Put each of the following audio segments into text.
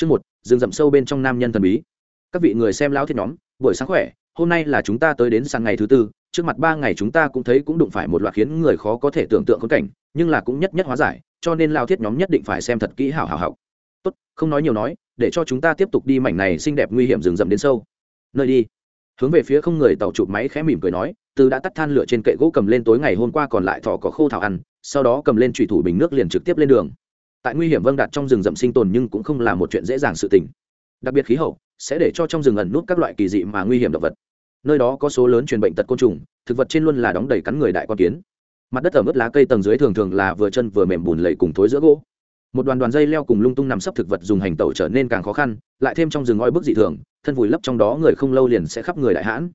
Chương một, rừng rậm sâu bên trong nam nhân thần bí. Các vị người xem lão thiết nhóm, buổi sáng khỏe, hôm nay là chúng ta tới đến sang ngày thứ tư, trước mặt ba ngày chúng ta cũng thấy cũng đụng phải một loạt khiến người khó có thể tưởng tượng khốn cảnh, nhưng là cũng nhất nhất hóa giải, cho nên lão thiết nhóm nhất định phải xem thật kỹ hảo hảo học. Tốt, không nói nhiều nói, để cho chúng ta tiếp tục đi mảnh này xinh đẹp nguy hiểm rừng rậm đến sâu. Nơi đi. Hướng về phía không người tàu chụp máy khẽ mỉm cười nói, từ đã tắt than lửa trên kệ gỗ cầm lên tối ngày hôm qua còn lại thỏ có khô thảo ăn, sau đó cầm lên chủy thủ bình nước liền trực tiếp lên đường tại nguy hiểm vâng đặt trong rừng rậm sinh tồn nhưng cũng không là một chuyện dễ dàng sự tình. Đặc biệt khí hậu sẽ để cho trong rừng ẩn nút các loại kỳ dị mà nguy hiểm động vật. Nơi đó có số lớn truyền bệnh tật côn trùng, thực vật trên luôn là đóng đầy cắn người đại con kiến. Mặt đất ở mức lá cây tầng dưới thường thường là vừa chân vừa mềm bùn lầy cùng thối giữa gỗ. Một đoàn đoàn dây leo cùng lung tung nằm sấp thực vật dùng hành tẩu trở nên càng khó khăn, lại thêm trong rừng oi bức dị thường, thân vùi lấp trong đó người không lâu liền sẽ khắp người đại hãn.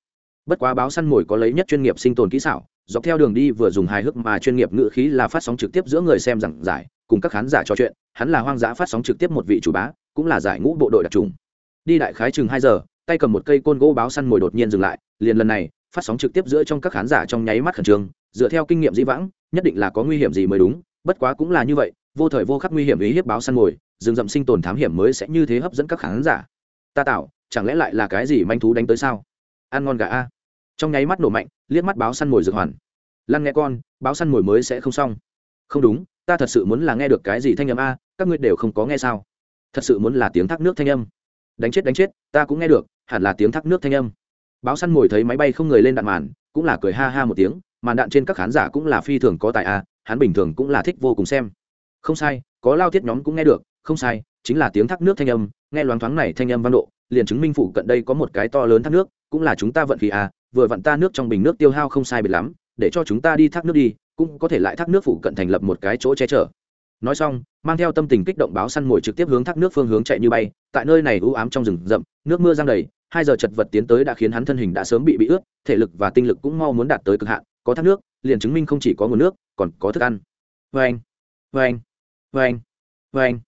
Bất quá báo săn mồi có lấy nhất chuyên nghiệp sinh tồn kỹ xảo, dọc theo đường đi vừa dùng hài hước mà chuyên nghiệp ngữ khí là phát sóng trực tiếp giữa người xem giảng giải cùng các khán giả trò chuyện, hắn là hoang dã phát sóng trực tiếp một vị chủ bá, cũng là giải ngũ bộ đội đặc trùng. Đi đại khái chừng hai giờ, tay cầm một cây côn gỗ báo săn mồi đột nhiên dừng lại, liền lần này, phát sóng trực tiếp giữa trong các khán giả trong nháy mắt khẩn trương, dựa theo kinh nghiệm dĩ vãng, nhất định là có nguy hiểm gì mới đúng, bất quá cũng là như vậy, vô thời vô khắc nguy hiểm ý hiếp báo săn mồi rừng rậm sinh tồn thám hiểm mới sẽ như thế hấp dẫn các khán giả. Ta tạo chẳng lẽ lại là cái gì manh thú đánh tới sao? Ăn ngon gà a. Trong nháy mắt nổ mạnh, liếc mắt báo săn mồi dược hoàn. Lăn nghe con, báo săn mồi mới sẽ không xong. Không đúng ta thật sự muốn là nghe được cái gì thanh âm a, các ngươi đều không có nghe sao? Thật sự muốn là tiếng thác nước thanh âm. Đánh chết đánh chết, ta cũng nghe được, hẳn là tiếng thác nước thanh âm. Báo săn ngồi thấy máy bay không người lên đạn màn, cũng là cười ha ha một tiếng, màn đạn trên các khán giả cũng là phi thường có tài a, hắn bình thường cũng là thích vô cùng xem. Không sai, có lao thiết nhóm cũng nghe được, không sai, chính là tiếng thác nước thanh âm, nghe loáng thoáng này thanh âm văn độ, liền chứng minh phủ cận đây có một cái to lớn thác nước, cũng là chúng ta vận khí a, vừa vặn ta nước trong bình nước tiêu hao không sai biệt lắm, để cho chúng ta đi thác nước đi cũng có thể lại thác nước phụ cận thành lập một cái chỗ che chở. Nói xong, mang theo tâm tình kích động báo săn mồi trực tiếp hướng thác nước phương hướng chạy như bay. Tại nơi này u ám trong rừng rậm, nước mưa giang đầy, hai giờ chật vật tiến tới đã khiến hắn thân hình đã sớm bị bị ướt, thể lực và tinh lực cũng mau muốn đạt tới cực hạn. Có thác nước, liền chứng minh không chỉ có nguồn nước, còn có thức ăn. Vê anh vê anh vê anh vê anh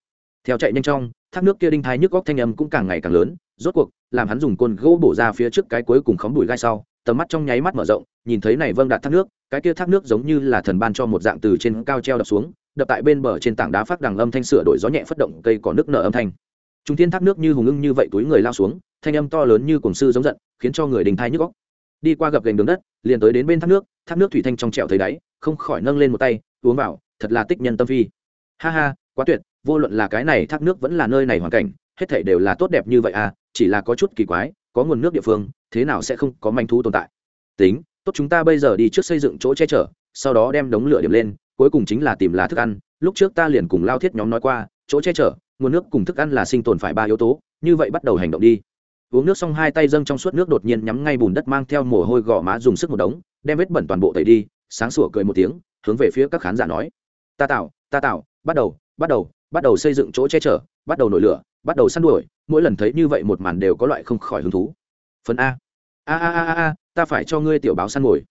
theo chạy nhanh trong, thác nước kia đinh thái nhức góc thanh âm cũng càng ngày càng lớn. Rốt cuộc, làm hắn dùng côn gỗ bổ ra phía trước cái cuối cùng khóm đùi gai sau tầm mắt trong nháy mắt mở rộng, nhìn thấy này vâng đạt thác nước, cái kia thác nước giống như là thần ban cho một dạng từ trên cao treo đập xuống, đập tại bên bờ trên tảng đá phát đằng âm thanh sửa đổi gió nhẹ phất động, cây có nước nở âm thanh. Trung thiên thác nước như hùng ưng như vậy túi người lao xuống, thanh âm to lớn như cổng sư giống giận, khiến cho người đình thai nhức góc đi qua gập gành đường đất, liền tới đến bên thác nước thác nước thủy thanh trong trẹo thấy đáy, không khỏi nâng lên một tay, uống vào, thật là tích nhân tâm phi. Ha ha, quá tuyệt, vô luận là cái này thác nước vẫn là nơi này hoàn cảnh, hết thảy đều là tốt đẹp như vậy à chỉ là có chút kỳ quái có nguồn nước địa phương, thế nào sẽ không có manh thú tồn tại? Tính, tốt chúng ta bây giờ đi trước xây dựng chỗ che chở, sau đó đem đống lửa điểm lên, cuối cùng chính là tìm lá thức ăn. Lúc trước ta liền cùng lao thiết nhóm nói qua, chỗ che chở, nguồn nước cùng thức ăn là sinh tồn phải ba yếu tố, như vậy bắt đầu hành động đi. Uống nước xong hai tay dâng trong suốt nước đột nhiên nhắm ngay bùn đất mang theo mồ hôi gò má dùng sức một đống, đem vết bẩn toàn bộ tẩy đi, sáng sủa cười một tiếng, hướng về phía các khán giả nói. Ta tạo ta tạo, bắt đầu bắt đầu bắt đầu xây dựng chỗ che chở, bắt đầu nổi lửa bắt đầu săn đuổi, mỗi lần thấy như vậy một màn đều có loại không khỏi hứng thú. Phần a. A a a a ta phải cho ngươi tiểu báo săn mồi.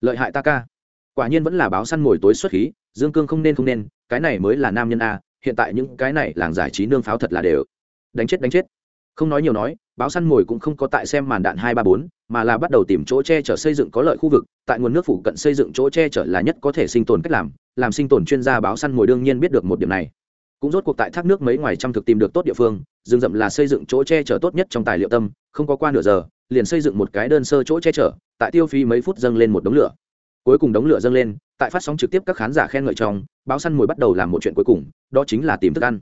Lợi hại ta ca. Quả nhiên vẫn là báo săn mồi tối xuất khí, dương cương không nên không nên, cái này mới là nam nhân a, hiện tại những cái này làng giải trí nương pháo thật là đều. Đánh chết đánh chết. Không nói nhiều nói, báo săn mồi cũng không có tại xem màn đạn hai, ba, bốn, mà là bắt đầu tìm chỗ che chở xây dựng có lợi khu vực, tại nguồn nước phụ cận xây dựng chỗ che chở là nhất có thể sinh tồn cách làm làm sinh tồn chuyên gia báo săn mồi đương nhiên biết được một điểm này cũng rốt cuộc tại thác nước mấy ngoài trăm thực tìm được tốt địa phương, rừng rậm là xây dựng chỗ che chở tốt nhất trong tài liệu tâm, không có qua nửa giờ, liền xây dựng một cái đơn sơ chỗ che chở, tại tiêu phí mấy phút dâng lên một đống lửa. Cuối cùng đống lửa dâng lên, tại phát sóng trực tiếp các khán giả khen ngợi trong, báo săn mồi bắt đầu làm một chuyện cuối cùng, đó chính là tìm thức ăn.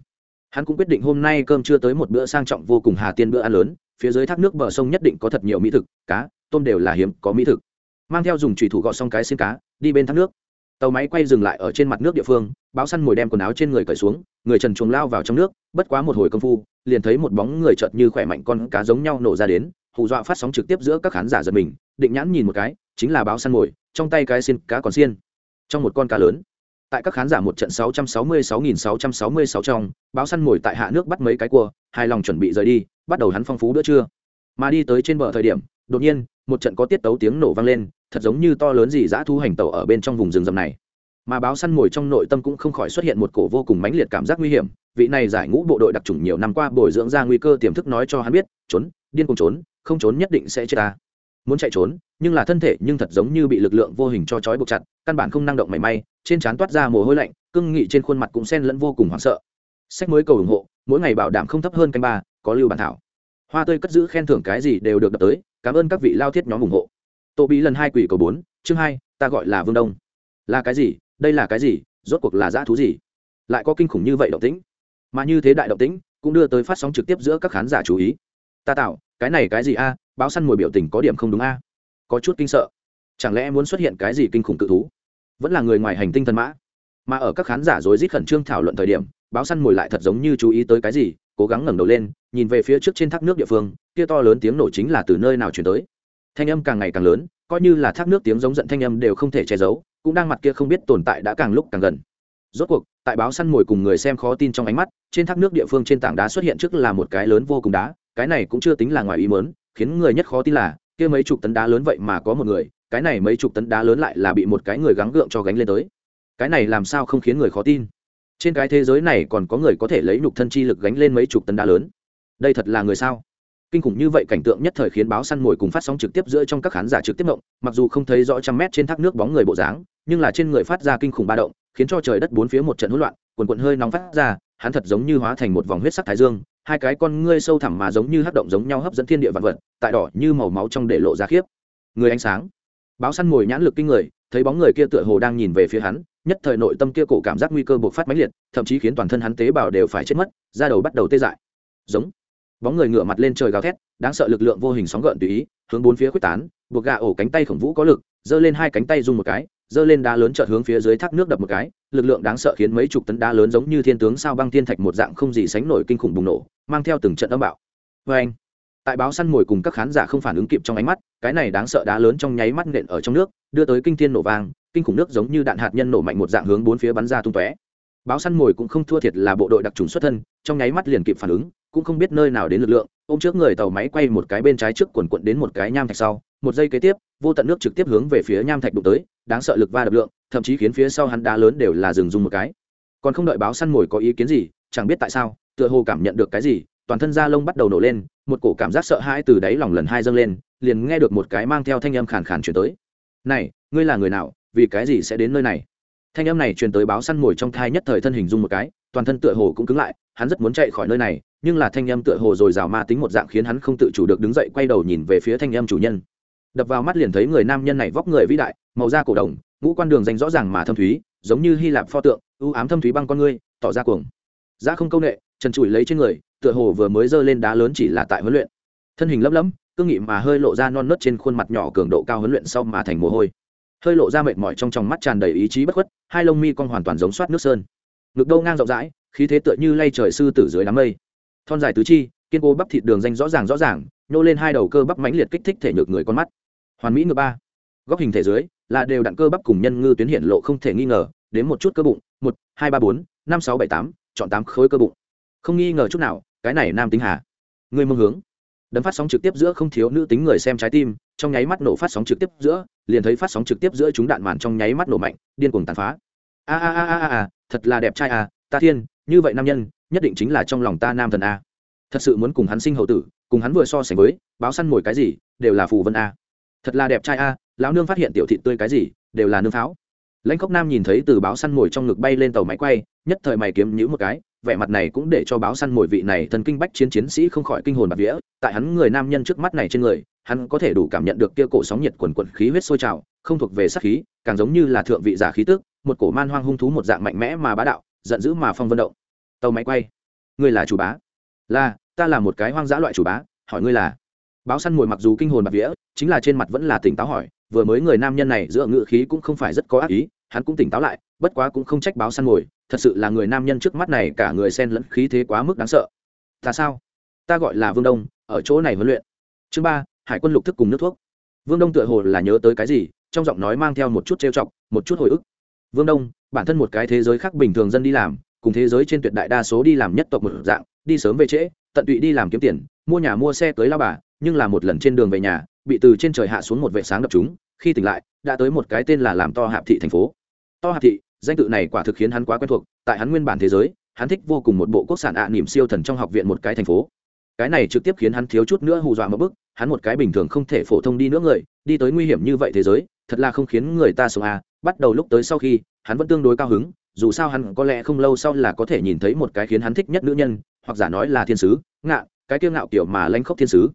Hắn cũng quyết định hôm nay cơm chưa tới một bữa sang trọng vô cùng hà tiên bữa ăn lớn, phía dưới thác nước bờ sông nhất định có thật nhiều mỹ thực, cá, tôm đều là hiếm, có mỹ thực. Mang theo dùng trùy thủ gọt xong cái xin cá, đi bên thác nước. Tàu máy quay dừng lại ở trên mặt nước địa phương, báo săn mồi đem quần áo trên người cởi xuống người trần chuồng lao vào trong nước, bất quá một hồi công phu, liền thấy một bóng người chợt như khỏe mạnh con cá giống nhau nổ ra đến, hù dọa phát sóng trực tiếp giữa các khán giả giật mình, định nhãn nhìn một cái, chính là báo săn mồi, trong tay cái xiên cá còn xiên. Trong một con cá lớn, tại các khán giả một trận 666.666 trong, báo săn mồi tại hạ nước bắt mấy cái cua, hài lòng chuẩn bị rời đi, bắt đầu hắn phong phú bữa trưa. Mà đi tới trên bờ thời điểm, đột nhiên, một trận có tiết tấu tiếng nổ vang lên, thật giống như to lớn gì dã thu hành tàu ở bên trong vùng rừng rậm này mà báo săn mồi trong nội tâm cũng không khỏi xuất hiện một cổ vô cùng mãnh liệt cảm giác nguy hiểm. Vị này giải ngũ bộ đội đặc trùng nhiều năm qua bồi dưỡng ra nguy cơ tiềm thức nói cho hắn biết, trốn, điên cùng trốn, không trốn nhất định sẽ chết ta. Muốn chạy trốn, nhưng là thân thể nhưng thật giống như bị lực lượng vô hình cho trói buộc chặt, căn bản không năng động mảy may, trên trán toát ra mồ hôi lạnh cưng nghị trên khuôn mặt cũng sen lẫn vô cùng hoảng sợ. Sách mới cầu ủng hộ, mỗi ngày bảo đảm không thấp hơn canh ba, có lưu bản thảo. Hoa tươi cất giữ khen thưởng cái gì đều được đập tới, cảm ơn các vị lao thiết nhóm ủng hộ. Tô bí lần hai quỷ cầu bốn, chương hai, ta gọi là vương đông. Là cái gì? Đây là cái gì? Rốt cuộc là dã thú gì? Lại có kinh khủng như vậy động tĩnh? Mà như thế đại động tĩnh, cũng đưa tới phát sóng trực tiếp giữa các khán giả chú ý. Ta tạo, cái này cái gì a? Báo săn mồi biểu tình có điểm không đúng a? Có chút kinh sợ. Chẳng lẽ muốn xuất hiện cái gì kinh khủng cự thú? Vẫn là người ngoài hành tinh thần mã. Mà ở các khán giả rối rít khẩn trương thảo luận thời điểm, báo săn mồi lại thật giống như chú ý tới cái gì, cố gắng ngẩng đầu lên, nhìn về phía trước trên thác nước địa phương, kia to lớn tiếng nổ chính là từ nơi nào chuyển tới. Thanh âm càng ngày càng lớn, coi như là thác nước tiếng giống giận thanh âm đều không thể che giấu cũng đang mặt kia không biết tồn tại đã càng lúc càng gần. Rốt cuộc, tại báo săn mồi cùng người xem khó tin trong ánh mắt, trên thác nước địa phương trên tảng đá xuất hiện trước là một cái lớn vô cùng đá, cái này cũng chưa tính là ngoài ý mớn khiến người nhất khó tin là, kia mấy chục tấn đá lớn vậy mà có một người, cái này mấy chục tấn đá lớn lại là bị một cái người gắng gượng cho gánh lên tới. Cái này làm sao không khiến người khó tin? Trên cái thế giới này còn có người có thể lấy nhục thân chi lực gánh lên mấy chục tấn đá lớn. Đây thật là người sao? Kinh khủng như vậy cảnh tượng nhất thời khiến báo săn mồi cùng phát sóng trực tiếp giữa trong các khán giả trực tiếp động, mặc dù không thấy rõ trăm mét trên thác nước bóng người bộ dáng nhưng là trên người phát ra kinh khủng ba động, khiến cho trời đất bốn phía một trận hỗn loạn, quần quần hơi nóng phát ra, hắn thật giống như hóa thành một vòng huyết sắc thái dương, hai cái con ngươi sâu thẳm mà giống như hắc động giống nhau hấp dẫn thiên địa vạn vật, tại đỏ như màu máu trong để lộ ra khiếp. Người ánh sáng. Báo săn ngồi nhãn lực kinh người, thấy bóng người kia tựa hồ đang nhìn về phía hắn, nhất thời nội tâm kia cổ cảm giác nguy cơ bộc phát mãnh liệt, thậm chí khiến toàn thân hắn tế bào đều phải chết mất, da đầu bắt đầu tê dại. Giống. Bóng người ngửa mặt lên trời gào thét, đáng sợ lực lượng vô hình sóng gợn tùy ý, hướng bốn phía quyết tán, buộc gà ổ cánh tay khổng vũ có lực, giơ lên hai cánh tay dùng một cái giơ lên đá lớn chợt hướng phía dưới thác nước đập một cái, lực lượng đáng sợ khiến mấy chục tấn đá lớn giống như thiên tướng sao băng thiên thạch một dạng không gì sánh nổi kinh khủng bùng nổ, mang theo từng trận âm bạo Oeng. anh tại báo săn mồi cùng các khán giả không phản ứng kịp trong ánh mắt, cái này đáng sợ đá lớn trong nháy mắt nện ở trong nước, đưa tới kinh thiên nổ vang, kinh khủng nước giống như đạn hạt nhân nổ mạnh một dạng hướng bốn phía bắn ra tung tóe báo săn mồi cũng không thua thiệt là bộ đội đặc trùng xuất thân, trong nháy mắt liền kịp phản ứng, cũng không biết nơi nào đến lực lượng, ôm trước người tàu máy quay một cái bên trái trước quần quần đến một cái nham thạch sau, một giây kế tiếp, vô tận nước trực tiếp hướng về phía nham thạch đụng tới đáng sợ lực va đập lượng, thậm chí khiến phía sau hắn đá lớn đều là dừng dùng một cái. Còn không đợi báo săn mồi có ý kiến gì, chẳng biết tại sao, tựa hồ cảm nhận được cái gì, toàn thân da lông bắt đầu nổ lên, một cổ cảm giác sợ hãi từ đáy lòng lần hai dâng lên, liền nghe được một cái mang theo thanh âm khàn khàn chuyển tới. Này, ngươi là người nào, vì cái gì sẽ đến nơi này? Thanh âm này truyền tới báo săn mồi trong thai nhất thời thân hình dung một cái, toàn thân tựa hồ cũng cứng lại, hắn rất muốn chạy khỏi nơi này, nhưng là thanh âm tựa hồ rồi rào ma tính một dạng khiến hắn không tự chủ được đứng dậy quay đầu nhìn về phía thanh âm chủ nhân đập vào mắt liền thấy người nam nhân này vóc người vĩ đại, màu da cổ đồng, ngũ quan đường dành rõ ràng mà thâm thúy, giống như hy lạp pho tượng ưu ám thâm thúy băng con ngươi, tỏ ra cuồng. Da không công nghệ trần trụi lấy trên người, tựa hồ vừa mới giơ lên đá lớn chỉ là tại huấn luyện. Thân hình lấp lẫm cương nghị mà hơi lộ ra non nớt trên khuôn mặt nhỏ cường độ cao huấn luyện sau mà thành mồ hôi. Hơi lộ ra mệt mỏi trong tròng mắt tràn đầy ý chí bất khuất, hai lông mi con hoàn toàn giống soát nước sơn. Ngực đâu ngang rộng rãi, khí thế tựa như lay trời sư tử dưới đám mây. Thon dài tứ chi, kiên cố bắp thịt đường danh rõ ràng rõ ràng nhô lên hai đầu cơ bắp mãnh liệt kích thích thể nhược người con mắt. Hoàn mỹ ngựa ba. Góc hình thể dưới là đều đặn cơ bắp cùng nhân ngư tuyến hiện lộ không thể nghi ngờ, đến một chút cơ bụng, một, hai, ba, bốn, năm, sáu, bảy, tám, chọn tám khối cơ bụng. Không nghi ngờ chút nào, cái này nam tính hà. Người mông hướng. Đấm phát sóng trực tiếp giữa không thiếu nữ tính người xem trái tim, trong nháy mắt nổ phát sóng trực tiếp giữa, liền thấy phát sóng trực tiếp giữa chúng đạn màn trong nháy mắt nổ mạnh, điên cuồng tàn phá. A a a a a thật là đẹp trai à ta thiên, như vậy nam nhân, nhất định chính là trong lòng ta nam thần a thật sự muốn cùng hắn sinh hậu tử, cùng hắn vừa so sánh với, báo săn mồi cái gì, đều là phù vân a. Thật là đẹp trai a, lão nương phát hiện tiểu thị tươi cái gì, đều là nương pháo. Lãnh cốc nam nhìn thấy từ báo săn mồi trong ngực bay lên tàu máy quay, nhất thời mày kiếm nhữ một cái, vẻ mặt này cũng để cho báo săn mồi vị này thần kinh bách chiến chiến sĩ không khỏi kinh hồn bạc vía. Tại hắn người nam nhân trước mắt này trên người, hắn có thể đủ cảm nhận được kia cổ sóng nhiệt quần quận khí huyết sôi trào, không thuộc về sát khí, càng giống như là thượng vị giả khí tức, một cổ man hoang hung thú một dạng mạnh mẽ mà bá đạo, giận dữ mà phong vân động. Tàu máy quay. Ngươi là chủ bá? Là ta là một cái hoang dã loại chủ bá, hỏi ngươi là. Báo săn mồi mặc dù kinh hồn bạc vía, chính là trên mặt vẫn là tỉnh táo hỏi, vừa mới người nam nhân này giữa ngự khí cũng không phải rất có ác ý, hắn cũng tỉnh táo lại, bất quá cũng không trách báo săn mồi, thật sự là người nam nhân trước mắt này cả người sen lẫn khí thế quá mức đáng sợ. Ta sao? Ta gọi là vương đông, ở chỗ này huấn luyện. Chương ba, hải quân lục thức cùng nước thuốc. Vương đông tựa hồ là nhớ tới cái gì, trong giọng nói mang theo một chút trêu chọc, một chút hồi ức. Vương đông, bản thân một cái thế giới khác bình thường dân đi làm, cùng thế giới trên tuyệt đại đa số đi làm nhất tộc một dạng đi sớm về trễ, tận tụy đi làm kiếm tiền, mua nhà mua xe tới lao bà, nhưng là một lần trên đường về nhà, bị từ trên trời hạ xuống một vệ sáng đập chúng, khi tỉnh lại, đã tới một cái tên là làm to hạp thị thành phố. To hạp thị, danh tự này quả thực khiến hắn quá quen thuộc, tại hắn nguyên bản thế giới, hắn thích vô cùng một bộ quốc sản ạ à niềm siêu thần trong học viện một cái thành phố. Cái này trực tiếp khiến hắn thiếu chút nữa hù dọa một bức, hắn một cái bình thường không thể phổ thông đi nữa người, đi tới nguy hiểm như vậy thế giới, thật là không khiến người ta sống à bắt đầu lúc tới sau khi, hắn vẫn tương đối cao hứng, dù sao hắn có lẽ không lâu sau là có thể nhìn thấy một cái khiến hắn thích nhất nữ nhân hoặc giả nói là thiên sứ ngạ, cái kiêng ngạo kiểu mà lanh khốc thiên sứ.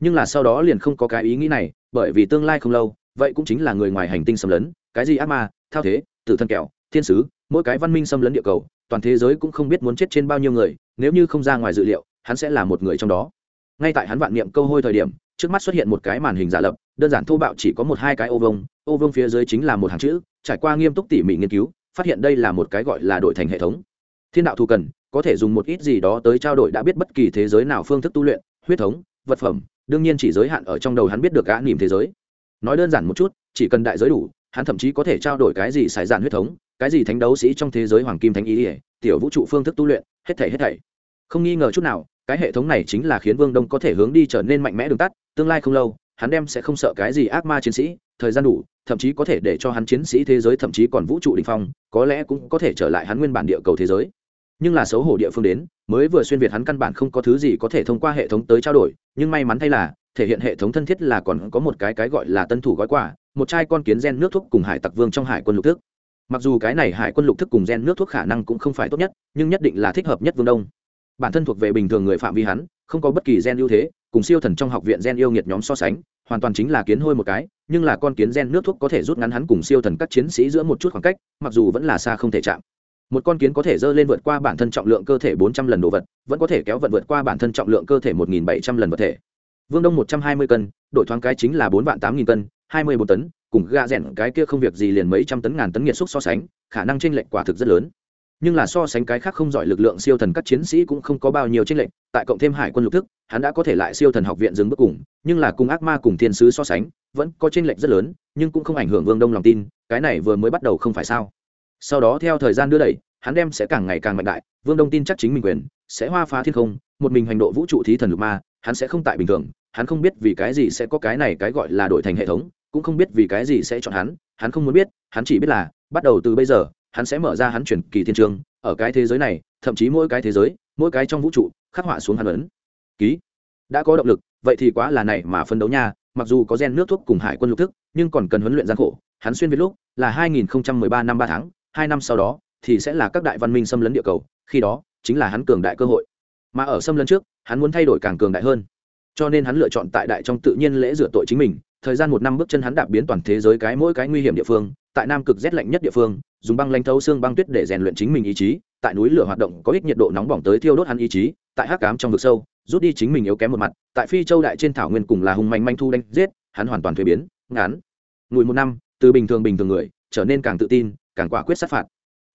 Nhưng là sau đó liền không có cái ý nghĩ này bởi vì tương lai không lâu vậy cũng chính là người ngoài hành tinh xâm lấn cái gì ác ma thao thế tử thân kẹo thiên sứ mỗi cái văn minh xâm lấn địa cầu toàn thế giới cũng không biết muốn chết trên bao nhiêu người nếu như không ra ngoài dự liệu hắn sẽ là một người trong đó. Ngay tại hắn vạn niệm câu hôi thời điểm trước mắt xuất hiện một cái màn hình giả lập đơn giản thô bạo chỉ có một hai cái ô vông ô vông phía dưới chính là một hàng chữ trải qua nghiêm túc tỉ mỉ nghiên cứu phát hiện đây là một cái gọi là đổi thành hệ thống. Thiên đạo thù cần có thể dùng một ít gì đó tới trao đổi đã biết bất kỳ thế giới nào phương thức tu luyện, huyết thống, vật phẩm, đương nhiên chỉ giới hạn ở trong đầu hắn biết được gã nỉm thế giới. Nói đơn giản một chút, chỉ cần đại giới đủ, hắn thậm chí có thể trao đổi cái gì xài giản huyết thống, cái gì thánh đấu sĩ trong thế giới hoàng kim thánh ý ỉa tiểu vũ trụ phương thức tu luyện, hết thảy hết thảy. Không nghi ngờ chút nào, cái hệ thống này chính là khiến vương đông có thể hướng đi trở nên mạnh mẽ đường tắt, tương lai không lâu, hắn đem sẽ không sợ cái gì ác ma chiến sĩ, thời gian đủ, thậm chí có thể để cho hắn chiến sĩ thế giới thậm chí còn vũ trụ đ ỉ n h phong, có lẽ cũng có thể trở lại hắn nguyên bản địa cầu thế giới nhưng là xấu hổ địa phương đến, mới vừa xuyên việt hắn căn bản không có thứ gì có thể thông qua hệ thống tới trao đổi, nhưng may mắn thay là, thể hiện hệ thống thân thiết là còn có một cái cái gọi là tân thủ gói quà, một chai con kiến gen nước thuốc cùng hải tặc vương trong hải quân lục thức. Mặc dù cái này hải quân lục thức cùng gen nước thuốc khả năng cũng không phải tốt nhất, nhưng nhất định là thích hợp nhất vương đông. Bản thân thuộc về bình thường người phạm vi hắn, không có bất kỳ gen ưu thế, cùng siêu thần trong học viện gen yêu nghiệt nhóm so sánh, hoàn toàn chính là kiến hôi một cái, nhưng là con kiến gen nước thuốc có thể rút ngắn hắn cùng siêu thần các chiến sĩ giữa một chút khoảng cách, mặc dù vẫn là xa không thể chạm một con kiến có thể dơ lên vượt qua bản thân trọng lượng cơ thể bốn trăm lần đồ vật, vẫn có thể kéo vận vượt qua bản thân trọng lượng cơ thể một nghìn bảy trăm lần vật thể. Vương đông một trăm hai mươi cân đội thoáng cái chính là bốn vạn tám nghìn cân, hai mươi bốn tấn, cùng ga rẽn cái kia không việc gì liền mấy trăm tấn ngàn tấn nghiệt xúc so sánh, khả năng chênh lệch quả thực rất lớn. Nhưng là so sánh cái khác không giỏi lực lượng siêu thần các chiến sĩ cũng không có bao nhiêu tranh lệch, tại cộng thêm hải quân lục thức, hắn đã có thể lại siêu thần học viện dừng bước cùng, nhưng là cùng ác ma cùng thiên sứ so sánh, vẫn có tranh lệch rất lớn, nhưng cũng không ảnh hưởng vương đông lòng tin, cái này vừa mới bắt đầu không phải sao sau đó theo thời gian đưa đẩy, hắn đem sẽ càng ngày càng mạnh đại, vương đông tin chắc chính mình quyền, sẽ hoa phá thiên không, một mình hành độ vũ trụ thí thần lục ma, hắn sẽ không tại bình thường, hắn không biết vì cái gì sẽ có cái này cái gọi là đổi thành hệ thống, cũng không biết vì cái gì sẽ chọn hắn hắn không muốn biết, hắn chỉ biết là, bắt đầu từ bây giờ, hắn sẽ mở ra hắn chuyển kỳ thiên trường, ở cái thế giới này, thậm chí mỗi cái thế giới, mỗi cái trong vũ trụ, khắc họa xuống hắn ấn. Ký. Đã có động lực, vậy thì quá là này mà phân đấu nha, mặc dù có gen nước thuốc cùng hải quân lục thức, nhưng còn cần huấn luyện gian khổ, hắn xuyên việt lúc là 2013 năm ba tháng hai năm sau đó, thì sẽ là các đại văn minh xâm lấn địa cầu, khi đó, chính là hắn cường đại cơ hội. Mà ở xâm lấn trước, hắn muốn thay đổi càng cường đại hơn. Cho nên hắn lựa chọn tại đại trong tự nhiên lễ rửa tội chính mình, thời gian một năm bước chân hắn đạp biến toàn thế giới cái mỗi cái nguy hiểm địa phương, tại nam cực rét lạnh nhất địa phương, dùng băng lanh thấu xương băng tuyết để rèn luyện chính mình ý chí, tại núi lửa hoạt động có ít nhiệt độ nóng bỏng tới thiêu đốt hắn ý chí, tại hắc cám trong vực sâu, rút đi chính mình yếu kém một mặt, tại phi châu đại trên thảo nguyên cùng là hung manh manh thu đánh giết, hắn hoàn toàn thuế biến ngắn ngủi một năm, từ bình thường bình thường người, trở nên càng tự tin càng quả quyết sát phạt.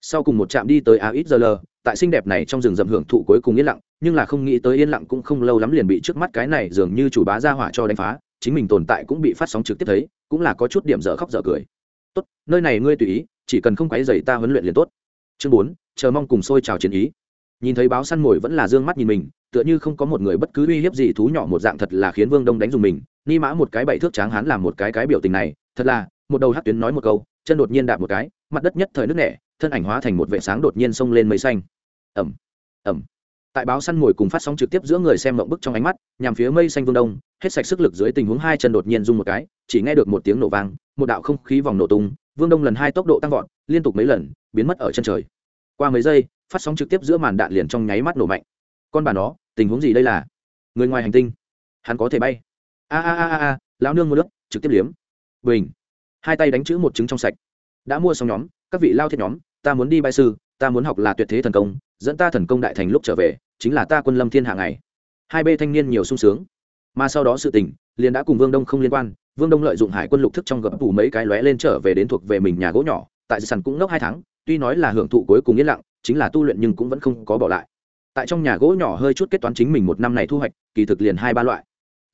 Sau cùng một trạm đi tới a ít giờ lờ tại xinh đẹp này trong rừng rậm hưởng thụ cuối cùng yên lặng, nhưng là không nghĩ tới yên lặng cũng không lâu lắm liền bị trước mắt cái này dường như chủ bá ra hỏa cho đánh phá, chính mình tồn tại cũng bị phát sóng trực tiếp thấy, cũng là có chút điểm dở khóc dở cười. Tốt, nơi này ngươi tùy ý, chỉ cần không quấy dày ta huấn luyện liền tốt. Chương bốn, chờ mong cùng sôi trào chiến ý. Nhìn thấy báo săn mồi vẫn là d ư ơ n g mắt nhìn mình, tựa như không có một người bất cứ uy hiếp gì thú nhỏ một dạng thật là khiến vương đông đánh dùng mình, ni mã một cái bảy thước tráng hắn làm một cái cái biểu tình này, thật là, một đầu hát tuyến nói một câu, chân đột nhiên đạp một cái mặt đất nhất thời nước nẻ, thân ảnh hóa thành một vệ sáng đột nhiên xông lên mây xanh. Ẩm ẩm. Tại báo săn mồi cùng phát sóng trực tiếp giữa người xem mộng bức trong ánh mắt, nhằm phía mây xanh vương đông, hết sạch sức lực dưới tình huống hai chân đột nhiên rung một cái, chỉ nghe được một tiếng nổ vang, một đạo không khí vòng nổ tung, vương đông lần hai tốc độ tăng vọt, liên tục mấy lần, biến mất ở chân trời. Qua mấy giây, phát sóng trực tiếp giữa màn đạn liền trong nháy mắt nổ mạnh. Con bà nó, tình huống gì đây là? Người ngoài hành tinh. Hắn có thể bay. A a a a a, lão nương mua nước trực tiếp liếm. Bình. Hai tay đánh chữ một trứng trong sạch đã mua xong nhóm, các vị lao thiết nhóm, ta muốn đi bay sư, ta muốn học là tuyệt thế thần công, dẫn ta thần công đại thành lúc trở về, chính là ta quân lâm thiên hạ ngày. Hai b thanh niên nhiều sung sướng. Mà sau đó sự tình, liền đã cùng vương đông không liên quan. Vương đông lợi dụng hải quân lục thức trong gập phủ mấy cái lóe lên trở về đến thuộc về mình nhà gỗ nhỏ, tại sàn cũng nốc hai tháng, tuy nói là hưởng thụ cuối cùng yên lặng, chính là tu luyện nhưng cũng vẫn không có bỏ lại. Tại trong nhà gỗ nhỏ hơi chút kết toán chính mình một năm này thu hoạch, kỳ thực liền hai ba loại.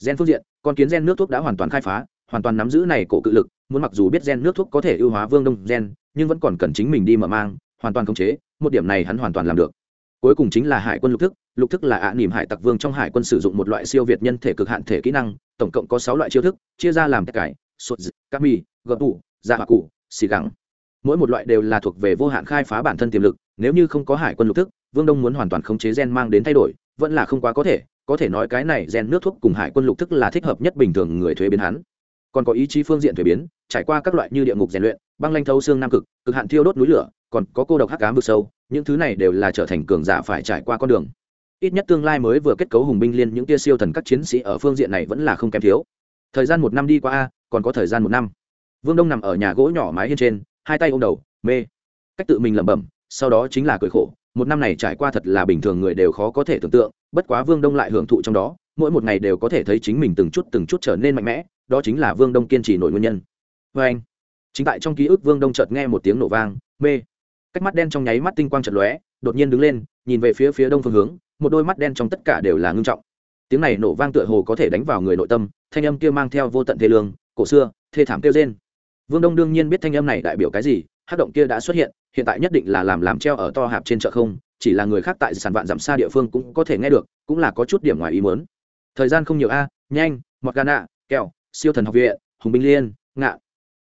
Gen phương diện, con kiến gen nước thuốc đã hoàn toàn khai phá hoàn toàn nắm giữ này cổ cự lực, muốn mặc dù biết gen nước thuốc có thể ưu hóa vương đông gen, nhưng vẫn còn cần chính mình đi mở mang, hoàn toàn khống chế, một điểm này hắn hoàn toàn làm được. Cuối cùng chính là hải quân lục thức lục thức là ạ à nỉm hải tặc vương trong hải quân sử dụng một loại siêu việt nhân thể cực hạn thể kỹ năng, tổng cộng có sáu loại chiêu thức, chia ra làm cải sụt cá mi gợp tủ dạ hạ cụ, xì gắng mỗi một loại đều là thuộc về vô hạn khai phá bản thân tiềm lực, nếu như không có hải quân lục thức, vương đông muốn hoàn toàn khống chế gen mang đến thay đổi, vẫn là không quá có thể có thể nói cái này gen nước thuốc cùng hải quân lục thức là thích hợp nhất bình thường người thuế biến hắn còn có ý chí phương diện thuế biến, trải qua các loại như địa ngục rèn luyện, băng lanh thâu xương nam cực cực hạn thiêu đốt núi lửa, còn có cô độc hắc cám vực sâu, những thứ này đều là trở thành cường giả phải trải qua con đường. Ít nhất tương lai mới vừa kết cấu hùng binh liên những tia siêu thần các chiến sĩ ở phương diện này vẫn là không kém thiếu. Thời gian một năm đi qua a, còn có thời gian một năm. Vương đông nằm ở nhà gỗ nhỏ mái hiên trên, hai tay ôm đầu, mê. Cách tự mình lẩm bẩm, sau đó chính là cười khổ, một năm này trải qua thật là bình thường người đều khó có thể tưởng tượng, bất quá vương đông lại hưởng thụ trong đó, mỗi một ngày đều có thể thấy chính mình từng chút từng chút trở nên mạnh mẽ đó chính là vương đông kiên trì nổi nguyên nhân. Vê anh, chính tại trong ký ức vương đông chợt nghe một tiếng nổ vang, mê. Cách mắt đen trong nháy mắt tinh quang chợt lóe, đột nhiên đứng lên, nhìn về phía phía đông phương hướng, một đôi mắt đen trong tất cả đều là ngưng trọng. Tiếng này nổ vang tựa hồ có thể đánh vào người nội tâm, thanh âm kia mang theo vô tận thế lương, cổ xưa, thê thảm kêu trên vương đông đương nhiên biết thanh âm này đại biểu cái gì hát động kia đã xuất hiện hiện tại nhất định là làm làm treo ở to hạp trên chợ không, chỉ là người khác tại sàn vạn dặm xa địa phương cũng có thể nghe được, cũng là có chút điểm ngoài ý muốn. Thời gian không nhiều a, nhanh mọt gà nạ kẹo siêu thần học viện, hùng binh liên, ngạ.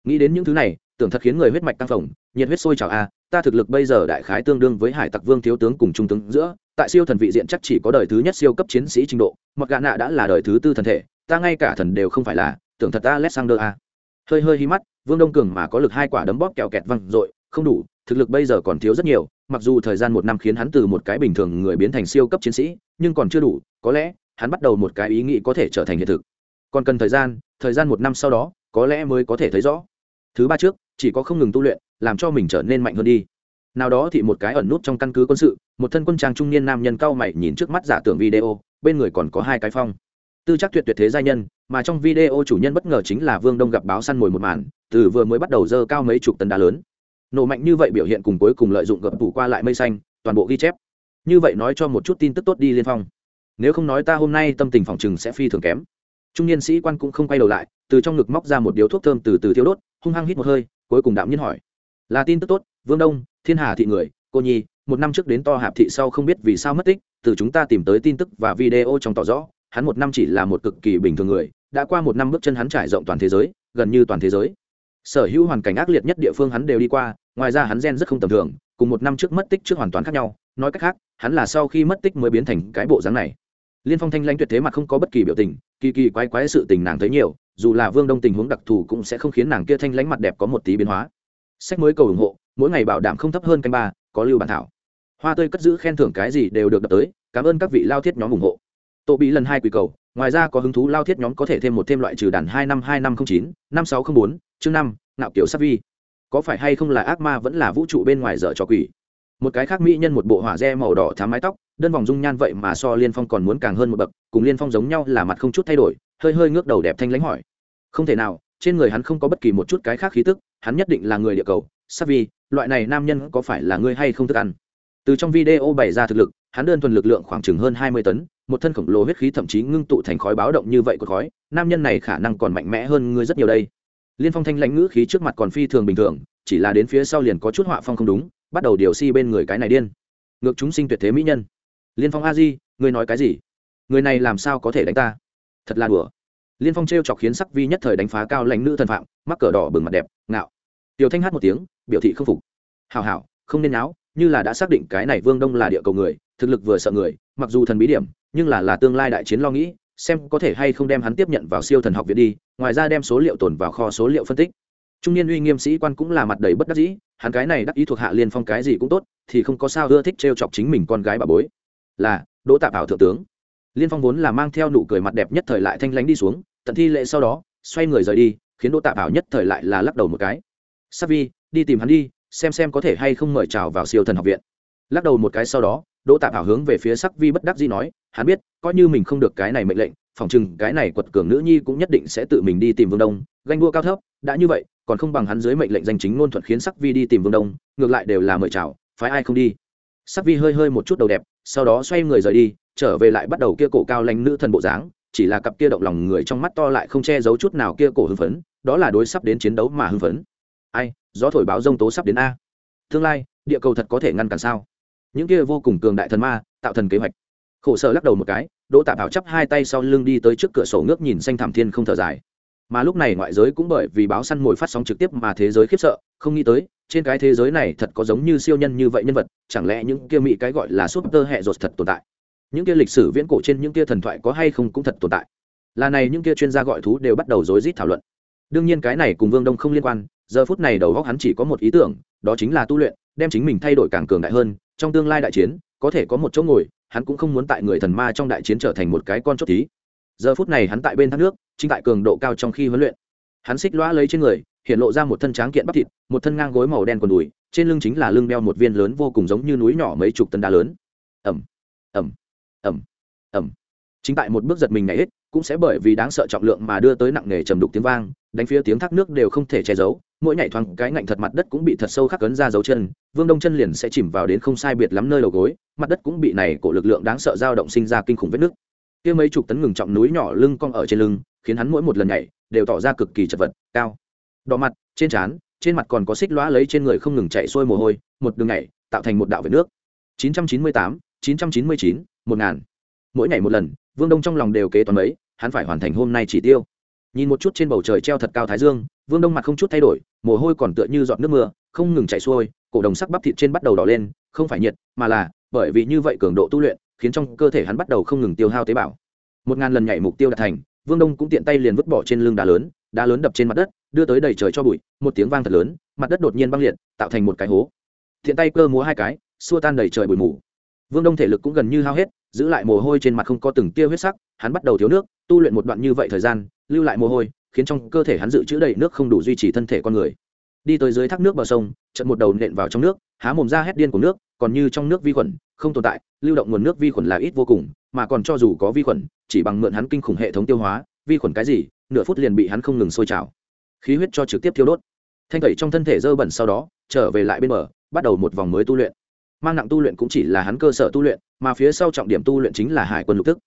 Nghĩ đến những thứ này, tưởng thật khiến người huyết mạch tăng phồng, nhiệt huyết sôi trào a ta thực lực bây giờ đại khái tương đương với hải tặc vương thiếu tướng cùng trung tướng giữa, tại siêu thần vị diện chắc chỉ có đời thứ nhất siêu cấp chiến sĩ trình độ, mặc gạ nạ đã là đời thứ tư thần thể, ta ngay cả thần đều không phải là, tưởng thật ta alexander a hơi hơi hí mắt, vương đông cường mà có lực hai quả đấm bóp kẹo kẹt văng r không đủ, thực lực bây giờ còn thiếu rất nhiều, mặc dù thời gian một năm khiến hắn từ một cái bình thường người biến thành siêu cấp chiến sĩ, nhưng còn chưa đủ, có lẽ, hắn bắt đầu một cái ý nghĩ có thể trở thành hiện thực. Còn cần thời gian thời gian một năm sau đó, có lẽ mới có thể thấy rõ. Thứ ba trước, chỉ có không ngừng tu luyện, làm cho mình trở nên mạnh hơn đi. Nào đó thì một cái ẩn nút trong căn cứ quân sự, một thân quân trang trung niên nam nhân cao mày nhìn trước mắt giả tưởng video, bên người còn có hai cái phong. Tư chắc tuyệt tuyệt thế gia nhân, mà trong video chủ nhân bất ngờ chính là vương đông gặp báo săn mồi một màn, từ vừa mới bắt đầu dơ cao mấy chục tấn đá lớn. Nổ mạnh như vậy biểu hiện cùng cuối cùng lợi dụng gập tủ qua lại mây xanh, toàn bộ ghi chép. Như vậy nói cho một chút tin tức tốt đi liên phong. Nếu không nói ta hôm nay tâm tình phòng chừng sẽ phi thường kém trung niên sĩ quan cũng không quay đầu lại, từ trong ngực móc ra một điếu thuốc thơm từ từ thiêu đốt, hung hăng hít một hơi, cuối cùng đạm nhiên hỏi. Là tin tức tốt, vương đông, thiên hà thị người, cô nhi, một năm trước đến to hạp thị sau không biết vì sao mất tích, từ chúng ta tìm tới tin tức và video trong tỏ rõ, hắn một năm chỉ là một cực kỳ bình thường người, đã qua một năm bước chân hắn trải rộng toàn thế giới, gần như toàn thế giới. Sở hữu hoàn cảnh ác liệt nhất địa phương hắn đều đi qua, ngoài ra hắn gen rất không tầm thường, cùng một năm trước mất tích trước hoàn toàn khác nhau, nói cách khác, hắn là sau khi mất tích mới biến thành cái bộ dáng này. Liên phong thanh lãnh tuyệt thế mặt không có bất kỳ biểu tình kỳ kỳ quái quái sự tình nàng thấy nhiều, dù là vương đông tình huống đặc thù cũng sẽ không khiến nàng kia thanh lãnh mặt đẹp có một tí biến hóa. Sách mới cầu ủng hộ, mỗi ngày bảo đảm không thấp hơn canh ba, có lưu bản thảo. Hoa tươi cất giữ khen thưởng cái gì đều được đập tới, cảm ơn các vị lao thiết nhóm ủng hộ. Tổ bị lần hai quỳ cầu, ngoài ra có hứng thú lao thiết nhóm có thể thêm một thêm loại trừ đàn hai năm hai năm không chín, năm sáu không bốn, chương năm, nạo kiểu sắc vi. Có phải hay không là ác ma vẫn là vũ trụ bên ngoài dở cho quỷ? Một cái khác mỹ nhân một bộ hỏa re màu đỏ thám mái tóc, đơn vòng dung nhan vậy mà so liên phong còn muốn càng hơn một bậc, cùng liên phong giống nhau là mặt không chút thay đổi, hơi hơi ngước đầu đẹp thanh lãnh hỏi. Không thể nào, trên người hắn không có bất kỳ một chút cái khác khí tức, hắn nhất định là người địa cầu. Sắc vi, loại này nam nhân có phải là ngươi hay không thức ăn? Từ trong video bày ra thực lực, hắn đơn thuần lực lượng khoảng chừng hơn hai mươi tấn, một thân khổng lồ huyết khí thậm chí ngưng tụ thành khói báo động như vậy của khói, nam nhân này khả năng còn mạnh mẽ hơn ngươi rất nhiều đây. Liên phong thanh lãnh ngữ khí trước mặt còn phi thường bình thường, chỉ là đến phía sau liền có chút họa phong không đúng bắt đầu điều si bên người cái này điên. Ngược chúng sinh tuyệt thế mỹ nhân. Liên phong a di, ngươi nói cái gì? Người này làm sao có thể đánh ta? Thật là đùa. Liên phong t r e o chọc khiến sắc vi nhất thời đánh phá cao lãnh nữ thần phạm, mắc cờ đỏ bừng mặt đẹp, ngạo. Tiểu thanh hát một tiếng, biểu thị không phục. Hào hảo, không nên áo như là đã xác định cái này vương đông là địa cầu người, thực lực vừa sợ người, mặc dù thần bí điểm, nhưng là là tương lai đại chiến lo nghĩ, xem có thể hay không đem hắn tiếp nhận vào siêu thần học viện đi, ngoài ra đem số liệu tồn vào kho số liệu phân tích trung niên uy nghiêm sĩ quan cũng là mặt đầy bất đắc dĩ, hắn cái này đắc ý thuộc hạ liên phong cái gì cũng tốt, thì không có sao ưa thích trêu chọc chính mình con gái bà bối. Là, đỗ tạ bảo thượng tướng. Liên phong vốn là mang theo nụ cười mặt đẹp nhất thời lại thanh lánh đi xuống, tận thi lễ sau đó, xoay người rời đi, khiến đỗ tạ bảo nhất thời lại là lắc đầu một cái. Savi đi tìm hắn đi, xem xem có thể hay không mời chào vào siêu thần học viện. Lắc đầu một cái sau đó, đỗ tạ bảo hướng về phía sắc vi bất đắc dĩ nói, hắn biết, coi như mình không được cái này mệnh lệnh, phòng chừng cái này quật cường nữ nhi cũng nhất định sẽ tự mình đi tìm vương đông, ganh đua cao thấp, đã như vậy còn không bằng hắn dưới mệnh lệnh danh chính ngôn thuận khiến sắc vi đi tìm vương đông, ngược lại đều là mời chào, phái ai không đi. Sắc vi hơi hơi một chút đầu đẹp, sau đó xoay người rời đi, trở về lại bắt đầu kia cổ cao lanh nữ thần bộ dáng, chỉ là cặp kia động lòng người trong mắt to lại không che giấu chút nào kia cổ hưng phấn, đó là đối sắp đến chiến đấu mà hưng phấn. Ai, gió thổi báo rông tố sắp đến a. Tương lai, địa cầu thật có thể ngăn cản sao? Những kia vô cùng cường đại thần ma, tạo thần kế hoạch. Khổ sở lắc đầu một cái, đỗ tạ bảo chắp hai tay sau lưng đi tới trước cửa sổ ngước nhìn xanh thảm thiên không thở dài mà lúc này ngoại giới cũng bởi vì báo săn mồi phát sóng trực tiếp mà thế giới khiếp sợ, không nghĩ tới, trên cái thế giới này thật có giống như siêu nhân như vậy nhân vật, chẳng lẽ những kia mỹ cái gọi là súp tơ hẹ rột thật tồn tại? Những kia lịch sử viễn cổ trên những kia thần thoại có hay không cũng thật tồn tại? Là này những kia chuyên gia gọi thú đều bắt đầu rối rít thảo luận. Đương nhiên cái này cùng vương đông không liên quan, giờ phút này đầu góc hắn chỉ có một ý tưởng, đó chính là tu luyện, đem chính mình thay đổi càng cường đại hơn, trong tương lai đại chiến, có thể có một chỗ ngồi, hắn cũng không muốn tại người thần ma trong đại chiến trở thành một cái con chốt tí giờ phút này hắn tại bên thác nước, chính tại cường độ cao trong khi huấn luyện. Hắn xích lõa lấy trên người, hiện lộ ra một thân tráng kiện bắp thịt, một thân ngang gối màu đen còn đùi, trên lưng chính là lưng đeo một viên lớn vô cùng giống như núi nhỏ mấy chục tấn đá lớn. Ẩm ẩm ẩm ẩm chính tại một bước giật mình nhảy hết, cũng sẽ bởi vì đáng sợ trọng lượng mà đưa tới nặng nề trầm đục tiếng vang, đánh phía tiếng thác nước đều không thể che giấu, mỗi nhảy thoáng cái ngạnh thật mặt đất cũng bị thật sâu khắc cấn ra dấu chân, vương đông chân liền sẽ chìm vào đến không sai biệt lắm nơi đầu gối, mặt đất cũng bị này cổ lực lượng đáng sợ dao động sinh ra kinh khủng vết nước kia mấy chục tấn ngừng trọng núi nhỏ lưng cong ở trên lưng khiến hắn mỗi một lần nhảy đều tỏ ra cực kỳ chật vật cao. Đỏ mặt trên trán trên mặt còn có xích lõa lấy trên người không ngừng chạy xuôi mồ hôi một đường nhảy tạo thành một đạo về nước. 998, 999, 1000. mỗi nhảy một lần vương đông trong lòng đều kế toán mấy hắn phải hoàn thành hôm nay chỉ tiêu. Nhìn một chút trên bầu trời treo thật cao thái dương vương đông mặt không chút thay đổi mồ hôi còn tựa như giọt nước mưa không ngừng chảy xuôi cổ đồng sắc bắp thịt trên bắt đầu đỏ lên không phải nhiệt mà là bởi vì như vậy cường độ tu luyện khiến trong cơ thể hắn bắt đầu không ngừng tiêu hao tế bào. Một ngàn lần nhảy mục tiêu đạt thành, vương đông cũng tiện tay liền vứt bỏ trên lưng đá lớn đá lớn đập trên mặt đất, đưa tới đầy trời cho bụi, một tiếng vang thật lớn, mặt đất đột nhiên băng liệt, tạo thành một cái hố. Thiện tay cơ múa hai cái, xua tan đầy trời bụi mù. Vương đông thể lực cũng gần như hao hết, giữ lại mồ hôi trên mặt không có từng tia huyết sắc, hắn bắt đầu thiếu nước, tu luyện một đoạn như vậy thời gian, lưu lại mồ hôi, khiến trong cơ thể hắn dự trữ đầy nước không đủ duy trì thân thể con người. Đi tới dưới thác nước bờ sông trận một đầu nện vào trong nước, há mồm ra hét điên của nước còn như trong nước vi khuẩn, không tồn tại, lưu động nguồn nước vi khuẩn là ít vô cùng, mà còn cho dù có vi khuẩn, chỉ bằng mượn hắn kinh khủng hệ thống tiêu hóa, vi khuẩn cái gì, nửa phút liền bị hắn không ngừng sôi trào. Khí huyết cho trực tiếp thiêu đốt. Thanh tẩy trong thân thể dơ bẩn sau đó, trở về lại bên bờ, bắt đầu một vòng mới tu luyện. Mang nặng tu luyện cũng chỉ là hắn cơ sở tu luyện, mà phía sau trọng điểm tu luyện chính là hải quân lục tức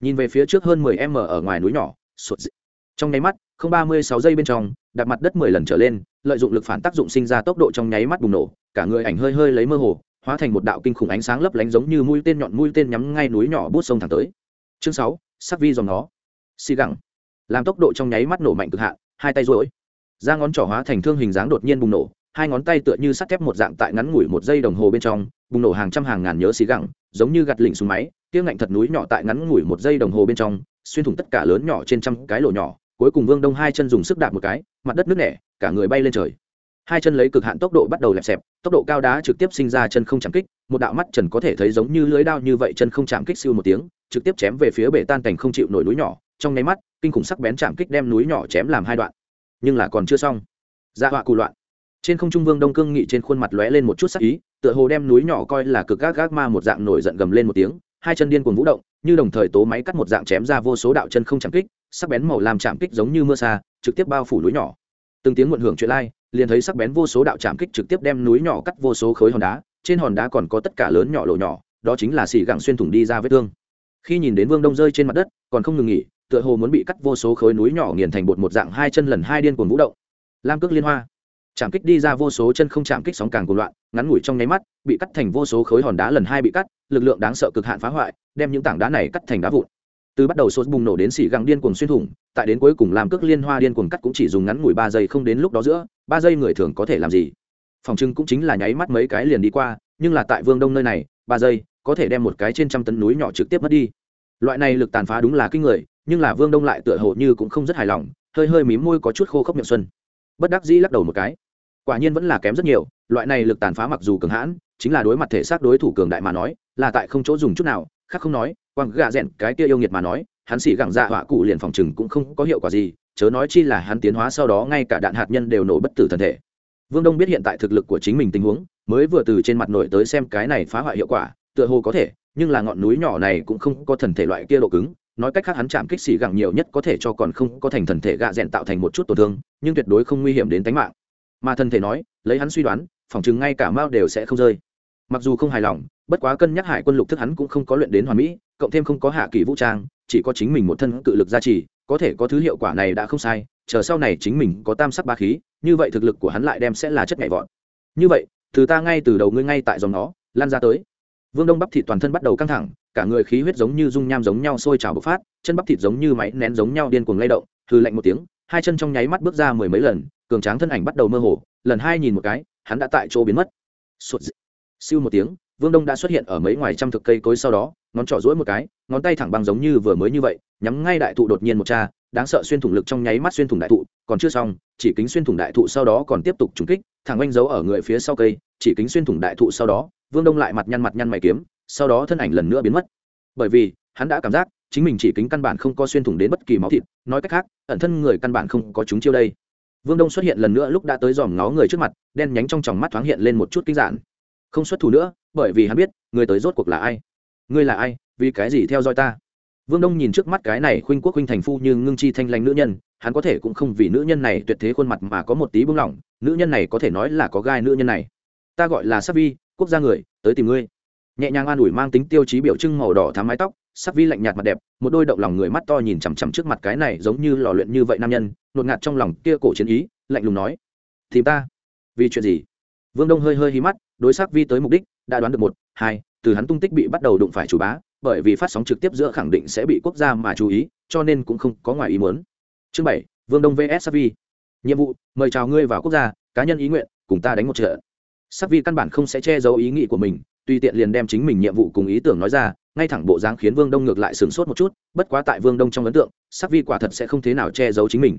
nhìn về phía trước hơn mười m ở ngoài núi nhỏ, sụt dị. trong nháy mắt, không ba mươi sáu giây bên trong, đặt mặt đất mười lần trở lên, lợi dụng lực phản tác dụng sinh ra tốc độ trong nháy mắt bùng nổ, cả người ảnh hơi hơi lấy mơ hồ hóa thành một đạo kinh khủng ánh sáng lấp lánh giống như mũi tên nhọn mũi tên nhắm ngay núi nhỏ bút sông thẳng tới. Chương sáu, sắc vi dòng nó. Xì gẳng. Làm tốc độ trong nháy mắt nổ mạnh cực hạn, hai tay rối ra ngón trỏ hóa thành thương hình dáng đột nhiên bùng nổ, hai ngón tay tựa như sắt thép một dạng tại ngắn ngủi một giây đồng hồ bên trong, bùng nổ hàng trăm hàng ngàn nhớ xì gẳng, giống như gặt lỉnh xuống máy tiếng ngạnh thật núi nhỏ tại ngắn ngủi một giây đồng hồ bên trong, xuyên thủng tất cả lớn nhỏ trên trăm cái lỗ nhỏ, cuối cùng vương đông hai chân dùng sức đạp một cái, mặt đất nứt nẻ, cả người bay lên trời hai chân lấy cực hạn tốc độ bắt đầu lẹp xẹp, tốc độ cao đá trực tiếp sinh ra chân không chạm kích, một đạo mắt trần có thể thấy giống như lưới đao như vậy chân không chạm kích siêu một tiếng, trực tiếp chém về phía bể tan cảnh không chịu nổi núi nhỏ, trong nháy mắt, kinh khủng sắc bén chạm kích đem núi nhỏ chém làm hai đoạn. Nhưng là còn chưa xong. Gia họa cù loạn. Trên không trung vương đông cương nghị trên khuôn mặt lóe lên một chút sắc ý, tựa hồ đem núi nhỏ coi là cực gác gác ma một dạng nổi giận gầm lên một tiếng, hai chân điên cuồng vũ động, như đồng thời tố máy cắt một dạng chém ra vô số đạo chân không chạm kích, sắc bén màu làm chạm kích giống như mưa xa, trực tiếp bao phủ núi nhỏ. Từng tiếng muộn hưởng chuyện lai liền thấy sắc bén vô số đạo chạm kích trực tiếp đem núi nhỏ cắt vô số khối hòn đá, trên hòn đá còn có tất cả lớn nhỏ lỗ nhỏ, đó chính là xì gẳng xuyên thủng đi ra vết thương. Khi nhìn đến vương đông rơi trên mặt đất, còn không ngừng nghỉ, tựa hồ muốn bị cắt vô số khối núi nhỏ nghiền thành bột một dạng hai chân lần hai điên cuồng vũ động. Lam cước liên hoa. Chạm kích đi ra vô số chân không chạm kích sóng càng cuồng loạn, ngắn ngủi trong nháy mắt, bị cắt thành vô số khối hòn đá lần hai bị cắt, lực lượng đáng sợ cực hạn phá hoại, đem những tảng đá này cắt thành đá vụn từ bắt đầu sốt bùng nổ đến xỉ găng điên cuồng xuyên thủng, tại đến cuối cùng làm cước liên hoa điên cuồng cắt cũng chỉ dùng ngắn ngủi ba giây không đến lúc đó giữa, ba giây người thường có thể làm gì? Phòng trưng cũng chính là nháy mắt mấy cái liền đi qua, nhưng là tại vương đông nơi này, ba giây, có thể đem một cái trên trăm tấn núi nhỏ trực tiếp mất đi. Loại này lực tàn phá đúng là kinh người, nhưng là vương đông lại tựa hồ như cũng không rất hài lòng, hơi hơi mím môi có chút khô khốc miệng xuân. Bất đắc dĩ lắc đầu một cái. Quả nhiên vẫn là kém rất nhiều, loại này lực tàn phá mặc dù cường hãn, chính là đối mặt thể xác đối thủ cường đại mà nói, là tại không chỗ dùng chút nào khác không nói quăng gạ rẽn cái kia yêu nghiệt mà nói, hắn xỉ gẳng dạ họa cụ liền phòng chừng cũng không có hiệu quả gì, chớ nói chi là hắn tiến hóa sau đó ngay cả đạn hạt nhân đều nổ bất tử thân thể. Vương đông biết hiện tại thực lực của chính mình tình huống, mới vừa từ trên mặt nội tới xem cái này phá hoại hiệu quả, tựa hồ có thể, nhưng là ngọn núi nhỏ này cũng không có thần thể loại kia độ cứng, nói cách khác hắn chạm kích xỉ gẳng nhiều nhất có thể cho còn không có thành thần thể gạ rẽn tạo thành một chút tổn thương, nhưng tuyệt đối không nguy hiểm đến tính mạng. Mà thần thể nói, lấy hắn suy đoán, phòng chừng ngay cả mao đều sẽ không rơi. Mặc dù không hài lòng bất quá cân nhắc hải quân lục thức hắn cũng không có luyện đến hoàn mỹ, cộng thêm không có hạ kỳ vũ trang, chỉ có chính mình một thân cự lực gia trì, có thể có thứ hiệu quả này đã không sai, chờ sau này chính mình có tam sắc ba khí, như vậy thực lực của hắn lại đem sẽ là chất nhảy vọt. Như vậy, từ ta ngay từ đầu ngươi ngay tại dòng nó, lan ra tới. Vương đông bắp thịt toàn thân bắt đầu căng thẳng, cả người khí huyết giống như dung nham giống nhau sôi trào bộc phát, chân bắp thịt giống như máy nén giống nhau điên cuồng lay động hư lạnh một tiếng, hai chân trong nháy mắt bước ra mười mấy lần, cường tráng thân ảnh bắt đầu mơ hồ, lần hai nhìn một cái, hắn đã tại chỗ biến mất. Sụt dị. siêu một tiếng vương đông đã xuất hiện ở mấy ngoài trăm thực cây cối sau đó, ngón trỏ rỗi một cái, ngón tay thẳng băng giống như vừa mới như vậy, nhắm ngay đại thụ đột nhiên một cha, đáng sợ xuyên thủng lực trong nháy mắt xuyên thủng đại thụ, còn chưa xong, chỉ kính xuyên thủng đại thụ sau đó còn tiếp tục trúng kích thẳng oanh giấu ở người phía sau cây, chỉ kính xuyên thủng đại thụ sau đó, vương đông lại mặt nhăn mặt nhăn mày kiếm, sau đó thân ảnh lần nữa biến mất. Bởi vì, hắn đã cảm giác, chính mình chỉ kính căn bản không có xuyên thủng đến bất kỳ máu thịt, nói cách khác, ẩn thân người căn bản không có chúng chiêu đây. Vương đông xuất hiện lần nữa lúc đã tới dòm ngó người trước mặt, đen nhánh trong tròng mắt thoáng hiện lên một chút kinh giản không xuất thủ nữa, bởi vì hắn biết người tới rốt cuộc là ai. Ngươi là ai? Vì cái gì theo dõi ta? Vương đông nhìn trước mắt cái này khuynh quốc khuynh thành phu như ngưng chi thanh lanh nữ nhân, hắn có thể cũng không vì nữ nhân này tuyệt thế khuôn mặt mà có một tí buông lỏng, nữ nhân này có thể nói là có gai nữ nhân này. Ta gọi là sắc vi, quốc gia người, tới tìm ngươi. Nhẹ nhàng an ủi mang tính tiêu chí biểu trưng màu đỏ thám mái tóc, sắc vi lạnh nhạt mặt đẹp, một đôi động lòng người mắt to nhìn chằm chằm trước mặt cái này giống như lò luyện như vậy nam nhân nột ngạt trong lòng kia cổ chiến ý, lạnh lùng nói, tìm ta? Vì chuyện gì? Vương đông hơi hơi hí mắt, đối sắc vi tới mục đích, đã đoán được một, hai, từ hắn tung tích bị bắt đầu đụng phải chủ bá, bởi vì phát sóng trực tiếp giữa khẳng định sẽ bị quốc gia mà chú ý, cho nên cũng không có ngoài ý muốn. Chương bảy, vương đông vs sắc vi. Nhiệm vụ, mời chào ngươi vào quốc gia, cá nhân ý nguyện, cùng ta đánh một trận. Sắc vi căn bản không sẽ che giấu ý nghĩ của mình tùy tiện liền đem chính mình nhiệm vụ cùng ý tưởng nói ra, ngay thẳng bộ dáng khiến vương đông ngược lại sửng sốt một chút, bất quá tại vương đông trong ấn tượng, sắc vi quả thật sẽ không thế nào che giấu chính mình.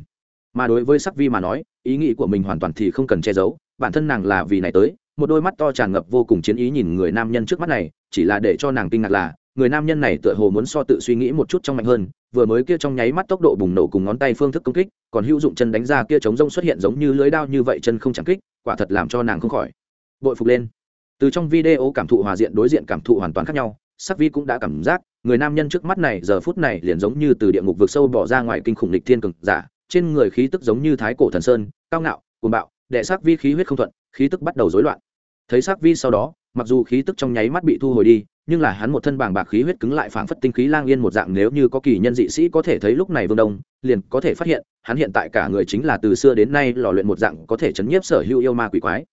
Mà đối với sắc vi mà nói, ý nghĩ của mình hoàn toàn thì không cần che giấu bản thân nàng là vì này tới, một đôi mắt to tràn ngập vô cùng chiến ý nhìn người nam nhân trước mắt này, chỉ là để cho nàng kinh ngạc là, người nam nhân này tựa hồ muốn so tự suy nghĩ một chút trong mạnh hơn, vừa mới kia trong nháy mắt tốc độ bùng nổ cùng ngón tay phương thức công kích, còn hữu dụng chân đánh ra kia chống rông xuất hiện giống như lưới đao như vậy chân không chẳng kích, quả thật làm cho nàng không khỏi. Bội phục lên. Từ trong video cảm thụ hòa diện đối diện cảm thụ hoàn toàn khác nhau, sắc vi cũng đã cảm giác, người nam nhân trước mắt này giờ phút này liền giống như từ địa ngục vực sâu bỏ ra ngoài kinh khủng lịch thiên cực giả, trên người khí tức giống như thái cổ thần sơn, cao ngạo, cuồng bạo đệ sắc vi khí huyết không thuận, khí tức bắt đầu rối loạn. Thấy sắc vi sau đó, mặc dù khí tức trong nháy mắt bị thu hồi đi, nhưng là hắn một thân bàng bạc khí huyết cứng lại phảng phất tinh khí lang yên một dạng nếu như có kỳ nhân dị sĩ có thể thấy lúc này vương đông, liền có thể phát hiện, hắn hiện tại cả người chính là từ xưa đến nay lò luyện một dạng có thể chấn nhiếp sở hữu yêu ma quỷ quái.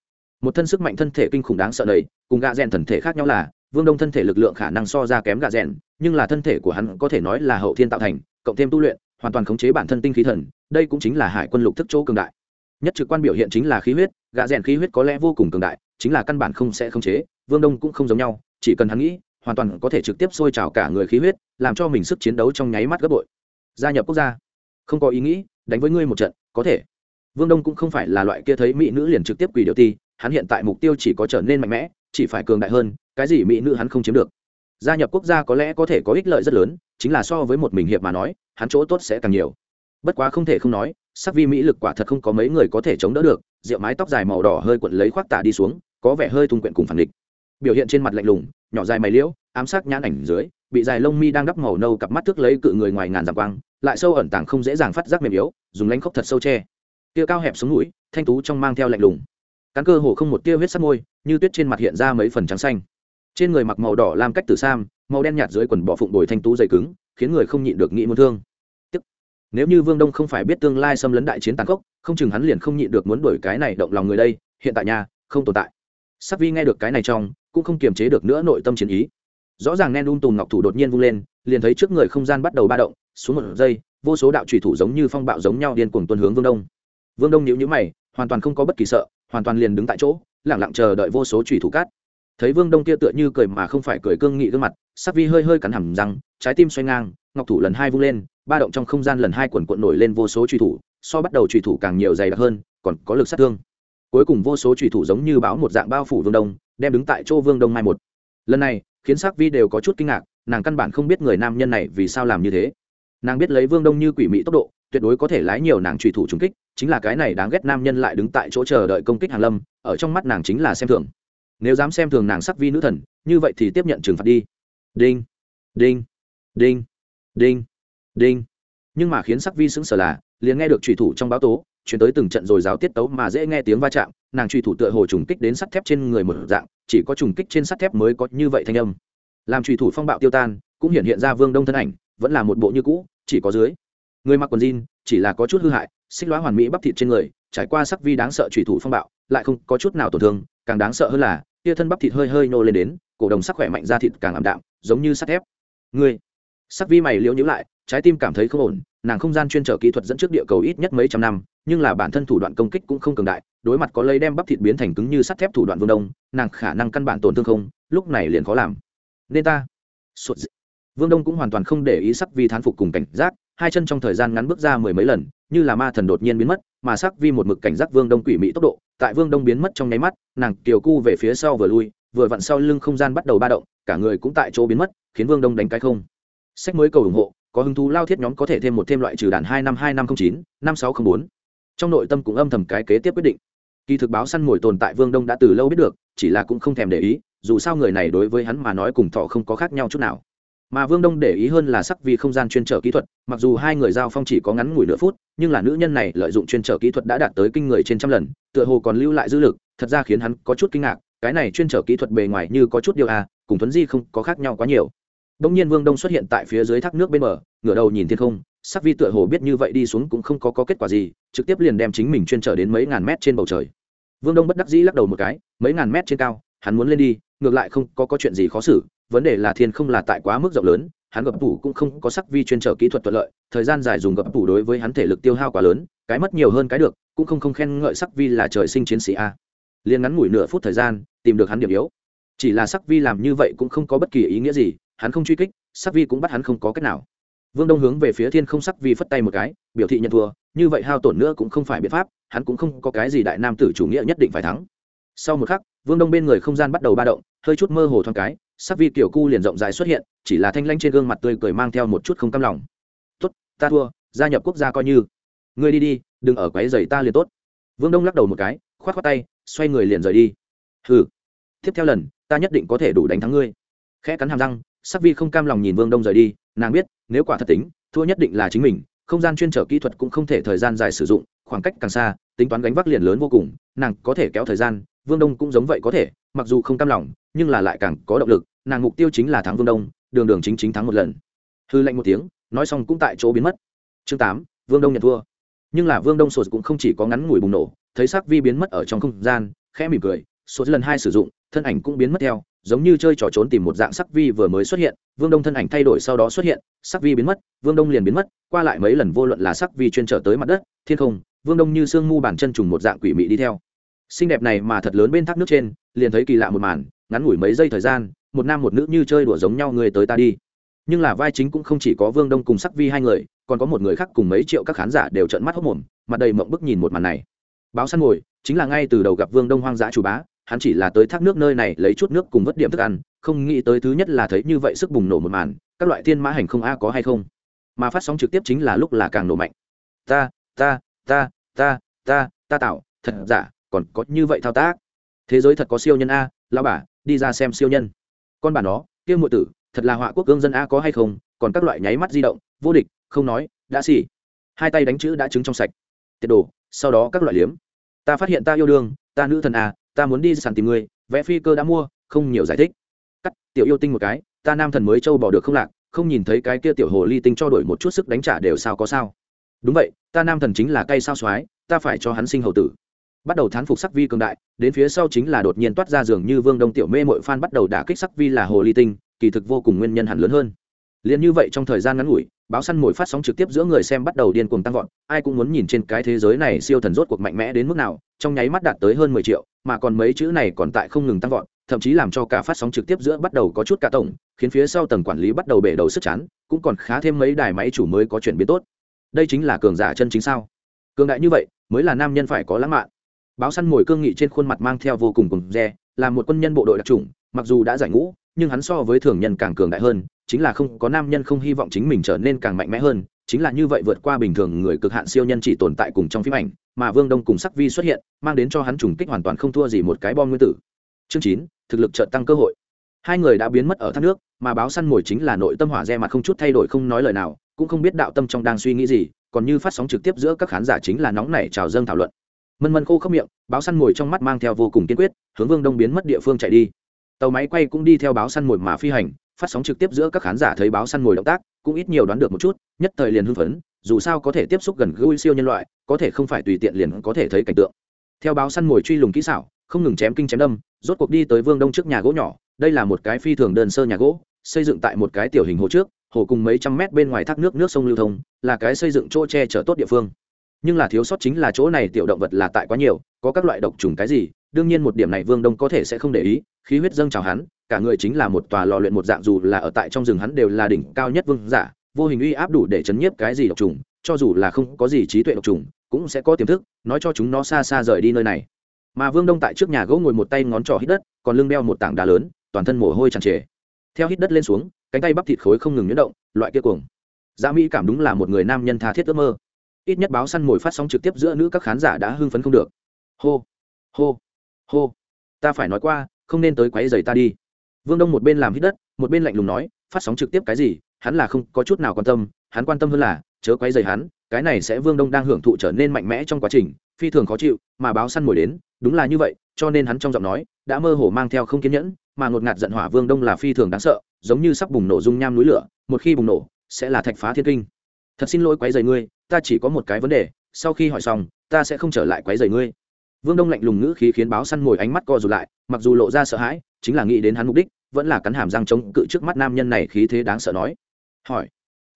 Một thân sức mạnh thân thể kinh khủng đáng sợ đầy cùng gạ rèn thần thể khác nhau là, vương đông thân thể lực lượng khả năng so ra kém gạ rèn, nhưng là thân thể của hắn có thể nói là hậu thiên tạo thành, cộng thêm tu luyện, hoàn toàn khống chế bản thân tinh khí thần, đây cũng chính là hải quân lục thức chỗ cường đại nhất trực quan biểu hiện chính là khí huyết gạ rèn khí huyết có lẽ vô cùng cường đại, chính là căn bản không sẽ khống chế, vương đông cũng không giống nhau, chỉ cần hắn nghĩ, hoàn toàn có thể trực tiếp sôi trào cả người khí huyết, làm cho mình sức chiến đấu trong nháy mắt gấp bội. Gia nhập quốc gia. Không có ý nghĩ, đánh với ngươi một trận, có thể. Vương đông cũng không phải là loại kia thấy mỹ nữ liền trực tiếp quỳ điệu ti, hắn hiện tại mục tiêu chỉ có trở nên mạnh mẽ, chỉ phải cường đại hơn, cái gì mỹ nữ hắn không chiếm được. Gia nhập quốc gia có lẽ có thể có ích lợi rất lớn, chính là so với một mình hiệp mà nói, hắn chỗ tốt sẽ càng nhiều. Bất quá không thể không nói sắc vi mỹ lực quả thật không có mấy người có thể chống đỡ được, rượu mái tóc dài màu đỏ hơi quận lấy khoác tả đi xuống, có vẻ hơi thung quyện cùng phản địch biểu hiện trên mặt lạnh lùng, nhỏ dài mày liễu, ám sát nhãn ảnh dưới, bị dài lông mi đang đắp màu nâu cặp mắt thước lấy cự người ngoài ngàn dặm quang, lại sâu ẩn tàng không dễ dàng phát giác mềm yếu, dùng lánh khóc thật sâu che. Tia cao hẹp xuống mũi, thanh tú trong mang theo lạnh lùng. Cắn cơ hồ không một tia huyết sắc môi, như tuyết trên mặt hiện ra mấy phần trắng xanh. Trên người mặc màu đỏ làm cách tử sam, màu đen nhạt dưới quần bỏ phụng bồi thanh tú dày cứng, khiến người không nhịn được nghĩ muốn thương nếu như vương đông không phải biết tương lai xâm lấn đại chiến tàn khốc, không chừng hắn liền không nhịn được muốn đổi cái này động lòng người đây, hiện tại nhà không tồn tại. Sắc vi nghe được cái này trong, cũng không kiềm chế được nữa nội tâm chiến ý. Rõ ràng nen un tùm ngọc thủ đột nhiên vung lên, liền thấy trước người không gian bắt đầu ba động, xuống một giây, vô số đạo trùy thủ giống như phong bạo giống nhau điên cuồng tuân hướng vương đông. Vương đông nhíu nhíu mày, hoàn toàn không có bất kỳ sợ, hoàn toàn liền đứng tại chỗ lẳng lặng chờ đợi vô số trùy thủ cát. Thấy vương đông kia tựa như cười mà không phải cười cương nghị gương mặt, sắc vi hơi hơi cắn hầm răng, trái tim xoay ngang, ngọc thủ lần hai vung lên ba động trong không gian lần hai quần quận nổi lên vô số truy thủ, so bắt đầu truy thủ càng nhiều dày đặc hơn, còn có lực sát thương. Cuối cùng vô số truy thủ giống như báo một dạng bao phủ vương đông, đem đứng tại chỗ vương đông mai một. Lần này, khiến sắc vi đều có chút kinh ngạc, nàng căn bản không biết người nam nhân này vì sao làm như thế. Nàng biết lấy vương đông như quỷ mỹ tốc độ, tuyệt đối có thể lái nhiều nàng truy thủ trúng kích, chính là cái này đáng ghét nam nhân lại đứng tại chỗ chờ đợi công kích hàn lâm, ở trong mắt nàng chính là xem thường. Nếu dám xem thường nàng sắc vi nữ thần, như vậy thì tiếp nhận trừng phạt đi. Đinh đinh đinh đinh đinh. Nhưng mà khiến sắc vi sững sờ là, liền nghe được trùy thủ trong báo tố, chuyển tới từng trận rồi giáo tiết tấu mà dễ nghe tiếng va chạm, nàng trùy thủ tựa hồ trùng kích đến sắt thép trên người một dạng, chỉ có trùng kích trên sắt thép mới có như vậy thanh âm. Làm trùy thủ phong bạo tiêu tan, cũng hiện hiện ra vương đông thân ảnh, vẫn là một bộ như cũ, chỉ có dưới. Người mặc quần jean, chỉ là có chút hư hại, xích lõa hoàn mỹ bắp thịt trên người, trải qua sắc vi đáng sợ trùy thủ phong bạo, lại không có chút nào tổn thương, càng đáng sợ hơn là, tia thân bắp thịt hơi hơi nô lên đến, cổ đồng sắc khỏe mạnh ra thịt càng ảm đạm, giống như sắt thép. Ngươi sắc vi mày liễu nhữ lại, trái tim cảm thấy không ổn, nàng không gian chuyên trở kỹ thuật dẫn trước địa cầu ít nhất mấy trăm năm, nhưng là bản thân thủ đoạn công kích cũng không cường đại, đối mặt có lấy đem bắp thịt biến thành cứng như sắt thép thủ đoạn vương đông, nàng khả năng căn bản tổn thương không, lúc này liền khó làm. Nên ta. Dị. vương đông cũng hoàn toàn không để ý sắc vi thán phục cùng cảnh giác, hai chân trong thời gian ngắn bước ra mười mấy lần, như là ma thần đột nhiên biến mất, mà sắc vi một mực cảnh giác vương đông quỷ mỹ tốc độ, tại vương đông biến mất trong nháy mắt, nàng kiều cu về phía sau vừa lui, vừa vặn sau lưng không gian bắt đầu ba động, cả người cũng tại chỗ biến mất, khiến vương đông đánh cái không sách mới cầu ủng hộ, có hứng thú lao thiết nhóm có thể thêm một thêm loại trừ đàn hai năm hai năm không chín, năm sáu không bốn. Trong nội tâm cũng âm thầm cái kế tiếp quyết định. Kỳ thực báo săn mồi tồn tại vương đông đã từ lâu biết được, chỉ là cũng không thèm để ý, dù sao người này đối với hắn mà nói cùng thọ không có khác nhau chút nào. Mà vương đông để ý hơn là sắc vì không gian chuyên trở kỹ thuật, mặc dù hai người giao phong chỉ có ngắn ngủi nửa phút, nhưng là nữ nhân này lợi dụng chuyên trở kỹ thuật đã đạt tới kinh người trên trăm lần, tựa hồ còn lưu lại dư lực, thật ra khiến hắn có chút kinh ngạc, cái này chuyên trở kỹ thuật bề ngoài như có chút điều a cùng thuấn di không có khác nhau quá nhiều đông nhiên vương đông xuất hiện tại phía dưới thác nước bên bờ ngửa đầu nhìn thiên không sắc vi tựa hồ biết như vậy đi xuống cũng không có, có kết quả gì trực tiếp liền đem chính mình chuyên trở đến mấy ngàn mét trên bầu trời. Vương đông bất đắc dĩ lắc đầu một cái mấy ngàn mét trên cao hắn muốn lên đi ngược lại không có, có chuyện gì khó xử vấn đề là thiên không là tại quá mức rộng lớn hắn gập tủ cũng không có sắc vi chuyên trở kỹ thuật thuận lợi thời gian dài dùng gập tủ đối với hắn thể lực tiêu hao quá lớn cái mất nhiều hơn cái được cũng không không khen ngợi sắc vi là trời sinh chiến sĩ a. Liền ngắn ngủi nửa phút thời gian tìm được hắn điểm yếu. Chỉ là sắc vi làm như vậy cũng không có bất kỳ ý nghĩa gì hắn không truy kích, sắc vi cũng bắt hắn không có cách nào. Vương đông hướng về phía thiên không sắc vi phất tay một cái, biểu thị nhận thua, như vậy hao tổn nữa cũng không phải biện pháp, hắn cũng không có cái gì đại nam tử chủ nghĩa nhất định phải thắng. Sau một khắc, vương đông bên người không gian bắt đầu ba động, hơi chút mơ hồ thoáng cái, sắc vi kiểu cu liền rộng dài xuất hiện, chỉ là thanh lanh trên gương mặt tươi cười mang theo một chút không cam lòng. Tốt, ta thua, gia nhập quốc gia coi như. Ngươi đi đi, đừng ở quấy giày ta liền tốt. Vương đông lắc đầu một cái k h o á t k h o á tay, xoay người liền rời đi. Hừ, tiếp theo lần, ta nhất định có thể đủ đánh thắng ngươi. Khẽ cắn hàm răng sắc vi không cam lòng nhìn vương đông rời đi, nàng biết, nếu quả thật tính, thua nhất định là chính mình, không gian chuyên trở kỹ thuật cũng không thể thời gian dài sử dụng, khoảng cách càng xa, tính toán gánh vác liền lớn vô cùng, nàng có thể kéo thời gian, vương đông cũng giống vậy có thể, mặc dù không cam lòng, nhưng là lại càng có động lực, nàng mục tiêu chính là thắng vương đông, đường đường chính chính thắng một lần. Hư lệnh một tiếng, nói xong cũng tại chỗ biến mất. Chương tám, vương đông nhận thua. Nhưng là vương đông sột cũng không chỉ có ngắn ngủi bùng nổ, thấy sắc vi biến mất ở trong không gian, khẽ mỉm cười, sột lần hai sử dụng thân ảnh cũng biến mất theo, giống như chơi trò trốn tìm một dạng sắc vi vừa mới xuất hiện, vương đông thân ảnh thay đổi sau đó xuất hiện, sắc vi biến mất, vương đông liền biến mất, qua lại mấy lần vô luận là sắc vi chuyên trở tới mặt đất, thiên không, vương đông như sương mu bàn chân trùng một dạng quỷ mị đi theo. Xinh đẹp này mà thật lớn bên thác nước trên, liền thấy kỳ lạ một màn, ngắn ngủi mấy giây thời gian, một nam một nữ như chơi đùa giống nhau người tới ta đi. Nhưng là vai chính cũng không chỉ có vương đông cùng sắc vi hai người, còn có một người khác cùng mấy triệu các khán giả đều trợn mắt hốc mồm, mặt đầy mộng bức nhìn một màn này. Báo săn ngồi, chính là ngay từ đầu gặp vương đông hoang dã chủ bá hắn chỉ là tới thác nước nơi này lấy chút nước cùng vất điểm thức ăn, không nghĩ tới thứ nhất là thấy như vậy sức bùng nổ một màn, các loại thiên mã hành không a có hay không? Mà phát sóng trực tiếp chính là lúc là càng nổ mạnh. Ta ta ta ta ta ta tạo, thật giả, còn có như vậy thao tác. Thế giới thật có siêu nhân a lao bà, đi ra xem siêu nhân. Con bà nó, kia ngụy tử, thật là họa quốc cương dân a có hay không? Còn các loại nháy mắt di động, vô địch, không nói, đã xỉ. Hai tay đánh chữ đã trứng trong sạch. Tiệt đồ, sau đó các loại liếm. Ta phát hiện ta yêu đương, ta nữ thần a ta muốn đi sàn tìm người, vẽ phi cơ đã mua, không nhiều giải thích. Cắt, tiểu yêu tinh một cái, ta nam thần mới châu bỏ được không lạc, không nhìn thấy cái kia tiểu hồ ly tinh cho đổi một chút sức đánh trả đều sao có sao. Đúng vậy, ta nam thần chính là cây sao soái ta phải cho hắn sinh hậu tử. Bắt đầu thán phục sắc vi cường đại, đến phía sau chính là đột nhiên toát ra giường như vương đông tiểu mê mội phan bắt đầu đả kích sắc vi là hồ ly tinh, kỳ thực vô cùng nguyên nhân hẳn lớn hơn liền như vậy trong thời gian ngắn ngủi, báo săn mồi phát sóng trực tiếp giữa người xem bắt đầu điên cuồng tăng vọt, ai cũng muốn nhìn trên cái thế giới này siêu thần rốt cuộc mạnh mẽ đến mức nào, trong nháy mắt đạt tới hơn mười triệu, mà còn mấy chữ này còn tại không ngừng tăng vọt, thậm chí làm cho cả phát sóng trực tiếp giữa bắt đầu có chút cả tổng, khiến phía sau tầng quản lý bắt đầu bể đầu sức chán, cũng còn khá thêm mấy đài máy chủ mới có chuyển biến tốt. Đây chính là cường giả chân chính sao? Cường đại như vậy, mới là nam nhân phải có lãng mạn. Báo săn mồi cương nghị trên khuôn mặt mang theo vô cùng cùng re là một quân nhân bộ đội đặc trùng mặc dù đã giải ngũ, nhưng hắn so với thường nhân càng cường đại hơn chính là không có nam nhân không hy vọng chính mình trở nên càng mạnh mẽ hơn, chính là như vậy vượt qua bình thường người cực hạn siêu nhân chỉ tồn tại cùng trong phim ảnh, mà vương đông cùng sắc vi xuất hiện, mang đến cho hắn trùng kích hoàn toàn không thua gì một cái bom nguyên tử. Chương chín, thực lực trợ tăng cơ hội. Hai người đã biến mất ở thác nước, mà báo săn mồi chính là nội tâm hỏa re mặt không chút thay đổi không nói lời nào, cũng không biết đạo tâm trong đang suy nghĩ gì, còn như phát sóng trực tiếp giữa các khán giả chính là nóng nảy trào dâng thảo luận. Mân mân khô khốc miệng, báo săn mồi trong mắt mang theo vô cùng kiên quyết, hướng vương đông biến mất địa phương chạy đi. Tàu máy quay cũng đi theo báo săn mồi mà phi hành phát sóng trực tiếp giữa các khán giả thấy báo săn ngồi động tác, cũng ít nhiều đoán được một chút, nhất thời liền hưng phấn, dù sao có thể tiếp xúc gần gũi siêu nhân loại, có thể không phải tùy tiện liền có thể thấy cảnh tượng. Theo báo săn ngồi truy lùng kỹ xảo, không ngừng chém kinh chém đâm, rốt cuộc đi tới vương đông trước nhà gỗ nhỏ, đây là một cái phi thường đơn sơ nhà gỗ, xây dựng tại một cái tiểu hình hồ trước, hồ cùng mấy trăm mét bên ngoài thác nước nước sông lưu thông, là cái xây dựng chỗ che chở tốt địa phương. Nhưng là thiếu sót chính là chỗ này tiểu động vật là tại quá nhiều, có các loại độc trùng cái gì đương nhiên một điểm này vương đông có thể sẽ không để ý, khí huyết dâng chào hắn, cả người chính là một tòa lò luyện một dạng dù là ở tại trong rừng hắn đều là đỉnh cao nhất vương giả, vô hình uy áp đủ để chấn nhiếp cái gì độc trùng, cho dù là không có gì trí tuệ độc trùng, cũng sẽ có tiềm thức, nói cho chúng nó xa xa rời đi nơi này. Mà vương đông tại trước nhà gỗ ngồi một tay ngón trỏ hít đất, còn lưng đeo một tảng đá lớn, toàn thân mồ hôi tràn trề. Theo hít đất lên xuống, cánh tay bắp thịt khối không ngừng nhuyễn động, loại kia cuồng. Dạ mỹ cảm đúng là một người nam nhân tha thiết ước mơ. Ít nhất báo săn mồi phát sóng trực tiếp giữa nữ các khán giả đã hưng phấn không được. Hô hô hô. Ta phải nói qua, không nên tới quấy giày ta đi. Vương đông một bên làm hít đất, một bên lạnh lùng nói, phát sóng trực tiếp cái gì, hắn là không có chút nào quan tâm, hắn quan tâm hơn là, chớ quấy giày hắn, cái này sẽ vương đông đang hưởng thụ trở nên mạnh mẽ trong quá trình, phi thường khó chịu, mà báo săn mồi đến, đúng là như vậy, cho nên hắn trong giọng nói, đã mơ hồ mang theo không kiên nhẫn, mà ngột ngạt giận hỏa vương đông là phi thường đáng sợ, giống như sắp bùng nổ dung nham núi lửa, một khi bùng nổ, sẽ là thạch phá thiên kinh. Thật xin lỗi quấy rầy ngươi, ta chỉ có một cái vấn đề, sau khi hỏi xong, ta sẽ không trở lại quấy rầy ngươi vương đông lạnh lùng ngữ khí khiến báo săn mồi ánh mắt co rụt lại, mặc dù lộ ra sợ hãi, chính là nghĩ đến hắn mục đích, vẫn là cắn hàm răng chống cự trước mắt nam nhân này khí thế đáng sợ nói. Hỏi.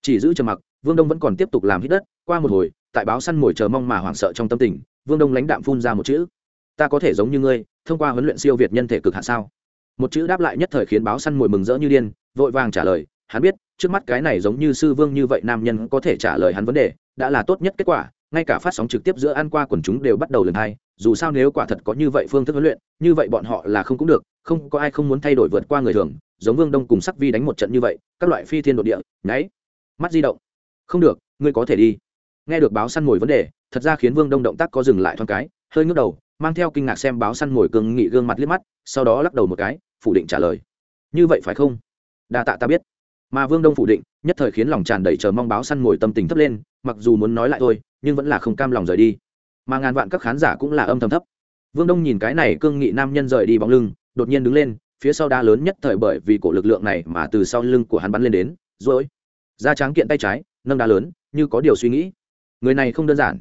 Chỉ giữ trầm mặc, vương đông vẫn còn tiếp tục làm hít đất, qua một hồi, tại báo săn mồi chờ mong mà hoảng sợ trong tâm tình, vương đông lãnh đạm phun ra một chữ. Ta có thể giống như ngươi, thông qua huấn luyện siêu việt nhân thể cực hạ sao? Một chữ đáp lại nhất thời khiến báo săn mồi mừng rỡ như điên, vội vàng trả lời, hắn biết, trước mắt cái này giống như sư vương như vậy nam nhân có thể trả lời hắn vấn đề, đã là tốt nhất kết quả ngay cả phát sóng trực tiếp giữa ăn qua quần chúng đều bắt đầu lần hai, dù sao nếu quả thật có như vậy phương thức huấn luyện, như vậy bọn họ là không cũng được, không có ai không muốn thay đổi vượt qua người thường, giống vương đông cùng sắc vi đánh một trận như vậy, các loại phi thiên đ ộ địa, nháy, mắt di động. Không được, ngươi có thể đi. Nghe được báo săn mồi vấn đề, thật ra khiến vương đông động tác có dừng lại thoáng cái, hơi ngước đầu, mang theo kinh ngạc xem báo săn mồi cường nghị gương mặt liếc mắt, sau đó lắc đầu một cái, phủ định trả lời. Như vậy phải không? Đa tạ ta biết. Mà vương đông phủ định nhất thời khiến lòng tràn đầy chờ mong báo săn mồi tâm tình thấp lên, mặc dù muốn nói lại thôi, nhưng vẫn là không cam lòng rời đi. Mà ngàn vạn các khán giả cũng là âm thầm thấp. Vương đông nhìn cái này cương nghị nam nhân rời đi bóng lưng, đột nhiên đứng lên, phía sau đá lớn nhất thời bởi vì cổ lực lượng này mà từ sau lưng của hắn bắn lên đến, rồi, da tráng kiện tay trái, nâng đá lớn, như có điều suy nghĩ. Người này không đơn giản.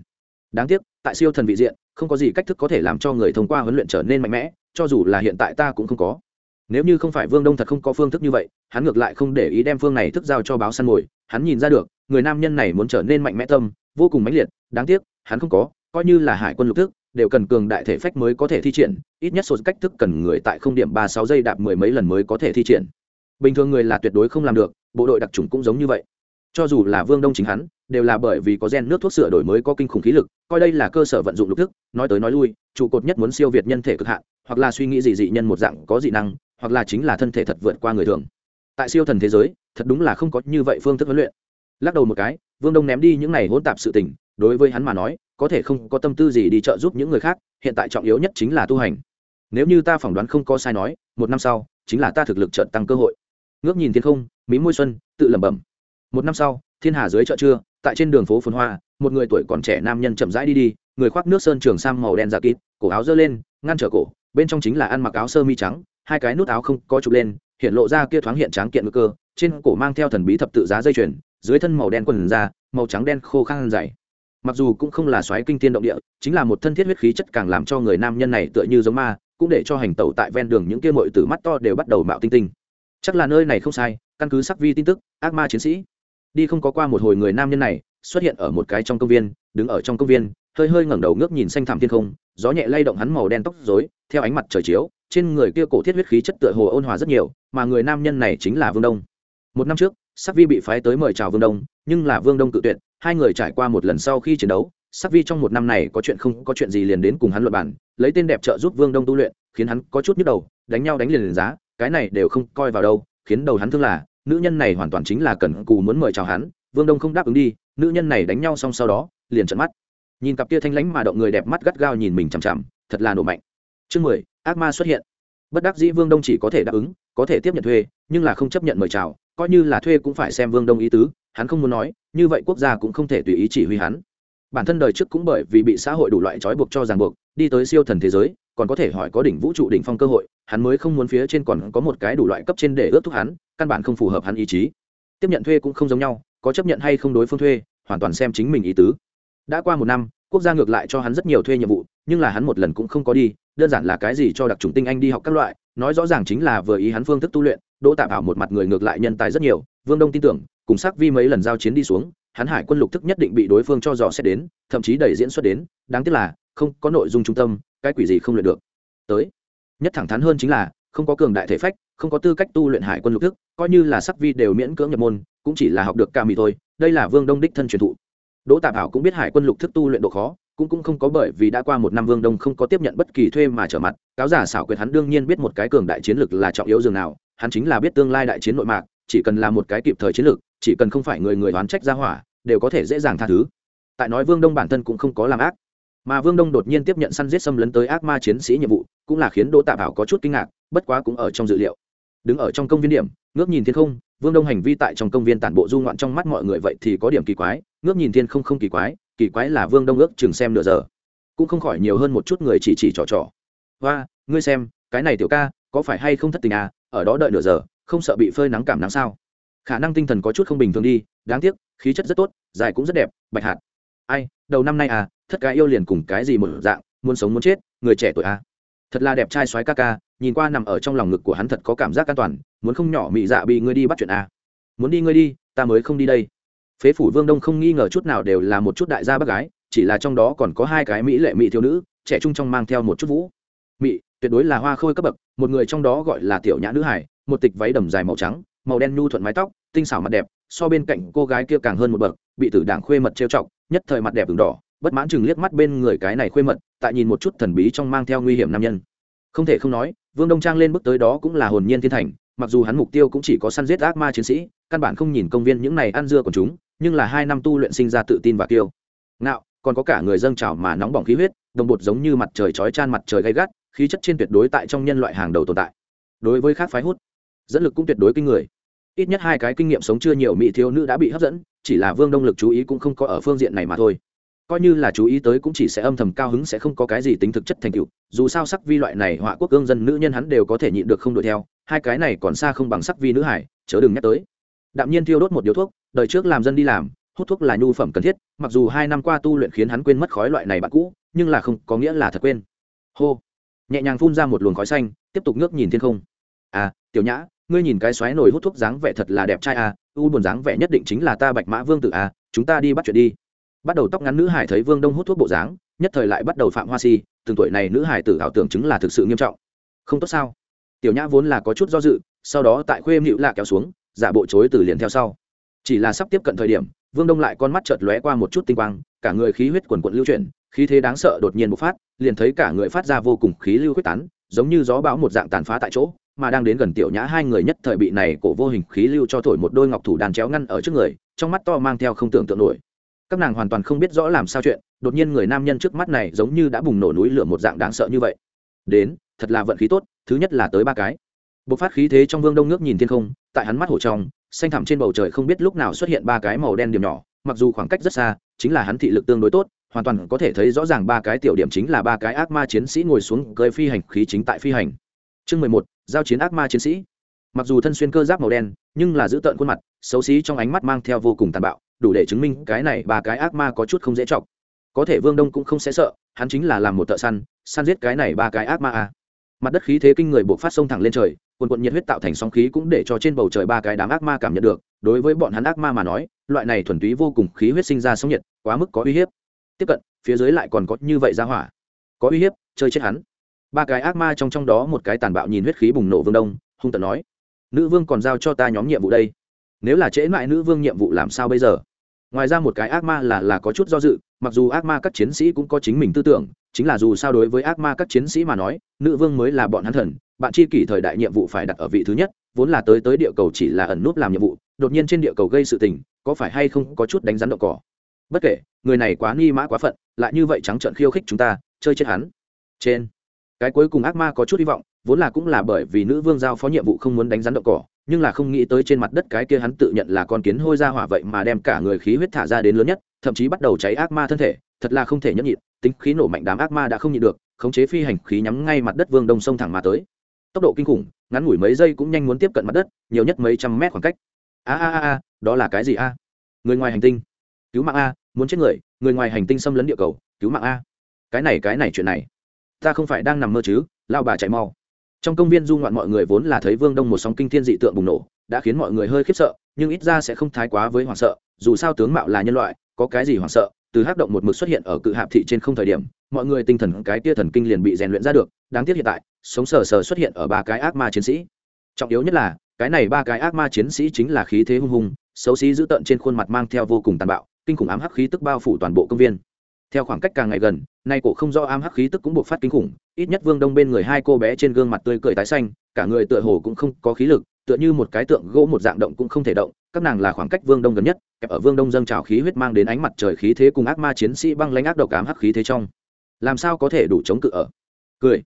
Đáng tiếc, tại siêu thần vị diện, không có gì cách thức có thể làm cho người thông qua huấn luyện trở nên mạnh mẽ, cho dù là hiện tại ta cũng không có nếu như không phải vương đông thật không có phương thức như vậy, hắn ngược lại không để ý đem phương này thức giao cho báo săn mồi hắn nhìn ra được, người nam nhân này muốn trở nên mạnh mẽ tâm, vô cùng mãnh liệt, đáng tiếc, hắn không có, coi như là hải quân lục thức, đều cần cường đại thể phách mới có thể thi triển, ít nhất số cách thức cần người tại không điểm ba sáu giây đạp mười mấy lần mới có thể thi triển. Bình thường người là tuyệt đối không làm được, bộ đội đặc trùng cũng giống như vậy. Cho dù là vương đông chính hắn, đều là bởi vì có gen nước thuốc sửa đổi mới có kinh khủng khí lực, coi đây là cơ sở vận dụng lục thức, nói tới nói lui, trụ cột nhất muốn siêu việt nhân thể cực hạn, hoặc là suy nghĩ gì dị nhân một dạng có dị năng hoặc là chính là thân thể thật vượt qua người thường. Tại siêu thần thế giới, thật đúng là không có như vậy phương thức huấn luyện. Lắc đầu một cái, vương đông ném đi những này hỗn tạp sự tình, đối với hắn mà nói, có thể không có tâm tư gì đi trợ giúp những người khác, hiện tại trọng yếu nhất chính là tu hành. Nếu như ta phỏng đoán không có sai nói, một năm sau, chính là ta thực lực trợn tăng cơ hội. Ngước nhìn thiên không, mí môi xuân, tự lẩm bẩm. Một năm sau, thiên hà dưới chợ trưa, tại trên đường phố phồn hoa, một người tuổi còn trẻ nam nhân chậm rãi đi đi, người khoác nước sơn trường sang màu đen giả kín cổ áo giơ lên, ngăn trở cổ, bên trong chính là ăn mặc áo sơ mi trắng hai cái nút áo không có chụp lên, hiện lộ ra kia thoáng hiện tráng kiện ngư cơ, trên cổ mang theo thần bí thập tự giá dây chuyền, dưới thân màu đen quần da, màu trắng đen khô khăn dày. Mặc dù cũng không là xoáy kinh tiên động địa, chính là một thân thiết huyết khí chất càng làm cho người nam nhân này tựa như giống ma, cũng để cho hành tẩu tại ven đường những kia mội từ mắt to đều bắt đầu mạo tinh tinh. Chắc là nơi này không sai, căn cứ sắc vi tin tức, ác ma chiến sĩ. Đi không có qua một hồi người nam nhân này, xuất hiện ở một cái trong công viên, đứng ở trong công viên, hơi hơi ngẩng đầu ngước nhìn xanh thẳm thiên không, gió nhẹ lay động hắn màu đen tóc rối, theo ánh mặt trời chiếu trên người kia cổ thiết huyết khí chất tựa hồ ôn hòa rất nhiều, mà người nam nhân này chính là vương đông. Một năm trước, sắc vi bị phái tới mời chào vương đông, nhưng là vương đông cự tuyệt, hai người trải qua một lần sau khi chiến đấu, sắc vi trong một năm này có chuyện không, có chuyện gì liền đến cùng hắn luận bản lấy tên đẹp trợ giúp vương đông tu luyện, khiến hắn có chút nhức đầu, đánh nhau đánh liền liền giá, cái này đều không coi vào đâu, khiến đầu hắn thương là, nữ nhân này hoàn toàn chính là cần cù muốn mời chào hắn, vương đông không đáp ứng đi, nữ nhân này đánh nhau xong sau đó, liền trận mắt. Nhìn cặp kia thanh lãnh mà động người đẹp mắt gắt gao nhìn mình chằm chằm, thật là nổ mạnh. Chương mười ác ma xuất hiện. Bất đắc dĩ vương đông chỉ có thể đáp ứng, có thể tiếp nhận thuê, nhưng là không chấp nhận mời chào, coi như là thuê cũng phải xem vương đông ý tứ, hắn không muốn nói, như vậy quốc gia cũng không thể tùy ý chỉ huy hắn. Bản thân đời trước cũng bởi vì bị xã hội đủ loại trói buộc cho ràng buộc, đi tới siêu thần thế giới, còn có thể hỏi có đỉnh vũ trụ đỉnh phong cơ hội, hắn mới không muốn phía trên còn có một cái đủ loại cấp trên để ướt thúc hắn, căn bản không phù hợp hắn ý chí. Tiếp nhận thuê cũng không giống nhau, có chấp nhận hay không đối phương thuê, hoàn toàn xem chính mình ý tứ. Đã qua một năm, quốc gia ngược lại cho hắn rất nhiều thuê nhiệm vụ, nhưng là hắn một lần cũng không có đi đơn giản là cái gì cho đặc trùng tinh anh đi học các loại, nói rõ ràng chính là vừa ý hắn phương thức tu luyện, đỗ tạp ảo một mặt người ngược lại nhân tài rất nhiều, vương đông tin tưởng, cùng sắc vi mấy lần giao chiến đi xuống, hắn hải quân lục thức nhất định bị đối phương cho dò xét đến, thậm chí đẩy diễn xuất đến, đáng tiếc là, không có nội dung trung tâm, cái quỷ gì không luyện được. Tới, nhất thẳng thắn hơn chính là, không có cường đại thể phách, không có tư cách tu luyện hải quân lục thức, coi như là sắc vi đều miễn cưỡng nhập môn, cũng chỉ là học được ca mì thôi, đây là vương đông đích thân truyền thụ. Đỗ tạp bảo cũng biết hải quân lục thức tu luyện độ khó cũng cũng không có bởi vì đã qua một năm vương đông không có tiếp nhận bất kỳ thuê mà trở mặt, cáo giả xảo quyệt hắn đương nhiên biết một cái cường đại chiến lực là trọng yếu dường nào, hắn chính là biết tương lai đại chiến nội mạc, chỉ cần là một cái kịp thời chiến lược, chỉ cần không phải người người đoán trách ra hỏa, đều có thể dễ dàng tha thứ. Tại nói vương đông bản thân cũng không có làm ác, mà vương đông đột nhiên tiếp nhận săn giết xâm lấn tới ác ma chiến sĩ nhiệm vụ, cũng là khiến đỗ tạ bảo có chút kinh ngạc, bất quá cũng ở trong dự liệu. Đứng ở trong công viên điểm, ngước nhìn thiên không, vương đông hành vi tại trong công viên tản bộ du ngoạn trong mắt mọi người vậy thì có điểm kỳ quái, ngước nhìn thiên không không kỳ quái kỳ quái là vương đông ước chừng xem nửa giờ. Cũng không khỏi nhiều hơn một chút người chỉ chỉ trò trò. Và ngươi xem, cái này tiểu ca, có phải hay không thất tình à? Ở đó đợi nửa giờ, không sợ bị phơi nắng cảm nắng sao? Khả năng tinh thần có chút không bình thường đi, đáng tiếc, khí chất rất tốt, dài cũng rất đẹp, bạch hạt. Ai, đầu năm nay à thất cái yêu liền cùng cái gì một dạng, muốn sống muốn chết, người trẻ tuổi à? Thật là đẹp trai soái ca ca, nhìn qua nằm ở trong lòng ngực của hắn thật có cảm giác an toàn, muốn không nhỏ mị dạ bị ngươi đi bắt chuyện à? Muốn đi ngươi đi, ta mới không đi đây phế phủ vương đông không nghi ngờ chút nào đều là một chút đại gia bác gái, chỉ là trong đó còn có hai cái mỹ lệ mỹ thiếu nữ, trẻ trung trong mang theo một chút vũ. Mỹ tuyệt đối là hoa khôi cấp bậc, một người trong đó gọi là tiểu nhã nữ hải, một tịch váy đầm dài màu trắng, màu đen nhu thuận mái tóc, tinh xảo mặt đẹp, so bên cạnh cô gái kia càng hơn một bậc, bị tử đảng khuê mật trêu chọc, nhất thời mặt đẹp ửng đỏ, bất mãn chừng liếc mắt bên người cái này khuê mật, tại nhìn một chút thần bí trong mang theo nguy hiểm nam nhân. Không thể không nói, vương đông trang lên bước tới đó cũng là hồn nhiên thiên thành mặc dù hắn mục tiêu cũng chỉ có săn giết ác ma chiến sĩ, căn bản không nhìn công viên những này ăn dưa của chúng, nhưng là hai năm tu luyện sinh ra tự tin và kiêu ngạo, còn có cả người dâng trào mà nóng bỏng khí huyết, đồng bột giống như mặt trời chói chan mặt trời gay gắt, khí chất trên tuyệt đối tại trong nhân loại hàng đầu tồn tại. Đối với khác phái hút, dẫn lực cũng tuyệt đối kinh người. Ít nhất hai cái kinh nghiệm sống chưa nhiều mỹ thiếu nữ đã bị hấp dẫn, chỉ là vương đông lực chú ý cũng không có ở phương diện này mà thôi. Coi như là chú ý tới cũng chỉ sẽ âm thầm cao hứng sẽ không có cái gì tính thực chất thành tựu, dù sao sắc vi loại này họa quốc cương dân nữ nhân hắn đều có thể nhịn được không đuổi theo hai cái này còn xa không bằng sắc vi nữ hải, chớ đừng nhắc tới. Đạm nhiên thiêu đốt một điếu thuốc, đời trước làm dân đi làm, hút thuốc là nhu phẩm cần thiết, mặc dù hai năm qua tu luyện khiến hắn quên mất khói loại này bạn cũ, nhưng là không có nghĩa là thật quên. Hô. Nhẹ nhàng phun ra một luồng khói xanh, tiếp tục ngước nhìn thiên không. À tiểu nhã, ngươi nhìn cái xoáy nồi hút thuốc dáng vẻ thật là đẹp trai à u buồn dáng vẻ nhất định chính là ta bạch mã vương tử à chúng ta đi bắt chuyện đi. Bắt đầu tóc ngắn nữ hải thấy vương đông hút thuốc bộ dáng, nhất thời lại bắt đầu phạm hoa si, từng tuổi này nữ hải tử ảo tưởng chứng là thực sự nghiêm trọng. Không tốt sao? Tiểu nhã vốn là có chút do dự, sau đó tại khuê mịu lạ kéo xuống, giả bộ chối từ liền theo sau. Chỉ là sắp tiếp cận thời điểm, vương đông lại con mắt chợt lóe qua một chút tinh quang, cả người khí huyết quần quận lưu chuyển, khí thế đáng sợ đột nhiên bộc phát, liền thấy cả người phát ra vô cùng khí lưu huyết tán, giống như gió bão một dạng tàn phá tại chỗ, mà đang đến gần tiểu nhã hai người nhất thời bị này cổ vô hình khí lưu cho thổi một đôi ngọc thủ đàn chéo ngăn ở trước người, trong mắt to mang theo không tưởng tượng nổi. Các nàng hoàn toàn không biết rõ làm sao chuyện, đột nhiên người nam nhân trước mắt này giống như đã bùng nổ núi lửa một dạng đáng sợ như vậy. Đến, thật là vận khí tốt thứ nhất là tới ba cái. Bộc phát khí thế trong vương đông nước nhìn thiên không, tại hắn mắt hổ trong, xanh thẳm trên bầu trời không biết lúc nào xuất hiện ba cái màu đen điểm nhỏ, mặc dù khoảng cách rất xa, chính là hắn thị lực tương đối tốt, hoàn toàn có thể thấy rõ ràng ba cái tiểu điểm chính là ba cái ác ma chiến sĩ ngồi xuống cơi phi hành khí chính tại phi hành. Chương mười một, giao chiến ác ma chiến sĩ. Mặc dù thân xuyên cơ giáp màu đen, nhưng là giữ tợn khuôn mặt, xấu xí trong ánh mắt mang theo vô cùng tàn bạo, đủ để chứng minh cái này ba cái ác ma có chút không dễ chọc. Có thể vương đông cũng không sẽ sợ, hắn chính là làm một thợ săn săn giết cái này ba cái ác ma à mặt đất khí thế kinh người buộc phát sông thẳng lên trời, quần quận nhiệt huyết tạo thành sóng khí cũng để cho trên bầu trời ba cái đám ác ma cảm nhận được. Đối với bọn hắn ác ma mà nói, loại này thuần túy vô cùng khí huyết sinh ra sóng nhiệt, quá mức có uy hiếp. Tiếp cận, phía dưới lại còn có như vậy ra hỏa. Có uy hiếp, chơi chết hắn. Ba cái ác ma trong trong đó một cái tàn bạo nhìn huyết khí bùng nổ vương đông, hung tận nói, nữ vương còn giao cho ta nhóm nhiệm vụ đây. Nếu là trễ mãi nữ vương nhiệm vụ làm sao bây giờ? Ngoài ra một cái ác ma là là có chút do dự, mặc dù ác ma các chiến sĩ cũng có chính mình tư tưởng, chính là dù sao đối với ác ma các chiến sĩ mà nói, nữ vương mới là bọn hắn thần, bạn chi kỷ thời đại nhiệm vụ phải đặt ở vị thứ nhất, vốn là tới tới địa cầu chỉ là ẩn núp làm nhiệm vụ, đột nhiên trên địa cầu gây sự tình, có phải hay không có chút đánh rắn đậu cỏ? Bất kể, người này quá nghi mã quá phận, lại như vậy trắng trợn khiêu khích chúng ta, chơi chết hắn. Trên, cái cuối cùng ác ma có chút hy vọng, vốn là cũng là bởi vì nữ vương giao phó nhiệm vụ không muốn đánh rắn đậu cỏ nhưng là không nghĩ tới trên mặt đất cái kia hắn tự nhận là con kiến hôi ra hỏa vậy mà đem cả người khí huyết thả ra đến lớn nhất, thậm chí bắt đầu cháy ác ma thân thể, thật là không thể nhẫn nhịn, tính khí nổ mạnh đám ác ma đã không nhịn được, khống chế phi hành khí nhắm ngay mặt đất vương đông sông thẳng mà tới. Tốc độ kinh khủng, ngắn ngủi mấy giây cũng nhanh muốn tiếp cận mặt đất, nhiều nhất mấy trăm mét khoảng cách. A a a a, đó là cái gì a? Người ngoài hành tinh. Cứu mạng a, muốn chết người người ngoài hành tinh xâm lấn địa cầu, cứu mạng a. Cái này cái này chuyện này, ta không phải đang nằm mơ chứ lao bà chạy mau trong công viên du ngoạn mọi người vốn là thấy vương đông một sóng kinh thiên dị tượng bùng nổ, đã khiến mọi người hơi khiếp sợ, nhưng ít ra sẽ không thái quá với hoảng sợ, dù sao tướng mạo là nhân loại, có cái gì hoảng sợ, từ hát động một mực xuất hiện ở cự hạp thị trên không thời điểm, mọi người tinh thần cái tia thần kinh liền bị rèn luyện ra được, đáng tiếc hiện tại, sống sờ sờ xuất hiện ở ba cái ác ma chiến sĩ. Trọng yếu nhất là, cái này ba cái ác ma chiến sĩ chính là khí thế hung hùng, xấu xí dữ tợn trên khuôn mặt mang theo vô cùng tàn bạo, kinh khủng ám hắc khí tức bao phủ toàn bộ công viên theo khoảng cách càng ngày gần, nay cổ không do am hắc khí tức cũng buộc phát kinh khủng, ít nhất vương đông bên người hai cô bé trên gương mặt tươi cười tái xanh, cả người tựa hồ cũng không có khí lực, tựa như một cái tượng gỗ một dạng động cũng không thể động, các nàng là khoảng cách vương đông gần nhất, kẹp ở vương đông dâng trào khí huyết mang đến ánh mặt trời khí thế cùng ác ma chiến sĩ băng lãnh ác độc ám hắc khí thế trong. Làm sao có thể đủ chống cự ở? Cười.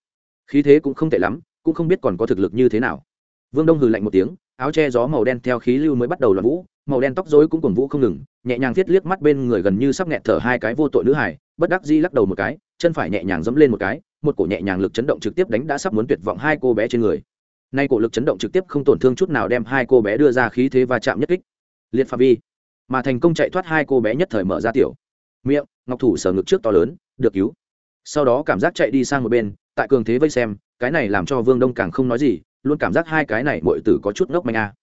Khí thế cũng không tệ lắm, cũng không biết còn có thực lực như thế nào. Vương đông hừ lạnh một tiếng, áo che gió màu đen theo khí lưu mới bắt đầu loạn vũ màu đen tóc rối cũng cuồng vũ không ngừng, nhẹ nhàng thiết liếc mắt bên người gần như sắp nghẹt thở hai cái vô tội nữ hải bất đắc di lắc đầu một cái, chân phải nhẹ nhàng dẫm lên một cái, một cổ nhẹ nhàng lực chấn động trực tiếp đánh đã sắp muốn tuyệt vọng hai cô bé trên người. Nay cổ lực chấn động trực tiếp không tổn thương chút nào đem hai cô bé đưa ra khí thế va chạm nhất kích. Liệt phạm vi. Mà thành công chạy thoát hai cô bé nhất thời mở ra tiểu. Miệng, ngọc thủ sở ngực trước to lớn, được cứu. Sau đó cảm giác chạy đi sang một bên, tại cường thế vây xem, cái này làm cho vương đông càng không nói gì, luôn cảm giác hai cái này mọi tử có chút ngốc manh a.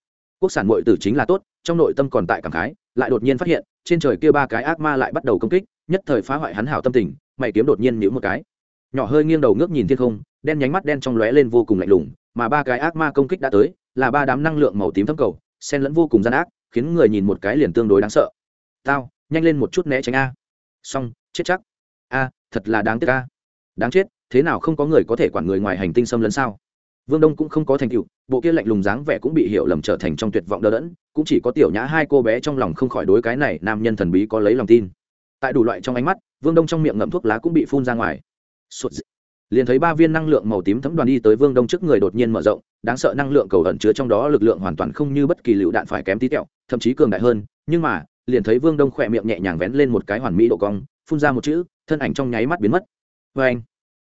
Quốc sản mọi tử chính là tốt trong nội tâm còn tại cảm khái, lại đột nhiên phát hiện, trên trời kia ba cái ác ma lại bắt đầu công kích, nhất thời phá hoại hắn hảo tâm tình, mày kiếm đột nhiên nhíu một cái. Nhỏ hơi nghiêng đầu ngước nhìn thiên không, đen nhánh mắt đen trong lóe lên vô cùng lạnh lùng, mà ba cái ác ma công kích đã tới, là ba đám năng lượng màu tím thâm cầu, xen lẫn vô cùng gian ác, khiến người nhìn một cái liền tương đối đáng sợ. Tao, nhanh lên một chút né tránh a. Xong, chết chắc. A, thật là đáng tiếc a. Đáng chết, thế nào không có người có thể quản người ngoài hành tinh xâm lấn sao? Vương đông cũng không có thành tựu, bộ kia lạnh lùng dáng vẻ cũng bị hiểu lầm trở thành trong tuyệt vọng đỡ đẫn cũng chỉ có tiểu nhã hai cô bé trong lòng không khỏi đối cái này nam nhân thần bí có lấy lòng tin. Tại đủ loại trong ánh mắt, vương đông trong miệng ngậm thuốc lá cũng bị phun ra ngoài. Sụt dị. liền thấy ba viên năng lượng màu tím thấm đoàn đi tới vương đông trước người đột nhiên mở rộng, đáng sợ năng lượng cầu ẩn chứa trong đó lực lượng hoàn toàn không như bất kỳ lựu đạn phải kém tí tẹo, thậm chí cường đại hơn, nhưng mà, liền thấy vương đông khỏe miệng nhẹ nhàng vén lên một cái hoàn mỹ độ cong, phun ra một chữ, thân ảnh trong nháy mắt biến mất. Vê anh,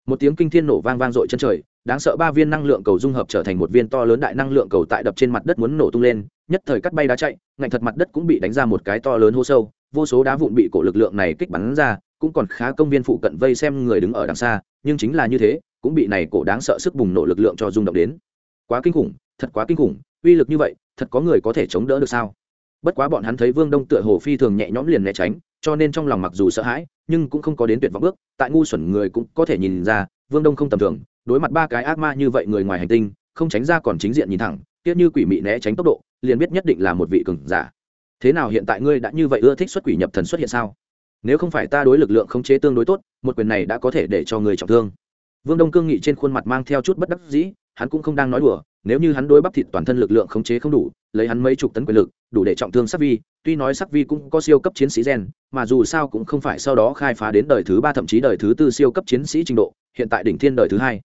một tiếng kinh thiên nổ vang vang dội chân trời, đáng sợ ba viên năng lượng cầu dung hợp trở thành một viên to lớn đại năng lượng cầu tại đập trên mặt đất muốn nổ tung lên nhất thời cắt bay đá chạy, ngạnh thật mặt đất cũng bị đánh ra một cái to lớn hô sâu, vô số đá vụn bị cổ lực lượng này kích bắn ra, cũng còn khá công viên phụ cận vây xem người đứng ở đằng xa, nhưng chính là như thế, cũng bị này cổ đáng sợ sức bùng nổ lực lượng cho rung động đến. Quá kinh khủng, thật quá kinh khủng, uy lực như vậy, thật có người có thể chống đỡ được sao? Bất quá bọn hắn thấy vương đông tựa hồ phi thường nhẹ nhõm liền né tránh, cho nên trong lòng mặc dù sợ hãi, nhưng cũng không có đến tuyệt vọng bước, tại ngu xuẩn người cũng có thể nhìn ra, vương đông không tầm thường, đối mặt ba cái ác ma như vậy người ngoài hành tinh, không tránh ra còn chính diện nhìn thẳng tiếc như quỷ mị né tránh tốc độ liền biết nhất định là một vị cường giả. Thế nào hiện tại ngươi đã như vậy ưa thích xuất quỷ nhập thần xuất hiện sao? Nếu không phải ta đối lực lượng khống chế tương đối tốt, một quyền này đã có thể để cho người trọng thương. Vương đông cương nghị trên khuôn mặt mang theo chút bất đắc dĩ, hắn cũng không đang nói đùa, nếu như hắn đối bắp thịt toàn thân lực lượng khống chế không đủ, lấy hắn mấy chục tấn quyền lực, đủ để trọng thương sắc vi, tuy nói sắc vi cũng có siêu cấp chiến sĩ gen, mà dù sao cũng không phải sau đó khai phá đến đời thứ ba thậm chí đời thứ tư siêu cấp chiến sĩ trình độ, hiện tại đỉnh thiên đời thứ hai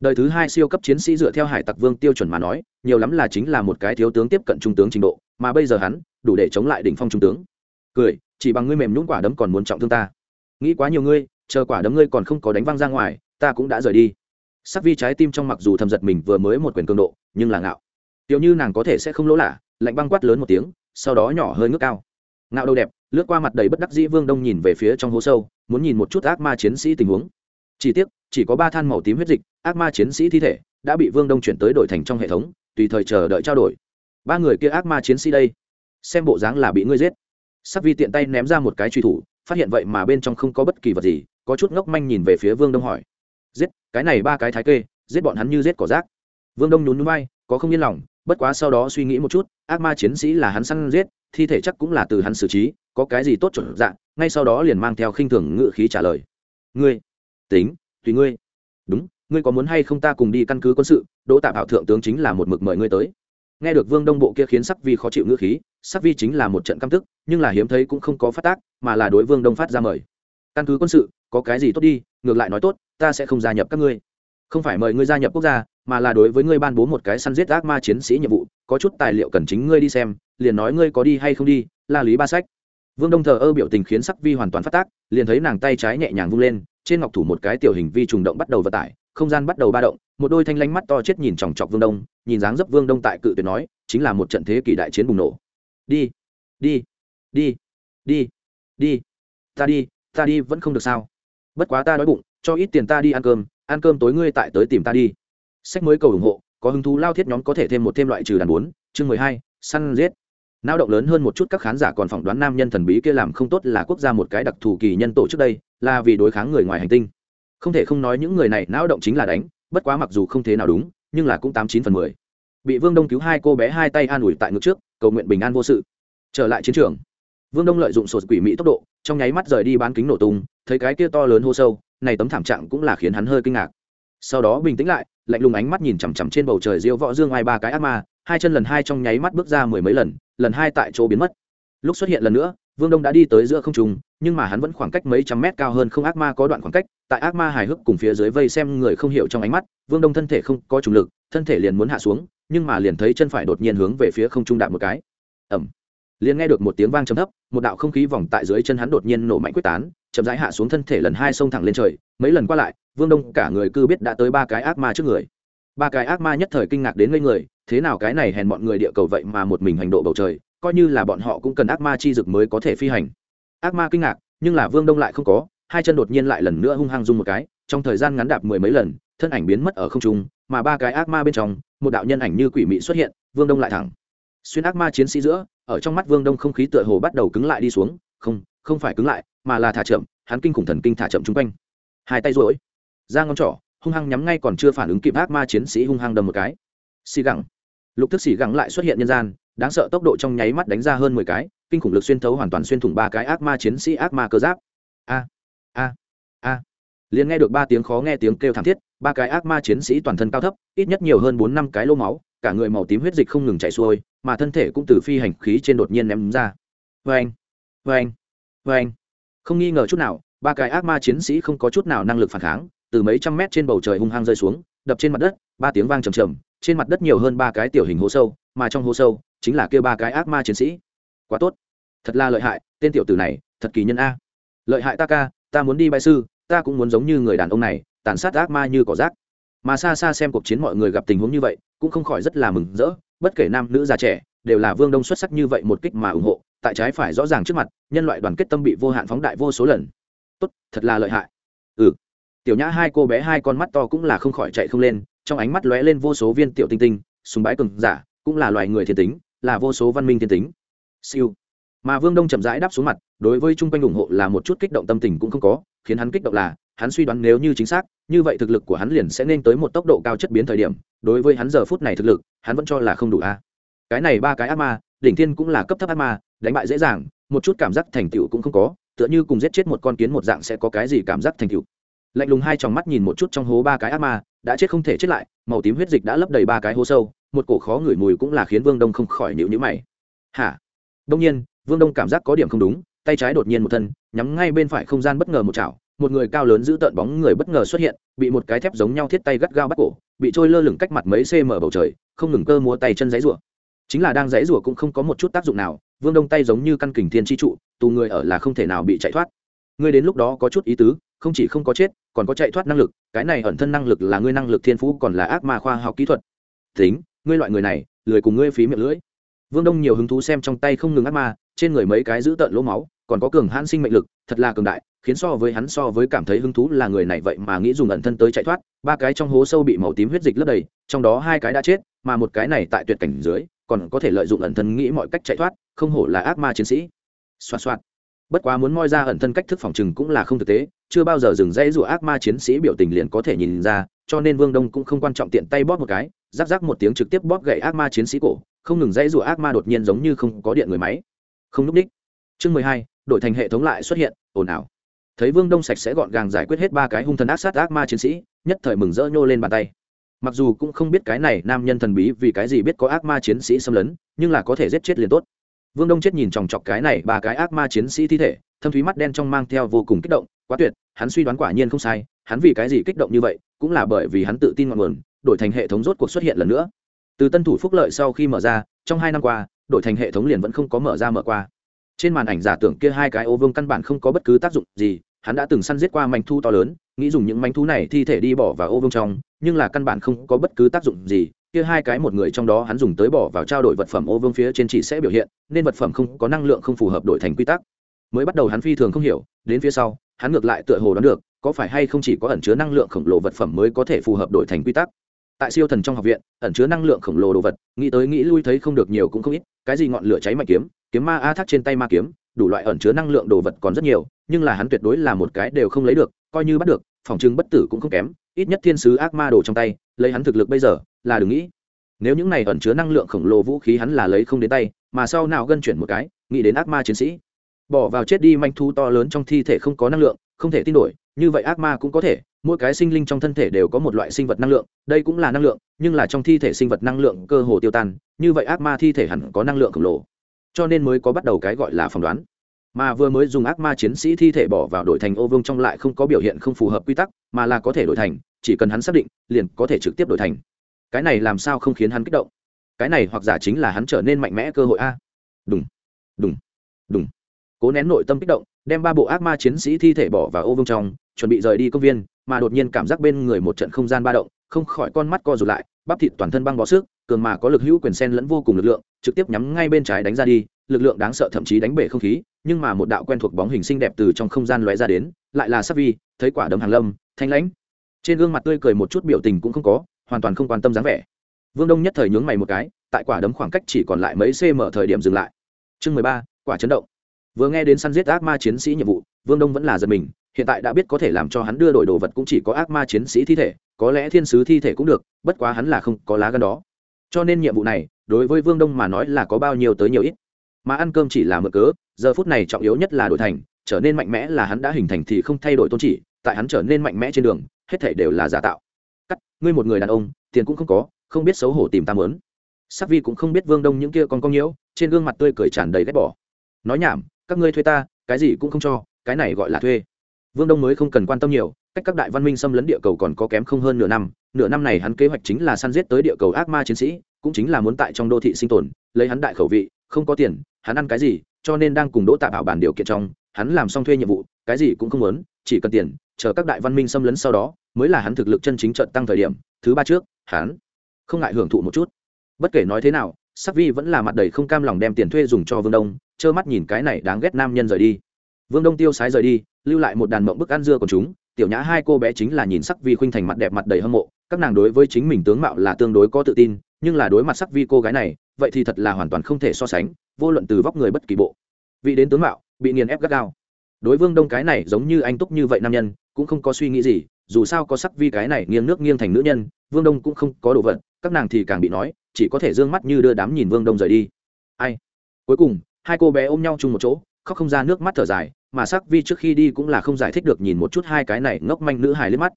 đời thứ hai siêu cấp chiến sĩ dựa theo hải tặc vương tiêu chuẩn mà nói, nhiều lắm là chính là một cái thiếu tướng tiếp cận trung tướng trình độ, mà bây giờ hắn, đủ để chống lại đỉnh phong trung tướng. Cười, chỉ bằng ngươi mềm nhũng quả đấm còn muốn trọng thương ta. Nghĩ quá nhiều ngươi, chờ quả đấm ngươi còn không có đánh văng ra ngoài, ta cũng đã rời đi. Sắc vi trái tim trong mặc dù thầm giật mình vừa mới một quyền cường độ, nhưng là ngạo. Tiểu như nàng có thể sẽ không lỗ lạ, lạnh băng quát lớn một tiếng, sau đó nhỏ hơi ngước cao. Ngạo đâu đẹp, lướt qua mặt đầy bất đắc dĩ vương đông nhìn về phía trong hố sâu, muốn nhìn một chút ác ma chiến sĩ tình huống chỉ tiếc, chỉ có ba than màu tím huyết dịch, ác ma chiến sĩ thi thể, đã bị vương đông chuyển tới đổi thành trong hệ thống, tùy thời chờ đợi trao đổi. Ba người kia ác ma chiến sĩ đây, xem bộ dáng là bị ngươi giết. Sắc vi tiện tay ném ra một cái truy thủ, phát hiện vậy mà bên trong không có bất kỳ vật gì, có chút ngốc manh nhìn về phía vương đông hỏi. Giết, cái này ba cái thái kê, giết bọn hắn như giết cỏ rác. Vương đông nhún núi bay có không yên lòng, bất quá sau đó suy nghĩ một chút, ác ma chiến sĩ là hắn săn giết, thi thể chắc cũng là từ hắn xử trí, có cái gì tốt chuẩn dạng ngay sau đó liền mang theo khinh thường ngự khí trả lời. Ngươi tính, tùy ngươi. Đúng, ngươi có muốn hay không ta cùng đi căn cứ quân sự, đỗ tạ bảo thượng tướng chính là một mực mời ngươi tới. Nghe được vương đông bộ kia khiến sắc vi khó chịu ngữ khí, sắc vi chính là một trận căm tức, nhưng là hiếm thấy cũng không có phát tác, mà là đối vương đông phát ra mời. Căn cứ quân sự, có cái gì tốt đi, ngược lại nói tốt, ta sẽ không gia nhập các ngươi. Không phải mời ngươi gia nhập quốc gia, mà là đối với ngươi ban bố một cái săn giết ác ma chiến sĩ nhiệm vụ, có chút tài liệu cần chính ngươi đi xem, liền nói ngươi có đi hay không đi, la lý ba sách. Vương đông thờ ơ biểu tình khiến sắc vi hoàn toàn phát tác, liền thấy nàng tay trái nhẹ nhàng vung lên trên ngọc thủ một cái tiểu hình vi trùng động bắt đầu vận tải, không gian bắt đầu ba động, một đôi thanh lánh mắt to chết nhìn chòng chọc vương đông, nhìn dáng dấp vương đông tại cự tuyệt nói, chính là một trận thế kỷ đại chiến bùng nổ. Đi đi đi đi đi, ta đi ta đi vẫn không được sao. Bất quá ta đói bụng, cho ít tiền ta đi ăn cơm ăn cơm tối ngươi tại tới tìm ta đi. Sách mới cầu ủng hộ, có hứng thú lao thiết nhóm có thể thêm một thêm loại trừ đàn bốn, chương mười hai, săn giết náo động lớn hơn một chút các khán giả còn phỏng đoán nam nhân thần bí kia làm không tốt là quốc gia một cái đặc thù kỳ nhân tổ trước đây, là vì đối kháng người ngoài hành tinh. Không thể không nói những người này náo động chính là đánh, bất quá mặc dù không thế nào đúng, nhưng là cũng tám chín phần mười. Bị vương đông cứu hai cô bé hai tay an ủi tại ngực trước, cầu nguyện bình an vô sự. Trở lại chiến trường. Vương đông lợi dụng sột quỷ mỹ tốc độ, trong nháy mắt rời đi bán kính nổ tung, thấy cái kia to lớn hô sâu, này tấm thảm trạng cũng là khiến hắn hơi kinh ngạc. Sau đó bình tĩnh lại, lạnh lùng ánh mắt nhìn chằm chằm trên bầu trời diêu võ dương ai ba cái ác ma, hai chân lần hai trong nháy mắt bước ra mười mấy lần lần hai tại chỗ biến mất. Lúc xuất hiện lần nữa, vương đông đã đi tới giữa không trung, nhưng mà hắn vẫn khoảng cách mấy trăm mét cao hơn không ác ma có đoạn khoảng cách, tại ác ma hài hước cùng phía dưới vây xem người không hiểu trong ánh mắt, vương đông thân thể không có trùng lực, thân thể liền muốn hạ xuống, nhưng mà liền thấy chân phải đột nhiên hướng về phía không trung đạp một cái. Ẩm liền nghe được một tiếng vang trầm thấp, một đạo không khí vòng tại dưới chân hắn đột nhiên nổ mạnh quyết tán, chậm rãi hạ xuống thân thể lần hai xông thẳng lên trời. Mấy lần qua lại, vương đông cả người cư biết đã tới ba cái ác ma trước người. Ba cái ác ma nhất thời kinh ngạc đến ngây người thế nào cái này hèn bọn người địa cầu vậy mà một mình hành độ bầu trời, coi như là bọn họ cũng cần ác ma chi dực mới có thể phi hành. Ác ma kinh ngạc, nhưng là vương đông lại không có, hai chân đột nhiên lại lần nữa hung hăng dung một cái, trong thời gian ngắn đạp mười mấy lần, thân ảnh biến mất ở không trung, mà ba cái ác ma bên trong, một đạo nhân ảnh như quỷ mị xuất hiện, vương đông lại thẳng. Xuyên ác ma chiến sĩ giữa, ở trong mắt vương đông không khí tựa hồ bắt đầu cứng lại đi xuống, không không phải cứng lại, mà là thả chậm, hắn kinh khủng thần kinh thả chậm chung quanh. Hai tay rối ra ngón trỏ, hung hăng nhắm ngay còn chưa phản ứng kịp ác ma chiến sĩ hung hăng đầm một cái. Xì gẳng lục thức xỉ gắng lại xuất hiện nhân gian, đáng sợ tốc độ trong nháy mắt đánh ra hơn mười cái, kinh khủng lực xuyên thấu hoàn toàn xuyên thủng ba cái ác ma chiến sĩ ác ma cơ giáp. A a a. Liền nghe được ba tiếng khó nghe tiếng kêu thảm thiết, ba cái ác ma chiến sĩ toàn thân cao thấp, ít nhất nhiều hơn bốn năm cái lô máu, cả người màu tím huyết dịch không ngừng chảy xuôi, mà thân thể cũng từ phi hành khí trên đột nhiên ném ra. Vê anh vê anh vê anh không nghi ngờ chút nào, ba cái ác ma chiến sĩ không có chút nào năng lực phản kháng, từ mấy trăm mét trên bầu trời hung hăng rơi xuống, đập trên mặt đất, ba tiếng vang trầm trầm trên mặt đất nhiều hơn ba cái tiểu hình hố sâu, mà trong hố sâu chính là kêu ba cái ác ma chiến sĩ. Quá tốt. Thật là lợi hại, tên tiểu tử này, thật kỳ nhân a. Lợi hại ta ca, ta muốn đi bại sư, ta cũng muốn giống như người đàn ông này, tàn sát ác ma như cỏ rác. Mà xa xa xem cuộc chiến mọi người gặp tình huống như vậy, cũng không khỏi rất là mừng rỡ, bất kể nam nữ già trẻ, đều là vương đông xuất sắc như vậy một kích mà ủng hộ, tại trái phải rõ ràng trước mặt, nhân loại đoàn kết tâm bị vô hạn phóng đại vô số lần. Tốt, thật là lợi hại. Ừ. Tiểu nhã hai cô bé hai con mắt to cũng là không khỏi chạy không lên trong ánh mắt lóe lên vô số viên tiểu tinh tinh súng bái cường giả, cũng là loài người thiên tính, là vô số văn minh thiên tính. Siêu. Mà vương đông chậm rãi đáp xuống mặt, đối với chung quanh ủng hộ là một chút kích động tâm tình cũng không có, khiến hắn kích động là, hắn suy đoán nếu như chính xác, như vậy thực lực của hắn liền sẽ nên tới một tốc độ cao chất biến thời điểm, đối với hắn giờ phút này thực lực, hắn vẫn cho là không đủ a. Cái này ba cái ác ma, đỉnh thiên cũng là cấp thấp ác ma, đánh bại dễ dàng, một chút cảm giác thành tựu cũng không có, tựa như cùng giết chết một con kiến một dạng sẽ có cái gì cảm giác thành tựu. Lạnh lùng hai tròng mắt nhìn một chút trong hố ba cái ác ma đã chết không thể chết lại, màu tím huyết dịch đã lấp đầy ba cái hố sâu, một cổ khó ngửi mùi cũng là khiến vương đông không khỏi nịu nhữ mày. Hả? Đông nhiên, vương đông cảm giác có điểm không đúng, tay trái đột nhiên một thân, nhắm ngay bên phải không gian bất ngờ một chảo, một người cao lớn giữ tợn bóng người bất ngờ xuất hiện, bị một cái thép giống nhau thiết tay gắt gao bắt cổ, bị trôi lơ lửng cách mặt mấy cm bầu trời, không ngừng cơ múa tay chân giấy rủa chính là đang giấy rủa cũng không có một chút tác dụng nào, vương đông tay giống như căn kình thiên tri trụ, tù người ở là không thể nào bị chạy thoát ngươi đến lúc đó có chút ý tứ, không chỉ không có chết, còn có chạy thoát năng lực, cái này ẩn thân năng lực là ngươi năng lực thiên phú, còn là ác ma khoa học kỹ thuật. Tính, ngươi loại người này, lười cùng ngươi phí miệng lưỡi. Vương đông nhiều hứng thú xem trong tay không ngừng ác ma, trên người mấy cái giữ tợn lỗ máu, còn có cường hãn sinh mệnh lực, thật là cường đại, khiến so với hắn so với cảm thấy hứng thú là người này vậy mà nghĩ dùng ẩn thân tới chạy thoát, ba cái trong hố sâu bị màu tím huyết dịch lấp đầy, trong đó hai cái đã chết, mà một cái này tại tuyệt cảnh dưới, còn có thể lợi dụng ẩn thân nghĩ mọi cách chạy thoát, không hổ là ác ma chiến sĩ. Xoạt xoạt bất quá muốn moi ra ẩn thân cách thức phòng trừng cũng là không thực tế, chưa bao giờ dừng dây rủa ác ma chiến sĩ biểu tình liền có thể nhìn ra, cho nên vương đông cũng không quan trọng tiện tay bóp một cái, rắc rắc một tiếng trực tiếp bóp gậy ác ma chiến sĩ cổ, không ngừng dây rủa ác ma đột nhiên giống như không có điện người máy. Không núp đích. Chương mười hai, đổi thành hệ thống lại xuất hiện, ồn ào. Thấy vương đông sạch sẽ gọn gàng giải quyết hết ba cái hung thần ác sát ác ma chiến sĩ, nhất thời mừng rỡ nhô lên bàn tay. Mặc dù cũng không biết cái này nam nhân thần bí vì cái gì biết có ác ma chiến sĩ xâm lấn, nhưng là có thể giết chết liền tốt vương đông chết nhìn chòng chọc cái này, ba cái ác ma chiến sĩ thi thể, thâm thúy mắt đen trong mang theo vô cùng kích động, quá tuyệt, hắn suy đoán quả nhiên không sai, hắn vì cái gì kích động như vậy, cũng là bởi vì hắn tự tin ngọn nguồn, đổi thành hệ thống rốt cuộc xuất hiện lần nữa. Từ tân thủ phúc lợi sau khi mở ra, trong hai năm qua, đổi thành hệ thống liền vẫn không có mở ra mở qua. Trên màn ảnh giả tưởng kia hai cái ô vương căn bản không có bất cứ tác dụng gì, hắn đã từng săn giết qua manh thu to lớn, nghĩ dùng những manh thú này thi thể đi bỏ vào ô vương trong, nhưng là căn bản không có bất cứ tác dụng gì kia hai cái một người trong đó hắn dùng tới bỏ vào trao đổi vật phẩm ô vương phía trên chỉ sẽ biểu hiện, nên vật phẩm không có năng lượng không phù hợp đổi thành quy tắc. Mới bắt đầu hắn phi thường không hiểu, đến phía sau, hắn ngược lại tựa hồ đoán được, có phải hay không chỉ có ẩn chứa năng lượng khổng lồ vật phẩm mới có thể phù hợp đổi thành quy tắc. Tại siêu thần trong học viện, ẩn chứa năng lượng khổng lồ đồ vật, nghĩ tới nghĩ lui thấy không được nhiều cũng không ít, cái gì ngọn lửa cháy mạnh kiếm kiếm ma a thác trên tay ma kiếm, đủ loại ẩn chứa năng lượng đồ vật còn rất nhiều, nhưng là hắn tuyệt đối là một cái đều không lấy được, coi như bắt được, phòng trưng bất tử cũng không kém ít nhất thiên sứ ác ma đồ trong tay, lấy hắn thực lực bây giờ, là đừng nghĩ. Nếu những này ẩn chứa năng lượng khổng lồ vũ khí hắn là lấy không đến tay, mà sau nào gân chuyển một cái, nghĩ đến ác ma chiến sĩ. Bỏ vào chết đi manh thu to lớn trong thi thể không có năng lượng, không thể tin nổi, như vậy ác ma cũng có thể, mỗi cái sinh linh trong thân thể đều có một loại sinh vật năng lượng, đây cũng là năng lượng, nhưng là trong thi thể sinh vật năng lượng cơ hồ tiêu tan, như vậy ác ma thi thể hẳn có năng lượng khổng lồ. Cho nên mới có bắt đầu cái gọi là phỏng đoán. Mà vừa mới dùng ác ma chiến sĩ thi thể bỏ vào đổi thành ô vương trong lại không có biểu hiện không phù hợp quy tắc, mà là có thể đổi thành chỉ cần hắn xác định, liền có thể trực tiếp đổi thành. Cái này làm sao không khiến hắn kích động? Cái này hoặc giả chính là hắn trở nên mạnh mẽ cơ hội a. Đúng đúng đúng cố nén nội tâm kích động, đem ba bộ ác ma chiến sĩ thi thể bỏ vào ô vương trong, chuẩn bị rời đi công viên, mà đột nhiên cảm giác bên người một trận không gian ba động, không khỏi con mắt co rụt lại, bắp thịt toàn thân băng bó sức, cường mà có lực hữu quyền sen lẫn vô cùng lực lượng, trực tiếp nhắm ngay bên trái đánh ra đi, lực lượng đáng sợ thậm chí đánh bể không khí, nhưng mà một đạo quen thuộc bóng hình xinh đẹp từ trong không gian lóe ra đến, lại là sắc vi, thấy quả đấm hàng lâm, thanh lãnh trên gương mặt tươi cười một chút biểu tình cũng không có, hoàn toàn không quan tâm dáng vẻ. Vương đông nhất thời nhướng mày một cái, tại quả đấm khoảng cách chỉ còn lại mấy cm thời điểm dừng lại. Chương mười ba, quả chấn động. Vừa nghe đến săn giết ác ma chiến sĩ nhiệm vụ, vương đông vẫn là giật mình, hiện tại đã biết có thể làm cho hắn đưa đổi đồ vật cũng chỉ có ác ma chiến sĩ thi thể, có lẽ thiên sứ thi thể cũng được, bất quá hắn là không có lá gân đó. Cho nên nhiệm vụ này, đối với vương đông mà nói là có bao nhiêu tới nhiều ít. Mà ăn cơm chỉ là mở cớ, giờ phút này trọng yếu nhất là đổi thành, trở nên mạnh mẽ là hắn đã hình thành thì không thay đổi tôn chỉ, tại hắn trở nên mạnh mẽ trên đường hết thể đều là giả tạo. Cắt, ngươi một người đàn ông, tiền cũng không có, không biết xấu hổ tìm ta mớn sắc vi cũng không biết vương đông những kia con con nhiễu, trên gương mặt tươi cười tràn đầy ghét bỏ. Nói nhảm, các ngươi thuê ta, cái gì cũng không cho, cái này gọi là thuê. Vương đông mới không cần quan tâm nhiều, cách các đại văn minh xâm lấn địa cầu còn có kém không hơn nửa năm nửa năm này hắn kế hoạch chính là săn giết tới địa cầu ác ma chiến sĩ, cũng chính là muốn tại trong đô thị sinh tồn, lấy hắn đại khẩu vị, không có tiền, hắn ăn cái gì, cho nên đang cùng đỗ tạ bảo bản điều kiện trong, hắn làm xong thuê nhiệm vụ, cái gì cũng không muốn, chỉ cần tiền, chờ các đại văn minh xâm lấn sau đó mới là hắn thực lực chân chính trận tăng thời điểm, thứ ba trước, hắn không ngại hưởng thụ một chút. Bất kể nói thế nào, sắc vi vẫn là mặt đầy không cam lòng đem tiền thuê dùng cho vương đông, trơ mắt nhìn cái này đáng ghét nam nhân rời đi. Vương đông tiêu sái rời đi, lưu lại một đàn mộng bức ăn dưa của chúng, tiểu nhã hai cô bé chính là nhìn sắc vi khuynh thành mặt đẹp mặt đầy hâm mộ, các nàng đối với chính mình tướng mạo là tương đối có tự tin, nhưng là đối mặt sắc vi cô gái này, vậy thì thật là hoàn toàn không thể so sánh, vô luận từ vóc người bất kỳ bộ. Vị đến tướng mạo, bị nghiền ép gắt gao. Đối vương đông cái này giống như anh túc như vậy nam nhân, cũng không có suy nghĩ gì dù sao có sắc vi cái này nghiêng nước nghiêng thành nữ nhân, vương đông cũng không có đồ vật, các nàng thì càng bị nói, chỉ có thể d ư ơ n g mắt như đưa đám nhìn vương đông rời đi. Ai? Cuối cùng, hai cô bé ôm nhau chung một chỗ, khóc không ra nước mắt thở dài, mà sắc vi trước khi đi cũng là không giải thích được nhìn một chút hai cái này ngốc manh nữ hài lên mắt.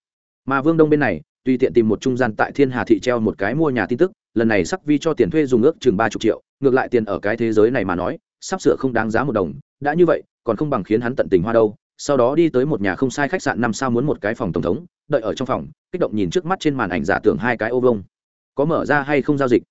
Mà vương đông bên này, tùy tiện tìm một trung gian tại thiên hà thị treo một cái mua nhà tin tức, lần này sắc vi cho tiền thuê dùng ước chừng ba chục triệu, ngược lại tiền ở cái thế giới này mà nói, sắp sửa không đáng giá một đồng, đã như vậy, còn không bằng khiến hắn tận tình hoa đâu sau đó đi tới một nhà không sai khách sạn năm sao muốn một cái phòng tổng thống, đợi ở trong phòng, kích động nhìn trước mắt trên màn ảnh giả tưởng hai cái ô vông có mở ra hay không giao dịch?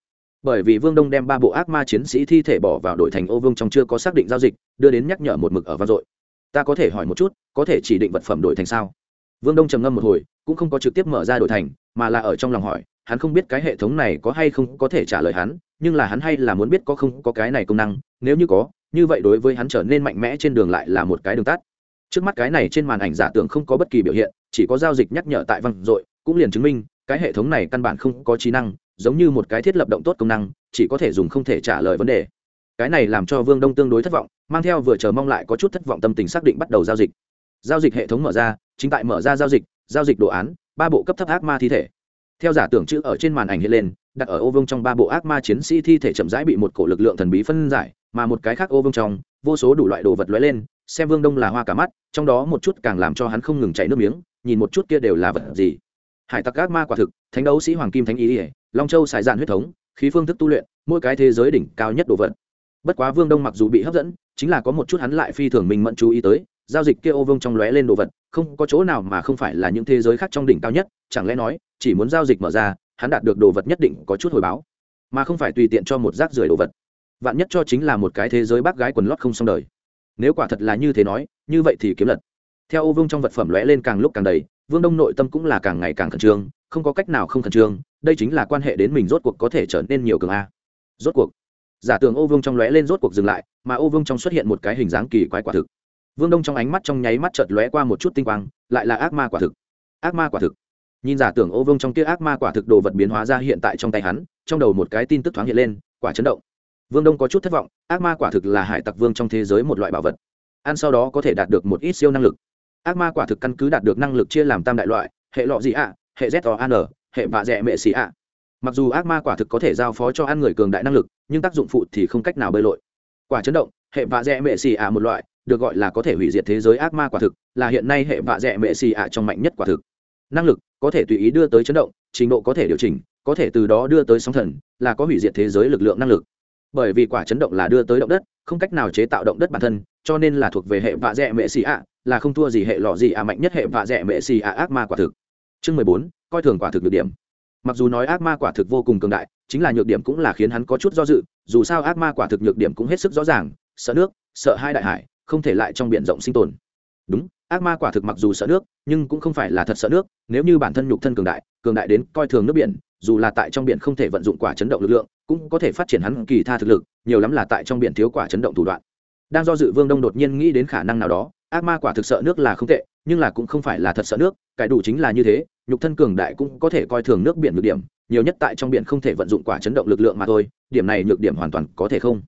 Bởi vì vương đông đem ba bộ ác ma chiến sĩ thi thể bỏ vào đội thành ô vương trong chưa có xác định giao dịch, đưa đến nhắc nhở một mực ở vang dội. Ta có thể hỏi một chút, có thể chỉ định vật phẩm đổi thành sao? Vương đông trầm ngâm một hồi, cũng không có trực tiếp mở ra đổi thành, mà là ở trong lòng hỏi, hắn không biết cái hệ thống này có hay không có thể trả lời hắn, nhưng là hắn hay là muốn biết có không có cái này công năng, nếu như có, như vậy đối với hắn trở nên mạnh mẽ trên đường lại là một cái đường tắt trước mắt cái này trên màn ảnh giả tưởng không có bất kỳ biểu hiện, chỉ có giao dịch nhắc nhở tại văn dội, cũng liền chứng minh, cái hệ thống này căn bản không có trí năng, giống như một cái thiết lập động tốt công năng, chỉ có thể dùng không thể trả lời vấn đề. Cái này làm cho vương đông tương đối thất vọng, mang theo vừa chờ mong lại có chút thất vọng tâm tình xác định bắt đầu giao dịch. Giao dịch hệ thống mở ra, chính tại mở ra giao dịch giao dịch đồ án, ba bộ cấp thấp ác ma thi thể. Theo giả tưởng chữ ở trên màn ảnh hiện lên, đặt ở ô vương trong ba bộ ác ma chiến sĩ thi thể chậm rãi bị một cổ lực lượng thần bí phân giải, mà một cái khác ô vương trong, vô số đủ loại đồ vật lóe lên xem vương đông là hoa cả mắt, trong đó một chút càng làm cho hắn không ngừng chảy nước miếng, nhìn một chút kia đều là vật gì. Hải tặc ác ma quả thực, thánh đấu sĩ hoàng kim thánh ý ỉa long châu xài dạn huyết thống, khí phương thức tu luyện, mỗi cái thế giới đỉnh cao nhất đồ vật. Bất quá vương đông mặc dù bị hấp dẫn, chính là có một chút hắn lại phi thường mình mẫn chú ý tới, giao dịch kia ô vương trong lóe lên đồ vật, không có chỗ nào mà không phải là những thế giới khác trong đỉnh cao nhất, chẳng lẽ nói, chỉ muốn giao dịch mở ra, hắn đạt được đồ vật nhất định có chút hồi báo, mà không phải tùy tiện cho một rác rưởi đồ vật. Vạn nhất cho chính là một cái thế giới bác gái quần lót không xong đời nếu quả thật là như thế nói, như vậy thì kiếm lật. Theo ô vương trong vật phẩm lóe lên càng lúc càng đầy, vương đông nội tâm cũng là càng ngày càng khẩn trương, không có cách nào không khẩn trương, đây chính là quan hệ đến mình rốt cuộc có thể trở nên nhiều cường a. Rốt cuộc, giả tưởng ô vương trong lóe lên rốt cuộc dừng lại, mà ô vương trong xuất hiện một cái hình dáng kỳ quái quả thực. Vương đông trong ánh mắt trong nháy mắt chợt lóe qua một chút tinh quang, lại là ác ma quả thực. Ác ma quả thực. Nhìn giả tưởng ô vương trong kia ác ma quả thực đồ vật biến hóa ra hiện tại trong tay hắn, trong đầu một cái tin tức thoáng hiện lên, quả chấn động vương đông có chút thất vọng, ác ma quả thực là hải tặc vương trong thế giới một loại bảo vật. Ăn sau đó có thể đạt được một ít siêu năng lực. Ác ma quả thực căn cứ đạt được năng lực chia làm tam đại loại, hệ lọ gì ạ, hệ z o an hệ vạ dẹ mệ xì ạ. Mặc dù ác ma quả thực có thể giao phó cho ăn người cường đại năng lực, nhưng tác dụng phụ thì không cách nào bơi lội. Quả chấn động, hệ vạ dẹ mệ xì ạ một loại, được gọi là có thể hủy diệt thế giới ác ma quả thực, là hiện nay hệ vạ dẹ mệ xì ạ trong mạnh nhất quả thực. Năng lực có thể tùy ý đưa tới chấn động, trình độ có thể điều chỉnh, có thể từ đó đưa tới sóng thần, là có hủy diệt thế giới lực lượng năng lực bởi vì quả chấn động là đưa tới động đất, không cách nào chế tạo động đất bản thân, cho nên là thuộc về hệ vạ dẹ mệ xì ạ, là không thua gì hệ lọ gì ạ, mạnh nhất hệ vạ dẹ mệ xì ạ, ác ma quả thực. Chương mười bốn, coi thường quả thực được điểm. Mặc dù nói ác ma quả thực vô cùng cường đại, chính là nhược điểm cũng là khiến hắn có chút do dự, dù sao ác ma quả thực nhược điểm cũng hết sức rõ ràng, sợ nước, sợ hai đại hải, không thể lại trong b i ể n rộng sinh tồn. Đúng, ác ma quả thực mặc dù sợ nước, nhưng cũng không phải là thật sợ nước, nếu như bản thân nhục thân cường đại cường đại đến coi thường nước biển dù là tại trong biển không thể vận dụng quả chấn động lực lượng, cũng có thể phát triển hắn kỳ tha thực lực, nhiều lắm là tại trong biển thiếu quả chấn động thủ đoạn. Đang do dự vương đông đột nhiên nghĩ đến khả năng nào đó, ác ma quả thực sợ nước là không tệ, nhưng là cũng không phải là thật sợ nước cải đủ chính là như thế, nhục thân cường đại cũng có thể coi thường nước biển nhược điểm, nhiều nhất tại trong biển không thể vận dụng quả chấn động lực lượng mà thôi, điểm này nhược điểm hoàn toàn có thể không.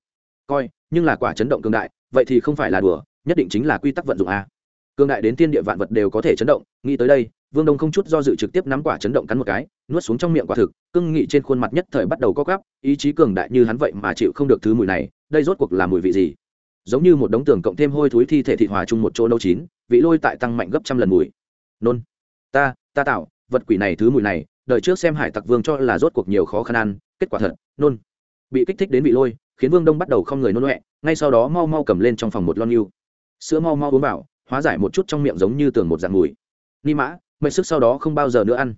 Coi, nhưng là quả chấn động cường đại, vậy thì không phải là đùa, nhất định chính là quy tắc vận dụng a. Cường đại đến tiên địa vạn vật đều có thể chấn động, nghĩ tới đây vương đông không chút do dự trực tiếp nắm quả chấn động cắn một cái, nuốt xuống trong miệng quả thực cưng nghị trên khuôn mặt nhất thời bắt đầu co gắp ý chí cường đại như hắn vậy mà chịu không được thứ mùi này, đây rốt cuộc là mùi vị gì? Giống như một đống tường cộng thêm hôi thối thi thể thịt hòa chung một chỗ nấu chín, vị lôi tại tăng mạnh gấp trăm lần mùi. Nôn. Ta ta tạo, vật quỷ này thứ mùi này đợi trước xem hải tặc vương cho là rốt cuộc nhiều khó khăn ăn, kết quả thật, nôn. Bị kích thích đến vị lôi, khiến vương đông bắt đầu không người nôn loẹ ngay sau đó mau mau cầm lên trong phòng một lon yêu sữa mau mau uống vào, hóa giải một chút trong miệng giống như tường một dạng mùi. Ni mã mệt sức sau đó không bao giờ nữa ăn.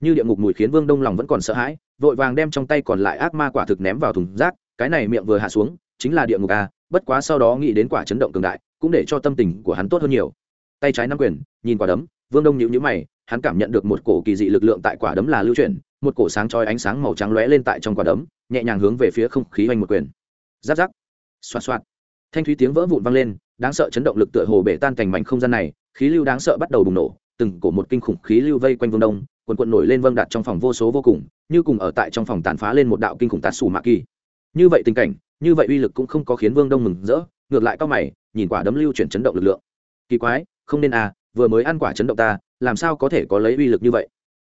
Như địa ngục mùi khiến vương đông lòng vẫn còn sợ hãi, vội vàng đem trong tay còn lại ác ma quả thực ném vào thùng rác, cái này miệng vừa hạ xuống, chính là địa ngục a bất quá sau đó nghĩ đến quả chấn động cường đại, cũng để cho tâm tình của hắn tốt hơn nhiều. Tay trái nắm quyền, nhìn quả đấm, vương đông nhịu nhữ mày, hắn cảm nhận được một cổ kỳ dị lực lượng tại quả đấm là lưu chuyển, một cổ sáng chói ánh sáng màu trắng lóe lên tại trong quả đấm, nhẹ nhàng hướng về phía không khí oanh một quyền. Giáp giáp. Xoạt xoạt. Thanh thúy tiếng vỡ vụn vang lên, đáng sợ chấn động lực tựa hồ bể tan cành mảnh không gian này, khí lưu đáng sợ bắt đầu bùng nổ từng cổ một kinh khủng khí lưu vây quanh vương đông, quần quận nổi lên vâng đặt trong phòng vô số vô cùng, như cùng ở tại trong phòng tàn phá lên một đạo kinh khủng tạt xù mạ kỳ. Như vậy tình cảnh, như vậy uy lực cũng không có khiến vương đông mừng rỡ, ngược lại cao mày, nhìn quả đấm lưu chuyển chấn động lực lượng. Kỳ quái, không nên à vừa mới ăn quả chấn động ta, làm sao có thể có lấy uy lực như vậy?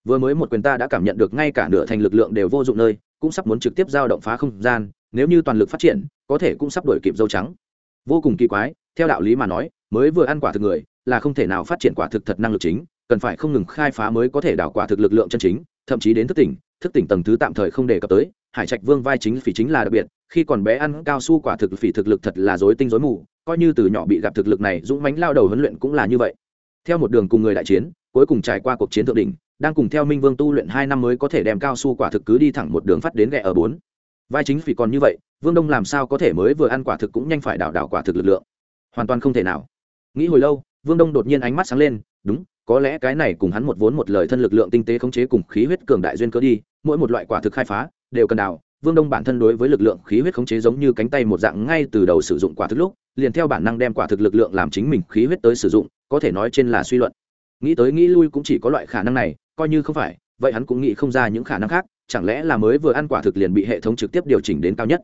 Vừa mới một quyền ta đã cảm nhận được ngay cả nửa thành lực lượng đều vô dụng nơi, cũng sắp muốn trực tiếp giao động phá không gian, nếu như toàn lực phát triển, có thể cũng sắp đổi kịp dâu trắng. Vô cùng kỳ quái, theo đạo lý mà nói, mới vừa ăn quả thực người là không thể nào phát triển quả thực thật năng lực chính, cần phải không ngừng khai phá mới có thể đảo quả thực lực lượng chân chính, thậm chí đến thức tỉnh thức tỉnh tầng thứ tạm thời không đề cập tới, hải trạch vương vai chính phỉ chính là đặc biệt, khi còn bé ăn cao su quả thực phỉ thực lực thật là dối tinh dối mù, coi như từ nhỏ bị gặp thực lực này dũng mánh lao đầu huấn luyện cũng là như vậy. Theo một đường cùng người đại chiến, cuối cùng trải qua cuộc chiến thượng đỉnh, đang cùng theo minh vương tu luyện hai năm mới có thể đem cao su quả thực cứ đi thẳng một đường phát đến ghẹ ở bốn. Vai chính phỉ còn như vậy, vương đông làm sao có thể mới vừa ăn quả thực cũng nhanh phải đảo đảo quả thực lực lượng. Hoàn toàn không thể nào. Nghĩ hồi lâu vương đông đột nhiên ánh mắt sáng lên, đúng, có lẽ cái này cùng hắn một vốn một lời thân lực lượng tinh tế khống chế cùng khí huyết cường đại duyên cớ đi, mỗi một loại quả thực khai phá, đều cần đào. Vương đông bản thân đối với lực lượng khí huyết khống chế giống như cánh tay một dạng ngay từ đầu sử dụng quả thực lúc, liền theo bản năng đem quả thực lực lượng làm chính mình khí huyết tới sử dụng, có thể nói trên là suy luận. Nghĩ tới nghĩ lui cũng chỉ có loại khả năng này, coi như không phải, vậy hắn cũng nghĩ không ra những khả năng khác, chẳng lẽ là mới vừa ăn quả thực liền bị hệ thống trực tiếp điều chỉnh đến cao nhất?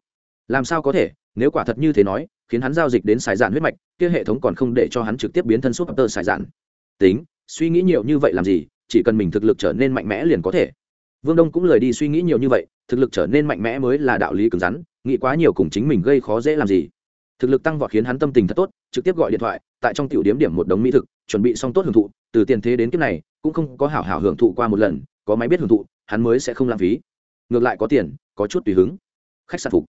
Làm sao có thể? Nếu quả thật như thế nói khiến hắn giao dịch đến sài dạn huyết mạch, kia hệ thống còn không để cho hắn trực tiếp biến thân súp tơ sài dạn. Tính, suy nghĩ nhiều như vậy làm gì? Chỉ cần mình thực lực trở nên mạnh mẽ liền có thể. Vương đông cũng lời đi suy nghĩ nhiều như vậy, thực lực trở nên mạnh mẽ mới là đạo lý cứng rắn, nghĩ quá nhiều cùng chính mình gây khó dễ làm gì. Thực lực tăng vọt khiến hắn tâm tình thật tốt, trực tiếp gọi điện thoại, tại trong tiểu điểm điểm một đống mỹ thực, chuẩn bị xong tốt hưởng thụ, từ tiền thế đến kiếp này, cũng không có hảo hảo hưởng thụ qua một lần, có máy biết hưởng thụ, hắn mới sẽ không lãng phí. Ngược lại có tiền, có chút tùy hứng. Khách sạn phục.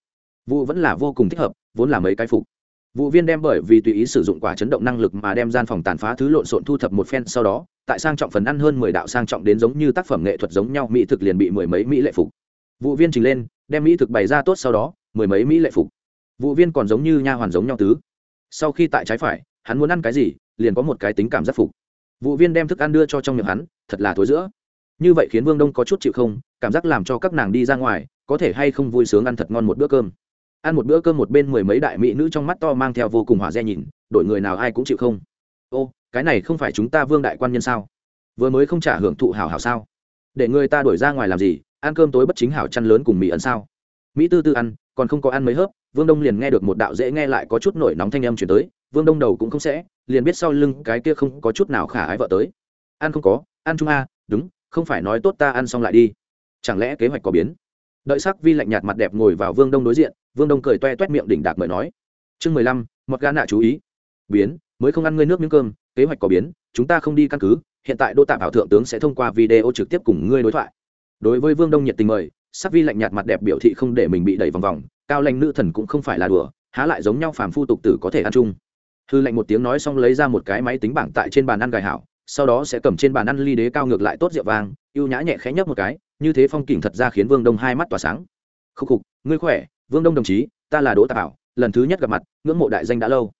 Vụ vẫn là vô cùng thích hợp, vốn là mấy cái phục vụ viên đem bởi vì tùy ý sử dụng quả chấn động năng lực mà đem gian phòng tàn phá thứ lộn xộn thu thập một phen sau đó, tại sang trọng phần ăn hơn mười đạo sang trọng đến giống như tác phẩm nghệ thuật giống nhau, mỹ thực liền bị mười mấy mỹ lệ phục. Vụ viên trình lên, đem mỹ thực bày ra tốt sau đó, mười mấy mỹ lệ phục. Vụ viên còn giống như nha hoàn giống nhau tứ. Sau khi tại trái phải, hắn muốn ăn cái gì, liền có một cái tính cảm giác phục. Vụ viên đem thức ăn đưa cho trong miệng hắn, thật là thối giữa. Như vậy khiến vương đông có chút chịu không, cảm giác làm cho các nàng đi ra ngoài, có thể hay không vui sướng ăn thật ngon một bữa cơm ăn một bữa cơm một bên mười mấy đại mỹ nữ trong mắt to mang theo vô cùng hỏa re nhìn, đổi người nào ai cũng chịu không. Ô, cái này không phải chúng ta vương đại quan nhân sao? Vừa mới không trả hưởng thụ hảo hảo sao? Để người ta đuổi ra ngoài làm gì, ăn cơm tối bất chính hảo chăn lớn cùng mỹ ấn sao? Mỹ tư tư ăn, còn không có ăn mấy hớp, vương đông liền nghe được một đạo dễ nghe lại có chút nổi nóng thanh âm chuyển tới, vương đông đầu cũng không sẽ, liền biết sau lưng cái kia không có chút nào khả ái vợ tới. Ăn không có, ăn chung a, đúng, không phải nói tốt ta ăn xong lại đi. Chẳng lẽ kế hoạch có biến? Đợi sắc vi lạnh nhạt mặt đẹp ngồi vào vương đông đối diện vương đông cười toe toét miệng đỉnh đạc mời nói, chương mười lăm, mọt gà nạ chú ý. Biến, mới không ăn ngươi nước miếng cơm, kế hoạch có biến, chúng ta không đi căn cứ, hiện tại đô tạm ảo thượng tướng sẽ thông qua video trực tiếp cùng ngươi đối thoại. Đối với vương đông nhiệt tình mời, sắc vi lạnh nhạt mặt đẹp biểu thị không để mình bị đẩy vòng vòng, cao lanh nữ thần cũng không phải là đùa, há lại giống nhau phàm phu tục tử có thể ăn chung. Hư lạnh một tiếng nói xong lấy ra một cái máy tính bảng tại trên bàn ăn gài hảo, sau đó sẽ cầm trên bàn ăn ly đế cao ngược lại tốt rượu vang, ưu nhã nhẹ khẽ nhấp một cái, như thế phong cảnh thật ra khiến vương đông hai mắt tỏa sáng. Khúc khục, ngươi khỏe? Vương đông đồng chí ta là đỗ tạ bảo lần thứ nhất gặp mặt ngưỡng mộ đại danh đã lâu.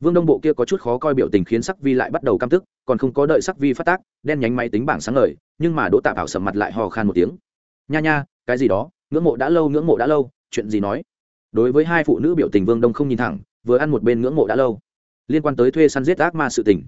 Vương đông bộ kia có chút khó coi biểu tình khiến sắc vi lại bắt đầu căm tức còn không có đợi sắc vi phát tác đen nhánh máy tính bảng sáng lời, nhưng mà đỗ tạ bảo sầm mặt lại hò khan một tiếng. Nha nha cái gì đó ngưỡng mộ đã lâu ngưỡng mộ đã lâu chuyện gì nói? Đối với hai phụ nữ biểu tình vương đông không nhìn thẳng vừa ăn một bên ngưỡng mộ đã lâu. Liên quan tới thuê săn giết ác ma sự tình.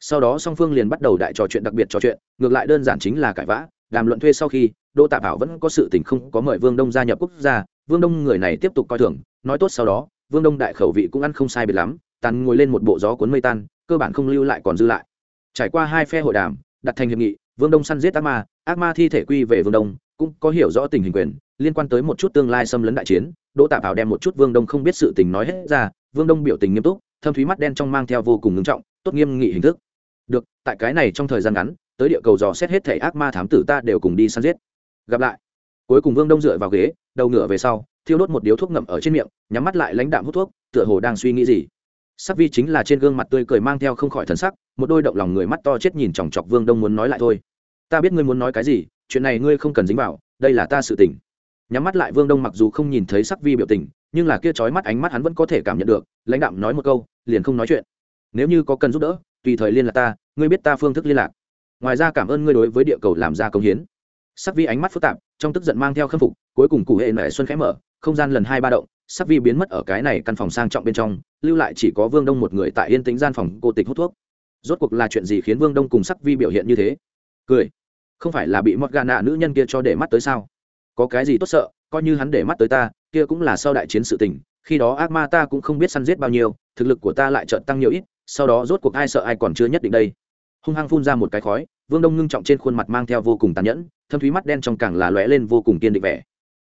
Sau đó song phương liền bắt đầu đại trò chuyện đặc biệt trò chuyện ngược lại đơn giản chính là cãi vã đàm luận thuê sau khi đỗ tạ bảo vẫn có sự tình không có mời vương đông gia nhập quốc gia vương đông người này tiếp tục coi thường, nói tốt sau đó, vương đông đại khẩu vị cũng ăn không sai biệt lắm, tàn ngồi lên một bộ gió cuốn mây tan, cơ bản không lưu lại còn dư lại. Trải qua hai phe hội đàm, đặt thành hiệp nghị, vương đông săn giết ác ma ác ma thi thể quy về vương đông, cũng có hiểu rõ tình hình quyền, liên quan tới một chút tương lai xâm lấn đại chiến. Đỗ tạ bảo đem một chút vương đông không biết sự tình nói hết ra, vương đông biểu tình nghiêm túc, thâm thúy mắt đen trong mang theo vô cùng ngưng trọng, tốt nghiêm nghị hình thức. Được, tại cái này trong thời gian ngắn, tới địa cầu dò xét hết thể ác ma thám tử ta đều cùng đi săn giết. Gặp lại. Cuối cùng vương đông dựa vào ghế đầu ngửa về sau, thiêu đốt một điếu thuốc ngậm ở trên miệng, nhắm mắt lại lãnh đạm hút thuốc, tựa hồ đang suy nghĩ gì. Sắc vi chính là trên gương mặt tươi cười mang theo không khỏi thần sắc, một đôi động lòng người mắt to chết nhìn chòng chọc vương đông muốn nói lại thôi. Ta biết ngươi muốn nói cái gì, chuyện này ngươi không cần dính vào, đây là ta sự tình. Nhắm mắt lại vương đông mặc dù không nhìn thấy sắc vi biểu tình, nhưng là kia trói mắt ánh mắt hắn vẫn có thể cảm nhận được, lãnh đạm nói một câu, liền không nói chuyện. Nếu như có cần giúp đỡ, tùy thời liên lạc ta, ngươi biết ta phương thức liên lạc. Ngoài ra cảm ơn ngươi đối với địa cầu làm ra công hiến sắc vi ánh mắt phức tạp, trong tức giận mang theo khâm phục, cuối cùng cụ hệ mẹ xuân khẽ mở, không gian lần hai ba động, sắc vi biến mất ở cái này căn phòng sang trọng bên trong, lưu lại chỉ có vương đông một người tại yên tĩnh gian phòng cô tịch hút thuốc. Rốt cuộc là chuyện gì khiến vương đông cùng sắc vi biểu hiện như thế? Cười. Không phải là bị mọt gà nạ nữ nhân kia cho để mắt tới sao? Có cái gì tốt sợ, coi như hắn để mắt tới ta, kia cũng là sau đại chiến sự tình, khi đó ác ma ta cũng không biết săn giết bao nhiêu, thực lực của ta lại trợn tăng nhiều ít, sau đó rốt cuộc ai sợ ai còn chưa nhất định đây hung hăng phun ra một cái khói, vương đông ngưng trọng trên khuôn mặt mang theo vô cùng tàn nhẫn, thâm thúy mắt đen trong càng là lóe lên vô cùng kiên định vẻ.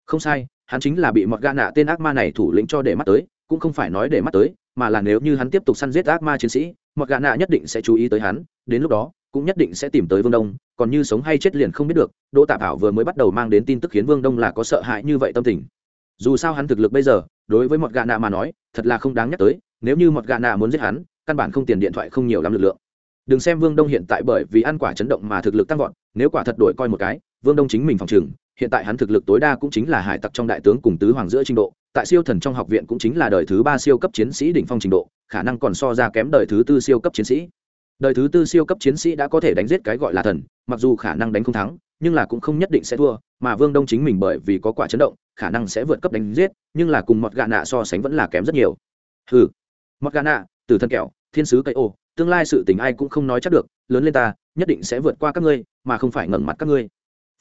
Không sai, hắn chính là bị mọt gã nạ tên ác ma này thủ lĩnh cho để mắt tới, cũng không phải nói để mắt tới, mà là nếu như hắn tiếp tục săn giết ác ma chiến sĩ, mọt gã nạ nhất định sẽ chú ý tới hắn, đến lúc đó, cũng nhất định sẽ tìm tới vương đông, còn như sống hay chết liền không biết được, đỗ tạp bảo vừa mới bắt đầu mang đến tin tức khiến vương đông là có sợ hãi như vậy tâm tình. Dù sao hắn thực lực bây giờ, đối với mọt gà nạ mà nói, thật là không đáng nhắc tới, nếu như mọt gà nạ muốn giết hắn, căn bản không tiền điện thoại không nhiều lắm lực lượng đừng xem vương đông hiện tại bởi vì ăn quả chấn động mà thực lực tăng vọt nếu quả thật đổi coi một cái vương đông chính mình phòng trừng hiện tại hắn thực lực tối đa cũng chính là hải tặc trong đại tướng cùng tứ hoàng giữa trình độ tại siêu thần trong học viện cũng chính là đời thứ ba siêu cấp chiến sĩ đỉnh phong trình độ khả năng còn so ra kém đời thứ tư siêu cấp chiến sĩ. Đời thứ tư siêu cấp chiến sĩ đã có thể đánh giết cái gọi là thần mặc dù khả năng đánh không thắng nhưng là cũng không nhất định sẽ thua mà vương đông chính mình bởi vì có quả chấn động khả năng sẽ vượt cấp đánh giết nhưng là cùng mọt gà nạ so sánh vẫn là kém rất nhiều. Ừ, mọt gà nạ từ thân kẹo thiên sứ cây ô tương lai sự tình ai cũng không nói chắc được, lớn lên ta, nhất định sẽ vượt qua các ngươi, mà không phải ngẩng mặt các ngươi.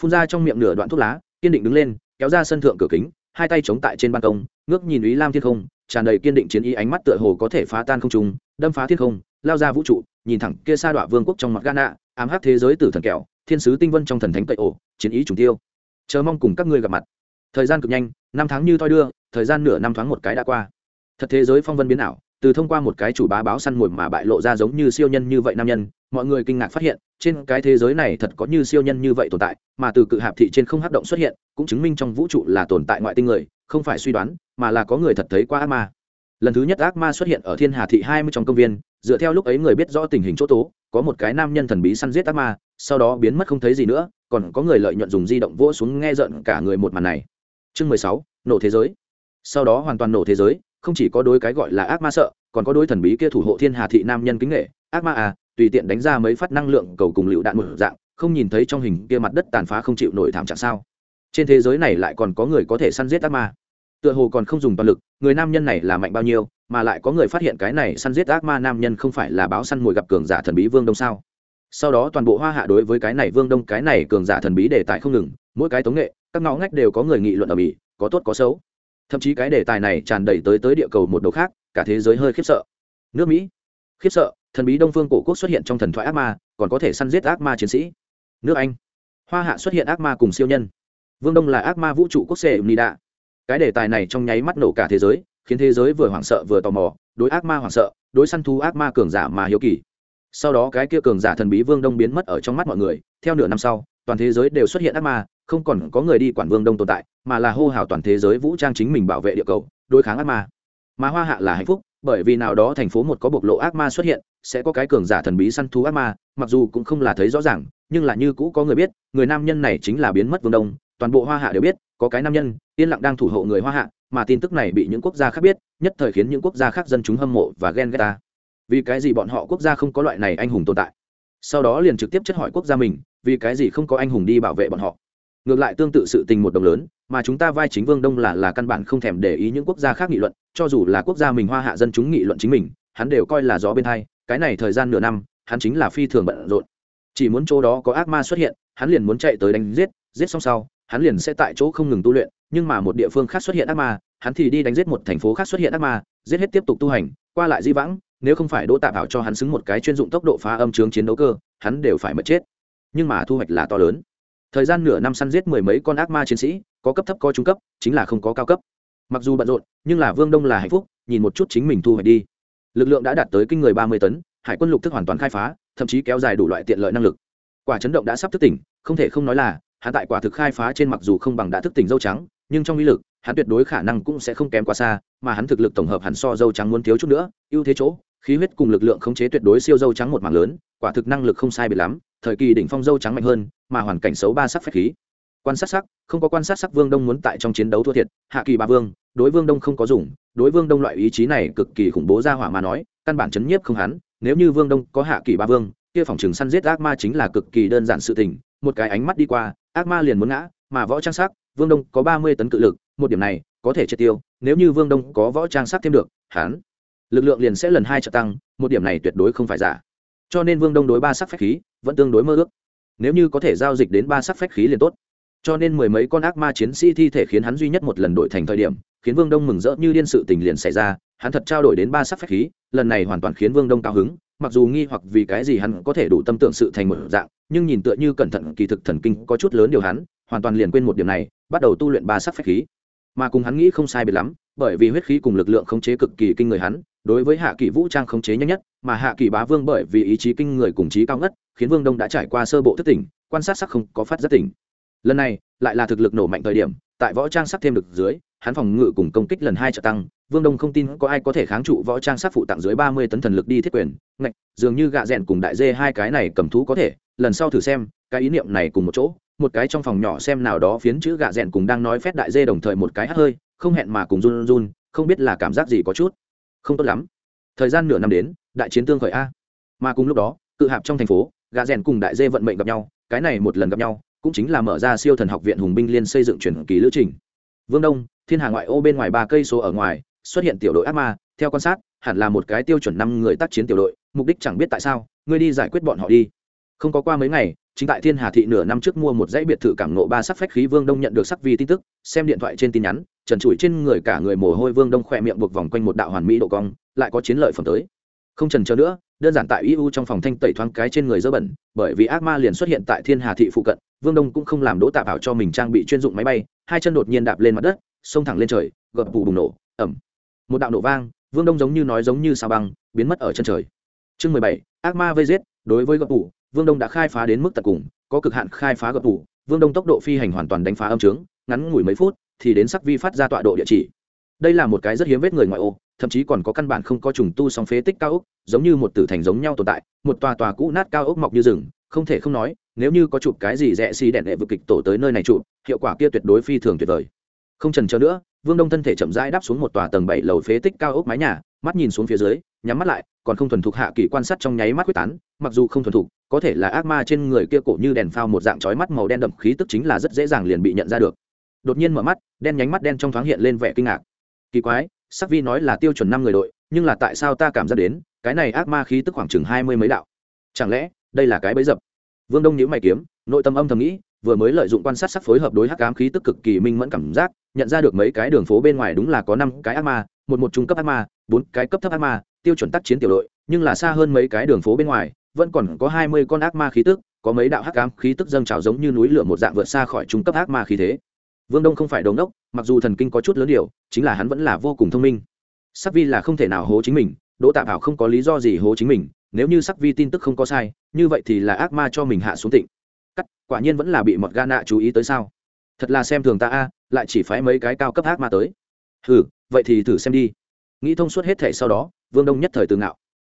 Phun ra trong miệng nửa đoạn thuốc lá, kiên định đứng lên, kéo ra sân thượng cửa kính, hai tay chống tại trên ban công, ngước nhìn ý lam thiên không, tràn đầy kiên định chiến ý ánh mắt tựa hồ có thể phá tan không trung, đâm phá thiên không, lao ra vũ trụ, nhìn thẳng kia sa đọa vương quốc trong mặt ghana ám hắc thế giới tử thần kẹo, thiên sứ tinh vân trong thần thánh cậy ổ, chiến ý trùng tiêu. Chờ mong cùng các ngươi gặp mặt. Thời gian cực nhanh, năm tháng như thoi đưa, thời gian nửa năm thoáng một cái đã qua. Thật thế giới phong vân biến ảo từ thông qua một cái chủ bá báo săn mồi mà bại lộ ra giống như siêu nhân như vậy nam nhân, mọi người kinh ngạc phát hiện, trên cái thế giới này thật có như siêu nhân như vậy tồn tại, mà từ cự hạp thị trên không hát động xuất hiện, cũng chứng minh trong vũ trụ là tồn tại ngoại tinh người, không phải suy đoán, mà là có người thật thấy qua ác ma. Lần thứ nhất ác ma xuất hiện ở thiên hà thị hai mươi trong công viên, dựa theo lúc ấy người biết rõ tình hình chỗ tố, có một cái nam nhân thần bí săn giết ác ma, sau đó biến mất không thấy gì nữa, còn có người lợi nhuận dùng di động vỗ xuống nghe giận cả người một màn này. Chương mười sáu, nổ thế giới. Sau đó hoàn toàn nổ thế giới không chỉ có đối cái gọi là ác ma sợ, còn có đối thần bí kia thủ hộ thiên hà thị nam nhân kính nghệ ác ma à tùy tiện đánh ra mấy phát năng lượng cầu cùng lựu đạn một dạng, không nhìn thấy trong hình kia mặt đất tàn phá không chịu nổi thảm trạng sao? Trên thế giới này lại còn có người có thể săn giết ác ma? Tựa hồ còn không dùng toàn lực, người nam nhân này là mạnh bao nhiêu, mà lại có người phát hiện cái này săn giết ác ma nam nhân không phải là báo săn mồi gặp cường giả thần bí vương đông sao? Sau đó toàn bộ hoa hạ đối với cái này vương đông, cái này cường giả thần bí đề tài không ngừng, mỗi cái tống nghệ, các ngõ ngách đều có người nghị luận ở mỹ, có tốt có xấu thậm chí cái đề tài này tràn đầy tới tới địa cầu một đầu khác, cả thế giới hơi khiếp sợ. Nước mỹ. Khiếp sợ, thần bí đông phương cổ quốc xuất hiện trong thần thoại ác ma, còn có thể săn giết ác ma chiến sĩ. Nước anh. Hoa hạ xuất hiện ác ma cùng siêu nhân. Vương đông là ác ma vũ trụ quốc xê đạ. cái đề tài này trong nháy mắt nổ cả thế giới, khiến thế giới vừa hoảng sợ vừa tò mò, đối ác ma hoảng sợ, đối săn thú ác ma cường giả mà hiếu kỳ. Sau đó cái kia cường giả thần bí vương đông biến mất ở trong mắt mọi người, theo nửa năm sau, toàn thế giới đều xuất hiện ác ma không còn có người đi quản vương đông tồn tại, mà là hô hào toàn thế giới vũ trang chính mình bảo vệ địa cầu, đối kháng ác ma. Mà hoa hạ là hạnh phúc, bởi vì nào đó thành phố một có bộc lộ ác ma xuất hiện, sẽ có cái cường giả thần bí săn thú ác ma, mặc dù cũng không là thấy rõ ràng, nhưng là như cũ có người biết, người nam nhân này chính là biến mất vương đông, toàn bộ hoa hạ đều biết, có cái nam nhân, yên lặng đang thủ hộ người hoa hạ, mà tin tức này bị những quốc gia khác biết, nhất thời khiến những quốc gia khác dân chúng hâm mộ và ghen ghét ta. Vì cái gì bọn họ quốc gia không có loại này anh hùng tồn tại? Sau đó liền trực tiếp chất hỏi quốc gia mình, vì cái gì không có anh hùng đi bảo vệ bọn họ? Ngược lại tương tự sự tình một đồng lớn, mà chúng ta vai chính vương đông là là căn bản không thèm để ý những quốc gia khác nghị luận, cho dù là quốc gia mình hoa hạ dân chúng nghị luận chính mình, hắn đều coi là gió bên thay cái này thời gian nửa năm, hắn chính là phi thường bận rộn. Chỉ muốn chỗ đó có ác ma xuất hiện, hắn liền muốn chạy tới đánh giết giết xong sau, hắn liền sẽ tại chỗ không ngừng tu luyện, nhưng mà một địa phương khác xuất hiện ác ma, hắn thì đi đánh giết một thành phố khác xuất hiện ác ma, giết hết tiếp tục tu hành, qua lại di vãng, nếu không phải đỗ tạ bảo cho hắn xứng một cái chuyên dụng tốc độ phá âm chướng chiến đấu cơ, hắn đều phải mất chết. Nhưng mà thu hoạch là to lớn thời gian nửa năm săn giết mười mấy con ác ma chiến sĩ, có cấp thấp có trung cấp, chính là không có cao cấp. Mặc dù bận rộn, nhưng là vương đông là hạnh phúc, nhìn một chút chính mình thu hoạch đi. Lực lượng đã đạt tới kinh người ba mươi tấn, hải quân lục thức hoàn toàn khai phá, thậm chí kéo dài đủ loại tiện lợi năng lực. Quả chấn động đã sắp thức tỉnh, không thể không nói là, hắn tại quả thực khai phá trên mặc dù không bằng đã thức tỉnh dâu trắng, nhưng trong uy lực, hắn tuyệt đối khả năng cũng sẽ không kém quá xa, mà hắn thực lực tổng hợp hẳn so dâu trắng muốn thiếu chút nữa, ưu thế chỗ, khí huyết cùng lực lượng khống chế tuyệt đối siêu dâu trắng một mảng lớn, quả thực năng lực không sai biệt lắm thời kỳ đỉnh phong dâu trắng mạnh hơn, mà hoàn cảnh xấu ba sắc phép khí. Quan sát sắc, không có quan sát sắc vương đông muốn tại trong chiến đấu thua thiệt, hạ kỳ ba vương, đối vương đông không có dùng, đối vương đông loại ý chí này cực kỳ khủng bố ra hỏa mà nói, căn bản chấn nhiếp không hắn, nếu như vương đông có hạ kỳ ba vương, kia phòng trường săn giết ác ma chính là cực kỳ đơn giản sự tình, một cái ánh mắt đi qua, ác ma liền muốn ngã, mà võ trang sắc, vương đông có ba mươi tấn cự lực, một điểm này, có thể triệt tiêu, nếu như vương đông có võ trang sắc thêm được, hắn, lực lượng liền sẽ lần hai trợ tăng, một điểm này tuyệt đối không phải giả cho nên vương đông đối ba sắc phách khí vẫn tương đối mơ ước. Nếu như có thể giao dịch đến ba sắc phách khí liền tốt. Cho nên mười mấy con ác ma chiến sĩ thi thể khiến hắn duy nhất một lần đổi thành thời điểm, khiến vương đông mừng rỡ như điên sự tình liền xảy ra. Hắn thật trao đổi đến ba sắc phách khí, lần này hoàn toàn khiến vương đông cao hứng, mặc dù nghi hoặc vì cái gì hắn có thể đủ tâm tưởng sự thành một dạng, nhưng nhìn tựa như cẩn thận, kỳ thực thần kinh có chút lớn điều hắn, hoàn toàn liền quên một điểm này, bắt đầu tu luyện ba sắc phách khí. Mà cùng hắn nghĩ không sai biệt lắm, bởi vì huyết khí cùng lực lượng khống chế cực kỳ kinh người hắn đối với hạ kỳ vũ trang khống chế nhanh nhất, mà hạ kỳ bá vương bởi vì ý chí kinh người cùng chí cao ngất, khiến vương đông đã trải qua sơ bộ thất tỉnh, quan sát sắc không có phát rất tỉnh. Lần này, lại là thực lực nổ mạnh thời điểm, tại võ trang sắc thêm được dưới, hắn phòng ngự cùng công kích lần hai trợ tăng, vương đông không tin có ai có thể kháng trụ võ trang sắc phụ tặng dưới ba mươi tấn thần lực đi thiết quyền, ngạch, dường như gạ rẽn cùng đại dê hai cái này cầm thú có thể, lần sau thử xem, cái ý niệm này cùng một chỗ, một cái trong phòng nhỏ xem nào đó phiến chữ gạ rẽn cùng đang nói phép đại dê đồng thời một cái hát hơi, không hẹn mà cùng run run, không biết là cảm giác gì có chút không tốt lắm. Thời gian nửa năm đến, đại chiến tương khởi a. Mà cùng lúc đó, cự hạp trong thành phố gà rèn cùng đại dê vận mệnh gặp nhau, cái này một lần gặp nhau, cũng chính là mở ra siêu thần học viện hùng binh liên xây dựng truyền kỳ lữ trình. Vương đông, thiên hà ngoại ô bên ngoài ba cây số ở ngoài, xuất hiện tiểu đội ác ma, theo quan sát, hẳn là một cái tiêu chuẩn năm người tác chiến tiểu đội, mục đích chẳng biết tại sao, ngươi đi giải quyết bọn họ đi không có qua mấy ngày, chính tại thiên hà thị nửa năm trước mua một dãy biệt thự cảm nộ ba sắc phách khí vương đông nhận được sắc vi tin tức, xem điện thoại trên tin nhắn, trần trụi trên người cả người mồ hôi vương đông khỏe miệng buộc vòng quanh một đạo hoàn mỹ độ cong, lại có chiến lợi phẩm tới. Không trần chờ nữa, đơn giản tại eu trong phòng thanh tẩy thoáng cái trên người dơ bẩn, bởi vì ác ma liền xuất hiện tại thiên hà thị phụ cận, vương đông cũng không làm đỗ tạp ảo cho mình trang bị chuyên dụng máy bay, hai chân đột nhiên đạp lên mặt đất, xông thẳng lên trời, gập vụ bùng nổ ẩm một đạo nổ vang, vương đông giống như nói giống như sao băng, biến mất ở chân trời. Chương mười bảy, ác ma vây giết, đối với gập vụ vương đông đã khai phá đến mức tận cùng, có cực hạn khai phá gấp bù vương đông tốc độ phi hành hoàn toàn đánh phá âm trướng, ngắn ngủi mấy phút thì đến sắc vi phát ra tọa độ địa chỉ. Đây là một cái rất hiếm vết người ngoại ô, thậm chí còn có căn bản không có trùng tu song phế tích cao ốc, giống như một tử thành giống nhau tồn tại, một tòa tòa cũ nát cao ốc mọc như rừng, không thể không nói, nếu như có chụp cái gì rẽ xi đèn đệ vực kịch tổ tới nơi này chụp, hiệu quả kia tuyệt đối phi thường tuyệt vời. Không trần chờ nữa, vương đông thân thể chậm rãi đáp xuống một tòa tầng bảy lầu phế tích cao ốc mái nhà, mắt nhìn xuống phía dưới nhắm mắt lại, còn không thuần thục hạ kỳ quan sát trong nháy mắt quyết tán, mặc dù không thuần thục, có thể là ác ma trên người kia cổ như đèn phao một dạng chói mắt màu đen đậm khí tức chính là rất dễ dàng liền bị nhận ra được. Đột nhiên mở mắt, đen nhánh mắt đen trong thoáng hiện lên vẻ kinh ngạc. Kỳ quái, sắc vi nói là tiêu chuẩn năm người đội, nhưng là tại sao ta cảm giác đến, cái này ác ma khí tức khoảng chừng hai mươi mấy đạo? Chẳng lẽ, đây là cái bấy dập? Vương đông nhữ mày kiếm, nội tâm âm thầm nghĩ, vừa mới lợi dụng quan sát sắc phối hợp đối hắc ám khí tức cực kỳ minh mẫn cảm giác, nhận ra được mấy cái đường phố bên ngoài đúng là có năm cái ác ma một một trung cấp ác ma, bốn cái cấp thấp ác ma, tiêu chuẩn tác chiến tiểu đội, nhưng là xa hơn mấy cái đường phố bên ngoài, vẫn còn có hai mươi con ác ma khí tức, có mấy đạo hắc ám khí tức dâng trào giống như núi lửa một dạng vượt xa khỏi trung cấp ác ma khí thế. Vương đông không phải đống đốc mặc dù thần kinh có chút lớn điều, chính là hắn vẫn là vô cùng thông minh. Sắc vi là không thể nào hố chính mình, đỗ tạ bảo không có lý do gì hố chính mình, nếu như sắc vi tin tức không có sai, như vậy thì là ác ma cho mình hạ xuống tịnh. Cắt, quả nhiên vẫn là bị mọt ga nạ chú ý tới sao? Thật là xem thường ta a, lại chỉ phái mấy cái cao cấp ác ma tới. Ừ vậy thì thử xem đi. Nghĩ thông suốt hết thể sau đó, vương đông nhất thời từ ngạo.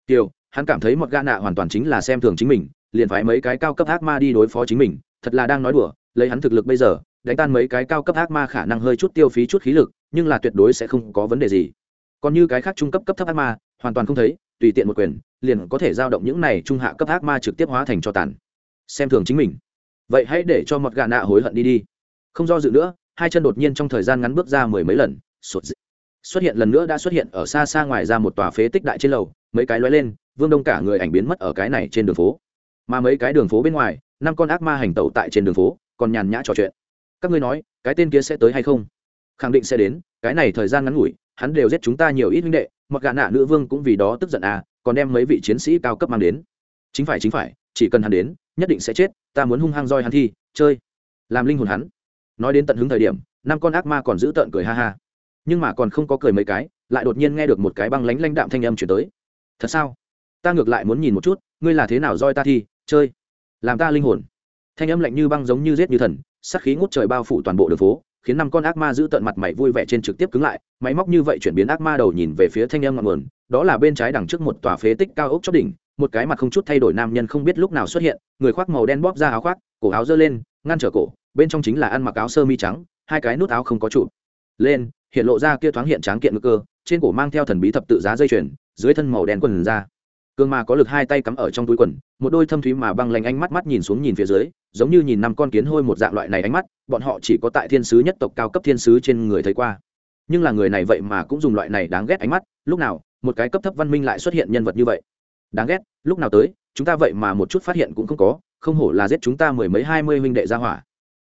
Kiều, hắn cảm thấy một gã nạ hoàn toàn chính là xem thường chính mình, liền phái mấy cái cao cấp ác ma đi đối phó chính mình, thật là đang nói đùa, lấy hắn thực lực bây giờ, đánh tan mấy cái cao cấp ác ma khả năng hơi chút tiêu phí chút khí lực, nhưng là tuyệt đối sẽ không có vấn đề gì. Còn như cái khác trung cấp cấp thấp ác ma, hoàn toàn không thấy, tùy tiện một quyền, liền có thể giao động những này trung hạ cấp ác ma trực tiếp hóa thành cho tàn. Xem thường chính mình. Vậy hãy để cho mọt gà nạ hối hận đi đi. Không do dự nữa, hai chân đột nhiên trong thời gian ngắn bước ra mười mấy lần sụt dị xuất hiện lần nữa đã xuất hiện ở xa xa ngoài ra một tòa phế tích đại trên lầu, mấy cái lóe lên, vương đông cả người ảnh biến mất ở cái này trên đường phố. Mà mấy cái đường phố bên ngoài, năm con ác ma hành tẩu tại trên đường phố, còn nhàn nhã trò chuyện. Các ngươi nói, cái tên kia sẽ tới hay không? Khẳng định sẽ đến, cái này thời gian ngắn ngủi, hắn đều giết chúng ta nhiều ít huynh đệ, mặc gã nạ nữ vương cũng vì đó tức giận à còn đem mấy vị chiến sĩ cao cấp mang đến. Chính phải chính phải, chỉ cần hắn đến, nhất định sẽ chết, ta muốn hung hăng roi hắn thi, chơi. Làm linh hồn hắn. Nói đến tận hứng thời điểm, năm con ác ma còn giữ tợn cười ha ha nhưng mà còn không có cười mấy cái, lại đột nhiên nghe được một cái băng lánh lanh đạm thanh âm chuyển tới. Thật sao? Ta ngược lại muốn nhìn một chút, ngươi là thế nào roi ta thi, chơi? Làm ta linh hồn. Thanh âm lạnh như băng giống như rết như thần sắc khí ngút trời bao phủ toàn bộ đường phố, khiến năm con ác ma giữ tận mặt mày vui vẻ trên trực tiếp cứng lại, máy móc như vậy chuyển biến ác ma đầu nhìn về phía thanh âm ngọn nguồn, đó là bên trái đằng trước một tòa phế tích cao ốc chót đỉnh, một cái mặt không chút thay đổi nam nhân không biết lúc nào xuất hiện, người khoác màu đen bóp ra áo khoác, cổ áo giơ lên, ngăn trở cổ, bên trong chính là ăn mặc áo sơ mi trắng, hai cái nút áo không có trụ. Lên hiện lộ ra kia thoáng hiện tráng kiện ngực cơ, trên cổ mang theo thần bí thập tự giá dây chuyền, dưới thân màu đen quần ra. Cương mà có lực hai tay cắm ở trong túi quần, một đôi thâm thúy mà băng lanh ánh mắt mắt nhìn xuống nhìn phía dưới, giống như nhìn năm con kiến hôi một dạng loại này ánh mắt, bọn họ chỉ có tại thiên sứ nhất tộc cao cấp thiên sứ trên người thấy qua. Nhưng là người này vậy mà cũng dùng loại này đáng ghét ánh mắt, lúc nào, một cái cấp thấp văn minh lại xuất hiện nhân vật như vậy. Đáng ghét, lúc nào tới, chúng ta vậy mà một chút phát hiện cũng không có, không hổ là giết chúng ta mười mấy hai mươi huynh đệ ra hỏa.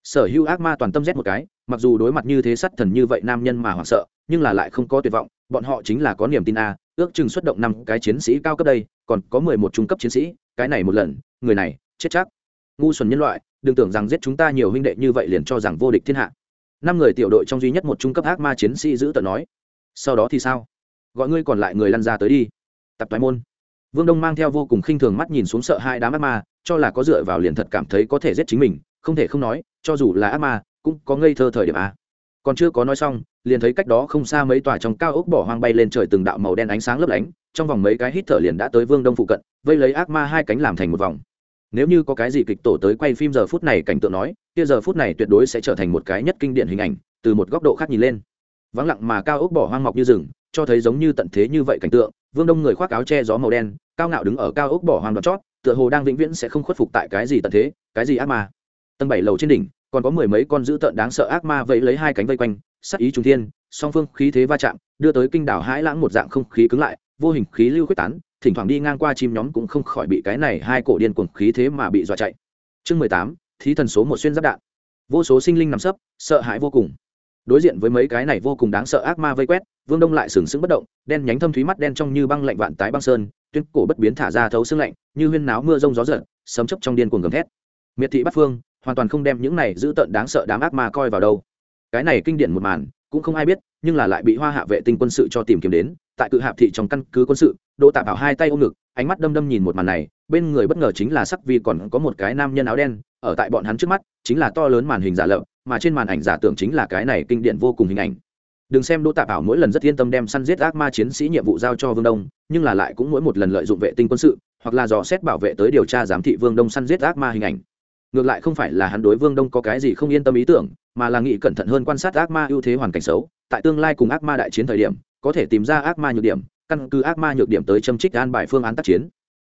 Sở hữu ác ma toàn tâm rét một cái mặc dù đối mặt như thế sắt thần như vậy nam nhân mà hoảng sợ, nhưng là lại không có tuyệt vọng, bọn họ chính là có niềm tin a, ước chừng xuất động năm cái chiến sĩ cao cấp đây, còn có mười một trung cấp chiến sĩ, cái này một lần, người này, chết chắc. Ngu xuẩn nhân loại, đừng tưởng rằng giết chúng ta nhiều huynh đệ như vậy liền cho rằng vô địch thiên hạ. Năm người tiểu đội trong duy nhất một trung cấp ác ma chiến sĩ giữ tận nói, sau đó thì sao? Gọi ngươi còn lại người lăn ra tới đi. Tập toái môn. Vương đông mang theo vô cùng khinh thường mắt nhìn xuống sợ hai đám ác ma, cho là có dựa vào liền thật cảm thấy có thể giết chính mình, không thể không nói, cho dù là ác ma cũng có ngây thơ thời điểm a còn chưa có nói xong, liền thấy cách đó không xa mấy tòa trong cao ốc bỏ hoang bay lên trời từng đạo màu đen ánh sáng lấp lánh, trong vòng mấy cái hít thở liền đã tới vương đông phụ cận, vây lấy ác ma hai cánh làm thành một vòng. Nếu như có cái gì kịch tổ tới quay phim giờ phút này cảnh tượng nói, kia giờ phút này tuyệt đối sẽ trở thành một cái nhất kinh điển hình ảnh, từ một góc độ khác nhìn lên. Vắng lặng mà cao ốc bỏ hoang mọc như rừng, cho thấy giống như tận thế như vậy cảnh tượng, vương đông người khoác áo che gió màu đen, cao ngạo đứng ở cao ốc bỏ hoang đoạn chót, tựa hồ đang vĩnh viễn sẽ không khuất phục tại cái gì tận thế, cái gì ác ma. Tầng bảy lầu trên đỉnh còn có mười mấy con dữ tợn đáng sợ ác ma vẫy lấy hai cánh vây quanh sắc ý trung thiên, song phương khí thế va chạm, đưa tới kinh đảo hãi lãng một dạng không khí cứng lại, vô hình khí lưu quyết tán, thỉnh thoảng đi ngang qua chim nhóm cũng không khỏi bị cái này hai cổ điên cuồng khí thế mà bị dọa chạy. Chương mười tám, thí thần số một xuyên giáp đạn. Vô số sinh linh nằm sấp, sợ hãi vô cùng. Đối diện với mấy cái này vô cùng đáng sợ ác ma vây quét, vương đông lại sừng sững bất động, đen nhánh thâm thúy mắt đen trong như băng lạnh vạn tái băng sơn, tuyên cổ bất biến thả ra thấu xương lạnh, như huyên náo mưa rông gió giật, sấm chấp trong điên cuồng gầm thét. Miệt thị bắt phương hoàn toàn không đem những này giữ tận đáng sợ đám ác ma coi vào đâu. Cái này kinh điển một màn cũng không ai biết nhưng là lại bị hoa hạ vệ tinh quân sự cho tìm kiếm đến tại cự hạp thị trong căn cứ quân sự đỗ tạ bảo hai tay ôm ngực ánh mắt đâm đâm nhìn một màn này bên người bất ngờ chính là sắc vi còn có một cái nam nhân áo đen ở tại bọn hắn trước mắt chính là to lớn màn hình giả lập, mà trên màn ảnh giả tưởng chính là cái này kinh điển vô cùng hình ảnh. Đừng xem đỗ tạ bảo mỗi lần rất yên tâm đem săn giết ác ma chiến sĩ nhiệm vụ giao cho vương đông nhưng là lại cũng mỗi một lần lợi dụng vệ tinh quân sự hoặc là dò xét bảo vệ tới điều tra giám thị vương đông săn giết ác ma hình ảnh ngược lại không phải là hắn đối vương đông có cái gì không yên tâm ý tưởng, mà là nghĩ cẩn thận hơn quan sát ác ma ưu thế hoàn cảnh xấu, tại tương lai cùng ác ma đại chiến thời điểm, có thể tìm ra ác ma nhược điểm, căn cứ ác ma nhược điểm tới châm trích an bài phương án tác chiến.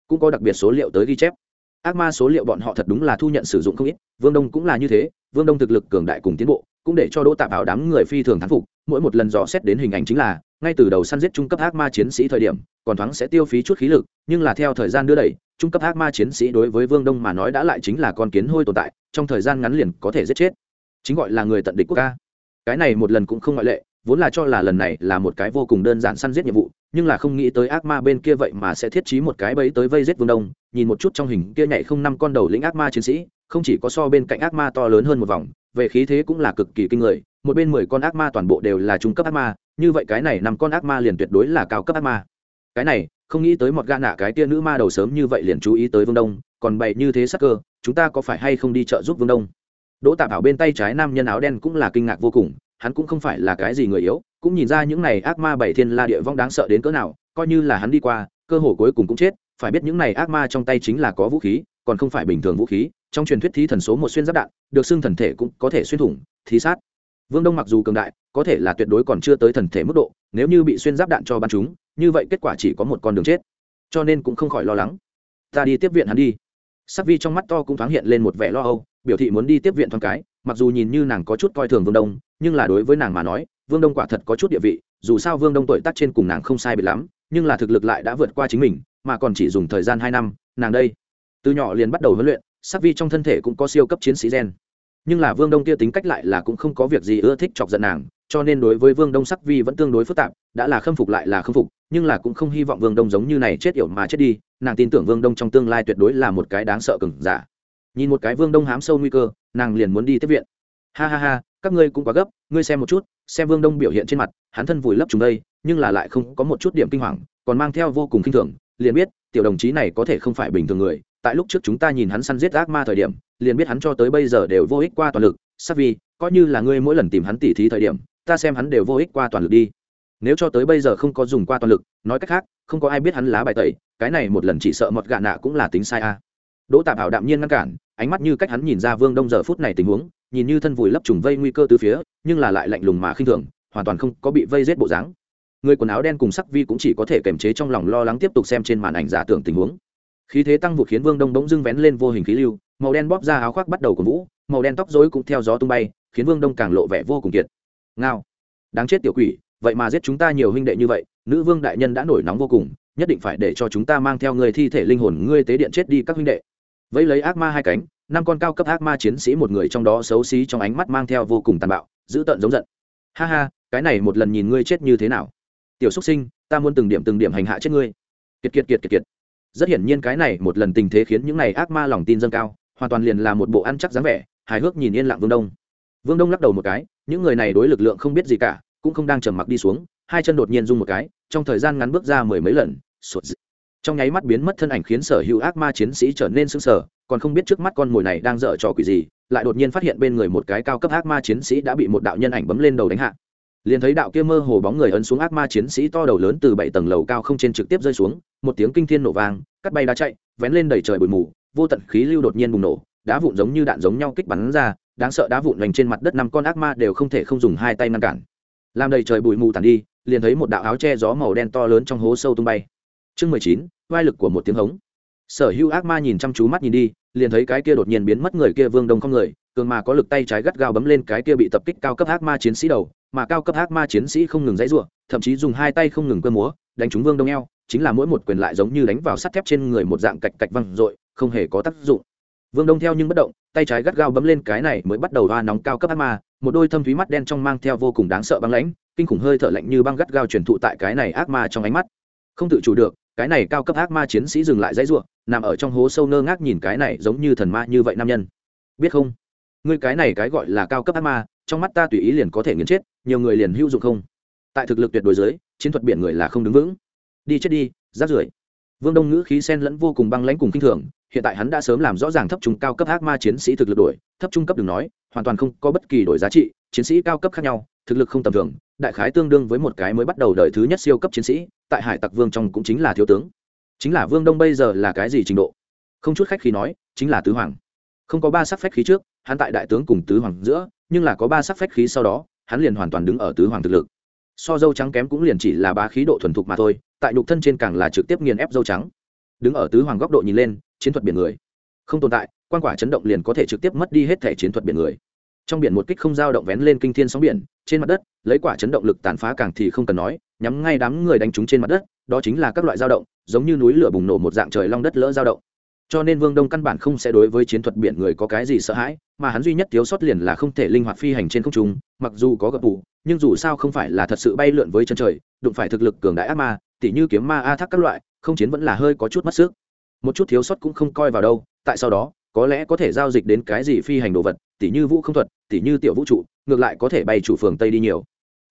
Cũng có đặc biệt số liệu tới ghi chép. Ác ma số liệu bọn họ thật đúng là thu nhận sử dụng không ít, vương đông cũng là như thế, vương đông thực lực cường đại cùng tiến bộ, cũng để cho đỗ tạp ảo đám người phi thường thắng phục, mỗi một lần dò xét đến hình ảnh chính là, ngay từ đầu săn giết trung cấp ác ma chiến sĩ thời điểm, còn thoáng sẽ tiêu phí chút khí lực, nhưng là theo thời gian đưa đẩy trung cấp ác ma chiến sĩ đối với vương đông mà nói đã lại chính là con kiến hôi tồn tại, trong thời gian ngắn liền có thể giết chết. Chính gọi là người tận địch quốc ca. Cái này một lần cũng không ngoại lệ, vốn là cho là lần này là một cái vô cùng đơn giản săn giết nhiệm vụ, nhưng là không nghĩ tới ác ma bên kia vậy mà sẽ thiết trí một cái bẫy tới vây giết vương đông, nhìn một chút trong hình kia nhảy không năm con đầu lĩnh ác ma chiến sĩ, không chỉ có so bên cạnh ác ma to lớn hơn một vòng, về khí thế cũng là cực kỳ kinh người, một bên mười con ác ma toàn bộ đều là trung cấp ác ma, như vậy cái này năm con ác ma liền tuyệt đối là cao cấp ác ma cái này, không nghĩ tới một gã nạ cái tia nữ ma đầu sớm như vậy liền chú ý tới vương đông, còn bậy như thế sắc cơ, chúng ta có phải hay không đi chợ giúp vương đông? Đỗ tạp ảo bên tay trái nam nhân áo đen cũng là kinh ngạc vô cùng, hắn cũng không phải là cái gì người yếu, cũng nhìn ra những này ác ma bảy thiên la địa vong đáng sợ đến cỡ nào, coi như là hắn đi qua, cơ hồ cuối cùng cũng chết, phải biết những này ác ma trong tay chính là có vũ khí, còn không phải bình thường vũ khí, trong truyền thuyết thí thần số một xuyên giáp đạn, được xưng thần thể cũng có thể xuyên thủng, thí sát. Vương đông mặc dù cường đại, có thể là tuyệt đối còn chưa tới thần thể mức độ nếu như bị xuyên giáp đạn cho bắn chúng, như vậy kết quả chỉ có một con đường chết. Cho nên cũng không khỏi lo lắng. Ta đi tiếp viện hắn đi. Sắc vi trong mắt to cũng thoáng hiện lên một vẻ lo âu, biểu thị muốn đi tiếp viện thoáng cái, mặc dù nhìn như nàng có chút coi thường vương đông, nhưng là đối với nàng mà nói, vương đông quả thật có chút địa vị, dù sao vương đông tuổi tác trên cùng nàng không sai biệt lắm, nhưng là thực lực lại đã vượt qua chính mình, mà còn chỉ dùng thời gian hai năm, nàng đây. Từ nhỏ liền bắt đầu huấn luyện, sắc vi trong thân thể cũng có siêu cấp chiến sĩ gen. Nhưng là vương đông kia tính cách lại là cũng không có việc gì ưa thích chọc giận nàng cho nên đối với vương đông sắc vi vẫn tương đối phức tạp đã là khâm phục lại là khâm phục nhưng là cũng không hy vọng vương đông giống như này chết yểu mà chết đi nàng tin tưởng vương đông trong tương lai tuyệt đối là một cái đáng sợ cừng giả. Nhìn một cái vương đông hám sâu nguy cơ nàng liền muốn đi tiếp viện. Ha ha ha các ngươi cũng quá gấp ngươi xem một chút xem vương đông biểu hiện trên mặt hắn thân vùi lấp chúng đây nhưng là lại không có một chút điểm kinh hoàng còn mang theo vô cùng kinh thường liền biết tiểu đồng chí này có thể không phải bình thường người tại lúc trước chúng ta nhìn hắn săn giết ác ma thời điểm liền biết hắn cho tới bây giờ đều vô ích qua toàn lực sắc vi, coi như là ngươi mỗi lần tìm hắn tỉ thí thời điểm ta xem hắn đều vô ích qua toàn lực đi. Nếu cho tới bây giờ không có dùng qua toàn lực, nói cách khác, không có ai biết hắn lá bài tẩy, cái này một lần chỉ sợ mọt gạ nạ cũng là tính sai a. Đỗ tạp hảo đạm nhiên ngăn cản, ánh mắt như cách hắn nhìn ra vương đông giờ phút này tình huống, nhìn như thân vùi lấp trùng vây nguy cơ từ phía, nhưng là lại lạnh lùng mà khinh thường, hoàn toàn không có bị vây rết bộ dáng. Người quần áo đen cùng sắc vi cũng chỉ có thể kềm chế trong lòng lo lắng tiếp tục xem trên màn ảnh giả tưởng tình huống. Khí thế tăng vụ khiến vương đông bỗng dưng vén lên vô hình khí lưu, màu đen bóp ra áo khoác bắt đầu của vũ, màu đen tóc dối cũng theo gió tung bay, khiến vương đông càng lộ vẻ vô cùng kiệt ngao. Đáng chết tiểu quỷ, vậy mà giết chúng ta nhiều huynh đệ như vậy, nữ vương đại nhân đã nổi nóng vô cùng, nhất định phải để cho chúng ta mang theo người thi thể linh hồn ngươi tế điện chết đi các huynh đệ. Vẫy lấy ác ma hai cánh, năm con cao cấp ác ma chiến sĩ một người trong đó xấu xí trong ánh mắt mang theo vô cùng tàn bạo dữ tợn giống giận. Ha ha, cái này một lần nhìn ngươi chết như thế nào. Tiểu xúc sinh, ta muốn từng điểm từng điểm hành hạ chết ngươi. Kiệt kiệt kiệt kiệt kiệt. Rất hiển nhiên cái này một lần tình thế khiến những này ác ma lòng tin dâng cao, hoàn toàn liền là một bộ ăn chắc dáng vẻ, hài hước nhìn yên lặng vương đông vương đông lắc đầu một cái, những người này đối lực lượng không biết gì cả, cũng không đang trầm mặc đi xuống, hai chân đột nhiên rung một cái, trong thời gian ngắn bước ra mười mấy lần sụt dị. trong nháy mắt biến mất thân ảnh khiến sở hữu ác ma chiến sĩ trở nên sững sờ, còn không biết trước mắt con mồi này đang dở trò quỷ gì, lại đột nhiên phát hiện bên người một cái cao cấp ác ma chiến sĩ đã bị một đạo nhân ảnh bấm lên đầu đánh hạ liền thấy đạo kia mơ hồ bóng người ấn xuống ác ma chiến sĩ to đầu lớn từ bảy tầng lầu cao không trên trực tiếp rơi xuống, một tiếng kinh thiên nổ vang, cắt bay đá chạy, vén lên đầy trời bụi mù, vô tận khí lưu đột nhiên bùng nổ, đá vụn giống như đạn giống nhau kích bắn ra đáng sợ đá vụn lành trên mặt đất năm con ác ma đều không thể không dùng hai tay ngăn cản. Làm đầy trời bụi mù tàn đi, liền thấy một đạo áo che gió màu đen to lớn trong hố sâu tung bay. Chương mười chín vai lực của một tiếng hống. Sở hữu ác ma nhìn chăm chú mắt nhìn đi, liền thấy cái kia đột nhiên biến mất người kia vương đông không người, cường mà có lực tay trái gắt gao bấm lên cái kia bị tập kích cao cấp ác ma chiến sĩ đầu, mà cao cấp ác ma chiến sĩ không ngừng dãy rủa, thậm chí dùng hai tay không ngừng cơ múa, đánh trúng vương đông eo, chính là mỗi một quyền lại giống như đánh vào sắt thép trên người một dạng cạch cạch văng r không hề có tác dụng vương đông theo nhưng bất động, tay trái gắt gao bấm lên cái này mới bắt đầu hoa nóng cao cấp ác ma, một đôi thâm thúy mắt đen trong mang theo vô cùng đáng sợ băng lãnh, kinh khủng hơi thở lạnh như băng gắt gao truyền thụ tại cái này ác ma trong ánh mắt. Không tự chủ được, cái này cao cấp ác ma chiến sĩ dừng lại dãy ruộng, nằm ở trong hố sâu ngơ ngác nhìn cái này giống như thần ma như vậy nam nhân. Biết không? Ngươi cái này cái gọi là cao cấp ác ma, trong mắt ta tùy ý liền có thể nghiền chết, nhiều người liền hữu dụng không? Tại thực lực tuyệt đối giới chiến thuật biển người là không đứng vững. Đi chết đi rát rưởi. Vương đông ngữ khí sen lẫn vô cùng băng lãnh cùng kinh thường hiện tại hắn đã sớm làm rõ ràng thấp trung cao cấp ác ma chiến sĩ thực lực đổi, thấp trung cấp đừng nói, hoàn toàn không có bất kỳ đổi giá trị, chiến sĩ cao cấp khác nhau, thực lực không tầm thường, đại khái tương đương với một cái mới bắt đầu đời thứ nhất siêu cấp chiến sĩ, tại hải tặc vương trong cũng chính là thiếu tướng. Chính là vương đông bây giờ là cái gì trình độ? Không chút khách khí nói, chính là tứ hoàng. Không có ba sắc phách khí trước, hắn tại đại tướng cùng tứ hoàng giữa, nhưng là có ba sắc phách khí sau đó, hắn liền hoàn toàn đứng ở tứ hoàng thực lực. So dâu trắng kém cũng liền chỉ là ba khí độ thuần thục mà thôi, tại nhục thân trên càng là trực tiếp nghiền ép dâu trắng. Đứng ở tứ hoàng góc độ nhìn lên chiến thuật biển người. Không tồn tại quan quả chấn động liền có thể trực tiếp mất đi hết thể chiến thuật biển người. Trong biển một kích không dao động vén lên kinh thiên sóng biển, trên mặt đất, lấy quả chấn động lực tàn phá càng thì không cần nói, nhắm ngay đám người đánh trúng trên mặt đất, đó chính là các loại dao động, giống như núi lửa bùng nổ một dạng trời long đất lỡ dao động. Cho nên vương đông căn bản không sẽ đối với chiến thuật biển người có cái gì sợ hãi, mà hắn duy nhất thiếu sót liền là không thể linh hoạt phi hành trên không trung, mặc dù có gập tù, nhưng dù sao không phải là thật sự bay lượn với chân trời, đụng phải thực lực cường đại ác ma, tỉ như kiếm ma, a thác các loại, không chiến vẫn là hơi có chút mất sức một chút thiếu sót cũng không coi vào đâu, tại sau đó, có lẽ có thể giao dịch đến cái gì phi hành đồ vật, tỉ như vũ không thuật, tỉ như tiểu vũ trụ, ngược lại có thể bay chủ phường tây đi nhiều.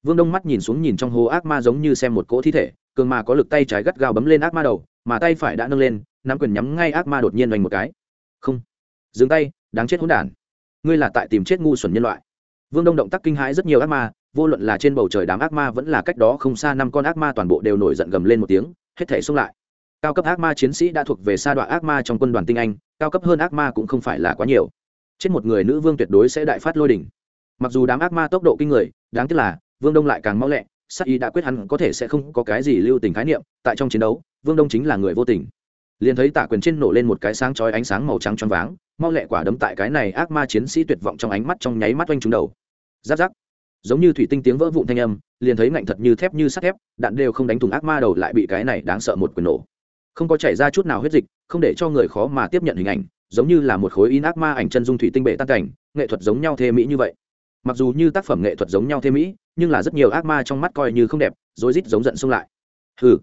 Vương đông mắt nhìn xuống nhìn trong hồ ác ma giống như xem một cỗ thi thể, cường mà có lực tay trái gắt gao bấm lên ác ma đầu, mà tay phải đã nâng lên, nắm quyền nhắm ngay ác ma đột nhiên vành một cái. Không. Dừng tay, đáng chết hỗn đản. Ngươi là tại tìm chết ngu xuẩn nhân loại. Vương đông động tác kinh hãi rất nhiều ác ma, vô luận là trên bầu trời đám ác ma vẫn là cách đó không xa năm con ác ma toàn bộ đều nổi giận gầm lên một tiếng, hết thể xông lại cao cấp ác ma chiến sĩ đã thuộc về sa đoạn ác ma trong quân đoàn tinh anh, cao cấp hơn ác ma cũng không phải là quá nhiều. Chết một người nữ vương tuyệt đối sẽ đại phát lôi đỉnh mặc dù đám ác ma tốc độ kinh người, đáng tiếc là, vương đông lại càng mau lẹ, sắc ý đã quyết hắn có thể sẽ không có cái gì lưu tình khái niệm, tại trong chiến đấu, vương đông chính là người vô tình. Liền thấy tạ quyền trên nổ lên một cái sáng chói ánh sáng màu trắng choáng váng, mau lẹ quả đấm tại cái này ác ma chiến sĩ tuyệt vọng trong ánh mắt trong nháy mắt oanh trúng đầu. Giáp giáp. Giống như thủy tinh tiếng vỡ vụn thanh âm, liền thấy ngạnh thật như thép như sắt thép, đạn đều không đánh thùng ác ma đầu lại bị cái này đáng sợ một quyền nổ không có chảy ra chút nào huyết dịch, không để cho người khó mà tiếp nhận hình ảnh, giống như là một khối in ác ma ảnh chân dung thủy tinh bệ tan cảnh, nghệ thuật giống nhau thê mỹ như vậy. Mặc dù như tác phẩm nghệ thuật giống nhau thê mỹ, nhưng là rất nhiều ác ma trong mắt coi như không đẹp, rối rít giống giận xung lại. Hừ.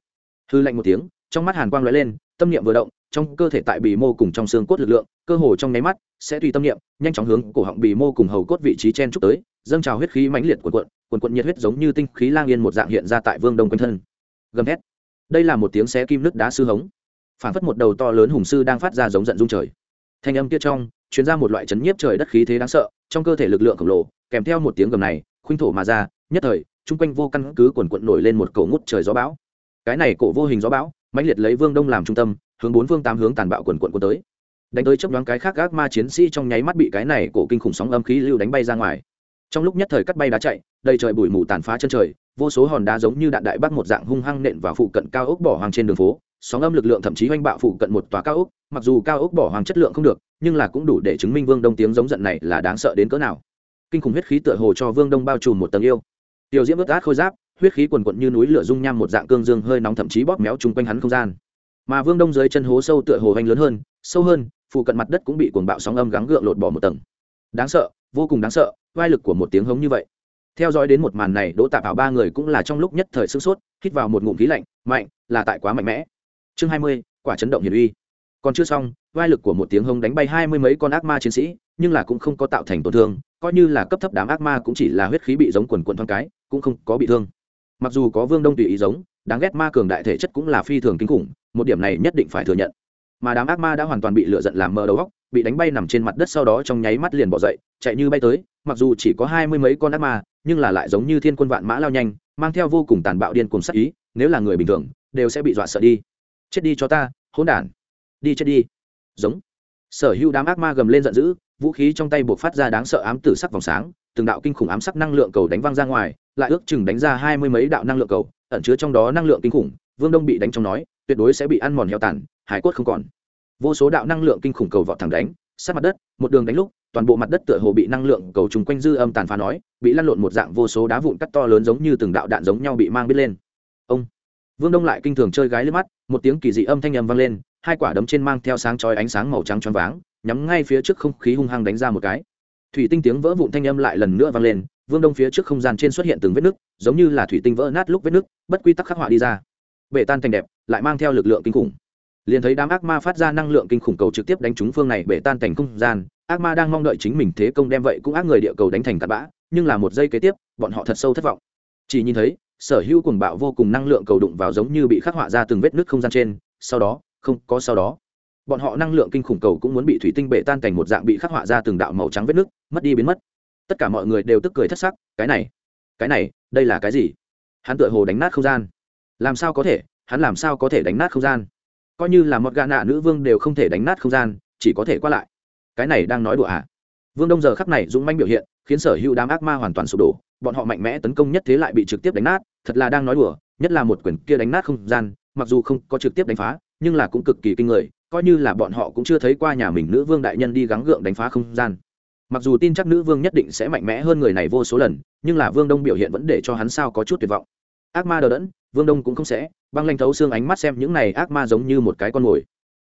Hư lạnh một tiếng, trong mắt hàn quang lóe lên, tâm niệm vừa động, trong cơ thể tại bì mô cùng trong xương cốt lực lượng, cơ hồ trong nháy mắt, sẽ tùy tâm niệm, nhanh chóng hướng cổ họng bì mô cùng hầu cốt vị trí chen trúc tới, dâng trào huyết khí mãnh liệt của quận quần quận nhiệt huyết giống như tinh khí lang yên một dạng hiện ra tại vương đông quanh thân. Gầm hét đây là một tiếng xé kim nước đá sư hống. Phản phất một đầu to lớn hùng sư đang phát ra giống giận dung trời. Thanh âm kia trong chuyến ra một loại chấn nhiếp trời đất khí thế đáng sợ, trong cơ thể lực lượng khổng lồ, kèm theo một tiếng gầm này, khuynh thổ mà ra, nhất thời, chung quanh vô căn cứ quần quận nổi lên một cổ ngút trời gió bão. Cái này cổ vô hình gió bão, mãnh liệt lấy vương đông làm trung tâm, hướng bốn phương tám hướng tàn bạo quần quận quân tới. Đánh tới chấp đoán cái khác gác ma chiến sĩ trong nháy mắt bị cái này cổ kinh khủng sóng âm khí lưu đánh bay ra ngoài. Trong lúc nhất thời cắt bay đá chạy, đầy trời bụi mù tàn phá chân trời vô số hòn đá giống như đạn đại bác một dạng hung hăng nện vào phụ cận cao ốc bỏ hoang trên đường phố, sóng âm lực lượng thậm chí oanh bạo phụ cận một tòa cao ốc, mặc dù cao ốc bỏ hoang chất lượng không được, nhưng là cũng đủ để chứng minh vương đông tiếng giống giận này là đáng sợ đến cỡ nào. Kinh khủng huyết khí tựa hồ cho vương đông bao trùm một tầng yêu. Tiểu diễm ướt át khôi giáp, huyết khí quần quận như núi lửa dung nham một dạng cương dương hơi nóng thậm chí bóp méo chung quanh hắn không gian. Mà vương đông dưới chân hố sâu tựa hồ hoành lớn hơn, sâu hơn, phụ cận mặt đất cũng bị cuồng bạo sóng âm gắng gượng lột bỏ một tầng. Đáng sợ, vô cùng đáng sợ vai lực của một tiếng hống như vậy theo dõi đến một màn này, đỗ tạp bảo ba người cũng là trong lúc nhất thời sửng sốt, hít vào một ngụm khí lạnh, mạnh, là tại quá mạnh mẽ. Chương hai mươi, quả chấn động hiển uy. Còn chưa xong, vai lực của một tiếng hông đánh bay hai mươi mấy con ác ma chiến sĩ, nhưng là cũng không có tạo thành tổn thương, coi như là cấp thấp đám ác ma cũng chỉ là huyết khí bị giống quần quần thoáng cái, cũng không có bị thương. Mặc dù có vương đông tùy ý giống, đáng ghét ma cường đại thể chất cũng là phi thường kinh khủng, một điểm này nhất định phải thừa nhận. Mà đám ác ma đã hoàn toàn bị lựa giận làm mờ đầu góc bị đánh bay nằm trên mặt đất sau đó trong nháy mắt liền bỏ dậy, chạy như bay tới, mặc dù chỉ có hai mươi mấy con ác ma nhưng là lại giống như thiên quân vạn mã lao nhanh, mang theo vô cùng tàn bạo điên cùng sắc ý, nếu là người bình thường, đều sẽ bị dọa sợ đi. Chết đi cho ta, hỗn đản. Đi chết đi. Giống. Sở hữu đám ác ma gầm lên giận dữ, vũ khí trong tay buộc phát ra đáng sợ ám tử sắc vòng sáng, từng đạo kinh khủng ám sắc năng lượng cầu đánh văng ra ngoài, lại ước chừng đánh ra hai mươi mấy đạo năng lượng cầu, ẩn chứa trong đó năng lượng kinh khủng, vương đông bị đánh trong nói, tuyệt đối sẽ bị ăn mòn heo tàn, hải cốt không còn. Vô số đạo năng lượng kinh khủng cầu vọt thẳng đánh sát mặt đất, một đường đánh lúc, toàn bộ mặt đất tựa hồ bị năng lượng cầu trùng quanh dư âm tàn phá nói, bị lăn lộn một dạng vô số đá vụn cắt to lớn giống như từng đạo đạn giống nhau bị mang biết lên. Ông! Vương đông lại kinh thường chơi gái lên mắt, một tiếng kỳ dị âm thanh âm vang lên, hai quả đấm trên mang theo sáng chói ánh sáng màu trắng choáng váng, nhắm ngay phía trước không khí hung hăng đánh ra một cái. Thủy tinh tiếng vỡ vụn thanh âm lại lần nữa vang lên, vương đông phía trước không gian trên xuất hiện từng vết nứt, giống như là thủy tinh vỡ nát lúc vết nứt, bất quy tắc khắc họa đi ra. Bể tan thành đẹp, lại mang theo lực lượng kinh khủng liền thấy đám ác ma phát ra năng lượng kinh khủng cầu trực tiếp đánh trúng phương này bể tan thành không gian. Ác ma đang mong đợi chính mình thế công đem vậy cũng ác người địa cầu đánh thành cặn bã, nhưng là một giây kế tiếp, bọn họ thật sâu thất vọng. Chỉ nhìn thấy, sở hữu cuồng bạo vô cùng năng lượng cầu đụng vào giống như bị khắc họa ra từng vết nứt không gian trên, sau đó, không, có sau đó. Bọn họ năng lượng kinh khủng cầu cũng muốn bị thủy tinh bể tan thành một dạng bị khắc họa ra từng đạo màu trắng vết nứt, mất đi biến mất. Tất cả mọi người đều tức cười thất sắc, cái này cái này, đây là cái gì? Hắn tựa hồ đánh nát không gian. Làm sao có thể, hắn làm sao có thể đánh nát không gian? Coi như là một gã nạ nữ vương đều không thể đánh nát không gian, chỉ có thể qua lại. Cái này đang nói đùa à? Vương đông giờ khắc này dũng manh biểu hiện, khiến sở hữu đám ác ma hoàn toàn sụp đổ, bọn họ mạnh mẽ tấn công nhất thế lại bị trực tiếp đánh nát, thật là đang nói đùa, nhất là một quyền kia đánh nát không gian, mặc dù không có trực tiếp đánh phá, nhưng là cũng cực kỳ kinh người, coi như là bọn họ cũng chưa thấy qua nhà mình nữ vương đại nhân đi gắng gượng đánh phá không gian. Mặc dù tin chắc nữ vương nhất định sẽ mạnh mẽ hơn người này vô số lần, nhưng là vương đông biểu hiện vẫn để cho hắn sao có chút tuyệt vọng. Ác ma đờ đẫn vương đông cũng không sẽ băng lanh thấu xương ánh mắt xem những này ác ma giống như một cái con mồi.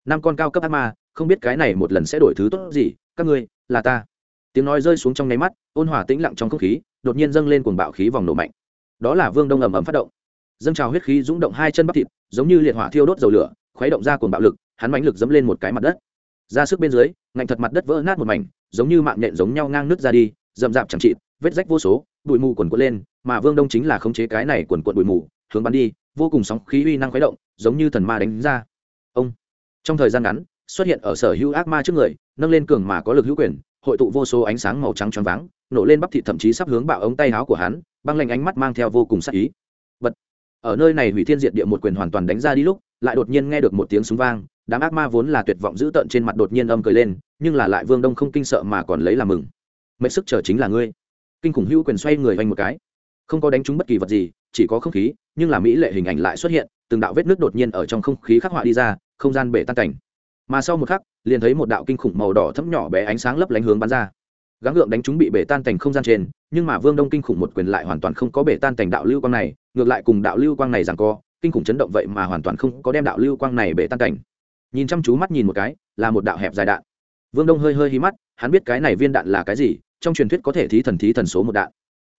Năm con cao cấp ác ma không biết cái này một lần sẽ đổi thứ tốt gì các ngươi là ta. Tiếng nói rơi xuống trong nháy mắt ôn hòa tĩnh lặng trong không khí đột nhiên dâng lên cuồng bạo khí vòng nổ mạnh. Đó là vương đông ầm ầm phát động. Dâng trào huyết khí rúng động hai chân bắp thịt giống như liệt hỏa thiêu đốt dầu lửa khuấy động ra cuồng bạo lực hắn mãnh lực dẫm lên một cái mặt đất. Ra sức bên dưới ngạnh thật mặt đất vỡ nát một mảnh giống như mạng nhện giống nhau ngang nứt ra đi rậm rạp chẳng trị, vết rách vô số bụi mù quần quật lên mà vương đông chính là khống chế cái này quần quận bụi mù hướng bắn đi, vô cùng sóng khí uy năng khuấy động, giống như thần ma đánh ra. Ông. Trong thời gian ngắn, xuất hiện ở sở hữu ác ma trước người, nâng lên cường mà có lực hữu quyền, hội tụ vô số ánh sáng màu trắng choáng váng, nổ lên bắp thịt thậm chí sắp hướng bạo ống tay áo của hắn, băng lanh ánh mắt mang theo vô cùng sắc ý. Bật. Ở nơi này hủy thiên diệt địa một quyền hoàn toàn đánh ra đi lúc, lại đột nhiên nghe được một tiếng súng vang, đám ác ma vốn là tuyệt vọng dữ tợn trên mặt đột nhiên âm cười lên, nhưng là lại vương đông không kinh sợ mà còn lấy làm mừng. Mệnh sức chờ chính là ngươi. Kinh khủng hữu quyền xoay người vanh một cái. Không có đánh trúng bất kỳ vật gì chỉ có không khí, nhưng là mỹ lệ hình ảnh lại xuất hiện, từng đạo vết nước đột nhiên ở trong không khí khắc họa đi ra, không gian bể tan cảnh. Mà sau một khắc, liền thấy một đạo kinh khủng màu đỏ thấm nhỏ bé ánh sáng lấp lánh hướng bắn ra. Gắng gượng đánh chúng bị bể tan cảnh không gian trên, nhưng mà vương đông kinh khủng một quyền lại hoàn toàn không có bể tan cảnh đạo lưu quang này, ngược lại cùng đạo lưu quang này rằng co, kinh khủng chấn động vậy mà hoàn toàn không có đem đạo lưu quang này bể tan cảnh. Nhìn chăm chú mắt nhìn một cái, là một đạo hẹp dài đạn. Vương đông hơi hơi hí mắt, hắn biết cái này viên đạn là cái gì, trong truyền thuyết có thể thí thần thí thần số một đạn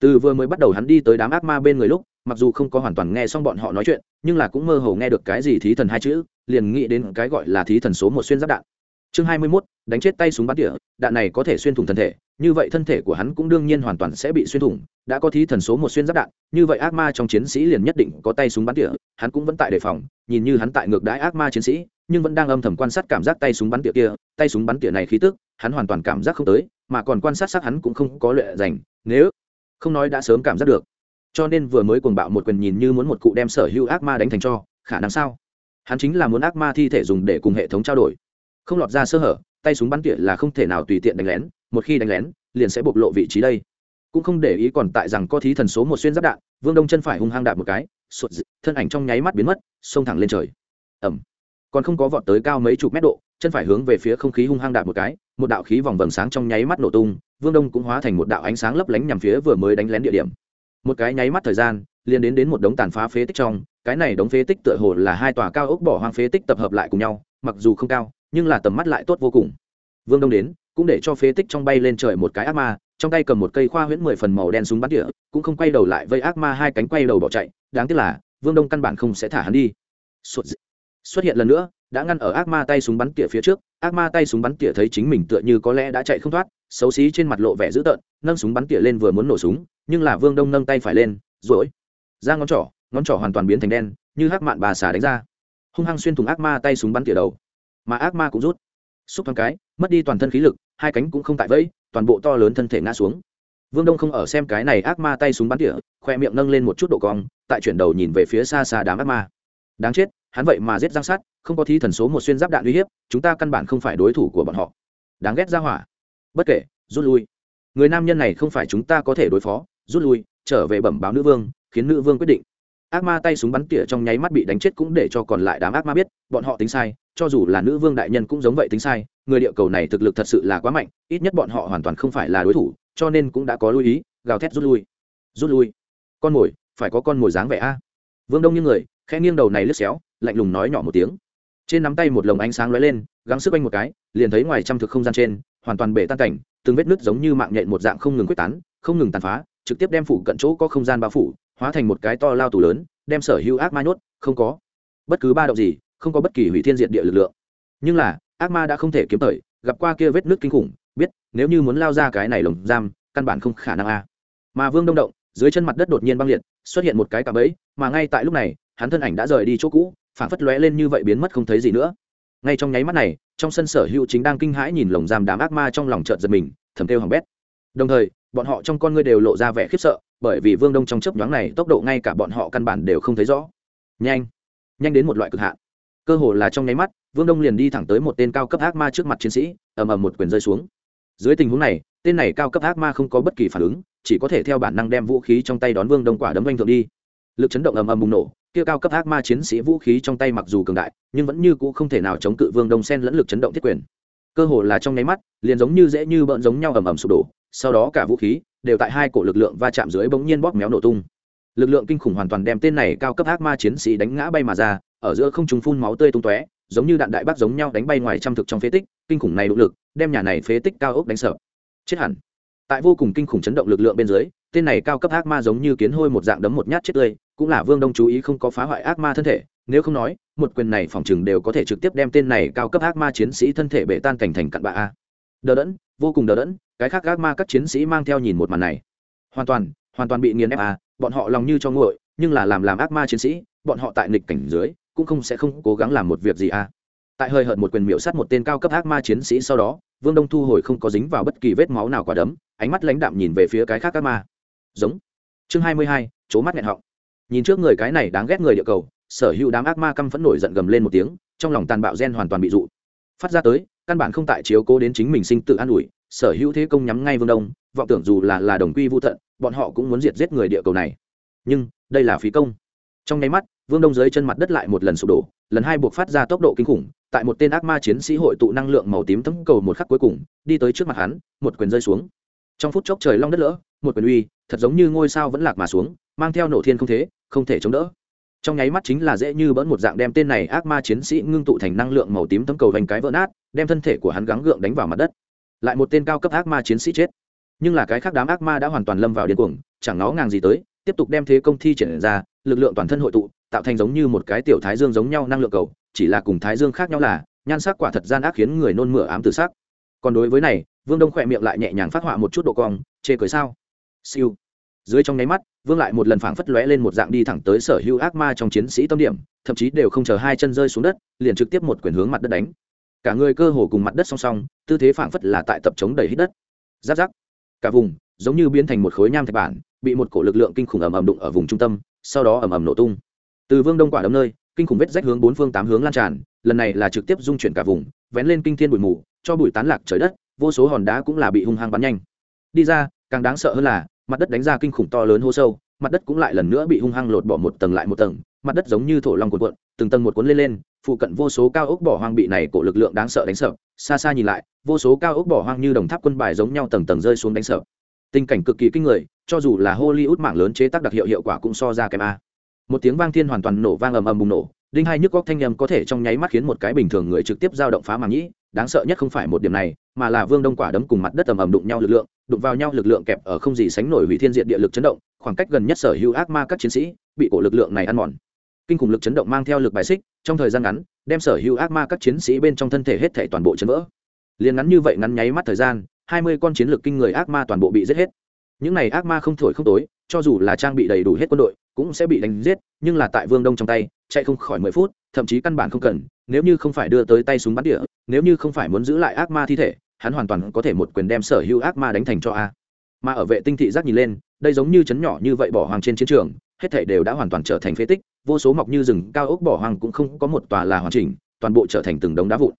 từ vừa mới bắt đầu hắn đi tới đám ác ma bên người lúc, mặc dù không có hoàn toàn nghe xong bọn họ nói chuyện, nhưng là cũng mơ hồ nghe được cái gì thí thần hai chữ, liền nghĩ đến cái gọi là thí thần số một xuyên giáp đạn. Chương hai mươi mốt, đánh chết tay súng bắn tỉa, đạn này có thể xuyên thủng thân thể, như vậy thân thể của hắn cũng đương nhiên hoàn toàn sẽ bị xuyên thủng, đã có thí thần số một xuyên giáp đạn, như vậy ác ma trong chiến sĩ liền nhất định có tay súng bắn tỉa, hắn cũng vẫn tại đề phòng, nhìn như hắn tại ngược đãi ác ma chiến sĩ, nhưng vẫn đang âm thầm quan sát cảm giác tay súng bắn tỉa kia, tay súng bắn tỉa này khí tức, hắn hoàn toàn cảm giác không tới, mà còn quan sát xác hắn cũng không có lệ dành nếu không nói đã sớm cảm giác được. Cho nên vừa mới cuồng bạo một quyền nhìn như muốn một cụ đem sở hữu ác ma đánh thành cho khả năng sao? Hắn chính là muốn ác ma thi thể dùng để cùng hệ thống trao đổi. Không lọt ra sơ hở tay súng bắn tỉa là không thể nào tùy tiện đánh lén một khi đánh lén liền sẽ bộc lộ vị trí đây. Cũng không để ý còn tại rằng có thí thần số một xuyên giáp đạn vương đông chân phải hung hăng đạp một cái sụt dị, thân ảnh trong nháy mắt biến mất xông thẳng lên trời. Ẩm còn không có vọt tới cao mấy chục mét độ chân phải hướng về phía không khí hung hăng đạp một cái một đạo khí vòng vầng sáng trong nháy mắt nổ tung vương đông cũng hóa thành một đạo ánh sáng lấp lánh nhằm phía vừa mới đánh lén địa điểm. Một cái nháy mắt thời gian, liền đến đến một đống tàn phá phế tích trong, cái này đống phế tích tựa hồ là hai tòa cao ốc bỏ hoang phế tích tập hợp lại cùng nhau, mặc dù không cao, nhưng là tầm mắt lại tốt vô cùng. Vương đông đến, cũng để cho phế tích trong bay lên trời một cái ác ma, trong tay cầm một cây khoa huyễn mười phần màu đen súng bắn tỉa cũng không quay đầu lại vây ác ma hai cánh quay đầu bỏ chạy, đáng tiếc là, vương đông căn bản không sẽ thả hắn đi. Xuất hiện lần nữa, đã ngăn ở ác ma tay súng bắn tỉa phía trước, ác ma tay súng bắn tỉa thấy chính mình tựa như có lẽ đã chạy không thoát xấu xí trên mặt lộ vẻ dữ tợn, nâng súng bắn tỉa lên vừa muốn nổ súng, nhưng là vương đông nâng tay phải lên, rồi, ra ngón trỏ ngón trỏ hoàn toàn biến thành đen, như hắc mạn bà xà đánh ra. Hung hăng xuyên thủng ác ma tay súng bắn tỉa đầu, mà ác ma cũng rút. Xúc thoáng cái, mất đi toàn thân khí lực, hai cánh cũng không tại vẫy, toàn bộ to lớn thân thể ngã xuống. Vương đông không ở xem cái này ác ma tay súng bắn tỉa, khoe miệng nâng lên một chút độ cong, tại chuyển đầu nhìn về phía xa xa đám ác ma. Đáng chết, hắn vậy mà giết giang sát không có thi thần số một xuyên giáp đạn uy hiếp, chúng ta căn bản không phải đối thủ của bọn họ. Đáng ghét ra hỏa bất kể, rút lui. Người nam nhân này không phải chúng ta có thể đối phó, rút lui, trở về bẩm báo nữ vương, khiến nữ vương quyết định. Ác ma tay súng bắn tỉa trong nháy mắt bị đánh chết cũng để cho còn lại đám ác ma biết, bọn họ tính sai, cho dù là nữ vương đại nhân cũng giống vậy tính sai, người địa cầu này thực lực thật sự là quá mạnh, ít nhất bọn họ hoàn toàn không phải là đối thủ, cho nên cũng đã có lưu ý, gào thét rút lui. Rút lui. Con mồi, phải có con mồi dáng vẻ a. Vương đông như người, khẽ nghiêng đầu này lướt xéo, lạnh lùng nói nhỏ một tiếng. Trên nắm tay một lồng ánh sáng lóe lên gắng sức anh một cái, liền thấy ngoài trăm thực không gian trên, hoàn toàn bể tan cảnh, từng vết nứt giống như mạng nhện một dạng không ngừng quyết tán, không ngừng tàn phá, trực tiếp đem phủ cận chỗ có không gian bao phủ, hóa thành một cái to lao tù lớn, đem sở hữu ác ma nhốt, không có bất cứ ba động gì, không có bất kỳ hủy thiên diệt địa lực lượng. Nhưng là, ác ma đã không thể kiếm thời gặp qua kia vết nứt kinh khủng, biết, nếu như muốn lao ra cái này lồng giam, căn bản không khả năng a. Mà vương đông động, dưới chân mặt đất đột nhiên băng liệt, xuất hiện một cái cạm bẫy, mà ngay tại lúc này, hắn thân ảnh đã rời đi chỗ cũ phản phất lóe lên như vậy biến mất không thấy gì nữa ngay trong nháy mắt này, trong sân sở hữu chính đang kinh hãi nhìn lồng giam đám ác ma trong lòng trợn giật mình, thầm kêu hỏng bét. Đồng thời, bọn họ trong con ngươi đều lộ ra vẻ khiếp sợ, bởi vì vương đông trong chớp nhoáng này tốc độ ngay cả bọn họ căn bản đều không thấy rõ. Nhanh nhanh đến một loại cực hạn. Cơ hồ là trong nháy mắt, vương đông liền đi thẳng tới một tên cao cấp ác ma trước mặt chiến sĩ, ầm ầm một quyền rơi xuống. Dưới tình huống này, tên này cao cấp ác ma không có bất kỳ phản ứng, chỉ có thể theo bản năng đem vũ khí trong tay đón vương đông quả đấm oanh thượng đi lực chấn động ầm ầm bùng nổ, kia cao cấp ác ma chiến sĩ vũ khí trong tay mặc dù cường đại, nhưng vẫn như cũ không thể nào chống cự vương đông sen lẫn lực chấn động thiết quyền. Cơ hồ là trong nháy mắt, liền giống như dễ như bợn giống nhau ầm ầm sụp đổ, sau đó cả vũ khí đều tại hai cổ lực lượng va chạm dưới bỗng nhiên bóp méo nổ tung. Lực lượng kinh khủng hoàn toàn đem tên này cao cấp ác ma chiến sĩ đánh ngã bay mà ra, ở giữa không trung phun máu tươi tung tóe, giống như đạn đại bác giống nhau đánh bay ngoài trăm thực trong phế tích, kinh khủng này động lực, đem nhà này phế tích cao ốc đánh sợ. Chết hẳn. Tại vô cùng kinh khủng chấn động lực lượng bên dưới, tên này cao cấp ác ma giống như kiến hôi một dạng đấm một nhát chết tươi cũng là vương đông chú ý không có phá hoại ác ma thân thể, nếu không nói, một quyền này phòng chừng đều có thể trực tiếp đem tên này cao cấp ác ma chiến sĩ thân thể bể tan cảnh thành cặn bạ a. Đờ đẫn, vô cùng đờ đẫn, cái khác ác ma các chiến sĩ mang theo nhìn một màn này. Hoàn toàn hoàn toàn bị nghiền ép à bọn họ lòng như cho nguội, nhưng là làm làm ác ma chiến sĩ, bọn họ tại nghịch cảnh dưới, cũng không sẽ không cố gắng làm một việc gì à tại hơi hợt một quyền miệu sát một tên cao cấp ác ma chiến sĩ sau đó, vương đông thu hồi không có dính vào bất kỳ vết máu nào quả đấm, ánh mắt lãnh đạm nhìn về phía cái khác ác ma. Giống. Chương hai mươi hai chỗ mắt nghẹn họng nhìn trước người cái này đáng ghét người địa cầu sở hữu đám ác ma căm phẫn nổi giận gầm lên một tiếng trong lòng tàn bạo gen hoàn toàn bị dụ. Phát ra tới căn bản không tại chiếu cố đến chính mình sinh tự an ủi sở hữu thế công nhắm ngay vương đông vọng tưởng dù là là đồng quy vô thận, bọn họ cũng muốn diệt giết người địa cầu này. Nhưng đây là phí công. Trong nháy mắt vương đông dưới chân mặt đất lại một lần sụp đổ lần hai buộc phát ra tốc độ kinh khủng tại một tên ác ma chiến sĩ hội tụ năng lượng màu tím tấm cầu một khắc cuối cùng đi tới trước mặt hắn một quyền rơi xuống. Trong phút chốc trời long đất lỡ một quyền uy thật giống như ngôi sao vẫn lạc mà xuống mang theo nổ thiên không thế không thể chống đỡ. Trong nháy mắt chính là dễ như bỡn một dạng đem tên này ác ma chiến sĩ ngưng tụ thành năng lượng màu tím tấm cầu vành cái vỡ nát, đem thân thể của hắn gắng gượng đánh vào mặt đất. Lại một tên cao cấp ác ma chiến sĩ chết. Nhưng là cái khác đám ác ma đã hoàn toàn lâm vào điên cuồng, chẳng nó ngàng gì tới, tiếp tục đem thế công thi triển ra, lực lượng toàn thân hội tụ, tạo thành giống như một cái tiểu thái dương giống nhau năng lượng cầu, chỉ là cùng thái dương khác nhau là, nhan sắc quả thật gian ác khiến người nôn mửa ám tự sắc. Còn đối với này, vương đông khỏe miệng lại nhẹ nhàng phát họa một chút độ cong, chê cười sao? Siêu. Dưới trong nháy mắt vương lại một lần phảng phất lóe lên một dạng đi thẳng tới sở hữu ác ma trong chiến sĩ tâm điểm, thậm chí đều không chờ hai chân rơi xuống đất, liền trực tiếp một quyền hướng mặt đất đánh. Cả người cơ hồ cùng mặt đất song song, tư thế phảng phất là tại tập chống đầy hít đất. Giáp giáp. Cả vùng, giống như biến thành một khối nham thạch bản, bị một cổ lực lượng kinh khủng ầm ầm đụng ở vùng trung tâm, sau đó ầm ầm nổ tung. Từ vương đông quả đấm nơi, kinh khủng vết rách hướng bốn phương tám hướng lan tràn, lần này là trực tiếp dung chuyển cả vùng, vén lên kinh thiên bụi mù, cho bụi tán lạc trời đất, vô số hòn đá cũng là bị hung hăng bắn nhanh. Đi ra, càng đáng sợ hơn là mặt đất đánh ra kinh khủng to lớn hô sâu, mặt đất cũng lại lần nữa bị hung hăng lột bỏ một tầng lại một tầng, mặt đất giống như thổ long cuộn cuộn, từng tầng một cuốn lên lên, phụ cận vô số cao ốc bỏ hoang bị này cổ lực lượng đáng sợ đánh sợ. Xa xa nhìn lại, vô số cao ốc bỏ hoang như đồng tháp quân bài giống nhau tầng tầng rơi xuống đánh sợ. Tình cảnh cực kỳ kinh người, cho dù là hollywood mạng lớn chế tác đặc hiệu hiệu quả cũng so ra kém a. Một tiếng vang thiên hoàn toàn nổ vang ầm ầm bùng nổ, đinh hai nhức góc thanh nhầm có thể trong nháy mắt khiến một cái bình thường người trực tiếp dao động phá màng nhĩ đáng sợ nhất không phải một điểm này, mà là vương đông quả đấm cùng mặt đất ầm ầm đụng nhau lực lượng, đụng vào nhau lực lượng kẹp ở không gì sánh nổi hủy thiên diện địa lực chấn động, khoảng cách gần nhất sở hữu ác ma các chiến sĩ bị cổ lực lượng này ăn mòn. Kinh khủng lực chấn động mang theo lực bài xích, trong thời gian ngắn, đem sở hữu ác ma các chiến sĩ bên trong thân thể hết thể toàn bộ chấn vỡ. Liền ngắn như vậy ngắn nháy mắt thời gian, hai mươi con chiến lược kinh người ác ma toàn bộ bị giết hết. Những này ác ma không thổi không tối, cho dù là trang bị đầy đủ hết quân đội, cũng sẽ bị đánh giết, nhưng là tại vương đông trong tay, chạy không khỏi mười phút, thậm chí căn bản không cần nếu như không phải đưa tới tay súng bắn địa, nếu như không phải muốn giữ lại ác ma thi thể, hắn hoàn toàn có thể một quyền đem sở hữu ác ma đánh thành cho a. Mà ở vệ tinh thị giác nhìn lên, đây giống như chấn nhỏ như vậy bỏ hoàng trên chiến trường, hết thể đều đã hoàn toàn trở thành phế tích, vô số mọc như rừng, cao ốc bỏ hoàng cũng không có một tòa là hoàn chỉnh, toàn bộ trở thành từng đống đá vụn.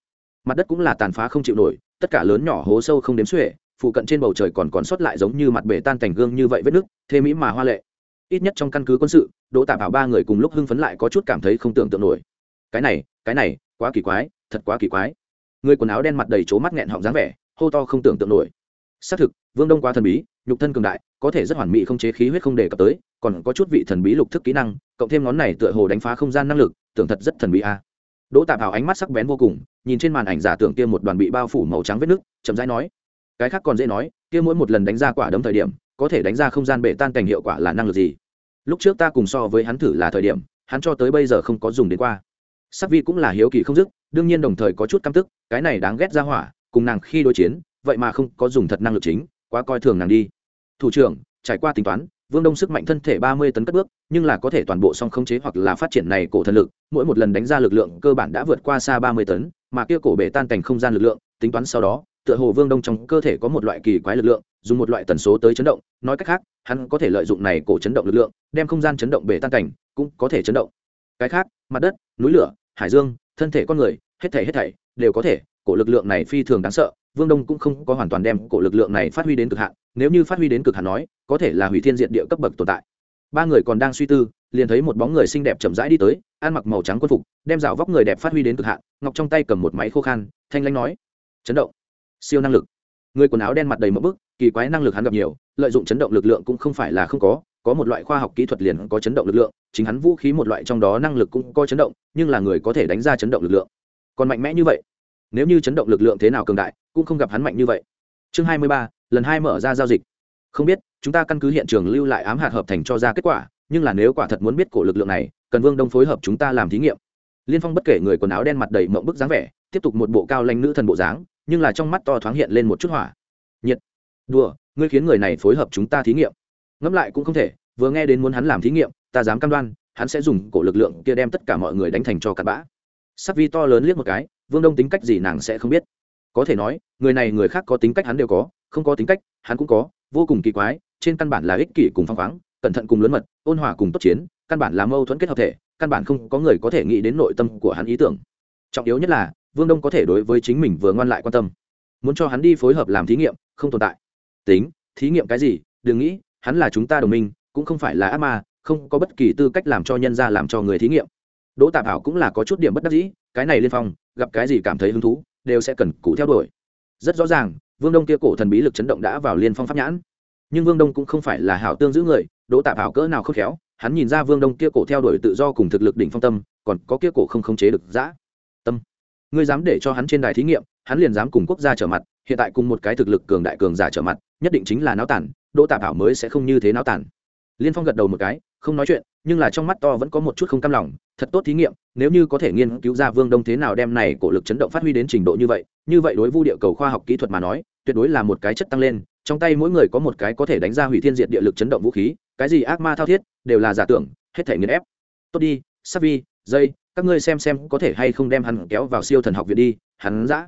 Mặt đất cũng là tàn phá không chịu nổi, tất cả lớn nhỏ hố sâu không đếm xuể, phụ cận trên bầu trời còn còn sót lại giống như mặt bể tan cảnh gương như vậy vết nước thế mỹ mà hoa lệ. Ít nhất trong căn cứ quân sự, đỗ tạ bảo ba người cùng lúc hưng phấn lại có chút cảm thấy không tưởng tượng nổi. Cái này cái này, quá kỳ quái, thật quá kỳ quái. Người quần áo đen mặt đầy trố mắt nghẹn họng dáng vẻ, hô to không tưởng tượng nổi. Xác thực, vương đông quá thần bí, nhục thân cường đại, có thể rất hoàn mỹ không chế khí huyết không đề cập tới, còn có chút vị thần bí lục thức kỹ năng, cộng thêm ngón này tựa hồ đánh phá không gian năng lực, tưởng thật rất thần bí a. Đỗ tạp hào ánh mắt sắc bén vô cùng, nhìn trên màn ảnh giả tưởng kia một đoàn bị bao phủ màu trắng vết nước chậm rãi nói, cái khác còn dễ nói, kia mỗi một lần đánh ra quả đấm thời điểm, có thể đánh ra không gian bể tan cảnh hiệu quả là năng lực gì? Lúc trước ta cùng so với hắn thử là thời điểm, hắn cho tới bây giờ không có dùng đến qua sắc vi cũng là hiếu kỳ không dứt, đương nhiên đồng thời có chút căm tức, cái này đáng ghét ra hỏa, cùng nàng khi đối chiến, vậy mà không có dùng thật năng lực chính, quá coi thường nàng đi. Thủ trưởng, trải qua tính toán, vương đông sức mạnh thân thể ba mươi tấn cất bước, nhưng là có thể toàn bộ song khống chế hoặc là phát triển này cổ thần lực, mỗi một lần đánh ra lực lượng cơ bản đã vượt qua xa ba mươi tấn, mà kia cổ bể tan cảnh không gian lực lượng, tính toán sau đó, tựa hồ vương đông trong cơ thể có một loại kỳ quái lực lượng, dùng một loại tần số tới chấn động, nói cách khác, hắn có thể lợi dụng này cổ chấn động lực lượng, đem không gian chấn động bể tan cảnh, cũng có thể chấn động cái khác, mặt đất, núi lửa, hải dương, thân thể con người, hết thảy hết thảy đều có thể. Cổ lực lượng này phi thường đáng sợ, vương đông cũng không có hoàn toàn đem cổ lực lượng này phát huy đến cực hạn. Nếu như phát huy đến cực hạn nói, có thể là hủy thiên diện địa cấp bậc tồn tại. Ba người còn đang suy tư, liền thấy một bóng người xinh đẹp chậm rãi đi tới, ăn mặc màu trắng quân phục, đem rào vóc người đẹp phát huy đến cực hạn. Ngọc trong tay cầm một máy khô khan, thanh lãnh nói, chấn động. Siêu năng lực. Người quần áo đen mặt đầy mỡ bức, kỳ quái năng lực hắn gặp nhiều, lợi dụng chấn động lực lượng cũng không phải là không có có một loại khoa học kỹ thuật liền có chấn động lực lượng, chính hắn vũ khí một loại trong đó năng lực cũng có chấn động, nhưng là người có thể đánh ra chấn động lực lượng. Còn mạnh mẽ như vậy, nếu như chấn động lực lượng thế nào cường đại, cũng không gặp hắn mạnh như vậy. Chương hai mươi ba, lần hai mở ra giao dịch. Không biết, chúng ta căn cứ hiện trường lưu lại ám hạt hợp thành cho ra kết quả, nhưng là nếu quả thật muốn biết cổ lực lượng này, cần vương đông phối hợp chúng ta làm thí nghiệm. Liên phong bất kể người quần áo đen mặt đầy mộng bức dáng vẻ, tiếp tục một bộ cao lanh nữ thần bộ dáng, nhưng là trong mắt to thoáng hiện lên một chút hỏa. Nhiệt. Đùa, ngươi khiến người này phối hợp chúng ta thí nghiệm ngẫm lại cũng không thể, vừa nghe đến muốn hắn làm thí nghiệm, ta dám cam đoan, hắn sẽ dùng cổ lực lượng kia đem tất cả mọi người đánh thành cho cặn bã. Sắc vi to lớn liếc một cái, vương đông tính cách gì nàng sẽ không biết. Có thể nói, người này người khác có tính cách hắn đều có, không có tính cách, hắn cũng có, vô cùng kỳ quái, trên căn bản là ích kỷ cùng phăng khoáng, cẩn thận cùng lớn mật, ôn hòa cùng tốt chiến, căn bản là mâu thuẫn kết hợp thể, căn bản không có người có thể nghĩ đến nội tâm của hắn ý tưởng. Trọng yếu nhất là, vương đông có thể đối với chính mình vừa ngoan lại quan tâm. Muốn cho hắn đi phối hợp làm thí nghiệm, không tồn tại. Tính, thí nghiệm cái gì, đừng nghĩ hắn là chúng ta đồng minh, cũng không phải là ác ma, không có bất kỳ tư cách làm cho nhân ra làm cho người thí nghiệm. Đỗ tạp hảo cũng là có chút điểm bất đắc dĩ, cái này liên phong, gặp cái gì cảm thấy hứng thú, đều sẽ cần cụ theo đuổi. Rất rõ ràng, vương đông kia cổ thần bí lực chấn động đã vào liên phong pháp nhãn. Nhưng vương đông cũng không phải là hảo tương giữ người, đỗ tạp hảo cỡ nào khớp khéo, hắn nhìn ra vương đông kia cổ theo đuổi tự do cùng thực lực đỉnh phong tâm, còn có kia cổ không khống chế được giã tâm. Ngươi dám để cho hắn trên đài thí nghiệm, hắn liền dám cùng quốc gia trở mặt, hiện tại cùng một cái thực lực cường đại cường giả trở mặt nhất định chính là náo tản, đỗ tạp hảo mới sẽ không như thế náo tản. Liên phong gật đầu một cái, không nói chuyện, nhưng là trong mắt to vẫn có một chút không cam lòng, thật tốt thí nghiệm, nếu như có thể nghiên cứu ra vương đông thế nào đem này cổ lực chấn động phát huy đến trình độ như vậy như vậy đối vu địa cầu khoa học kỹ thuật mà nói, tuyệt đối là một cái chất tăng lên, trong tay mỗi người có một cái có thể đánh ra hủy thiên diệt địa lực chấn động vũ khí, cái gì ác ma thao thiết, đều là giả tưởng, hết thể nghiên ép. Tốt đi savi dây, các ngươi xem xem có thể hay không đem hắn kéo vào siêu thần học viện đi, hắn dã.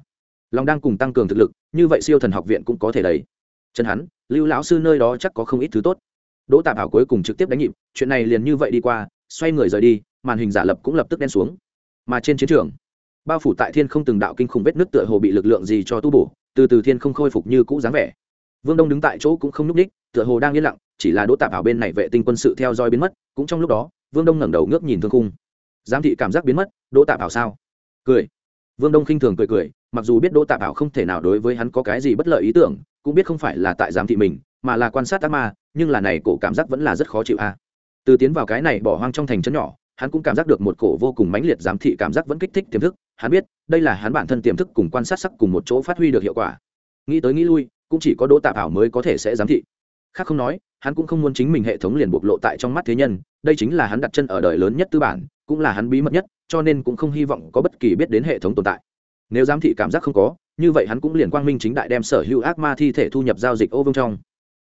Lòng đang cùng tăng cường thực lực, như vậy siêu thần học viện cũng có thể đấy chân hắn, lưu lão sư nơi đó chắc có không ít thứ tốt. Đỗ tạp hảo cuối cùng trực tiếp đánh nhịp, chuyện này liền như vậy đi qua, xoay người rời đi, màn hình giả lập cũng lập tức đen xuống. Mà trên chiến trường, bao phủ tại thiên không từng đạo kinh khủng vết nước tựa hồ bị lực lượng gì cho tu bổ, từ từ thiên không khôi phục như cũ dáng vẻ. Vương đông đứng tại chỗ cũng không n ú c ních tựa hồ đang yên lặng, chỉ là đỗ tạp hảo bên này vệ tinh quân sự theo dõi biến mất, cũng trong lúc đó, vương đông ngẩng đầu ngước nhìn thương khung. Giám thị cảm giác biến mất, đỗ tạp hảo sao? Cười. Vương đông khinh thường cười cười, mặc dù biết đỗ tạp hảo không thể nào đối với hắn có cái gì bất lợi ý tưởng cũng biết không phải là tại giám thị mình, mà là quan sát ác ma, nhưng là này cổ cảm giác vẫn là rất khó chịu a. Từ tiến vào cái này bỏ hoang trong thành trấn nhỏ, hắn cũng cảm giác được một cổ vô cùng mãnh liệt giám thị cảm giác vẫn kích thích tiềm thức. Hắn biết, đây là hắn bản thân tiềm thức cùng quan sát sắc cùng một chỗ phát huy được hiệu quả. Nghĩ tới nghĩ lui, cũng chỉ có đỗ tạp ảo mới có thể sẽ giám thị. Khác không nói, hắn cũng không muốn chính mình hệ thống liền bộc lộ tại trong mắt thế nhân, đây chính là hắn đặt chân ở đời lớn nhất tư bản, cũng là hắn bí mật nhất, cho nên cũng không hy vọng có bất kỳ biết đến hệ thống tồn tại. Nếu giám thị cảm giác không có như vậy hắn cũng liền quang minh chính đại đem sở hữu ác ma thi thể thu nhập giao dịch ô vương trong.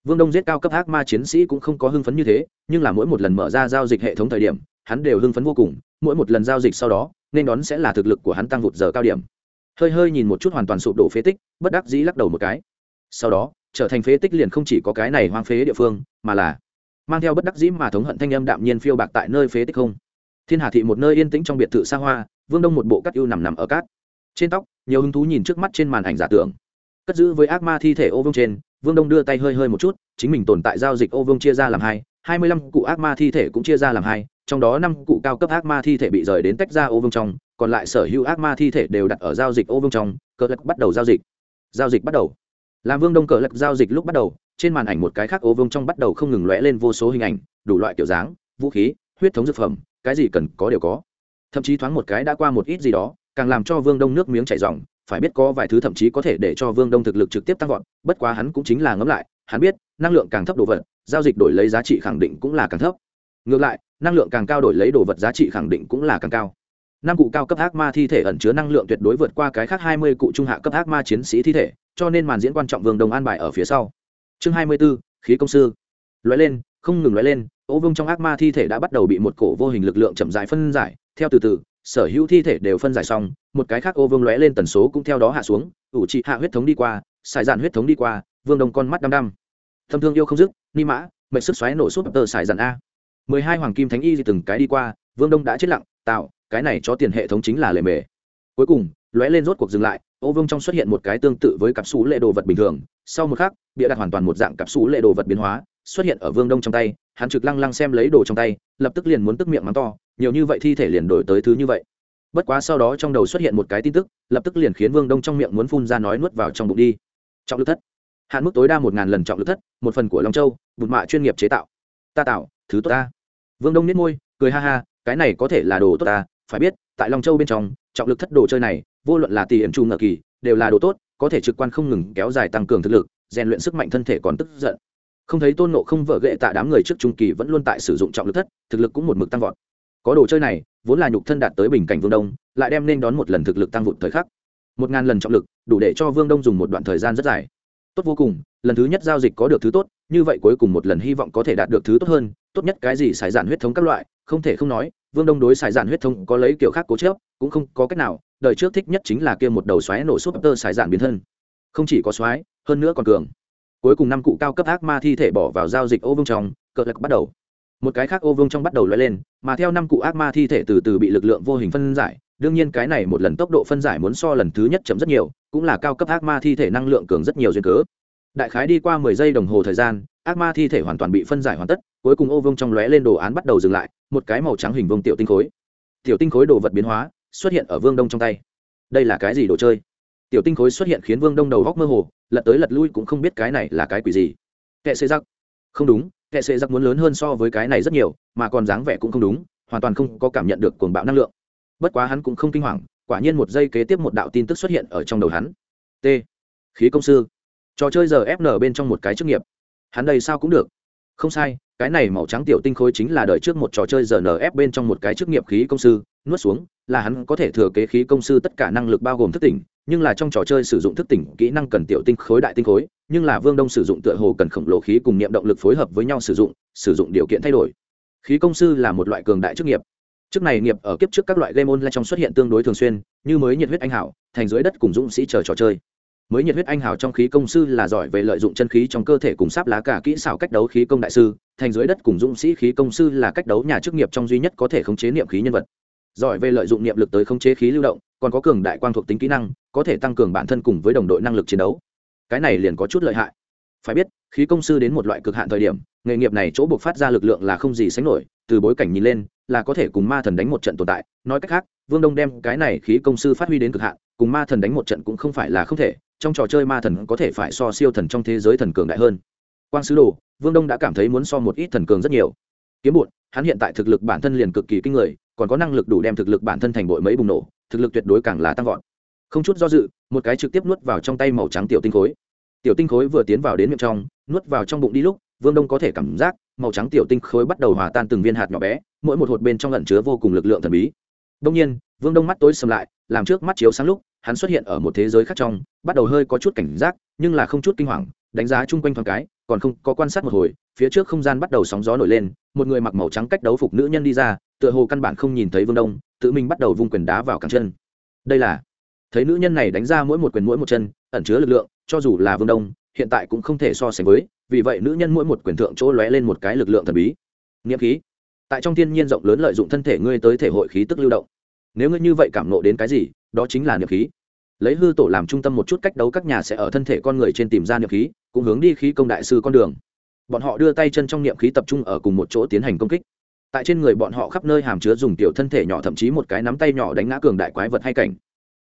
Vương đông giết cao cấp ác ma chiến sĩ cũng không có hưng phấn như thế, nhưng là mỗi một lần mở ra giao dịch hệ thống thời điểm, hắn đều hưng phấn vô cùng, mỗi một lần giao dịch sau đó, nên đón sẽ là thực lực của hắn tăng vụt giờ cao điểm. Hơi hơi nhìn một chút hoàn toàn sụp đổ phế tích, bất đắc dĩ lắc đầu một cái. Sau đó, trở thành phế tích liền không chỉ có cái này hoang phế địa phương, mà là mang theo bất đắc dĩ mà thống hận thanh âm đạm nhiên phiêu bạc tại nơi phế tích không. Thiên hà thị một nơi yên tĩnh trong biệt thự xa hoa, vương đông một bộ cắt ưu nằm nằm ở cát. Trên tóc nhiều hứng thú nhìn trước mắt trên màn ảnh giả tưởng. Cất giữ với ác ma thi thể ô vương trên, vương đông đưa tay hơi hơi một chút, chính mình tồn tại giao dịch ô vương chia ra làm hai hai mươi lăm cụ ác ma thi thể cũng chia ra làm hai, trong đó năm cụ cao cấp ác ma thi thể bị rời đến tách ra ô vương trong, còn lại sở hữu ác ma thi thể đều đặt ở giao dịch ô vương trong, cờ lật bắt đầu giao dịch. Giao dịch bắt đầu. Làm vương đông cờ lật giao dịch lúc bắt đầu, trên màn ảnh một cái khác ô vương trong bắt đầu không ngừng lóe lên vô số hình ảnh, đủ loại kiểu dáng, vũ khí, huyết thống dược phẩm, cái gì cần có đều có. Thậm chí thoáng một cái đã qua một ít gì đó càng làm cho vương đông nước miếng chảy ròng phải biết có vài thứ thậm chí có thể để cho vương đông thực lực trực tiếp tăng vọt, bất quá hắn cũng chính là ngẫm lại, hắn biết, năng lượng càng thấp đồ vật, giao dịch đổi lấy giá trị khẳng định cũng là càng thấp. Ngược lại, năng lượng càng cao đổi lấy đồ vật giá trị khẳng định cũng là càng cao. Năm cụ cao cấp ác ma thi thể ẩn chứa năng lượng tuyệt đối vượt qua cái khác hai mươi cụ trung hạ cấp ác ma chiến sĩ thi thể, cho nên màn diễn quan trọng vương đông an bài ở phía sau. Chương hai mươi b ố khí công sư. Loại lên, không ngừng loại lên, ô vương trong ác ma thi thể đã bắt đầu bị một cổ vô hình lực lượng chậm rãi phân giải, theo từ từ sở hữu thi thể đều phân giải xong, một cái khác ô vương lóe lên tần số cũng theo đó hạ xuống, ủ trị hạ huyết thống đi qua, xài dạn huyết thống đi qua, vương đông con mắt đăm đăm. Thâm thương yêu không dứt, ni mã, mệnh sức xoáy nổ súp tờ xài dạn a. mười hai hoàng kim thánh y thì từng cái đi qua, vương đông đã chết lặng, tạo, cái này cho tiền hệ thống chính là lề mề. Cuối cùng, lóe lên rốt cuộc dừng lại, ô vương trong xuất hiện một cái tương tự với cặp xú lệ đồ vật bình thường, sau một khắc, bịa đặt hoàn toàn một dạng cặp xú lệ đồ vật biến hóa, xuất hiện ở vương đông trong tay, hắn trực lăng lăng xem lấy đồ trong tay, lập tức liền muốn tức miệng mắng to nhiều như vậy thi thể liền đổi tới thứ như vậy. Bất quá sau đó trong đầu xuất hiện một cái tin tức, lập tức liền khiến vương đông trong miệng muốn phun ra nói nuốt vào trong bụng đi. Trọng lực thất. Hạn mức tối đa một ngàn lần trọng lực thất, một phần của long châu, bụt mạ chuyên nghiệp chế tạo. Ta tạo, thứ tốt ta. Vương đông nết môi, cười ha ha, cái này có thể là đồ tốt ta, phải biết, tại long châu bên trong, trọng lực thất đồ chơi này, vô luận là tỷ ẩn trù ngờ kỳ, đều là đồ tốt, có thể trực quan không ngừng kéo dài tăng cường thực lực, rèn luyện sức mạnh thân thể còn tức giận. Không thấy tôn nộ không vợ ghệ tạ đám người trước trung kỳ vẫn luôn tại sử dụng trọng lực thất, thực lực cũng một mực tăng vọt có đồ chơi này, vốn là nhục thân đạt tới bình cảnh vương đông, lại đem nên đón một lần thực lực tăng vụt thời khắc. Một ngàn lần trọng lực, đủ để cho vương đông dùng một đoạn thời gian rất dài. Tốt vô cùng, lần thứ nhất giao dịch có được thứ tốt, như vậy cuối cùng một lần hy vọng có thể đạt được thứ tốt hơn, tốt nhất cái gì xài dạn huyết thống các loại, không thể không nói, vương đông đối xài dạn huyết thống có lấy kiểu khác cố chớp cũng không có cách nào, đời trước thích nhất chính là kia một đầu xoáy nổ súp tơ xài dạn biến thân. Không chỉ có xoáy, hơn nữa còn cường. Cuối cùng năm cụ cao cấp ác ma thi thể bỏ vào giao dịch ô vương trong, cờ lạc bắt đầu một cái khác ô vương trong bắt đầu lóe lên, mà theo năm cụ ác ma thi thể từ từ bị lực lượng vô hình phân giải, đương nhiên cái này một lần tốc độ phân giải muốn so lần thứ nhất chậm rất nhiều, cũng là cao cấp ác ma thi thể năng lượng cường rất nhiều duyên cớ. Đại khái đi qua mười giây đồng hồ thời gian, ác ma thi thể hoàn toàn bị phân giải hoàn tất, cuối cùng ô vương trong lóe lên đồ án bắt đầu dừng lại, một cái màu trắng hình vương tiểu tinh khối. Tiểu tinh khối đồ vật biến hóa, xuất hiện ở vương đông trong tay. Đây là cái gì đồ chơi? Tiểu tinh khối xuất hiện khiến vương đông đầu góc mơ hồ, lật tới lật lui cũng không biết cái này là cái quỷ gì. Kệ xê giặc không đúng kệ sệ giặc muốn lớn hơn so với cái này rất nhiều, mà còn dáng vẻ cũng không đúng, hoàn toàn không có cảm nhận được cuồng bạo năng lượng. Bất quá hắn cũng không kinh hoàng, quả nhiên một giây kế tiếp một đạo tin tức xuất hiện ở trong đầu hắn. T. Khí công sư. Trò chơi giờ fn bên trong một cái chức nghiệp. Hắn đây sao cũng được. Không sai, cái này màu trắng tiểu tinh khối chính là đợi trước một trò chơi giờ nf bên trong một cái chức nghiệp khí công sư. Nuốt xuống, là hắn có thể thừa kế khí công sư tất cả năng lực bao gồm thất tỉnh nhưng là trong trò chơi sử dụng thức tỉnh kỹ năng cần tiểu tinh khối đại tinh khối, nhưng là vương đông sử dụng tựa hồ cần khổng lồ khí cùng niệm động lực phối hợp với nhau sử dụng sử dụng điều kiện thay đổi. Khí công sư là một loại cường đại chức nghiệp. Chức này nghiệp ở kiếp trước các loại game online trong xuất hiện tương đối thường xuyên, như mới nhiệt huyết anh hảo, thành dưới đất cùng dũng sĩ chờ trò chơi. Mới nhiệt huyết anh hào trong khí công sư là giỏi về lợi dụng chân khí trong cơ thể cùng sáp lá cả kỹ xảo cách đấu khí công đại sư, thành dưới đất cùng dũng sĩ khí công sư là cách đấu nhà chức nghiệp trong duy nhất có thể khống chế niệm khí nhân vật giỏi về lợi dụng niệm lực tới khống chế khí lưu động, còn có cường đại quang thuộc tính kỹ năng, có thể tăng cường bản thân cùng với đồng đội năng lực chiến đấu. Cái này liền có chút lợi hại. Phải biết, khí công sư đến một loại cực hạn thời điểm, nghề nghiệp này chỗ buộc phát ra lực lượng là không gì sánh nổi, từ bối cảnh nhìn lên, là có thể cùng ma thần đánh một trận tồn tại. Nói cách khác, vương đông đem cái này khí công sư phát huy đến cực hạn, cùng ma thần đánh một trận cũng không phải là không thể, trong trò chơi ma thần có thể phải so siêu thần trong thế giới thần cường đại hơn. Quang sứ đồ, vương đông đã cảm thấy muốn so một ít thần cường rất nhiều. Kiếm bụt hắn hiện tại thực lực bản thân liền cực kỳ kinh người, còn có năng lực đủ đem thực lực bản thân thành bội mấy bùng nổ, thực lực tuyệt đối càng là tăng vọt. Không chút do dự, một cái trực tiếp nuốt vào trong tay màu trắng tiểu tinh khối. Tiểu tinh khối vừa tiến vào đến miệng trong, nuốt vào trong bụng đi lúc, vương đông có thể cảm giác, màu trắng tiểu tinh khối bắt đầu hòa tan từng viên hạt nhỏ bé, mỗi một hột bên trong lẩn chứa vô cùng lực lượng thần bí. Đông nhiên, vương đông mắt tối sầm lại, làm trước mắt chiếu sáng lúc, hắn xuất hiện ở một thế giới khác trong, bắt đầu hơi có chút cảnh giác, nhưng là không chút kinh hoàng, đánh giá chung quanh thoáng cái còn không có quan sát một hồi, phía trước không gian bắt đầu sóng gió nổi lên, một người mặc màu trắng cách đấu phục nữ nhân đi ra, tựa hồ căn bản không nhìn thấy vương đông, tự mình bắt đầu vung quyền đá vào cẳng chân. Đây là, thấy nữ nhân này đánh ra mỗi một quyền mỗi một chân, ẩn chứa lực lượng, cho dù là vương đông, hiện tại cũng không thể so sánh với, vì vậy nữ nhân mỗi một quyền thượng chỗ lóe lên một cái lực lượng thần bí. Nghĩa khí. Tại trong thiên nhiên rộng lớn lợi dụng thân thể ngươi tới thể hội khí tức lưu động. Nếu ngươi như vậy cảm nộ đến cái gì, đó chính là niệm khí lấy hư tổ làm trung tâm một chút cách đấu các nhà sẽ ở thân thể con người trên tìm ra niệm khí, cũng hướng đi khí công đại sư con đường. Bọn họ đưa tay chân trong niệm khí tập trung ở cùng một chỗ tiến hành công kích. Tại trên người bọn họ khắp nơi hàm chứa dùng tiểu thân thể nhỏ thậm chí một cái nắm tay nhỏ đánh ngã cường đại quái vật hay cảnh.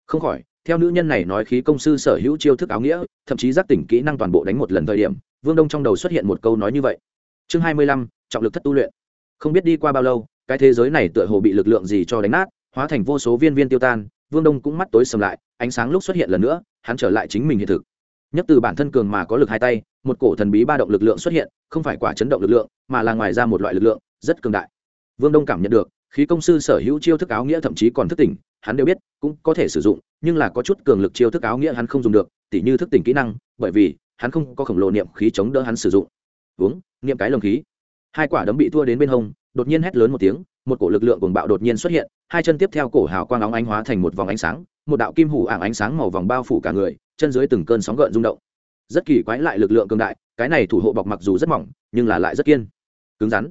Không khỏi, theo nữ nhân này nói khí công sư sở hữu chiêu thức áo nghĩa, thậm chí giác tỉnh kỹ năng toàn bộ đánh một lần thời điểm, vương đông trong đầu xuất hiện một câu nói như vậy. Chương hai mươi lăm, trọng lực thất tu luyện. Không biết đi qua bao lâu, cái thế giới này tựa hồ bị lực lượng gì cho đánh nát, hóa thành vô số viên viên tiêu tan, vương đông cũng mắt tối sầm lại ánh sáng lúc xuất hiện lần nữa, hắn trở lại chính mình hiện thực. Nhất từ bản thân cường mà có lực hai tay, một cổ thần bí ba động lực lượng xuất hiện, không phải quả chấn động lực lượng, mà là ngoài ra một loại lực lượng, rất cường đại. Vương đông cảm nhận được, khí công sư sở hữu chiêu thức áo nghĩa thậm chí còn thức tỉnh, hắn đều biết, cũng có thể sử dụng, nhưng là có chút cường lực chiêu thức áo nghĩa hắn không dùng được, tỉ như thức tỉnh kỹ năng, bởi vì, hắn không có khổng lồ niệm khí chống đỡ hắn sử dụng. Uống, niệm cái lồng khí. Hai quả đấm bị thua đến bên hông, đột nhiên hét lớn một tiếng một cổ lực lượng cuồng bạo đột nhiên xuất hiện, hai chân tiếp theo cổ hào quang óng ánh hóa thành một vòng ánh sáng, một đạo kim hủ ảng ánh sáng màu vòng bao phủ cả người, chân dưới từng cơn sóng gợn rung động. Rất kỳ quái lại lực lượng cường đại, cái này thủ hộ bọc mặc dù rất mỏng, nhưng là lại rất kiên, cứng rắn,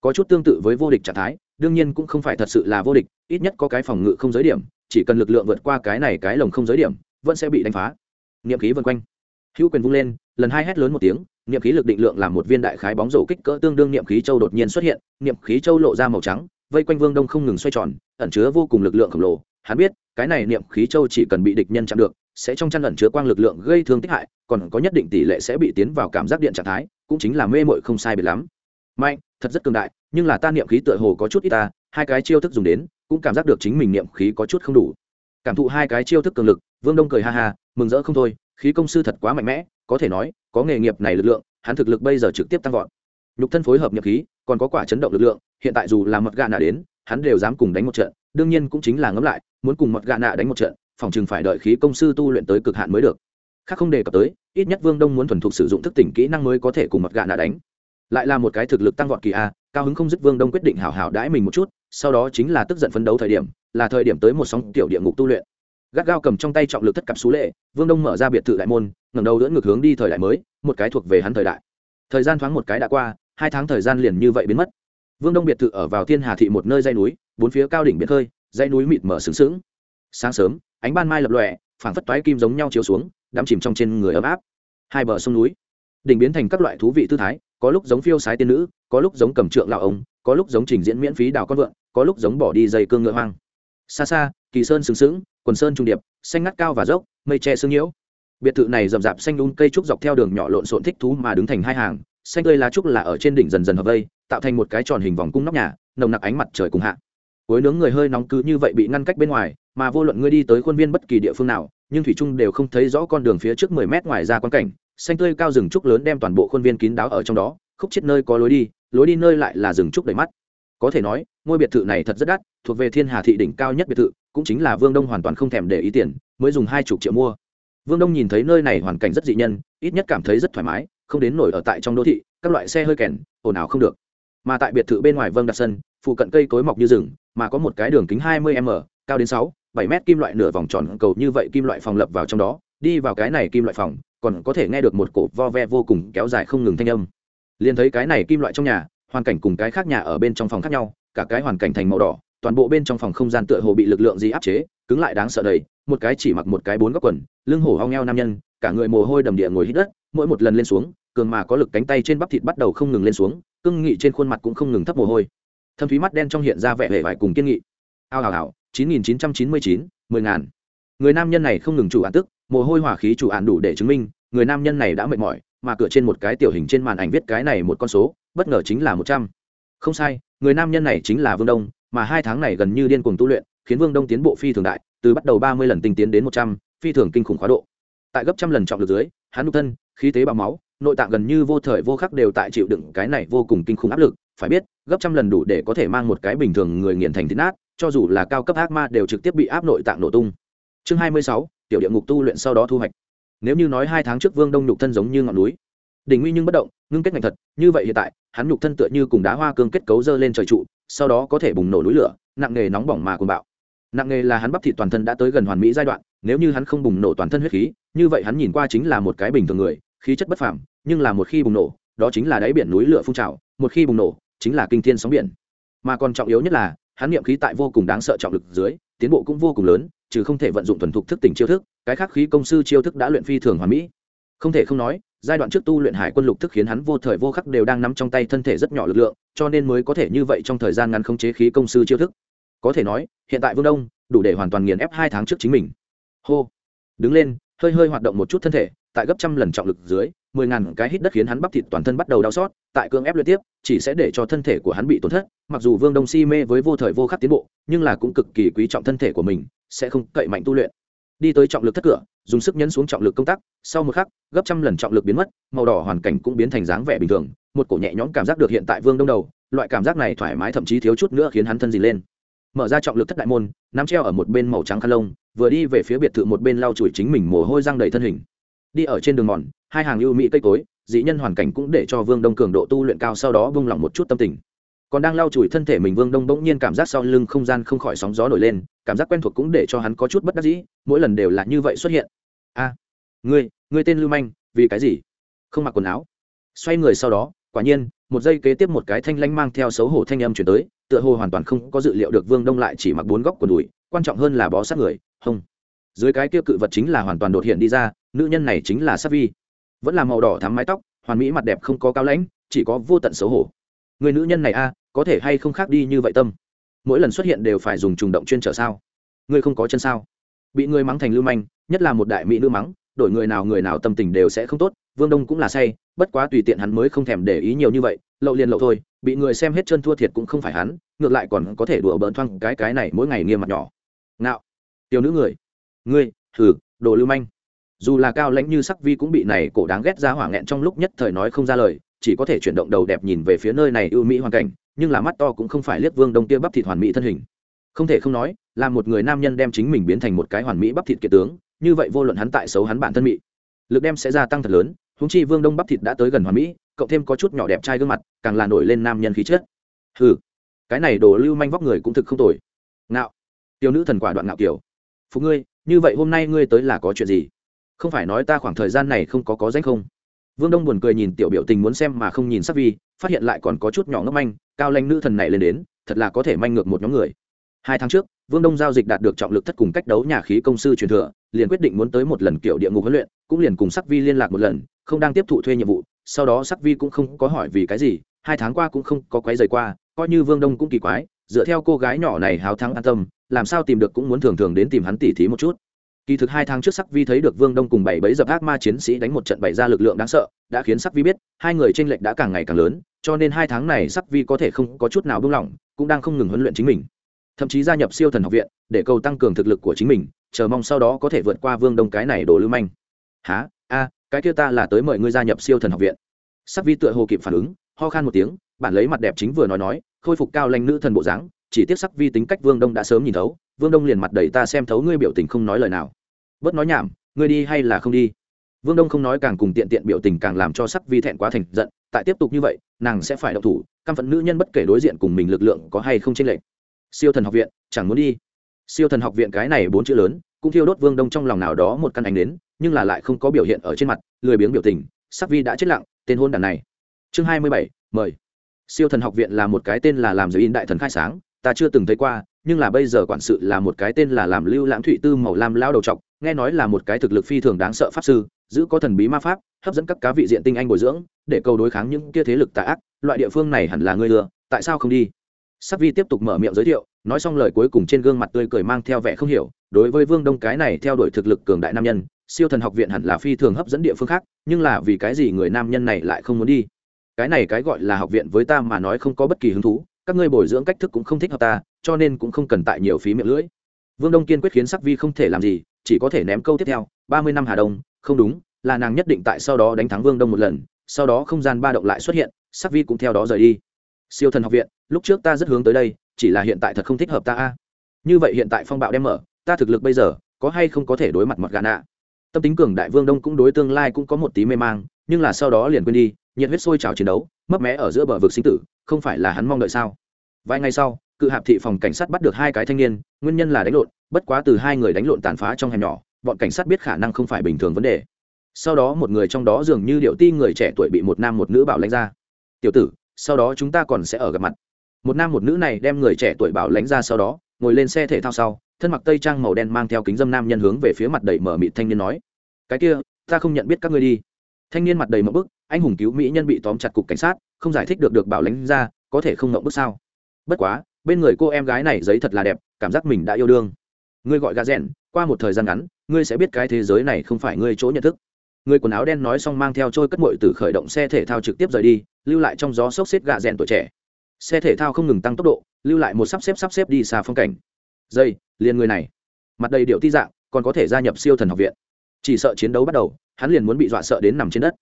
có chút tương tự với vô địch trạng thái, đương nhiên cũng không phải thật sự là vô địch, ít nhất có cái phòng ngự không giới điểm, chỉ cần lực lượng vượt qua cái này cái lồng không giới điểm, vẫn sẽ bị đánh phá. Niệm khí vân quanh, hữu quyền vung lên, lần hai hét lớn một tiếng niệm khí lực định lượng làm một viên đại khái bóng rổ kích cỡ tương đương niệm khí châu đột nhiên xuất hiện, niệm khí châu lộ ra màu trắng, vây quanh vương đông không ngừng xoay tròn, ẩn chứa vô cùng lực lượng khổng lồ. Hắn biết, cái này niệm khí châu chỉ cần bị địch nhân chặn được, sẽ trong chăn ẩn chứa quang lực lượng gây thương tích hại, còn có nhất định tỷ lệ sẽ bị tiến vào cảm giác điện trạng thái, cũng chính là mê mội không sai biệt lắm. Mạnh, thật rất cường đại, nhưng là ta niệm khí tựa hồ có chút ít ta, hai cái chiêu thức dùng đến, cũng cảm giác được chính mình niệm khí có chút không đủ. Cảm thụ hai cái chiêu thức cường lực, vương đông cười ha ha, mừng rỡ không thôi, khí công sư thật quá mạnh mẽ, có thể nói có nghề nghiệp này lực lượng, hắn thực lực bây giờ trực tiếp tăng vọt. Nhục thân phối hợp nhập khí, còn có quả chấn động lực lượng, hiện tại dù là mật gà nạ đến, hắn đều dám cùng đánh một trận, đương nhiên cũng chính là ngẫm lại, muốn cùng mật gà nạ đánh một trận, phòng chừng phải đợi khí công sư tu luyện tới cực hạn mới được. Khác không đề cập tới, ít nhất vương đông muốn thuần thục sử dụng thức tỉnh kỹ năng mới có thể cùng mật gạ nạ đánh. Lại là một cái thực lực tăng vọt kỳ a, cao hứng không dứt vương đông quyết định hảo hảo đãi mình một chút, sau đó chính là tức giận phấn đấu thời điểm, là thời điểm tới một sóng tiểu địa ngục tu luyện gắt gao cầm trong tay trọng lực thất cặp xú lệ, vương đông mở ra biệt thự đại môn, ngẩng đầu dẫn ngược hướng đi thời đại mới, một cái thuộc về hắn thời đại. Thời gian thoáng một cái đã qua, hai tháng thời gian liền như vậy biến mất. Vương đông biệt thự ở vào thiên hà thị một nơi dây núi, bốn phía cao đỉnh biệt khơi dây núi mịt mở sướng sướng sáng sớm, ánh ban mai lập lòe, phảng phất toái kim giống nhau chiếu xuống, đắm chìm trong trên người ấm áp. Hai bờ sông núi, đỉnh biến thành các loại thú vị tư thái, có lúc giống phiêu sái tiên nữ, có lúc giống cầm trượng lạo ông, có lúc giống trình diễn miễn phí đào con vượn, có lúc giống bỏ đi dây cương ngựa hoang. Xa xa, kỳ sơn sừng sững quần sơn trung điệp, xanh ngắt cao và dốc, mây tre sương nhiễu. Biệt thự này rậm rạp xanh đun cây trúc dọc theo đường nhỏ lộn xộn thích thú mà đứng thành hai hàng, xanh tươi lá trúc là ở trên đỉnh dần dần hợp vây, tạo thành một cái tròn hình vòng cung nóc nhà, nồng nặc ánh mặt trời cùng hạ. Cuối nướng người hơi nóng cứ như vậy bị ngăn cách bên ngoài, mà vô luận ngươi đi tới khuôn viên bất kỳ địa phương nào, nhưng thủy trung đều không thấy rõ con đường phía trước mười mét ngoài ra quan cảnh, xanh tươi cao rừng trúc lớn đem toàn bộ khuôn viên kín đáo ở trong đó, khúc chết nơi có lối đi lối đi nơi lại là rừng trúc đầy mắt. Có thể nói, ngôi biệt thự này thật rất đắt, thuộc về thiên hà thị đỉnh cao nhất biệt thự cũng chính là vương đông hoàn toàn không thèm để ý tiền, mới dùng hai chục triệu mua. Vương đông nhìn thấy nơi này hoàn cảnh rất dị nhân, ít nhất cảm thấy rất thoải mái, không đến nổi ở tại trong đô thị, các loại xe hơi kèn, ồn ào không được. Mà tại biệt thự bên ngoài vâng đặt sân, phụ cận cây cối mọc như rừng, mà có một cái đường kính hai mươi m, cao đến sáu, bảy mét kim loại nửa vòng tròn cầu như vậy kim loại phòng lập vào trong đó, đi vào cái này kim loại phòng, còn có thể nghe được một cổ vo ve vô cùng kéo dài không ngừng thanh âm. Liền thấy cái này kim loại trong nhà, hoàn cảnh cùng cái khác nhà ở bên trong phòng khác nhau, cả cái hoàn cảnh thành màu đỏ toàn bộ bên trong phòng không gian tựa hồ bị lực lượng gì áp chế, cứng lại đáng sợ đầy, một cái chỉ mặc một cái bốn góc quần, lưng hổ ho ngheo nam nhân, cả người mồ hôi đầm địa ngồi hít đất, mỗi một lần lên xuống, cường mà có lực cánh tay trên bắp thịt bắt đầu không ngừng lên xuống cưng nghị trên khuôn mặt cũng không ngừng thấp mồ hôi. Thâm thúy mắt đen trong hiện ra vẻ vẻ vải cùng kiên nghị. Ao hào hào chín nghìn chín trăm chín mươi chín, mười ngàn. Người nam nhân này không ngừng chủ án tức, mồ hôi hỏa khí chủ án đủ để chứng minh, người nam nhân này đã mệt mỏi, mà cửa trên một cái tiểu hình trên màn ảnh viết cái này một con số, bất ngờ chính là một trăm. Không sai, người nam nhân này chính là vương đông mà hai tháng này gần như điên cuồng tu luyện, khiến vương đông tiến bộ phi thường đại, từ bắt đầu ba mươi lần tinh tiến đến một trăm, phi thường kinh khủng khóa độ. Tại gấp trăm lần trọng lực dưới, hắn đục thân, khí tế bào máu, nội tạng gần như vô thời vô khắc đều tại chịu đựng cái này vô cùng kinh khủng áp lực, phải biết, gấp trăm lần đủ để có thể mang một cái bình thường người nghiền thành thịt nát, cho dù là cao cấp ác ma đều trực tiếp bị áp nội tạng nổ tung. Chương hai mươi sáu, tiểu địa ngục tu luyện sau đó thu hoạch. Nếu như nói hai tháng trước vương đông nhục thân giống như ngọn núi đỉnh nguy nhưng bất động, ngưng kết ngành thật, như vậy hiện tại, hắn nhục thân tựa như cùng đá hoa cương kết cấu dơ lên trời trụ, sau đó có thể bùng nổ núi lửa, nặng nghề nóng bỏng mà cùng bạo. Nặng nghề là hắn bắp thịt toàn thân đã tới gần hoàn mỹ giai đoạn, nếu như hắn không bùng nổ toàn thân huyết khí, như vậy hắn nhìn qua chính là một cái bình thường người, khí chất bất phàm, nhưng là một khi bùng nổ, đó chính là đáy biển núi lửa phun trào, một khi bùng nổ, chính là kinh thiên sóng biển. Mà còn trọng yếu nhất là, hắn niệm khí tại vô cùng đáng sợ trọng lực dưới, tiến bộ cũng vô cùng lớn, trừ không thể vận dụng thuần thục thức tỉnh chiêu thức, cái khác khí công sư chiêu thức đã luyện phi thường hoàn mỹ. Không thể không nói giai đoạn trước tu luyện hải quân lục thức khiến hắn vô thời vô khắc đều đang nắm trong tay thân thể rất nhỏ lực lượng, cho nên mới có thể như vậy trong thời gian ngắn không chế khí công sư chiêu thức. Có thể nói, hiện tại vương đông, đủ để hoàn toàn nghiền ép hai tháng trước chính mình. Hô. Đứng lên, hơi hơi hoạt động một chút thân thể, tại gấp trăm lần trọng lực dưới, mười ngàn cái hít đất khiến hắn bắp thịt toàn thân bắt đầu đau xót, tại cưỡng ép liên tiếp, chỉ sẽ để cho thân thể của hắn bị tổn thất, mặc dù vương đông si mê với vô thời vô khắc tiến bộ, nhưng là cũng cực kỳ quý trọng thân thể của mình, sẽ không cậy mạnh tu luyện đi tới trọng lực thất cửa, dùng sức nhấn xuống trọng lực công tác sau một khắc, gấp trăm lần trọng lực biến mất, màu đỏ hoàn cảnh cũng biến thành dáng vẻ bình thường, một cổ nhẹ nhõm cảm giác được hiện tại vương đông đầu, loại cảm giác này thoải mái thậm chí thiếu chút nữa khiến hắn thân dì lên. Mở ra trọng lực thất đại môn, nắm treo ở một bên màu trắng khăn lông, vừa đi về phía biệt thự một bên lau chùi chính mình mồ hôi răng đầy thân hình. Đi ở trên đường mòn, hai hàng lưu mỹ cây cối dĩ nhân hoàn cảnh cũng để cho vương đông cường độ tu luyện cao, sau đó bung lỏng một chút tâm tình còn đang lau chùi thân thể mình, vương đông bỗng nhiên cảm giác sau lưng không gian không khỏi sóng gió nổi lên, cảm giác quen thuộc cũng để cho hắn có chút bất đắc dĩ, mỗi lần đều là như vậy xuất hiện. A, ngươi ngươi tên lưu manh, vì cái gì? Không mặc quần áo. Xoay người sau đó, quả nhiên, một giây kế tiếp một cái thanh lanh mang theo xấu hổ thanh âm chuyển tới, tựa hồ hoàn toàn không có dự liệu được vương đông lại chỉ mặc bốn góc quần đùi, quan trọng hơn là bó sát người, hông. Dưới cái kia cự vật chính là hoàn toàn đột hiện đi ra, nữ nhân này chính là sát vi. Vẫn là màu đỏ thắm mái tóc, hoàn mỹ mặt đẹp không có cao lãnh, chỉ có vô tận xấu hổ. Người nữ nhân này a có thể hay không khác đi như vậy tâm? Mỗi lần xuất hiện đều phải dùng trùng động chuyên trở sao? Ngươi không có chân sao? Bị ngươi mắng thành lưu manh, nhất là một đại mỹ nữ mắng, đổi người nào người nào tâm tình đều sẽ không tốt, vương đông cũng là say, bất quá tùy tiện hắn mới không thèm để ý nhiều như vậy, lậu liền lậu thôi, bị người xem hết chân thua thiệt cũng không phải hắn, ngược lại còn có thể đùa bỡn thoang cái cái này mỗi ngày nghiêm mặt nhỏ. Ngạo, tiểu nữ người, ngươi, thử, đồ lưu manh. Dù là cao lãnh như sắc vi cũng bị này cổ đáng ghét ra hỏa nghẹn trong lúc nhất thời nói không ra lời, chỉ có thể chuyển động đầu đẹp nhìn về phía nơi này ưu mỹ hoàn cảnh nhưng là mắt to cũng không phải liếc vương đông kia bắp thịt hoàn mỹ thân hình. Không thể không nói, là một người nam nhân đem chính mình biến thành một cái hoàn mỹ bắp thịt kiệt tướng, như vậy vô luận hắn tại xấu hắn bản thân mỹ lực đem sẽ gia tăng thật lớn húng chi vương đông bắp thịt đã tới gần hoàn mỹ cộng thêm có chút nhỏ đẹp trai gương mặt, càng là nổi lên nam nhân khí chất. Ừ cái này đồ lưu manh vóc người cũng thực không tồi. Ngạo, tiểu nữ thần quả đoạn ngạo kiểu. Phụ ngươi, như vậy hôm nay ngươi tới là có chuyện gì? Không phải nói ta khoảng thời gian này không có có danh không? Vương đông buồn cười nhìn tiểu biểu tình muốn xem mà không nhìn sắc vi, phát hiện lại còn có chút nhỏ ngốc manh, cao lanh nữ thần này lên đến, thật là có thể manh ngược một nhóm người. Hai tháng trước, vương đông giao dịch đạt được trọng lực thất cùng cách đấu nhà khí công sư truyền thừa, liền quyết định muốn tới một lần kiểu địa ngục huấn luyện, cũng liền cùng sắc vi liên lạc một lần, không đang tiếp thụ thuê nhiệm vụ, sau đó sắc vi cũng không có hỏi vì cái gì, hai tháng qua cũng không có quấy rời qua, coi như vương đông cũng kỳ quái, dựa theo cô gái nhỏ này háo thắng an tâm, làm sao tìm được cũng muốn thường thường đến tìm hắn tỉ thí một chút kỳ thực hai tháng trước sắc vi thấy được vương đông cùng bảy bấy dập ác ma chiến sĩ đánh một trận bày ra lực lượng đáng sợ, đã khiến sắc vi biết, hai người tranh lệch đã càng ngày càng lớn, cho nên hai tháng này sắc vi có thể không có chút nào buông lỏng, cũng đang không ngừng huấn luyện chính mình. Thậm chí gia nhập siêu thần học viện, để cầu tăng cường thực lực của chính mình, chờ mong sau đó có thể vượt qua vương đông cái này đồ lưu manh. Há a, cái kia ta là tới mời ngươi gia nhập siêu thần học viện. Sắc vi tựa hồ kịp phản ứng, ho khan một tiếng, bản lấy mặt đẹp chính vừa nói nói, khôi phục cao lanh nữ thần bộ dáng, chỉ tiếc sắc vi tính cách vương đông đã sớm nhìn thấu vương đông liền mặt đầy ta xem thấu ngươi biểu tình không nói lời nào. Bớt nói nhảm, ngươi đi hay là không đi? Vương đông không nói càng cùng tiện tiện biểu tình càng làm cho sắc vi thẹn quá thành giận, tại tiếp tục như vậy, nàng sẽ phải độc thủ, căm phận nữ nhân bất kể đối diện cùng mình lực lượng có hay không chênh lệch. Siêu thần học viện, chẳng muốn đi. Siêu thần học viện cái này bốn chữ lớn, cũng thiêu đốt vương đông trong lòng nào đó một căn ánh đến, nhưng là lại không có biểu hiện ở trên mặt, lười biếng biểu tình, sắc vi đã chết lặng, tên hôn đàn này. Chương hai mươi bảy, mời. Siêu thần học viện là một cái tên là làm giới in đại thần khai sáng, ta chưa từng thấy qua nhưng là bây giờ quản sự là một cái tên là làm lưu lãng thụy tư màu lam lao đầu trọc, nghe nói là một cái thực lực phi thường đáng sợ pháp sư, giữ có thần bí ma pháp, hấp dẫn các cá vị diện tinh anh bồi dưỡng, để cầu đối kháng những kia thế lực tà ác, loại địa phương này hẳn là ngươi lừa, tại sao không đi? Sắc vi tiếp tục mở miệng giới thiệu, nói xong lời cuối cùng trên gương mặt tươi cười mang theo vẻ không hiểu, đối với vương đông cái này theo đuổi thực lực cường đại nam nhân, siêu thần học viện hẳn là phi thường hấp dẫn địa phương khác, nhưng là vì cái gì người nam nhân này lại không muốn đi? Cái này cái gọi là học viện với ta mà nói không có bất kỳ hứng thú các ngươi bồi dưỡng cách thức cũng không thích hợp ta, cho nên cũng không cần tại nhiều phí miệng lưỡi. Vương đông kiên quyết khiến sắc vi không thể làm gì, chỉ có thể ném câu tiếp theo, ba mươi năm hà đông, không đúng, là nàng nhất định tại sau đó đánh thắng vương đông một lần, sau đó không gian ba động lại xuất hiện, sắc vi cũng theo đó rời đi. Siêu thần học viện, lúc trước ta rất hướng tới đây, chỉ là hiện tại thật không thích hợp ta a. Như vậy hiện tại phong bạo đem mở, ta thực lực bây giờ, có hay không có thể đối mặt mặt gà nạ? Tâm tính cường đại vương đông cũng đối tương lai cũng có một tí mê mang, nhưng là sau đó liền quên đi, nhiệt huyết sôi trào chiến đấu mấp mé ở giữa bờ vực sinh tử, không phải là hắn mong đợi sao? Vài ngày sau, cự hạp thị phòng cảnh sát bắt được hai cái thanh niên, nguyên nhân là đánh lộn, bất quá từ hai người đánh lộn tàn phá trong hẻm nhỏ, bọn cảnh sát biết khả năng không phải bình thường vấn đề. Sau đó một người trong đó dường như điệu ti người trẻ tuổi bị một nam một nữ bảo lãnh ra. Tiểu tử, sau đó chúng ta còn sẽ ở gặp mặt. Một nam một nữ này đem người trẻ tuổi bảo lãnh ra sau đó, ngồi lên xe thể thao sau, thân mặc tây trang màu đen mang theo kính dâm nam nhân hướng về phía mặt đầy mở mịt thanh niên nói, cái kia, ta không nhận biết các ngươi đi. Thanh niên mặt đầy mở bức anh hùng cứu mỹ nhân bị tóm chặt cục cảnh sát, không giải thích được được bảo lãnh ra, có thể không ngộng bức sao? Bất quá, bên người cô em gái này giấy thật là đẹp, cảm giác mình đã yêu đương. Ngươi gọi gà rèn, qua một thời gian ngắn, ngươi sẽ biết cái thế giới này không phải ngươi chỗ nhận thức. Người quần áo đen nói xong mang theo trôi cất bội từ khởi động xe thể thao trực tiếp rời đi, lưu lại trong gió sốc xếp gà rèn tuổi trẻ. Xe thể thao không ngừng tăng tốc độ, lưu lại một sắp xếp sắp xếp đi xa phong cảnh. Dây, liền người này. Mặt đầy điệu ti dạng, còn có thể gia nhập siêu thần học viện. Chỉ sợ chiến đấu bắt đầu, hắn liền muốn bị dọa sợ đến nằm trên đất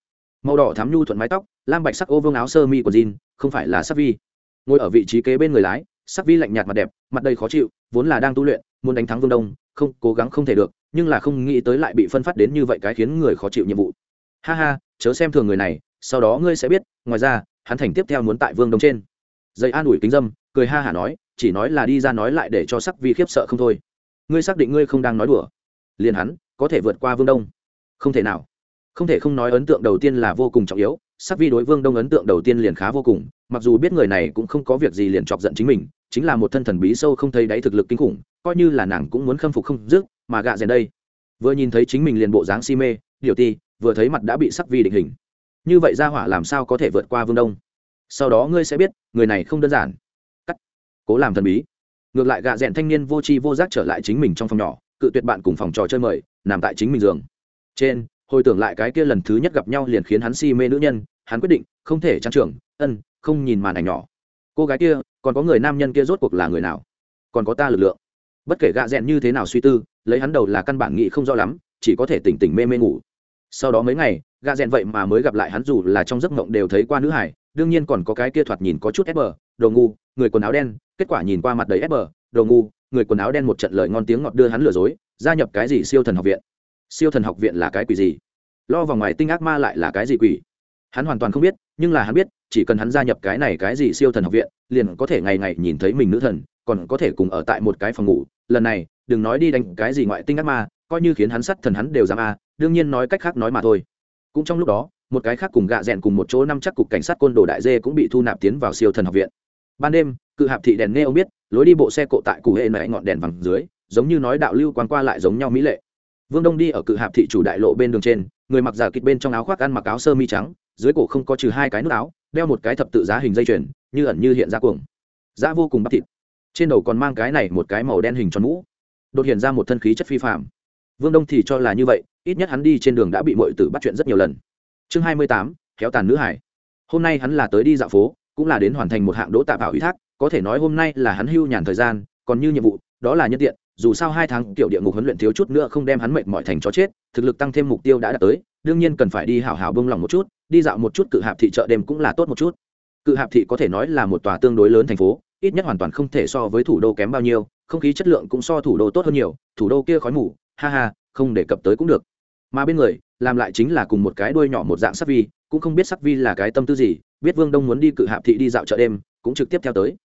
màu đỏ thám nhu thuận mái tóc, lam bạch sắc ô vương áo sơ mi của jean, không phải là sắc vi. Ngồi ở vị trí kế bên người lái, sắc vi lạnh nhạt mặt đẹp, mặt đầy khó chịu, vốn là đang tu luyện, muốn đánh thắng vương đông, không, cố gắng không thể được, nhưng là không nghĩ tới lại bị phân phát đến như vậy cái khiến người khó chịu nhiệm vụ. Ha ha, chớ xem thường người này, sau đó ngươi sẽ biết, ngoài ra, hắn thành tiếp theo muốn tại vương đông trên. Dây an ủi kính dâm, cười ha hả nói, chỉ nói là đi ra nói lại để cho sắc vi khiếp sợ không thôi. Ngươi xác định ngươi không đang nói đùa. Liền hắn, có thể vượt qua vương đông. Không thể nào không thể không nói ấn tượng đầu tiên là vô cùng trọng yếu, sắc vi đối vương đông ấn tượng đầu tiên liền khá vô cùng, mặc dù biết người này cũng không có việc gì liền chọc giận chính mình, chính là một thân thần bí sâu không thấy đáy thực lực kinh khủng, coi như là nàng cũng muốn khâm phục không dứt, mà gạ rèn đây. Vừa nhìn thấy chính mình liền bộ dáng si mê, điều ti, vừa thấy mặt đã bị sắc vi định hình. Như vậy ra hỏa làm sao có thể vượt qua vương đông? Sau đó ngươi sẽ biết, người này không đơn giản. Cắt. Cố làm thần bí. Ngược lại gạ rẽn thanh niên vô tri vô giác trở lại chính mình trong phòng nhỏ, cự tuyệt bạn cùng phòng trò chơi mời, nằm tại chính mình giường. Trên hồi tưởng lại cái kia lần thứ nhất gặp nhau liền khiến hắn si mê nữ nhân, hắn quyết định, không thể trang trưởng, ân, không nhìn màn ảnh nhỏ. Cô gái kia, còn có người nam nhân kia rốt cuộc là người nào? Còn có ta lực lượng. Bất kể gạ rẽn như thế nào suy tư, lấy hắn đầu là căn bản nghĩ không rõ lắm, chỉ có thể tỉnh tỉnh mê mê ngủ. Sau đó mấy ngày, gạ rẽn vậy mà mới gặp lại hắn dù là trong giấc mộng đều thấy qua nữ hải, đương nhiên còn có cái kia thoạt nhìn có chút ép bờ, đồ ngu, người quần áo đen, kết quả nhìn qua mặt đầy ép bờ, đồ ngu, người quần áo đen một trận lời ngon tiếng ngọt đưa hắn lừa dối, gia nhập cái gì siêu thần học viện siêu thần học viện là cái quỷ gì? Lo vào ngoài tinh ác ma lại là cái gì quỷ? Hắn hoàn toàn không biết, nhưng là hắn biết, chỉ cần hắn gia nhập cái này cái gì siêu thần học viện, liền có thể ngày ngày nhìn thấy mình nữ thần, còn có thể cùng ở tại một cái phòng ngủ. Lần này, đừng nói đi đánh cái gì ngoại tinh ác ma, coi như khiến hắn sắt thần hắn đều dám a, đương nhiên nói cách khác nói mà thôi. Cũng trong lúc đó, một cái khác cùng gạ rèn cùng một chỗ năm chắc cục cảnh sát côn đồ đại dê cũng bị thu nạp tiến vào siêu thần học viện. Ban đêm, cự hạp thị đèn nghe ông biết, lối đi bộ xe cộ tại cụ hệ mẹ ngọn đèn vàng dưới, giống như nói đạo lưu quán qua lại giống nhau mỹ lệ vương đông đi ở cự hạp thị chủ đại lộ bên đường trên, người mặc giả kịch bên trong áo khoác ăn mặc áo sơ mi trắng, dưới cổ không có trừ hai cái nút áo, đeo một cái thập tự giá hình dây chuyền, như ẩn như hiện ra cuồng. Giá vô cùng bắp thịt. Trên đầu còn mang cái này một cái màu đen hình tròn mũ. Đột hiện ra một thân khí chất phi phạm vương đông thì cho là như vậy, ít nhất hắn đi trên đường đã bị mọi tử bắt chuyện rất nhiều lần. Chương hai mươi tám, kéo tàn nữ hải. Hôm nay hắn là tới đi dạo phố, cũng là đến hoàn thành một hạng đỗ tạ bảo ủy thác, có thể nói hôm nay là hắn hưu nhàn thời gian, còn như nhiệm vụ, đó là nhân tiện dù sao hai tháng tiểu địa ngục huấn luyện thiếu chút nữa không đem hắn mệt mỏi thành chó chết, thực lực tăng thêm mục tiêu đã đạt tới, đương nhiên cần phải đi hảo hảo bông lòng một chút, đi dạo một chút cự hạp thị chợ đêm cũng là tốt một chút. Cự hạp thị có thể nói là một tòa tương đối lớn thành phố, ít nhất hoàn toàn không thể so với thủ đô kém bao nhiêu, không khí chất lượng cũng so thủ đô tốt hơn nhiều, thủ đô kia khói mù, ha ha, không đề cập tới cũng được. Mà bên người, làm lại chính là cùng một cái đuôi nhỏ một dạng sắc vi, cũng không biết sắc vi là cái tâm tư gì, biết vương đông muốn đi cự hạp thị đi dạo chợ đêm, cũng trực tiếp theo tới.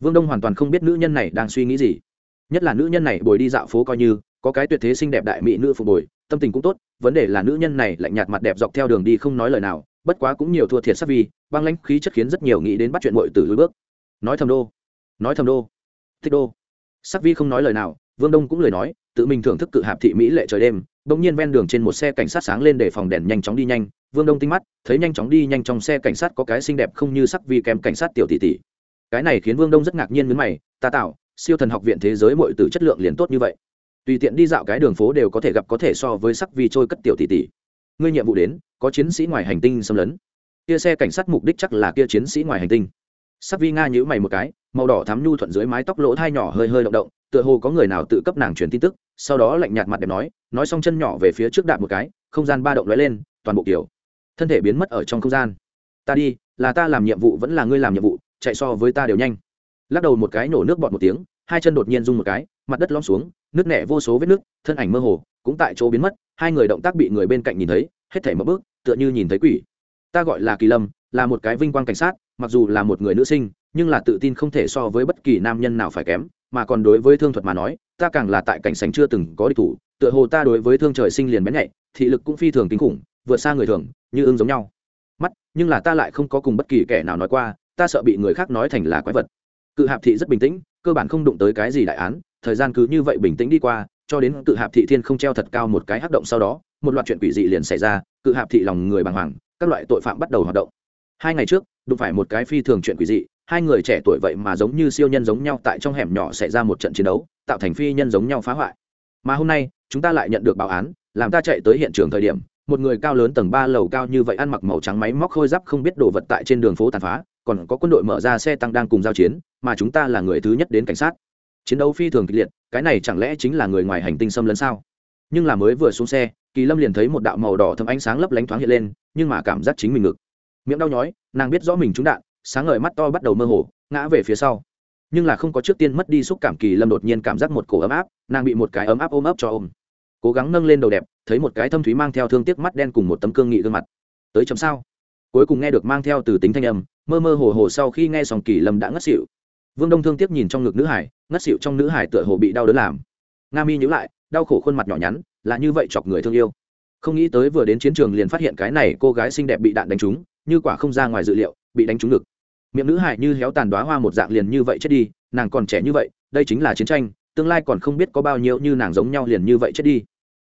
Vương đông hoàn toàn không biết nữ nhân này đang suy nghĩ gì nhất là nữ nhân này bồi đi dạo phố coi như, có cái tuyệt thế xinh đẹp đại mỹ nữ phục bồi, tâm tình cũng tốt, vấn đề là nữ nhân này lạnh nhạt mặt đẹp dọc theo đường đi không nói lời nào, bất quá cũng nhiều thua thiệt sắc vi băng lãnh khí chất khiến rất nhiều nghĩ đến bắt chuyện mội từ lối bước. Nói thầm đô, nói thầm đô, thích đô. Sắc vi không nói lời nào, vương đông cũng lời nói, tự mình thưởng thức cự hạp thị mỹ lệ trời đêm, bỗng nhiên ven đường trên một xe cảnh sát sáng lên để phòng đèn nhanh chóng đi nhanh, vương đông tinh mắt, thấy nhanh chóng đi nhanh trong xe cảnh sát có cái xinh đẹp không như sắc vi kèm cảnh sát tiểu tỷ tỷ. Cái này khiến vương đông rất ngạc nhiên với mày, ta tạo siêu thần học viện thế giới mọi từ chất lượng liền tốt như vậy. Tùy tiện đi dạo cái đường phố đều có thể gặp có thể so với sắc vi trôi cất tiểu tỷ tỷ. Ngươi nhiệm vụ đến, có chiến sĩ ngoài hành tinh xâm lấn. Kia xe cảnh sát mục đích chắc là kia chiến sĩ ngoài hành tinh. Sắc vi nga nhữ mày một cái, màu đỏ thắm nhu thuận dưới mái tóc lỗ thai nhỏ hơi hơi động động, tựa hồ có người nào tự cấp nàng truyền tin tức, sau đó lạnh nhạt mặt đẹp nói nói xong chân nhỏ về phía trước đạp một cái, không gian ba động lóe lên, toàn bộ kiểu. Thân thể biến mất ở trong không gian. Ta đi, là ta làm nhiệm vụ vẫn là ngươi làm nhiệm vụ, chạy so với ta đều nhanh lắc đầu một cái nổ nước bọt một tiếng, hai chân đột nhiên rung một cái, mặt đất lõm xuống nước nẻ vô số vết nước thân ảnh mơ hồ, cũng tại chỗ biến mất, hai người động tác bị người bên cạnh nhìn thấy, hết thảy mất bước, tựa như nhìn thấy quỷ. Ta gọi là kỳ lâm, là một cái vinh quang cảnh sát, mặc dù là một người nữ sinh, nhưng là tự tin không thể so với bất kỳ nam nhân nào phải kém, mà còn đối với thương thuật mà nói, ta càng là tại cảnh sành chưa từng có địch thủ, tựa hồ ta đối với thương trời sinh liền bén nhạy, thị lực cũng phi thường kinh khủng, vượt xa người thường, như ưng giống nhau. Mắt, nhưng là ta lại không có cùng bất kỳ kẻ nào nói qua, ta sợ bị người khác nói thành là quái vật cự hạp thị rất bình tĩnh, cơ bản không đụng tới cái gì đại án, thời gian cứ như vậy bình tĩnh đi qua, cho đến cự hạp thị thiên không treo thật cao một cái hắc động sau đó, một loạt chuyện quỷ dị liền xảy ra, cự hạp thị lòng người bàng hoàng, các loại tội phạm bắt đầu hoạt động. Hai ngày trước, đụng phải một cái phi thường chuyện quỷ dị, hai người trẻ tuổi vậy mà giống như siêu nhân giống nhau tại trong hẻm nhỏ xảy ra một trận chiến đấu, tạo thành phi nhân giống nhau phá hoại. Mà hôm nay, chúng ta lại nhận được báo án, làm ta chạy tới hiện trường thời điểm, một người cao lớn tầng ba lầu cao như vậy ăn mặc màu trắng máy móc khôi giáp không biết đồ vật tại trên đường phố tàn phá, còn có quân đội mở ra xe tăng đang cùng giao chiến mà chúng ta là người thứ nhất đến cảnh sát. Chiến đấu phi thường kịch liệt, cái này chẳng lẽ chính là người ngoài hành tinh xâm lấn sao? Nhưng là mới vừa xuống xe, kỳ lâm liền thấy một đạo màu đỏ thâm ánh sáng lấp lánh thoáng hiện lên, nhưng mà cảm giác chính mình ngực. Miệng đau nhói, nàng biết rõ mình trúng đạn, sáng ngời mắt to bắt đầu mơ hồ, ngã về phía sau. Nhưng là không có trước tiên mất đi xúc cảm, kỳ lâm đột nhiên cảm giác một cổ ấm áp, nàng bị một cái ấm áp ôm ấp cho ôm. Cố gắng nâng lên đầu đẹp, thấy một cái thâm thúy mang theo thương tiếc mắt đen cùng một tấm cương nghị gương mặt. Tới chấm sao? Cuối cùng nghe được mang theo từ tính thanh âm, mơ mơ hồ hồ sau khi nghe xong kỳ lâm đã ngất xỉu vương đông thương tiếc nhìn trong ngực nữ hải, ngất xỉu trong nữ hải tựa hồ bị đau đớn làm. Nga mi nhữ lại, đau khổ khuôn mặt nhỏ nhắn, là như vậy chọc người thương yêu. Không nghĩ tới vừa đến chiến trường liền phát hiện cái này cô gái xinh đẹp bị đạn đánh trúng, như quả không ra ngoài dự liệu, bị đánh trúng ngực. Miệng nữ hải như héo tàn đoá hoa một dạng liền như vậy chết đi, nàng còn trẻ như vậy, đây chính là chiến tranh, tương lai còn không biết có bao nhiêu như nàng giống nhau liền như vậy chết đi.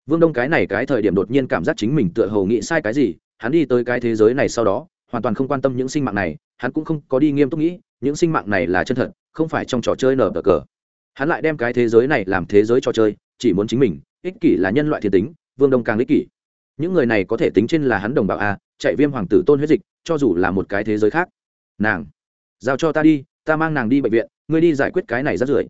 Vương đông cái này cái thời điểm đột nhiên cảm giác chính mình tựa hồ nghĩ sai cái gì, hắn đi tới cái thế giới này sau đó, hoàn toàn không quan tâm những sinh mạng này hắn cũng không có đi nghiêm túc nghĩ, những sinh mạng này là chân thật, không phải trong trò chơi nở cờ hắn lại đem cái thế giới này làm thế giới trò chơi, chỉ muốn chính mình, ích kỷ là nhân loại thiên tính, vương đông càng ích kỷ. Những người này có thể tính trên là hắn đồng bào a, chạy viêm hoàng tử tôn huyết dịch, cho dù là một cái thế giới khác. Nàng, giao cho ta đi, ta mang nàng đi bệnh viện, ngươi đi giải quyết cái này rất rưởi.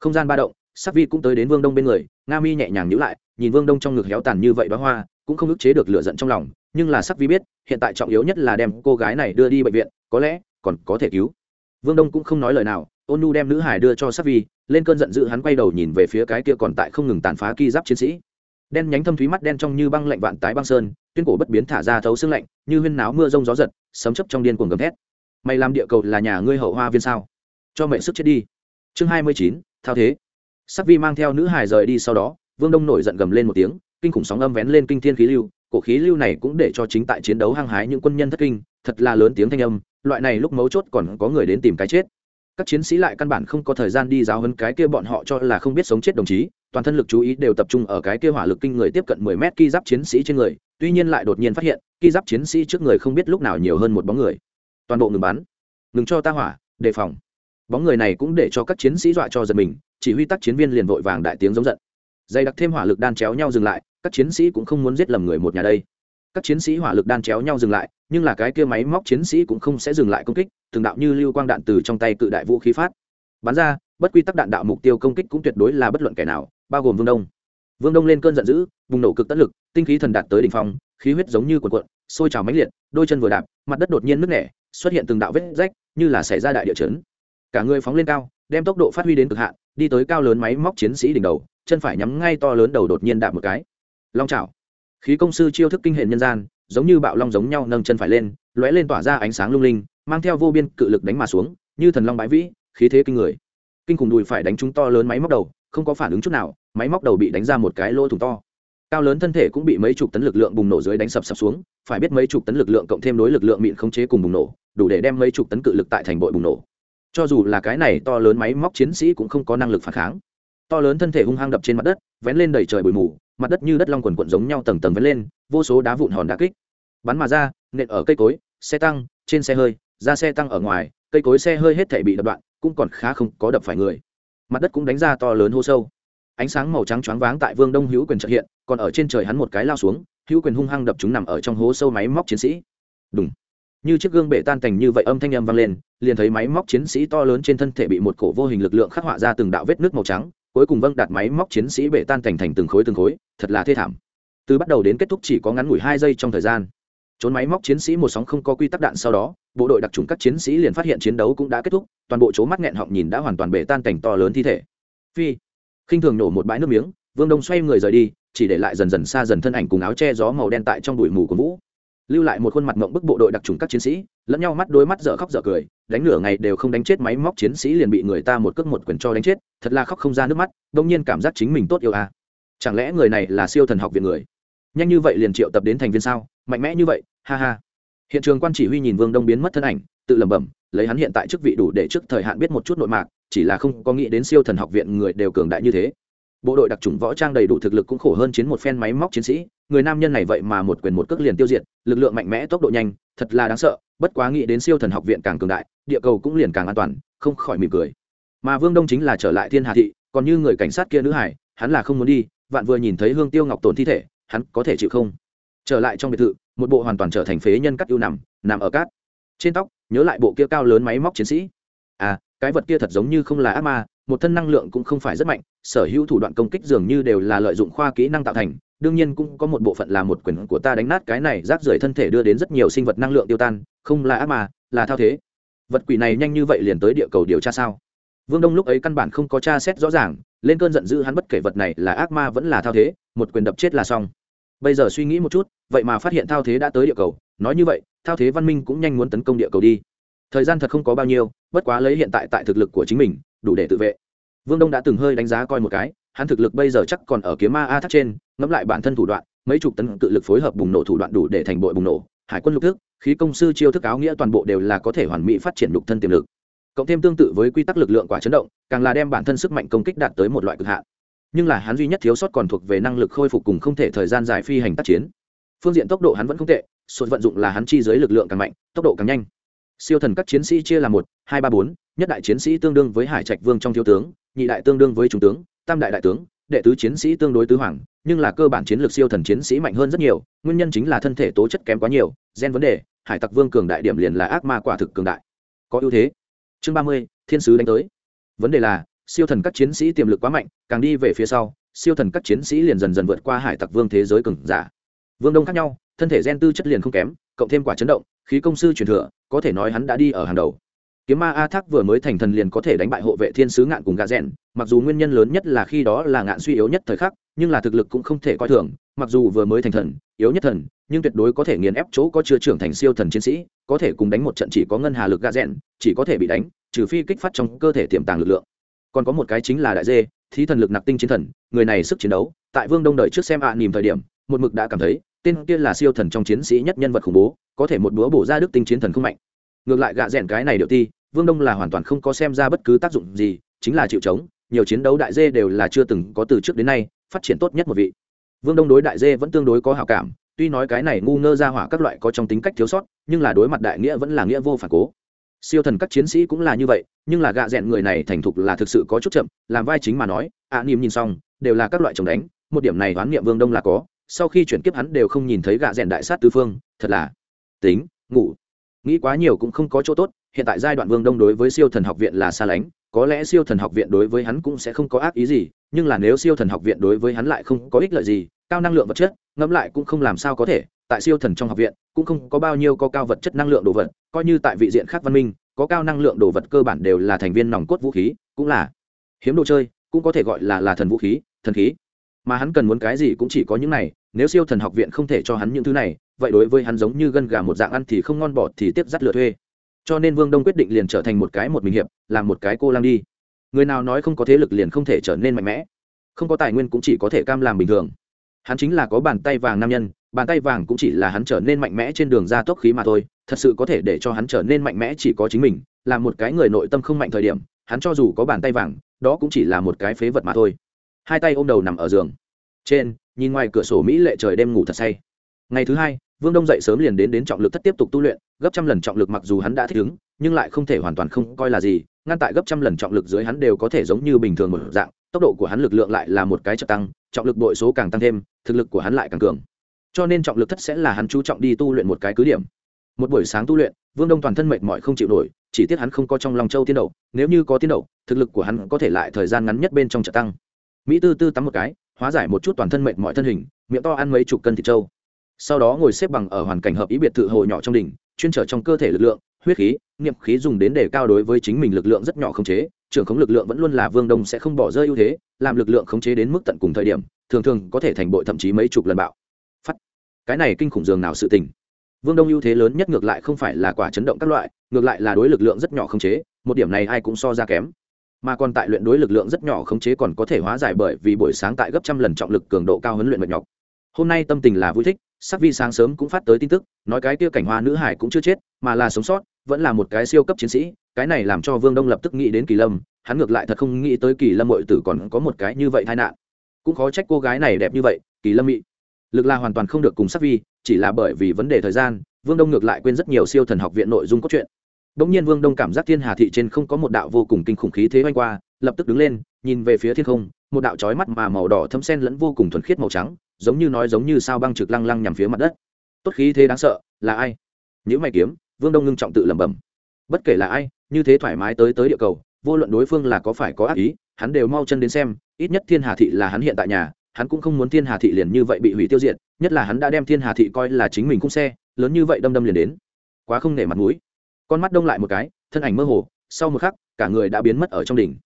Không gian ba động, sắc vi cũng tới đến vương đông bên người, nga mi nhẹ nhàng nhữ lại, nhìn vương đông trong ngực héo tàn như vậy bá hoa, cũng không ức chế được lửa giận trong lòng nhưng là sắc vi biết, hiện tại trọng yếu nhất là đem cô gái này đưa đi bệnh viện, có lẽ còn có thể cứu. Vương đông cũng không nói lời nào, ôn nu đem nữ hải đưa cho sắc vi, lên cơn giận dữ hắn quay đầu nhìn về phía cái kia còn tại không ngừng tàn phá ki giáp chiến sĩ. Đen nhánh thâm thúy mắt đen trong như băng lạnh vạn tái băng sơn, tuyên cổ bất biến thả ra thấu xương lạnh, như huyên náo mưa rông gió giật, sấm chấp trong điên cuồng gầm thét. Mày làm địa cầu là nhà ngươi hậu hoa viên sao? Cho mệnh sức chết đi. Chương hai mươi chín, thao thế. Sắc vi mang theo nữ hải rời đi sau đó, vương đông nổi giận gầm lên một tiếng, kinh khủng sóng âm vén lên kinh thiên khí lưu cổ khí lưu này cũng để cho chính tại chiến đấu hăng hái những quân nhân thất kinh, thật là lớn tiếng thanh âm, loại này lúc mấu chốt còn có người đến tìm cái chết. Các chiến sĩ lại căn bản không có thời gian đi giáo hấn cái kia bọn họ cho là không biết sống chết đồng chí, toàn thân lực chú ý đều tập trung ở cái kia hỏa lực kinh người tiếp cận mười mét ki giáp chiến sĩ trên người, tuy nhiên lại đột nhiên phát hiện, ki giáp chiến sĩ trước người không biết lúc nào nhiều hơn một bóng người. Toàn bộ ngừng bắn. Ngừng cho ta hỏa, đề phòng. Bóng người này cũng để cho các chiến sĩ dọa cho giật mình, chỉ huy tác chiến viên liền vội vàng đại tiếng giống giận dày đặc thêm hỏa lực đan chéo nhau dừng lại, các chiến sĩ cũng không muốn giết lầm người một nhà đây. Các chiến sĩ hỏa lực đan chéo nhau dừng lại, nhưng là cái kia máy móc chiến sĩ cũng không sẽ dừng lại công kích, từng đạo như lưu quang đạn từ trong tay cự đại vũ khí phát. Bắn ra, bất quy tắc đạn đạo mục tiêu công kích cũng tuyệt đối là bất luận kẻ nào, bao gồm vương đông. Vương đông lên cơn giận dữ, bùng nổ cực tất lực, tinh khí thần đạt tới đỉnh phong, khí huyết giống như cuộn cuộn, sôi trào mãnh liệt, đôi chân vừa đạp, mặt đất đột nhiên nứt nẻ, xuất hiện từng đạo vết rách, như là xảy ra đại địa chấn. Cả người phóng lên cao, đem tốc độ phát huy đến cực hạn, đi tới cao lớn máy móc chiến sĩ đỉnh đầu chân phải nhắm ngay to lớn đầu đột nhiên đạp một cái. Long chảo. Khí công sư chiêu thức kinh hệ nhân gian, giống như bạo long giống nhau nâng chân phải lên, lóe lên tỏa ra ánh sáng lung linh, mang theo vô biên cự lực đánh mà xuống, như thần long bãi vĩ, khí thế kinh người. Kinh khủng đùi phải đánh chúng to lớn máy móc đầu, không có phản ứng chút nào, máy móc đầu bị đánh ra một cái lỗ thủng to. Cao lớn thân thể cũng bị mấy chục tấn lực lượng bùng nổ dưới đánh sập sập xuống, phải biết mấy chục tấn lực lượng cộng thêm đối lực lượng mịn không chế cùng bùng nổ, đủ để đem mấy chục tấn cự lực tại thành bội bùng nổ. Cho dù là cái này to lớn máy móc chiến sĩ cũng không có năng lực phản kháng to lớn thân thể hung hăng đập trên mặt đất, vén lên đầy trời bụi mù, mặt đất như đất long quần quận giống nhau tầng tầng vén lên, vô số đá vụn hòn đá kích. Bắn mà ra, nện ở cây cối, xe tăng, trên xe hơi, ra xe tăng ở ngoài, cây cối xe hơi hết thể bị đập đoạn, cũng còn khá không có đập phải người. Mặt đất cũng đánh ra to lớn hô sâu. Ánh sáng màu trắng choáng váng tại vương đông hữu quyền trợ hiện, còn ở trên trời hắn một cái lao xuống, hữu quyền hung hăng đập chúng nằm ở trong hố sâu máy móc chiến sĩ. Đúng như chiếc gương bể tan cảnh như vậy âm thanh âm vang lên, liền thấy máy móc chiến sĩ to lớn trên thân thể bị một cổ vô hình lực lượng khắc họa ra từng đạo vết nước màu trắng cuối cùng vâng đặt máy móc chiến sĩ bể tan thành thành từng khối từng khối, thật là thê thảm. Từ bắt đầu đến kết thúc chỉ có ngắn ngủi hai giây trong thời gian. Trốn máy móc chiến sĩ một sóng không có quy tắc đạn sau đó, bộ đội đặc trùng các chiến sĩ liền phát hiện chiến đấu cũng đã kết thúc, toàn bộ chỗ mắt nghẹn họng nhìn đã hoàn toàn bể tan cảnh to lớn thi thể. Phi. Khinh thường nổ một bãi nước miếng, vương đông xoay người rời đi, chỉ để lại dần dần xa dần thân ảnh cùng áo che gió màu đen tại trong bụi mù của vũ. Lưu lại một khuôn mặt mộng bức bộ đội đặc trùng các chiến sĩ lẫn nhau mắt đôi mắt dở khóc dở cười, đánh nửa ngày đều không đánh chết máy móc chiến sĩ liền bị người ta một cước một quyền cho đánh chết, thật là khóc không ra nước mắt, đông nhiên cảm giác chính mình tốt yêu à. chẳng lẽ người này là siêu thần học viện người? Nhanh như vậy liền triệu tập đến thành viên sao? Mạnh mẽ như vậy, ha ha. Hiện trường quan chỉ huy nhìn vương đông biến mất thân ảnh, tự lẩm bẩm, lấy hắn hiện tại chức vị đủ để trước thời hạn biết một chút nội mạc, chỉ là không có nghĩ đến siêu thần học viện người đều cường đại như thế. Bộ đội đặc trùng võ trang đầy đủ thực lực cũng khổ hơn chiến một phen máy móc chiến sĩ, người nam nhân này vậy mà một quyền một cước liền tiêu diệt, lực lượng mạnh mẽ, tốc độ nhanh, thật là đáng sợ bất quá nghĩ đến siêu thần học viện càng cường đại, địa cầu cũng liền càng an toàn, không khỏi mỉm cười. Mà vương đông chính là trở lại thiên hà thị, còn như người cảnh sát kia nữ hải, hắn là không muốn đi, vạn vừa nhìn thấy hương tiêu ngọc tổn thi thể, hắn có thể chịu không? Trở lại trong biệt thự, một bộ hoàn toàn trở thành phế nhân cắt ưu nằm nằm ở cát. Trên tóc, nhớ lại bộ kia cao lớn máy móc chiến sĩ cái vật kia thật giống như không là ác ma, một thân năng lượng cũng không phải rất mạnh, sở hữu thủ đoạn công kích dường như đều là lợi dụng khoa kỹ năng tạo thành, đương nhiên cũng có một bộ phận là một quyền của ta đánh nát cái này rác rưởi thân thể đưa đến rất nhiều sinh vật năng lượng tiêu tan, không là ác ma, là thao thế. Vật quỷ này nhanh như vậy liền tới địa cầu điều tra sao? Vương đông lúc ấy căn bản không có tra xét rõ ràng, lên cơn giận dữ hắn bất kể vật này là ác ma vẫn là thao thế, một quyền đập chết là xong. Bây giờ suy nghĩ một chút, vậy mà phát hiện thao thế đã tới địa cầu, nói như vậy, thao thế văn minh cũng nhanh muốn tấn công địa cầu đi thời gian thật không có bao nhiêu, bất quá lấy hiện tại tại thực lực của chính mình, đủ để tự vệ. Vương đông đã từng hơi đánh giá coi một cái, hắn thực lực bây giờ chắc còn ở kiếm ma a thắt trên, ngẫm lại bản thân thủ đoạn, mấy chục tấn tự lực phối hợp bùng nổ thủ đoạn đủ để thành bội bùng nổ. Hải quân lục thức, khí công sư chiêu thức áo nghĩa toàn bộ đều là có thể hoàn mỹ phát triển lục thân tiềm lực. Cộng thêm tương tự với quy tắc lực lượng quả chấn động, càng là đem bản thân sức mạnh công kích đạt tới một loại cực hạn. Nhưng là hắn duy nhất thiếu sót còn thuộc về năng lực khôi phục cùng không thể thời gian dài phi hành tác chiến. Phương diện tốc độ hắn vẫn không tệ, sụt vận dụng là hắn chi dưới lực lượng càng mạnh, tốc độ càng nhanh siêu thần các chiến sĩ chia làm một, hai, ba, bốn, nhất đại chiến sĩ tương đương với hải trạch vương trong thiếu tướng, nhị đại tương đương với trung tướng, tam đại đại tướng, đệ tứ chiến sĩ tương đối tứ hoàng, nhưng là cơ bản chiến lược siêu thần chiến sĩ mạnh hơn rất nhiều, nguyên nhân chính là thân thể tố chất kém quá nhiều, gen vấn đề, hải tặc vương cường đại điểm liền là ác ma quả thực cường đại. Có ưu thế. Chương ba mươi, thiên sứ đánh tới. Vấn đề là, siêu thần các chiến sĩ tiềm lực quá mạnh, càng đi về phía sau, siêu thần các chiến sĩ liền dần dần vượt qua hải tặc vương thế giới cường giả. Vương đông khác nhau, thân thể gen tư chất liền không kém cộng thêm quả chấn động khí công sư truyền thừa có thể nói hắn đã đi ở hàng đầu. Kiếm ma a thác vừa mới thành thần liền có thể đánh bại hộ vệ thiên sứ ngạn cùng gà rèn mặc dù nguyên nhân lớn nhất là khi đó là ngạn suy yếu nhất thời khắc nhưng là thực lực cũng không thể coi thường mặc dù vừa mới thành thần yếu nhất thần nhưng tuyệt đối có thể nghiền ép chỗ có chưa trưởng thành siêu thần chiến sĩ có thể cùng đánh một trận chỉ có ngân hà lực gà rèn chỉ có thể bị đánh trừ phi kích phát trong cơ thể tiềm tàng lực lượng. Còn có một cái chính là đại dê thí thần lực nặc tinh chiến thần người này sức chiến đấu tại vương đông đợi trước xem ạ à, nìm thời điểm một mực đã cảm thấy tên kia là siêu thần trong chiến sĩ nhất nhân vật khủng bố có thể một búa bổ ra đức tinh chiến thần không mạnh. Ngược lại gạ rẽn cái này điệu ti vương đông là hoàn toàn không có xem ra bất cứ tác dụng gì chính là chịu chống nhiều chiến đấu đại dê đều là chưa từng có từ trước đến nay phát triển tốt nhất một vị. Vương đông đối đại dê vẫn tương đối có hào cảm tuy nói cái này ngu ngơ ra hỏa các loại có trong tính cách thiếu sót nhưng là đối mặt đại nghĩa vẫn là nghĩa vô phản cố. Siêu thần các chiến sĩ cũng là như vậy nhưng là gạ rẽn người này thành thục là thực sự có chút chậm làm vai chính mà nói ạ à, niềm nhìn xong đều là các loại chồng đánh một điểm này đoán niệm vương đông là có sau khi chuyển kiếp hắn đều không nhìn thấy gạ rèn đại sát tứ phương, thật là tính, ngủ. Nghĩ quá nhiều cũng không có chỗ tốt, hiện tại giai đoạn vương đông đối với siêu thần học viện là xa lánh, có lẽ siêu thần học viện đối với hắn cũng sẽ không có ác ý gì, nhưng là nếu siêu thần học viện đối với hắn lại không có ích lợi gì, cao năng lượng vật chất, ngẫm lại cũng không làm sao có thể, tại siêu thần trong học viện, cũng không có bao nhiêu có cao vật chất năng lượng đồ vật, coi như tại vị diện khác văn minh, có cao năng lượng đồ vật cơ bản đều là thành viên nòng cốt vũ khí, cũng là hiếm đồ chơi, cũng có thể gọi là là thần vũ khí, thần khí. Mà hắn cần muốn cái gì cũng chỉ có những này nếu siêu thần học viện không thể cho hắn những thứ này, vậy đối với hắn giống như gân gà một dạng ăn thì không ngon bọt thì tiếp dắt lựa thuê. Cho nên vương đông quyết định liền trở thành một cái một mình hiệp, làm một cái cô lang đi. Người nào nói không có thế lực liền không thể trở nên mạnh mẽ. Không có tài nguyên cũng chỉ có thể cam làm bình thường. Hắn chính là có bàn tay vàng nam nhân, bàn tay vàng cũng chỉ là hắn trở nên mạnh mẽ trên đường ra tốc khí mà thôi, thật sự có thể để cho hắn trở nên mạnh mẽ chỉ có chính mình, là một cái người nội tâm không mạnh thời điểm, hắn cho dù có bàn tay vàng, đó cũng chỉ là một cái phế vật mà thôi. Hai tay ôm đầu nằm ở giường. Trên nhìn ngoài cửa sổ mỹ lệ trời đêm ngủ thật say. Ngày thứ hai, vương đông dậy sớm liền đến đến trọng lực thất tiếp tục tu luyện, gấp trăm lần trọng lực mặc dù hắn đã thích ứng, nhưng lại không thể hoàn toàn không coi là gì, ngăn tại gấp trăm lần trọng lực dưới hắn đều có thể giống như bình thường một dạng, tốc độ của hắn lực lượng lại là một cái trợ tăng, trọng lực đội số càng tăng thêm, thực lực của hắn lại càng cường. Cho nên trọng lực thất sẽ là hắn chú trọng đi tu luyện một cái cứ điểm. Một buổi sáng tu luyện, vương đông toàn thân mệt mỏi không chịu nổi, chỉ tiếc hắn không có trong lòng châu tiên đậu, nếu như có tiên đậu, thực lực của hắn có thể lại thời gian ngắn nhất bên trong trợ tăng. Mỹ tư tư tắm một cái hóa giải một chút toàn thân mệt mọi thân hình, miệng to ăn mấy chục cân thịt trâu. Sau đó ngồi xếp bằng ở hoàn cảnh hợp ý biệt thự hồ nhỏ trong đỉnh, chuyên trở trong cơ thể lực lượng, huyết khí, niệm khí dùng đến để cao đối với chính mình lực lượng rất nhỏ khống chế. Trưởng khống lực lượng vẫn luôn là vương đông sẽ không bỏ rơi ưu thế, làm lực lượng khống chế đến mức tận cùng thời điểm, thường thường có thể thành bội thậm chí mấy chục lần bạo. Phát. Cái này kinh khủng dường nào sự tình. Vương đông ưu thế lớn nhất ngược lại không phải là quả chấn động các loại, ngược lại là đối lực lượng rất nhỏ khống chế, một điểm này ai cũng so ra kém mà còn tại luyện đối lực lượng rất nhỏ khống chế còn có thể hóa giải bởi vì buổi sáng tại gấp trăm lần trọng lực cường độ cao huấn luyện mệt nhọc. Hôm nay tâm tình là vui thích, sắc vi sáng sớm cũng phát tới tin tức, nói cái kia cảnh hoa nữ hải cũng chưa chết, mà là sống sót, vẫn là một cái siêu cấp chiến sĩ, cái này làm cho vương đông lập tức nghĩ đến kỳ lâm, hắn ngược lại thật không nghĩ tới kỳ lâm mội tử còn có một cái như vậy tai nạn. Cũng khó trách cô gái này đẹp như vậy, kỳ lâm mị. Lực là hoàn toàn không được cùng sắc vi, chỉ là bởi vì vấn đề thời gian, vương đông ngược lại quên rất nhiều siêu thần học viện nội dung cốt truyện. Đống nhiên Vương Đông cảm giác thiên hà thị trên không có một đạo vô cùng kinh khủng khí thế vang qua, lập tức đứng lên, nhìn về phía thiên không, một đạo chói mắt mà màu đỏ thâm sen lẫn vô cùng thuần khiết màu trắng, giống như nói giống như sao băng trực lăng lăng nhằm phía mặt đất. Tốt khí thế đáng sợ, là ai? Những mày kiếm, Vương Đông ngưng trọng tự lẩm bẩm. Bất kể là ai, như thế thoải mái tới tới địa cầu, vô luận đối phương là có phải có ác ý, hắn đều mau chân đến xem, ít nhất Thiên Hà thị là hắn hiện tại nhà, hắn cũng không muốn Thiên Hà thị liền như vậy bị hủy tiêu diệt, nhất là hắn đã đem Thiên Hà thị coi là chính mình cung xe, lớn như vậy đâm đâm liền đến. Quá không nể mặt mũi con mắt đông lại một cái, thân ảnh mơ hồ, sau một khắc, cả người đã biến mất ở trong đỉnh.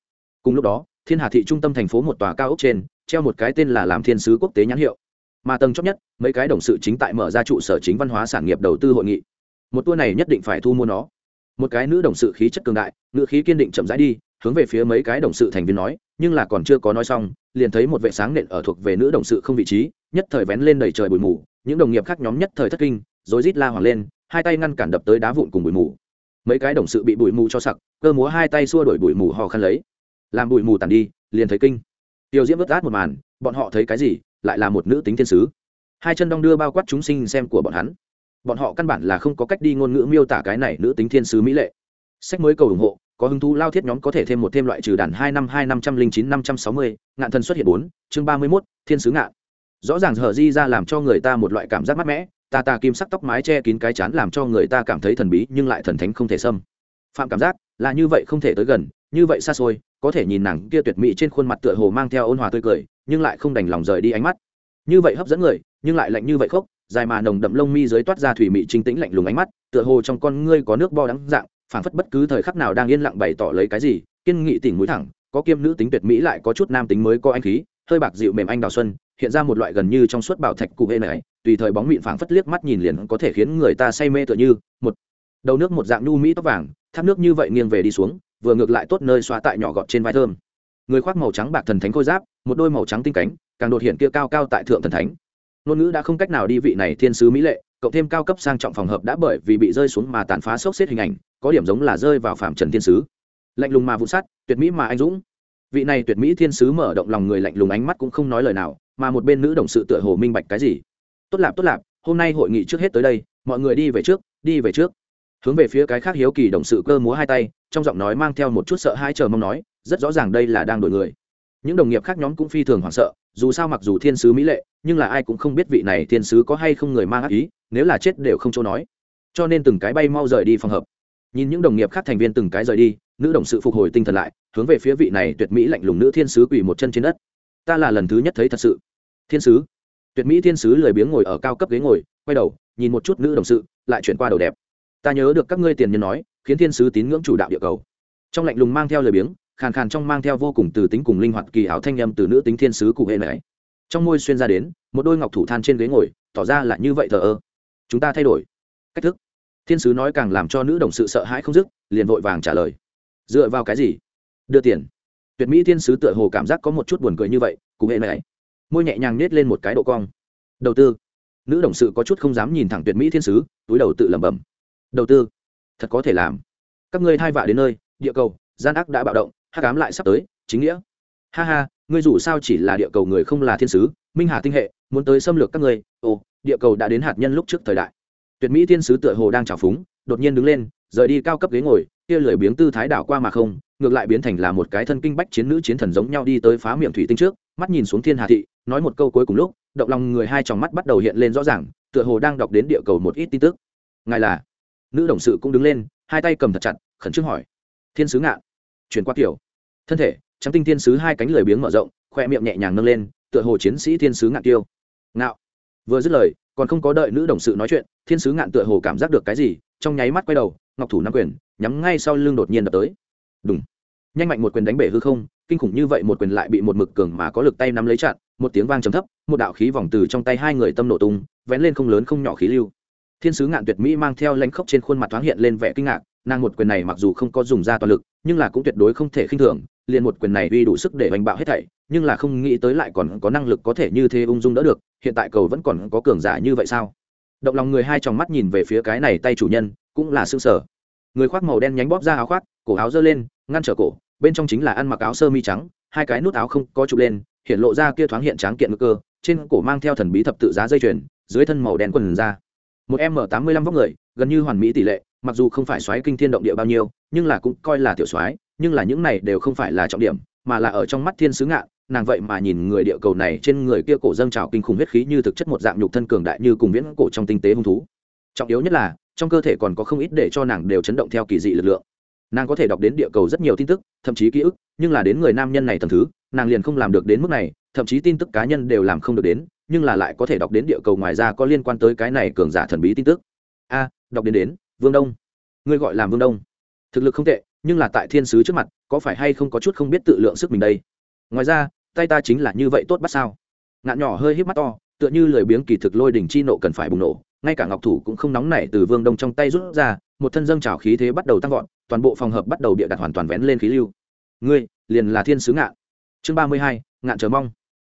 Cùng lúc đó, thiên hà thị trung tâm thành phố một tòa cao ốc trên, treo một cái tên là làm thiên sứ quốc tế nhãn hiệu. Mà tầng chót nhất, mấy cái đồng sự chính tại mở ra trụ sở chính văn hóa sản nghiệp đầu tư hội nghị. Một tour này nhất định phải thu mua nó. Một cái nữ đồng sự khí chất cường đại, ngựa khí kiên định chậm rãi đi, hướng về phía mấy cái đồng sự thành viên nói, nhưng là còn chưa có nói xong, liền thấy một vệ sáng nện ở thuộc về nữ đồng sự không vị trí, nhất thời vén lên đầy trời bụi mù, những đồng nghiệp khác nhóm nhất thời thất kinh rồi rít la hoàng lên, hai tay ngăn cản đập tới đá vụn cùng bụi mù mấy cái đồng sự bị bụi mù cho sặc, cơ múa hai tay xua đổi bụi mù hò khăn lấy. Làm bụi mù tàn đi, liền thấy kinh. Tiêu diễm vớt át một màn, bọn họ thấy cái gì, lại là một nữ tính thiên sứ. Hai chân đong đưa bao quát chúng sinh xem của bọn hắn. Bọn họ căn bản là không có cách đi ngôn ngữ miêu tả cái này nữ tính thiên sứ mỹ lệ. Sách mới cầu ủng hộ, có hứng thú lao thiết nhóm có thể thêm một thêm loại trừ đàn hai năm hai năm trăm linh chín năm trăm sáu mươi, ngạn thần xuất hiện bốn, chương ba mươi mốt, thiên sứ ngạn. Rõ ràng hở di ra làm cho người ta một loại cảm giác mát mẻ ta ta kim sắc tóc mái che kín cái chán làm cho người ta cảm thấy thần bí, nhưng lại thần thánh không thể xâm. Phạm cảm giác là như vậy không thể tới gần, như vậy xa xôi, có thể nhìn nàng kia tuyệt mỹ trên khuôn mặt tựa hồ mang theo ôn hòa tươi cười, nhưng lại không đành lòng rời đi ánh mắt. Như vậy hấp dẫn người, nhưng lại lạnh như vậy khốc, dài mà nồng đậm lông mi dưới toát ra thủy mị trinh tĩnh lạnh lùng ánh mắt, tựa hồ trong con ngươi có nước bo đắng dạng, phảng phất bất cứ thời khắc nào đang yên lặng bày tỏ lấy cái gì, kiên nghị tỉnh mũi thẳng, có kiêm nữ tính tuyệt mỹ lại có chút nam tính mới có anh khí, hơi bạc dịu mềm anh đào xuân, hiện ra một loại gần như trong suốt bảo thạch cụ hệ này tùy thời bóng mịn phảng phất liếc mắt nhìn liền có thể khiến người ta say mê tựa như, một, đầu nước một dạng nhu mỹ tóc vàng thác nước như vậy nghiêng về đi xuống, vừa ngược lại tốt nơi xoa tại nhỏ gọt trên vai thơm. Người khoác màu trắng bạc thần thánh khôi giáp, một đôi màu trắng tinh cánh, càng đột hiện kia cao cao tại thượng thần thánh. Ngôn ngữ đã không cách nào đi vị này thiên sứ mỹ lệ, cộng thêm cao cấp sang trọng phòng hợp đã bởi vì bị rơi xuống mà tàn phá sốc xếp hình ảnh, có điểm giống là rơi vào phạm trần thiên sứ. Lạnh lùng mà vụ sát tuyệt mỹ mà anh dũng. Vị này tuyệt mỹ thiên sứ mở động lòng người lạnh lùng ánh mắt cũng không nói lời nào, mà một bên nữ đồng sự tựa hồ minh bạch cái gì tốt lạp tốt lạp, hôm nay hội nghị trước hết tới đây, mọi người đi về trước, đi về trước. Hướng về phía cái khác hiếu kỳ đồng sự cơ múa hai tay, trong giọng nói mang theo một chút sợ hãi chờ mong nói, rất rõ ràng đây là đang đổi người. Những đồng nghiệp khác nhóm cũng phi thường hoảng sợ, dù sao mặc dù thiên sứ mỹ lệ, nhưng là ai cũng không biết vị này thiên sứ có hay không người mang ác ý, nếu là chết đều không chỗ nói. Cho nên từng cái bay mau rời đi phòng hợp nhìn những đồng nghiệp khác thành viên từng cái rời đi, nữ đồng sự phục hồi tinh thần lại, hướng về phía vị này tuyệt mỹ lạnh lùng nữ thiên sứ quỳ một chân trên đất. Ta là lần thứ nhất thấy thật sự. Thiên sứ tuyệt mỹ thiên sứ lười biếng ngồi ở cao cấp ghế ngồi, quay đầu, nhìn một chút nữ đồng sự, lại chuyển qua đầu đẹp. Ta nhớ được các ngươi tiền nhân nói, khiến thiên sứ tín ngưỡng chủ đạo địa cầu. Trong lạnh lùng mang theo lời biếng, khàn khàn trong mang theo vô cùng từ tính cùng linh hoạt kỳ ảo thanh nhâm từ nữ tính thiên sứ cụ hệ này. Trong môi xuyên ra đến, một đôi ngọc thủ than trên ghế ngồi, tỏ ra là như vậy thờ ơ. Chúng ta thay đổi. Cách thức. Thiên sứ nói càng làm cho nữ đồng sự sợ hãi không dứt, liền vội vàng trả lời. Dựa vào cái gì? Đưa tiền. Tuyệt mỹ thiên sứ tựa hồ cảm giác có một chút buồn cười như vậy, cụ hệ này môi nhẹ nhàng nết lên một cái độ cong. Đầu tư. Nữ đồng sự có chút không dám nhìn thẳng tuyệt mỹ thiên sứ, túi đầu tự lẩm bẩm. Đầu tư. Thật có thể làm. Các ngươi thai vạ đến nơi, địa cầu, gian ác đã bạo động, hắc ám lại sắp tới, chính nghĩa. Ha ha, ngươi dù sao chỉ là địa cầu người không là thiên sứ, minh hà tinh hệ, muốn tới xâm lược các ngươi. Ồ, địa cầu đã đến hạt nhân lúc trước thời đại. Tuyệt mỹ thiên sứ tựa hồ đang trào phúng, đột nhiên đứng lên, rời đi cao cấp ghế ngồi, kia lười biếng tư thái đảo qua mà không, ngược lại biến thành là một cái thân kinh bách chiến nữ chiến thần giống nhau đi tới phá miệng thủy tinh trước, mắt nhìn xuống thiên hà thị nói một câu cuối cùng lúc, động lòng người hai tròng mắt bắt đầu hiện lên rõ ràng, tựa hồ đang đọc đến địa cầu một ít tin tức. Ngài là? Nữ đồng sự cũng đứng lên, hai tay cầm thật chặt, khẩn trương hỏi. Thiên sứ ngạn. Chuyển qua kiểu. Thân thể, trắng tinh thiên sứ hai cánh lười biếng mở rộng, khoe miệng nhẹ nhàng nâng lên, tựa hồ chiến sĩ thiên sứ ngạn tiêu. Ngạo. Vừa dứt lời, còn không có đợi nữ đồng sự nói chuyện, thiên sứ ngạn tựa hồ cảm giác được cái gì, trong nháy mắt quay đầu, ngọc thủ nắm quyền, nhắm ngay sau lưng đột nhiên đập tới. Đúng nhanh mạnh một quyền đánh bể hư không, kinh khủng như vậy một quyền lại bị một mực cường mà có lực tay nắm lấy chặn một tiếng vang trầm thấp, một đạo khí vòng từ trong tay hai người tâm nổ tung, vén lên không lớn không nhỏ khí lưu. Thiên sứ ngạn tuyệt mỹ mang theo lãnh khốc trên khuôn mặt thoáng hiện lên vẻ kinh ngạc, nàng một quyền này mặc dù không có dùng ra toàn lực, nhưng là cũng tuyệt đối không thể khinh thường, liền một quyền này uy đủ sức để đánh bạo hết thảy, nhưng là không nghĩ tới lại còn có năng lực có thể như thế ung dung đỡ được, hiện tại cầu vẫn còn có cường giả như vậy sao? Động lòng người hai tròng mắt nhìn về phía cái này tay chủ nhân, cũng là xương sở người khoác màu đen nhánh bóp ra áo khoác, cổ áo giơ lên, ngăn trở cổ, bên trong chính là ăn mặc áo sơ mi trắng, hai cái nút áo không có chụp lên hiện lộ ra kia thoáng hiện tráng kiện ngực cơ, trên cổ mang theo thần bí thập tự giá dây chuyền, dưới thân màu đen quần ra. Một m tám mươi lăm vóc người, gần như hoàn mỹ tỷ lệ, mặc dù không phải xoáy kinh thiên động địa bao nhiêu, nhưng là cũng coi là tiểu xoáy, nhưng là những này đều không phải là trọng điểm, mà là ở trong mắt thiên sứ ngạn nàng vậy mà nhìn người địa cầu này trên người kia cổ dâng trào kinh khủng huyết khí như thực chất một dạng nhục thân cường đại như cùng viễn cổ trong tinh tế hung thú. Trọng yếu nhất là, trong cơ thể còn có không ít để cho nàng đều chấn động theo kỳ dị lực lượng nàng có thể đọc đến địa cầu rất nhiều tin tức, thậm chí ký ức, nhưng là đến người nam nhân này tầm thứ, nàng liền không làm được đến mức này, thậm chí tin tức cá nhân đều làm không được đến, nhưng là lại có thể đọc đến địa cầu ngoài ra có liên quan tới cái này cường giả thần bí tin tức. A, đọc đến đến, vương đông. Ngươi gọi là vương đông. Thực lực không tệ, nhưng là tại thiên sứ trước mặt, có phải hay không có chút không biết tự lượng sức mình đây? Ngoài ra, tay ta chính là như vậy tốt bắt sao? Ngạn nhỏ hơi hít mắt to, tựa như lười biếng kỳ thực lôi đỉnh chi nộ cần phải bùng nổ ngay cả ngọc thủ cũng không nóng nảy từ vương đông trong tay rút ra, một thân dâng trào khí thế bắt đầu tăng vọt, toàn bộ phòng hợp bắt đầu bịa đặt hoàn toàn vén lên khí lưu. Ngươi, liền là thiên sứ ngạn. Chương ba mươi hai, ngạn chờ mong.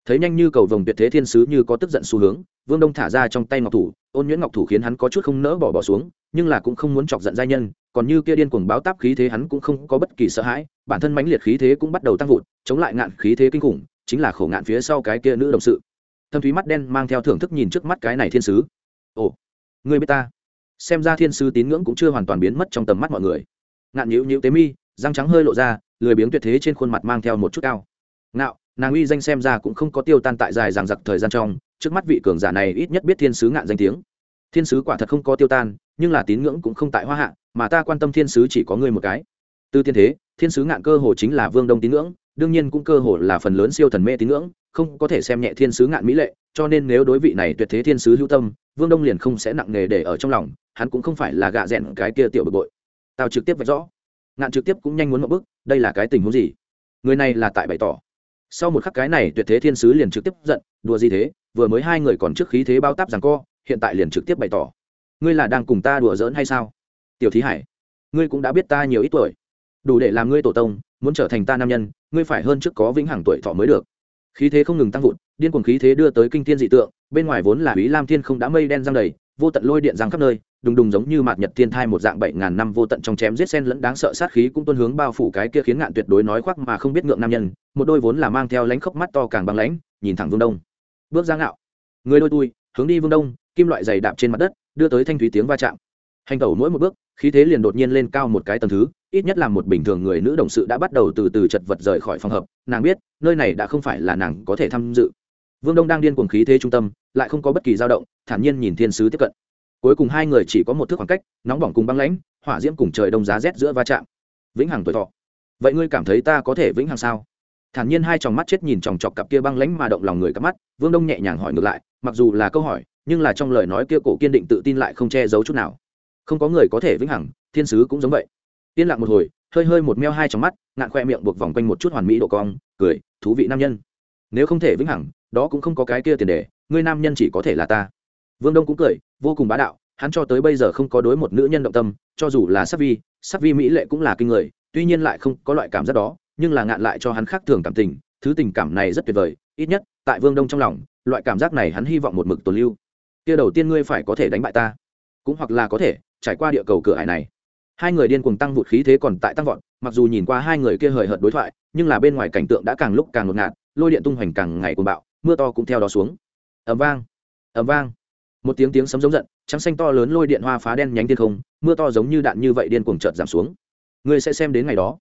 Thấy nhanh như cầu vồng tuyệt thế thiên sứ như có tức giận xu hướng, vương đông thả ra trong tay ngọc thủ, ôn nhuyễn ngọc thủ khiến hắn có chút không nỡ bỏ bỏ xuống, nhưng là cũng không muốn chọc giận giai nhân, còn như kia điên cuồng báo táp khí thế hắn cũng không có bất kỳ sợ hãi, bản thân mãnh liệt khí thế cũng bắt đầu tăng vụt, chống lại ngạn khí thế kinh khủng, chính là khổ ngạn phía sau cái kia nữ đồng sự. Thâm thúy mắt đen mang theo thưởng thức nhìn trước mắt cái này thiên sứ ồ người biết ta? Xem ra thiên sứ tín ngưỡng cũng chưa hoàn toàn biến mất trong tầm mắt mọi người. Ngạn nhữ nhữ tế mi, răng trắng hơi lộ ra, lười biếng tuyệt thế trên khuôn mặt mang theo một chút cao. Ngạo, nàng uy danh xem ra cũng không có tiêu tan tại dài ràng giặc thời gian trong, trước mắt vị cường giả này ít nhất biết thiên sứ ngạn danh tiếng. Thiên sứ quả thật không có tiêu tan, nhưng là tín ngưỡng cũng không tại hoa hạ, mà ta quan tâm thiên sứ chỉ có ngươi một cái. Từ tiên thế, thiên sứ ngạn cơ hồ chính là vương đông tín ngưỡng, đương nhiên cũng cơ hồ là phần lớn siêu thần mê tín ngưỡng, không có thể xem nhẹ thiên sứ ngạn mỹ lệ cho nên nếu đối vị này tuyệt thế thiên sứ hữu tâm, vương đông liền không sẽ nặng nề để ở trong lòng, hắn cũng không phải là gạ rẽn cái kia tiểu bực bội. Tao trực tiếp vạch rõ. Ngạn trực tiếp cũng nhanh muốn một bước, đây là cái tình huống gì? Người này là tại bày tỏ. Sau một khắc cái này tuyệt thế thiên sứ liền trực tiếp giận, đùa gì thế, vừa mới hai người còn trước khí thế bao táp rằng co, hiện tại liền trực tiếp bày tỏ. Ngươi là đang cùng ta đùa giỡn hay sao? Tiểu thí hải, ngươi cũng đã biết ta nhiều ít tuổi. Đủ để làm ngươi tổ tông, muốn trở thành ta nam nhân, ngươi phải hơn trước có vĩnh hằng tuổi thọ mới được. Khí thế không ngừng tăng vụt điên cuồng khí thế đưa tới kinh thiên dị tượng, bên ngoài vốn là ý lam thiên không đã mây đen giăng đầy, vô tận lôi điện răng khắp nơi, đùng đùng giống như mạt nhật thiên thai một dạng bảy ngàn năm vô tận trong chém giết sen lẫn đáng sợ sát khí cũng tuân hướng bao phủ cái kia khiến ngạn tuyệt đối nói khoác mà không biết ngượng nam nhân, một đôi vốn là mang theo lánh khốc mắt to càng băng lãnh, nhìn thẳng vương đông. Bước ra ngạo. Người đôi tui, hướng đi vương đông, kim loại dày đạp trên mặt đất, đưa tới thanh thúy tiếng va chạm. Hành tẩu mỗi một bước, khí thế liền đột nhiên lên cao một cái tầng thứ, ít nhất là một bình thường người nữ đồng sự đã bắt đầu từ từ chật vật rời khỏi phòng hợp, nàng biết, nơi này đã không phải là nàng có thể tham dự vương đông đang điên cuồng khí thế trung tâm, lại không có bất kỳ dao động, thản nhiên nhìn thiên sứ tiếp cận. Cuối cùng hai người chỉ có một thước khoảng cách, nóng bỏng cùng băng lãnh, hỏa diễm cùng trời đông giá rét giữa va chạm. Vĩnh hằng tuổi thọ. Vậy ngươi cảm thấy ta có thể vĩnh hằng sao? Thản nhiên hai tròng mắt chết nhìn chòng chọc cặp kia băng lãnh mà động lòng người cặp mắt, vương đông nhẹ nhàng hỏi ngược lại, mặc dù là câu hỏi, nhưng là trong lời nói kia cổ kiên định tự tin lại không che giấu chút nào. Không có người có thể vĩnh hằng, thiên sứ cũng giống vậy. Yên lặng một hồi, hơi hơi một meo hai trong mắt, ngạn khoe miệng buộc vòng quanh một chút hoàn mỹ độ cong, cười, thú vị nam nhân nếu không thể vĩnh hằng, đó cũng không có cái kia tiền đề, ngươi nam nhân chỉ có thể là ta. Vương đông cũng cười, vô cùng bá đạo, hắn cho tới bây giờ không có đối một nữ nhân động tâm, cho dù là sắc vi sắc vi mỹ lệ cũng là kinh người, tuy nhiên lại không có loại cảm giác đó, nhưng là ngạn lại cho hắn khác thường cảm tình, thứ tình cảm này rất tuyệt vời, ít nhất, tại vương đông trong lòng, loại cảm giác này hắn hy vọng một mực tồn lưu. Kia đầu tiên ngươi phải có thể đánh bại ta. Cũng hoặc là có thể, trải qua địa cầu cửa hải này. Hai người điên cuồng tăng vụt khí thế còn tại tăng vọt, mặc dù nhìn qua hai người kia hời hợt đối thoại, nhưng là bên ngoài cảnh tượng đã càng lúc càng ngột ngạt lôi điện tung hoành càng ngày cuồng bạo, mưa to cũng theo đó xuống. Ầm vang ầm vang. Một tiếng tiếng sấm giống giận, trắng xanh to lớn lôi điện hoa phá đen nhánh thiên không, mưa to giống như đạn như vậy điên cuồng chợt giảm xuống. Ngươi sẽ xem đến ngày đó.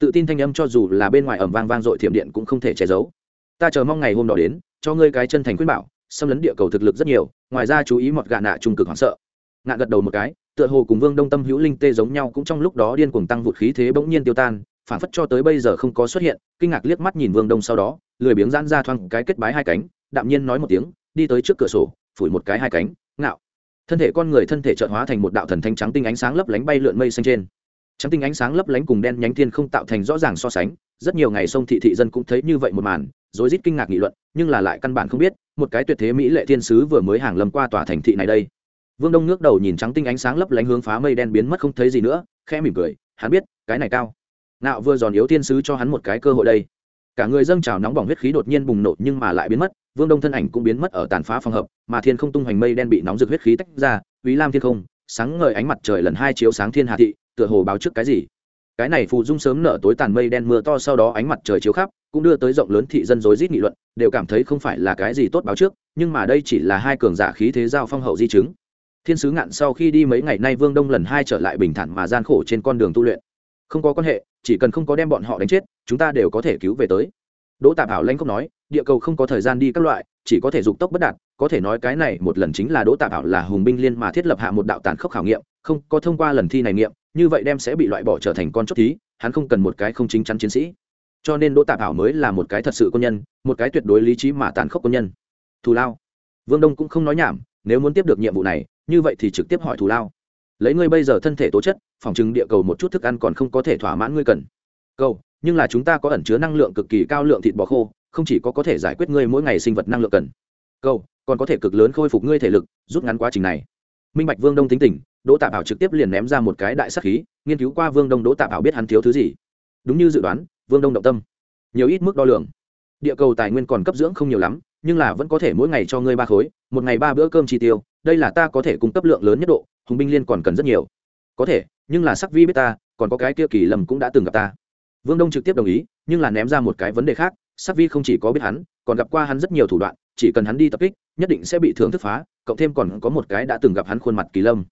Tự tin thanh âm cho dù là bên ngoài ầm vang vang dội thiểm điện cũng không thể che giấu. Ta chờ mong ngày hôm đó đến, cho ngươi cái chân thành khuyên bảo, xâm lấn địa cầu thực lực rất nhiều, ngoài ra chú ý mọt gạ nạ trung cực hoảng sợ. Ngạn gật đầu một cái, tựa hồ cùng vương đông tâm, hữu linh tê giống nhau cũng trong lúc đó điên cuồng tăng vụt khí thế bỗng nhiên tiêu tan phản phất cho tới bây giờ không có xuất hiện, kinh ngạc liếc mắt nhìn vương đông sau đó, lười biếng giãn ra thoang cái kết bái hai cánh, đạm nhiên nói một tiếng, đi tới trước cửa sổ, phủi một cái hai cánh, ngạo. Thân thể con người thân thể trợn hóa thành một đạo thần thanh trắng tinh ánh sáng lấp lánh bay lượn mây xanh trên. Trắng tinh ánh sáng lấp lánh cùng đen nhánh thiên không tạo thành rõ ràng so sánh, rất nhiều ngày sông thị thị dân cũng thấy như vậy một màn, rối rít kinh ngạc nghị luận, nhưng là lại căn bản không biết, một cái tuyệt thế mỹ lệ thiên sứ vừa mới hàng lâm qua tòa thành thị này đây. Vương đông ngước đầu nhìn trắng tinh ánh sáng lấp lánh hướng phá mây đen biến mất không thấy gì nữa, khẽ mỉm cười, hắn biết, cái này cao nạo vừa giòn yếu thiên sứ cho hắn một cái cơ hội đây. Cả người dâng trào nóng bỏng huyết khí đột nhiên bùng nổ nhưng mà lại biến mất, vương đông thân ảnh cũng biến mất ở tàn phá phòng hợp, mà thiên không tung hoành mây đen bị nóng rực huyết khí tách ra ý lam thiên không, sáng ngời ánh mặt trời lần hai chiếu sáng thiên hạ thị, tựa hồ báo trước cái gì. Cái này phù dung sớm nở tối tàn mây đen mưa to sau đó ánh mặt trời chiếu khắp, cũng đưa tới rộng lớn thị dân rối rít nghị luận, đều cảm thấy không phải là cái gì tốt báo trước, nhưng mà đây chỉ là hai cường giả khí thế giao phong hậu di chứng. Thiên sứ ngạn sau khi đi mấy ngày nay vương đông lần hai trở lại bình thản mà gian khổ trên con đường tu luyện không có quan hệ, chỉ cần không có đem bọn họ đánh chết, chúng ta đều có thể cứu về tới. Đỗ tạp hảo lanh không nói, địa cầu không có thời gian đi các loại, chỉ có thể dục tốc bất đạt, có thể nói cái này một lần chính là đỗ tạp hảo là hùng binh liên mà thiết lập hạ một đạo tàn khốc khảo nghiệm, không có thông qua lần thi này nghiệm, như vậy đem sẽ bị loại bỏ trở thành con chốt thí, hắn không cần một cái không chính chắn chiến sĩ. Cho nên đỗ tạp hảo mới là một cái thật sự quân nhân, một cái tuyệt đối lý trí mà tàn khốc quân nhân. Thù lao. Vương đông cũng không nói nhảm, nếu muốn tiếp được nhiệm vụ này, như vậy thì trực tiếp hỏi thù lao lấy ngươi bây giờ thân thể tố chất, phòng chừng địa cầu một chút thức ăn còn không có thể thỏa mãn ngươi cần. Câu nhưng là chúng ta có ẩn chứa năng lượng cực kỳ cao lượng thịt bò khô, không chỉ có có thể giải quyết ngươi mỗi ngày sinh vật năng lượng cần. Câu còn có thể cực lớn khôi phục ngươi thể lực, rút ngắn quá trình này. Minh bạch vương đông tính tình, đỗ tạ bảo trực tiếp liền ném ra một cái đại sắc khí, nghiên cứu qua vương đông đỗ tạ bảo biết hắn thiếu thứ gì. Đúng như dự đoán, vương đông động tâm. Nhiều ít mức đo lường. Địa cầu tài nguyên còn cấp dưỡng không nhiều lắm, nhưng là vẫn có thể mỗi ngày cho ngươi ba khối, một ngày ba bữa cơm chi tiêu đây là ta có thể cung cấp lượng lớn nhất độ, hùng binh liên còn cần rất nhiều. Có thể, nhưng là sắc vi biết ta, còn có cái kia kỳ lầm cũng đã từng gặp ta. Vương đông trực tiếp đồng ý, nhưng là ném ra một cái vấn đề khác, sắc vi không chỉ có biết hắn, còn gặp qua hắn rất nhiều thủ đoạn, chỉ cần hắn đi tập kích, nhất định sẽ bị thưởng thức phá, cộng thêm còn có một cái đã từng gặp hắn khuôn mặt kỳ lâm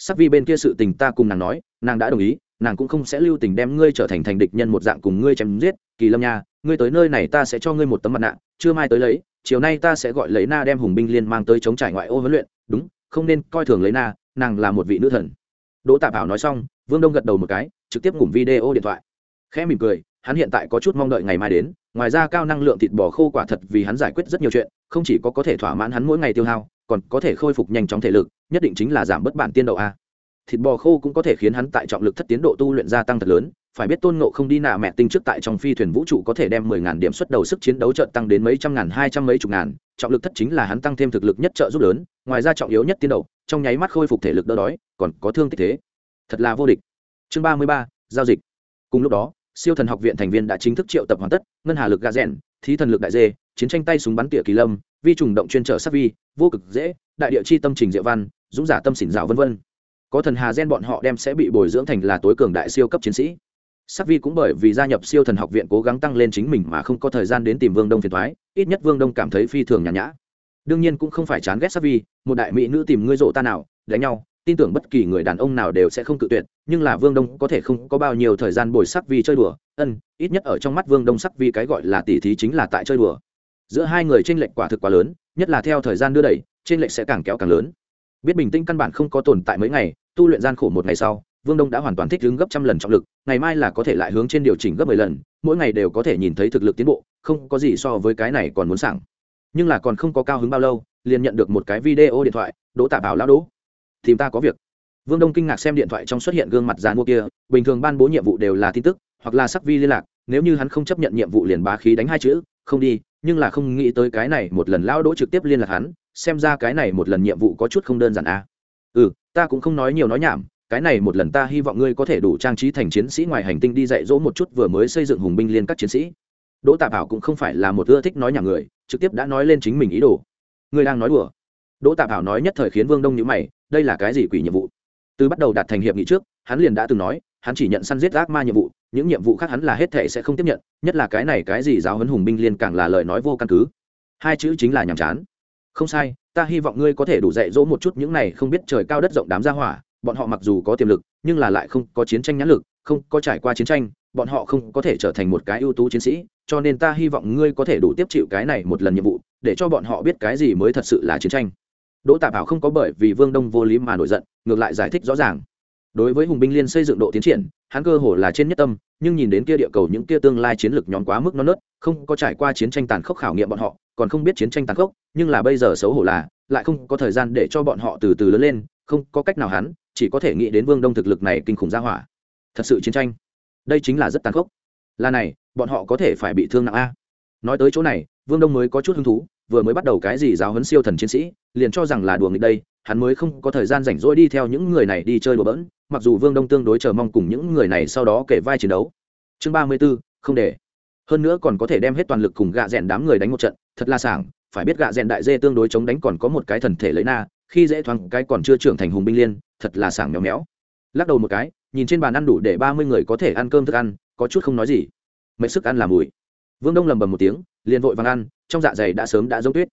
sắc vi bên kia sự tình ta cùng nàng nói, nàng đã đồng ý, nàng cũng không sẽ lưu tình đem ngươi trở thành thành địch nhân một dạng cùng ngươi chém giết, kỳ lâm nha, ngươi tới nơi này ta sẽ cho ngươi một tấm mặt nạ chưa mai tới lấy, chiều nay ta sẽ gọi lấy na đem hùng binh liên mang tới chống trải ngoại ô huấn luyện đúng, không nên coi thường lấy na, nàng là một vị nữ thần. Đỗ tạp bảo nói xong, vương đông gật đầu một cái, trực tiếp ngủm video điện thoại. Khẽ mỉm cười, hắn hiện tại có chút mong đợi ngày mai đến, ngoài ra cao năng lượng thịt bò khô quả thật vì hắn giải quyết rất nhiều chuyện, không chỉ có có thể thỏa mãn hắn mỗi ngày tiêu hao, còn có thể khôi phục nhanh chóng thể lực, nhất định chính là giảm bớt bản tiên đậu a. Thịt bò khô cũng có thể khiến hắn tại trọng lực thất tiến độ tu luyện gia tăng thật lớn phải biết tôn ngộ không đi nạ mẹ tinh trước tại trong phi thuyền vũ trụ có thể đem mười ngàn điểm xuất đầu sức chiến đấu trợn tăng đến mấy trăm ngàn, hai trăm mấy chục ngàn. Trọng lực thất chính là hắn tăng thêm thực lực nhất trợ giúp lớn, ngoài ra trọng yếu nhất tiến đầu, trong nháy mắt khôi phục thể lực đỡ đói, còn có thương tích thế. Thật là vô địch. Chương ba mươi ba, giao dịch. Cùng lúc đó, siêu thần học viện thành viên đã chính thức triệu tập hoàn tất, ngân hà lực gà rèn, thí thần lực đại dê, chiến tranh tay súng bắn tỉa kỳ lâm, vi trùng động chuyên trở sát vi, vô cực dễ, đại địa chi tâm trình diệu văn, dũng giả tâm xỉn rào vân vân. Có thần hà gen bọn họ đem sẽ bị bồi dưỡng thành là tối cường đại siêu cấp chiến sĩ sắc vi cũng bởi vì gia nhập siêu thần học viện cố gắng tăng lên chính mình mà không có thời gian đến tìm vương đông phiền thoái ít nhất vương đông cảm thấy phi thường nhàn nhã. Đương nhiên cũng không phải chán ghét sắc vi, một đại mỹ nữ tìm ngươi rộ ta nào, đánh nhau, tin tưởng bất kỳ người đàn ông nào đều sẽ không cự tuyệt, nhưng là vương đông có thể không có bao nhiêu thời gian bồi sắc vi chơi đùa. Ân, ít nhất ở trong mắt vương đông sắc vi cái gọi là tỉ thí chính là tại chơi đùa. Giữa hai người tranh lệch quả thực quá lớn, nhất là theo thời gian đưa đẩy tranh lệch sẽ càng kéo càng lớn. Biết bình tĩnh căn bản không có tồn tại mấy ngày, tu luyện gian khổ một ngày sau vương đông đã hoàn toàn thích ứng gấp trăm lần trọng lực, ngày mai là có thể lại hướng trên điều chỉnh gấp mười lần, mỗi ngày đều có thể nhìn thấy thực lực tiến bộ, không có gì so với cái này còn muốn sảng nhưng là còn không có cao hứng bao lâu, liền nhận được một cái video điện thoại, đỗ tạ bảo lão đỗ, tìm ta có việc vương đông kinh ngạc xem điện thoại trong xuất hiện gương mặt giàn mua kia, bình thường ban bố nhiệm vụ đều là tin tức, hoặc là sắc vi liên lạc, nếu như hắn không chấp nhận nhiệm vụ liền bá khí đánh hai chữ, không đi, nhưng là không nghĩ tới cái này một lần lão đỗ trực tiếp liên lạc hắn, xem ra cái này một lần nhiệm vụ có chút không đơn giản à. ừ ta cũng không nói nhiều nói nhảm cái này một lần ta hy vọng ngươi có thể đủ trang trí thành chiến sĩ ngoài hành tinh đi dạy dỗ một chút vừa mới xây dựng hùng binh liên các chiến sĩ. Đỗ tạ bảo cũng không phải là một ưa thích nói nhảm người, trực tiếp đã nói lên chính mình ý đồ. Ngươi đang nói đùa. Đỗ tạ bảo nói nhất thời khiến vương đông nhữ mày, đây là cái gì quỷ nhiệm vụ? Từ bắt đầu đạt thành hiệp nghị trước, hắn liền đã từng nói, hắn chỉ nhận săn giết ác ma nhiệm vụ, những nhiệm vụ khác hắn là hết thể sẽ không tiếp nhận, nhất là cái này cái gì giáo huấn hùng binh liên càng là lời nói vô căn cứ. Hai chữ chính là nhàm chán. Không sai, ta hy vọng ngươi có thể đủ dạy dỗ một chút những này không biết trời cao đất rộng đám gia hỏa bọn họ mặc dù có tiềm lực, nhưng là lại không có chiến tranh nhãn lực, không có trải qua chiến tranh, bọn họ không có thể trở thành một cái ưu tú chiến sĩ, cho nên ta hy vọng ngươi có thể đủ tiếp chịu cái này một lần nhiệm vụ, để cho bọn họ biết cái gì mới thật sự là chiến tranh. Đỗ tạp bảo không có bởi vì vương đông vô lý mà nổi giận, ngược lại giải thích rõ ràng. Đối với hùng binh liên xây dựng độ tiến triển, hắn cơ hồ là trên nhất tâm, nhưng nhìn đến kia địa cầu những kia tương lai chiến lược nhóm quá mức non nớt, không có trải qua chiến tranh tàn khốc khảo nghiệm bọn họ, còn không biết chiến tranh tàn khốc, nhưng là bây giờ xấu hổ là, lại không có thời gian để cho bọn họ từ từ lớn lên, không có cách nào hắn chỉ có thể nghĩ đến vương đông thực lực này kinh khủng ra hỏa. Thật sự chiến tranh. Đây chính là rất tàn khốc. Là này, bọn họ có thể phải bị thương nặng a. Nói tới chỗ này, vương đông mới có chút hứng thú, vừa mới bắt đầu cái gì giáo huấn siêu thần chiến sĩ, liền cho rằng là đùa nghịch đây, hắn mới không có thời gian rảnh rỗi đi theo những người này đi chơi đùa bỡn, mặc dù vương đông tương đối chờ mong cùng những người này sau đó kể vai chiến đấu. Chương ba mươi b ố không để. Hơn nữa còn có thể đem hết toàn lực cùng gạ rẽn đám người đánh một trận, thật là sảng, phải biết gạ rẽn đại dê tương đối chống đánh còn có một cái thần thể lấy na khi dễ thoáng cái còn chưa trưởng thành hùng binh liên, thật là sảng méo méo. Lắc đầu một cái, nhìn trên bàn ăn đủ để ba mươi người có thể ăn cơm thức ăn, có chút không nói gì. Mấy sức ăn làm mùi. Vương đông lầm bầm một tiếng, liền vội vàng ăn, trong dạ dày đã sớm đã giống tuyết.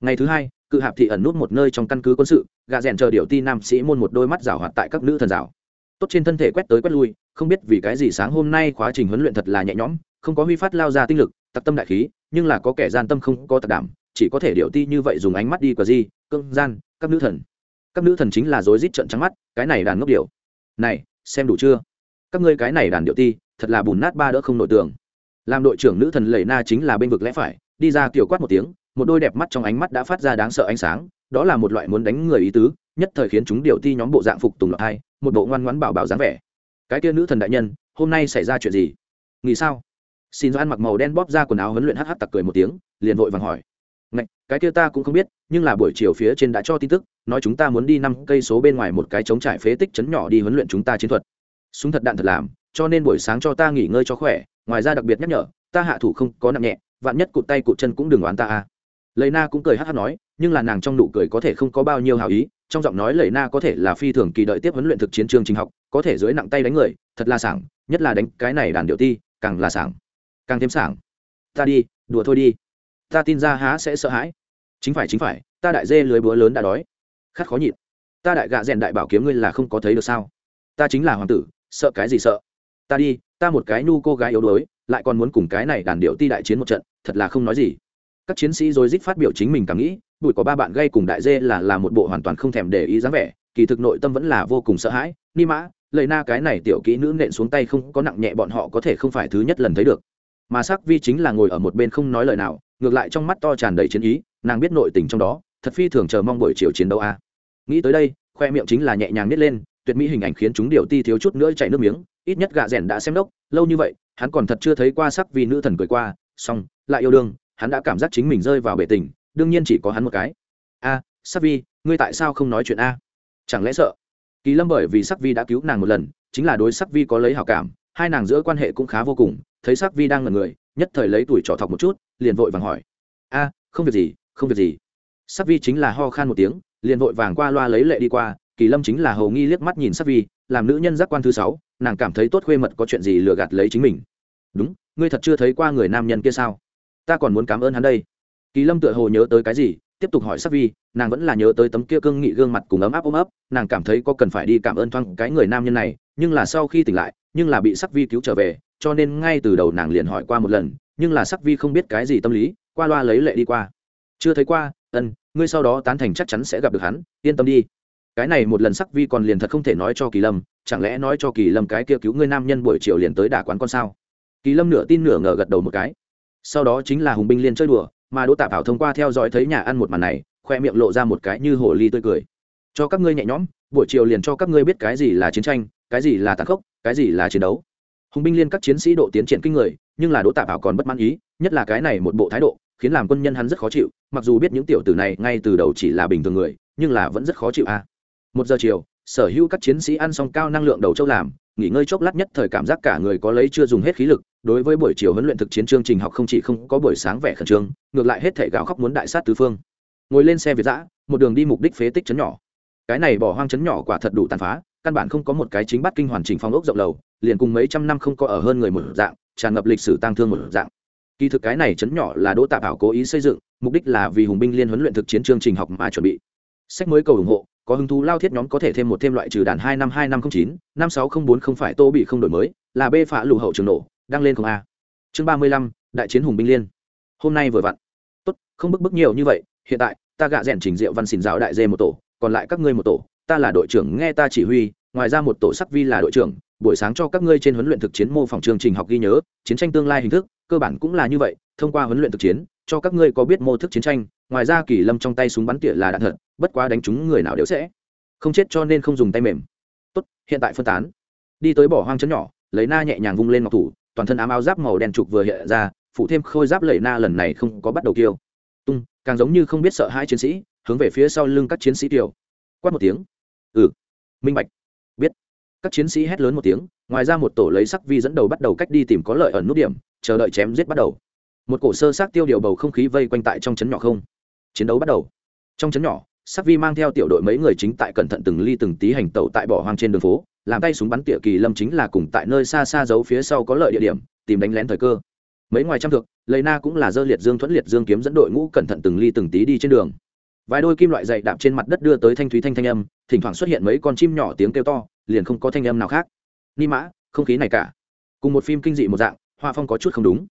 Ngày thứ hai, cự hạp thị ẩn nút một nơi trong căn cứ quân sự gà rèn chờ điều ti nam sĩ môn một đôi mắt rào hoạt tại các nữ thần rào tốt trên thân thể quét tới quét lui, không biết vì cái gì sáng hôm nay quá trình huấn luyện thật là nhẹ nhõm, không có huy phát lao ra tinh lực, tặc tâm đại khí, nhưng là có kẻ gian tâm không có tặc đảm chỉ có thể điệu ti như vậy dùng ánh mắt đi qua gì cương gian, các nữ thần. Các nữ thần chính là rối rít trận trắng mắt, cái này đàn ngốc điệu này, xem đủ chưa? Các ngươi cái này đàn điệu ti, thật là bùn nát ba đỡ không nội tường. Làm đội trưởng nữ thần lầy na chính là bên vực lẽ phải, đi ra kiểu quát một tiếng, một đôi đẹp mắt trong ánh mắt đã phát ra đáng sợ ánh sáng, đó là một loại muốn đánh người ý tứ, nhất thời khiến chúng điệu ti nhóm bộ dạng phục tùng lọt hai, một bộ ngoan ngoãn bảo bảo dáng vẻ. Cái kia nữ thần đại nhân, hôm nay xảy ra chuyện gì? Nghĩ sao? Xin do ăn mặc màu đen bóp ra quần áo huấn luyện hh tặc cười một tiếng, liền vội vàng hỏi. Ngạch, cái kia ta cũng không biết nhưng là buổi chiều phía trên đã cho tin tức nói chúng ta muốn đi năm cây số bên ngoài một cái trống trải phế tích chấn nhỏ đi huấn luyện chúng ta chiến thuật. Súng thật đạn thật làm cho nên buổi sáng cho ta nghỉ ngơi cho khỏe ngoài ra đặc biệt nhắc nhở ta hạ thủ không có nặng nhẹ vạn nhất cụt tay cụt chân cũng đừng oán ta a. Lệ na cũng cười hát hắc nói nhưng là nàng trong nụ cười có thể không có bao nhiêu hào ý trong giọng nói Lệ na có thể là phi thường kỳ đợi tiếp huấn luyện thực chiến trường trình học có thể dưới nặng tay đánh người thật là sảng nhất là đánh cái này đàn điệu ti càng là sảng càng thêm sảng. Ta đi đùa thôi đi ta tin ra há sẽ sợ hãi. Chính phải chính phải, ta đại dê lưới búa lớn đã đói. Khát khó nhịn. Ta đại gạ rèn đại bảo kiếm ngươi là không có thấy được sao? Ta chính là hoàng tử, sợ cái gì sợ? Ta đi, ta một cái nu cô gái yếu đuối, lại còn muốn cùng cái này đàn điệu ti đại chiến một trận, thật là không nói gì. Các chiến sĩ rồi dích phát biểu chính mình cảm nghĩ, bụi có ba bạn gây cùng đại dê là là một bộ hoàn toàn không thèm để ý dáng vẻ, kỳ thực nội tâm vẫn là vô cùng sợ hãi. Ni mã lầy na cái này tiểu kỹ nữ nện xuống tay không có nặng nhẹ bọn họ có thể không phải thứ nhất lần thấy được mà sắc vi chính là ngồi ở một bên không nói lời nào, ngược lại trong mắt to tràn đầy chiến ý, nàng biết nội tình trong đó, thật phi thường chờ mong buổi chiều chiến đấu a. Nghĩ tới đây, khoe miệng chính là nhẹ nhàng nít lên, tuyệt mỹ hình ảnh khiến chúng điều ti thiếu chút nữa chảy nước miếng, ít nhất gạ rèn đã xem đốc, lâu như vậy, hắn còn thật chưa thấy qua sắc vì nữ thần cười qua, xong, lại yêu đương, hắn đã cảm giác chính mình rơi vào bể tình, đương nhiên chỉ có hắn một cái. A, sắc vi, ngươi tại sao không nói chuyện a? Chẳng lẽ sợ? Kỳ lâm bởi vì sắc vi đã cứu nàng một lần, chính là đối sắc vi có lấy hảo cảm, hai nàng giữa quan hệ cũng khá vô cùng thấy sắc vi đang ngẩn người, nhất thời lấy tuổi trỏ thọc một chút, liền vội vàng hỏi. A, không việc gì, không việc gì. Sắc vi chính là ho khan một tiếng, liền vội vàng qua loa lấy lệ đi qua, kỳ lâm chính là hầu nghi liếc mắt nhìn sắc vi, làm nữ nhân giác quan thứ sáu, nàng cảm thấy tốt khuê mật có chuyện gì lừa gạt lấy chính mình. Đúng, ngươi thật chưa thấy qua người nam nhân kia sao? Ta còn muốn cảm ơn hắn đây. Kỳ lâm tựa hồ nhớ tới cái gì, tiếp tục hỏi sắc vi, nàng vẫn là nhớ tới tấm kia cương nghị gương mặt cùng ấm áp ôm ấp, nàng cảm thấy có cần phải đi cảm ơn thoáng cái người nam nhân này, nhưng là sau khi tỉnh lại nhưng là bị sắc vi cứu trở về, cho nên ngay từ đầu nàng liền hỏi qua một lần, nhưng là sắc vi không biết cái gì tâm lý, qua loa lấy lệ đi qua. Chưa thấy qua, ân, ngươi sau đó tán thành chắc chắn sẽ gặp được hắn, yên tâm đi. Cái này một lần sắc vi còn liền thật không thể nói cho kỳ lâm, chẳng lẽ nói cho kỳ lâm cái kia cứu ngươi nam nhân buổi chiều liền tới đả quán con sao? Kỳ lâm nửa tin nửa ngờ gật đầu một cái. Sau đó chính là hùng binh liên chơi đùa, mà đỗ tạp bảo thông qua theo dõi thấy nhà ăn một màn này, khoe miệng lộ ra một cái như hồ ly tươi cười. Cho các ngươi nhẹ nhõm buổi chiều liền cho các ngươi biết cái gì là chiến tranh, cái gì là tàn khốc, cái gì là chiến đấu. Hùng binh liên các chiến sĩ độ tiến triển kinh người, nhưng là đỗ tạ bảo còn bất mãn ý, nhất là cái này một bộ thái độ, khiến làm quân nhân hắn rất khó chịu, mặc dù biết những tiểu tử này ngay từ đầu chỉ là bình thường người, nhưng là vẫn rất khó chịu a. À. một giờ chiều, sở hữu các chiến sĩ ăn xong cao năng lượng đầu châu làm, nghỉ ngơi chốc lát nhất thời cảm giác cả người có lấy chưa dùng hết khí lực, đối với buổi chiều huấn luyện thực chiến chương trình học không chỉ không có buổi sáng vẻ khẩn trương, ngược lại hết thể gào khóc muốn đại sát tứ phương. Ngồi lên xe việt giã một đường đi mục đích phế tích chấn nhỏ cái này bỏ hoang chấn nhỏ quả thật đủ tàn phá, căn bản không có một cái chính bắt kinh hoàn chỉnh phong ốc rộng lầu, liền cùng mấy trăm năm không có ở hơn người một dạng, tràn ngập lịch sử tăng thương một dạng. Kỳ thực cái này chấn nhỏ là đỗ tạ bảo cố ý xây dựng, mục đích là vì hùng binh liên huấn luyện thực chiến chương trình học mà chuẩn bị. Sách mới cầu ủng hộ, có hứng thú lao thiết nhóm có thể thêm một thêm loại trừ đàn hai năm hai năm không chín, năm sáu không bốn không phải tô bị không đổi mới, là b phạ lù hậu trường nổ, đăng lên không a. Chương ba mươi lăm, đại chiến hùng binh liên. Hôm nay vừa vặn. Tốt, không bức bức nhiều như vậy, hiện tại, ta gạ rèn trình diệu văn xin giáo đại dê một tổ còn lại các ngươi một tổ, ta là đội trưởng nghe ta chỉ huy, ngoài ra một tổ sắc vi là đội trưởng, buổi sáng cho các ngươi trên huấn luyện thực chiến mô phỏng chương trình học ghi nhớ, chiến tranh tương lai hình thức, cơ bản cũng là như vậy, thông qua huấn luyện thực chiến, cho các ngươi có biết mô thức chiến tranh, ngoài ra kỳ lâm trong tay súng bắn tỉa là đạn thật, bất quá đánh chúng người nào đều sẽ không chết cho nên không dùng tay mềm. Tốt, hiện tại phân tán. Đi tới bỏ hoang chấn nhỏ, lấy na nhẹ nhàng vung lên ngọc thủ, toàn thân ám áo giáp màu đen trục vừa hiện ra phụ thêm khôi giáp lẩy na lần này không có bắt đầu kiêu tung, càng giống như không biết sợ hai chiến sĩ hướng về phía sau lưng các chiến sĩ tiểu. Quát một tiếng. Ừ. Minh bạch. Biết. Các chiến sĩ hét lớn một tiếng, ngoài ra một tổ lấy sắc vi dẫn đầu bắt đầu cách đi tìm có lợi ẩn nút điểm, chờ đợi chém giết bắt đầu. Một cổ sơ sát tiêu điều bầu không khí vây quanh tại trong trấn nhỏ không. Chiến đấu bắt đầu. Trong trấn nhỏ, sắc vi mang theo tiểu đội mấy người chính tại cẩn thận từng ly từng tí hành tẩu tại bỏ hoang trên đường phố, làm tay súng bắn tỉa kỳ lâm chính là cùng tại nơi xa xa giấu phía sau có lợi địa điểm, tìm đánh lén thời cơ. Mấy ngoài trăm thực lầy na cũng là dơ liệt dương thuẫn liệt dương kiếm dẫn đội ngũ cẩn thận từng ly từng tí đi trên đường vài đôi kim loại dày đạp trên mặt đất đưa tới thanh thúy thanh thanh âm, thỉnh thoảng xuất hiện mấy con chim nhỏ tiếng kêu to, liền không có thanh âm nào khác. Ni mã, không khí này cả. Cùng một phim kinh dị một dạng, hoa phong có chút không đúng.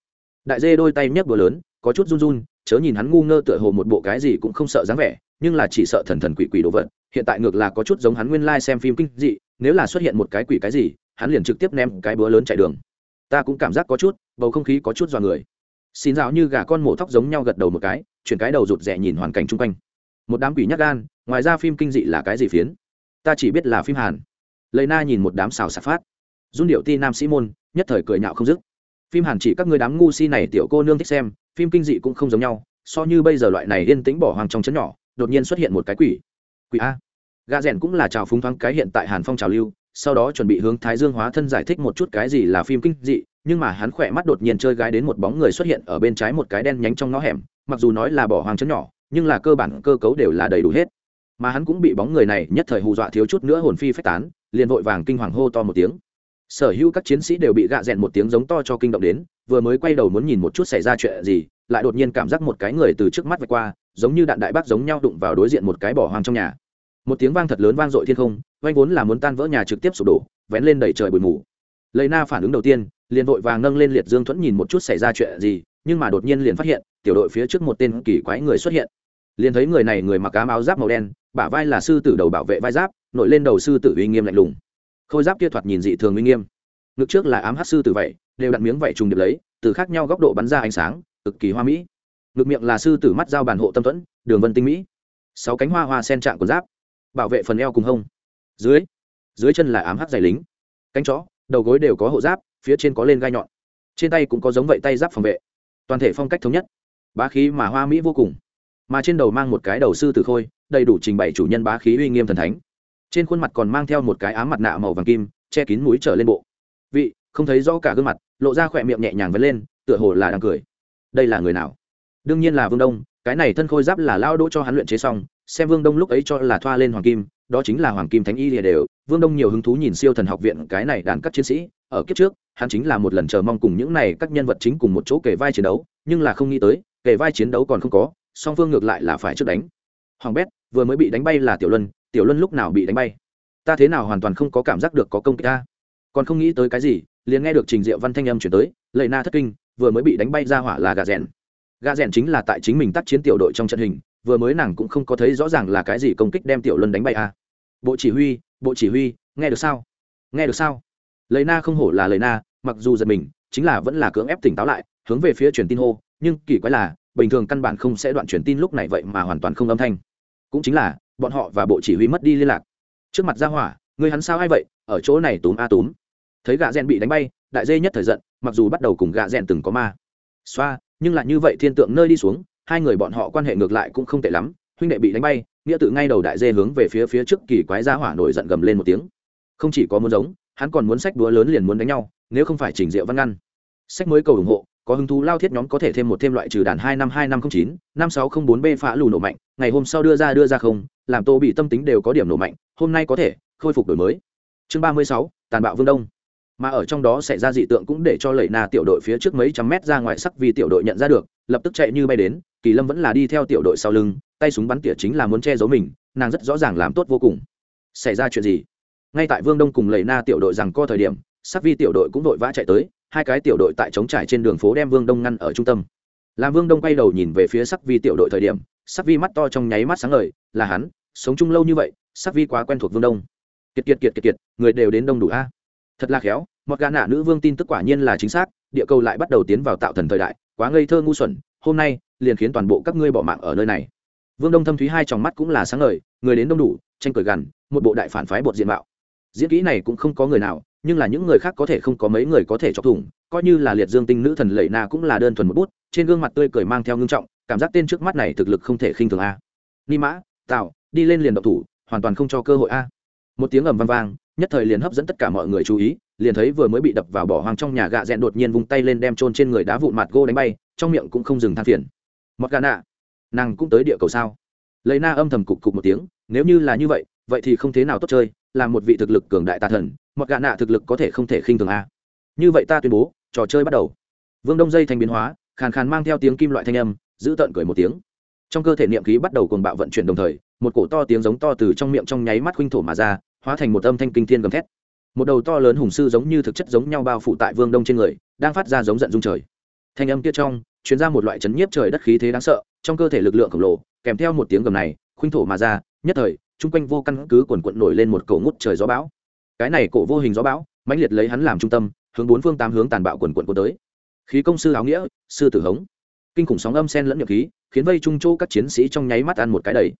Đại dê đôi tay nhấc búa lớn, có chút run run, chớ nhìn hắn ngu ngơ tựa hồ một bộ cái gì cũng không sợ dáng vẻ, nhưng là chỉ sợ thần thần quỷ quỷ đồ vật. Hiện tại ngược là có chút giống hắn nguyên lai、like、xem phim kinh dị, nếu là xuất hiện một cái quỷ cái gì, hắn liền trực tiếp ném cái búa lớn chạy đường. Ta cũng cảm giác có chút, bầu không khí có chút dọa người. Xin rào như gà con mổ tóc giống nhau gật đầu một cái, chuyển cái đầu rụt rè nhìn hoàn cảnh chung quanh một đám quỷ nhắc gan, ngoài ra phim kinh dị là cái gì phiến? Ta chỉ biết là phim hàn. Lấy na nhìn một đám xào sạc phát. Run điệu ti nam sĩ môn, nhất thời cười nhạo không dứt. Phim hàn chỉ các người đám ngu si này tiểu cô nương thích xem, phim kinh dị cũng không giống nhau, so như bây giờ loại này yên tĩnh bỏ hoang trong chấn nhỏ, đột nhiên xuất hiện một cái quỷ. Quỷ a. Gà rèn cũng là trào phúng thoáng cái hiện tại hàn phong trào lưu, sau đó chuẩn bị hướng thái dương hóa thân giải thích một chút cái gì là phim kinh dị, nhưng mà hắn khỏe mắt đột nhiên chơi gái đến một bóng người xuất hiện ở bên trái một cái đen nhánh trong ngõ hẻm, mặc dù nói là bỏ hoang chấn nhỏ nhưng là cơ bản cơ cấu đều là đầy đủ hết. Mà hắn cũng bị bóng người này nhất thời hù dọa thiếu chút nữa hồn phi phách tán, liền vội vàng kinh hoàng hô to một tiếng. Sở hữu các chiến sĩ đều bị gạ rẽn một tiếng giống to cho kinh động đến, vừa mới quay đầu muốn nhìn một chút xảy ra chuyện gì, lại đột nhiên cảm giác một cái người từ trước mắt vạch qua, giống như đạn đại bác giống nhau đụng vào đối diện một cái bỏ hoang trong nhà. Một tiếng vang thật lớn vang dội thiên không oanh vốn là muốn tan vỡ nhà trực tiếp sụp đổ, vén lên đẩy trời bụi mù. Lấy na phản ứng đầu tiên, liền vội vàng nâng lên liệt dương thuẫn nhìn một chút xảy ra chuyện gì nhưng mà đột nhiên liền phát hiện, tiểu đội phía trước một tên kỳ quái người xuất hiện. Liền thấy người này người mặc áo áo giáp màu đen, bả vai là sư tử đầu bảo vệ vai giáp, nổi lên đầu sư tử uy nghiêm lạnh lùng. Khôi giáp kia thoạt nhìn dị thường uy nghiêm. Ngực trước là ám hát sư tử vậy, đều đặt miếng vảy trùng điệp lấy, từ khác nhau góc độ bắn ra ánh sáng, cực kỳ hoa mỹ. Ngực miệng là sư tử mắt dao bàn hộ tâm thuẫn, đường vân tinh mỹ. Sáu cánh hoa hoa sen trạng của giáp, bảo vệ phần eo cùng hông. Dưới dưới chân là ám hắc dày lính. Cánh chó, đầu gối đều có hộ giáp, phía trên có lên gai nhọn. Trên tay cũng có giống vậy tay giáp phòng vệ toàn thể phong cách thống nhất. Bá khí mà hoa mỹ vô cùng. Mà trên đầu mang một cái đầu sư tử khôi, đầy đủ trình bày chủ nhân bá khí uy nghiêm thần thánh. Trên khuôn mặt còn mang theo một cái ám mặt nạ màu vàng kim, che kín mũi trở lên bộ. Vị, không thấy rõ cả gương mặt, lộ ra khỏe miệng nhẹ nhàng vấn lên, tựa hồ là đang cười. Đây là người nào? Đương nhiên là vương đông, cái này thân khôi giáp là lao đỗ cho hắn luyện chế xong, xem vương đông lúc ấy cho là thoa lên hoàng kim, đó chính là hoàng kim thánh y lìa đều. Vương đông nhiều hứng thú nhìn siêu thần học viện cái này đàn các chiến sĩ, ở kiếp trước hắn chính là một lần chờ mong cùng những này các nhân vật chính cùng một chỗ kể vai chiến đấu, nhưng là không nghĩ tới kể vai chiến đấu còn không có, song phương ngược lại là phải trước đánh. Hoàng bét, vừa mới bị đánh bay là tiểu luân tiểu luân lúc nào bị đánh bay? Ta thế nào hoàn toàn không có cảm giác được có công kích ta. Còn không nghĩ tới cái gì, liền nghe được trình diệu văn thanh âm chuyển tới, lệ na thất kinh, vừa mới bị đánh bay ra hỏa là gà rèn. Gà rèn chính là tại chính mình tác chiến tiểu đội trong trận hình, vừa mới nàng cũng không có thấy rõ ràng là cái gì công kích đem tiểu luân đánh bay à. bộ chỉ huy, bộ chỉ huy, nghe được sao? Nghe được sao? Lấy na không hổ là lời na mặc dù giật mình, chính là vẫn là cưỡng ép tỉnh táo lại, hướng về phía truyền tin hô, nhưng kỳ quái là, bình thường căn bản không sẽ đoạn truyền tin lúc này vậy mà hoàn toàn không âm thanh. Cũng chính là, bọn họ và bộ chỉ huy mất đi liên lạc. Trước mặt ra hỏa, người hắn sao ai vậy? Ở chỗ này túm a túm. Thấy gạ rèn bị đánh bay, đại dê nhất thời giận, mặc dù bắt đầu cùng gạ rèn từng có ma. Xoa, nhưng lại như vậy thiên tượng nơi đi xuống, hai người bọn họ quan hệ ngược lại cũng không tệ lắm. Huynh đệ bị đánh bay, nghĩa tự ngay đầu đại dê hướng về phía phía trước kỳ quái ra hỏa nổi giận gầm lên một tiếng. Không chỉ có muốn giống hắn còn muốn sách đúa lớn liền muốn đánh nhau, nếu không phải chỉnh diệu văn ngăn. Sách mới cầu ủng hộ, có hứng thú lao thiết nhóm có thể thêm một thêm loại trừ đàn hai năm hai năm không chín, năm sáu không bốn b phá lù nổ mạnh, ngày hôm sau đưa ra đưa ra không, làm tô bị tâm tính đều có điểm nổ mạnh, hôm nay có thể, khôi phục đổi mới. Chương ba mươi sáu, tàn bạo vương đông. Mà ở trong đó xảy ra dị tượng cũng để cho lẩy na tiểu đội phía trước mấy trăm mét ra ngoài sắc vì tiểu đội nhận ra được, lập tức chạy như bay đến, kỳ lâm vẫn là đi theo tiểu đội sau lưng, tay súng bắn tỉa chính là muốn che giấu mình, nàng rất rõ ràng làm tốt vô cùng. Xảy ra chuyện gì? Ngay tại vương đông cùng lầy na tiểu đội rằng co thời điểm, sắc vi tiểu đội cũng vội vã chạy tới, hai cái tiểu đội tại trống trải trên đường phố đem vương đông ngăn ở trung tâm. Làm vương đông quay đầu nhìn về phía sắc vi tiểu đội thời điểm, sắc vi mắt to trong nháy mắt sáng ngời, là hắn, sống chung lâu như vậy, sắc vi quá quen thuộc vương đông. Kiệt kiệt kiệt kiệt kiệt, người đều đến đông đủ a. À? Thật là khéo, một gã nạ nữ vương tin tức quả nhiên là chính xác, địa cầu lại bắt đầu tiến vào tạo thần thời đại, quá ngây thơ ngu xuẩn, hôm nay, liền khiến toàn bộ các ngươi bỏ mạng ở nơi này. Vương đông thâm thúy hai tròng mắt cũng là sáng ngời, người đến đông đủ, tranh cởi gằn, một bộ đại phản phái bột diện mạo diễn kỹ này cũng không có người nào, nhưng là những người khác có thể không có mấy người có thể chọc thủng, coi như là liệt dương tinh nữ thần lẩy na cũng là đơn thuần một bút, trên gương mặt tươi cười mang theo ngưng trọng, cảm giác tên trước mắt này thực lực không thể khinh thường a. Ni mã tạo đi lên liền độc thủ, hoàn toàn không cho cơ hội a. Một tiếng ầm vang vang, nhất thời liền hấp dẫn tất cả mọi người chú ý, liền thấy vừa mới bị đập vào bỏ hoang trong nhà gạ rẽn đột nhiên vung tay lên đem trôn trên người đá vụn mặt gô đánh bay, trong miệng cũng không dừng than phiền. Mọt gà nạ, nàng cũng tới địa cầu sao? Lấy na âm thầm cục cục một tiếng, nếu như là như vậy vậy thì không thế nào tốt chơi là một vị thực lực cường đại tà thần mặc gạ nạ thực lực có thể không thể khinh thường a. Như vậy ta tuyên bố, trò chơi bắt đầu. Vương đông dây thành biến hóa, khàn khàn mang theo tiếng kim loại thanh âm, giữ tợn cười một tiếng. Trong cơ thể niệm khí bắt đầu cuồng bạo vận chuyển đồng thời, một cổ to tiếng giống to từ trong miệng trong nháy mắt khuynh thổ mà ra, hóa thành một âm thanh kinh thiên gầm thét. Một đầu to lớn hùng sư giống như thực chất giống nhau bao phủ tại vương đông trên người, đang phát ra giống giận dung trời. Thanh âm kia trong chuyến ra một loại chấn nhiếp trời đất khí thế đáng sợ, trong cơ thể lực lượng khổng lồ, kèm theo một tiếng gầm này, khuynh thổ mà ra, nhất thời chung quanh vô căn cứ quần quận nổi lên một cổ ngút trời gió bão. Cái này cổ vô hình gió bão, mãnh liệt lấy hắn làm trung tâm, hướng bốn phương tám hướng tàn bạo quần quận của tới. Khí công sư áo nghĩa, sư tử hống. Kinh khủng sóng âm sen lẫn nhược khí, khiến vây trung châu các chiến sĩ trong nháy mắt ăn một cái đầy.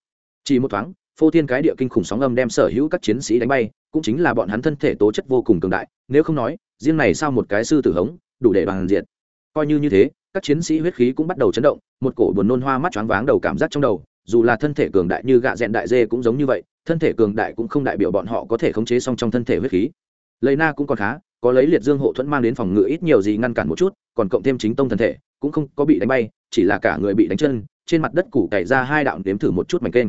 Chỉ một thoáng, phô thiên cái địa kinh khủng sóng âm đem sở hữu các chiến sĩ đánh bay, cũng chính là bọn hắn thân thể tố chất vô cùng cường đại, nếu không nói, riêng này sao một cái sư tử hống, đủ để bằng diện coi như như thế, các chiến sĩ huyết khí cũng bắt đầu chấn động, một cổ buồn nôn hoa mắt choáng váng đầu cảm giác trong đầu dù là thân thể cường đại như gạ dẹn đại dê cũng giống như vậy, thân thể cường đại cũng không đại biểu bọn họ có thể khống chế xong trong thân thể huyết khí. Lấy na cũng còn khá, có lấy liệt dương hộ thuẫn mang đến phòng ngự ít nhiều gì ngăn cản một chút, còn cộng thêm chính tông thân thể, cũng không có bị đánh bay, chỉ là cả người bị đánh chân, trên mặt đất củ cày ra hai đạo đếm thử một chút mảnh kênh.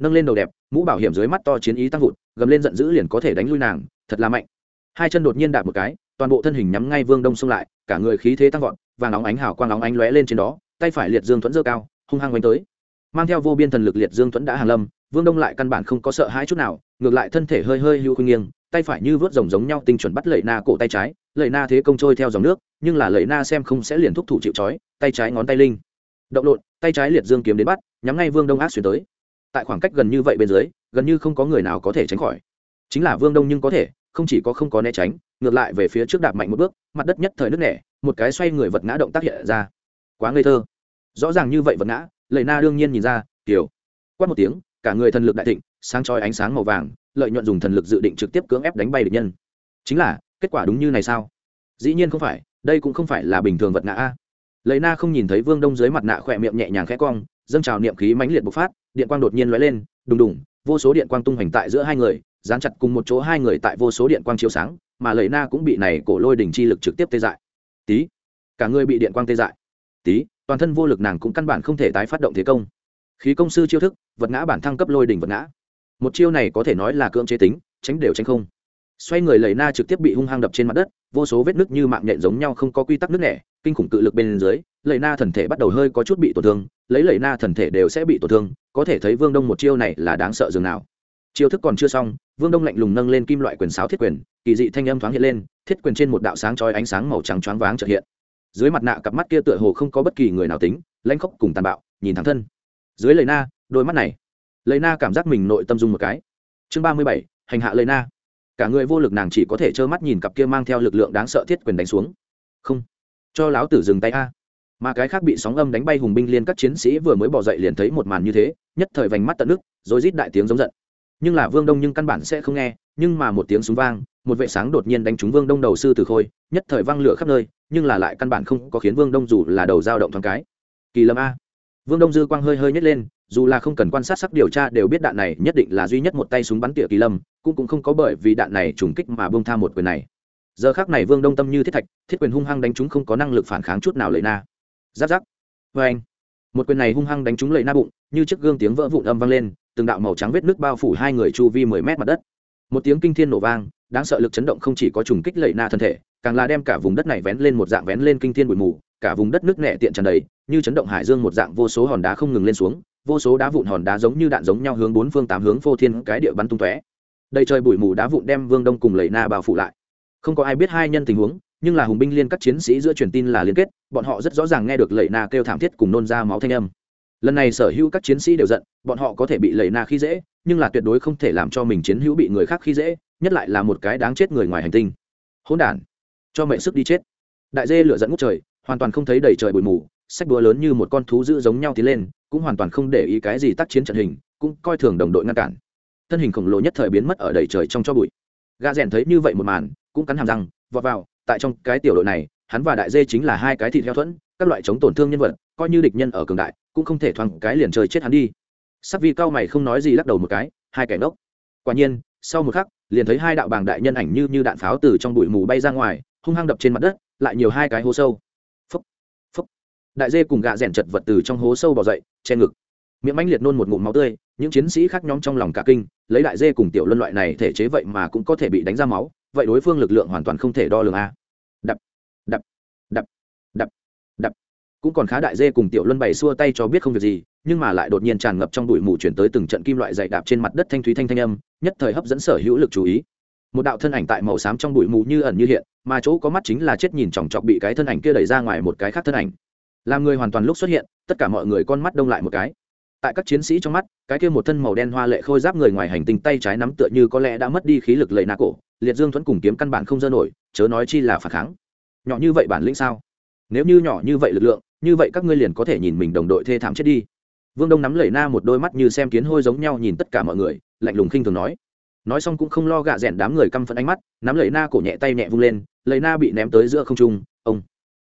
Nâng lên đầu đẹp, mũ bảo hiểm dưới mắt to chiến ý tăng vụt, gầm lên giận dữ liền có thể đánh lui nàng, thật là mạnh. Hai chân đột nhiên đạp một cái, toàn bộ thân hình nhắm ngay vương đông xông lại, cả người khí thế tăng vọt, vàng óng ánh hào quang óng ánh lóe lên trên đó, tay phải liệt dương thuẫn dơ cao, hung hăng quanh tới mang theo vô biên thần lực liệt dương thuẫn đã hàng lâm, vương đông lại căn bản không có sợ hãi chút nào, ngược lại thân thể hơi hơi hưu khuynh nghiêng, tay phải như vớt rồng giống nhau tinh chuẩn bắt lệ na cổ tay trái, lệ na thế công trôi theo dòng nước, nhưng là lệ na xem không sẽ liền thúc thủ chịu trói, tay trái ngón tay linh. Động lộn, tay trái liệt dương kiếm đến bắt, nhắm ngay vương đông ác xuyên tới. Tại khoảng cách gần như vậy bên dưới, gần như không có người nào có thể tránh khỏi. Chính là vương đông nhưng có thể, không chỉ có không có né tránh, ngược lại về phía trước đạp mạnh một bước, mặt đất nhất thời nước nẻ, một cái xoay người vật ngã động tác hiện ra. Quá ngây thơ. Rõ ràng như vậy vật ngã lầy na đương nhiên nhìn ra kiểu quát một tiếng, cả người thần lực đại thịnh, sáng chói ánh sáng màu vàng, lợi nhuận dùng thần lực dự định trực tiếp cưỡng ép đánh bay địch nhân. Chính là, kết quả đúng như này sao? Dĩ nhiên không phải, đây cũng không phải là bình thường vật ngã a. Lầy na không nhìn thấy vương đông dưới mặt nạ khỏe miệng nhẹ nhàng khẽ cong, dâng trào niệm khí mãnh liệt bộc phát, điện quang đột nhiên lóe lên, đùng đùng, vô số điện quang tung hoành tại giữa hai người, dán chặt cùng một chỗ hai người tại vô số điện quang chiếu sáng, mà lầy na cũng bị này cổ lôi đỉnh chi lực trực tiếp tê dại. Tí, cả người bị điện quang tê dại. Tí toàn thân vô lực nàng cũng căn bản không thể tái phát động thế công. Khí công sư chiêu thức, vật ngã bản thăng cấp lôi đỉnh vật ngã. Một chiêu này có thể nói là cưỡng chế tính, tránh đều tránh không. Xoay người lầy na trực tiếp bị hung hăng đập trên mặt đất, vô số vết nứt như mạng nhện giống nhau không có quy tắc nước nẻ, kinh khủng cự lực bên dưới, lầy na thần thể bắt đầu hơi có chút bị tổn thương, lấy lầy na thần thể đều sẽ bị tổn thương, có thể thấy vương đông một chiêu này là đáng sợ dường nào. Chiêu thức còn chưa xong, vương đông lạnh lùng nâng lên kim loại quyền sáo thiết quyền, kỳ dị thanh âm thoáng hiện lên, thiết quyền trên một đạo sáng trói ánh sáng màu trắng choáng váng trợ hiện dưới mặt nạ cặp mắt kia tựa hồ không có bất kỳ người nào tính lãnh khốc cùng tàn bạo, nhìn thẳng thân. Dưới lầy na, đôi mắt này. Lầy na cảm giác mình nội tâm dung một cái. Chương ba mươi bảy, hành hạ lầy na. Cả người vô lực nàng chỉ có thể trơ mắt nhìn cặp kia mang theo lực lượng đáng sợ thiết quyền đánh xuống. Không, cho láo tử dừng tay a. Mà cái khác bị sóng âm đánh bay hùng binh liên các chiến sĩ vừa mới bỏ dậy liền thấy một màn như thế, nhất thời vành mắt tận nước, rồi rít đại tiếng giống giận nhưng là vương đông nhưng căn bản sẽ không nghe, nhưng mà một tiếng súng vang, một vệ sáng đột nhiên đánh trúng vương đông đầu sư tử khôi, nhất thời văng lửa khắp nơi, nhưng là lại căn bản không có khiến vương đông dù là đầu dao động thoáng cái. Kỳ lâm a. Vương đông dư quang hơi hơi nhét lên, dù là không cần quan sát sắc điều tra đều biết đạn này nhất định là duy nhất một tay súng bắn tỉa kỳ lâm cũng cũng không có bởi vì đạn này trùng kích mà bông tha một quyền này. Giờ khác này vương đông tâm như thiết thạch, thiết quyền hung hăng đánh chúng không có năng lực phản kháng chút nào lợi na. Giáp giáp. Vê anh một quyền này hung hăng đánh trúng lợi na bụng, như chiếc gương tiếng vỡ vụn âm vang lên từng đạo màu trắng vết nước bao phủ hai người chu vi mười mét mặt đất. Một tiếng kinh thiên nổ vang, đáng sợ lực chấn động không chỉ có trùng kích lợi na thân thể, càng là đem cả vùng đất này vén lên một dạng vén lên kinh thiên bụi mù, cả vùng đất nước nẹ tiện tràn đầy, như chấn động hải dương một dạng vô số hòn đá không ngừng lên xuống, vô số đá vụn hòn đá giống như đạn giống nhau hướng bốn phương tám hướng phô thiên cái địa bắn tung tóe. Đầy trời bụi mù đá vụn đem vương đông cùng lầy na bao phủ lại. Không có ai biết hai nhân tình huống, nhưng là hùng binh liên các chiến sĩ giữa truyền tin là liên kết, bọn họ rất rõ ràng nghe được lầy na kêu thảm thiết cùng nôn ra máu thanh âm lần này sở hữu các chiến sĩ đều giận, bọn họ có thể bị lầy na khi dễ, nhưng là tuyệt đối không thể làm cho mình chiến hữu bị người khác khi dễ, nhất lại là một cái đáng chết người ngoài hành tinh. Hỗn đản, cho mệnh sức đi chết. Đại dê lửa dẫn ngút trời, hoàn toàn không thấy đầy trời bụi mù, sách búa lớn như một con thú dữ giống nhau tiến lên, cũng hoàn toàn không để ý cái gì tác chiến trận hình, cũng coi thường đồng đội ngăn cản. Thân hình khổng lồ nhất thời biến mất ở đầy trời trong cho bụi. Gà rèn thấy như vậy một màn, cũng cắn hàm răng, vọt vào, tại trong cái tiểu đội này, hắn và đại dê chính là hai cái thịt heo thuẫn, các loại chống tổn thương nhân vật coi như địch nhân ở cường đại, cũng không thể thoáng cái liền trời chết hắn đi. Sắc vi cao mày không nói gì lắc đầu một cái, hai kẻ ngốc. Quả nhiên, sau một khắc, liền thấy hai đạo bàng đại nhân ảnh như như đạn pháo từ trong bụi mù bay ra ngoài, hung hăng đập trên mặt đất, lại nhiều hai cái hố sâu. Phấp phấp đại dê cùng gạ rèn chật vật từ trong hố sâu bỏ dậy, che ngực. Miệng manh liệt nôn một ngụm máu tươi, những chiến sĩ khác nhóm trong lòng cả kinh, lấy đại dê cùng tiểu luân loại này thể chế vậy mà cũng có thể bị đánh ra máu, vậy đối phương lực lượng hoàn toàn không thể đo lường a đập đập đập đập đập cũng còn khá đại dê cùng tiểu luân bày xua tay cho biết không việc gì, nhưng mà lại đột nhiên tràn ngập trong bụi mù chuyển tới từng trận kim loại dày đạp trên mặt đất thanh thúy thanh thanh âm, nhất thời hấp dẫn sở hữu lực chú ý. Một đạo thân ảnh tại màu xám trong bụi mù như ẩn như hiện, mà chỗ có mắt chính là chết nhìn chòng chọc bị cái thân ảnh kia đẩy ra ngoài một cái khác thân ảnh. Làm người hoàn toàn lúc xuất hiện, tất cả mọi người con mắt đông lại một cái. Tại các chiến sĩ trong mắt, cái kia một thân màu đen hoa lệ khôi giáp người ngoài hành tinh tay trái nắm tựa như có lẽ đã mất đi khí lực lầy nạ cổ, liệt dương thuẫn cùng kiếm căn bản không dơ nổi, chớ nói chi là phản kháng. Nhỏ như vậy bản lĩnh sao? Nếu như nhỏ như vậy lực lượng như vậy các ngươi liền có thể nhìn mình đồng đội thê thảm chết đi. Vương đông nắm lẩy na một đôi mắt như xem kiến hôi giống nhau nhìn tất cả mọi người, lạnh lùng khinh thường nói. Nói xong cũng không lo gạ rẽn đám người căm phẫn ánh mắt, nắm lẩy na cổ nhẹ tay nhẹ vung lên lẩy na bị ném tới giữa không trung, ông.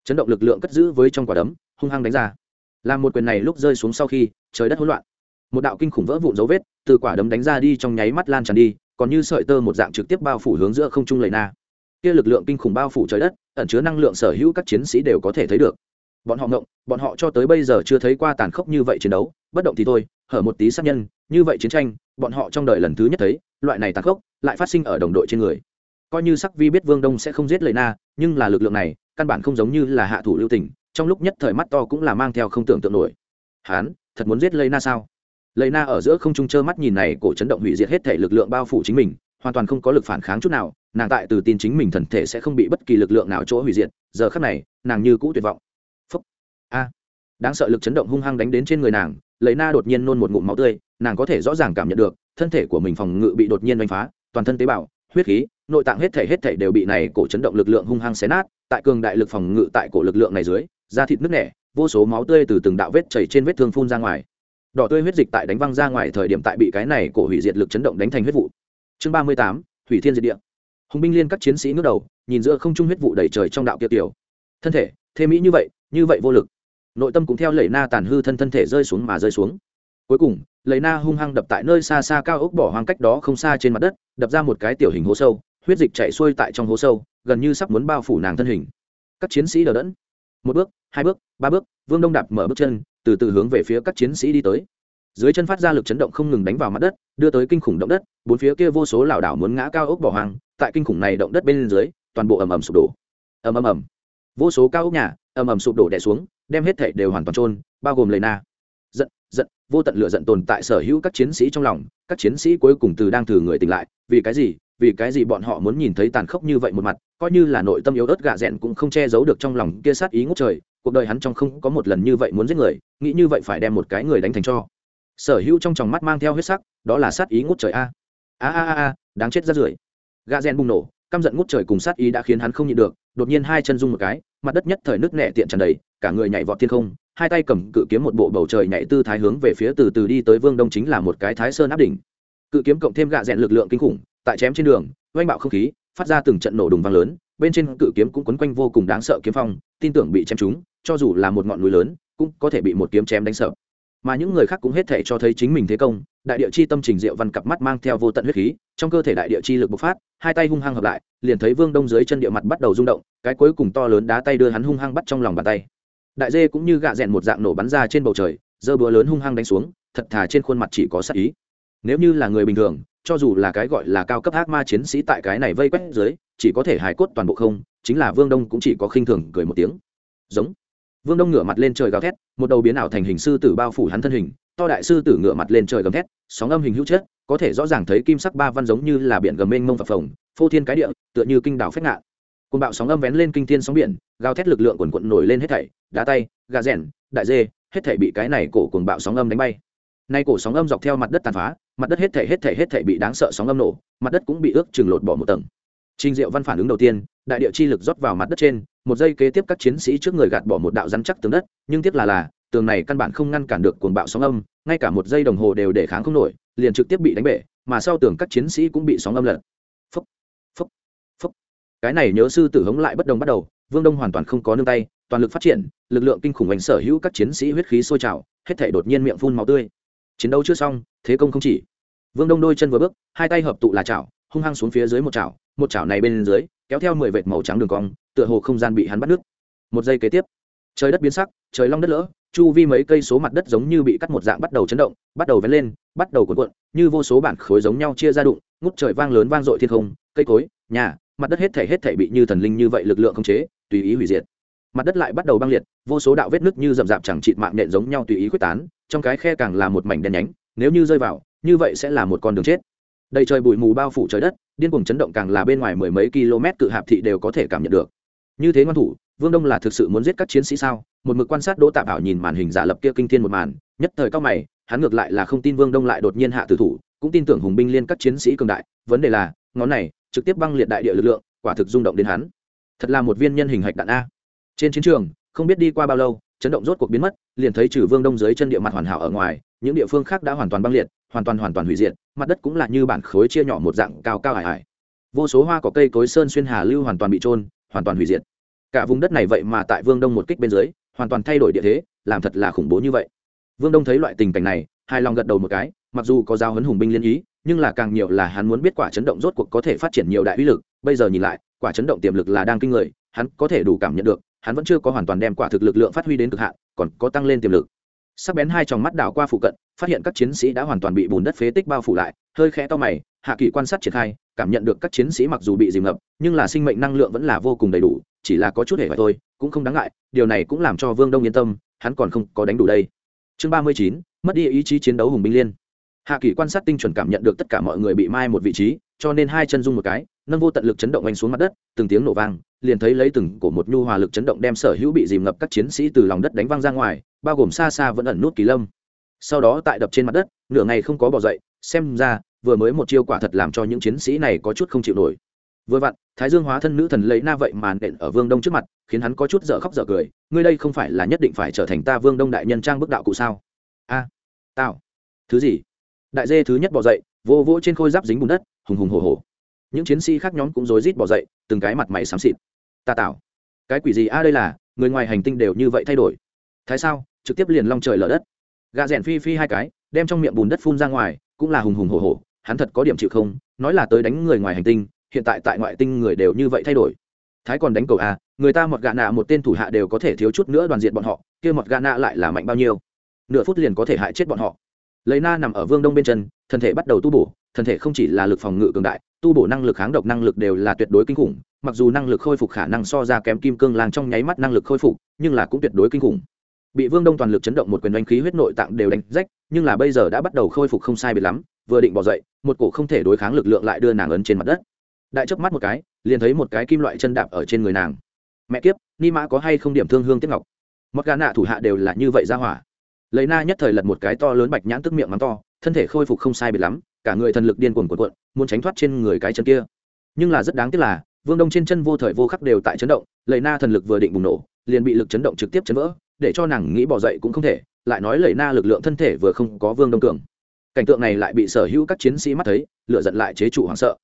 Chấn động lực lượng cất giữ với trong quả đấm, hung hăng đánh ra. Làm một quyền này lúc rơi xuống sau khi, trời đất hỗn loạn. Một đạo kinh khủng vỡ vụn dấu vết, từ quả đấm đánh ra đi trong nháy mắt lan tràn đi, còn như sợi tơ một dạng trực tiếp bao phủ hướng giữa không trung lầy na. Kia lực lượng kinh khủng bao phủ trời đất, ẩn chứa năng lượng sở hữu các chiến sĩ đều có thể thấy được bọn họ ngộng, bọn họ cho tới bây giờ chưa thấy qua tàn khốc như vậy chiến đấu, bất động thì thôi, hở một tí sát nhân, như vậy chiến tranh, bọn họ trong đời lần thứ nhất thấy, loại này tàn khốc lại phát sinh ở đồng đội trên người. Coi như sắc vi biết vương đông sẽ không giết lầy na, nhưng là lực lượng này, căn bản không giống như là hạ thủ lưu tình, trong lúc nhất thời mắt to cũng là mang theo không tưởng tượng nổi. Hán, thật muốn giết lầy na sao? Lầy na ở giữa không trung trơ mắt nhìn này, cổ chấn động hủy diệt hết thể lực lượng bao phủ chính mình, hoàn toàn không có lực phản kháng chút nào, nàng tại từ tin chính mình thần thể sẽ không bị bất kỳ lực lượng nào chỗ hủy diệt, giờ khắc này, nàng như cũ tuyệt vọng phúc a. Đáng sợ lực chấn động hung hăng đánh đến trên người nàng, lấy na đột nhiên nôn một ngụm máu tươi, nàng có thể rõ ràng cảm nhận được, thân thể của mình phòng ngự bị đột nhiên đánh phá, toàn thân tế bào, huyết khí, nội tạng hết thể hết thể đều bị này cổ chấn động lực lượng hung hăng xé nát, tại cường đại lực phòng ngự tại cổ lực lượng này dưới, da thịt nứt nẻ, vô số máu tươi từ từng đạo vết chảy trên vết thương phun ra ngoài. Đỏ tươi huyết dịch tại đánh văng ra ngoài thời điểm tại bị cái này cổ hủy diệt lực chấn động đánh thành huyết vụ. Chương ba mươi tám, hủy thiên diệt địa. Hùng binh liên các chiến sĩ ngước đầu, nhìn giữa không trung huyết vụ đầy trời trong đạo kia tiểu. Thân thể, thế mỹ như vậy như vậy vô lực nội tâm cũng theo lầy na tàn hư thân thân thể rơi xuống mà rơi xuống. Cuối cùng lầy na hung hăng đập tại nơi xa xa cao ốc bỏ hoang cách đó không xa trên mặt đất, đập ra một cái tiểu hình hố sâu, huyết dịch chạy xuôi tại trong hố sâu, gần như sắp muốn bao phủ nàng thân hình. Các chiến sĩ đờ đẫn. Một bước, hai bước, ba bước, vương đông đạp mở bước chân, từ từ hướng về phía các chiến sĩ đi tới. Dưới chân phát ra lực chấn động không ngừng đánh vào mặt đất, đưa tới kinh khủng động đất, bốn phía kia vô số lảo đảo muốn ngã cao ốc bỏ hoang, tại kinh khủng này động đất bên dưới, toàn bộ ầm ầm sụp đổ. Ầm ầm ầm. Vô số cao ốc nhà, ầm ầm sụp đổ đè xuống đem hết thể đều hoàn toàn trôn bao gồm lầy na giận giận, vô tận lửa giận tồn tại sở hữu các chiến sĩ trong lòng, các chiến sĩ cuối cùng từ đang thử người tỉnh lại, vì cái gì, vì cái gì bọn họ muốn nhìn thấy tàn khốc như vậy một mặt, coi như là nội tâm yếu ớt gạ rẽn cũng không che giấu được trong lòng kia sát ý ngút trời, cuộc đời hắn trong không có một lần như vậy muốn giết người, nghĩ như vậy phải đem một cái người đánh thành cho. Sở hữu trong tròng mắt mang theo huyết sắc, đó là sát ý ngút trời a. A a a đáng chết ra rưởi gạ rẽn bùng nổ, căm giận ngút trời cùng sát ý đã khiến hắn không nhịn được, đột nhiên hai chân rung một cái mặt đất nhất thời nước nẻ tiện tràn đầy, cả người nhảy vọt thiên không, hai tay cầm cự kiếm một bộ bầu trời nhảy tư thái hướng về phía từ từ đi tới vương đông chính là một cái thái sơn áp đỉnh. Cự kiếm cộng thêm gạ rẽn lực lượng kinh khủng, tại chém trên đường, oanh bạo không khí, phát ra từng trận nổ đùng vang lớn, bên trên cự kiếm cũng quấn quanh vô cùng đáng sợ kiếm phong, tin tưởng bị chém trúng, cho dù là một ngọn núi lớn, cũng có thể bị một kiếm chém đánh sợ mà những người khác cũng hết thể cho thấy chính mình thế công, đại địa chi tâm trình diệu văn cặp mắt mang theo vô tận huyết khí, trong cơ thể đại địa chi lực bộc phát, hai tay hung hăng hợp lại, liền thấy vương đông dưới chân địa mặt bắt đầu rung động, cái cuối cùng to lớn đá tay đưa hắn hung hăng bắt trong lòng bàn tay. Đại dê cũng như gạ rẽn một dạng nổ bắn ra trên bầu trời, giơ búa lớn hung hăng đánh xuống, thật thà trên khuôn mặt chỉ có sắc ý. Nếu như là người bình thường, cho dù là cái gọi là cao cấp ác ma chiến sĩ tại cái này vây quét dưới, chỉ có thể hài cốt toàn bộ không, chính là vương đông cũng chỉ có khinh thường cười một tiếng. Giống vương đông ngửa mặt lên trời gào thét một đầu biến ảo thành hình sư tử bao phủ hắn thân hình to đại sư tử ngửa mặt lên trời gầm thét sóng âm hình hữu chất có thể rõ ràng thấy kim sắc ba văn giống như là biển gầm mênh mông phập phồng phô thiên cái địa tựa như kinh đảo phách ngạn. Côn bạo sóng âm vén lên kinh thiên sóng biển gào thét lực lượng quần quận nổi lên hết thảy đá tay gà rèn đại dê hết thảy bị cái này cổ cuồng bạo sóng âm đánh bay. Nay cổ sóng âm dọc theo mặt đất tàn phá mặt đất hết thảy hết thảy hết thảy bị đáng sợ sóng âm nổ mặt đất cũng bị ước chừng lột bỏ một tầng. Trình Diệu Văn phản ứng đầu tiên, đại địa chi lực rót vào mặt đất trên, một giây kế tiếp các chiến sĩ trước người gạt bỏ một đạo rắn chắc tường đất, nhưng tiếc là là, tường này căn bản không ngăn cản được cuồng bạo sóng âm, ngay cả một giây đồng hồ đều để kháng không nổi, liền trực tiếp bị đánh bể, mà sau tường các chiến sĩ cũng bị sóng âm lật. phấp phấp phấp Cái này nhớ sư tử hống lại bất đồng bắt đầu, Vương Đông hoàn toàn không có nương tay, toàn lực phát triển, lực lượng kinh khủng ảnh sở hữu các chiến sĩ huyết khí sôi trào, hết thảy đột nhiên miệng phun máu tươi. Chiến đấu chưa xong, thế công không chỉ. Vương Đông đôi chân vừa bước, hai tay hợp tụ là chảo, hung hăng xuống phía dưới một chảo, một chảo này bên dưới kéo theo mười vệt màu trắng đường cong tựa hồ không gian bị hắn bắt nước một giây kế tiếp, trời đất biến sắc, trời long đất lỡ, chu vi mấy cây số mặt đất giống như bị cắt một dạng bắt đầu chấn động, bắt đầu vén lên, bắt đầu cuộn cuộn, như vô số bản khối giống nhau chia ra đụng, ngút trời vang lớn vang dội thiên không, cây cối, nhà, mặt đất hết thể hết thể bị như thần linh như vậy lực lượng không chế, tùy ý hủy diệt. Mặt đất lại bắt đầu băng liệt, vô số đạo vết nứt như rậm rạp chẳng chịt mạng nện giống nhau tùy ý quyết tán, trong cái khe càng là một mảnh đen nhánh, nếu như rơi vào, như vậy sẽ là một con đường chết. Đầy trời bụi mù bao phủ trời đất, điên cuồng chấn động càng là bên ngoài mười mấy km cự hạp thị đều có thể cảm nhận được như thế ngoan thủ, vương đông là thực sự muốn giết các chiến sĩ sao? Một mực quan sát đỗ tạ bảo nhìn màn hình giả lập kia kinh thiên một màn, nhất thời cao mày, hắn ngược lại là không tin vương đông lại đột nhiên hạ tử thủ, cũng tin tưởng hùng binh liên các chiến sĩ cường đại. Vấn đề là, ngón này, trực tiếp băng liệt đại địa lực lượng, quả thực rung động đến hắn. Thật là một viên nhân hình hạch đạn a. Trên chiến trường, không biết đi qua bao lâu, chấn động rốt cuộc biến mất, liền thấy trừ vương đông dưới chân địa mặt hoàn hảo ở ngoài, những địa phương khác đã hoàn toàn băng liệt, hoàn toàn hoàn toàn hủy diệt, mặt đất cũng là như bản khối chia nhỏ một dạng cao cao hải hải. vô số hoa có cây cối sơn xuyên hà lưu hoàn toàn bị trôn hoàn toàn hủy diệt. Cả vùng đất này vậy mà tại vương đông một kích bên dưới, hoàn toàn thay đổi địa thế, làm thật là khủng bố như vậy. Vương đông thấy loại tình cảnh này, hài lòng gật đầu một cái, mặc dù có giao hấn hùng binh liên ý, nhưng là càng nhiều là hắn muốn biết quả chấn động rốt cuộc có thể phát triển nhiều đại uy lực. Bây giờ nhìn lại, quả chấn động tiềm lực là đang kinh người, hắn có thể đủ cảm nhận được, hắn vẫn chưa có hoàn toàn đem quả thực lực lượng phát huy đến cực hạn, còn có tăng lên tiềm lực. Sắc bén hai tròng mắt đảo qua phụ cận, phát hiện các chiến sĩ đã hoàn toàn bị bùn đất phế tích bao phủ lại, hơi khẽ to mày, hạ kỳ quan sát triển khai cảm nhận được các chiến sĩ mặc dù bị dìm ngập, nhưng là sinh mệnh năng lượng vẫn là vô cùng đầy đủ, chỉ là có chút hề phải thôi, cũng không đáng ngại, điều này cũng làm cho vương đông yên tâm, hắn còn không có đánh đủ đây. Chương ba mươi chín, mất đi ý chí chiến đấu hùng binh liên. Hạ kỳ quan sát tinh chuẩn cảm nhận được tất cả mọi người bị mai một vị trí, cho nên hai chân rung một cái, nâng vô tận lực chấn động anh xuống mặt đất, từng tiếng nổ vang, liền thấy lấy từng của một nhu hòa lực chấn động đem sở hữu bị dìm ngập các chiến sĩ từ lòng đất đánh văng ra ngoài, bao gồm xa xa vẫn ẩn nút kỳ lâm. Sau đó tại đập trên mặt đất, nửa ngày không có bỏ dậy, xem ra vừa mới một chiêu quả thật làm cho những chiến sĩ này có chút không chịu nổi. Vừa vặn, thái dương hóa thân nữ thần lấy na vậy mà nện ở vương đông trước mặt, khiến hắn có chút dở khóc dở cười. Ngươi đây không phải là nhất định phải trở thành ta vương đông đại nhân trang bức đạo cụ sao? A tao thứ gì? Đại dê thứ nhất bỏ dậy, vô vỗ trên khôi giáp dính bùn đất, hùng hùng hồ hồ những chiến sĩ khác nhóm cũng rối rít bỏ dậy, từng cái mặt mày xám xịt. Ta tạo cái quỷ gì a, đây là, người ngoài hành tinh đều như vậy thay đổi. Thái sao, trực tiếp liền long trời lở đất. Gà rèn phi phi hai cái, đem trong miệng bùn đất phun ra ngoài, cũng là hùng hùng hồ hồ hắn thật có điểm chịu không, nói là tới đánh người ngoài hành tinh, hiện tại tại ngoại tinh người đều như vậy thay đổi. Thái còn đánh cầu a, người ta mọt gà nạ một tên thủ hạ đều có thể thiếu chút nữa đoàn diện bọn họ, kia mọt gà nạ lại là mạnh bao nhiêu? Nửa phút liền có thể hại chết bọn họ. Lấy na nằm ở vương đông bên chân, thân thể bắt đầu tu bổ, thân thể không chỉ là lực phòng ngự cường đại, tu bổ năng lực kháng độc năng lực đều là tuyệt đối kinh khủng, mặc dù năng lực khôi phục khả năng so ra kém kim cương lang trong nháy mắt năng lực khôi phục, nhưng là cũng tuyệt đối kinh khủng bị vương đông toàn lực chấn động một quyền oanh khí huyết nội tạng đều đánh rách, nhưng là bây giờ đã bắt đầu khôi phục không sai biệt lắm, vừa định bỏ dậy, một cổ không thể đối kháng lực lượng lại đưa nàng ấn trên mặt đất. Đại chớp mắt một cái, liền thấy một cái kim loại chân đạp ở trên người nàng. Mẹ kiếp, ni mã có hay không điểm thương hương tiếp ngọc? Mặc gà nạ thủ hạ đều là như vậy ra hỏa. Lấy na nhất thời lật một cái to lớn bạch nhãn tức miệng mắng to, thân thể khôi phục không sai biệt lắm, cả người thần lực điên cuồng cuộn cuộn, muốn tránh thoát trên người cái chân kia. Nhưng là rất đáng tiếc là, vương đông trên chân vô thời vô khắc đều tại chấn động, lấy na thần lực vừa định bùng nổ, liền bị lực chấn động trực tiếp chấn vỡ để cho nàng nghĩ bỏ dậy cũng không thể, lại nói lầy na lực lượng thân thể vừa không có vương đông cường. Cảnh tượng này lại bị sở hữu các chiến sĩ mắt thấy lựa giận lại chế trụ hoảng sợ.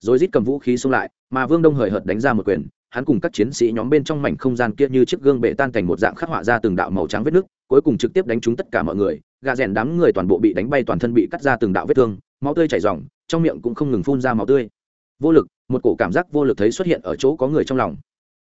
Rồi rít cầm vũ khí xông lại, mà vương đông hời hợt đánh ra một quyền, hắn cùng các chiến sĩ nhóm bên trong mảnh không gian kia như chiếc gương bể tan thành một dạng khắc họa ra từng đạo màu trắng vết nước, cuối cùng trực tiếp đánh trúng tất cả mọi người, gà rèn đám người toàn bộ bị đánh bay toàn thân bị cắt ra từng đạo vết thương, máu tươi chảy ròng, trong miệng cũng không ngừng phun ra máu tươi. Vô lực, một cổ cảm giác vô lực thấy xuất hiện ở chỗ có người trong lòng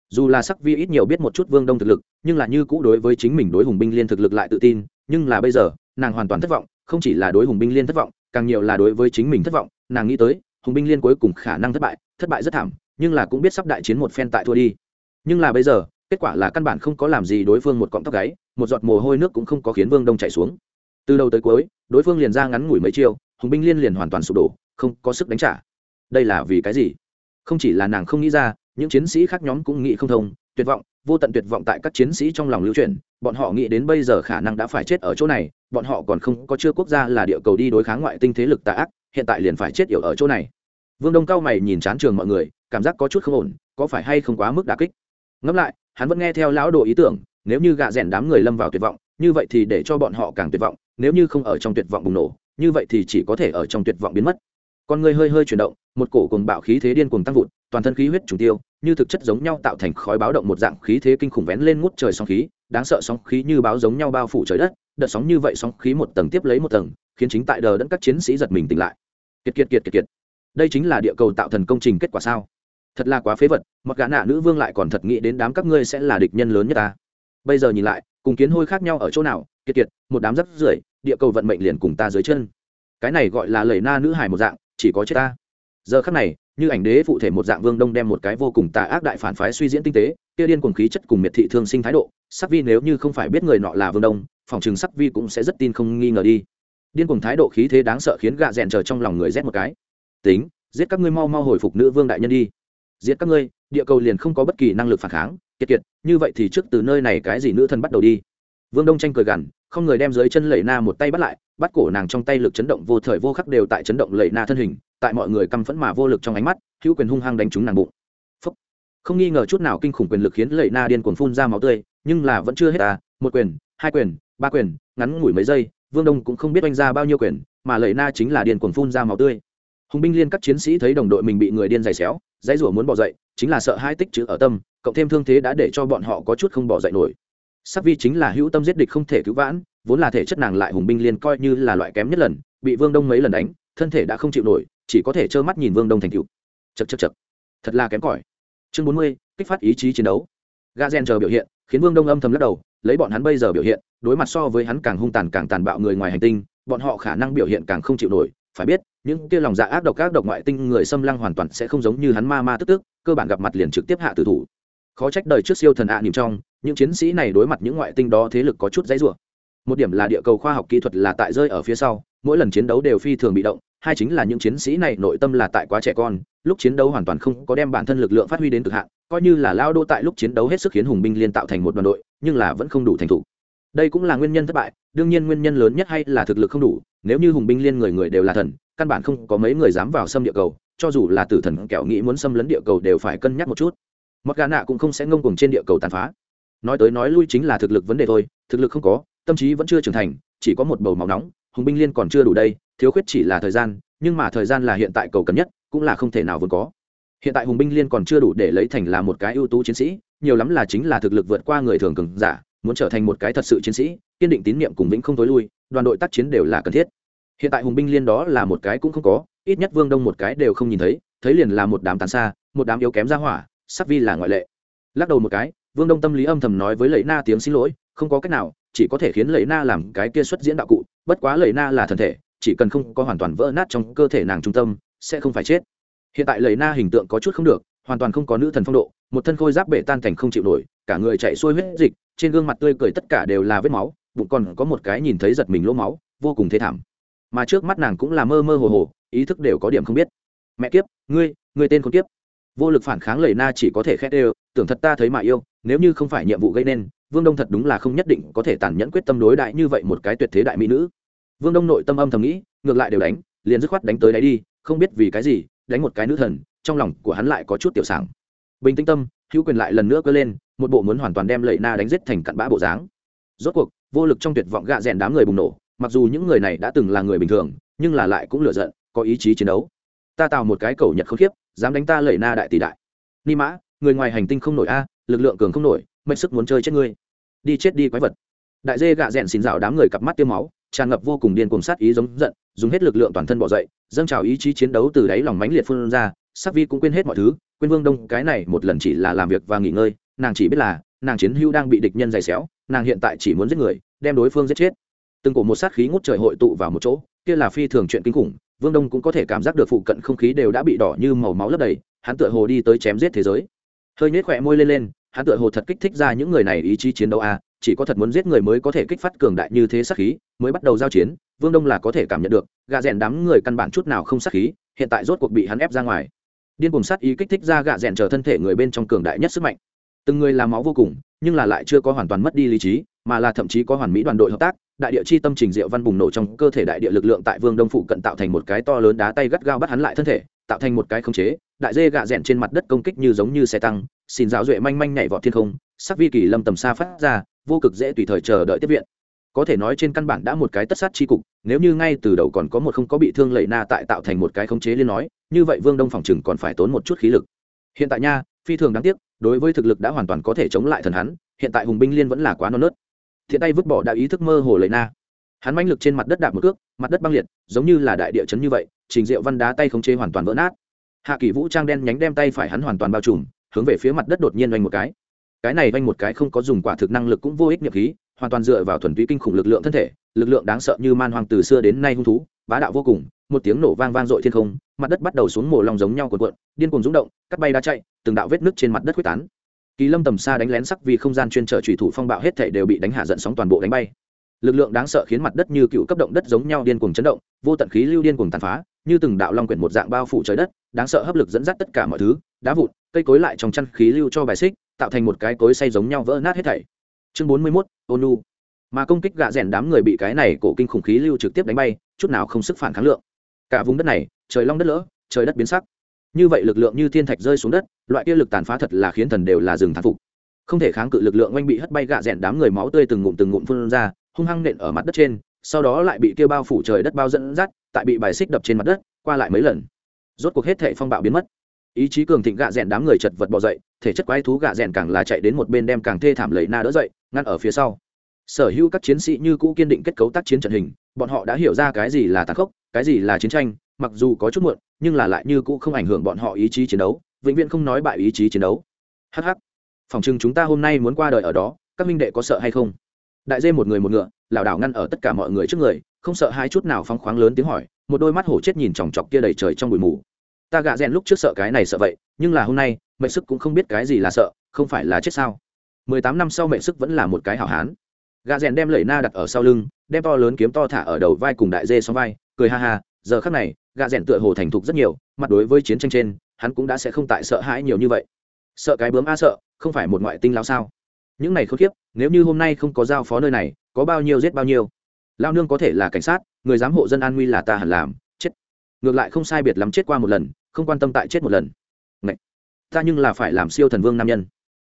dù là sắc vi ít nhiều biết một chút vương đông thực lực, nhưng là như cũ đối với chính mình đối hùng binh liên thực lực lại tự tin, nhưng là bây giờ, nàng hoàn toàn thất vọng, không chỉ là đối hùng binh liên thất vọng, càng nhiều là đối với chính mình thất vọng, nàng nghĩ tới, hùng binh liên cuối cùng khả năng thất bại thất bại rất thảm, nhưng là cũng biết sắp đại chiến một phen tại thua đi. Nhưng là bây giờ, kết quả là căn bản không có làm gì đối phương một cọng tóc gáy, một giọt mồ hôi nước cũng không có khiến vương đông chạy xuống. Từ đầu tới cuối, đối phương liền ra ngắn ngủi mấy chiêu, hùng binh liên liền hoàn toàn sụp đổ, không có sức đánh trả. Đây là vì cái gì? Không chỉ là nàng không nghĩ ra những chiến sĩ khác nhóm cũng nghĩ không thông, tuyệt vọng, vô tận tuyệt vọng tại các chiến sĩ trong lòng lưu truyền. Bọn họ nghĩ đến bây giờ khả năng đã phải chết ở chỗ này, bọn họ còn không có chưa quốc gia là địa cầu đi đối kháng ngoại tinh thế lực tà ác, hiện tại liền phải chết yểu ở chỗ này. Vương đông cao mày nhìn chán trường mọi người, cảm giác có chút không ổn, có phải hay không quá mức đà kích? Ngẫm lại, hắn vẫn nghe theo lão đồ ý tưởng, nếu như gạ rèn đám người lâm vào tuyệt vọng, như vậy thì để cho bọn họ càng tuyệt vọng, nếu như không ở trong tuyệt vọng bùng nổ, như vậy thì chỉ có thể ở trong tuyệt vọng biến mất con người hơi hơi chuyển động, một cổ cùng bạo khí thế điên cuồng tăng vụt, toàn thân khí huyết trùng tiêu, như thực chất giống nhau tạo thành khói báo động một dạng khí thế kinh khủng vén lên ngút trời sóng khí, đáng sợ sóng khí như báo giống nhau bao phủ trời đất, đợt sóng như vậy sóng khí một tầng tiếp lấy một tầng, khiến chính tại đờ đẫn các chiến sĩ giật mình tỉnh lại. Kiệt kiệt kiệt kiệt kiệt. Đây chính là địa cầu tạo thần công trình kết quả sao? Thật là quá phế vật mặc gã nạ nữ vương lại còn thật nghĩ đến đám các ngươi sẽ là địch nhân lớn nhất ta. Bây giờ nhìn lại, cùng kiến hôi khác nhau ở chỗ nào? Kiệt kiệt, một đám rất rưởi, địa cầu vận mệnh liền cùng ta dưới chân. Cái này gọi là lầy na nữ hải một dạng chỉ có chết ta. Giờ khắc này, như ảnh đế phụ thể một dạng vương đông đem một cái vô cùng tà ác đại phản phái suy diễn tinh tế, kia điên cuồng khí chất cùng miệt thị thương sinh thái độ, sắc vi nếu như không phải biết người nọ là vương đông, phòng chừng sắc vi cũng sẽ rất tin không nghi ngờ đi. Điên cuồng thái độ khí thế đáng sợ khiến gạ rèn chờ trong lòng người rét một cái. Tính, giết các ngươi mau mau hồi phục nữ vương đại nhân đi. Giết các ngươi, địa cầu liền không có bất kỳ năng lực phản kháng. Kiệt kiệt, như vậy thì trước từ nơi này cái gì nữ thân bắt đầu đi. Vương đông tranh cười gằn, không người đem dưới chân lẩy na một tay bắt lại bắt cổ nàng trong tay lực chấn động vô thời vô khắc đều tại chấn động lầy na thân hình, tại mọi người căm phẫn mà vô lực trong ánh mắt, hữu quyền hung hăng đánh trúng nàng bụng. Phúc. không nghi ngờ chút nào kinh khủng quyền lực khiến lầy na điên cuồng phun ra máu tươi, nhưng là vẫn chưa hết à một quyền, hai quyền, ba quyền, ngắn ngủi mấy giây, vương đông cũng không biết oanh ra bao nhiêu quyền, mà lầy na chính là điên cuồng phun ra máu tươi. Hùng binh liên các chiến sĩ thấy đồng đội mình bị người điên giày xéo, dãy rủa muốn bỏ dậy, chính là sợ hai tích chữ ở tâm, cộng thêm thương thế đã để cho bọn họ có chút không bỏ dậy nổi. Sắc vi chính là hữu tâm giết địch không thể cứu vãn vốn là thể chất nàng lại hùng binh liên coi như là loại kém nhất lần, bị vương đông mấy lần đánh, thân thể đã không chịu nổi, chỉ có thể trơ mắt nhìn vương đông thành cựu chật chật chật thật là kém cỏi. Chương bốn mươi, kích phát ý chí chiến đấu. Ga gen chờ biểu hiện, khiến vương đông âm thầm lắc đầu, lấy bọn hắn bây giờ biểu hiện, đối mặt so với hắn càng hung tàn càng tàn bạo người ngoài hành tinh, bọn họ khả năng biểu hiện càng không chịu nổi, phải biết, những kia lòng dạ ác độc ác độc ngoại tinh người xâm lăng hoàn toàn sẽ không giống như hắn ma ma tức tức, cơ bản gặp mặt liền trực tiếp hạ tử thủ. Khó trách đời trước siêu thần ạ à trong, những chiến sĩ này đối mặt những ngoại tinh đó thế lực có chút dãy rủa một điểm là địa cầu khoa học kỹ thuật là tại rơi ở phía sau, mỗi lần chiến đấu đều phi thường bị động, hai chính là những chiến sĩ này nội tâm là tại quá trẻ con, lúc chiến đấu hoàn toàn không có đem bản thân lực lượng phát huy đến cực hạn, coi như là lao đô tại lúc chiến đấu hết sức khiến hùng binh liên tạo thành một đoàn đội, nhưng là vẫn không đủ thành thủ đây cũng là nguyên nhân thất bại, đương nhiên nguyên nhân lớn nhất hay là thực lực không đủ, nếu như hùng binh liên người người đều là thần, căn bản không có mấy người dám vào xâm địa cầu, cho dù là tử thần kẻo nghĩ muốn xâm lấn địa cầu đều phải cân nhắc một chút. Mặc gà nạ cũng không sẽ ngông cùng trên địa cầu tàn phá. Nói tới nói lui chính là thực lực vấn đề thôi, thực lực không có tâm trí vẫn chưa trưởng thành, chỉ có một bầu máu nóng, hùng binh liên còn chưa đủ đây, thiếu khuyết chỉ là thời gian, nhưng mà thời gian là hiện tại cầu cần nhất, cũng là không thể nào vốn có. Hiện tại hùng binh liên còn chưa đủ để lấy thành là một cái ưu tú chiến sĩ, nhiều lắm là chính là thực lực vượt qua người thường cường giả, muốn trở thành một cái thật sự chiến sĩ, kiên định tín nhiệm cùng vĩnh không tối lui, đoàn đội tác chiến đều là cần thiết. Hiện tại hùng binh liên đó là một cái cũng không có, ít nhất vương đông một cái đều không nhìn thấy thấy liền là một đám tàn xa, một đám yếu kém ra hỏa, sắc vi là ngoại lệ. Lắc đầu một cái, vương đông tâm lý âm thầm nói với lẫy na tiếng xin lỗi, không có cách nào chỉ có thể khiến lấy na làm cái kia xuất diễn đạo cụ, bất quá lấy na là thần thể, chỉ cần không có hoàn toàn vỡ nát trong cơ thể nàng trung tâm, sẽ không phải chết. Hiện tại lấy na hình tượng có chút không được, hoàn toàn không có nữ thần phong độ, một thân khôi giáp bể tan thành không chịu nổi, cả người chạy xuôi huyết dịch, trên gương mặt tươi cười tất cả đều là vết máu, bụng còn có một cái nhìn thấy giật mình lỗ máu, vô cùng thê thảm. Mà trước mắt nàng cũng là mơ mơ hồ hồ, ý thức đều có điểm không biết. Mẹ kiếp, ngươi ngươi tên con kiếp. Vô lực phản kháng lầy na chỉ có thể khét đều, tưởng thật ta thấy mà yêu, nếu như không phải nhiệm vụ gây nên vương đông thật đúng là không nhất định có thể tàn nhẫn quyết tâm đối đại như vậy một cái tuyệt thế đại mỹ nữ. Vương đông nội tâm âm thầm nghĩ, ngược lại đều đánh, liền dứt khoát đánh tới đáy đi, không biết vì cái gì, đánh một cái nữ thần, trong lòng của hắn lại có chút tiểu sảng. Bình tĩnh tâm, hữu quyền lại lần nữa cơ lên, một bộ muốn hoàn toàn đem lệ na đánh giết thành cặn bã bộ dáng. Rốt cuộc, vô lực trong tuyệt vọng gạ rèn đám người bùng nổ, mặc dù những người này đã từng là người bình thường, nhưng là lại cũng lựa giận, có ý chí chiến đấu. Ta tạo một cái cầu nhật không khiếp, dám đánh ta lệ na đại tỷ đại. Ni mã, người ngoài hành tinh không nổi a, lực lượng cường không nổi, mệnh sức muốn chơi chết ngươi đi chết đi quái vật. Đại dê gạ rèn xin rào đám người cặp mắt tiêm máu, tràn ngập vô cùng điên cùng sát ý giống giận, dùng hết lực lượng toàn thân bỏ dậy, dâng trào ý chí chiến đấu từ đáy lòng mãnh liệt phun ra, sắc vi cũng quên hết mọi thứ, quên vương đông, cái này một lần chỉ là làm việc và nghỉ ngơi, nàng chỉ biết là, nàng chiến hữu đang bị địch nhân giày xéo, nàng hiện tại chỉ muốn giết người, đem đối phương giết chết. Từng cổ một sát khí ngút trời hội tụ vào một chỗ, kia là phi thường chuyện kinh khủng, vương đông cũng có thể cảm giác được phụ cận không khí đều đã bị đỏ như màu máu lấp đầy, hắn tựa hồ đi tới chém giết thế giới. Hơi nhếch khỏe môi lên lên hắn tựa hồ thật kích thích ra những người này ý chí chiến đấu a à, chỉ có thật muốn giết người mới có thể kích phát cường đại như thế sát khí mới bắt đầu giao chiến vương đông là có thể cảm nhận được gạ rèn đám người căn bản chút nào không sát khí hiện tại rốt cuộc bị hắn ép ra ngoài. Điên cùng sát ý kích thích ra gạ rèn chờ thân thể người bên trong cường đại nhất sức mạnh. Từng người làm máu vô cùng nhưng là lại chưa có hoàn toàn mất đi lý trí mà là thậm chí có hoàn mỹ đoàn đội hợp tác đại địa chi tâm trình diệu văn bùng nổ trong cơ thể đại địa lực lượng tại vương đông phụ cận tạo thành một cái to lớn đá tay gắt gao bắt hắn lại thân thể tạo thành một cái khống chế đại dê gạ rẽn trên mặt đất công kích như giống như xe tăng xin giáo duệ manh manh nhảy vọt thiên không, sắc vi kỳ lâm tầm xa phát ra, vô cực dễ tùy thời chờ đợi tiếp viện. Có thể nói trên căn bản đã một cái tất sát chi cục, nếu như ngay từ đầu còn có một không có bị thương lệ na tại tạo thành một cái khống chế liên nói, như vậy vương đông phòng chừng còn phải tốn một chút khí lực. Hiện tại nha, phi thường đáng tiếc, đối với thực lực đã hoàn toàn có thể chống lại thần hắn, hiện tại hùng binh liên vẫn là quá non nớt. Thiện tay vứt bỏ đã ý thức mơ hồ lệ na. Hắn manh lực trên mặt đất đạp một cước, mặt đất băng liệt, giống như là đại địa chấn như vậy, trình diệu văn đá tay khống chế hoàn toàn vỡ nát. Hạ kỳ vũ trang đen nhánh đem tay phải hắn hoàn toàn bao trùm hướng về phía mặt đất đột nhiên oanh một cái. Cái này oanh một cái không có dùng quả thực năng lực cũng vô ích nhiệm khí, hoàn toàn dựa vào thuần túy kinh khủng lực lượng thân thể, lực lượng đáng sợ như man hoang từ xưa đến nay hung thú, bá đạo vô cùng, một tiếng nổ vang vang dội thiên không, mặt đất bắt đầu xuống mồ lòng giống nhau cuộn cuộn, điên cuồng rung động, cắt bay đá chạy, từng đạo vết nứt trên mặt đất quyết tán. Kỳ lâm tầm xa đánh lén sắc vì không gian chuyên trở thủy thủ phong bạo hết thể đều bị đánh hạ giận sóng toàn bộ đánh bay. Lực lượng đáng sợ khiến mặt đất như cựu cấp động đất giống nhau điên cuồng chấn động, vô tận khí lưu điên cuồng tàn phá như từng đạo long quyển một dạng bao phủ trời đất đáng sợ hấp lực dẫn dắt tất cả mọi thứ đá vụn cây cối lại trong chăn khí lưu cho bài xích tạo thành một cái cối say giống nhau vỡ nát hết thảy. Chương bốn mươi 41, ônu mà công kích gạ rèn đám người bị cái này cổ kinh khủng khí lưu trực tiếp đánh bay chút nào không sức phản kháng lượng. Cả vùng đất này trời long đất lỡ trời đất biến sắc. Như vậy lực lượng như thiên thạch rơi xuống đất loại kia lực tàn phá thật là khiến thần đều là rừng thán phục. Không thể kháng cự lực lượng oanh bị hất bay gạ rèn đám người máu tươi từng ngụm từng ngụm phun ra hung hăng nện ở mặt đất trên sau đó lại bị kia bao phủ trời đất bao dẫn dắt, tại bị bài xích đập trên mặt đất, qua lại mấy lần. Rốt cuộc hết thệ phong bạo biến mất. Ý chí cường thịnh gạ rèn đám người chật vật bỏ dậy, thể chất quái thú gạ rèn càng là chạy đến một bên đem càng thê thảm lầy na đỡ dậy, ngăn ở phía sau. Sở hữu các chiến sĩ như cũ kiên định kết cấu tác chiến trận hình, bọn họ đã hiểu ra cái gì là tàn khốc, cái gì là chiến tranh, mặc dù có chút muộn, nhưng là lại như cũ không ảnh hưởng bọn họ ý chí chiến đấu, vĩnh viễn không nói bại ý chí chiến đấu. Hh phòng chừng chúng ta hôm nay muốn qua đời ở đó, các minh đệ có sợ hay không? Đại dê một người một ngựa lảo đảo ngăn ở tất cả mọi người trước người, không sợ hai chút nào phóng khoáng lớn tiếng hỏi, một đôi mắt hổ chết nhìn chòng chọc kia đầy trời trong bụi mù. Ta gạ rèn lúc trước sợ cái này sợ vậy, nhưng là hôm nay, mệnh sức cũng không biết cái gì là sợ, không phải là chết sao? Mười tám năm sau mệnh sức vẫn là một cái hảo hán. Gạ rèn đem lẩy na đặt ở sau lưng, đem to lớn kiếm to thả ở đầu vai cùng đại dê sau vai, cười ha ha, giờ khắc này, gạ rèn tựa hồ thành thục rất nhiều, mặt đối với chiến tranh trên, hắn cũng đã sẽ không tại sợ hãi nhiều như vậy. Sợ cái bướm a sợ, không phải một ngoại tinh lao sao? Những này không khiếp nếu như hôm nay không có giao phó nơi này có bao nhiêu giết bao nhiêu. Lao nương có thể là cảnh sát, người giám hộ dân an nguy là ta hẳn làm, chết. Ngược lại không sai biệt lắm chết qua một lần, không quan tâm tại chết một lần. Ngạch, ta nhưng là phải làm siêu thần vương nam nhân.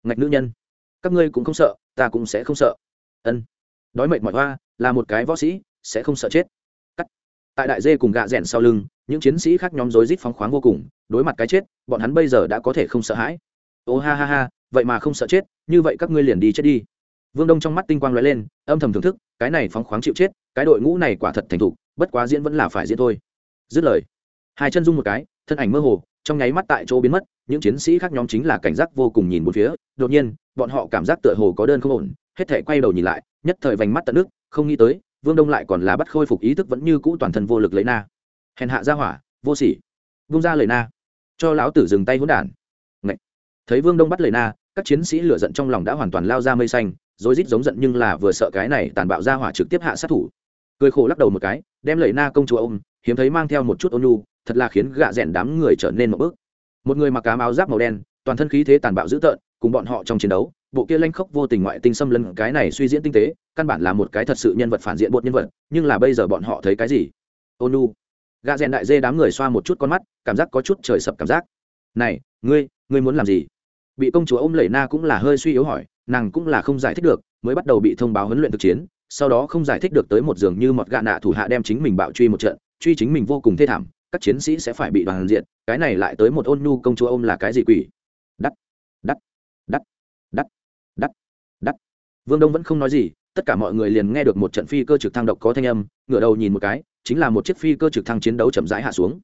Ngạch nữ nhân, các ngươi cũng không sợ, ta cũng sẽ không sợ. Ân. Đói mệt mỏi hoa, là một cái võ sĩ, sẽ không sợ chết. Cắt. Tại đại dê cùng gạ rẽn sau lưng, những chiến sĩ khác nhóm rối rít phóng khoáng vô cùng, đối mặt cái chết, bọn hắn bây giờ đã có thể không sợ hãi. Ô ha ha ha, vậy mà không sợ chết, như vậy các ngươi liền đi chết đi vương đông trong mắt tinh quang lóe lên âm thầm thưởng thức cái này phóng khoáng chịu chết cái đội ngũ này quả thật thành thủ, bất quá diễn vẫn là phải diễn thôi. Dứt lời hai chân rung một cái thân ảnh mơ hồ trong nháy mắt tại chỗ biến mất những chiến sĩ khác nhóm chính là cảnh giác vô cùng nhìn một phía đột nhiên bọn họ cảm giác tựa hồ có đơn không ổn hết thể quay đầu nhìn lại nhất thời vành mắt tận nước không nghĩ tới vương đông lại còn là bắt khôi phục ý thức vẫn như cũ toàn thân vô lực lấy na. Hèn hạ ra hỏa vô sỉ. Vung ra lời na. Cho lão tử dừng tay hỗn đản. Ngậy. thấy vương đông bắt lời na các chiến sĩ lửa giận trong lòng đã hoàn toàn lao ra mây xanh rối rít giống giận nhưng là vừa sợ cái này tàn bạo ra hỏa trực tiếp hạ sát thủ. Cười khổ lắc đầu một cái, đem lời na công chúa ôm, hiếm thấy mang theo một chút ôn nhu, thật là khiến gạ rẽn đám người trở nên một bước. Một người mặc cám áo giáp màu đen, toàn thân khí thế tàn bạo dữ tợn, cùng bọn họ trong chiến đấu, bộ kia lanh khốc vô tình ngoại tinh xâm lấn cái này suy diễn tinh tế, căn bản là một cái thật sự nhân vật phản diện bột nhân vật, nhưng là bây giờ bọn họ thấy cái gì? Ônu gạ rẽn đại dê đám người xoa một chút con mắt, cảm giác có chút trời sập cảm giác. Này, ngươi ngươi muốn làm gì? Bị công chúa ôm lẩy na cũng là hơi suy yếu hỏi nàng cũng là không giải thích được, mới bắt đầu bị thông báo huấn luyện thực chiến, sau đó không giải thích được tới một giường như một gạ nạ thủ hạ đem chính mình bạo truy một trận, truy chính mình vô cùng thê thảm, các chiến sĩ sẽ phải bị đoàn diện cái này lại tới một ôn nhu công chúa ôm là cái gì quỷ? Đắt đắt đắt đắt đắt đắt. Vương đông vẫn không nói gì, tất cả mọi người liền nghe được một trận phi cơ trực thăng độc có thanh âm, ngửa đầu nhìn một cái, chính là một chiếc phi cơ trực thăng chiến đấu chậm rãi hạ xuống.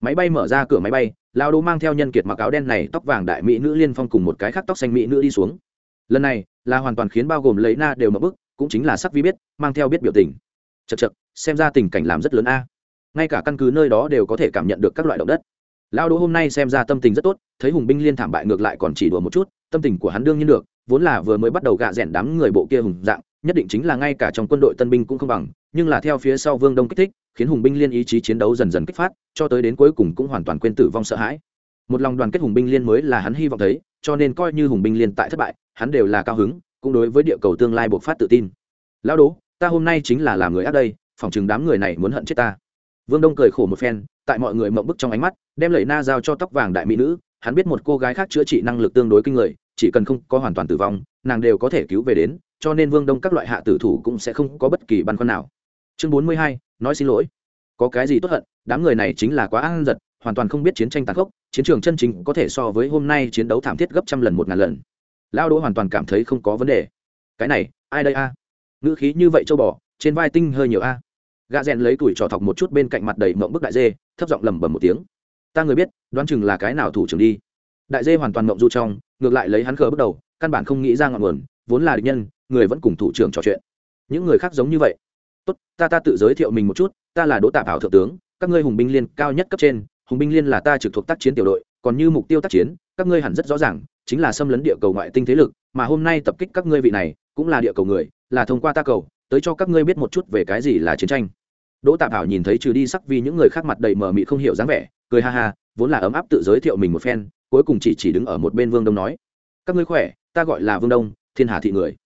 Máy bay mở ra cửa máy bay, lao đô mang theo nhân kiệt mặc áo đen này, tóc vàng đại mỹ nữ liên phong cùng một cái khác tóc xanh mỹ nữ đi xuống lần này, là hoàn toàn khiến bao gồm lấy na đều mở bức, cũng chính là sắc vi biết, mang theo biết biểu tình. Chật chật xem ra tình cảnh làm rất lớn a. Ngay cả căn cứ nơi đó đều có thể cảm nhận được các loại động đất. Lao đỗ hôm nay xem ra tâm tình rất tốt, thấy hùng binh liên thảm bại ngược lại còn chỉ đùa một chút, tâm tình của hắn đương nhiên được, vốn là vừa mới bắt đầu gạ rẽn đám người bộ kia hùng dạng, nhất định chính là ngay cả trong quân đội tân binh cũng không bằng, nhưng là theo phía sau vương đông kích thích, khiến hùng binh liên ý chí chiến đấu dần dần kích phát, cho tới đến cuối cùng cũng hoàn toàn quên tử vong sợ hãi. Một lòng đoàn kết hùng binh liên mới là hắn hy vọng thấy cho nên coi như hùng binh liên tại thất bại, hắn đều là cao hứng, cũng đối với địa cầu tương lai buộc phát tự tin. Lão đố, ta hôm nay chính là làm người ác đây phòng chừng đám người này muốn hận chết ta. Vương đông cười khổ một phen, tại mọi người mộng bức trong ánh mắt, đem lẩy na giao cho tóc vàng đại mỹ nữ, hắn biết một cô gái khác chữa trị năng lực tương đối kinh người, chỉ cần không có hoàn toàn tử vong, nàng đều có thể cứu về đến, cho nên vương đông các loại hạ tử thủ cũng sẽ không có bất kỳ băn khoăn nào. Chương bốn mươi hai, nói xin lỗi. Có cái gì tốt hận, đám người này chính là quá ăn giật hoàn toàn không biết chiến tranh tàn khốc, chiến trường chân chính có thể so với hôm nay chiến đấu thảm thiết gấp trăm lần một ngàn lần. Lao đỗ hoàn toàn cảm thấy không có vấn đề. Cái này, ai đây a? À? ngữ khí như vậy châu bò, trên vai tinh hơi nhiều a. Gã rèn lấy tuổi trò thọc một chút bên cạnh mặt đầy mộng bức đại dê, thấp giọng lầm bầm một tiếng. Ta người biết, đoán chừng là cái nào thủ trưởng đi. Đại dê hoàn toàn mộng du trong, ngược lại lấy hắn khờ bước đầu, căn bản không nghĩ ra ngọn nguồn, vốn là địch nhân, người vẫn cùng thủ trưởng trò chuyện. Những người khác giống như vậy. Tốt, ta ta tự giới thiệu mình một chút, ta là đỗ tạp ảo thượng tướng, các ngươi hùng binh liên cao nhất cấp trên hùng binh liên là ta trực thuộc tác chiến tiểu đội, còn như mục tiêu tác chiến, các ngươi hẳn rất rõ ràng, chính là xâm lấn địa cầu ngoại tinh thế lực, mà hôm nay tập kích các ngươi vị này, cũng là địa cầu người, là thông qua ta cầu, tới cho các ngươi biết một chút về cái gì là chiến tranh. Đỗ tạp Hảo nhìn thấy trừ đi sắc vì những người khác mặt đầy mờ mị không hiểu dáng vẻ, cười ha ha, vốn là ấm áp tự giới thiệu mình một phen, cuối cùng chỉ chỉ đứng ở một bên vương đông nói, các ngươi khỏe, ta gọi là vương đông, thiên hà thị người.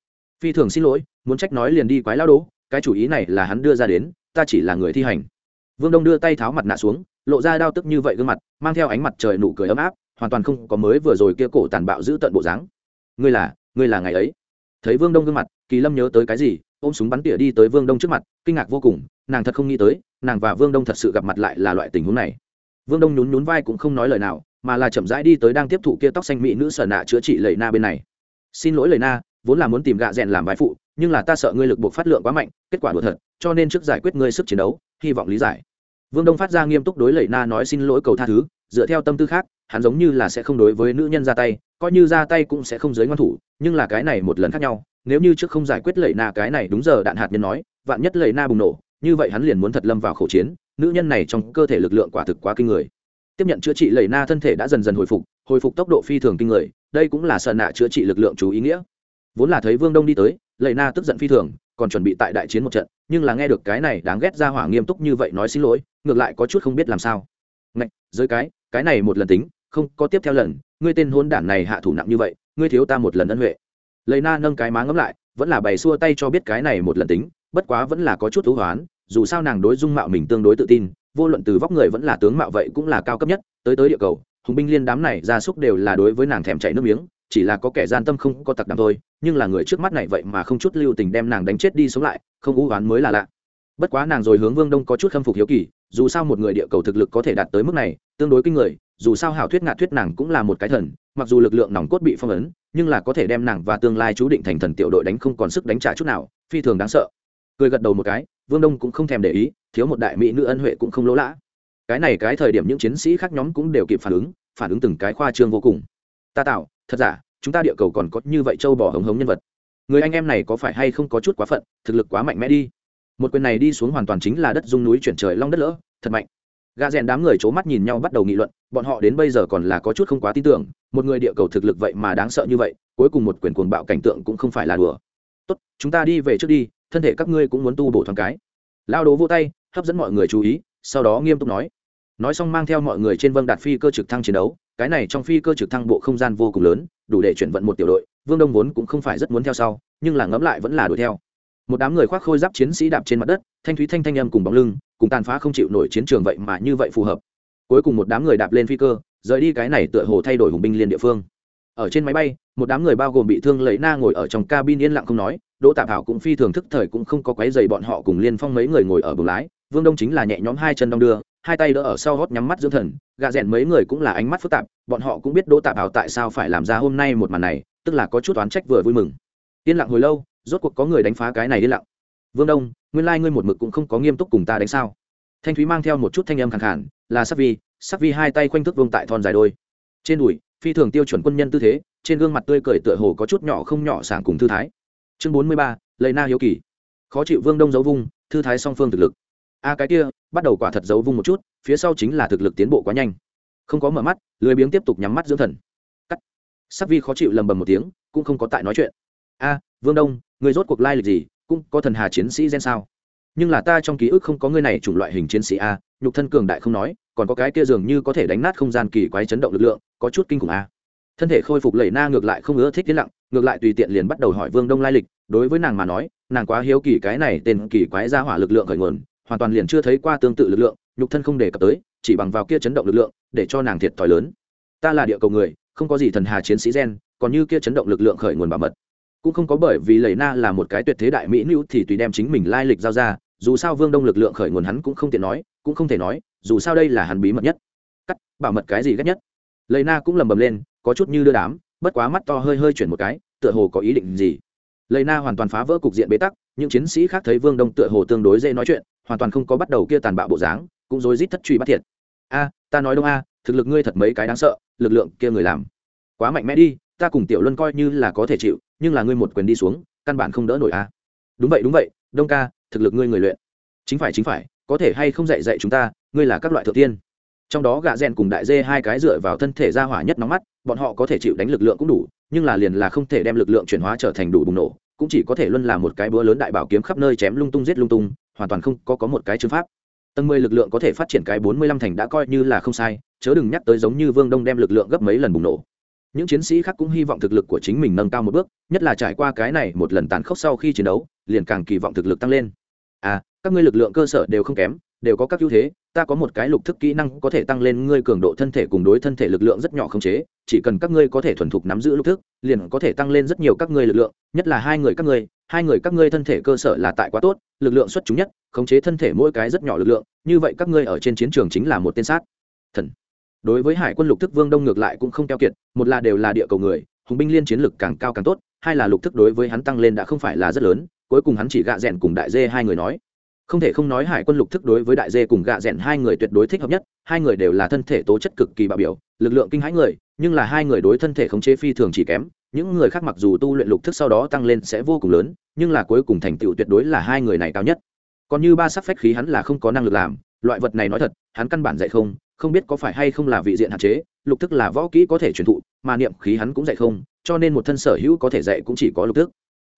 Phi thường xin lỗi, muốn trách nói liền đi quái lao đỗ cái chủ ý này là hắn đưa ra đến, ta chỉ là người thi hành vương đông đưa tay tháo mặt nạ xuống, lộ ra đau tức như vậy gương mặt, mang theo ánh mặt trời nụ cười ấm áp, hoàn toàn không có mới vừa rồi kia cổ tàn bạo giữ tận bộ dáng. Ngươi là ngươi là ngày ấy. Thấy vương đông gương mặt, kỳ lâm nhớ tới cái gì, ôm súng bắn tỉa đi tới vương đông trước mặt, kinh ngạc vô cùng, nàng thật không nghĩ tới, nàng và vương đông thật sự gặp mặt lại là loại tình huống này. Vương đông nhún nhún vai cũng không nói lời nào, mà là chậm rãi đi tới đang tiếp thụ kia tóc xanh mỹ nữ sở nạ chữa trị lầy na bên này. Xin lỗi lầy na, vốn là muốn tìm gạ rèn làm vai phụ, nhưng là ta sợ ngươi lực buộc phát lượng quá mạnh, kết quả đùa thật, cho nên trước giải quyết ngươi sức chiến đấu, hy vọng lý giải vương đông phát ra nghiêm túc đối lầy na nói xin lỗi cầu tha thứ, dựa theo tâm tư khác, hắn giống như là sẽ không đối với nữ nhân ra tay, coi như ra tay cũng sẽ không giới ngoan thủ, nhưng là cái này một lần khác nhau, nếu như trước không giải quyết lầy na cái này đúng giờ đạn hạt nhân nói, vạn nhất lầy na bùng nổ, như vậy hắn liền muốn thật lâm vào khẩu chiến, nữ nhân này trong cơ thể lực lượng quả thực quá kinh người. Tiếp nhận chữa trị lầy na thân thể đã dần dần hồi phục hồi phục tốc độ phi thường kinh người, đây cũng là sợ nạ chữa trị lực lượng chú ý nghĩa. Vốn là thấy vương đông đi tới lầy na tức giận phi thường còn chuẩn bị tại đại chiến một trận, nhưng là nghe được cái này đáng ghét ra hỏa nghiêm túc như vậy nói xin lỗi, ngược lại có chút không biết làm sao. Ngạch dưới cái cái này một lần tính, không, có tiếp theo lần, ngươi tên hôn đản này hạ thủ nặng như vậy, ngươi thiếu ta một lần ân huệ. Lầy na nâng cái má ngấm lại, vẫn là bày xua tay cho biết cái này một lần tính, bất quá vẫn là có chút thú hoán, dù sao nàng đối dung mạo mình tương đối tự tin, vô luận từ vóc người vẫn là tướng mạo vậy cũng là cao cấp nhất, tới tới địa cầu, hùng binh liên đám này gia súc đều là đối với nàng thèm chảy nước miếng chỉ là có kẻ gian tâm không có tặc đàm thôi, nhưng là người trước mắt này vậy mà không chút lưu tình đem nàng đánh chết đi sống lại, không ú oán mới là lạ. Bất quá nàng rồi hướng vương đông có chút khâm phục hiếu kỳ, dù sao một người địa cầu thực lực có thể đạt tới mức này, tương đối kinh người, dù sao hảo thuyết ngạt thuyết nàng cũng là một cái thần, mặc dù lực lượng nòng cốt bị phong ấn, nhưng là có thể đem nàng và tương lai chú định thành thần tiểu đội đánh không còn sức đánh trả chút nào, phi thường đáng sợ. Cười gật đầu một cái, vương đông cũng không thèm để ý, thiếu một đại mỹ nữ ân huệ cũng không lỗ lã. Cái này cái thời điểm những chiến sĩ khác nhóm cũng đều kịp phản ứng phản ứng từng cái khoa trương vô cùng. Ta tạo thật giả, chúng ta địa cầu còn có như vậy châu bò hống hống nhân vật. Người anh em này có phải hay không có chút quá phận, thực lực quá mạnh mẽ đi. Một quyền này đi xuống hoàn toàn chính là đất dung núi chuyển trời long đất lỡ, thật mạnh. Gà rèn đám người c h ố mắt nhìn nhau bắt đầu nghị luận, bọn họ đến bây giờ còn là có chút không quá tin tưởng, một người địa cầu thực lực vậy mà đáng sợ như vậy, cuối cùng một quyền cuồng bạo cảnh tượng cũng không phải là đùa. Tốt, chúng ta đi về trước đi, thân thể các ngươi cũng muốn tu bổ thoáng cái. Lao đố vô tay, hấp dẫn mọi người chú ý, sau đó nghiêm túc nói. Nói xong mang theo mọi người trên vâng đạt phi cơ trực thăng chiến đấu cái này trong phi cơ trực thăng bộ không gian vô cùng lớn, đủ để chuyển vận một tiểu đội, vương đông vốn cũng không phải rất muốn theo sau, nhưng là ngẫm lại vẫn là đuổi theo. Một đám người khoác khôi giáp chiến sĩ đạp trên mặt đất, thanh thúy thanh thanh âm cùng bóng lưng, cùng tàn phá không chịu nổi chiến trường vậy mà như vậy phù hợp. Cuối cùng một đám người đạp lên phi cơ, rời đi cái này tựa hồ thay đổi hùng binh liên địa phương. Ở trên máy bay, một đám người bao gồm bị thương lấy na ngồi ở trong cabin yên lặng không nói, đỗ tạp hảo cũng phi thường thức thời cũng không có quấy dày bọn họ cùng liên phong mấy người ngồi ở buồng lái, vương đông chính là nhẹ nhõm hai chân đong đưa hai tay đỡ ở sau hót nhắm mắt dưỡng thần, gạ rẽn mấy người cũng là ánh mắt phức tạp, bọn họ cũng biết đỗ tạp bảo tại sao phải làm ra hôm nay một màn này, tức là có chút oán trách vừa vui mừng. Yên lặng hồi lâu, rốt cuộc có người đánh phá cái này yên lặng. Vương đông, nguyên lai、like、ngươi một mực cũng không có nghiêm túc cùng ta đánh sao? Thanh thúy mang theo một chút thanh âm khẳng khản là sắc vi sắc vi hai tay khoanh thức vương tại thon dài đôi. Trên đùi, phi thường tiêu chuẩn quân nhân tư thế, trên gương mặt tươi cười tựa hồ có chút nhỏ không nhỏ sảng cùng thư thái. Chương bốn mươi ba lầy na hiếu kỳ. Khó chịu vương đông giấu vung, thư thái song phương thực lực. A cái kia bắt đầu quả thật giấu vung một chút, phía sau chính là thực lực tiến bộ quá nhanh. Không có mở mắt, lười biếng tiếp tục nhắm mắt dưỡng thần. Cắt. Sắc vi khó chịu lầm bầm một tiếng, cũng không có tại nói chuyện. A, vương đông, người rốt cuộc lai lịch gì, cũng có thần hà chiến sĩ gen sao? Nhưng là ta trong ký ức không có người này chủng loại hình chiến sĩ a, nhục thân cường đại không nói, còn có cái kia dường như có thể đánh nát không gian kỳ quái chấn động lực lượng, có chút kinh khủng a. Thân thể khôi phục lẩy na ngược lại không ưa thích yên lặng, ngược lại tùy tiện liền bắt đầu hỏi vương đông lai lịch, đối với nàng mà nói, nàng quá hiếu kỳ cái này tên kỳ quái ra hỏa lực lượng khởi nguồn hoàn toàn liền chưa thấy qua tương tự lực lượng, nhục thân không đề cập tới, chỉ bằng vào kia chấn động lực lượng, để cho nàng thiệt thòi lớn. Ta là địa cầu người, không có gì thần hà chiến sĩ gen, còn như kia chấn động lực lượng khởi nguồn bảo mật. Cũng không có bởi vì lầy na là một cái tuyệt thế đại mỹ nữ thì tùy đem chính mình lai lịch giao ra, dù sao vương đông lực lượng khởi nguồn hắn cũng không tiện nói, cũng không thể nói, dù sao đây là hắn bí mật nhất. Cắt, bảo mật cái gì ghét nhất? Lầy na cũng lầm bầm lên, có chút như đưa đám, bất quá mắt to hơi hơi chuyển một cái, tựa hồ có ý định gì? Lầy na hoàn toàn phá vỡ cục diện bế tắc, những chiến sĩ khác thấy vương đông tựa hồ tương đối dễ nói chuyện hoàn toàn không có bắt đầu kia tàn bạo bộ dáng, cũng rối rít thất truy bắt thiệt. A, ta nói đông a, thực lực ngươi thật mấy cái đáng sợ, lực lượng kia người làm quá mạnh mẽ đi, ta cùng tiểu luân coi như là có thể chịu, nhưng là ngươi một quyền đi xuống, căn bản không đỡ nổi a. Đúng vậy đúng vậy, đông ca, thực lực ngươi người luyện. Chính phải chính phải, có thể hay không dạy dạy chúng ta, ngươi là các loại thượng tiên. Trong đó gạ rèn cùng đại dê hai cái dựa vào thân thể ra hỏa nhất nóng mắt, bọn họ có thể chịu đánh lực lượng cũng đủ, nhưng là liền là không thể đem lực lượng chuyển hóa trở thành đủ bùng nổ, cũng chỉ có thể luân là một cái búa lớn đại bảo kiếm khắp nơi chém lung tung giết lung tung hoàn toàn không có có một cái chứng pháp. Tầng mười lực lượng có thể phát triển cái bốn mươi lăm thành đã coi như là không sai, chớ đừng nhắc tới giống như vương đông đem lực lượng gấp mấy lần bùng nổ. Những chiến sĩ khác cũng hy vọng thực lực của chính mình nâng cao một bước, nhất là trải qua cái này một lần tàn khốc sau khi chiến đấu, liền càng kỳ vọng thực lực tăng lên. À các ngươi lực lượng cơ sở đều không kém, đều có các ưu thế, ta có một cái lục thức kỹ năng có thể tăng lên ngươi cường độ thân thể cùng đối thân thể lực lượng rất nhỏ không chế, chỉ cần các ngươi có thể thuần thục nắm giữ lục thức, liền có thể tăng lên rất nhiều các ngươi lực lượng, nhất là hai người các ngươi hai người các ngươi thân thể cơ sở là tại quá tốt, lực lượng xuất chúng nhất, khống chế thân thể mỗi cái rất nhỏ lực lượng, như vậy các ngươi ở trên chiến trường chính là một tên sát. Thần. Đối với hải quân lục thức vương đông ngược lại cũng không keo kiệt, một là đều là địa cầu người, hùng binh liên chiến lực càng cao càng tốt, hai là lục thức đối với hắn tăng lên đã không phải là rất lớn, cuối cùng hắn chỉ gạ rẽn cùng đại dê hai người nói. Không thể không nói hải quân lục thức đối với đại dê cùng gạ rẽn hai người tuyệt đối thích hợp nhất, hai người đều là thân thể tố chất cực kỳ bạo biểu, lực lượng kinh hãi người, nhưng là hai người đối thân thể khống chế phi thường chỉ kém những người khác mặc dù tu luyện lục thức sau đó tăng lên sẽ vô cùng lớn, nhưng là cuối cùng thành tựu tuyệt đối là hai người này cao nhất. Còn như ba sắc phách khí hắn là không có năng lực làm, loại vật này nói thật, hắn căn bản dạy không không biết có phải hay không là vị diện hạn chế, lục thức là võ kỹ có thể truyền thụ, mà niệm khí hắn cũng dạy không, cho nên một thân sở hữu có thể dạy cũng chỉ có lục thức.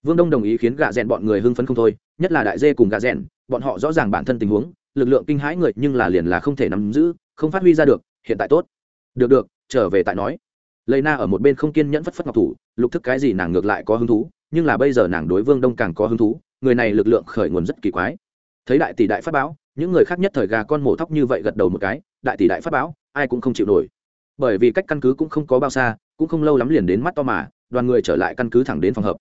Vương đông đồng ý khiến gạ rèn bọn người hưng phấn không thôi, nhất là đại dê cùng gạ rèn, bọn họ rõ ràng bản thân tình huống, lực lượng kinh hãi người nhưng là liền là không thể nắm giữ, không phát huy ra được, hiện tại tốt. Được được, trở về tại nói. Lây na ở một bên không kiên nhẫn phất phất ngọc thủ lục thức cái gì nàng ngược lại có hứng thú, nhưng là bây giờ nàng đối vương đông càng có hứng thú, người này lực lượng khởi nguồn rất kỳ quái. Thấy đại tỷ đại phát báo, những người khác nhất thời gà con mổ thóc như vậy gật đầu một cái, đại tỷ đại phát báo, ai cũng không chịu nổi. Bởi vì cách căn cứ cũng không có bao xa, cũng không lâu lắm liền đến mắt to mà, đoàn người trở lại căn cứ thẳng đến phòng hợp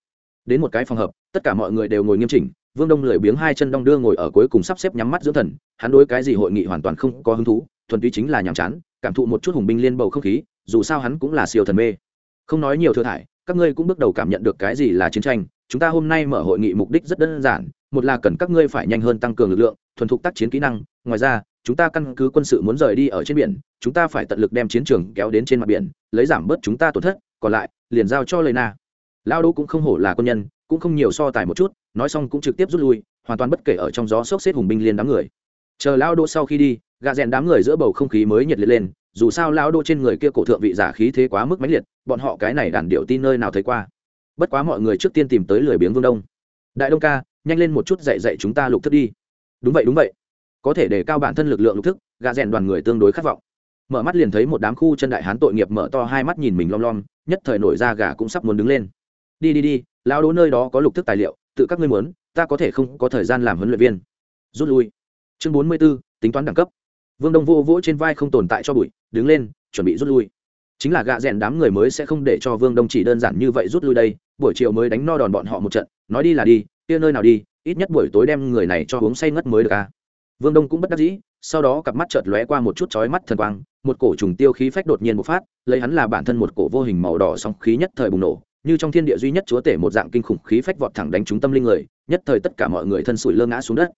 đến một cái phòng hợp tất cả mọi người đều ngồi nghiêm chỉnh, vương đông lười biếng hai chân đong đưa ngồi ở cuối cùng sắp xếp nhắm mắt dưỡng thần, hắn đối cái gì hội nghị hoàn toàn không có hứng thú, thuần túy chính là nhàm chán, cảm thụ một chút hùng binh liên bầu không khí, dù sao hắn cũng là siêu thần mê. Không nói nhiều thừa thải các ngươi cũng bước đầu cảm nhận được cái gì là chiến tranh, chúng ta hôm nay mở hội nghị mục đích rất đơn giản, một là cần các ngươi phải nhanh hơn tăng cường lực lượng, thuần thục tác chiến kỹ năng, ngoài ra, chúng ta căn cứ quân sự muốn rời đi ở trên biển, chúng ta phải tận lực đem chiến trường kéo đến trên mặt biển, lấy giảm bớt chúng ta tổn thất, còn lại, liền giao cho lời na lao đô cũng không hổ là quân nhân, cũng không nhiều so tài một chút, nói xong cũng trực tiếp rút lui, hoàn toàn bất kể ở trong gió sốc xếp hùng binh liên đám người. Chờ lao đô sau khi đi gà rèn đám người giữa bầu không khí mới nhiệt liệt lên dù sao lão đô trên người kia cổ thượng vị giả khí thế quá mức mãnh liệt, bọn họ cái này đàn điệu tin nơi nào thấy qua. Bất quá mọi người trước tiên tìm tới lười biếng vương đông. Đại đông ca, nhanh lên một chút dạy dạy chúng ta lục thức đi. Đúng vậy đúng vậy. Có thể để cao bản thân lực lượng lục thức gà rèn đoàn người tương đối khát vọng. Mở mắt liền thấy một đám khu chân đại hán tội nghiệp mở to hai mắt nhìn mình lom lom, nhất thời nổi ra gà cũng sắp muốn đứng lên. Đi đi đi, lão đố nơi đó có lục thức tài liệu, tự các ngươi muốn, ta có thể không có thời gian làm huấn luyện viên. Rút lui. Chương bốn mươi b ố tính toán đẳng cấp vương đông vô vỗ trên vai không tồn tại cho bụi, đứng lên, chuẩn bị rút lui. Chính là gạ rèn đám người mới sẽ không để cho vương đông chỉ đơn giản như vậy rút lui đây, buổi chiều mới đánh no đòn bọn họ một trận, nói đi là đi, kia nơi nào đi, ít nhất buổi tối đem người này cho uống say ngất mới được à. Vương đông cũng bất đắc dĩ, sau đó cặp mắt chợt lóe qua một chút chói mắt thần quang, một cổ trùng tiêu khí phách đột nhiên bộc phát, lấy hắn là bản thân một cổ vô hình màu đỏ song khí nhất thời bùng nổ, như trong thiên địa duy nhất chúa tể một dạng kinh khủng khí phách vọt thẳng đánh trúng tâm linh người, nhất thời tất cả mọi người thân sủi lơ ngã xuống đất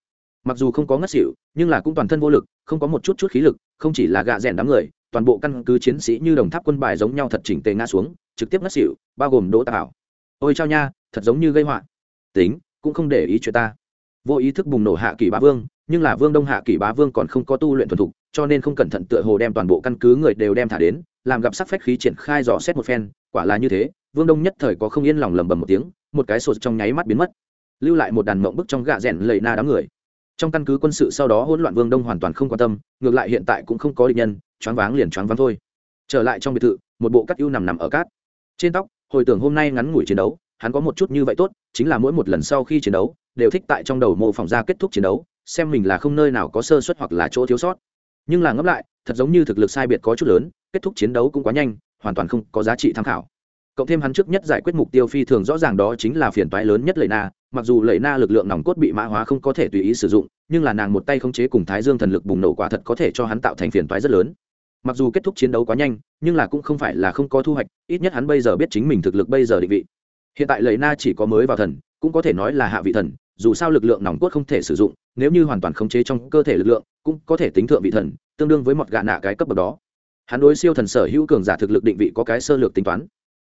mặc dù không có ngất xỉu, nhưng là cũng toàn thân vô lực, không có một chút chút khí lực, không chỉ là gạ rèn đám người, toàn bộ căn cứ chiến sĩ như đồng tháp quân bài giống nhau thật chỉnh tề ngã xuống, trực tiếp ngất xỉu, bao gồm đỗ tạo ôi chao nha, thật giống như gây họa. Tính, cũng không để ý chuyện ta. Vô ý thức bùng nổ hạ kỷ bá vương, nhưng là vương đông hạ kỷ bá vương còn không có tu luyện thuần thục, cho nên không cẩn thận tựa hồ đem toàn bộ căn cứ người đều đem thả đến, làm gặp sắc phách khí triển khai dò xét một phen, quả là như thế, vương đông nhất thời có không yên lòng lầm bầm một tiếng, một cái sột trong nháy mắt biến mất. Lưu lại một đàn mộng bức trong gạ rẽn lầy na đám người trong căn cứ quân sự sau đó hỗn loạn vương đông hoàn toàn không quan tâm, ngược lại hiện tại cũng không có địch nhân, choáng váng liền choáng váng thôi. Trở lại trong biệt thự, một bộ cắt ưu nằm nằm ở cát. Trên tóc, hồi tưởng hôm nay ngắn ngủi chiến đấu, hắn có một chút như vậy tốt, chính là mỗi một lần sau khi chiến đấu, đều thích tại trong đầu mô phỏng ra kết thúc chiến đấu, xem mình là không nơi nào có sơ suất hoặc là chỗ thiếu sót. Nhưng là ngẫm lại, thật giống như thực lực sai biệt có chút lớn, kết thúc chiến đấu cũng quá nhanh, hoàn toàn không có giá trị tham khảo cộng thêm hắn trước nhất giải quyết mục tiêu phi thường rõ ràng đó chính là phiền toái lớn nhất lệ na. Mặc dù lệ na lực lượng nòng cốt bị mã hóa không có thể tùy ý sử dụng, nhưng là nàng một tay khống chế cùng thái dương thần lực bùng nổ quả thật có thể cho hắn tạo thành phiền toái rất lớn. Mặc dù kết thúc chiến đấu quá nhanh, nhưng là cũng không phải là không có thu hoạch, ít nhất hắn bây giờ biết chính mình thực lực bây giờ định vị. Hiện tại lệ na chỉ có mới vào thần, cũng có thể nói là hạ vị thần, dù sao lực lượng nòng cốt không thể sử dụng, nếu như hoàn toàn khống chế trong cơ thể lực lượng, cũng có thể tính thượng vị thần, tương đương với một gạ nạ cái cấp bậc đó. Hắn đối siêu thần sở hữu cường giả thực lực định vị có cái sơ lược tính toán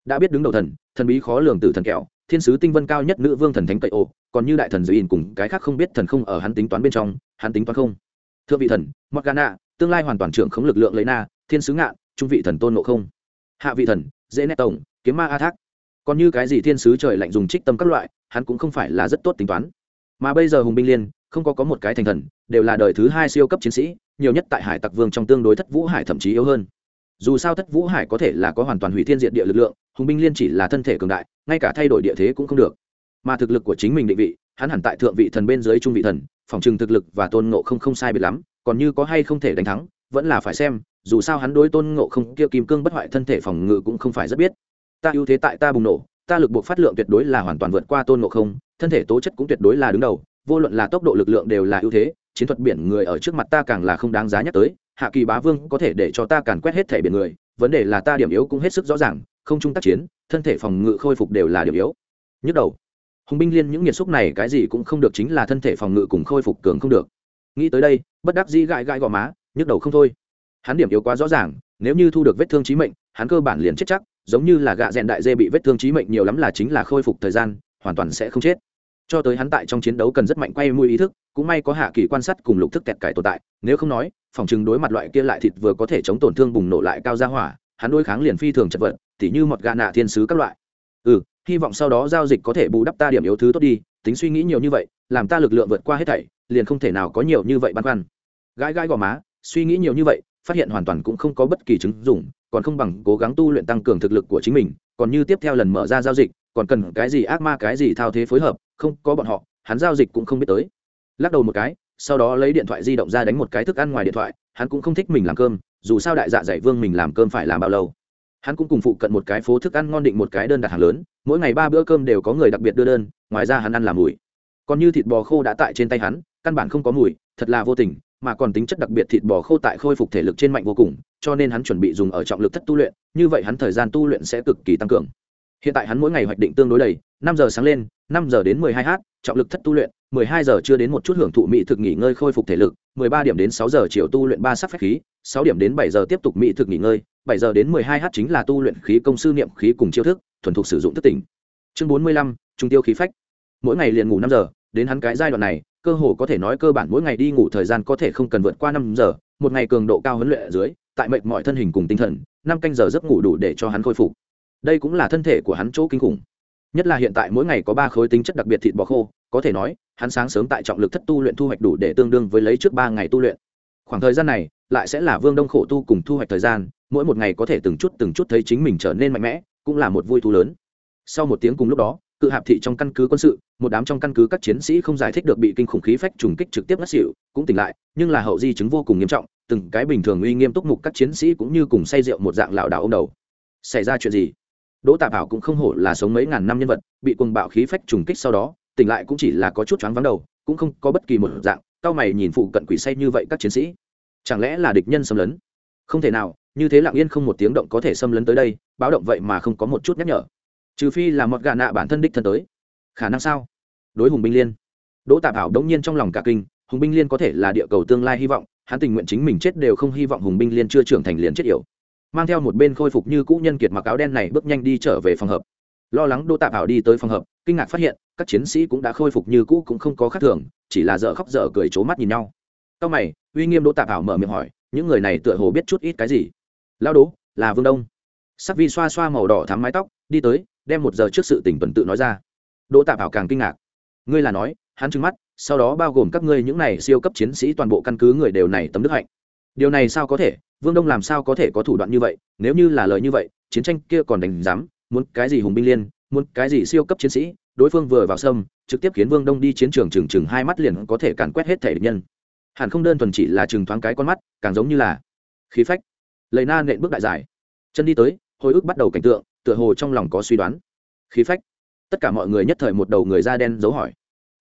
đã biết đứng đầu thần thần bí khó lường từ thần kẹo, thiên sứ tinh vân cao nhất nữ vương thần thánh cậy ô, còn như đại thần dưới in cùng cái khác không biết thần không ở hắn tính toán bên trong, hắn tính toán không. Thưa vị thần, morgana, tương lai hoàn toàn trưởng khống lực lượng lấy na, thiên sứ ngạn, trung vị thần tôn ngộ không. Hạ vị thần dễ nét tổng, kiếm ma a thác. Còn như cái gì thiên sứ trời lạnh dùng trích tâm các loại, hắn cũng không phải là rất tốt tính toán. Mà bây giờ hùng binh liên, không có có một cái thành thần, đều là đời thứ hai siêu cấp chiến sĩ, nhiều nhất tại hải tặc vương trong tương đối thất vũ hải thậm chí yếu hơn. Dù sao thất vũ hải có thể là có hoàn toàn hủy thiên diện địa lực lượng hùng binh liên chỉ là thân thể cường đại, ngay cả thay đổi địa thế cũng không được. Mà thực lực của chính mình định vị, hắn hẳn tại thượng vị thần bên dưới trung vị thần, phòng trừng thực lực và tôn ngộ không không sai biệt lắm, còn như có hay không thể đánh thắng, vẫn là phải xem, dù sao hắn đối tôn ngộ không kia kim cương bất hoại thân thể phòng ngự cũng không phải rất biết. Ta ưu thế tại ta bùng nổ, ta lực buộc phát lượng tuyệt đối là hoàn toàn vượt qua tôn ngộ không, thân thể tố chất cũng tuyệt đối là đứng đầu, vô luận là tốc độ lực lượng đều là ưu thế, chiến thuật biển người ở trước mặt ta càng là không đáng giá nhắc tới, hạ kỳ bá vương có thể để cho ta càn quét hết thể biển người, vấn đề là ta điểm yếu cũng hết sức rõ ràng không trung tác chiến, thân thể phòng ngự khôi phục đều là điểm yếu. Nhức đầu. Hùng binh liên những nhiệt xúc này cái gì cũng không được chính là thân thể phòng ngự cùng khôi phục cường không được. Nghĩ tới đây, bất đắc dĩ gãi gãi gò má, nhức đầu không thôi. Hắn điểm yếu quá rõ ràng, nếu như thu được vết thương trí mệnh, hắn cơ bản liền chết chắc, giống như là gạ rèn đại dê bị vết thương trí mệnh nhiều lắm là chính là khôi phục thời gian, hoàn toàn sẽ không chết. Cho tới hắn tại trong chiến đấu cần rất mạnh quay mùi ý thức, cũng may có hạ kỳ quan sát cùng lục thức kẹt cải tồn tại, nếu không nói, phòng chừng đối mặt loại kia lại thịt vừa có thể chống tổn thương bùng nổ lại cao ra hỏa, hắn đối kháng liền phi thường chật vật tỉ như một gà nạ thiên sứ các loại. Ừ hy vọng sau đó giao dịch có thể bù đắp ta điểm yếu thứ tốt đi, tính suy nghĩ nhiều như vậy, làm ta lực lượng vượt qua hết thảy, liền không thể nào có nhiều như vậy băn khoăn. Gãi gãi gò má, suy nghĩ nhiều như vậy, phát hiện hoàn toàn cũng không có bất kỳ chứng dụng, còn không bằng cố gắng tu luyện tăng cường thực lực của chính mình, còn như tiếp theo lần mở ra giao dịch, còn cần cái gì ác ma, cái gì thao thế phối hợp, không có bọn họ, hắn giao dịch cũng không biết tới. Lắc đầu một cái, sau đó lấy điện thoại di động ra đánh một cái thức ăn ngoài điện thoại, hắn cũng không thích mình làm cơm, dù sao đại dạ dạy vương mình làm cơm phải làm bao lâu hắn cũng cùng phụ cận một cái phố thức ăn ngon định một cái đơn đặt hàng lớn, mỗi ngày ba bữa cơm đều có người đặc biệt đưa đơn, ngoài ra hắn ăn làm mùi. Còn như thịt bò khô đã tại trên tay hắn, căn bản không có mùi, thật là vô tình, mà còn tính chất đặc biệt thịt bò khô tại khôi phục thể lực trên mạnh vô cùng, cho nên hắn chuẩn bị dùng ở trọng lực thất tu luyện, như vậy hắn thời gian tu luyện sẽ cực kỳ tăng cường. Hiện tại hắn mỗi ngày hoạch định tương đối đầy, năm giờ sáng lên, năm giờ đến mười hai h trọng lực thất tu luyện, mười hai giờ chưa đến một chút hưởng thụ mỹ thực nghỉ ngơi khôi phục thể lực, mười ba điểm đến sáu giờ chiều tu luyện ba sắc phép khí, sáu điểm đến bảy giờ tiếp tục mỹ thực nghỉ ngơi bảy giờ đến mười hai h chính là tu luyện khí công sư niệm khí cùng chiêu thức, thuần thục sử dụng thức tỉnh. Chương bốn mươi lăm, trung tiêu khí phách. Mỗi ngày liền ngủ năm giờ, đến hắn cái giai đoạn này, cơ hồ có thể nói cơ bản mỗi ngày đi ngủ thời gian có thể không cần vượt qua năm giờ, một ngày cường độ cao huấn luyện ở dưới, tại mệt mọi thân hình cùng tinh thần, năm canh giờ giấc ngủ đủ để cho hắn khôi phục. Đây cũng là thân thể của hắn chỗ kinh khủng. Nhất là hiện tại mỗi ngày có ba khối tính chất đặc biệt thịt bò khô, có thể nói, hắn sáng sớm tại trọng lực thất tu luyện thu hoạch đủ để tương đương với lấy trước ba ngày tu luyện. Khoảng thời gian này, lại sẽ là vương đông khổ tu cùng thu hoạch thời gian mỗi một ngày có thể từng chút từng chút thấy chính mình trở nên mạnh mẽ, cũng là một vui thú lớn. Sau một tiếng cùng lúc đó, cự hạp thị trong căn cứ quân sự, một đám trong căn cứ các chiến sĩ không giải thích được bị kinh khủng khí phách trùng kích trực tiếp ngất xỉu, cũng tỉnh lại, nhưng là hậu di chứng vô cùng nghiêm trọng, từng cái bình thường uy nghiêm túc mục các chiến sĩ cũng như cùng say rượu một dạng lảo đảo ông đầu. Xảy ra chuyện gì? Đỗ tạp bảo cũng không hổ là sống mấy ngàn năm nhân vật, bị cuồng bạo khí phách trùng kích sau đó, tỉnh lại cũng chỉ là có chút choáng vắng đầu, cũng không có bất kỳ một dạng, cao mày nhìn phụ cận quỷ say như vậy các chiến sĩ. Chẳng lẽ là địch nhân xâm lấn? Không thể nào như thế lặng yên không một tiếng động có thể xâm lấn tới đây, báo động vậy mà không có một chút nhắc nhở. Trừ phi là một gà nạ bản thân đích thân tới. Khả năng sao? Đối hùng binh liên. Đỗ tạp hảo đống nhiên trong lòng cả kinh, hùng binh liên có thể là địa cầu tương lai hy vọng, hắn tình nguyện chính mình chết đều không hy vọng hùng binh liên chưa trưởng thành liền chết yểu. Mang theo một bên khôi phục như cũ nhân kiệt mặc áo đen này bước nhanh đi trở về phòng hợp. Lo lắng đỗ tạp hảo đi tới phòng hợp, kinh ngạc phát hiện, các chiến sĩ cũng đã khôi phục như cũ cũng không có khác thường, chỉ là dở khóc dở cười c mắt nhìn nhau. Sau mày, uy nghiêm đỗ tạp hảo mở miệng hỏi, những người này tựa hồ biết chút ít cái gì? Lao đố là vương đông. Sắc vi xoa xoa màu đỏ thắm mái tóc, đi tới, đem một giờ trước sự tỉnh tuần tự nói ra. Đỗ tạp hảo càng kinh ngạc. Ngươi là nói, hắn trừng mắt, sau đó bao gồm các ngươi những này siêu cấp chiến sĩ toàn bộ căn cứ người đều này tấm đức hạnh. Điều này sao có thể? Vương đông làm sao có thể có thủ đoạn như vậy? Nếu như là lời như vậy, chiến tranh kia còn đánh giám, muốn cái gì hùng binh liên, muốn cái gì siêu cấp chiến sĩ, đối phương vừa vào sâm, trực tiếp khiến vương đông đi chiến trường chừng chừng hai mắt liền có thể càn quét hết thể địch nhân. Hẳn không đơn thuần chỉ là chừng thoáng cái con mắt, càng giống như là khí phách lầy na nện bước đại giải. Chân đi tới, hồi ức bắt đầu cảnh tượng, tựa hồ trong lòng có suy đoán. Khí phách. Tất cả mọi người nhất thời một đầu người da đen dấu hỏi.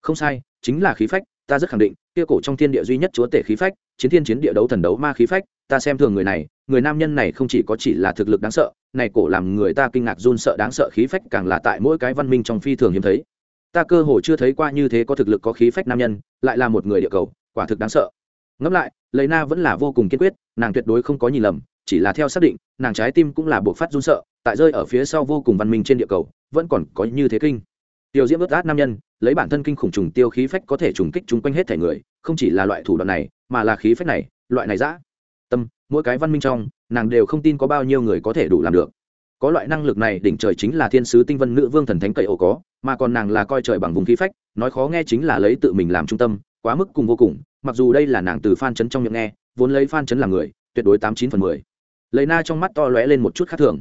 Không sai, chính là khí phách, ta rất khẳng định, kia cổ trong thiên địa duy nhất chúa tể khí phách, chiến thiên chiến địa đấu thần đấu ma khí phách, ta xem thường người này, người nam nhân này không chỉ có chỉ là thực lực đáng sợ, này cổ làm người ta kinh ngạc run sợ đáng sợ khí phách càng là tại mỗi cái văn minh trong phi thường hiếm thấy. Ta cơ hồ chưa thấy qua như thế có thực lực có khí phách nam nhân, lại là một người địa cầu, quả thực đáng sợ. Ngẫm lại lấy na vẫn là vô cùng kiên quyết, nàng tuyệt đối không có nhìn lầm chỉ là theo xác định, nàng trái tim cũng là buộc phát run sợ, tại rơi ở phía sau vô cùng văn minh trên địa cầu, vẫn còn có như thế kinh. Tiêu diễm ướt át nam nhân, lấy bản thân kinh khủng trùng tiêu khí phách có thể trùng kích chung quanh hết thể người, không chỉ là loại thủ đoạn này, mà là khí phách này, loại này dã. Tâm, mỗi cái văn minh trong, nàng đều không tin có bao nhiêu người có thể đủ làm được. Có loại năng lực này đỉnh trời chính là thiên sứ tinh vân nữ vương thần thánh cậy ổ có, mà còn nàng là coi trời bằng vùng khí phách, nói khó nghe chính là lấy tự mình làm trung tâm, quá mức cùng vô cùng, mặc dù đây là nàng từ phan chấn trong miệng nghe, vốn lấy phan chấn làm người, tuyệt đối tám chín phần mười lấy na trong mắt to lóe lên một chút khác thường.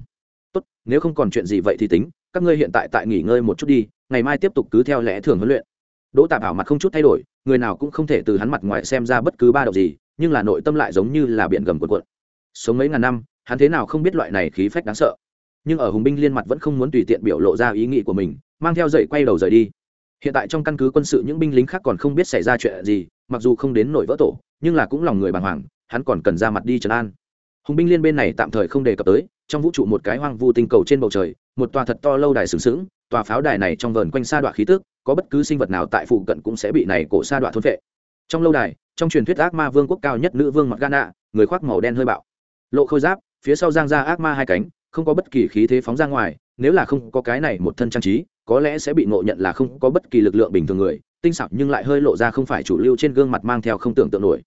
Tốt, nếu không còn chuyện gì vậy thì tính, các ngươi hiện tại tại nghỉ ngơi một chút đi, ngày mai tiếp tục cứ theo lẽ thường huấn luyện. Đỗ tạp hảo mặt không chút thay đổi, người nào cũng không thể từ hắn mặt ngoài xem ra bất cứ ba động gì, nhưng là nội tâm lại giống như là biển gầm cuộn cuộn. Sống mấy ngàn năm, hắn thế nào không biết loại này khí phách đáng sợ. Nhưng ở hùng binh liên mặt vẫn không muốn tùy tiện biểu lộ ra ý nghĩ của mình, mang theo dậy quay đầu rời đi. Hiện tại trong căn cứ quân sự những binh lính khác còn không biết xảy ra chuyện gì, mặc dù không đến nổi vỡ tổ, nhưng là cũng lòng người bàng hoàng, hắn còn cần ra mặt đi trấn an hùng binh liên bên này tạm thời không đề cập tới, trong vũ trụ một cái hoang vu tinh cầu trên bầu trời, một tòa thật to lâu đài sừng sững, tòa pháo đài này trong vờn quanh sa đoạn khí tức, có bất cứ sinh vật nào tại phụ cận cũng sẽ bị này cổ sa đoạn thôn vệ trong lâu đài, trong truyền thuyết ác ma vương quốc cao nhất nữ vương mặt gana, người khoác màu đen hơi bạo. Lộ khôi giáp, phía sau giang ra ác ma hai cánh, không có bất kỳ khí thế phóng ra ngoài, nếu là không có cái này một thân trang trí, có lẽ sẽ bị ngộ nhận là không có bất kỳ lực lượng bình thường người, tinh xảo nhưng lại hơi lộ ra không phải chủ lưu trên gương mặt mang theo không tưởng tượng nổi.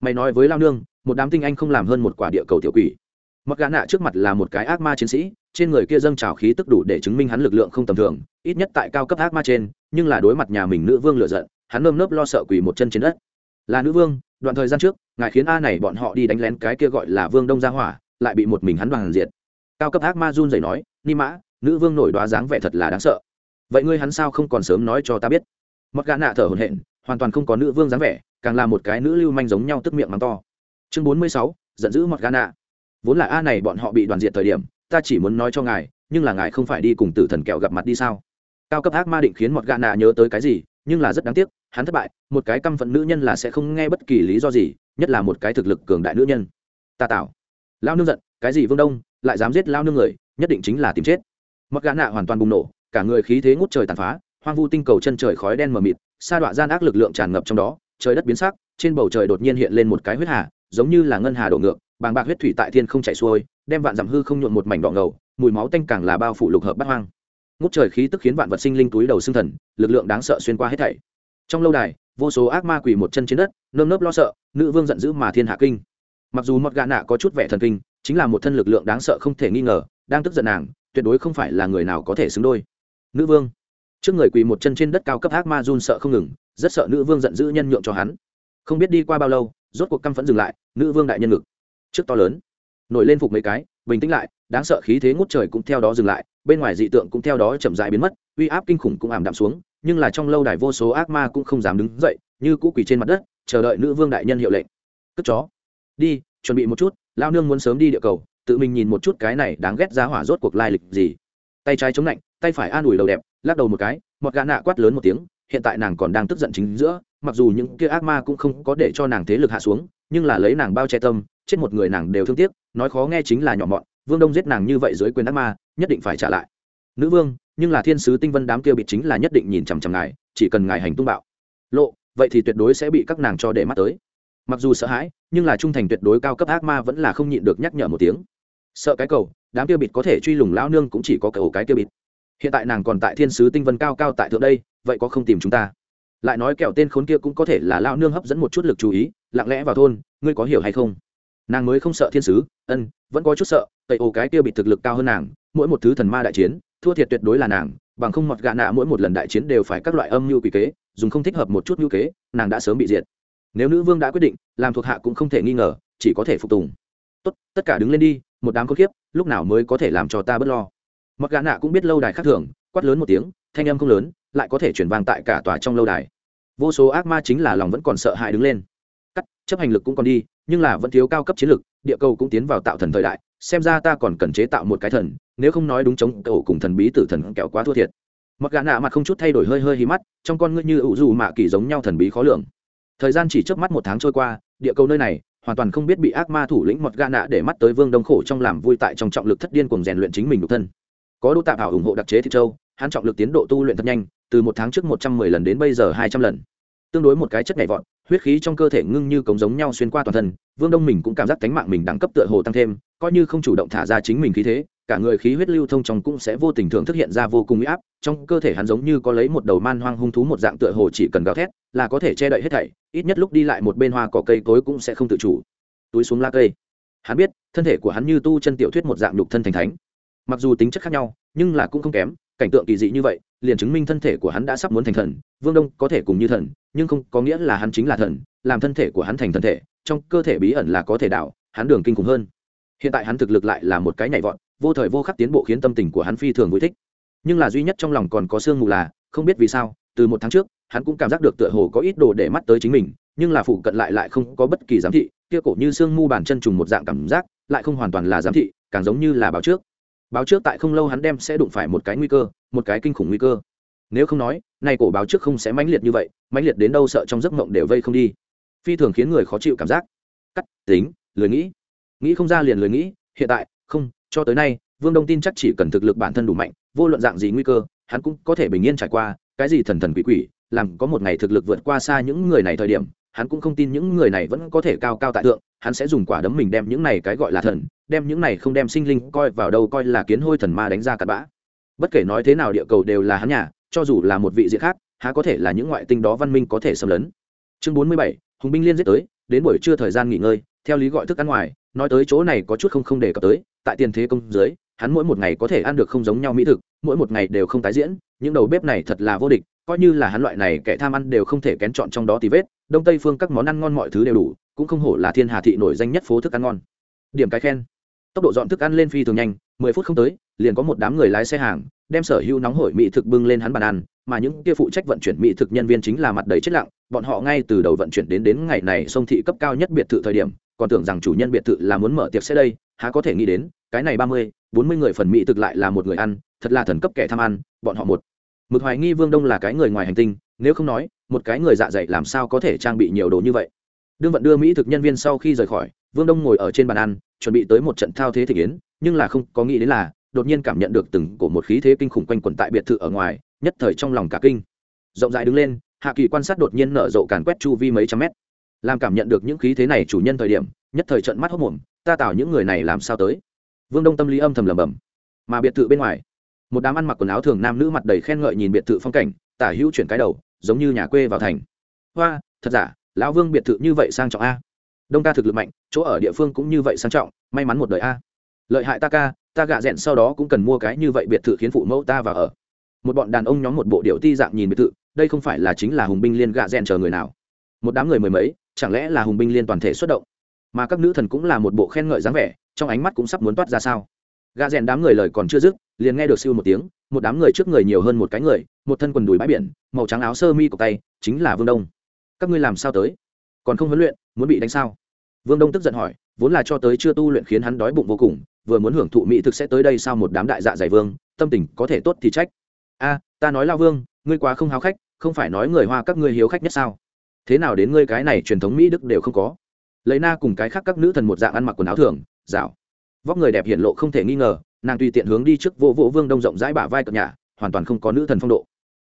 Mày nói với lao nương một đám tinh anh không làm hơn một quả địa cầu tiểu quỷ. Mặc gã nạ trước mặt là một cái ác ma chiến sĩ, trên người kia dâng trào khí tức đủ để chứng minh hắn lực lượng không tầm thường, ít nhất tại cao cấp ác ma trên, nhưng là đối mặt nhà mình nữ vương lựa giận, hắn nơm nớp lo sợ quỳ một chân trên đất. Là nữ vương, đoạn thời gian trước, ngài khiến a này bọn họ đi đánh lén cái kia gọi là vương đông gia hỏa, lại bị một mình hắn đoàn diệt. Cao cấp ác ma run rẩy nói, ni mã, nữ vương nổi đoá dáng vẻ thật là đáng sợ. Vậy ngươi hắn sao không còn sớm nói cho ta biết? Mặc gã nạ thở hổn hển, hoàn toàn không có nữ vương dáng vẻ, càng là một cái nữ lưu manh giống nhau tức miệng mắng to chương bốn mươi sáu, giận dữ mọt gã nạ vốn là a này bọn họ bị đoàn diệt thời điểm, ta chỉ muốn nói cho ngài, nhưng là ngài không phải đi cùng tử thần kẹo gặp mặt đi sao? Cao cấp ác ma định khiến mọt gã nạ nhớ tới cái gì, nhưng là rất đáng tiếc, hắn thất bại, một cái căm phận nữ nhân là sẽ không nghe bất kỳ lý do gì, nhất là một cái thực lực cường đại nữ nhân. Ta tạo lao nương giận, cái gì vương đông, lại dám giết lao nương người, nhất định chính là tìm chết. Mặc gã nạ hoàn toàn bùng nổ, cả người khí thế ngút trời tàn phá, hoang vu tinh cầu chân trời khói đen mờ mịt, sa đọa gian ác lực lượng tràn ngập trong đó, trời đất biến sắc, trên bầu trời đột nhiên hiện lên một cái huyết hà giống như là ngân hà đổ ngược, bàng bạc huyết thủy tại thiên không chảy xuôi, đem vạn dặm hư không nhuộn một mảnh đỏ ngầu, mùi máu tanh càng là bao phủ lục hợp bát hoang. Ngút trời khí tức khiến vạn vật sinh linh túi đầu xương thần, lực lượng đáng sợ xuyên qua hết thảy. Trong lâu đài, vô số ác ma quỳ một chân trên đất, nơm nớp lo sợ, nữ vương giận dữ mà thiên hạ kinh. Mặc dù mọt gà nạ có chút vẻ thần kinh, chính là một thân lực lượng đáng sợ không thể nghi ngờ, đang tức giận nàng, tuyệt đối không phải là người nào có thể xứng đôi. Nữ vương. Trước người quỳ một chân trên đất cao cấp ác ma run sợ không ngừng, rất sợ nữ vương giận dữ nhân nhượng cho hắn. Không biết đi qua bao lâu rốt cuộc căm phẫn dừng lại, nữ vương đại nhân ngực. Trước to lớn, nổi lên phục mấy cái, bình tĩnh lại, đáng sợ khí thế ngút trời cũng theo đó dừng lại, bên ngoài dị tượng cũng theo đó chậm dại biến mất, uy áp kinh khủng cũng ảm đạm xuống, nhưng là trong lâu đài vô số ác ma cũng không dám đứng dậy, như cũ quỳ trên mặt đất, chờ đợi nữ vương đại nhân hiệu lệnh. Cất chó. Đi, chuẩn bị một chút lao nương muốn sớm đi địa cầu, tự mình nhìn một chút cái này đáng ghét ra hỏa rốt cuộc lai lịch gì. Tay trái chống lạnh tay phải an ủi đầu đẹp, lắc đầu một cái, một gã nạ quát lớn một tiếng hiện tại nàng còn đang tức giận chính giữa, mặc dù những kia ác ma cũng không có để cho nàng thế lực hạ xuống, nhưng là lấy nàng bao che tâm, chết một người nàng đều thương tiếc, nói khó nghe chính là nhỏ mọn, vương đông giết nàng như vậy dưới quyền ác ma, nhất định phải trả lại. Nữ vương, nhưng là thiên sứ tinh vân đám kia bị chính là nhất định nhìn chằm chằm ngài, chỉ cần ngài hành tung bạo. Lộ, vậy thì tuyệt đối sẽ bị các nàng cho để mắt tới. Mặc dù sợ hãi, nhưng là trung thành tuyệt đối cao cấp ác ma vẫn là không nhịn được nhắc nhở một tiếng. Sợ cái cầu, đám kia bịt có thể truy lùng lão nương cũng chỉ có cầu cái kia bịt hiện tại nàng còn tại thiên sứ tinh vân cao cao tại thượng đây, vậy có không tìm chúng ta? Lại nói kẹo tên khốn kia cũng có thể là lao nương hấp dẫn một chút lực chú ý, lặng lẽ vào thôn, ngươi có hiểu hay không? Nàng mới không sợ thiên sứ, ân, vẫn có chút sợ, tẩy ô cái kia bị thực lực cao hơn nàng, mỗi một thứ thần ma đại chiến, thua thiệt tuyệt đối là nàng, bằng không mọt gạ nạ mỗi một lần đại chiến đều phải các loại âm mưu quỷ kế, dùng không thích hợp một chút mưu kế, nàng đã sớm bị diệt. Nếu nữ vương đã quyết định, làm thuộc hạ cũng không thể nghi ngờ, chỉ có thể phục tùng. Tốt, tất cả đứng lên đi, một đám khốn kiếp, lúc nào mới có thể làm cho ta bớt lo? Mặc gã nạ cũng biết lâu đài khác thường, quát lớn một tiếng, thanh âm không lớn, lại có thể chuyển vang tại cả tòa trong lâu đài. Vô số ác ma chính là lòng vẫn còn sợ hãi đứng lên. Cắt, chấp hành lực cũng còn đi, nhưng là vẫn thiếu cao cấp chiến lực, địa cầu cũng tiến vào tạo thần thời đại, xem ra ta còn cần chế tạo một cái thần, nếu không nói đúng chống cầu cùng thần bí tử thần kẹo quá thua thiệt. Mặc gã nạ mặt không chút thay đổi hơi hơi hí mắt, trong con ngươi như ủ dù mạ kỳ giống nhau thần bí khó lường. Thời gian chỉ trước mắt một tháng trôi qua, địa cầu nơi này, hoàn toàn không biết bị ác ma thủ lĩnh mọt gã nạ để mắt tới vương đông khổ trong làm vui tại trong trọng lực thất điên cùng rèn luyện chính mình độc thân có đỗ tạp hảo ủng hộ đặc chế thị châu hắn trọng lực tiến độ tu luyện thật nhanh, từ một tháng trước một trăm mười lần đến bây giờ hai trăm lần. Tương đối một cái chất nhảy vọt, huyết khí trong cơ thể ngưng như cống giống nhau xuyên qua toàn thân, vương đông mình cũng cảm giác cánh mạng mình đẳng cấp tựa hồ tăng thêm, coi như không chủ động thả ra chính mình khí thế, cả người khí huyết lưu thông trong cũng sẽ vô tình thường thức hiện ra vô cùng huy áp, trong cơ thể hắn giống như có lấy một đầu man hoang hung thú một dạng tựa hồ chỉ cần gào thét, là có thể che đậy hết thảy, ít nhất lúc đi lại một bên hoa cỏ cây cối cũng sẽ không tự chủ. Túi xuống lá cây. Hắn biết, thân thể của hắn như tu chân tiểu thuyết một dạng nhục thân thành thánh mặc dù tính chất khác nhau, nhưng là cũng không kém, cảnh tượng kỳ dị như vậy, liền chứng minh thân thể của hắn đã sắp muốn thành thần, vương đông có thể cùng như thần, nhưng không có nghĩa là hắn chính là thần, làm thân thể của hắn thành thần thể, trong cơ thể bí ẩn là có thể đảo, hắn đường kinh khủng hơn. Hiện tại hắn thực lực lại là một cái nhảy vọt, vô thời vô khắc tiến bộ khiến tâm tình của hắn phi thường vui thích. Nhưng là duy nhất trong lòng còn có sương mù là, không biết vì sao, từ một tháng trước, hắn cũng cảm giác được tựa hồ có ít đồ để mắt tới chính mình, nhưng là phụ cận lại lại không có bất kỳ giám thị, kia cổ như sương mù bàn chân trùng một dạng cảm giác, lại không hoàn toàn là giám thị, càng giống như là báo trước báo trước tại không lâu hắn đem sẽ đụng phải một cái nguy cơ, một cái kinh khủng nguy cơ. Nếu không nói nay cổ báo trước không sẽ mãnh liệt như vậy, mãnh liệt đến đâu sợ trong giấc mộng đều vây không đi. Phi thường khiến người khó chịu cảm giác. Cắt, tính, lười nghĩ. Nghĩ không ra liền lười nghĩ, hiện tại, không, cho tới nay, vương đông tin chắc chỉ cần thực lực bản thân đủ mạnh, vô luận dạng gì nguy cơ, hắn cũng có thể bình yên trải qua, cái gì thần thần quỷ quỷ, làm có một ngày thực lực vượt qua xa những người này thời điểm, hắn cũng không tin những người này vẫn có thể cao cao tại tượng hắn sẽ dùng quả đấm mình đem những này cái gọi là thần đem những này không đem sinh linh coi vào đâu coi là kiến hôi thần ma đánh ra cặn bã. Bất kể nói thế nào địa cầu đều là hắn nhà, cho dù là một vị diện khác, há có thể là những ngoại tinh đó văn minh có thể xâm lấn. Chương bốn mươi bảy, hùng binh liên giết tới, đến buổi trưa thời gian nghỉ ngơi, theo lý gọi thức ăn ngoài, nói tới chỗ này có chút không không đề cập tới, tại tiền thế công dưới, hắn mỗi một ngày có thể ăn được không giống nhau mỹ thực, mỗi một ngày đều không tái diễn, những đầu bếp này thật là vô địch, coi như là hắn loại này kẻ tham ăn đều không thể kén chọn trong đó tì vết, đông tây phương các món ăn ngon mọi thứ đều đủ, cũng không hổ là thiên hà thị nổi danh nhất phố thức ăn ngon. Điểm cái khen tốc độ dọn thức ăn lên phi thường nhanh, mười phút không tới, liền có một đám người lái xe hàng, đem sở hữu nóng hổi mỹ thực bưng lên hắn bàn ăn, mà những kia phụ trách vận chuyển mỹ thực nhân viên chính là mặt đầy chết lặng, bọn họ ngay từ đầu vận chuyển đến đến ngày này sông thị cấp cao nhất biệt thự thời điểm, còn tưởng rằng chủ nhân biệt thự là muốn mở tiệc sẽ đây, há có thể nghĩ đến, cái này ba mươi, bốn mươi người phần mỹ thực lại là một người ăn, thật là thần cấp kẻ tham ăn, bọn họ một. Mực hoài nghi vương đông là cái người ngoài hành tinh, nếu không nói, một cái người dạ dày làm sao có thể trang bị nhiều đồ như vậy? Đương vận đưa mỹ thực nhân viên sau khi rời khỏi vương đông ngồi ở trên bàn ăn, chuẩn bị tới một trận thao thế thị yến, nhưng là không có nghĩ đến là, đột nhiên cảm nhận được từng cổ một khí thế kinh khủng quanh quẩn tại biệt thự ở ngoài, nhất thời trong lòng cả kinh. Rộng rãi đứng lên, hạ kỳ quan sát đột nhiên nở rộ càn quét chu vi mấy trăm mét. Làm cảm nhận được những khí thế này chủ nhân thời điểm, nhất thời trận mắt hốc mồm ta tạo những người này làm sao tới? Vương đông tâm lý âm thầm lầm bầm mà biệt thự bên ngoài, một đám ăn mặc quần áo thường nam nữ mặt đầy khen ngợi nhìn biệt thự phong cảnh, tả hữu chuyển cái đầu, giống như nhà quê vào thành. Hoa, thật giả? Lão vương biệt thự như vậy sang trọng a? Đông ca thực lực mạnh, chỗ ở địa phương cũng như vậy sang trọng, may mắn một đời a. Lợi hại ta ca, ta gạ rẽn sau đó cũng cần mua cái như vậy biệt thự khiến phụ mẫu ta vào ở. Một bọn đàn ông nhóm một bộ điệu ti dạng nhìn biệt thự, đây không phải là chính là hùng binh liên gạ rẽn chờ người nào. Một đám người mười mấy, chẳng lẽ là hùng binh liên toàn thể xuất động? Mà các nữ thần cũng là một bộ khen ngợi dáng vẻ, trong ánh mắt cũng sắp muốn toát ra sao. Gạ rẽn đám người lời còn chưa dứt, liền nghe được siêu một tiếng, một đám người trước người nhiều hơn một cái người, một thân quần đùi bãi biển, màu trắng áo sơ mi của tay, chính là vương đông. Các ngươi làm sao tới? Còn không huấn luyện, muốn bị đánh sao? Vương đông tức giận hỏi, vốn là cho tới chưa tu luyện khiến hắn đói bụng vô cùng, vừa muốn hưởng thụ mỹ thực sẽ tới đây sao một đám đại dạ dày vương, tâm tình có thể tốt thì trách. A, ta nói lao vương, ngươi quá không háo khách, không phải nói người hoa các ngươi hiếu khách nhất sao? Thế nào đến ngươi cái này truyền thống mỹ đức đều không có? Lấy na cùng cái khác các nữ thần một dạng ăn mặc quần áo thường, dạo. Vóc người đẹp hiện lộ không thể nghi ngờ, nàng tùy tiện hướng đi trước vô vỗ vương đông rộng rãi bả vai cập nhà, hoàn toàn không có nữ thần phong độ.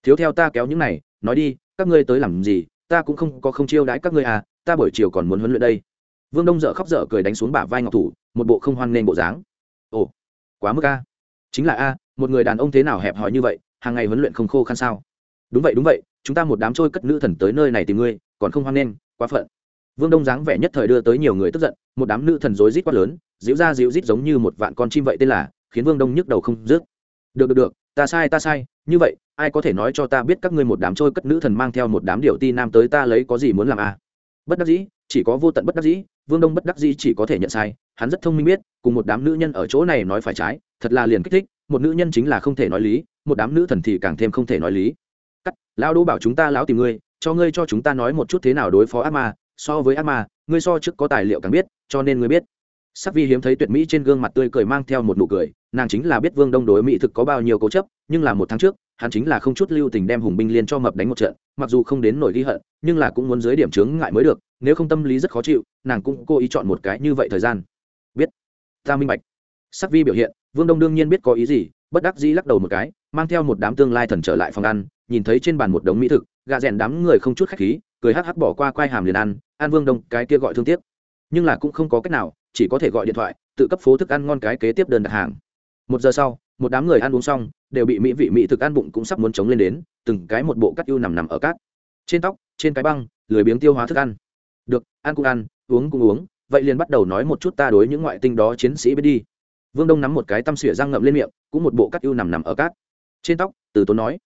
Thiếu theo ta kéo những này, nói đi, các ngươi tới làm gì ta cũng không có không chiêu đãi các ngươi à ta buổi chiều còn muốn huấn luyện đây. Vương đông dợ khóc dở cười đánh xuống bả vai ngọc thủ, một bộ không hoan nghênh bộ dáng. Ồ, quá mức a. Chính là a, một người đàn ông thế nào hẹp hòi như vậy, hàng ngày huấn luyện không khô khăn sao? Đúng vậy đúng vậy, chúng ta một đám trôi cất nữ thần tới nơi này tìm ngươi, còn không hoan nghênh, quá phận. Vương đông dáng vẻ nhất thời đưa tới nhiều người tức giận, một đám nữ thần rối rít quát lớn, dịu ra dịu rít giống như một vạn con chim vậy tên là, khiến vương đông nhức đầu không dứt. Được được được, ta sai ta sai, như vậy ai có thể nói cho ta biết các ngươi một đám trôi cất nữ thần mang theo một đám điều ti nam tới ta lấy có gì muốn làm à? Bất đắc dĩ, chỉ có vô tận bất đắc dĩ, vương đông bất đắc dĩ chỉ có thể nhận sai, hắn rất thông minh biết, cùng một đám nữ nhân ở chỗ này nói phải trái, thật là liền kích thích, một nữ nhân chính là không thể nói lý, một đám nữ thần thì càng thêm không thể nói lý. Cắt, lão đỗ bảo chúng ta lão tìm ngươi, cho ngươi cho chúng ta nói một chút thế nào đối phó ác ma, so với ác ma, ngươi so trước có tài liệu càng biết, cho nên ngươi biết sắc vi hiếm thấy tuyệt mỹ trên gương mặt tươi cười mang theo một nụ cười, nàng chính là biết vương đông đối mỹ thực có bao nhiêu cố chấp, nhưng là một tháng trước, hắn chính là không chút lưu tình đem hùng binh liên cho mập đánh một trận, mặc dù không đến nổi ghi hận, nhưng là cũng muốn dưới điểm chướng ngại mới được, nếu không tâm lý rất khó chịu, nàng cũng cố ý chọn một cái như vậy thời gian. Biết. Ta minh bạch. Sắc vi biểu hiện, vương đông đương nhiên biết có ý gì, bất đắc dĩ lắc đầu một cái, mang theo một đám tương lai thần trở lại phòng ăn, nhìn thấy trên bàn một đống mỹ thực gà rèn đám người không chút khách khí, cười hắc hắc bỏ qua quai hàm liền ăn ăn vương đông, cái kia gọi thương tiếc. Nhưng là cũng không có cách nào chỉ có thể gọi điện thoại, tự cấp phố thức ăn ngon cái kế tiếp đơn đặt hàng. Một giờ sau, một đám người ăn uống xong, đều bị mỹ vị mỹ thực ăn bụng cũng sắp muốn chống lên đến, từng cái một bộ cắt ưu nằm nằm ở cát. Trên tóc, trên cái băng, lười biếng tiêu hóa thức ăn. Được, ăn cũng ăn, uống cũng uống, vậy liền bắt đầu nói một chút ta đối những ngoại tinh đó chiến sĩ biết đi. Vương đông nắm một cái tăm xỉa răng ngậm lên miệng, cũng một bộ cắt ưu nằm nằm ở cát. Trên tóc, từ tốn nói,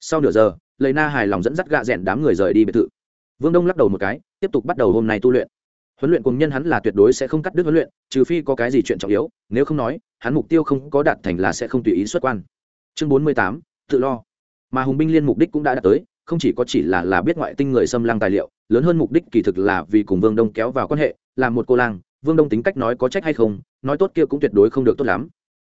sau nửa giờ lầy na hài lòng dẫn dắt gạ rẽn đám người rời đi biệt thự. Vương đông lắc đầu một cái, tiếp tục bắt đầu hôm nay tu luyện huấn luyện cùng nhân hắn là tuyệt đối sẽ không cắt đứt huấn luyện, trừ phi có cái gì chuyện trọng yếu, nếu không nói, hắn mục tiêu không có đạt thành là sẽ không tùy ý xuất quan. Chương bốn mươi tám, tự lo. Mà hùng binh liên mục đích cũng đã đạt tới, không chỉ có chỉ là là biết ngoại tinh người xâm lăng tài liệu, lớn hơn mục đích kỳ thực là vì cùng vương đông kéo vào quan hệ, làm một cô lang, vương đông tính cách nói có trách hay không, nói tốt kia cũng tuyệt đối không được tốt lắm.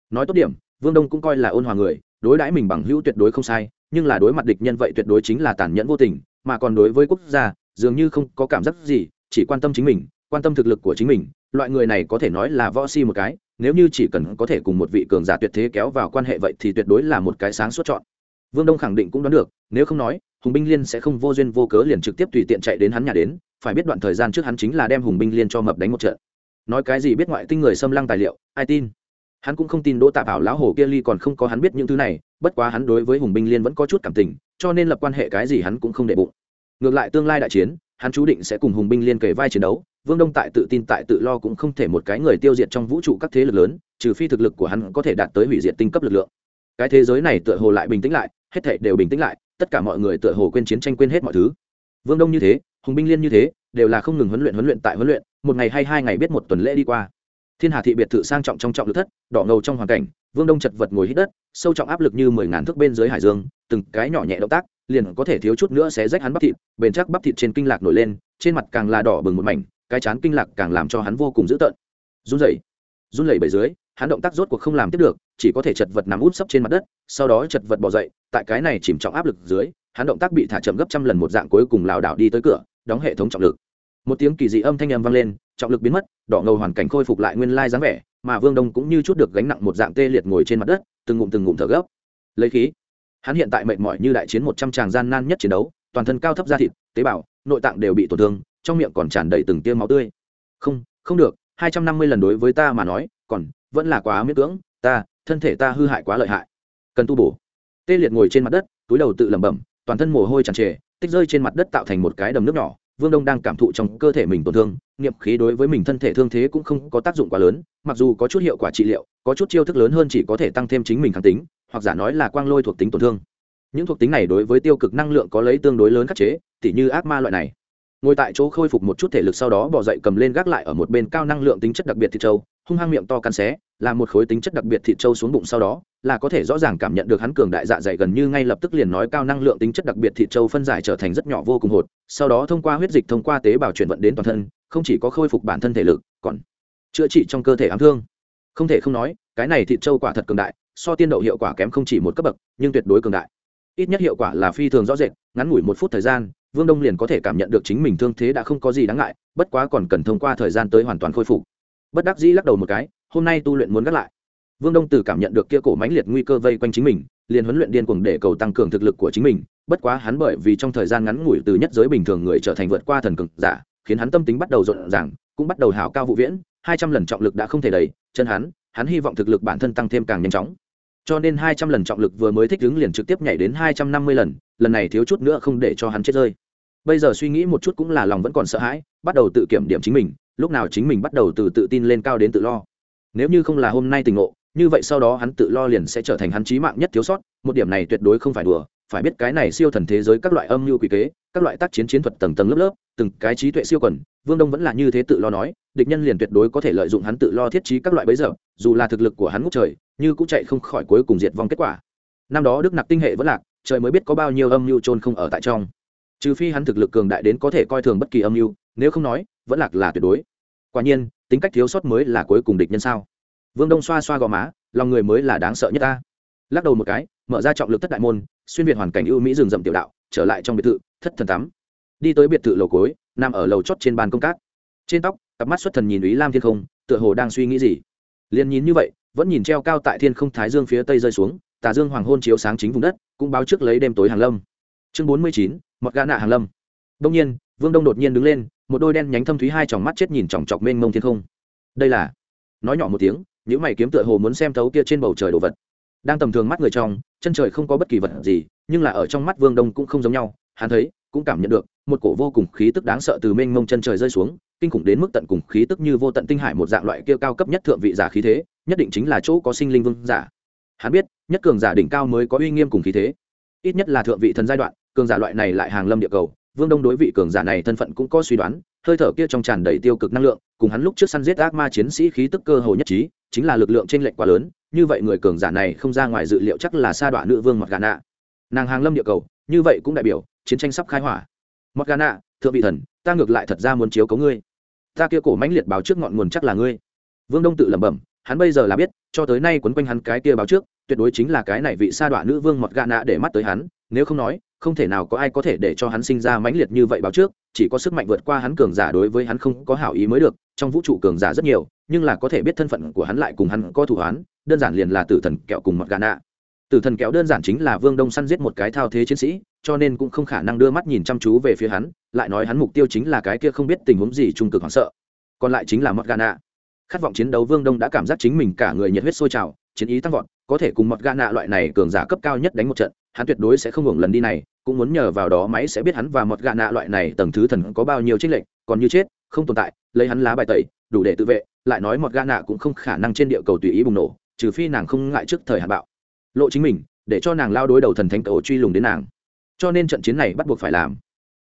Nói tốt điểm, vương đông cũng coi là ôn hòa người, đối đãi mình bằng hữu tuyệt đối không sai, nhưng là đối mặt địch nhân vậy tuyệt đối chính là tàn nhẫn vô tình, mà còn đối với quốc gia, dường như không có cảm giác gì, chỉ quan tâm chính mình quan tâm thực lực của chính mình, loại người này có thể nói là võ si một cái, nếu như chỉ cần có thể cùng một vị cường giả tuyệt thế kéo vào quan hệ vậy thì tuyệt đối là một cái sáng suốt chọn. Vương đông khẳng định cũng đoán được, nếu không nói, hùng binh liên sẽ không vô duyên vô cớ liền trực tiếp tùy tiện chạy đến hắn nhà đến, phải biết đoạn thời gian trước hắn chính là đem hùng binh liên cho mập đánh một trận. Nói cái gì biết ngoại tinh người xâm lăng tài liệu, ai tin? Hắn cũng không tin đỗ tạ bảo lão hồ kia ly còn không có hắn biết những thứ này, bất quá hắn đối với hùng binh liên vẫn có chút cảm tình, cho nên lập quan hệ cái gì hắn cũng không để bụng. Ngược lại tương lai đại chiến, hắn chú định sẽ cùng hùng binh liên kề vai chiến đấu vương đông tại tự tin tại tự lo cũng không thể một cái người tiêu diệt trong vũ trụ các thế lực lớn, trừ phi thực lực của hắn có thể đạt tới hủy diệt tinh cấp lực lượng. Cái thế giới này tựa hồ lại bình tĩnh lại, hết thảy đều bình tĩnh lại, tất cả mọi người tựa hồ quên chiến tranh quên hết mọi thứ. Vương đông như thế, hùng binh liên như thế, đều là không ngừng huấn luyện huấn luyện tại huấn luyện, một ngày hay hai ngày biết một tuần lễ đi qua. Thiên hà thị biệt thự sang trọng trong trọng lực thất, đỏ ngầu trong hoàn cảnh, vương đông chật vật ngồi hít đất, sâu trọng áp lực như mười ngàn thước bên dưới hải dương, từng cái nhỏ nhẹ động tác, liền có thể thiếu chút nữa sẽ rách hắn bắp thịt, bền chắc bắp thịt trên kinh lạc nổi lên, trên mặt càng là đỏ bừng một mảnh cái chán kinh lạc càng làm cho hắn vô cùng dữ tợn. Run rẩy. Run lẩy bẩy dưới, hắn động tác rốt cuộc không làm tiếp được, chỉ có thể chật vật nằm út sấp trên mặt đất, sau đó chật vật bỏ dậy, tại cái này chìm trọng áp lực dưới, hắn động tác bị thả chậm gấp trăm lần một dạng cuối cùng lảo đảo đi tới cửa, đóng hệ thống trọng lực. Một tiếng kỳ dị âm thanh âm vang lên, trọng lực biến mất, đỏ ngầu hoàn cảnh khôi phục lại nguyên lai dáng vẻ, mà vương đông cũng như chút được gánh nặng một dạng tê liệt ngồi trên mặt đất, từng ngụm từng ngụm thở gấp. Lấy khí. Hắn hiện tại mệt mỏi như đại chiến một trăm tràng gian nan nhất chiến đấu, toàn thân cao thấp da thịt, tế bào, nội tạng đều bị tổn thương trong miệng còn tràn đầy từng tia máu tươi. Không không được, hai trăm năm mươi lần đối với ta mà nói, còn, vẫn là quá miễn cưỡng, ta, thân thể ta hư hại quá lợi hại. Cần tu bổ. Tê liệt ngồi trên mặt đất, túi đầu tự lẩm bẩm, toàn thân mồ hôi tràn trề, tích rơi trên mặt đất tạo thành một cái đầm nước nhỏ, vương đông đang cảm thụ trong cơ thể mình tổn thương nghiệm khí đối với mình thân thể thương thế cũng không có tác dụng quá lớn, mặc dù có chút hiệu quả trị liệu, có chút chiêu thức lớn hơn chỉ có thể tăng thêm chính mình kháng tính, hoặc giả nói là quang lôi thuộc tính tổn thương. Những thuộc tính này đối với tiêu cực năng lượng có lấy tương đối lớn khắc chế, tỉ như ác ma loại này ngồi tại chỗ khôi phục một chút thể lực sau đó bỏ dậy cầm lên gác lại ở một bên cao năng lượng tính chất đặc biệt thịt trâu, hung hăng miệng to cắn xé làm một khối tính chất đặc biệt thịt trâu xuống bụng sau đó, là có thể rõ ràng cảm nhận được hắn cường đại dạ dày gần như ngay lập tức liền nói cao năng lượng tính chất đặc biệt thịt trâu phân giải trở thành rất nhỏ vô cùng hột, sau đó thông qua huyết dịch thông qua tế bào chuyển vận đến toàn thân, không chỉ có khôi phục bản thân thể lực, còn chữa trị trong cơ thể ám thương. Không thể không nói, cái này thịt trâu quả thật cường đại, so tiên đậu hiệu quả kém không chỉ một cấp bậc, nhưng tuyệt đối cường đại. Ít nhất hiệu quả là phi thường rõ rệt, ngắn ngủi một phút thời gian vương đông liền có thể cảm nhận được chính mình thương thế đã không có gì đáng ngại, bất quá còn cần thông qua thời gian tới hoàn toàn khôi phục. Bất đắc dĩ lắc đầu một cái, hôm nay tu luyện muốn gác lại. Vương đông từ cảm nhận được kia cổ mãnh liệt nguy cơ vây quanh chính mình, liền huấn luyện điên cuồng để cầu tăng cường thực lực của chính mình, bất quá hắn bởi vì trong thời gian ngắn ngủi từ nhất giới bình thường người trở thành vượt qua thần cực giả, khiến hắn tâm tính bắt đầu rộn ràng, cũng bắt đầu hào cao vụ viễn, hai trăm lần trọng lực đã không thể đầy, chân hắn hắn hy vọng thực lực bản thân tăng thêm càng nhanh chóng cho nên hai trăm lần trọng lực vừa mới thích ứng liền trực tiếp nhảy đến hai trăm năm mươi lần lần này thiếu chút nữa không để cho hắn chết rơi. Bây giờ suy nghĩ một chút cũng là lòng vẫn còn sợ hãi, bắt đầu tự kiểm điểm chính mình, lúc nào chính mình bắt đầu từ tự tin lên cao đến tự lo. Nếu như không là hôm nay tình ngộ, như vậy sau đó hắn tự lo liền sẽ trở thành hắn trí mạng nhất thiếu sót, một điểm này tuyệt đối không phải đùa phải biết cái này siêu thần thế giới các loại âm mưu quỷ kế, các loại tác chiến chiến thuật tầng tầng lớp lớp, từng cái trí tuệ siêu quần, vương đông vẫn là như thế tự lo nói, địch nhân liền tuyệt đối có thể lợi dụng hắn tự lo thiết trí các loại bấy giờ, dù là thực lực của hắn ngút trời, như cũng chạy không khỏi cuối cùng diệt vong kết quả. Năm đó đức nặc tinh hệ vẫn lạc, trời mới biết có bao nhiêu âm mưu trôn không ở tại trong. Trừ phi hắn thực lực cường đại đến có thể coi thường bất kỳ âm mưu, nếu không nói, vẫn lạc là tuyệt đối. Quả nhiên, tính cách thiếu sót mới là cuối cùng địch nhân sao? Vương đông xoa xoa gò má, lòng người mới là đáng sợ nhất ta. Lắc đầu một cái mở ra trọng lực thất đại môn, xuyên việt hoàn cảnh ưu mỹ rừng rậm tiểu đạo, trở lại trong biệt thự, thất thần tắm. Đi tới biệt thự lầu cối nằm ở lầu chót trên bàn công cát. Trên tóc, cặp mắt xuất thần nhìn ý lam thiên không, tựa hồ đang suy nghĩ gì. Liền nhìn như vậy, vẫn nhìn treo cao tại thiên không thái dương phía tây rơi xuống, tà dương hoàng hôn chiếu sáng chính vùng đất, cũng báo trước lấy đêm tối hàng lâm. Chương bốn mươi chín, mọt gã nạ hàng lâm. Đông nhiên, vương đông đột nhiên đứng lên, một đôi đen nhánh thâm thúy hai tròng mắt chết nhìn chòng chọc mênh mông thiên không. Đây là, nói nhỏ một tiếng những mày kiếm tựa hồ muốn xem thấu kia trên bầu trời đồ vật đang tầm thường mắt người trong, chân trời không có bất kỳ vật gì, nhưng là ở trong mắt vương đông cũng không giống nhau, hắn thấy, cũng cảm nhận được, một cổ vô cùng khí tức đáng sợ từ mênh mông chân trời rơi xuống, kinh khủng đến mức tận cùng khí tức như vô tận tinh hải một dạng loại kia cao cấp nhất thượng vị giả khí thế, nhất định chính là chỗ có sinh linh vương giả. Hắn biết, nhất cường giả đỉnh cao mới có uy nghiêm cùng khí thế. Ít nhất là thượng vị thần giai đoạn, cường giả loại này lại hàng lâm địa cầu, vương đông đối vị cường giả này thân phận cũng có suy đoán, hơi thở kia trong tràn đầy tiêu cực năng lượng, cùng hắn lúc trước săn giết ác ma chiến sĩ khí tức cơ hồ nhất trí, chính là lực lượng t r ê n lệch quá lớn như vậy người cường giả này không ra ngoài dự liệu chắc là sa đoạn nữ vương mặt gà nạ. Nàng hàng lâm địa cầu, như vậy cũng đại biểu, chiến tranh sắp khai hỏa. Mặt gà nạ, thượng vị thần, ta ngược lại thật ra muốn chiếu cấu ngươi. Ta kia cổ mãnh liệt báo trước ngọn nguồn chắc là ngươi. Vương đông tự lẩm bẩm, hắn bây giờ là biết, cho tới nay quấn quanh hắn cái kia báo trước, tuyệt đối chính là cái này vị sa đoạn nữ vương mọt gà nạ để mắt tới hắn, nếu không nói, không thể nào có ai có thể để cho hắn sinh ra mãnh liệt như vậy báo trước, chỉ có sức mạnh vượt qua hắn cường giả đối với hắn không có hảo ý mới được, trong vũ trụ cường giả rất nhiều nhưng là có thể biết thân phận của hắn lại cùng hắn có thủ án đơn giản liền là tử thần kẹo cùng mặt gà nạ. Tử thần kẹo đơn giản chính là vương đông săn giết một cái thao thế chiến sĩ, cho nên cũng không khả năng đưa mắt nhìn chăm chú về phía hắn, lại nói hắn mục tiêu chính là cái kia không biết tình huống gì trung cực hoảng sợ. Còn lại chính là mặt gà nạ. Khát vọng chiến đấu vương đông đã cảm giác chính mình cả người nhiệt huyết sôi trào, chiến ý tăng vọt, có thể cùng mặt gà nạ loại này cường giả cấp cao nhất đánh một trận, hắn tuyệt đối sẽ không hưởng lần đi này, cũng muốn nhờ vào đó máy sẽ biết hắn và mặt gà nạ loại này tầng thứ thần có bao nhiêu trích lệnh còn như chết, không tồn tại, lấy hắn lá bài tẩy, đủ để tự vệ lại nói một gạ nạ cũng không khả năng trên địa cầu tùy ý bùng nổ, trừ phi nàng không ngại trước thời hạn bạo. Lộ chính mình, để cho nàng lao đối đầu thần thánh cầu truy lùng đến nàng. Cho nên trận chiến này bắt buộc phải làm.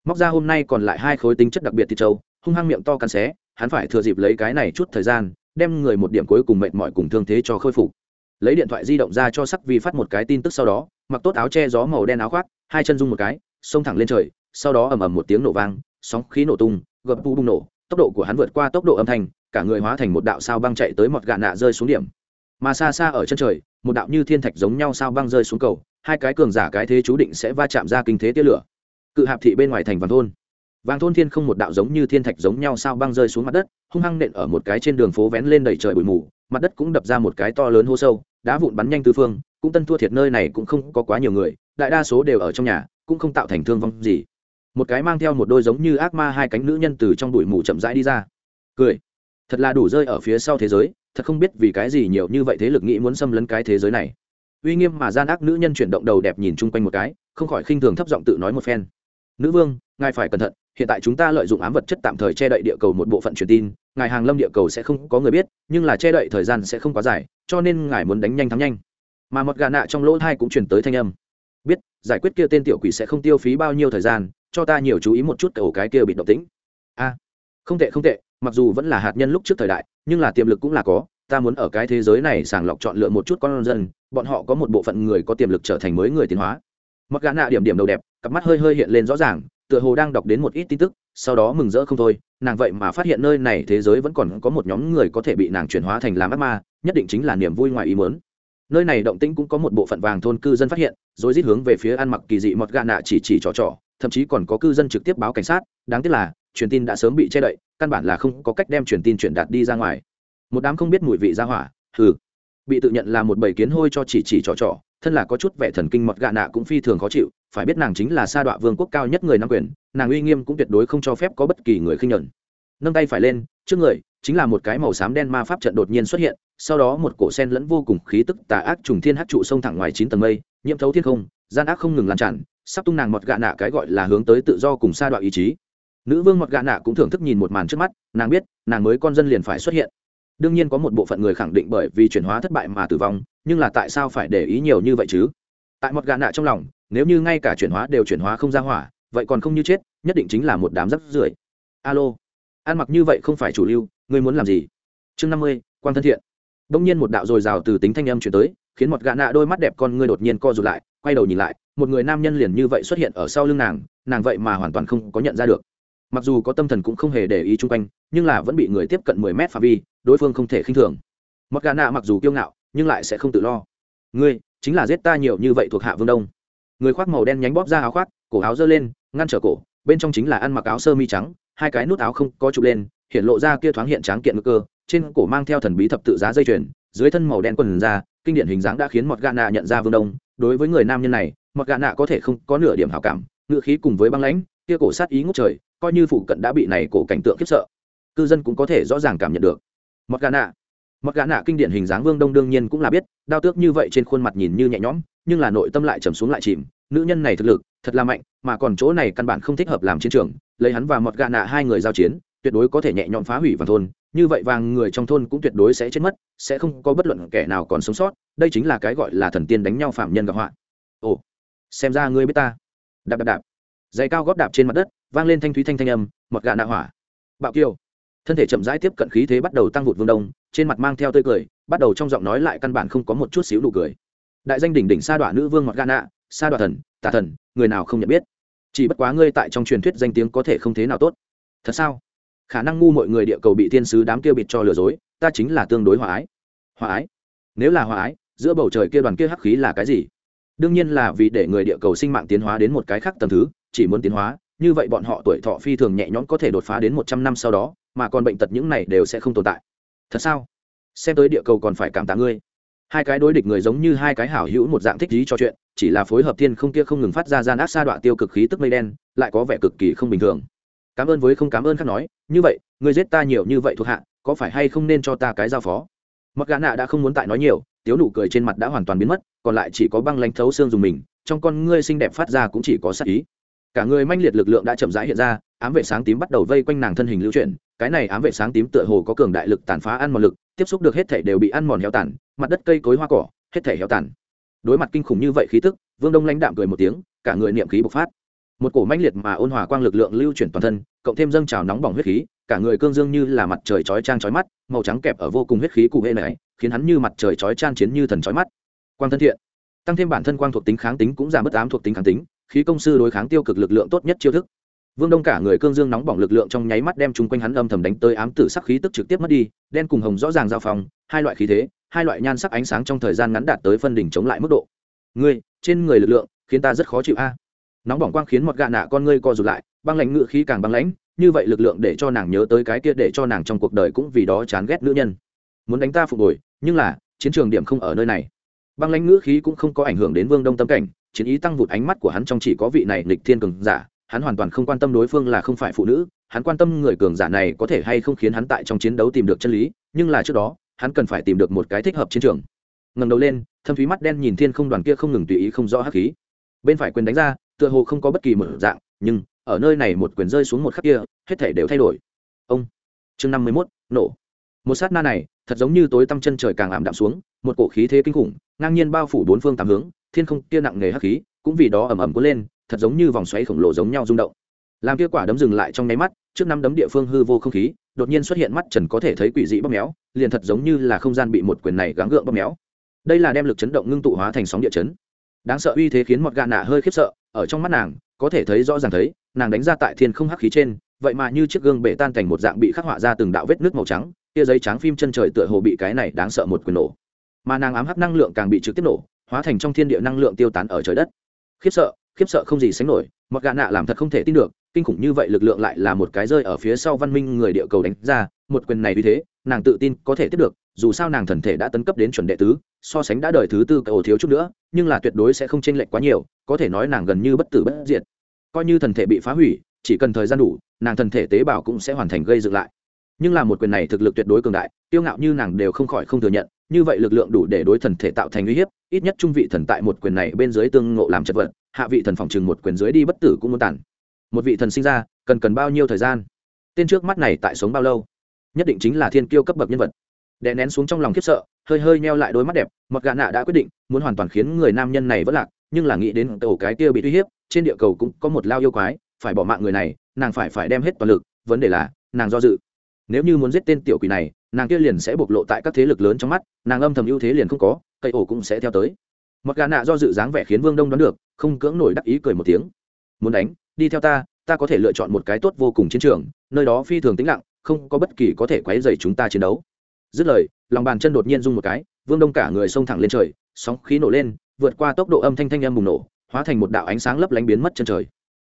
Móc ra hôm nay còn lại hai khối tính chất đặc biệt thịt trâu, hung hăng miệng to cắn xé, hắn phải thừa dịp lấy cái này chút thời gian, đem người một điểm cuối cùng mệt mỏi cùng thương thế cho khôi phục. Lấy điện thoại di động ra cho sắc vi phát một cái tin tức sau đó, mặc tốt áo che gió màu đen áo khoác, hai chân rung một cái, xông thẳng lên trời, sau đó ầm ầm một tiếng nổ vang, sóng khí nổ tung gập tu bung nổ, tốc độ của hắn vượt qua tốc độ âm thanh cả người hóa thành một đạo sao băng chạy tới một gạ nạ rơi xuống điểm. Mà xa xa ở chân trời, một đạo như thiên thạch giống nhau sao băng rơi xuống cầu, hai cái cường giả cái thế chú định sẽ va chạm ra kinh thế tia lửa. Cự hạp thị bên ngoài thành vàng thôn. Vàng thôn thiên không một đạo giống như thiên thạch giống nhau sao băng rơi xuống mặt đất, hung hăng nện ở một cái trên đường phố vén lên đầy trời bụi mù, mặt đất cũng đập ra một cái to lớn hô sâu, đá vụn bắn nhanh tư phương, cũng tân thua thiệt nơi này cũng không có quá nhiều người, đại đa số đều ở trong nhà, cũng không tạo thành thương vong gì. Một cái mang theo một đôi giống như ác ma hai cánh nữ nhân từ trong bụi mù chậm rãi đi ra. Cười thật là đủ rơi ở phía sau thế giới, thật không biết vì cái gì nhiều như vậy thế lực nghĩ muốn xâm lấn cái thế giới này. Uy nghiêm mà gian ác nữ nhân chuyển động đầu đẹp nhìn chung quanh một cái, không khỏi khinh thường thấp giọng tự nói một phen. Nữ vương, ngài phải cẩn thận, hiện tại chúng ta lợi dụng ám vật chất tạm thời che đậy địa cầu một bộ phận truyền tin, ngài hàng lâm địa cầu sẽ không có người biết, nhưng là che đậy thời gian sẽ không quá dài, cho nên ngài muốn đánh nhanh thắng nhanh. Mà một gà nạ trong lỗ thai cũng truyền tới thanh âm. Biết, giải quyết kia tên tiểu quỷ sẽ không tiêu phí bao nhiêu thời gian, cho ta nhiều chú ý một chút cầu cái kia bị động tĩnh. A, không tệ không tệ mặc dù vẫn là hạt nhân lúc trước thời đại, nhưng là tiềm lực cũng là có. Ta muốn ở cái thế giới này sàng lọc chọn lựa một chút con dân, bọn họ có một bộ phận người có tiềm lực trở thành mới người tiến hóa. Mặc gã nạ điểm điểm đầu đẹp, cặp mắt hơi hơi hiện lên rõ ràng, tựa hồ đang đọc đến một ít tin tức, sau đó mừng rỡ không thôi. Nàng vậy mà phát hiện nơi này thế giới vẫn còn có một nhóm người có thể bị nàng chuyển hóa thành làm ác ma, nhất định chính là niềm vui ngoài ý muốn. Nơi này động tĩnh cũng có một bộ phận vàng thôn cư dân phát hiện, rồi rít hướng về phía ăn mặc kỳ dị mọt gà nạ chỉ chỉ trò trò thậm chí còn có cư dân trực tiếp báo cảnh sát, đáng tiếc là, truyền tin đã sớm bị che đậy, căn bản là không có cách đem truyền tin truyền đạt đi ra ngoài. Một đám không biết mùi vị ra hỏa, hừ. Bị tự nhận là một bầy kiến hôi cho chỉ chỉ trò trò, thân là có chút vẻ thần kinh mọt gạ nạ cũng phi thường khó chịu, phải biết nàng chính là sa đọa vương quốc cao nhất người nam quyền, nàng uy nghiêm cũng tuyệt đối không cho phép có bất kỳ người khinh nhẫn. Nâng tay phải lên, trước người, chính là một cái màu xám đen ma pháp trận đột nhiên xuất hiện, sau đó một cổ sen lẫn vô cùng khí tức tà ác trùng thiên hát trụ sông thẳng ngoài chín tầng mây, nhiễm thấu thiên không, gian ác không ngừng lan tràn sắp tung nàng mọt gạ nạ cái gọi là hướng tới tự do cùng sa đoạn ý chí. Nữ vương mọt gạ nạ cũng thưởng thức nhìn một màn trước mắt, nàng biết, nàng mới con dân liền phải xuất hiện. Đương nhiên có một bộ phận người khẳng định bởi vì chuyển hóa thất bại mà tử vong, nhưng là tại sao phải để ý nhiều như vậy chứ? Tại mọt gạ nạ trong lòng, nếu như ngay cả chuyển hóa đều chuyển hóa không ra hỏa, vậy còn không như chết, nhất định chính là một đám rắc rưởi. Alo. Ăn mặc như vậy không phải chủ lưu, ngươi muốn làm gì? Chương năm mươi quan thân thiện. Đông nhiên một đạo dồi dào từ tính thanh âm chuyển tới khiến một gã nạ đôi mắt đẹp con ngươi đột nhiên co rụt lại, quay đầu nhìn lại, một người nam nhân liền như vậy xuất hiện ở sau lưng nàng nàng vậy mà hoàn toàn không có nhận ra được. Mặc dù có tâm thần cũng không hề để ý chung quanh, nhưng là vẫn bị người tiếp cận mười mét phạm vi, đối phương không thể khinh thường. Một gã nạ mặc dù kiêu ngạo, nhưng lại sẽ không tự lo. Ngươi, chính là giết ta nhiều như vậy thuộc hạ vương đông. Người khoác màu đen nhánh bóp ra áo khoác, cổ áo giơ lên, ngăn trở cổ, bên trong chính là ăn mặc áo sơ mi trắng, hai cái nút áo không có chụp lên, hiện lộ ra kia thoáng hiện tráng kiện ngực cơ, trên cổ mang theo thần bí thập tự giá dây chuyền, dưới thân màu đen quần ra kinh điển hình dáng đã khiến mọt gà nạ nhận ra vương đông. Đối với người nam nhân này mọt gà nạ có thể không có nửa điểm hảo cảm, ngựa khí cùng với băng lãnh, kia cổ sát ý ngốc trời, coi như phụ cận đã bị này cổ cảnh tượng khiếp sợ, cư dân cũng có thể rõ ràng cảm nhận được. Mọt gà nạ mọt gà nạ kinh điển hình dáng vương đông đương nhiên cũng là biết đao tước như vậy trên khuôn mặt nhìn như nhẹ nhõm, nhưng là nội tâm lại trầm xuống lại chìm. Nữ nhân này thực lực, thật là mạnh, mà còn chỗ này căn bản không thích hợp làm chiến trường, lấy hắn và mọt gà nạ hai người giao chiến, tuyệt đối có thể nhẹ nhõm phá hủy vàng thôn như vậy vàng người trong thôn cũng tuyệt đối sẽ chết mất, sẽ không có bất luận kẻ nào còn sống sót, đây chính là cái gọi là thần tiên đánh nhau phạm nhân gặp họa. Ồ, xem ra ngươi biết ta. Đạp đạp đạp. Giày cao góp đạp trên mặt đất, vang lên thanh thúy thanh thanh âm, mọt gà nạ hỏa. Bạo kiêu. Thân thể chậm rãi tiếp cận khí thế bắt đầu tăng vụt vương đông, trên mặt mang theo tươi cười, bắt đầu trong giọng nói lại căn bản không có một chút xíu nụ cười. Đại danh đỉnh đỉnh sa đọa nữ vương mọt gà nạ, sa đọa thần, tà thần, người nào không nhận biết? Chỉ bất quá ngươi tại trong truyền thuyết danh tiếng có thể không thế nào tốt. Thật sao? Khả năng ngu mọi người địa cầu bị thiên sứ đám kia bịt cho lừa dối, ta chính là tương đối hòa ái. Hòa ái? Nếu là hòa ái, giữa bầu trời kia đoàn kia hắc khí là cái gì? Đương nhiên là vì để người địa cầu sinh mạng tiến hóa đến một cái khác tầm thứ, chỉ muốn tiến hóa, như vậy bọn họ tuổi thọ phi thường nhẹ nhõm có thể đột phá đến một trăm năm sau đó, mà còn bệnh tật những này đều sẽ không tồn tại. Thật sao? Xem tới địa cầu còn phải cảm tạ ngươi. Hai cái đối địch người giống như hai cái hảo hữu một dạng thích lý cho chuyện, chỉ là phối hợp thiên không kia không ngừng phát ra gian ác sa đọa tiêu cực khí tức mây đen, lại có vẻ cực kỳ không bình thường cảm ơn với không cảm ơn khác nói, như vậy người giết ta nhiều như vậy thuộc hạ, có phải hay không nên cho ta cái giao phó? Mặc gã nạ đã không muốn tại nói nhiều, tiếu nụ cười trên mặt đã hoàn toàn biến mất, còn lại chỉ có băng lanh thấu xương dùng mình, trong con ngươi xinh đẹp phát ra cũng chỉ có sắc ý. Cả người manh liệt lực lượng đã chậm rãi hiện ra, ám vệ sáng tím bắt đầu vây quanh nàng thân hình lưu chuyển, cái này ám vệ sáng tím tựa hồ có cường đại lực tàn phá ăn mòn lực, tiếp xúc được hết thể đều bị ăn mòn héo tàn, mặt đất cây cối hoa cỏ, hết thể héo tàn. Đối mặt kinh khủng như vậy khí tức, vương đông lãnh đạm cười một tiếng, cả người niệm khí bộc phát một cổ mãnh liệt mà ôn hòa quang lực lượng lưu chuyển toàn thân, cộng thêm dâng trào nóng bỏng huyết khí, cả người cương dương như là mặt trời chói trang chói mắt, màu trắng kẹp ở vô cùng huyết khí cụ hệ này, khiến hắn như mặt trời chói trang chiến như thần chói mắt. Quang thân thiện, tăng thêm bản thân quang thuộc tính kháng tính cũng giảm bất ám thuộc tính kháng tính, khí công sư đối kháng tiêu cực lực lượng tốt nhất chiêu thức. Vương đông cả người cương dương nóng bỏng lực lượng trong nháy mắt đem chung quanh hắn âm thầm đánh tới ám tử sắc khí tức trực tiếp mất đi, đen cùng hồng rõ ràng giao phòng hai loại khí thế, hai loại nhan sắc ánh sáng trong thời gian ngắn đạt tới phân đỉnh chống lại mức độ. Ngươi, trên người lực lượng khiến ta rất khó chịu a nóng bỏng quang khiến một gạ nạ con ngươi co rụt lại, băng lãnh ngự khí càng băng lãnh, như vậy lực lượng để cho nàng nhớ tới cái kia để cho nàng trong cuộc đời cũng vì đó chán ghét nữ nhân. Muốn đánh ta phục hồi, nhưng là, chiến trường điểm không ở nơi này. Băng lãnh ngữ khí cũng không có ảnh hưởng đến vương đông tâm cảnh, chiến ý tăng vụt ánh mắt của hắn trong chỉ có vị này lịch thiên cường giả, hắn hoàn toàn không quan tâm đối phương là không phải phụ nữ, hắn quan tâm người cường giả này có thể hay không khiến hắn tại trong chiến đấu tìm được chân lý, nhưng là trước đó, hắn cần phải tìm được một cái thích hợp chiến trường. Ngầm đầu lên, thâm thúy mắt đen nhìn thiên không đoàn kia không ngừng tùy ý không rõ hắc khí. Bên phải quyền đánh ra tựa hồ không có bất kỳ mở dạng, nhưng ở nơi này một quyền rơi xuống một khắc kia, hết thể đều thay đổi. Ông, chương năm mươi mốt, nổ. Một sát na này, thật giống như tối tăm chân trời càng ảm đạm xuống, một cổ khí thế kinh khủng, ngang nhiên bao phủ bốn phương tám hướng, thiên không kia nặng nề hắc khí, cũng vì đó ẩm ẩm cuốn lên, thật giống như vòng xoáy khổng lồ giống nhau rung động. Làm kia quả đấm dừng lại trong nháy mắt, trước năm đấm địa phương hư vô không khí, đột nhiên xuất hiện mắt trần có thể thấy quỷ dị bóp méo, liền thật giống như là không gian bị một quyền này gắng gượng bóp méo. Đây là đem lực chấn động ngưng tụ hóa thành sóng địa chấn đáng sợ uy thế khiến một gà nạ hơi khiếp sợ, ở trong mắt nàng, có thể thấy rõ ràng thấy, nàng đánh ra tại thiên không hắc khí trên, vậy mà như chiếc gương bể tan thành một dạng bị khắc họa ra từng đạo vết nước màu trắng, kia giấy trắng phim chân trời tựa hồ bị cái này đáng sợ một quyền nổ. Mà nàng ám hắc năng lượng càng bị trực tiếp nổ, hóa thành trong thiên địa năng lượng tiêu tán ở trời đất. Khiếp sợ khiếp sợ không gì sánh nổi mọt gà nạ làm thật không thể tin được kinh khủng như vậy lực lượng lại là một cái rơi ở phía sau văn minh người địa cầu đánh ra, một quyền này vì thế, nàng tự tin có thể tiếp được, dù sao nàng thần thể đã tấn cấp đến chuẩn đệ tứ, so sánh đã đời thứ tư cầu thiếu chút nữa, nhưng là tuyệt đối sẽ không chênh lệch quá nhiều, có thể nói nàng gần như bất tử bất diệt. Coi như thần thể bị phá hủy, chỉ cần thời gian đủ, nàng thần thể tế bào cũng sẽ hoàn thành gây dựng lại. Nhưng là một quyền này thực lực tuyệt đối cường đại tiêu ngạo như nàng đều không khỏi không thừa nhận, như vậy lực lượng đủ để đối thần thể tạo thành uy hiếp, ít nhất trung vị thần tại một quyền này bên dưới tương ngộ làm chất vật, hạ vị thần phòng chừng một quyền dưới đi bất tử cũng muốn tàn một vị thần sinh ra, cần cần bao nhiêu thời gian? Tên trước mắt này tại sống bao lâu? Nhất định chính là thiên kiêu cấp bậc nhân vật. Đè nén xuống trong lòng khiếp sợ, hơi hơi neo lại đôi mắt đẹp mặc gà nạ đã quyết định, muốn hoàn toàn khiến người nam nhân này vất lạc, nhưng là nghĩ đến tổ cái kia bị uy hiếp, trên địa cầu cũng có một lao yêu quái, phải bỏ mạng người này, nàng phải phải đem hết toàn lực, vấn đề là, nàng do dự. Nếu như muốn giết tên tiểu quỷ này, nàng kia liền sẽ bộc lộ tại các thế lực lớn trong mắt, nàng âm thầm ưu thế liền không có, cây ổ cũng sẽ theo tới. Mặc gà nạ do dự dáng vẻ khiến vương đông đoán được, không cưỡng nổi đắc ý cười một tiếng. Muốn đánh đi theo ta ta có thể lựa chọn một cái tốt vô cùng chiến trường, nơi đó phi thường tĩnh lặng, không có bất kỳ có thể quấy dày chúng ta chiến đấu. Dứt lời, lòng bàn chân đột nhiên rung một cái, vương đông cả người xông thẳng lên trời, sóng khí nổ lên, vượt qua tốc độ âm thanh thanh âm bùng nổ, hóa thành một đạo ánh sáng lấp lánh biến mất chân trời.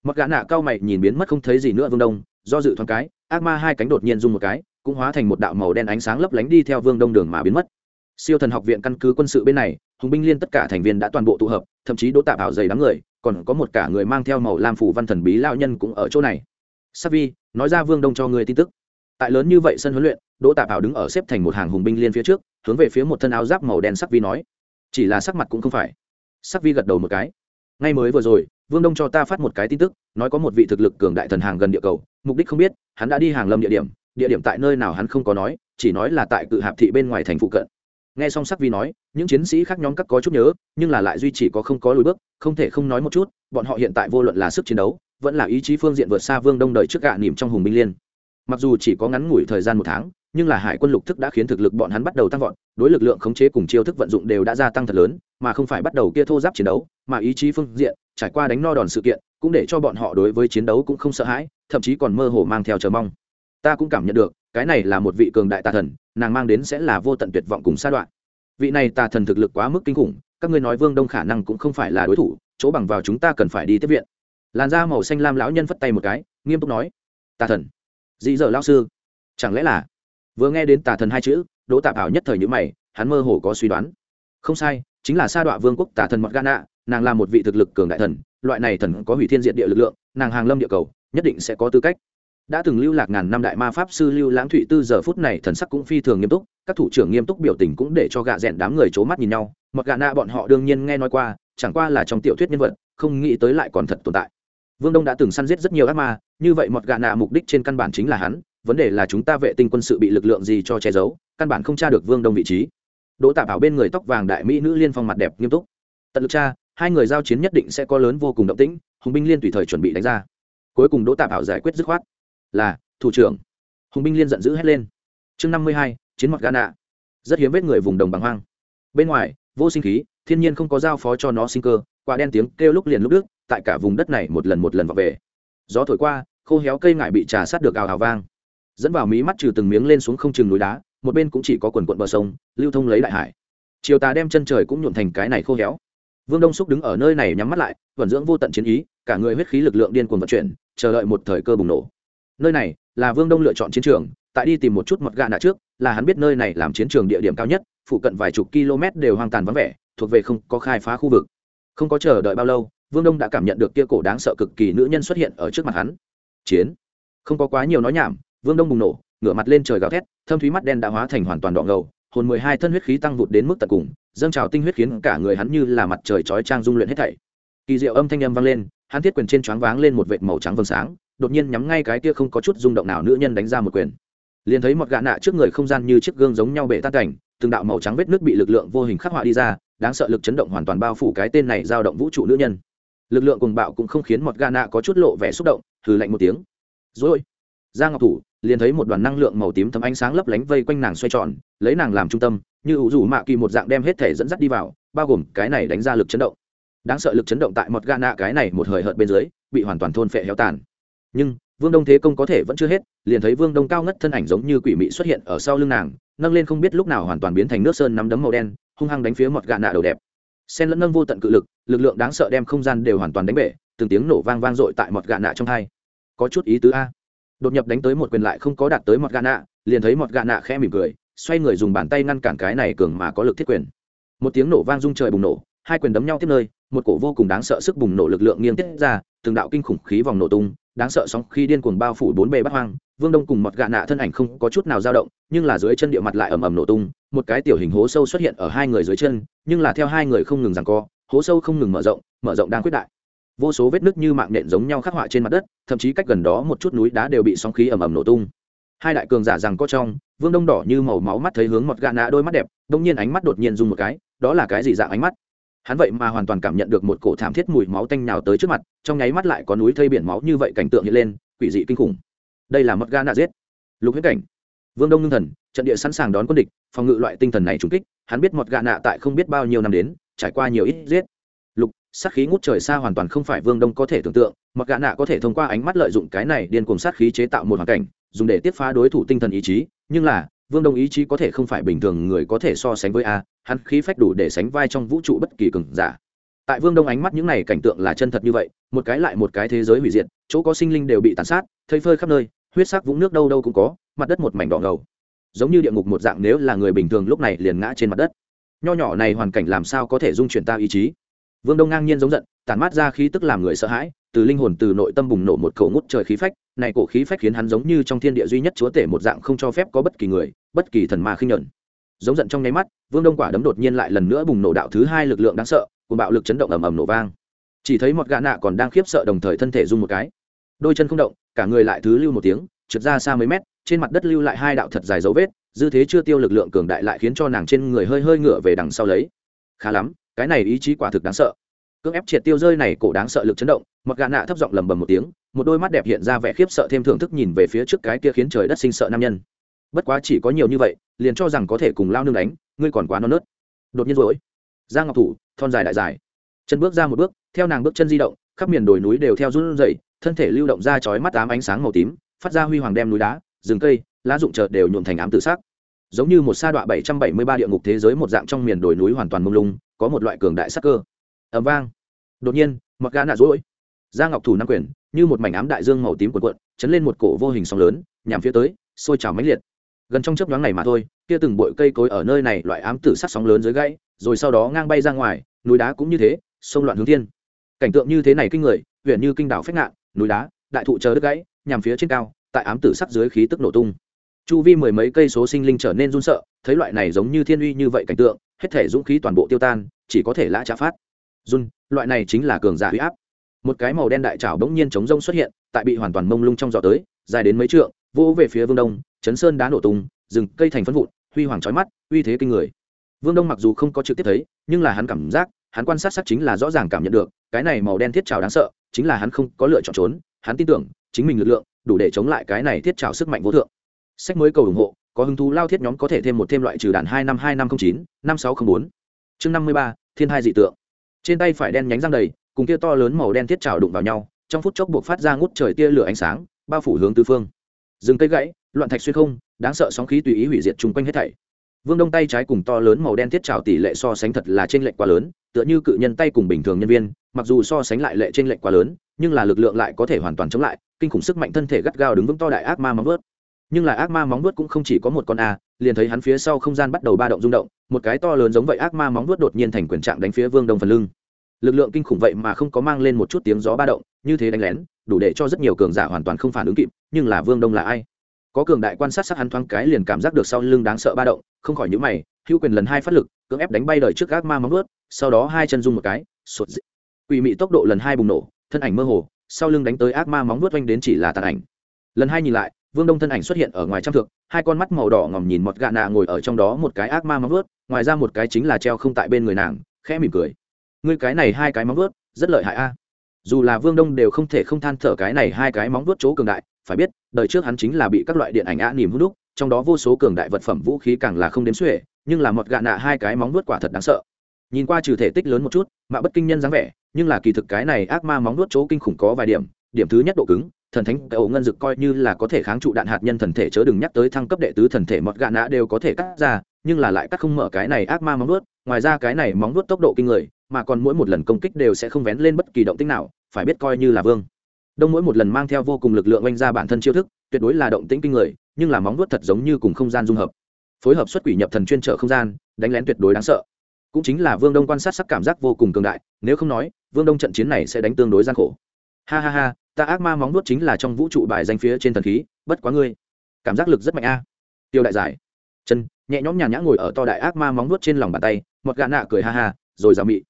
Mặc gã nạ cao mày nhìn biến mất không thấy gì nữa vương đông, do dự thoáng cái, ác ma hai cánh đột nhiên rung một cái, cũng hóa thành một đạo màu đen ánh sáng lấp lánh đi theo vương đông đường mà biến mất siêu thần học viện căn cứ quân sự bên này, hùng binh liên tất cả thành viên đã toàn bộ tụ hợp, thậm chí đỗ tạp ảo dày đám người, còn có một cả người mang theo màu lam phủ văn thần bí lao nhân cũng ở chỗ này. Savi nói ra vương đông cho người tin tức. Tại lớn như vậy sân huấn luyện, đỗ tạp ảo đứng ở xếp thành một hàng hùng binh liên phía trước, hướng về phía một thân áo giáp màu đen sắc vi nói. Chỉ là sắc mặt cũng không phải. Sắc vi gật đầu một cái. Ngay mới vừa rồi, vương đông cho ta phát một cái tin tức, nói có một vị thực lực cường đại thần hàng gần địa cầu, mục đích không biết, hắn đã đi hàng lâm địa điểm địa điểm tại nơi nào hắn không có nói, chỉ nói là tại cự hạp thị bên ngoài thành phụ cận nghe xong sắc vi nói, những chiến sĩ khác nhóm các có chút nhớ, nhưng là lại duy chỉ có không có lùi bước, không thể không nói một chút, bọn họ hiện tại vô luận là sức chiến đấu, vẫn là ý chí phương diện vượt xa vương đông đời trước gạ nỉm trong hùng binh liên. Mặc dù chỉ có ngắn ngủi thời gian một tháng, nhưng là hải quân lục thức đã khiến thực lực bọn hắn bắt đầu tăng vọt, đối lực lượng khống chế cùng chiêu thức vận dụng đều đã gia tăng thật lớn, mà không phải bắt đầu kia thô giáp chiến đấu, mà ý chí phương diện, trải qua đánh no đòn sự kiện, cũng để cho bọn họ đối với chiến đấu cũng không sợ hãi, thậm chí còn mơ hồ mang theo chờ mong. Ta cũng cảm nhận được cái này là một vị cường đại tà thần, nàng mang đến sẽ là vô tận tuyệt vọng cùng sa đoạn. Vị này tà thần thực lực quá mức kinh khủng, các ngươi nói vương đông khả năng cũng không phải là đối thủ, chỗ bằng vào chúng ta cần phải đi tiếp viện. Làn da màu xanh lam lão nhân phất tay một cái, nghiêm túc nói, tà thần dị dở lao sư, chẳng lẽ là? Vừa nghe đến tà thần hai chữ, đỗ tạp hảo nhất thời nhữ mày, hắn mơ hồ có suy đoán. Không sai, chính là sa đọa vương quốc tà thần mọt gana nàng là một vị thực lực cường đại thần, loại này thần có hủy thiên diện địa lực lượng, nàng hàng lâm địa cầu, nhất định sẽ có tư cách đã từng lưu lạc ngàn năm đại ma pháp sư lưu lãng thụy tư giờ phút này thần sắc cũng phi thường nghiêm túc, các thủ trưởng nghiêm túc biểu tình cũng để cho gạ rẽn đám người c h ố mắt nhìn nhau, mặc gạ nạ bọn họ đương nhiên nghe nói qua, chẳng qua là trong tiểu thuyết nhân vật, không nghĩ tới lại còn thật tồn tại. Vương đông đã từng săn giết rất nhiều ác ma, như vậy mọt gạ nạ mục đích trên căn bản chính là hắn, vấn đề là chúng ta vệ tinh quân sự bị lực lượng gì cho che giấu, căn bản không tra được vương đông vị trí. Đỗ tạ bảo bên người tóc vàng đại mỹ nữ liên phong mặt đẹp nghiêm túc. Tận lực cha hai người giao chiến nhất định sẽ có lớn vô cùng động tĩnh, hùng binh liên tùy thời chuẩn bị đánh ra. Cuối cùng đỗ tạ bảo giải quyết dứt khoát là, thủ trưởng. Hùng binh liên giận dữ hét lên. Chương năm mươi hai, chiến mọt gà rất hiếm vết người vùng đồng bằng hoang. Bên ngoài, vô sinh khí, thiên nhiên không có giao phó cho nó sinh cơ, quả đen tiếng kêu lúc liền lúc đức, tại cả vùng đất này một lần một lần vào về. Gió thổi qua, khô héo cây ngải bị trà sát được ào ào vang. Dẫn vào mí mắt trừ từng miếng lên xuống không chừng núi đá, một bên cũng chỉ có quần quận bờ sông, lưu thông lấy đại hải. Chiều tà đem chân trời cũng nhuộm thành cái này khô héo. Vương đông xúc đứng ở nơi này nhắm mắt lại vận dưỡng vô tận chiến ý, cả người huyết khí lực lượng điên cuồng vận chuyển, chờ đợi một thời cơ bùng nổ nơi này là vương đông lựa chọn chiến trường, tại đi tìm một chút mật gà nạ trước, là hắn biết nơi này làm chiến trường địa điểm cao nhất, phụ cận vài chục km đều hoang tàn vắng vẻ, thuộc về không có khai phá khu vực. Không có chờ đợi bao lâu, vương đông đã cảm nhận được kia cổ đáng sợ cực kỳ nữ nhân xuất hiện ở trước mặt hắn. Chiến. Không có quá nhiều nói nhảm, vương đông bùng nổ, ngửa mặt lên trời gào thét, thâm thúy mắt đen đã hóa thành hoàn toàn đỏ ngầu, hồn mười hai thân huyết khí tăng vụt đến mức tận cùng, dâng trào tinh huyết khiến cả người hắn như là mặt trời chói trang dung luyện hết thảy. Kỳ diệu âm thanh âm vang lên, hắn thiết quyền trên choáng váng lên một vệt màu trắng vầng sáng đột nhiên nhắm ngay cái kia không có chút rung động nào nữ nhân đánh ra một quyền. Liền thấy một gã nạ trước người không gian như chiếc gương giống nhau bể tan cảnh, từng đạo màu trắng vết nước bị lực lượng vô hình khắc họa đi ra, đáng sợ lực chấn động hoàn toàn bao phủ cái tên này giao động vũ trụ nữ nhân. Lực lượng cùng bạo cũng không khiến một gã nạ có chút lộ vẻ xúc động thử lạnh một tiếng. Rồi, ra ngọc thủ, liền thấy một đoàn năng lượng màu tím thấm ánh sáng lấp lánh vây quanh nàng xoay tròn, lấy nàng làm trung tâm, như ủ rủ mạ kỳ một dạng đem hết thể dẫn dắt đi vào, bao gồm cái này đánh ra lực chấn động. Đáng sợ lực chấn động tại một gã nạ cái này một hời hợt bên dưới, bị hoàn toàn thôn phệ héo tàn nhưng vương đông thế công có thể vẫn chưa hết liền thấy vương đông cao ngất thân ảnh giống như quỷ mị xuất hiện ở sau lưng nàng nâng lên không biết lúc nào hoàn toàn biến thành nước sơn nắm đấm màu đen hung hăng đánh phía một gạ nạ đầu đẹp sen lẫn nâng vô tận cự lực lực lượng đáng sợ đem không gian đều hoàn toàn đánh bể từng tiếng nổ vang vang dội tại một gạ nạ trong hai có chút ý tứ a đột nhập đánh tới một quyền lại không có đạt tới một gạ nạ liền thấy một gạ nạ khẽ mỉm cười xoay người dùng bàn tay ngăn cản cái này cường mà có lực thiết quyền một tiếng nổ vang rung trời bùng nổ hai quyền đấm nhau tiếp nơi một cổ vô cùng đáng sợ sức bùng nổ lực lượng nghiêng tiết ra từng đạo kinh khủng khí vòng nổ tung đáng sợ sóng khi điên cuồng bao phủ bốn bề bắt hoang, vương đông cùng một gạ nạ thân ảnh không có chút nào dao động, nhưng là dưới chân địa mặt lại ầm ầm nổ tung, một cái tiểu hình hố sâu xuất hiện ở hai người dưới chân, nhưng là theo hai người không ngừng rằng co, hố sâu không ngừng mở rộng mở rộng đang quyết đại. Vô số vết nứt như mạng nện giống nhau khắc họa trên mặt đất, thậm chí cách gần đó một chút núi đá đều bị sóng khí ầm ầm nổ tung. Hai đại cường giả rằng có trong, vương đông đỏ như màu máu mắt thấy hướng một gạ nạ đôi mắt đẹp, đông nhiên ánh mắt đột nhiên dùng một cái, đó là cái gì dạng ánh mắt? Hắn vậy mà hoàn toàn cảm nhận được một cổ thảm thiết mùi máu tanh nào tới trước mặt, trong nháy mắt lại có núi thây biển máu như vậy cảnh tượng hiện lên, quỷ dị kinh khủng. Đây là mất ga nạ giết. Lục huyết cảnh, vương đông ngưng thần, trận địa sẵn sàng đón quân địch, phòng ngự loại tinh thần này trúng kích, hắn biết một gạ nạ tại không biết bao nhiêu năm đến, trải qua nhiều ít giết. Lục, sát khí ngút trời xa hoàn toàn không phải vương đông có thể tưởng tượng một gạ nạ có thể thông qua ánh mắt lợi dụng cái này điên cùng sát khí chế tạo một hoàn cảnh, dùng để tiếp phá đối thủ tinh thần ý chí, nhưng là vương đông ý chí có thể không phải bình thường người có thể so sánh với a, hắn khí phách đủ để sánh vai trong vũ trụ bất kỳ cường giả. Tại vương đông ánh mắt những này cảnh tượng là chân thật như vậy, một cái lại một cái thế giới hủy diệt, chỗ có sinh linh đều bị tàn sát, thây phơi khắp nơi, huyết sắc vũng nước đâu đâu cũng có, mặt đất một mảnh đỏ ngầu. Giống như địa ngục một dạng, nếu là người bình thường lúc này liền ngã trên mặt đất. Nho nhỏ này hoàn cảnh làm sao có thể dung chuyển ta ý chí? Vương đông ngang nhiên giống giận tàn mát ra khí tức làm người sợ hãi, từ linh hồn từ nội tâm bùng nổ một khẩu ngút trời khí phách, này cổ khí phách khiến hắn giống như trong thiên địa duy nhất chúa tể một dạng không cho phép có bất kỳ người, bất kỳ thần ma khinh nhẫn. Giống giận trong nháy mắt, vương đông quả đấm đột nhiên lại lần nữa bùng nổ đạo thứ hai lực lượng đáng sợ cùng bạo lực chấn động ầm ầm nổ vang. Chỉ thấy một gã nạ còn đang khiếp sợ đồng thời thân thể rung một cái. Đôi chân không động, cả người lại thứ lưu một tiếng, trượt ra xa mấy mét, trên mặt đất lưu lại hai đạo thật dài dấu vết, dư thế chưa tiêu lực lượng cường đại lại khiến cho nàng trên người hơi hơi ngửa về đằng sau lấy. Khá lắm cái này ý chí quả thực đáng sợ. Cưỡng ép triệt tiêu rơi này cổ đáng sợ lực chấn động một gà nạ thấp giọng lầm bầm một tiếng, một đôi mắt đẹp hiện ra vẻ khiếp sợ thêm thưởng thức nhìn về phía trước cái kia khiến trời đất sinh sợ nam nhân. Bất quá chỉ có nhiều như vậy, liền cho rằng có thể cùng lao nương đánh, ngươi còn quá non nớt. Đột nhiên rồi, giang ngọc thủ, thon dài đại dài. Chân bước ra một bước, theo nàng bước chân di động, khắp miền đồi núi đều theo run rẩy, thân thể lưu động ra chói mắt ám ánh sáng màu tím, phát ra huy hoàng đem núi đá, rừng cây, lá rụng chợt đều nhuộm thành ám tự sắc. Giống như một sa đoạn bảy trăm bảy mươi ba địa ngục thế giới một dạng trong miền đồi núi hoàn toàn mông lung có một loại cường đại sắc cơ. Ầm vang. Đột nhiên, mặc gã nạ rỗi. Da ngọc thủ nam quyền, như một mảnh ám đại dương màu tím cuộn cuộn, chấn lên một cổ vô hình sóng lớn, nhằm phía tới, sôi trào mãnh liệt. Gần trong chớp nhoáng này mà thôi, kia từng bụi cây cối ở nơi này loại ám tử sắc sóng lớn dưới gãy, rồi sau đó ngang bay ra ngoài, núi đá cũng như thế, sông loạn hướng thiên. Cảnh tượng như thế này kinh người huyện như kinh đảo phách ngạn, núi đá, đại thụ chờ đứt gãy, nhằm phía trên cao, tại ám tử sắc dưới khí tức nổ tung. Chu vi mười mấy cây số sinh linh trở nên run sợ, thấy loại này giống như thiên uy như vậy cảnh tượng hết thể dũng khí toàn bộ tiêu tan, chỉ có thể lã trả phát. Run, loại này chính là cường giả huy áp. Một cái màu đen đại trảo bỗng nhiên chống rông xuất hiện, tại bị hoàn toàn mông lung trong gió tới, dài đến mấy trượng vỗ về phía vương đông, chấn sơn đá nổ tung, rừng cây thành phân vụn, huy hoàng trói mắt, uy thế kinh người. Vương đông mặc dù không có trực tiếp thấy, nhưng là hắn cảm giác, hắn quan sát sắc chính là rõ ràng cảm nhận được, cái này màu đen thiết trào đáng sợ, chính là hắn không có lựa chọn trốn, hắn tin tưởng, chính mình lực lượng, đủ để chống lại cái này thiết trào sức mạnh vô thượng. Sách mới cầu ủng hộ có hứng thú lao thiết nhóm có thể thêm một thêm loại trừ đàn hai năm hai năm không chín, năm sáu không bốn. Chương năm mươi ba, thiên hai dị tượng. Trên tay phải đen nhánh răng đầy, cùng tia to lớn màu đen thiết trào đụng vào nhau, trong phút chốc buộc phát ra ngút trời tia lửa ánh sáng, bao phủ hướng tứ phương. Rừng cây gãy, loạn thạch xuyên không, đáng sợ sóng khí tùy ý hủy diệt chung quanh hết thảy. Vương đông tay trái cùng to lớn màu đen thiết trào tỷ lệ so sánh thật là trên lệch quá lớn, tựa như cự nhân tay cùng bình thường nhân viên, mặc dù so sánh lại lệ trên lệch quá lớn, nhưng là lực lượng lại có thể hoàn toàn chống lại, kinh khủng sức mạnh thân thể gắt gao đứng vững to đại ác ma móng vớt nhưng là ác ma móng vuốt cũng không chỉ có một con a, liền thấy hắn phía sau không gian bắt đầu ba động rung động, một cái to lớn giống vậy ác ma móng vuốt đột nhiên thành quyền trạng đánh phía vương đông phần lưng. Lực lượng kinh khủng vậy mà không có mang lên một chút tiếng gió ba động, như thế đánh lén, đủ để cho rất nhiều cường giả hoàn toàn không phản ứng kịp, nhưng là vương đông là ai? Có cường đại quan sát sát hắn thoáng cái liền cảm giác được sau lưng đáng sợ ba động, không khỏi nhíu mày, hữu quyền lần hai phát lực, cưỡng ép đánh bay đời trước ác ma móng vuốt, sau đó hai chân rung một cái sụt dị. quỷ mị tốc độ lần hai bùng nổ, thân ảnh mơ hồ, sau lưng đánh tới ác ma móng vuốt oanh đến chỉ là tàn ảnh. Lần hai nhìn lại vương đông thân ảnh xuất hiện ở ngoài trăm thượng hai con mắt màu đỏ ngòm nhìn một gà nạ ngồi ở trong đó một cái ác ma móng vuốt, ngoài ra một cái chính là treo không tại bên người nàng, khẽ mỉm cười. Ngươi cái này hai cái móng vuốt, rất lợi hại a. Dù là vương đông đều không thể không than thở cái này hai cái móng vuốt chỗ cường đại, phải biết, đời trước hắn chính là bị các loại điện ảnh ạ nỉm hút đúc, trong đó vô số cường đại vật phẩm vũ khí càng là không đếm xuể, nhưng là một gạ nạ hai cái móng vuốt quả thật đáng sợ. Nhìn qua trừ thể tích lớn một chút, mà bất kinh nhân dáng vẻ, nhưng là kỳ thực cái này ác ma móng vuốt chỗ kinh khủng có vài điểm điểm thứ nhất độ cứng thần thánh cái ổ ngân dực coi như là có thể kháng trụ đạn hạt nhân thần thể chớ đừng nhắc tới thăng cấp đệ tứ thần thể mọt gạ nạ đều có thể cắt ra nhưng là lại cắt không mở cái này ác ma móng nuốt, ngoài ra cái này móng nuốt tốc độ kinh người mà còn mỗi một lần công kích đều sẽ không vén lên bất kỳ động tĩnh nào phải biết coi như là vương. Đông mỗi một lần mang theo vô cùng lực lượng oanh ra bản thân chiêu thức tuyệt đối là động tĩnh kinh người nhưng là móng nuốt thật giống như cùng không gian dung hợp. Phối hợp xuất quỷ nhập thần chuyên trở không gian đánh lén tuyệt đối đáng sợ. Cũng chính là vương đông quan sát sắc cảm giác vô cùng cường đại nếu không nói vương đông trận chiến này sẽ đánh tương đối gian khổ ha ha ha, ta ác ma móng nuốt chính là trong vũ trụ bài danh phía trên thần khí, bất quá ngươi. Cảm giác lực rất mạnh a. Tiêu đại giải. Chân, nhẹ nhõm nhàn nhã ngồi ở to đại ác ma móng nuốt trên lòng bàn tay, một gã nạ cười ha ha, rồi rào mị.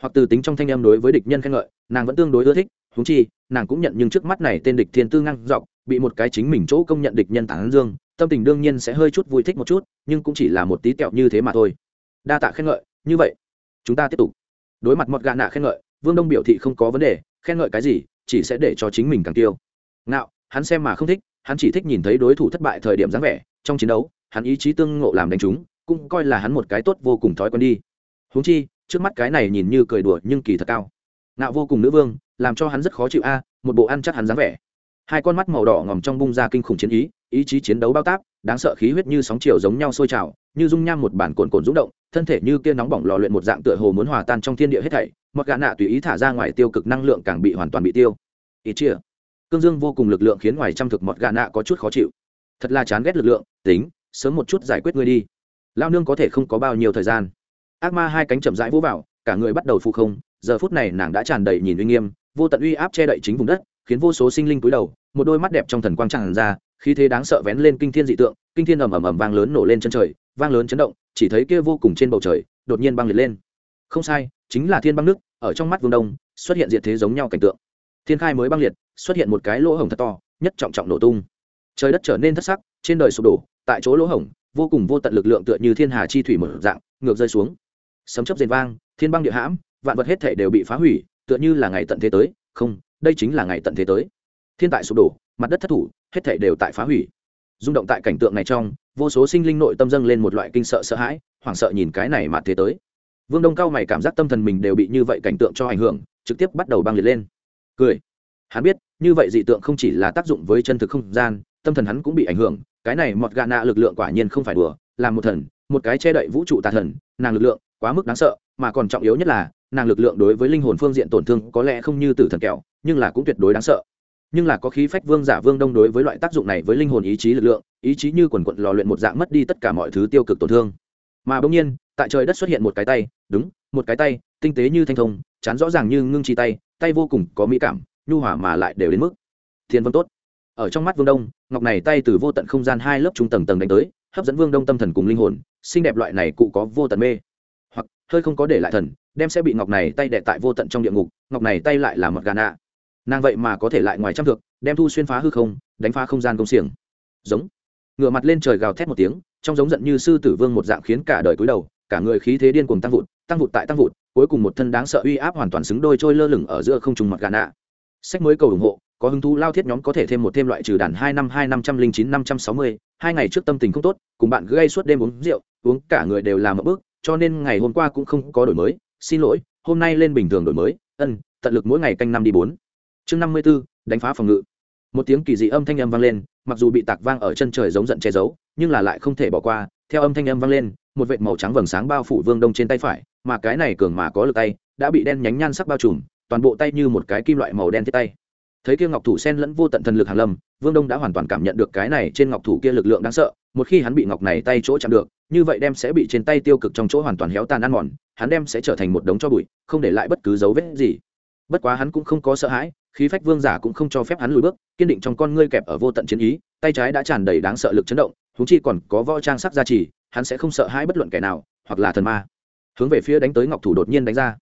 Hoặc từ tính trong thanh em đối với địch nhân khen ngợi, nàng vẫn tương đối ưa thích húng chi, nàng cũng nhận nhưng trước mắt này tên địch thiên tư ngang dọc, bị một cái chính mình chỗ công nhận địch nhân tản dương, tâm tình đương nhiên sẽ hơi chút vui thích một chút, nhưng cũng chỉ là một tí kẹo như thế mà thôi. Đa tạ khen ngợi, như vậy, chúng ta tiếp tục. Đối mặt một gã nạ khen ngợi, vương đông biểu thị không có vấn đề, khen ngợi cái gì chỉ sẽ để cho chính mình càng tiêu. Ngạo, hắn xem mà không thích, hắn chỉ thích nhìn thấy đối thủ thất bại thời điểm dáng vẻ, trong chiến đấu, hắn ý chí tương ngộ làm đánh chúng, cũng coi là hắn một cái tốt vô cùng thói quen đi. Huống chi, trước mắt cái này nhìn như cười đùa nhưng kỳ thật cao. Ngạo vô cùng nữ vương, làm cho hắn rất khó chịu a, một bộ ăn chắc hắn dáng vẻ. Hai con mắt màu đỏ ngòm trong bung ra kinh khủng chiến ý ý chí chiến đấu bao tác đáng sợ khí huyết như sóng chiều giống nhau sôi trào như dung nham một bản cồn cồn rung động, thân thể như kia nóng bỏng lò luyện một dạng tựa hồ muốn hòa tan trong thiên địa hết thảy, mặc gã nạ tùy ý thả ra ngoài tiêu cực năng lượng càng bị hoàn toàn bị tiêu. Ít chia. Cương dương vô cùng lực lượng khiến ngoài trăm thực mọt gã nạ có chút khó chịu. Thật là chán ghét lực lượng, tính, sớm một chút giải quyết ngươi đi. Lao nương có thể không có bao nhiêu thời gian. Ác ma hai cánh chậm rãi vỗ vào, cả người bắt đầu phụ không, giờ phút này nàng đã tràn đầy nhìn uy nghiêm, vô tận uy áp che đậy chính vùng đất, khiến vô số sinh linh cúi đầu, một đôi mắt đẹp trong thần quang tràn ra khi thế đáng sợ vén lên kinh thiên dị tượng, kinh thiên ầm ầm ầm vang lớn nổ lên chân trời vang lớn chấn động, chỉ thấy kia vô cùng trên bầu trời, đột nhiên băng liệt lên. Không sai, chính là thiên băng nước, ở trong mắt vương đông, xuất hiện diện thế giống nhau cảnh tượng. Thiên khai mới băng liệt, xuất hiện một cái lỗ hổng thật to, nhất trọng trọng nổ tung. Trời đất trở nên thất sắc, trên đời sụp đổ, tại chỗ lỗ hổng, vô cùng vô tận lực lượng tựa như thiên hà chi thủy mở dạng, ngược rơi xuống. Sấm chấp rền vang, thiên băng địa hãm, vạn vật hết thể đều bị phá hủy, tựa như là ngày tận thế tới. Không, đây chính là ngày tận thế tới. Thiên tại sụp đổ, mặt đất thất thủ, hết thể đều tại phá hủy rung động tại cảnh tượng này trong, vô số sinh linh nội tâm dâng lên một loại kinh sợ sợ hãi, hoảng sợ nhìn cái này mà thế tới. Vương đông cao mày cảm giác tâm thần mình đều bị như vậy cảnh tượng cho ảnh hưởng, trực tiếp bắt đầu băng liệt lên. Cười. Hắn biết, như vậy dị tượng không chỉ là tác dụng với chân thực không gian, tâm thần hắn cũng bị ảnh hưởng, cái này mọt gà nạ lực lượng quả nhiên không phải đùa, là một thần, một cái che đậy vũ trụ tà thần, nàng lực lượng quá mức đáng sợ, mà còn trọng yếu nhất là, nàng lực lượng đối với linh hồn phương diện tổn thương có lẽ không như tử thần kẹo, nhưng là cũng tuyệt đối đáng sợ nhưng là có khí phách vương giả vương đông đối với loại tác dụng này với linh hồn ý chí lực lượng, ý chí như quần quận lò luyện một dạng mất đi tất cả mọi thứ tiêu cực tổn thương. Mà bỗng nhiên, tại trời đất xuất hiện một cái tay, đúng, một cái tay, tinh tế như thanh thông, chán rõ ràng như ngưng chi tay tay vô cùng có mỹ cảm, nhu hòa mà lại đều đến mức. Thiên vân tốt. Ở trong mắt vương đông, ngọc này tay từ vô tận không gian hai lớp trung tầng tầng đánh tới, hấp dẫn vương đông tâm thần cùng linh hồn, xinh đẹp loại này cụ có vô tận mê. Hoặc, hơi không có để lại thần, đem sẽ bị ngọc này tay đệ tại vô tận trong địa ngục, ngọc này tay lại là mật gà nạ nàng vậy mà có thể lại ngoài trăm thước, đem thu xuyên phá hư không, đánh phá không gian công xiềng. Giống. Ngựa mặt lên trời gào thét một tiếng, trong giống giận như sư tử vương một dạng khiến cả đời cúi đầu, cả người khí thế điên cuồng tăng vụt tăng vụt tại tăng vụt, cuối cùng một thân đáng sợ uy áp hoàn toàn xứng đôi trôi lơ lửng ở giữa không trùng mặt gà nạ. Sách mới cầu ủng hộ, có hứng thú lao thiết nhóm có thể thêm một thêm loại trừ đàn hai năm hai năm trăm linh chín năm trăm sáu mươi, hai ngày trước tâm tình không tốt, cùng bạn gây suốt đêm uống rượu, uống cả người đều làm một bước, cho nên ngày hôm qua cũng không có đổi mới, xin lỗi, hôm nay lên bình thường đổi mới, ân, tận lực mỗi ngày canh năm đi bốn chương năm mươi b ố đánh phá phòng ngự. Một tiếng kỳ dị âm thanh âm vang lên, mặc dù bị tạc vang ở chân trời giống giận che giấu, nhưng là lại không thể bỏ qua. Theo âm thanh âm vang lên, một vệt màu trắng vầng sáng bao phủ vương đông trên tay phải, mà cái này cường mà có lực tay, đã bị đen nhánh nhan sắc bao trùm, toàn bộ tay như một cái kim loại màu đen thiết tay. Thấy kia ngọc thủ sen lẫn vô tận thần lực hàn lâm, vương đông đã hoàn toàn cảm nhận được cái này trên ngọc thủ kia lực lượng đáng sợ. Một khi hắn bị ngọc này tay chỗ chạm được, như vậy đem sẽ bị trên tay tiêu cực trong chỗ hoàn toàn héo tàn ăn mòn, hắn đem sẽ trở thành một đống cho bụi, không để lại bất cứ dấu vết gì bất quá hắn cũng không có sợ hãi, khí phách vương giả cũng không cho phép hắn lùi bước, kiên định trong con ngươi kẹp ở vô tận chiến ý, tay trái đã tràn đầy đáng sợ lực chấn động húng chi còn có võ trang sắc gia trì, hắn sẽ không sợ hãi bất luận kẻ nào, hoặc là thần ma. Hướng về phía đánh tới ngọc thủ đột nhiên đánh ra.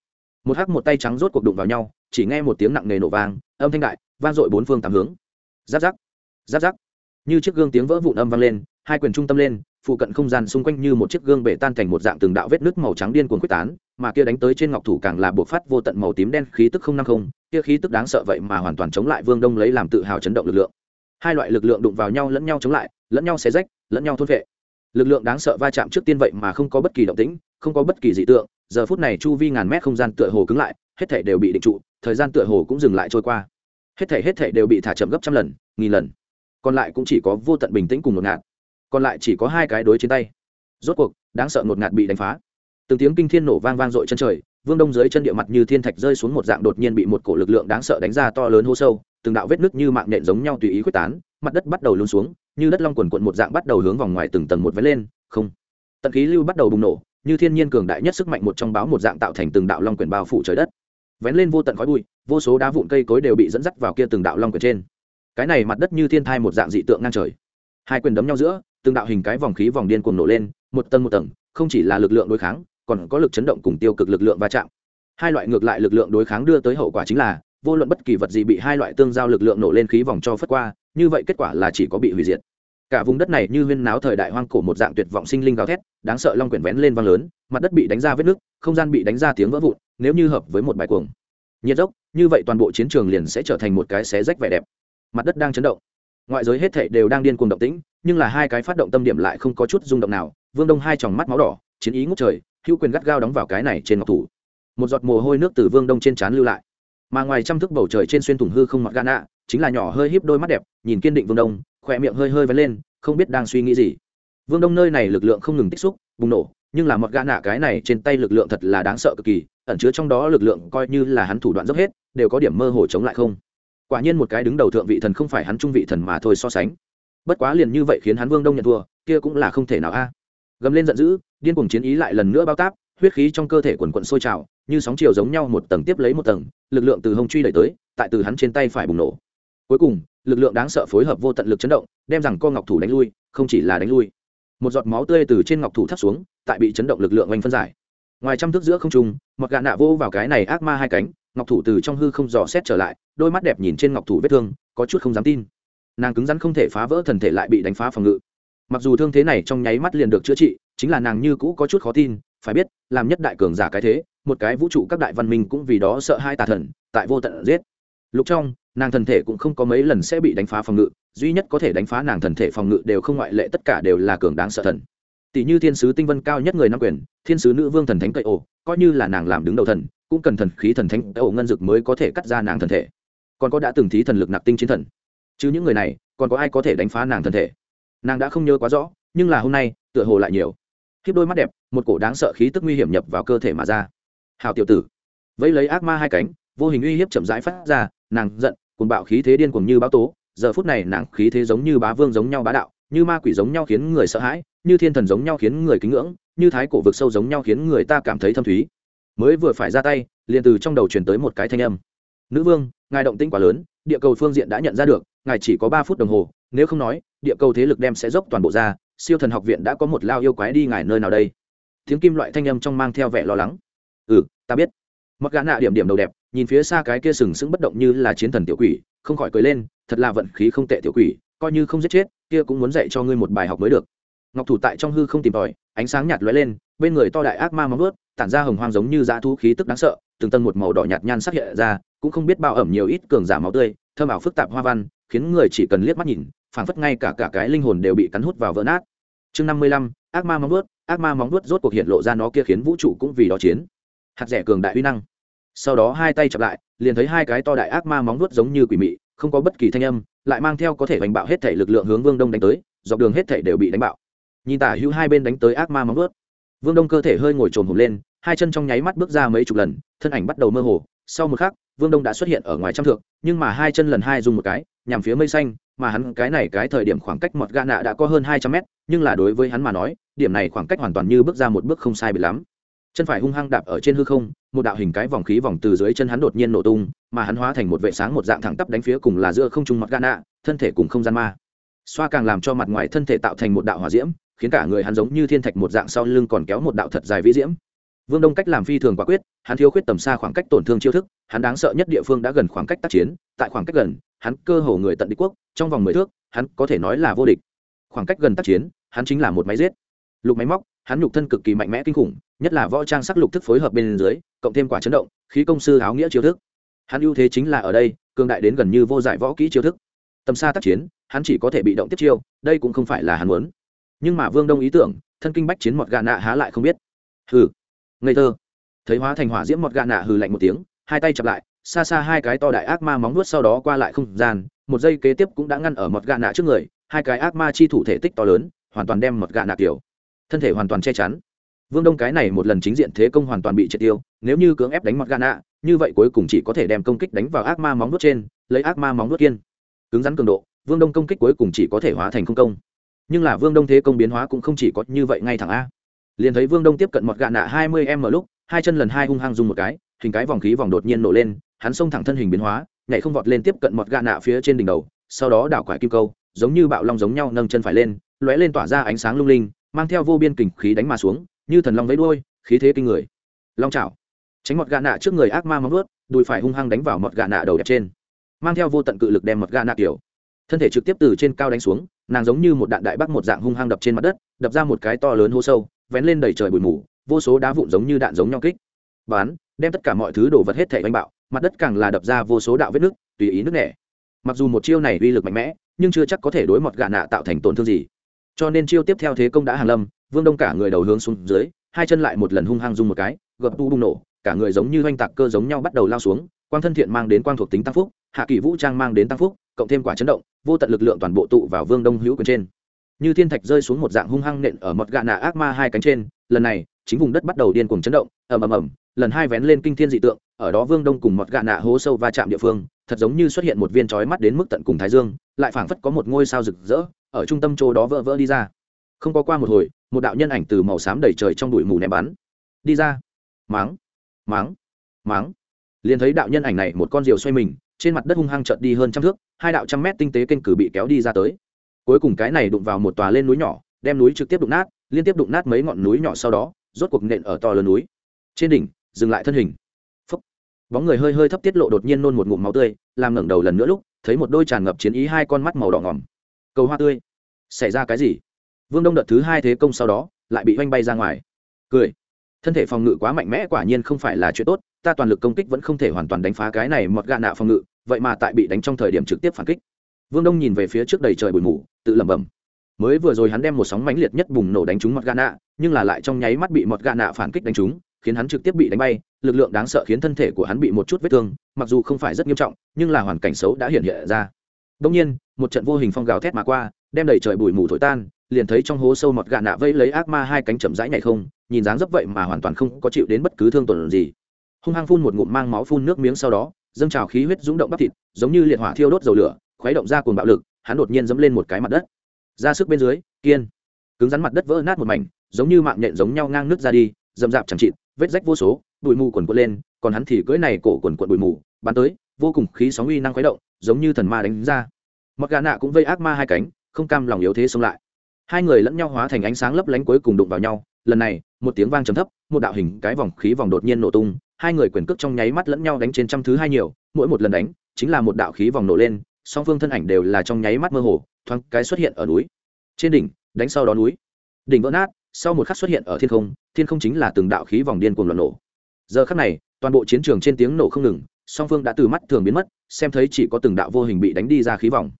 Một hắc một tay trắng rốt cuộc đụng vào nhau, chỉ nghe một tiếng nặng nề nổ vang, âm thanh đại, vang dội bốn phương tám hướng. Giáp giáp giáp giáp. Như chiếc gương tiếng vỡ vụn âm vang lên, hai quyền trung tâm lên, phụ cận không gian xung quanh như một chiếc gương bể tan thành một dạng từng đạo vết nước màu trắng điên cuồng quyết tán mà kia đánh tới trên ngọc thủ càng là buộc phát vô tận màu tím đen khí tức không năm không, kia khí tức đáng sợ vậy mà hoàn toàn chống lại vương đông lấy làm tự hào chấn động lực lượng. Hai loại lực lượng đụng vào nhau lẫn nhau chống lại, lẫn nhau xé rách, lẫn nhau thôn vệ. Lực lượng đáng sợ va chạm trước tiên vậy mà không có bất kỳ động tĩnh, không có bất kỳ dị tượng, giờ phút này chu vi ngàn mét không gian tựa hồ cứng lại, hết thể đều bị định trụ, thời gian tựa hồ cũng dừng lại trôi qua. Hết thể hết thể đều bị thả chậm gấp trăm lần, nghìn lần. Còn lại cũng chỉ có vô tận bình tĩnh cùng ngột ngạt. Còn lại chỉ có hai cái đối trên tay. Rốt cuộc, đáng sợ ngột ngạt bị đánh phá từng tiếng kinh thiên nổ vang vang dội chân trời, vương đông dưới chân địa mặt như thiên thạch rơi xuống một dạng đột nhiên bị một cổ lực lượng đáng sợ đánh ra to lớn hô sâu, từng đạo vết nứt như mạng nện giống nhau tùy ý quyết tán, mặt đất bắt đầu lún xuống, như đất long quần quận một dạng bắt đầu hướng vòng ngoài từng tầng một vén lên, không. Tận khí lưu bắt đầu bùng nổ, như thiên nhiên cường đại nhất sức mạnh một trong báo một dạng tạo thành từng đạo long quyển bao phủ trời đất. Vén lên vô tận khói bụi, vô số đá vụn cây cối đều bị dẫn dắt vào kia từng đạo long quyển trên. Cái này mặt đất như thiên thai một dạng dị tượng ngang trời. Hai quyền đấm nhau giữa, từng đạo hình cái vòng khí vòng điên cuồng nổ lên, một tầng một tầng, không chỉ là lực lượng đối kháng còn có lực chấn động cùng tiêu cực lực lượng va chạm. Hai loại ngược lại lực lượng đối kháng đưa tới hậu quả chính là, vô luận bất kỳ vật gì bị hai loại tương giao lực lượng nổ lên khí vòng cho phất qua, như vậy kết quả là chỉ có bị hủy diệt. Cả vùng đất này như huyên náo thời đại hoang cổ một dạng tuyệt vọng sinh linh gào thét, đáng sợ long quyển vén lên vang lớn, mặt đất bị đánh ra vết nước không gian bị đánh ra tiếng vỡ vụn, nếu như hợp với một bài cuồng nhiệt dốc, như vậy toàn bộ chiến trường liền sẽ trở thành một cái xé rách vẻ đẹp. Mặt đất đang chấn động. Ngoại giới hết thảy đều đang điên cuồng động tĩnh, nhưng là hai cái phát động tâm điểm lại không có chút rung động nào, vương đông hai tròng mắt máu đỏ, chiến ý ngút trời hữu quyền gắt gao đóng vào cái này trên ngọc thủ. Một giọt mồ hôi nước từ vương đông trên trán lưu lại. Mà ngoài trăm thước bầu trời trên xuyên thủng hư không mặc gan ạ chính là nhỏ hơi híp đôi mắt đẹp, nhìn kiên định vương đông, khỏe miệng hơi hơi vấn lên, không biết đang suy nghĩ gì. Vương đông nơi này lực lượng không ngừng tích xúc, bùng nổ, nhưng là một gã nạ cái này trên tay lực lượng thật là đáng sợ cực kỳ, ẩn chứa trong đó lực lượng coi như là hắn thủ đoạn dốc hết, đều có điểm mơ hồ chống lại không. Quả nhiên một cái đứng đầu thượng vị thần không phải hắn trung vị thần mà thôi so sánh. Bất quá liền như vậy khiến hắn vương đông nhận thua, kia cũng là không thể nào a. Gầm lên giận dữ điên cuồng chiến ý lại lần nữa bao táp, huyết khí trong cơ thể quần quận sôi trào, như sóng chiều giống nhau một tầng tiếp lấy một tầng, lực lượng từ hông truy đẩy tới, tại từ hắn trên tay phải bùng nổ. Cuối cùng, lực lượng đáng sợ phối hợp vô tận lực chấn động, đem rằng co ngọc thủ đánh lui, không chỉ là đánh lui. Một giọt máu tươi từ trên ngọc thủ thắt xuống, tại bị chấn động lực lượng oanh phân giải. Ngoài trăm thước giữa không trung, một gà nạ vô vào cái này ác ma hai cánh, ngọc thủ từ trong hư không dò xét trở lại, đôi mắt đẹp nhìn trên ngọc thủ vết thương, có chút không dám tin. Nàng cứng rắn không thể phá vỡ thần thể lại bị đánh phá phòng ngự mặc dù thương thế này trong nháy mắt liền được chữa trị, chính là nàng như cũ có chút khó tin, phải biết, làm nhất đại cường giả cái thế, một cái vũ trụ các đại văn minh cũng vì đó sợ hai tà thần, tại vô tận giết. Lúc trong, nàng thần thể cũng không có mấy lần sẽ bị đánh phá phòng ngự, duy nhất có thể đánh phá nàng thần thể phòng ngự đều không ngoại lệ, tất cả đều là cường đáng sợ thần. Tỷ như thiên sứ tinh vân cao nhất người nam quyền, thiên sứ nữ vương thần thánh cậy ổ coi như là nàng làm đứng đầu thần, cũng cần thần khí thần thánh cậy ổ ngân dực mới có thể cắt ra nàng thần thể. Còn có đã từng thí thần lực nạp tinh chiến thần. Chứ những người này, còn có ai có thể đánh phá nàng thần thể? Nàng đã không nhớ quá rõ, nhưng là hôm nay, tựa hồ lại nhiều. Khiếp đôi mắt đẹp, một cổ đáng sợ khí tức nguy hiểm nhập vào cơ thể mà ra. Hào tiểu tử. Vẫy lấy ác ma hai cánh, vô hình uy hiếp chậm rãi phát ra, nàng giận cùng bạo khí thế điên cùng như báo tố. Giờ phút này, nàng khí thế giống như bá vương giống nhau bá đạo, như ma quỷ giống nhau khiến người sợ hãi, như thiên thần giống nhau khiến người kính ngưỡng, như thái cổ vực sâu giống nhau khiến người ta cảm thấy thâm thúy. Mới vừa phải ra tay, liền từ trong đầu truyền tới một cái thanh âm. Nữ vương, ngài động tĩnh quá lớn, địa cầu phương diện đã nhận ra được, ngài chỉ có ba phút đồng hồ nếu không nói, địa cầu thế lực đem sẽ dốc toàn bộ ra, siêu thần học viện đã có một lao yêu quái đi ngài nơi nào đây? Tiếng kim loại thanh âm trong mang theo vẻ lo lắng. Ừ ta biết. Mặc gã nạ điểm điểm đầu đẹp, nhìn phía xa cái kia sừng sững bất động như là chiến thần tiểu quỷ, không khỏi cười lên, thật là vận khí không tệ tiểu quỷ, coi như không giết chết, kia cũng muốn dạy cho ngươi một bài học mới được. Ngọc thủ tại trong hư không tìm tòi, ánh sáng nhạt lóe lên, bên người to đại ác ma móng ướt tản ra hồng hoang giống như dã thú khí tức đáng sợ, từng tầng một màu đỏ nhạt nhan sắc hiện ra, cũng không biết bao ẩm nhiều ít cường giả máu tươi, thơm ảo phức tạp hoa văn, khiến người chỉ cần liếc mắt nhìn phảng phất ngay cả cả cái linh hồn đều bị cắn hút vào vỡ nát. Chương năm mươi lăm, ác ma móng vuốt, ác ma móng vuốt rốt cuộc hiện lộ ra nó kia khiến vũ trụ cũng vì đó chiến. Hạt rẻ cường đại uy năng. Sau đó hai tay chặp lại, liền thấy hai cái to đại ác ma móng vuốt giống như quỷ mị, không có bất kỳ thanh âm, lại mang theo có thể đánh bạo hết thể lực lượng hướng vương đông đánh tới, dọc đường hết thể đều bị đánh bạo. Nhìn tả hữu hai bên đánh tới ác ma móng vuốt, vương đông cơ thể hơi ngồi trồn hổm lên, hai chân trong nháy mắt bước ra mấy chục lần, thân ảnh bắt đầu mơ hồ. Sau một khắc, vương đông đã xuất hiện ở ngoài trăm thượng nhưng mà hai chân lần hai dùng một cái, nhằm phía mây xanh mà hắn cái này cái thời điểm khoảng cách mọt gà nạ đã có hơn hai trăm mét, nhưng là đối với hắn mà nói, điểm này khoảng cách hoàn toàn như bước ra một bước không sai bị lắm. Chân phải hung hăng đạp ở trên hư không, một đạo hình cái vòng khí vòng từ dưới chân hắn đột nhiên nổ tung, mà hắn hóa thành một vệ sáng một dạng thẳng tắp đánh phía cùng là giữa không trung mặt gà nạ, thân thể cùng không gian ma. Xoa càng làm cho mặt ngoài thân thể tạo thành một đạo hỏa diễm, khiến cả người hắn giống như thiên thạch một dạng sau lưng còn kéo một đạo thật dài vĩ diễm. Vương đông cách làm phi thường quả quyết, hắn thiếu khuyết tầm xa khoảng cách tổn thương chiêu thức, hắn đáng sợ nhất địa phương đã gần khoảng cách tác chiến, tại khoảng cách gần hắn cơ hồ người tận đế quốc, trong vòng mười thước, hắn có thể nói là vô địch. Khoảng cách gần tác chiến, hắn chính là một máy giết. Lục máy móc, hắn nhục thân cực kỳ mạnh mẽ kinh khủng, nhất là võ trang sắc lục thức phối hợp bên dưới, cộng thêm quả chấn động, khí công sư áo nghĩa chiêu thức. Hắn ưu thế chính là ở đây, cường đại đến gần như vô giải võ kỹ chiêu thức. Tầm xa tác chiến, hắn chỉ có thể bị động tiếp chiêu, đây cũng không phải là hắn muốn. Nhưng mà vương đông ý tưởng, thân kinh bách chiến mọt gà nạ há lại không biết. Hừ. Ngây thơ. Thấy hóa thành hỏa diễm mọt gà nạ hừ lạnh một tiếng, hai tay chặp lại xa xa hai cái to đại ác ma móng nuốt sau đó qua lại không gian, một giây kế tiếp cũng đã ngăn ở mọt gà nạ trước người, hai cái ác ma chi thủ thể tích to lớn, hoàn toàn đem mọt gà nạ kiểu thân thể hoàn toàn che chắn. Vương đông cái này một lần chính diện thế công hoàn toàn bị triệt tiêu, nếu như cưỡng ép đánh mọt gà nạ, như vậy cuối cùng chỉ có thể đem công kích đánh vào ác ma móng nuốt trên, lấy ác ma móng nuốt kiên. Cứng rắn cường độ, vương đông công kích cuối cùng chỉ có thể hóa thành không công. Nhưng là vương đông thế công biến hóa cũng không chỉ có như vậy ngay thẳng a. Liền thấy vương đông tiếp cận một gạ nạ hai mươi m lúc, hai chân lần hai hung hăng dùng một cái, hình cái vòng khí vòng đột nhiên nổ lên hắn xông thẳng thân hình biến hóa, nhảy không vọt lên tiếp cận một gạ nạ phía trên đỉnh đầu, sau đó đảo quải kim câu, giống như bạo long giống nhau nâng chân phải lên, lóe lên tỏa ra ánh sáng lung linh, mang theo vô biên kình khí đánh mà xuống, như thần long vẫy đuôi, khí thế kinh người. Long chảo. Tránh một gạ nạ trước người ác ma móng ướt đùi phải hung hăng đánh vào một gạ nạ đầu đẹp trên. Mang theo vô tận cự lực đem một gạ nạ kiểu thân thể trực tiếp từ trên cao đánh xuống, nàng giống như một đạn đại bắc một dạng hung hăng đập trên mặt đất, đập ra một cái to lớn hô sâu, vén lên đầy trời bụi mù, vô số đá vụn giống như đạn giống nhau kích. Bán, đem tất cả mọi thứ đổ vật hết thể đánh bạo mặt đất càng là đập ra vô số đạo vết nước, tùy ý nước nẻ. Mặc dù một chiêu này uy lực mạnh mẽ, nhưng chưa chắc có thể đối mọt gà nạ tạo thành tổn thương gì. Cho nên chiêu tiếp theo thế công đã hàng lâm, vương đông cả người đầu hướng xuống dưới, hai chân lại một lần hung hăng dung một cái, gập tu bung nổ, cả người giống như oanh tạc cơ giống nhau bắt đầu lao xuống, quang thân thiện mang đến quang thuộc tính tăng phúc, hạ kỳ vũ trang mang đến tăng phúc, cộng thêm quả chấn động, vô tận lực lượng toàn bộ tụ vào vương đông hữu quyền trên. Như thiên thạch rơi xuống một dạng hung hăng nện ở một gạ nạ ác ma hai cánh trên, lần này chính vùng đất bắt đầu điên cuồng chấn động, ầm ầm ầm, lần hai vén lên kinh thiên dị tượng, ở đó vương đông cùng một gạ nạ hố sâu va chạm địa phương, thật giống như xuất hiện một viên chói mắt đến mức tận cùng thái dương, lại phảng phất có một ngôi sao rực rỡ, ở trung tâm chỗ đó vỡ vỡ đi ra. Không có qua một hồi, một đạo nhân ảnh từ màu xám đầy trời trong bụi mù ném bắn. Đi ra. Máng. Máng. Máng. Liền thấy đạo nhân ảnh này một con diều xoay mình, trên mặt đất hung hăng chợt đi hơn trăm thước, hai đạo trăm mét tinh tế kênh cử bị kéo đi ra tới. Cuối cùng cái này đụng vào một tòa lên núi nhỏ, đem núi trực tiếp đụng nát, liên tiếp đụng nát mấy ngọn núi nhỏ sau đó rốt cuộc nện ở to lớn núi. Trên đỉnh, dừng lại thân hình. Phúc. bóng người hơi hơi thấp tiết lộ đột nhiên nôn một ngụm máu tươi, làm ngẩng đầu lần nữa lúc, thấy một đôi tràn ngập chiến ý hai con mắt màu đỏ ngỏm cầu hoa tươi. Xảy ra cái gì? Vương đông đợt thứ hai thế công sau đó, lại bị oanh bay ra ngoài. Cười. Thân thể phòng ngự quá mạnh mẽ quả nhiên không phải là chuyện tốt, ta toàn lực công kích vẫn không thể hoàn toàn đánh phá cái này một gạ nạ phòng ngự, vậy mà tại bị đánh trong thời điểm trực tiếp phản kích. Vương đông nhìn về phía trước đầy trời bụi mù, tự lẩm bẩm mới vừa rồi hắn đem một sóng mãnh liệt nhất bùng nổ đánh trúng mọt gà nạ nhưng là lại trong nháy mắt bị mọt gà nạ phản kích đánh trúng, khiến hắn trực tiếp bị đánh bay. Lực lượng đáng sợ khiến thân thể của hắn bị một chút vết thương, mặc dù không phải rất nghiêm trọng, nhưng là hoàn cảnh xấu đã hiện hiện ra. Đông nhiên, một trận vô hình phong gào thét mà qua, đem đầy trời bụi mù thổi tan, liền thấy trong hố sâu mọt gà nạ vây lấy ác ma hai cánh chậm rãi này không, nhìn dáng dấp vậy mà hoàn toàn không có chịu đến bất cứ thương tổn gì. Hung hăng phun một ngụm mang máu phun nước miếng sau đó, dâng trào khí huyết rúng động bắp thịt, giống như liệt hỏa thiêu đốt dầu lửa, khuấy động ra cuồng bạo lực, hắn đột nhiên dẫm lên một cái mặt đất ra sức bên dưới, kiên, cứng rắn mặt đất vỡ nát một mảnh, giống như mạng nhện giống nhau ngang nước ra đi dầm dạp chẳng chịt, vết rách vô số, bụi mù quần quật lên, còn hắn thì cưỡi này cổ quần quận bụi mù, bắn tới, vô cùng khí sóng uy năng khuấy động, giống như thần ma đánh ra. Mặc gà nạ cũng vây ác ma hai cánh, không cam lòng yếu thế xông lại. Hai người lẫn nhau hóa thành ánh sáng lấp lánh cuối cùng đụng vào nhau, lần này, một tiếng vang trầm thấp, một đạo hình cái vòng khí vòng đột nhiên nổ tung, hai người quyền cước trong nháy mắt lẫn nhau đánh trên trăm thứ hai nhiều, mỗi một lần đánh, chính là một đạo khí vòng nổ lên, song phương thân ảnh đều là trong nháy mắt mơ hồ thoáng cái xuất hiện ở núi. Trên đỉnh, đánh sau đó núi. Đỉnh vỡ nát, sau một khắc xuất hiện ở thiên không thiên không chính là từng đạo khí vòng điên cuồng loạn nổ. Giờ khắc này, toàn bộ chiến trường trên tiếng nổ không ngừng, song phương đã từ mắt thường biến mất, xem thấy chỉ có từng đạo vô hình bị đánh đi ra khí vòng.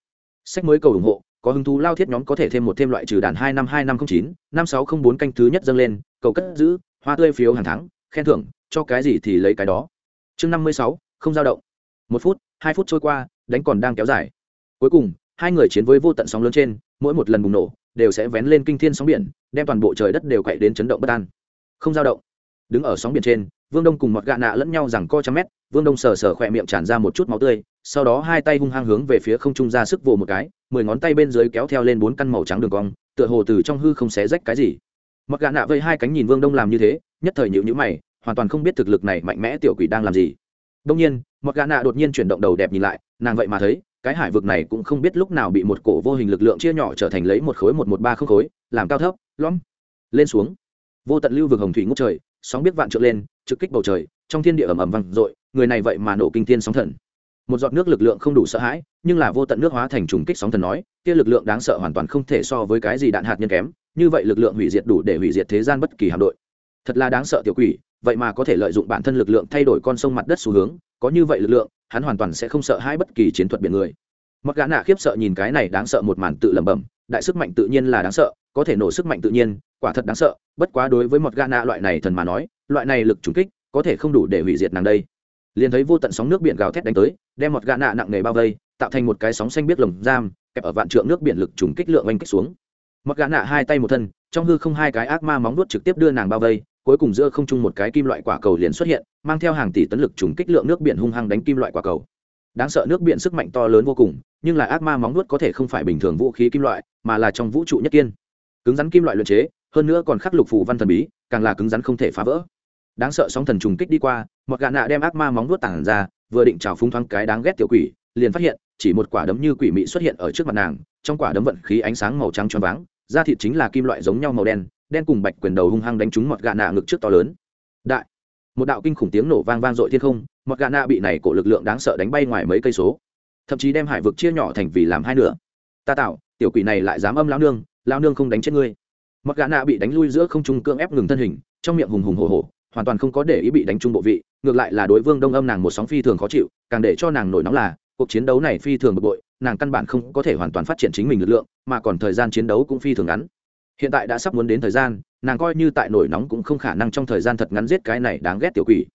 Sách mới cầu ủng hộ, có hứng thú lao thiết nhóm có thể thêm một thêm loại trừ đàn hai năm hai năm không chín, năm sáu không bốn canh thứ nhất dâng lên, cầu cất giữ, hoa tươi phiếu hàng tháng, khen thưởng, cho cái gì thì lấy cái đó. Chương năm mươi sáu, không dao động. Một phút, hai phút trôi qua, đánh còn đang kéo dài. Cuối cùng hai người chiến với vô tận sóng lớn trên, mỗi một lần bùng nổ, đều sẽ vén lên kinh thiên sóng biển, đem toàn bộ trời đất đều quậy đến chấn động bất an. Không dao động. Đứng ở sóng biển trên, vương đông cùng mọt gạ nạ lẫn nhau rằng co trăm mét, vương đông sờ sờ khỏe miệng tràn ra một chút máu tươi, sau đó hai tay hung hăng hướng về phía không trung ra sức vồ một cái, mười ngón tay bên dưới kéo theo lên bốn căn màu trắng đường cong, tựa hồ từ trong hư không xé rách cái gì. Mọt gạ nạ vây hai cánh nhìn vương đông làm như thế, nhất thời nhịu nhữ mày, hoàn toàn không biết thực lực này mạnh mẽ tiểu quỷ đang làm gì. Đông nhiên, mọt gạ nạ đột nhiên chuyển động đầu đẹp nhìn lại, nàng vậy mà thấy cái hải vực này cũng không biết lúc nào bị một cổ vô hình lực lượng chia nhỏ trở thành lấy một khối một một ba không khối, làm cao thấp, lõm, lên xuống. Vô tận lưu vực hồng thủy ngốc trời, sóng biết vạn trượng lên, trực kích bầu trời, trong thiên địa ầm ầm vang dội, người này vậy mà nổ kinh thiên sóng thần. Một giọt nước lực lượng không đủ sợ hãi, nhưng là vô tận nước hóa thành trùng kích sóng thần nói, kia lực lượng đáng sợ hoàn toàn không thể so với cái gì đạn hạt nhân kém, như vậy lực lượng hủy diệt đủ để hủy diệt thế gian bất kỳ hạm đội. Thật là đáng sợ tiểu quỷ, vậy mà có thể lợi dụng bản thân lực lượng thay đổi con sông mặt đất xu hướng, có như vậy lực lượng hắn hoàn toàn sẽ không sợ hãi bất kỳ chiến thuật biển người. Mặc gã nạ khiếp sợ nhìn cái này đáng sợ một màn tự lẩm bẩm, đại sức mạnh tự nhiên là đáng sợ, có thể nổ sức mạnh tự nhiên, quả thật đáng sợ, bất quá đối với một gã nạ loại này thần mà nói, loại này lực trùng kích, có thể không đủ để hủy diệt nàng đây. Liền thấy vô tận sóng nước biển gào thét đánh tới, đem một gã nạ nặng nề bao vây, tạo thành một cái sóng xanh biết lồng giam, kẹp ở vạn trượng nước biển lực trùng kích lượng oanh kích xuống. Mặc gã nạ hai tay một thân, trong hư không hai cái ác ma móng nuốt trực tiếp đưa nàng bao vây cuối cùng giữa không trung một cái kim loại quả cầu liền xuất hiện, mang theo hàng tỷ tấn lực trùng kích lượng nước biển hung hăng đánh kim loại quả cầu. Đáng sợ nước biển sức mạnh to lớn vô cùng, nhưng là ác ma móng nuốt có thể không phải bình thường vũ khí kim loại, mà là trong vũ trụ nhất kiên. Cứng rắn kim loại luyện chế, hơn nữa còn khắc lục phù văn thần bí, càng là cứng rắn không thể phá vỡ. Đáng sợ sóng thần trùng kích đi qua, một gã nạ đem ác ma móng nuốt tản ra, vừa định trào phúng thoáng cái đáng ghét tiểu quỷ, liền phát hiện, chỉ một quả đấm như quỷ mị xuất hiện ở trước mặt nàng, trong quả đấm vận khí ánh sáng màu trắng choáng váng, da thịt chính là kim loại giống nhau màu đen đen cùng bạch quyền đầu hung hăng đánh trúng một gà nạ ngực trước to lớn. Đại, một đạo kinh khủng tiếng nổ vang vang dội thiên không một gà nạ bị này cổ lực lượng đáng sợ đánh bay ngoài mấy cây số. Thậm chí đem hải vực chia nhỏ thành vì làm hai nửa. Ta tạo, tiểu quỷ này lại dám âm lao nương lao nương không đánh chết ngươi. Mọt gà nạ bị đánh lui giữa không trung cưỡng ép ngừng thân hình, trong miệng hùng hùng hồ hồ hoàn toàn không có để ý bị đánh trung bộ vị, ngược lại là đối vương đông âm nàng một sóng phi thường khó chịu, càng để cho nàng nổi nóng là, cuộc chiến đấu này phi thường bực bội, nàng căn bản không có thể hoàn toàn phát triển chính mình lực lượng, mà còn thời gian chiến đấu cũng phi thường ngắn hiện tại đã sắp muốn đến thời gian, nàng coi như tại nổi nóng cũng không khả năng trong thời gian thật ngắn giết cái này đáng ghét tiểu quỷ.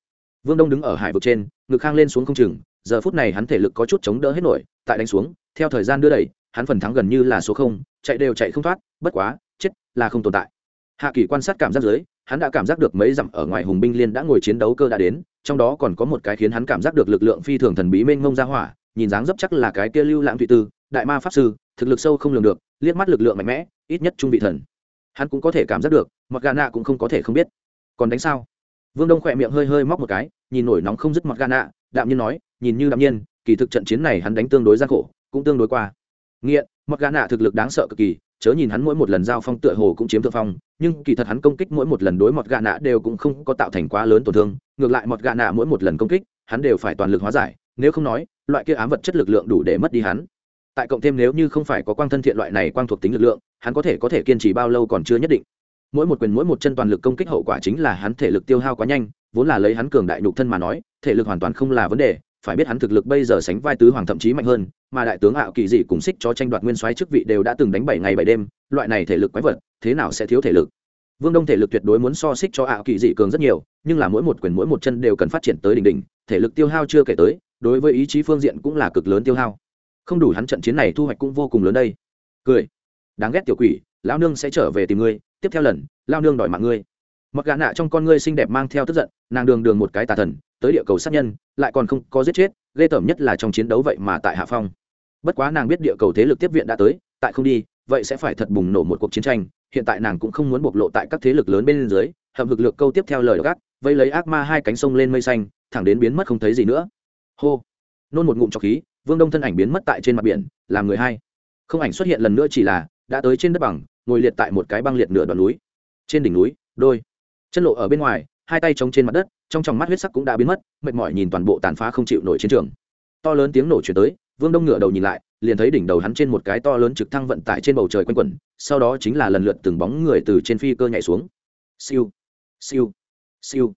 Vương đông đứng ở hải vực trên, ngực khang lên xuống không chừng, giờ phút này hắn thể lực có chút chống đỡ hết nổi, tại đánh xuống, theo thời gian đưa đẩy, hắn phần thắng gần như là số không, chạy đều chạy không thoát, bất quá, chết là không tồn tại. Hạ kỳ quan sát cảm giác dưới, hắn đã cảm giác được mấy dặm ở ngoài hùng binh liên đã ngồi chiến đấu cơ đã đến, trong đó còn có một cái khiến hắn cảm giác được lực lượng phi thường thần bí mênh mông ra hỏa, nhìn dáng dấp chắc là cái kia lưu lãng thụy tư, đại ma pháp sư, thực lực sâu không lường được, liếc mắt lực lượng mạnh mẽ, ít nhất trung vị thần hắn cũng có thể cảm giác được mặc gà nạ cũng không có thể không biết. Còn đánh sao? Vương đông khỏe miệng hơi hơi móc một cái, nhìn nổi nóng không dứt mặc gà nạ, đạm nhiên nói, nhìn như đạm nhiên, kỳ thực trận chiến này hắn đánh tương đối gian khổ, cũng tương đối qua. Nghiện mặc gà nạ thực lực đáng sợ cực kỳ, chớ nhìn hắn mỗi một lần giao phong tựa hồ cũng chiếm thượng phong, nhưng kỳ thật hắn công kích mỗi một lần đối mọt gà nạ đều cũng không có tạo thành quá lớn tổn thương, ngược lại mọt gà nạ mỗi một lần công kích, hắn đều phải toàn lực hóa giải, nếu không nói, loại kia ám vật chất lực lượng đủ để mất đi hắn. Tại cộng thêm nếu như không phải có quang thân thiện loại này quang thuộc tính lực lượng hắn có thể có thể kiên trì bao lâu còn chưa nhất định. Mỗi một quyền, mỗi một chân toàn lực công kích hậu quả chính là hắn thể lực tiêu hao quá nhanh, vốn là lấy hắn cường đại nhục thân mà nói, thể lực hoàn toàn không là vấn đề, phải biết hắn thực lực bây giờ sánh vai tứ hoàng thậm chí mạnh hơn, mà đại tướng ảo kỳ dị cùng xích cho tranh đoạt nguyên soái chức vị đều đã từng đánh bảy ngày bảy đêm, loại này thể lực quái vật, thế nào sẽ thiếu thể lực? Vương đông thể lực tuyệt đối muốn so xích cho ảo kỳ dị cường rất nhiều, nhưng là mỗi một quyền, mỗi một chân đều cần phát triển tới đỉnh đỉnh, thể lực tiêu hao chưa kể tới, đối với ý chí phương diện cũng là cực lớn tiêu hao. Không đủ hắn trận chiến này thu hoạch cũng vô cùng lớn đây. Cười đáng ghét tiểu quỷ, lão nương sẽ trở về tìm ngươi, tiếp theo lần lao nương đòi mạng ngươi. Mặc gà nạ trong con ngươi xinh đẹp mang theo tức giận, nàng đường đường một cái tà thần, tới địa cầu sát nhân, lại còn không có giết chết, ghê tởm nhất là trong chiến đấu vậy mà tại hạ phong. Bất quá nàng biết địa cầu thế lực tiếp viện đã tới, tại không đi, vậy sẽ phải thật bùng nổ một cuộc chiến tranh, hiện tại nàng cũng không muốn bộc lộ tại các thế lực lớn bên dưới hầm hực lược câu tiếp theo lời gác, vây lấy ác ma hai cánh sông lên mây xanh, thẳng đến biến mất không thấy gì nữa. Hô! Nôn một ngụm trọc khí, vương đông thân ảnh biến mất tại trên mặt biển, làm người hai không ảnh xuất hiện lần nữa chỉ là đã tới trên đất bằng, ngồi liệt tại một cái băng liệt nửa đoạn núi. Trên đỉnh núi, đôi. Chân lộ ở bên ngoài, hai tay chống trên mặt đất, trong tròng mắt huyết sắc cũng đã biến mất, mệt mỏi nhìn toàn bộ tàn phá không chịu nổi chiến trường. To lớn tiếng nổ chuyển tới, vương đông ngửa đầu nhìn lại, liền thấy đỉnh đầu hắn trên một cái to lớn trực thăng vận tải trên bầu trời quanh quẩn, sau đó chính là lần lượt từng bóng người từ trên phi cơ nhảy xuống. Siêu siêu siêu.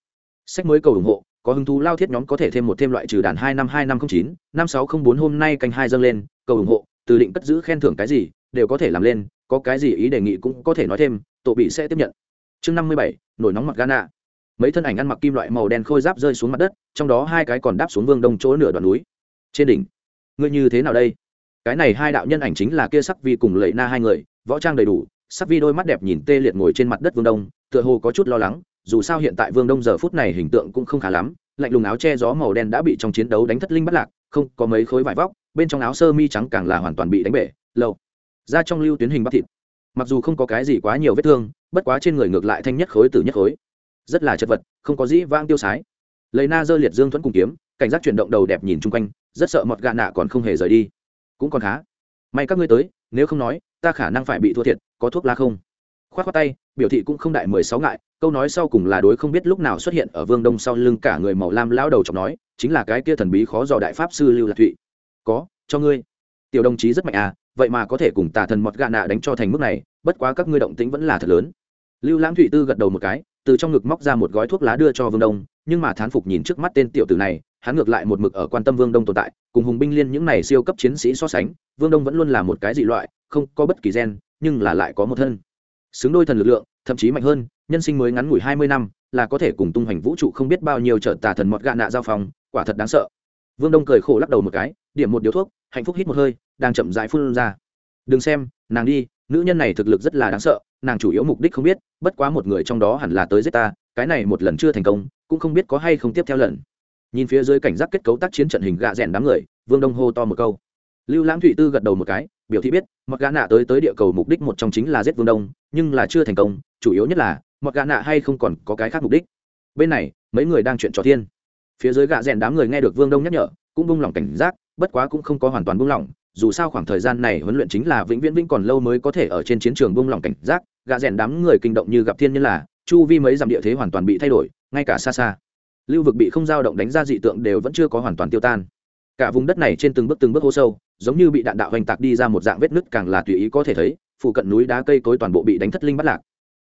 Sách mới cầu ủng hộ, có hứng thú lao thiết nhóm có thể thêm một thêm loại trừ đàn hai năm hai năm không chín, năm sáu không bốn hôm nay canh hai dâng lên, cầu ủng hộ, từ định cất giữ khen thưởng cái gì đều có thể làm lên, có cái gì ý đề nghị cũng có thể nói thêm tổ bị sẽ tiếp nhận. Chương năm mươi bảy, nổi nóng mặt gana mấy thân ảnh ăn mặc kim loại màu đen khôi giáp rơi xuống mặt đất, trong đó hai cái còn đáp xuống vương đông chỗ nửa đoạn núi. Trên đỉnh, ngươi như thế nào đây? Cái này hai đạo nhân ảnh chính là kia sắc vi cùng lệ na hai người, võ trang đầy đủ, sắc vi đôi mắt đẹp nhìn tê liệt ngồi trên mặt đất vương đông, tựa hồ có chút lo lắng, dù sao hiện tại vương đông giờ phút này hình tượng cũng không khá lắm, lạnh lùng áo che gió màu đen đã bị trong chiến đấu đánh thất linh bắt lạc, không có mấy khối vải vóc, bên trong áo sơ mi trắng càng là hoàn toàn bị đánh bể, lâu ra trong lưu tuyến hình bắp thịt. Mặc dù không có cái gì quá nhiều vết thương, bất quá trên người ngược lại thanh nhất khối từ nhất khối. Rất là chật vật, không có dĩ vang tiêu sái. Lấy na dơ liệt dương thuẫn cùng kiếm, cảnh giác chuyển động đầu đẹp nhìn chung quanh, rất sợ mọt gà nạ còn không hề rời đi. Cũng còn khá. May các ngươi tới, nếu không nói, ta khả năng phải bị thua thiệt, có thuốc la không? Khoát khoát tay, biểu thị cũng không đại mười sáu ngại, câu nói sau cùng là đối không biết lúc nào xuất hiện ở vương đông sau lưng cả người màu lam lao đầu chọc nói, chính là cái kia thần bí khó dò đại pháp sư lưu lạc thụy. Có, cho ngươi. Tiểu đồng chí rất mạnh à vậy mà có thể cùng tà thần mọt gà nạ đánh cho thành mức này, bất quá các ngươi động tĩnh vẫn là thật lớn. Lưu lãng thụy tư gật đầu một cái, từ trong ngực móc ra một gói thuốc lá đưa cho vương đông, nhưng mà thán phục nhìn trước mắt tên tiểu tử này, hắn ngược lại một mực ở quan tâm vương đông tồn tại, cùng hùng binh liên những này siêu cấp chiến sĩ so sánh, vương đông vẫn luôn là một cái dị loại, không có bất kỳ gen, nhưng là lại có một thân. Xứng đôi thần lực lượng, thậm chí mạnh hơn, nhân sinh mới ngắn ngủi hai mươi năm, là có thể cùng tung hoành vũ trụ không biết bao nhiêu trợ tà thần mọt gạ nạ giao phòng quả thật đáng sợ. Vương đông cười khổ lắc đầu một cái điểm một điếu thuốc, hạnh phúc hít một hơi, đang chậm rãi phun ra. Đừng xem, nàng đi, nữ nhân này thực lực rất là đáng sợ, nàng chủ yếu mục đích không biết, bất quá một người trong đó hẳn là tới giết ta, cái này một lần chưa thành công, cũng không biết có hay không tiếp theo lần. Nhìn phía dưới cảnh giác kết cấu tác chiến trận hình gạ rẽn đám người, vương đông hô to một câu. Lưu lãng thụy tư gật đầu một cái, biểu thị biết, mặc gã nạ tới tới địa cầu mục đích một trong chính là giết vương đông, nhưng là chưa thành công, chủ yếu nhất là, mặc gã nạ hay không còn có cái khác mục đích. Bên này, mấy người đang chuyện trò thiên. Phía dưới gạ rẽn đám người nghe được vương đông nhắc nhở, cũng buông lỏng cảnh giác bất quá cũng không có hoàn toàn buông lỏng, dù sao khoảng thời gian này huấn luyện chính là vĩnh viễn vĩnh còn lâu mới có thể ở trên chiến trường buông lỏng cảnh giác gạ rèn đám người kinh động như gặp thiên nhân là, chu vi mấy dặm địa thế hoàn toàn bị thay đổi, ngay cả xa xa, lưu vực bị không dao động đánh ra dị tượng đều vẫn chưa có hoàn toàn tiêu tan. Cả vùng đất này trên từng bước từng bước hô sâu, giống như bị đạn đạo hoành tạc đi ra một dạng vết nứt càng là tùy ý có thể thấy, phụ cận núi đá cây cối toàn bộ bị đánh thất linh bắt lạc.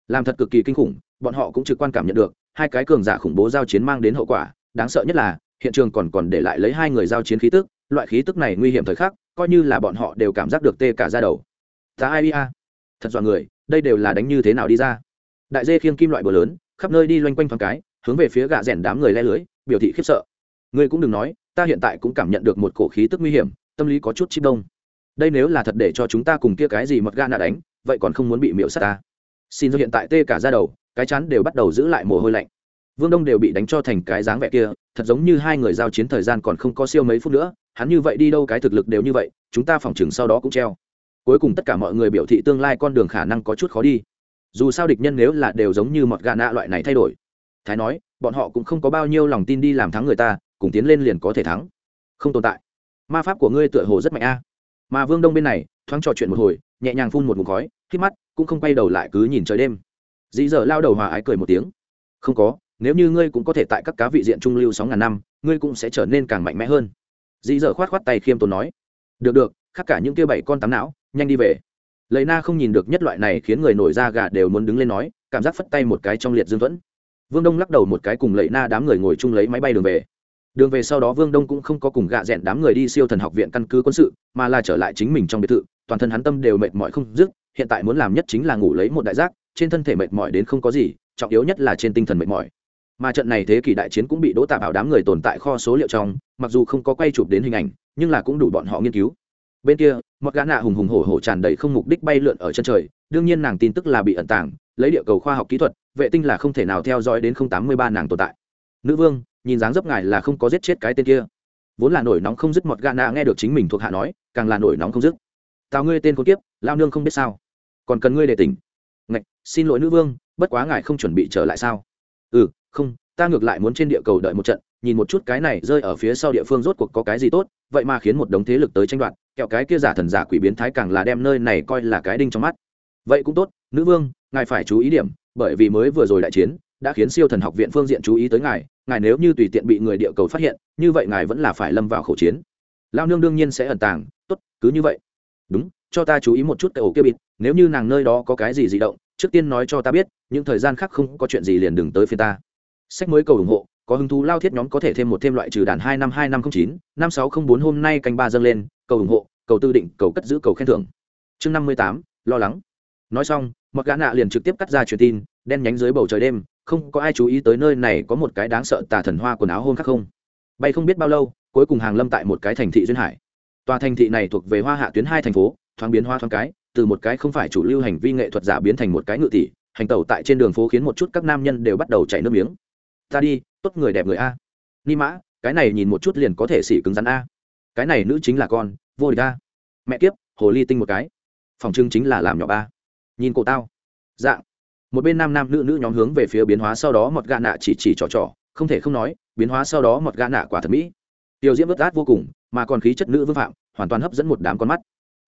Làm thật cực kỳ kinh khủng, bọn họ cũng trực quan cảm nhận được, hai cái cường giả khủng bố giao chiến mang đến hậu quả, đáng sợ nhất là, hiện trường còn còn để lại lấy hai người giao chiến khí tức loại khí tức này nguy hiểm thời khắc, coi như là bọn họ đều cảm giác được tê cả ra đầu. Ta ai a? Thật dọa người, đây đều là đánh như thế nào đi ra? Đại dê khiêng kim loại bờ lớn, khắp nơi đi loanh quanh thoáng cái, hướng về phía gạ rẻn đám người le lưới, biểu thị khiếp sợ. Ngươi cũng đừng nói, ta hiện tại cũng cảm nhận được một cổ khí tức nguy hiểm, tâm lý có chút chip đông. Đây nếu là thật để cho chúng ta cùng kia cái gì mật ga nạ đánh, vậy còn không muốn bị miễu sát ta. Xin do hiện tại tê cả ra đầu, cái chắn đều bắt đầu giữ lại mồ hôi lạnh. Vương đông đều bị đánh cho thành cái dáng vẻ kia, thật giống như hai người giao chiến thời gian còn không có siêu mấy phút nữa hắn như vậy đi đâu cái thực lực đều như vậy, chúng ta phòng chừng sau đó cũng treo. Cuối cùng tất cả mọi người biểu thị tương lai con đường khả năng có chút khó đi. Dù sao địch nhân nếu là đều giống như mọt gà nạ loại này thay đổi. Thái nói, bọn họ cũng không có bao nhiêu lòng tin đi làm thắng người ta, cùng tiến lên liền có thể thắng. Không tồn tại. Ma pháp của ngươi tựa hồ rất mạnh a. Mà vương đông bên này, thoáng trò chuyện một hồi, nhẹ nhàng phun một mục khói khi mắt, cũng không quay đầu lại cứ nhìn trời đêm. Dĩ giờ lao đầu hòa ái cười một tiếng. Không có, nếu như ngươi cũng có thể tại các cá vị diện trung lưu sáu ngàn năm, ngươi cũng sẽ trở nên càng mạnh mẽ hơn dĩ dở khoát khoát tay khiêm tốn nói, được được, khắc cả những kia bảy con tám não, nhanh đi về. Lấy na không nhìn được nhất loại này khiến người nổi da gà đều muốn đứng lên nói, cảm giác phất tay một cái trong liệt dương thuẫn. Vương đông lắc đầu một cái cùng lẫy na đám người ngồi chung lấy máy bay đường về. Đường về sau đó vương đông cũng không có cùng gạ rẽn đám người đi siêu thần học viện căn cứ quân sự, mà là trở lại chính mình trong biệt thự, toàn thân hắn tâm đều mệt mỏi không dứt, hiện tại muốn làm nhất chính là ngủ lấy một đại giác, trên thân thể mệt mỏi đến không có gì, trọng yếu nhất là trên tinh thần mệt mỏi mà trận này thế kỷ đại chiến cũng bị đỗ Tạ bảo đám người tồn tại kho số liệu trong mặc dù không có quay chụp đến hình ảnh nhưng là cũng đủ bọn họ nghiên cứu. Bên kia một gã nạ hùng hùng hổ hổ tràn đầy không mục đích bay lượn ở chân trời đương nhiên nàng tin tức là bị ẩn tàng lấy địa cầu khoa học kỹ thuật vệ tinh là không thể nào theo dõi đến không tám mươi ba nàng tồn tại. Nữ vương nhìn dáng dấp ngài là không có giết chết cái tên kia. Vốn là nổi nóng không dứt một gã nạ nghe được chính mình thuộc hạ nói càng là nổi nóng không dứt. Tào ngươi tên con kiếp, lao nương không biết sao. Còn cần ngươi để tỉnh. Ngạch xin lỗi nữ vương bất quá ngài không chuẩn bị trở lại sao? Ừ không, ta ngược lại muốn trên địa cầu đợi một trận, nhìn một chút cái này rơi ở phía sau địa phương rốt cuộc có cái gì tốt, vậy mà khiến một đống thế lực tới tranh đoạt, kẹo cái kia giả thần giả quỷ biến thái càng là đem nơi này coi là cái đinh trong mắt. Vậy cũng tốt, nữ vương, ngài phải chú ý điểm, bởi vì mới vừa rồi đại chiến, đã khiến siêu thần học viện phương diện chú ý tới ngài ngài nếu như tùy tiện bị người địa cầu phát hiện, như vậy ngài vẫn là phải lâm vào khẩu chiến. Lao nương đương nhiên sẽ ẩn tàng, tốt, cứ như vậy. Đúng, cho ta chú ý một chút cái ổ kia bịt, nếu như nàng nơi đó có cái gì di động, trước tiên nói cho ta biết những thời gian khác không có chuyện gì liền đừng tới phía ta. Sách mới cầu ủng hộ, có hứng thú lao thiết nhóm có thể thêm một thêm loại trừ đàn hai năm hai năm không chín, năm sáu không bốn hôm nay canh ba dâng lên, cầu ủng hộ, cầu tư định, cầu cất giữ, cầu khen thưởng. Chương năm mươi tám, lo lắng. Nói xong mặc gã nạ liền trực tiếp cắt ra truyền tin, đen nhánh dưới bầu trời đêm, không có ai chú ý tới nơi này có một cái đáng sợ tà thần hoa quần áo hôn khác không. Bay không biết bao lâu, cuối cùng hàng lâm tại một cái thành thị duyên hải. Tòa thành thị này thuộc về hoa hạ tuyến hai thành phố, thoáng biến hoa thoáng cái, từ một cái không phải chủ lưu hành vi nghệ thuật giả biến thành một cái ngự tỷ hành tẩu tại trên đường phố khiến một chút các nam nhân đều bắt đầu chảy nước miếng. Ta đi, tốt người đẹp người a. Ni mã, cái này nhìn một chút liền có thể xỉ cứng rắn a. Cái này nữ chính là con, vô địch a. Mẹ kiếp, hồ ly tinh một cái. Phòng trưng chính là làm nhỏ ba. Nhìn cổ tao. Dạng. Một bên nam nam nữ nữ nhóm hướng về phía biến hóa sau đó một gà nạ chỉ chỉ trò trò, không thể không nói, biến hóa sau đó một gà nạ quả thật mỹ. Tiêu diễm vớt át vô cùng, mà còn khí chất nữ vương phạm, hoàn toàn hấp dẫn một đám con mắt.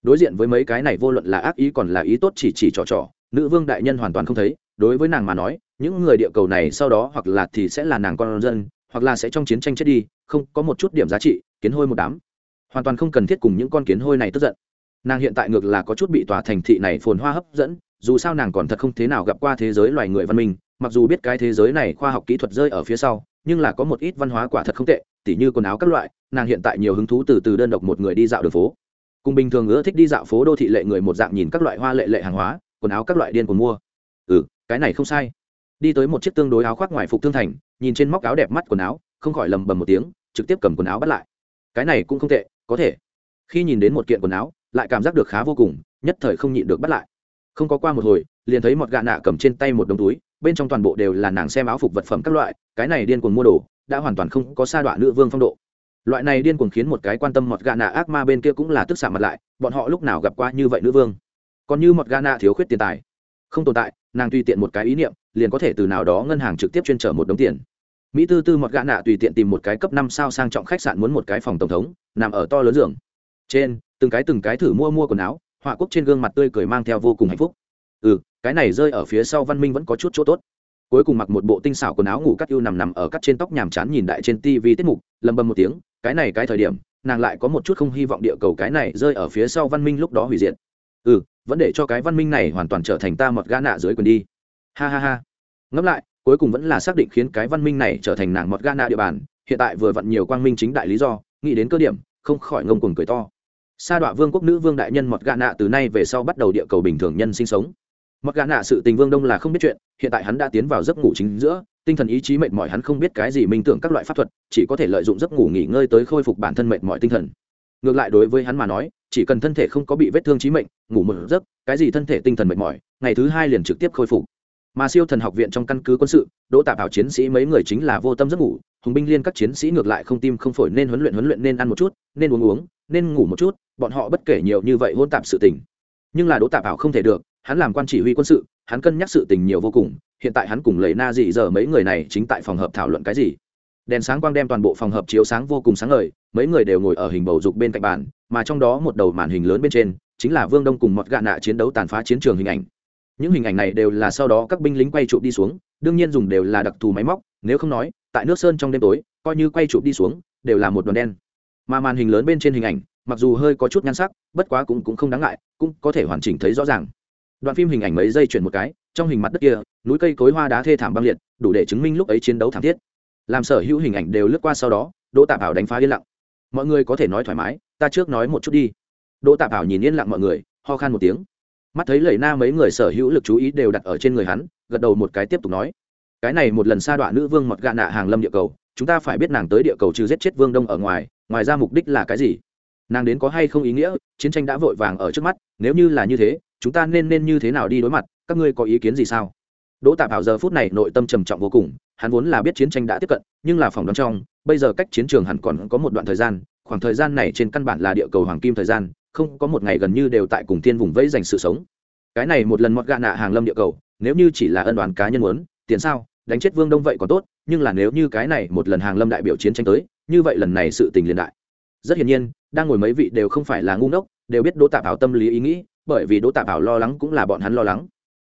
Đối diện với mấy cái này vô luận là ác ý còn là ý tốt chỉ chỉ trò trò nữ vương đại nhân hoàn toàn không thấy, đối với nàng mà nói, những người địa cầu này sau đó hoặc là thì sẽ là nàng con dân, hoặc là sẽ trong chiến tranh chết đi, không, có một chút điểm giá trị, kiến hôi một đám. Hoàn toàn không cần thiết cùng những con kiến hôi này tức giận. Nàng hiện tại ngược là có chút bị tòa thành thị này phồn hoa hấp dẫn, dù sao nàng còn thật không thế nào gặp qua thế giới loài người văn minh, mặc dù biết cái thế giới này khoa học kỹ thuật rơi ở phía sau, nhưng là có một ít văn hóa quả thật không tệ, tỉ như quần áo các loại, nàng hiện tại nhiều hứng thú từ từ đơn độc một người đi dạo đường phố. Cùng bình thường ưa thích đi dạo phố đô thị lệ người một dạng nhìn các loại hoa lệ lệ hàng hóa quần áo các loại điên cuồng mua. Ừ cái này không sai. Đi tới một chiếc tương đối áo khoác ngoài phục thương thành, nhìn trên móc áo đẹp mắt quần áo, không khỏi lầm bầm một tiếng, trực tiếp cầm quần áo bắt lại. Cái này cũng không tệ, có thể. Khi nhìn đến một kiện quần áo, lại cảm giác được khá vô cùng, nhất thời không nhịn được bắt lại. Không có qua một hồi, liền thấy một gạ nạ cầm trên tay một đống túi, bên trong toàn bộ đều là nàng xem áo phục vật phẩm các loại, cái này điên cuồng mua đồ, đã hoàn toàn không có sa đọa nữ vương phong độ. Loại này điên cuồng khiến một cái quan tâm một gạ nạ ác ma bên kia cũng là tức xạ mặt lại, bọn họ lúc nào gặp qua như vậy nữ vương? Còn như một gana thiếu khuyết tiền tài. Không tồn tại, nàng tùy tiện một cái ý niệm, liền có thể từ nào đó ngân hàng trực tiếp chuyên trở một đống tiền. Mỹ tư tư một gạ nạ tùy tiện tìm một cái cấp năm sao sang trọng khách sạn muốn một cái phòng tổng thống, nằm ở to lớn giường. Trên, từng cái từng cái thử mua mua quần áo, họa quốc trên gương mặt tươi cười mang theo vô cùng hạnh phúc. Ừ cái này rơi ở phía sau văn minh vẫn có chút chỗ tốt. Cuối cùng mặc một bộ tinh xảo quần áo ngủ cắt ưu nằm nằm ở cắt trên tóc nhàm chán nhìn đại trên tv tiết mục, lầm bầm một tiếng, cái này cái thời điểm, nàng lại có một chút không hy vọng địa cầu cái này rơi ở phía sau văn minh lúc đó hủy diệt. Ừ vẫn để cho cái văn minh này hoàn toàn trở thành ta một gã nạ dưới quyền đi. Ha ha ha. Ngẫm lại, cuối cùng vẫn là xác định khiến cái văn minh này trở thành nàng một gã nạ địa bàn, hiện tại vừa vặn nhiều quang minh chính đại lý do, nghĩ đến cơ điểm, không khỏi ngông cuồng cười to. Sa đọa vương quốc nữ vương đại nhân mọt gã nạ từ nay về sau bắt đầu địa cầu bình thường nhân sinh sống. Mọt gã nạ sự tình vương đông là không biết chuyện, hiện tại hắn đã tiến vào giấc ngủ chính giữa, tinh thần ý chí mệt mỏi hắn không biết cái gì minh tưởng các loại pháp thuật, chỉ có thể lợi dụng giấc ngủ nghỉ ngơi tới khôi phục bản thân mệt mỏi tinh thần ngược lại đối với hắn mà nói, chỉ cần thân thể không có bị vết thương trí mệnh, ngủ một giấc, cái gì thân thể tinh thần mệt mỏi, ngày thứ hai liền trực tiếp khôi phục. Mà siêu thần học viện trong căn cứ quân sự, đỗ tạp hảo chiến sĩ mấy người chính là vô tâm giấc ngủ, hùng binh liên các chiến sĩ ngược lại không tim không phổi nên huấn luyện huấn luyện nên ăn một chút, nên uống uống, nên ngủ một chút, bọn họ bất kể nhiều như vậy hôn tạp sự tình. Nhưng là đỗ tạp hảo không thể được, hắn làm quan chỉ huy quân sự, hắn cân nhắc sự tình nhiều vô cùng, hiện tại hắn cùng lấy na dị giờ mấy người này chính tại phòng hợp thảo luận cái gì. Đèn sáng quang đem toàn bộ phòng hợp chiếu sáng vô cùng sáng ngời mấy người đều ngồi ở hình bầu dục bên cạnh bàn mà trong đó một đầu màn hình lớn bên trên chính là vương đông cùng một gạ nạ chiến đấu tàn phá chiến trường hình ảnh. Những hình ảnh này đều là sau đó các binh lính quay chụp đi xuống đương nhiên dùng đều là đặc thù máy móc nếu không nói tại nước sơn trong đêm tối coi như quay chụp đi xuống đều là một đoàn đen. Mà màn hình lớn bên trên hình ảnh mặc dù hơi có chút nhan sắc bất quá cũng, cũng không đáng ngại cũng có thể hoàn chỉnh thấy rõ ràng. Đoạn phim hình ảnh mấy giây chuyển một cái trong hình mặt đất kia núi cây cối hoa đá thê thảm băng liệt đủ để chứng minh lúc ấy chiến đấu thảm thiết. Làm sở hữu hình ảnh đều lướt qua sau đó đỗ tạp ảo đánh phá yên lặng mọi người có thể nói thoải mái, ta trước nói một chút đi. Đỗ tạp ảo nhìn yên lặng mọi người, ho khan một tiếng. Mắt thấy lầy na mấy người sở hữu lực chú ý đều đặt ở trên người hắn, gật đầu một cái tiếp tục nói. Cái này một lần sa đoạn nữ vương mọt gạ nạ hàng lâm địa cầu, chúng ta phải biết nàng tới địa cầu trừ giết chết vương đông ở ngoài ngoài ra mục đích là cái gì? Nàng đến có hay không ý nghĩa, chiến tranh đã vội vàng ở trước mắt, nếu như là như thế, chúng ta nên nên như thế nào đi đối mặt, các ngươi có ý kiến gì sao? Đỗ tạp hảo giờ phút này nội tâm trầm trọng vô cùng hắn vốn là biết chiến tranh đã tiếp cận, nhưng là phòng đoán trong, bây giờ cách chiến trường hẳn còn có một đoạn thời gian, khoảng thời gian này trên căn bản là địa cầu hoàng kim thời gian, không có một ngày gần như đều tại cùng thiên vùng vẫy dành sự sống. Cái này một lần mọt gạ nạ hàng lâm địa cầu, nếu như chỉ là ân đoàn cá nhân muốn, tiền sao, đánh chết vương đông vậy còn tốt, nhưng là nếu như cái này một lần hàng lâm đại biểu chiến tranh tới, như vậy lần này sự tình liên đại. Rất hiển nhiên, đang ngồi mấy vị đều không phải là ngu ngốc, đều biết đỗ tạp ảo tâm lý ý nghĩ, bởi vì đỗ tạp ảo lo lắng cũng là bọn hắn lo lắng.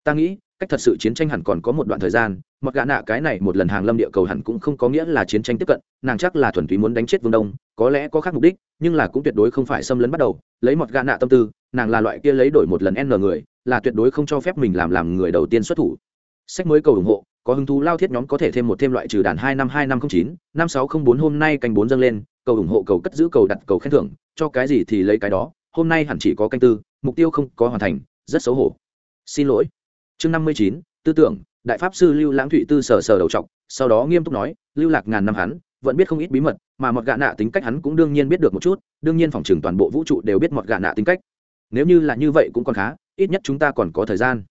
Ta nghĩ cách thật sự chiến tranh hẳn còn có một đoạn thời gian mặc gã nạ cái này một lần hàng lâm địa cầu hẳn cũng không có nghĩa là chiến tranh tiếp cận, nàng chắc là thuần túy muốn đánh chết vương đông, có lẽ có khác mục đích, nhưng là cũng tuyệt đối không phải xâm lấn bắt đầu, lấy một gã nạ tâm tư, nàng là loại kia lấy đổi một lần n người, là tuyệt đối không cho phép mình làm làm người đầu tiên xuất thủ. Sách mới cầu ủng hộ, có hứng thú lao thiết nhóm có thể thêm một thêm loại trừ đàn hai năm hai năm không chín, năm sáu không bốn hôm nay canh bốn dâng lên, cầu ủng hộ cầu cất giữ cầu đặt cầu khen thưởng, cho cái gì thì lấy cái đó, hôm nay hẳn chỉ có canh tư, mục tiêu không có hoàn thành, rất xấu hổ. Xin lỗi chương năm mươi chín, tư tưởng, đại pháp sư lưu lãng thụy tư sờ sờ đầu trọc, sau đó nghiêm túc nói, lưu lạc ngàn năm hắn, vẫn biết không ít bí mật, mà mọt gạ nạ tính cách hắn cũng đương nhiên biết được một chút, đương nhiên phòng trừng toàn bộ vũ trụ đều biết mọt gạ nạ tính cách. Nếu như là như vậy cũng còn khá, ít nhất chúng ta còn có thời gian.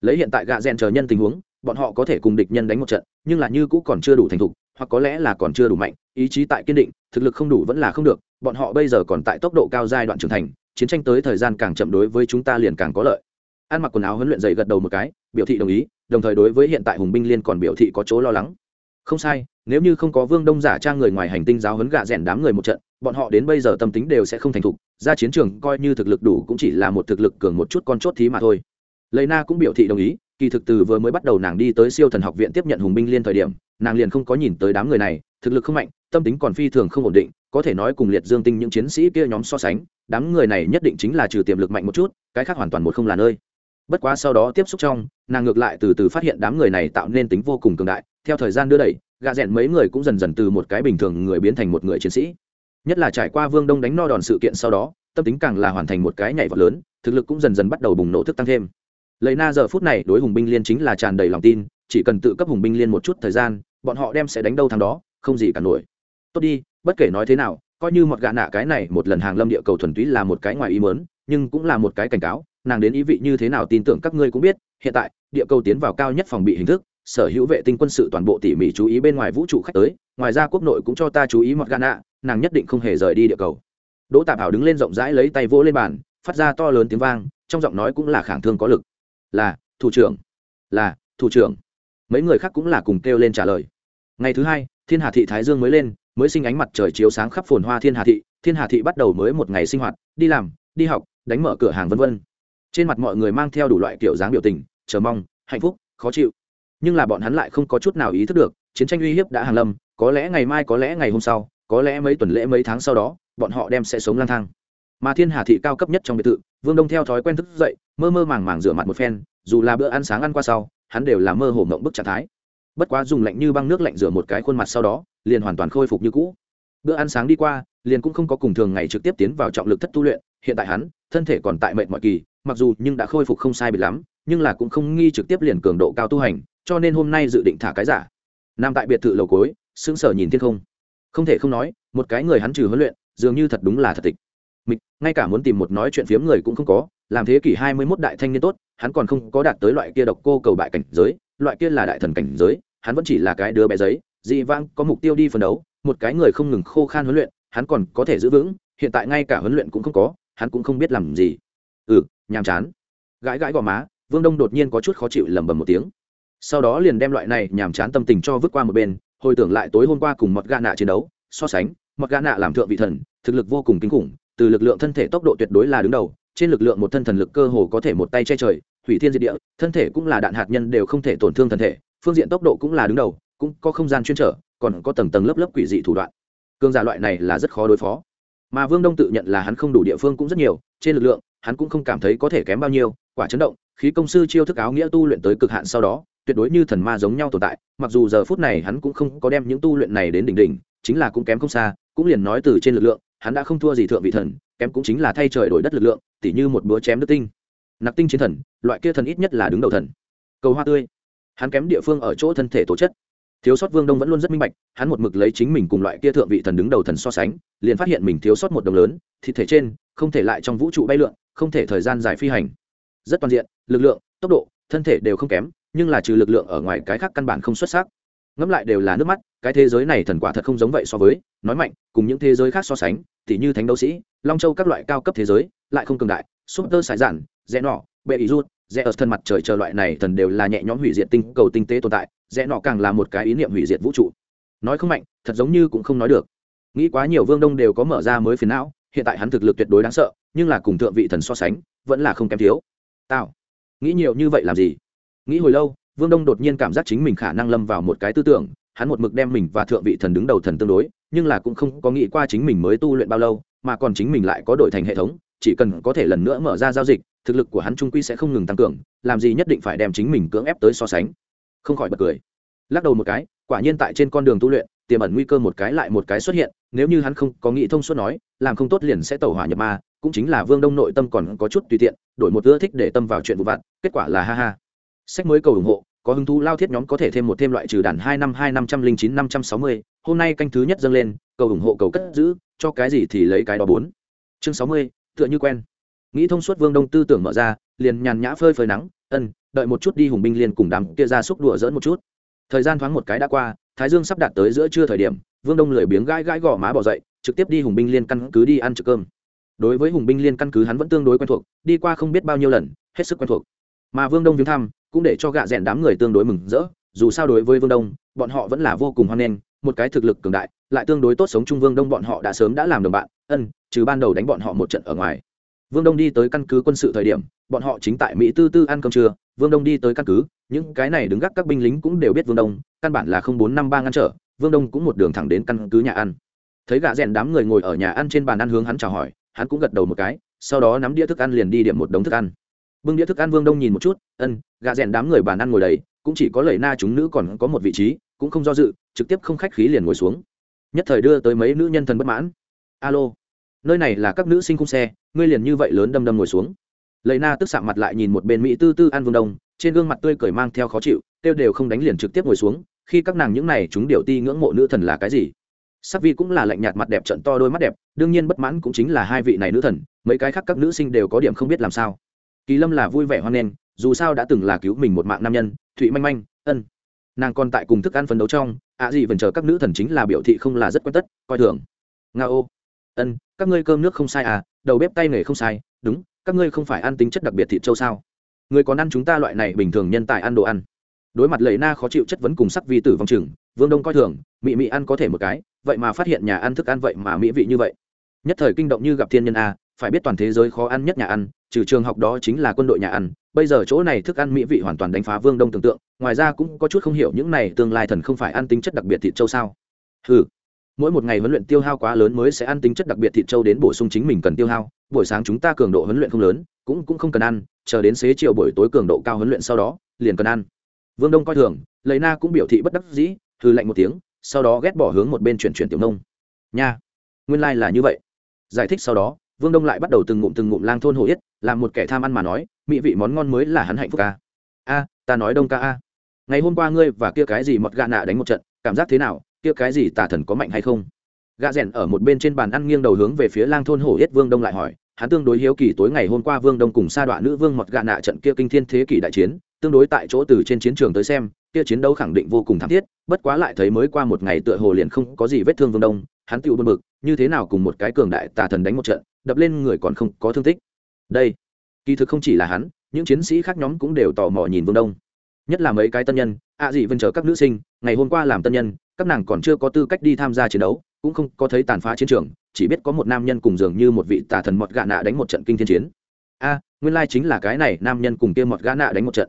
Lấy hiện tại gạ rèn chờ nhân tình huống, bọn họ có thể cùng địch nhân đánh một trận, nhưng là như cũ còn chưa đủ thành thục, hoặc có lẽ là còn chưa đủ mạnh, ý chí tại kiên định, thực lực không đủ vẫn là không được, bọn họ bây giờ còn tại tốc độ cao giai đoạn trưởng thành, chiến tranh tới thời gian càng chậm đối với chúng ta liền càng có lợi ăn mặc quần áo huấn luyện dày gật đầu một cái, biểu thị đồng ý, đồng thời đối với hiện tại hùng binh liên còn biểu thị có chỗ lo lắng. Không sai, nếu như không có vương đông giả trang người ngoài hành tinh giáo huấn gạ rèn đám người một trận, bọn họ đến bây giờ tâm tính đều sẽ không thành thục, ra chiến trường coi như thực lực đủ cũng chỉ là một thực lực cường một chút con chốt thí mà thôi. Lấy na cũng biểu thị đồng ý, kỳ thực từ vừa mới bắt đầu nàng đi tới siêu thần học viện tiếp nhận hùng binh liên thời điểm, nàng liền không có nhìn tới đám người này, thực lực không mạnh, tâm tính còn phi thường không ổn định, có thể nói cùng liệt dương tinh những chiến sĩ kia nhóm so sánh, đám người này nhất định chính là trừ tiềm lực mạnh một chút, cái khác hoàn toàn một không là nơi bất quá sau đó tiếp xúc trong, nàng ngược lại từ từ phát hiện đám người này tạo nên tính vô cùng cường đại. Theo thời gian đưa đẩy gạ rẽn mấy người cũng dần dần từ một cái bình thường người biến thành một người chiến sĩ. Nhất là trải qua vương đông đánh no đòn sự kiện sau đó, tâm tính càng là hoàn thành một cái nhảy vọt lớn, thực lực cũng dần dần bắt đầu bùng nổ thức tăng thêm. Lấy na giờ phút này đối hùng binh liên chính là tràn đầy lòng tin, chỉ cần tự cấp hùng binh liên một chút thời gian, bọn họ đem sẽ đánh đâu thằng đó, không gì cả nổi. Tốt đi, bất kể nói thế nào, coi như một gạ nạ cái này một lần hàng lâm địa cầu thuần túy là một cái ngoài ý mớn nhưng cũng là một cái cảnh cáo nàng đến ý vị như thế nào tin tưởng các ngươi cũng biết, hiện tại, địa cầu tiến vào cao nhất phòng bị hình thức, sở hữu vệ tinh quân sự toàn bộ tỉ mỉ chú ý bên ngoài vũ trụ khách tới, ngoài ra quốc nội cũng cho ta chú ý một gan nạ, nàng nhất định không hề rời đi địa cầu. Đỗ tạp hảo đứng lên rộng rãi lấy tay vỗ lên bàn, phát ra to lớn tiếng vang, trong giọng nói cũng là khẳng thương có lực. Là, thủ trưởng. Là, thủ trưởng. Mấy người khác cũng là cùng kêu lên trả lời. Ngày thứ hai, thiên hà thị thái dương mới lên, mới sinh ánh mặt trời chiếu sáng khắp phồn hoa thiên hà thị, thiên hà thị bắt đầu mới một ngày sinh hoạt, đi làm, đi học, đánh mở cửa hàng v v trên mặt mọi người mang theo đủ loại kiểu dáng biểu tình, chờ mong, hạnh phúc, khó chịu. Nhưng là bọn hắn lại không có chút nào ý thức được, chiến tranh uy hiếp đã hàng lâm, có lẽ ngày mai, có lẽ ngày hôm sau, có lẽ mấy tuần lễ, mấy tháng sau đó, bọn họ đem sẽ sống lang thang. Mà thiên hà thị cao cấp nhất trong biệt thự, vương đông theo thói quen thức dậy, mơ mơ màng màng rửa mặt một phen, dù là bữa ăn sáng ăn qua sau, hắn đều là mơ hồ mộng bức trạng thái. Bất quá dùng lạnh như băng nước lạnh rửa một cái khuôn mặt sau đó, liền hoàn toàn khôi phục như cũ. Bữa ăn sáng đi qua, liền cũng không có cùng thường ngày trực tiếp tiến vào trọng lực thất tu luyện, hiện tại hắn, thân thể còn tại mệnh mọi kỳ mặc dù nhưng đã khôi phục không sai bị lắm, nhưng là cũng không nghi trực tiếp liền cường độ cao tu hành, cho nên hôm nay dự định thả cái giả. Nằm tại biệt thự lầu cối sững sờ nhìn thiên không. Không thể không nói, một cái người hắn trừ huấn luyện, dường như thật đúng là thật tịch. Mịch, ngay cả muốn tìm một nói chuyện phiếm người cũng không có, làm thế kỷ hai mươi 21 đại thanh niên tốt, hắn còn không có đạt tới loại kia độc cô cầu bại cảnh giới, loại kia là đại thần cảnh giới, hắn vẫn chỉ là cái đứa bé giấy, dị vang có mục tiêu đi phấn đấu, một cái người không ngừng khô khan huấn luyện, hắn còn có thể giữ vững, hiện tại ngay cả huấn luyện cũng không có, hắn cũng không biết làm gì. Ừ nhàm chán. Gãi gãi gò má, vương đông đột nhiên có chút khó chịu lẩm bẩm một tiếng. Sau đó liền đem loại này nhàm chán tâm tình cho vứt qua một bên, hồi tưởng lại tối hôm qua cùng mọt gà nạ chiến đấu, so sánh mọt gà nạ làm thượng vị thần, thực lực vô cùng kinh khủng, từ lực lượng thân thể tốc độ tuyệt đối là đứng đầu, trên lực lượng một thân thần lực cơ hồ có thể một tay che trời, hủy thiên diệt địa, thân thể cũng là đạn hạt nhân đều không thể tổn thương thân thể, phương diện tốc độ cũng là đứng đầu, cũng có không gian chuyên trở, còn có tầng tầng lớp lớp quỷ dị thủ đoạn. Cương giả loại này là rất khó đối phó. Mà vương đông tự nhận là hắn không đủ địa phương cũng rất nhiều, trên lực lượng hắn cũng không cảm thấy có thể kém bao nhiêu, quả chấn động, khí công sư chiêu thức áo nghĩa tu luyện tới cực hạn sau đó, tuyệt đối như thần ma giống nhau tồn tại, mặc dù giờ phút này hắn cũng không có đem những tu luyện này đến đỉnh đỉnh, chính là cũng kém không xa, cũng liền nói từ trên lực lượng, hắn đã không thua gì thượng vị thần, kém cũng chính là thay trời đổi đất lực lượng, tỉ như một búa chém nước tinh. Nặc tinh chiến thần, loại kia thần ít nhất là đứng đầu thần. Cầu hoa tươi. Hắn kém địa phương ở chỗ thân thể tố chất. Thiếu sót vương đông vẫn luôn rất minh bạch, hắn một mực lấy chính mình cùng loại kia thượng vị thần đứng đầu thần so sánh, liền phát hiện mình thiếu sót một đồng lớn thịt thể trên, không thể lại trong vũ trụ bay lượn không thể thời gian dài phi hành. Rất toàn diện, lực lượng, tốc độ, thân thể đều không kém, nhưng là trừ lực lượng ở ngoài cái khác căn bản không xuất sắc. Ngẫm lại đều là nước mắt, cái thế giới này thần quả thật không giống vậy so với, nói mạnh, cùng những thế giới khác so sánh, thì như thánh đấu sĩ, long châu các loại cao cấp thế giới, lại không cường đại súp tơ sải giản rẽ nọ, bệ ý rút, rẽ ở thân mặt trời chờ loại này thần đều là nhẹ nhõm hủy diệt tinh, cầu tinh tế tồn tại, rẽ nọ càng là một cái ý niệm hủy diệt vũ trụ. Nói không mạnh, thật giống như cũng không nói được. Nghĩ quá nhiều vương đông đều có mở ra mới phiền não, hiện tại hắn thực lực tuyệt đối đáng sợ nhưng là cùng thượng vị thần so sánh, vẫn là không kém thiếu. Tao nghĩ nhiều như vậy làm gì? Nghĩ hồi lâu, vương đông đột nhiên cảm giác chính mình khả năng lâm vào một cái tư tưởng, hắn một mực đem mình và thượng vị thần đứng đầu thần tương đối, nhưng là cũng không có nghĩ qua chính mình mới tu luyện bao lâu, mà còn chính mình lại có đổi thành hệ thống, chỉ cần có thể lần nữa mở ra giao dịch, thực lực của hắn trung quy sẽ không ngừng tăng cường, làm gì nhất định phải đem chính mình cưỡng ép tới so sánh. Không khỏi bật cười. Lắc đầu một cái, quả nhiên tại trên con đường tu luyện tiềm ẩn nguy cơ một cái lại một cái xuất hiện, nếu như hắn không có nghĩ thông suốt nói, làm không tốt liền sẽ tẩu hỏa nhập ma, cũng chính là vương đông nội tâm còn có chút tùy tiện, đổi một ưa thích để tâm vào chuyện vụ vặt, kết quả là ha ha. Sách mới cầu ủng hộ, có hứng thú lao thiết nhóm có thể thêm một thêm loại trừ đàn hai năm hai năm trăm linh chín năm trăm sáu mươi, hôm nay canh thứ nhất dâng lên, cầu ủng hộ cầu cất giữ, cho cái gì thì lấy cái đó bốn. Chương sáu mươi, tựa như quen. Nghĩ thông suốt vương đông tư tưởng mở ra, liền nhàn nhã phơi phơi nắng, ân, đợi một chút đi hùng binh liền cùng đám kia ra xúc đùa dỡn một chút. Thời gian thoáng một cái đã qua thái dương sắp đạt tới giữa trưa thời điểm, vương đông lười biếng gãi gãi gò má bỏ dậy, trực tiếp đi hùng binh liên căn cứ đi ăn trực cơm. Đối với hùng binh liên căn cứ hắn vẫn tương đối quen thuộc, đi qua không biết bao nhiêu lần, hết sức quen thuộc. Mà vương đông viếng thăm, cũng để cho gạ rẽn đám người tương đối mừng rỡ, dù sao đối với vương đông, bọn họ vẫn là vô cùng hoan nghênh, một cái thực lực cường đại, lại tương đối tốt sống chung vương đông bọn họ đã sớm đã làm đồng bạn, ân, trừ ban đầu đánh bọn họ một trận ở ngoài vương đông đi tới căn cứ quân sự thời điểm, bọn họ chính tại mỹ tư tư ăn cơm trưa. Vương đông đi tới căn cứ, những cái này đứng gác các binh lính cũng đều biết vương đông, căn bản là không bốn năm ba ngăn trở. Vương đông cũng một đường thẳng đến căn cứ nhà ăn. Thấy gã rèn đám người ngồi ở nhà ăn trên bàn ăn hướng hắn chào hỏi, hắn cũng gật đầu một cái, sau đó nắm đĩa thức ăn liền đi điểm một đống thức ăn. Bưng đĩa thức ăn vương đông nhìn một chút, ân, gã rèn đám người bàn ăn ngồi đầy, cũng chỉ có lầy na chúng nữ còn có một vị trí, cũng không do dự, trực tiếp không khách khí liền ngồi xuống. Nhất thời đưa tới mấy nữ nhân thần bất mãn. Alo, nơi này là các nữ sinh cung xe ngươi liền như vậy lớn đâm đâm ngồi xuống. Lấy na tức sạm mặt lại nhìn một bên mỹ tư tư An vương đông, trên gương mặt tươi cười mang theo khó chịu tiêu đều không đánh liền trực tiếp ngồi xuống, khi các nàng những này chúng điều ti ngưỡng mộ nữ thần là cái gì? Sắc vi cũng là lạnh nhạt mặt đẹp trận to đôi mắt đẹp, đương nhiên bất mãn cũng chính là hai vị này nữ thần, mấy cái khác các nữ sinh đều có điểm không biết làm sao. Kỳ lâm là vui vẻ hoan nghênh, dù sao đã từng là cứu mình một mạng nam nhân, thụy manh manh, ân. Nàng còn tại cùng thức ăn phấn đấu trong, ạ à gì vẫn chờ các nữ thần chính là biểu thị không là rất quen tất, coi thường. Nga ô. Ân, các ngươi cơm nước không sai à đầu bếp tay nghề không sai, đúng, các ngươi không phải ăn tính chất đặc biệt thịt châu sao? Người còn ăn chúng ta loại này bình thường nhân tài ăn đồ ăn. Đối mặt lầy na khó chịu chất vấn cùng sắc vi tử vong chừng vương đông coi thường, mị mị ăn có thể một cái, vậy mà phát hiện nhà ăn thức ăn vậy mà mỹ vị như vậy. Nhất thời kinh động như gặp thiên nhân a, phải biết toàn thế giới khó ăn nhất nhà ăn, trừ trường học đó chính là quân đội nhà ăn, bây giờ chỗ này thức ăn mỹ vị hoàn toàn đánh phá vương đông tưởng tượng, ngoài ra cũng có chút không hiểu những này tương lai thần không phải ăn tính chất đặc biệt thịt châu sao? Ừ mỗi một ngày huấn luyện tiêu hao quá lớn mới sẽ ăn tính chất đặc biệt thịt trâu đến bổ sung chính mình cần tiêu hao. Buổi sáng chúng ta cường độ huấn luyện không lớn, cũng cũng không cần ăn, chờ đến xế chiều buổi tối cường độ cao huấn luyện sau đó, liền cần ăn. Vương đông coi thường lấy na cũng biểu thị bất đắc dĩ thư lạnh một tiếng, sau đó ghét bỏ hướng một bên chuyển chuyển tiểu nông. Nha, nguyên lai、like、là như vậy. Giải thích sau đó, vương đông lại bắt đầu từng ngụm từng ngụm lang thôn hồ yết, làm một kẻ tham ăn mà nói mỹ vị món ngon mới là hắn hạnh phúc ca a, ta nói đông ca a. Ngày hôm qua ngươi và kia cái gì mọt gà nạ đánh một trận, cảm giác thế nào? Kia cái gì tà thần có mạnh hay không? Gà rèn ở một bên trên bàn ăn nghiêng đầu hướng về phía lang thôn hổ yết vương đông lại hỏi, hắn tương đối hiếu kỳ tối ngày hôm qua vương đông cùng sa đọa nữ vương mọt gạ nạ trận kia kinh thiên thế kỷ đại chiến, tương đối tại chỗ từ trên chiến trường tới xem, kia chiến đấu khẳng định vô cùng thảm thiết, bất quá lại thấy mới qua một ngày tựa hồ liền không có gì vết thương vương đông, hắn tựu bật bực, như thế nào cùng một cái cường đại tà thần đánh một trận, đập lên người còn không có thương tích. Đây, kỳ thực không chỉ là hắn, những chiến sĩ khác nhóm cũng đều tò mò nhìn vương đông. Nhất là mấy cái tân nhân, ạ à gì vân chờ các nữ sinh, ngày hôm qua làm tân nhân các nàng còn chưa có tư cách đi tham gia chiến đấu, cũng không có thấy tàn phá chiến trường, chỉ biết có một nam nhân cùng dường như một vị tà thần mọt gạ nạ đánh một trận kinh thiên chiến. A, nguyên lai chính là cái này nam nhân cùng kia mọt gã nạ đánh một trận.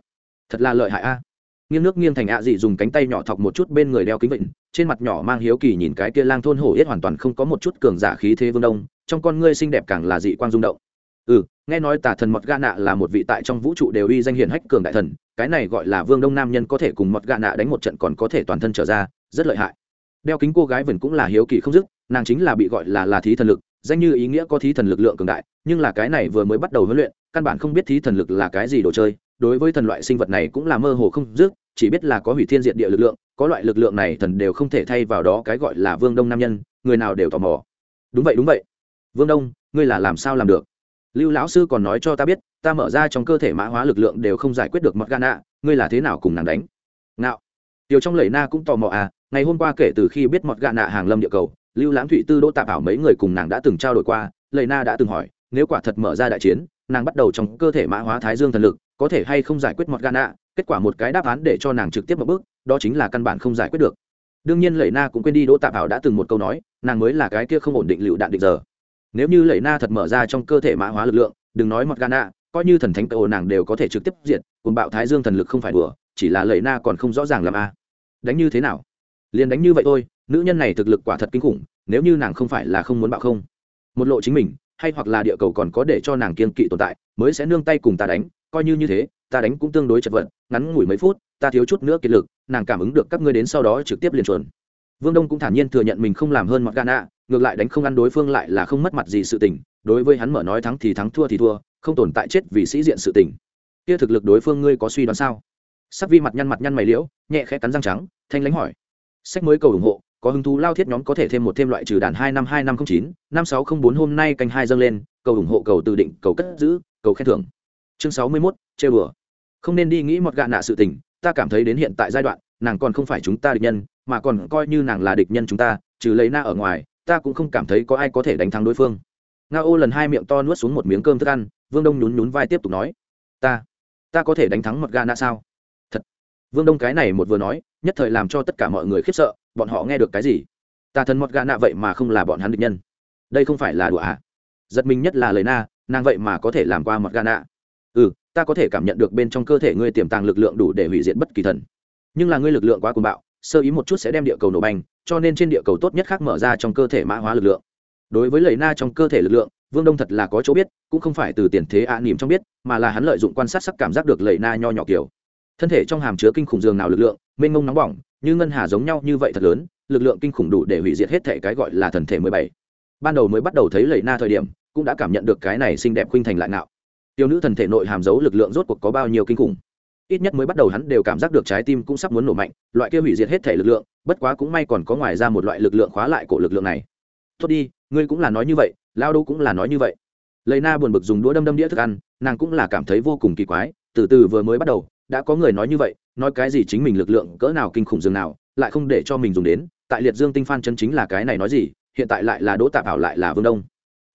Thật là lợi hại a. Nghiêng nước nghiêng thành ạ dị dùng cánh tay nhỏ thọc một chút bên người đeo kính vịnh trên mặt nhỏ mang hiếu kỳ nhìn cái kia lang thôn hổ yết hoàn toàn không có một chút cường giả khí thế vương đông, trong con ngươi xinh đẹp càng là dị quang rung động. Ừ nghe nói tà thần mọt gã nạ là một vị tại trong vũ trụ đều uy danh hiển hách cường đại thần, cái này gọi là vương đông nam nhân có thể cùng mọt gã nạ đánh một trận còn có thể toàn thân trở ra rất lợi hại. Đeo kính cô gái vẫn cũng là hiếu kỳ không dứt, nàng chính là bị gọi là là thí thần lực, danh như ý nghĩa có thí thần lực lượng cường đại, nhưng là cái này vừa mới bắt đầu huấn luyện, căn bản không biết thí thần lực là cái gì đồ chơi, đối với thần loại sinh vật này cũng là mơ hồ không dứt, chỉ biết là có hủy thiên diệt địa lực lượng, có loại lực lượng này thần đều không thể thay vào đó cái gọi là vương đông nam nhân, người nào đều tò mò. Đúng vậy đúng vậy. Vương đông, ngươi là làm sao làm được? Lưu lão sư còn nói cho ta biết, ta mở ra trong cơ thể mã hóa lực lượng đều không giải quyết được mọt gan ạ ngươi là thế nào cùng nàng đánh? Nào điều trong lầy na cũng tò mò à ngày hôm qua kể từ khi biết mọt gạ nạ hàng lâm địa cầu, lưu lãng thụy tư, đỗ tạp ảo mấy người cùng nàng đã từng trao đổi qua, lầy na đã từng hỏi, nếu quả thật mở ra đại chiến, nàng bắt đầu trong cơ thể mã hóa thái dương thần lực, có thể hay không giải quyết mọt gạ nạ? Kết quả một cái đáp án để cho nàng trực tiếp một bước, đó chính là căn bản không giải quyết được. Đương nhiên lầy na cũng quên đi đỗ tạp ảo đã từng một câu nói, nàng mới là cái kia không ổn định lựu đạn định giờ. Nếu như lầy na thật mở ra trong cơ thể mã hóa lực lượng, đừng nói mọt gạ nạ, coi như thần thánh tàu nàng đều có thể trực tiếp diệt cùng bạo thái dương thần lực không phải đùa, chỉ là lầy na còn không rõ ràng làm a đánh như thế nào? Liền đánh như vậy thôi, nữ nhân này thực lực quả thật kinh khủng, nếu như nàng không phải là không muốn bạo không, một lộ chính mình, hay hoặc là địa cầu còn có để cho nàng kiên kỵ tồn tại, mới sẽ nương tay cùng ta đánh, coi như như thế, ta đánh cũng tương đối chật vật, ngắn ngủi mấy phút, ta thiếu chút nữa kiệt lực, nàng cảm ứng được các ngươi đến sau đó trực tiếp liền chuẩn. Vương đông cũng thản nhiên thừa nhận mình không làm hơn mặc gana ngược lại đánh không ăn đối phương lại là không mất mặt gì sự tình, đối với hắn mở nói thắng thì thắng thua thì thua, không tồn tại chết vì sĩ diện sự tình. Kia thực lực đối phương ngươi có suy đoán sao? Sắc vi mặt nhăn mặt nhăn mày liễu, nhẹ khẽ cắn răng trắng, thanh lãnh hỏi. Sách mới cầu ủng hộ, có hứng thú lao thiết nhóm có thể thêm một thêm loại trừ đàn hai năm hai năm không chín, năm sáu không bốn hôm nay canh hai dâng lên, cầu ủng hộ, cầu từ định, cầu cất giữ, cầu khen thưởng. Chương sáu mươi mốt chê bừa không nên đi nghĩ một gạ nạ sự tình, ta cảm thấy đến hiện tại giai đoạn, nàng còn không phải chúng ta địch nhân, mà còn coi như nàng là địch nhân chúng ta, trừ lấy na ở ngoài, ta cũng không cảm thấy có ai có thể đánh thắng đối phương. Nga ô lần hai miệng to nuốt xuống một miếng cơm thức ăn, vương đông nhún nhún vai tiếp tục nói. Ta ta có thể đánh thắng một gà na sao? Vương đông cái này một vừa nói, nhất thời làm cho tất cả mọi người khiếp sợ, bọn họ nghe được cái gì? Ta thần một gà nạ vậy mà không là bọn hắn địch nhân. Đây không phải là đùa à? Giật mình nhất là lời na, nàng vậy mà có thể làm qua một gà nạ. Ừ ta có thể cảm nhận được bên trong cơ thể ngươi tiềm tàng lực lượng đủ để hủy diệt bất kỳ thần. Nhưng là ngươi lực lượng quá cuồng bạo, sơ ý một chút sẽ đem địa cầu nổ banh cho nên trên địa cầu tốt nhất khác mở ra trong cơ thể mã hóa lực lượng. Đối với lời na trong cơ thể lực lượng, vương đông thật là có chỗ biết, cũng không phải từ tiền thế ạ à nỉm trong biết, mà là hắn lợi dụng quan sát sắc cảm giác được lời na nho nhỏ kiểu thân thể trong hàm chứa kinh khủng dường nào lực lượng, mênh mông nóng bỏng, như ngân hà giống nhau như vậy thật lớn, lực lượng kinh khủng đủ để hủy diệt hết thể cái gọi là thần thể mười bảy. Ban đầu mới bắt đầu thấy lầy na thời điểm, cũng đã cảm nhận được cái này xinh đẹp khuynh thành lại ngạo. Tiêu nữ thần thể nội hàm giấu lực lượng rốt cuộc có bao nhiêu kinh khủng? Ít nhất mới bắt đầu hắn đều cảm giác được trái tim cũng sắp muốn nổ mạnh, loại kia hủy diệt hết thể lực lượng, bất quá cũng may còn có ngoài ra một loại lực lượng khóa lại cổ lực lượng này. Tốt đi, ngươi cũng là nói như vậy, lao đô cũng là nói như vậy. Lầy na buồn bực dùng đũa đâm đâm đĩa thức ăn, nàng cũng là cảm thấy vô cùng kỳ quái, từ từ vừa mới bắt đầu đã có người nói như vậy, nói cái gì chính mình lực lượng cỡ nào kinh khủng dường nào, lại không để cho mình dùng đến, tại liệt dương tinh phan chân chính là cái này nói gì, hiện tại lại là đỗ tạp ảo lại là vương đông.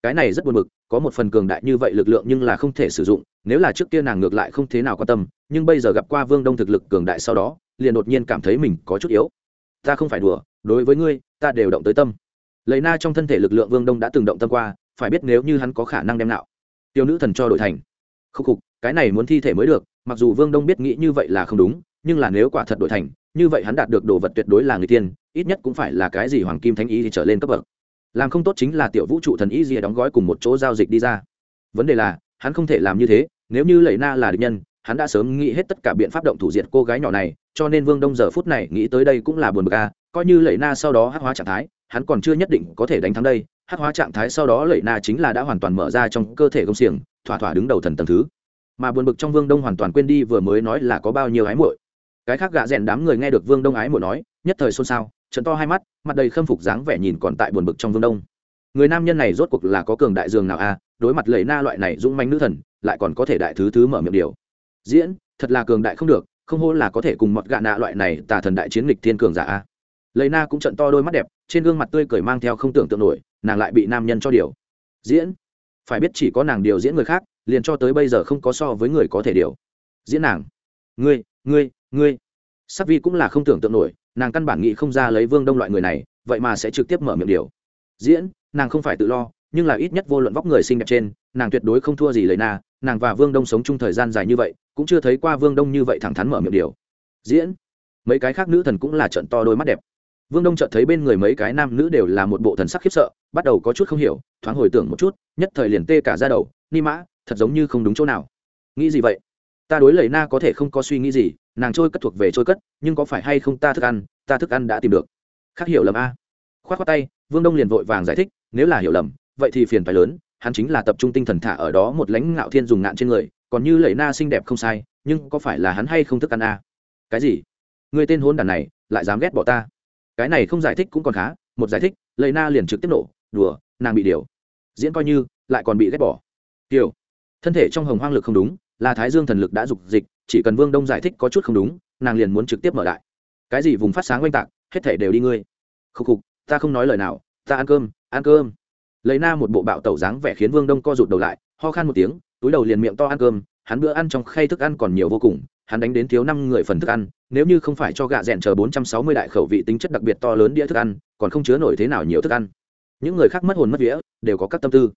Cái này rất buồn bực, có một phần cường đại như vậy lực lượng nhưng là không thể sử dụng, nếu là trước kia nàng ngược lại không thế nào quan tâm, nhưng bây giờ gặp qua vương đông thực lực cường đại sau đó, liền đột nhiên cảm thấy mình có chút yếu. Ta không phải đùa, đối với ngươi, ta đều động tới tâm. Lấy na trong thân thể lực lượng vương đông đã từng động tâm qua, phải biết nếu như hắn có khả năng đem nạo. Tiêu nữ thần cho đội thành. Khúc khục, cái này muốn thi thể mới được mặc dù vương đông biết nghĩ như vậy là không đúng, nhưng là nếu quả thật đổi thành, như vậy hắn đạt được đồ vật tuyệt đối là người tiên, ít nhất cũng phải là cái gì hoàng kim thánh ý thì trở lên cấp bậc. Làm không tốt chính là tiểu vũ trụ thần ý gì đóng gói cùng một chỗ giao dịch đi ra. Vấn đề là, hắn không thể làm như thế, nếu như lẩy na là địch nhân, hắn đã sớm nghĩ hết tất cả biện pháp động thủ diệt cô gái nhỏ này, cho nên vương đông giờ phút này nghĩ tới đây cũng là buồn bực a, coi như lẩy na sau đó hát hóa trạng thái, hắn còn chưa nhất định có thể đánh thắng đây. Hát hóa trạng thái sau đó lẩy na chính là đã hoàn toàn mở ra trong cơ thể công xiềng, thỏa thỏa đứng đầu thần tầng thứ mà buồn bực trong vương đông hoàn toàn quên đi vừa mới nói là có bao nhiêu ái muội. Cái khác gạ rèn đám người nghe được vương đông ái muội nói, nhất thời xôn xao trận to hai mắt, mặt đầy khâm phục dáng vẻ nhìn còn tại buồn bực trong vương đông. Người nam nhân này rốt cuộc là có cường đại dương nào a, đối mặt lầy na loại này dũng manh nữ thần, lại còn có thể đại thứ thứ mở miệng điều. Diễn, thật là cường đại không được, không hô là có thể cùng mọt gạ nạ loại này tà thần đại chiến lịch thiên cường giả a. Lầy na cũng trận to đôi mắt đẹp, trên gương mặt tươi cười mang theo không tưởng tượng nổi, nàng lại bị nam nhân cho điều. Diễn, phải biết chỉ có nàng điều diễn người khác liền cho tới bây giờ không có so với người có thể điều. Diễn nàng. Ngươi ngươi ngươi. Sắc vi cũng là không tưởng tượng nổi, nàng căn bản nghĩ không ra lấy vương đông loại người này, vậy mà sẽ trực tiếp mở miệng điều. Diễn, nàng không phải tự lo, nhưng là ít nhất vô luận vóc người xinh đẹp trên, nàng tuyệt đối không thua gì lời na, nàng và vương đông sống chung thời gian dài như vậy, cũng chưa thấy qua vương đông như vậy thẳng thắn mở miệng điều. Diễn, mấy cái khác nữ thần cũng là trận to đôi mắt đẹp. Vương đông chợt thấy bên người mấy cái nam nữ đều là một bộ thần sắc khiếp sợ, bắt đầu có chút không hiểu, thoáng hồi tưởng một chút, nhất thời liền tê cả ra đầu, ni mã thật giống như không đúng chỗ nào. Nghĩ gì vậy? Ta đối lầy na có thể không có suy nghĩ gì, nàng trôi cất thuộc về trôi cất, nhưng có phải hay không ta thức ăn, ta thức ăn đã tìm được. Khác hiểu lầm a. K h o á t k tay, vương đông liền vội vàng giải thích, nếu là hiểu lầm, vậy thì phiền phái lớn, hắn chính là tập trung tinh thần thả ở đó một lãnh ngạo thiên dùng ngạn trên người, còn như lầy na xinh đẹp không sai, nhưng có phải là hắn hay không thức ăn a? Cái gì? Người tên hôn đàn này, lại dám ghét bỏ ta? Cái này không giải thích cũng còn khá, một giải thích lầy na liền trực tiếp nổ, đùa, nàng bị điều. Diễn coi như, lại còn bị ghét bỏ. Điều thân thể trong hồng hoang lực không đúng, là thái dương thần lực đã dục dịch, chỉ cần vương đông giải thích có chút không đúng, nàng liền muốn trực tiếp mở đại cái gì vùng phát sáng oanh tạc, hết thể đều đi ngươi. Khúc khục, ta không nói lời nào, ta ăn cơm ăn cơm. Lấy na một bộ bạo tẩu dáng vẻ khiến vương đông co rụt đầu lại, ho khan một tiếng, túi đầu liền miệng to ăn cơm, hắn bữa ăn trong khay thức ăn còn nhiều vô cùng, hắn đánh đến thiếu năm người phần thức ăn, nếu như không phải cho gạ rẽn chờ bốn trăm sáu mươi đại khẩu vị tính chất đặc biệt to lớn đĩa thức ăn, còn không chứa nổi thế nào nhiều thức ăn. Những người khác mất hồn mất vía, đều có các tâm tư.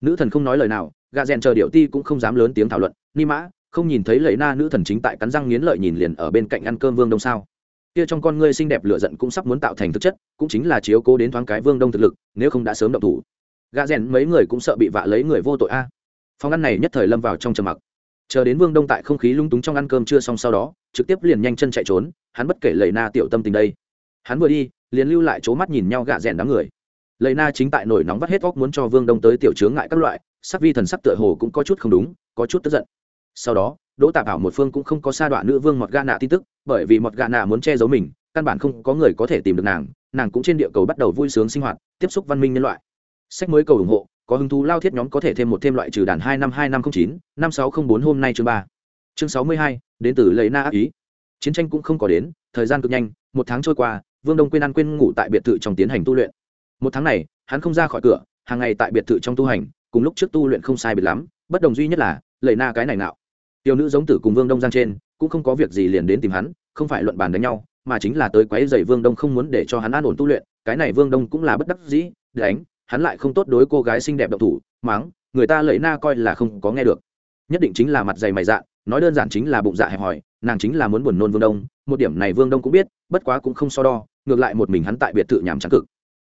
Nữ thần không nói lời nào gạ rèn chờ điệu ti cũng không dám lớn tiếng thảo luận. Ni mã, không nhìn thấy lầy na nữ thần chính tại cắn răng nghiến lợi nhìn liền ở bên cạnh ăn cơm vương đông sao? Kia trong con ngươi xinh đẹp lựa giận cũng sắp muốn tạo thành thực chất, cũng chính là chiếu cố đến thoáng cái vương đông thực lực, nếu không đã sớm động thủ. Gạ rèn mấy người cũng sợ bị vạ lấy người vô tội a. Phòng ăn này nhất thời lâm vào trong trầm mặc. Chờ đến vương đông tại không khí lung túng trong ăn cơm chưa xong sau đó, trực tiếp liền nhanh chân chạy trốn, hắn bất kể lầy na tiểu tâm tình đây. Hắn vừa đi, liền lưu lại chỗ mắt nhìn nhau gạ rèn đám người. Lầy na chính tại nổi nóng vắt hết óc muốn cho vương đông tới tiểu chướng ngại các loại sắc vi thần sắc tựa hồ cũng có chút không đúng, có chút tức giận. Sau đó, đỗ tạp ảo một phương cũng không có sa đoạn nữ vương mọt gà nạ tin tức, bởi vì mọt gà nạ muốn che giấu mình, căn bản không có người có thể tìm được nàng nàng cũng trên địa cầu bắt đầu vui sướng sinh hoạt, tiếp xúc văn minh nhân loại. Sách mới cầu ủng hộ, có hứng thú lao thiết nhóm có thể thêm một thêm loại trừ đàn hai năm hai năm không chín, năm sáu không bốn hôm nay chương ba. Chương sáu mươi hai, đến từ lấy na ác ý. Chiến tranh cũng không có đến, thời gian cực nhanh, một tháng trôi qua, vương đông quên ăn quên ngủ tại biệt thự trong tiến hành tu luyện. Một tháng này, hắn không ra khỏi cửa, hàng ngày tại biệt thự trong tu hành cùng lúc trước tu luyện không sai biệt lắm, bất đồng duy nhất là lầy na cái này nạo tiểu nữ giống tử cùng vương đông giang trên, cũng không có việc gì liền đến tìm hắn, không phải luận bàn đánh nhau, mà chính là tới quấy dày vương đông không muốn để cho hắn an ổn tu luyện, cái này vương đông cũng là bất đắc dĩ, đánh, hắn lại không tốt đối cô gái xinh đẹp độc thủ, mắng, người ta lẫy na coi là không có nghe được. Nhất định chính là mặt dày mày dạ nói đơn giản chính là bụng dạ hẹp hòi, nàng chính là muốn buồn nôn vương đông, một điểm này vương đông cũng biết, bất quá cũng không so đo, ngược lại một mình hắn tại biệt thự nhàm trắng cực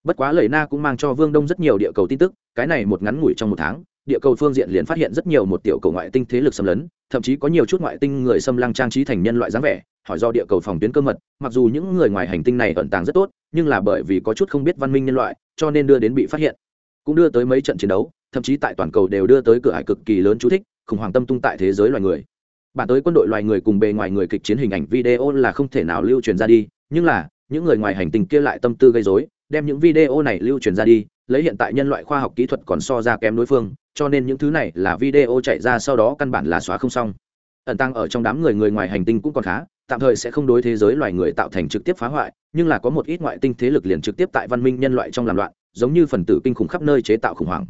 bất quá lời na cũng mang cho vương đông rất nhiều địa cầu tin tức, cái này một ngắn ngủi trong một tháng, địa cầu phương diện liền phát hiện rất nhiều một tiểu cầu ngoại tinh thế lực xâm lấn, thậm chí có nhiều chút ngoại tinh người xâm lăng trang trí thành nhân loại dáng vẻ, hỏi do địa cầu phòng tuyến cơ mật, mặc dù những người ngoài hành tinh này ẩn tàng rất tốt, nhưng là bởi vì có chút không biết văn minh nhân loại, cho nên đưa đến bị phát hiện. Cũng đưa tới mấy trận chiến đấu, thậm chí tại toàn cầu đều đưa tới cửa hải cực kỳ lớn chú thích, khủng hoảng tâm tung tại thế giới loài người. Bản tới quân đội loài người cùng bề ngoài người kịch chiến hình ảnh video là không thể nào lưu truyền ra đi, nhưng là, những người ngoài hành tinh kia lại tâm tư gây dối đem những video này lưu truyền ra đi, lấy hiện tại nhân loại khoa học kỹ thuật còn so ra kém đối phương, cho nên những thứ này là video chạy ra sau đó căn bản là xóa không xong. Ẩn tăng ở trong đám người người ngoài hành tinh cũng còn khá, tạm thời sẽ không đối thế giới loài người tạo thành trực tiếp phá hoại, nhưng là có một ít ngoại tinh thế lực liền trực tiếp tại văn minh nhân loại trong làm loạn, giống như phần tử kinh khủng khắp nơi chế tạo khủng hoảng.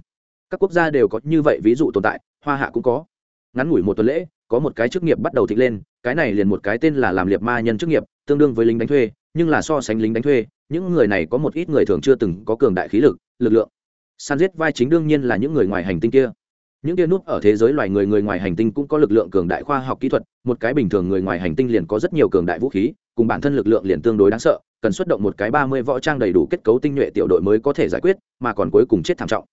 Các quốc gia đều có như vậy ví dụ tồn tại, hoa hạ cũng có. Ngắn ngủi một tuần lễ, có một cái chức nghiệp bắt đầu thịnh lên, cái này liền một cái tên là làm liệt ma nhân chức nghiệp, tương đương với lính đánh thuê, nhưng là so sánh lính đánh thuê những người này có một ít người thường chưa từng có cường đại khí lực lực lượng. San giết vai chính đương nhiên là những người ngoài hành tinh kia. Những kia núp ở thế giới loài người người ngoài hành tinh cũng có lực lượng cường đại khoa học kỹ thuật, một cái bình thường người ngoài hành tinh liền có rất nhiều cường đại vũ khí, cùng bản thân lực lượng liền tương đối đáng sợ, cần xuất động một cái ba mươi võ trang đầy đủ kết cấu tinh nhuệ tiểu đội mới có thể giải quyết, mà còn cuối cùng chết thảm trọng.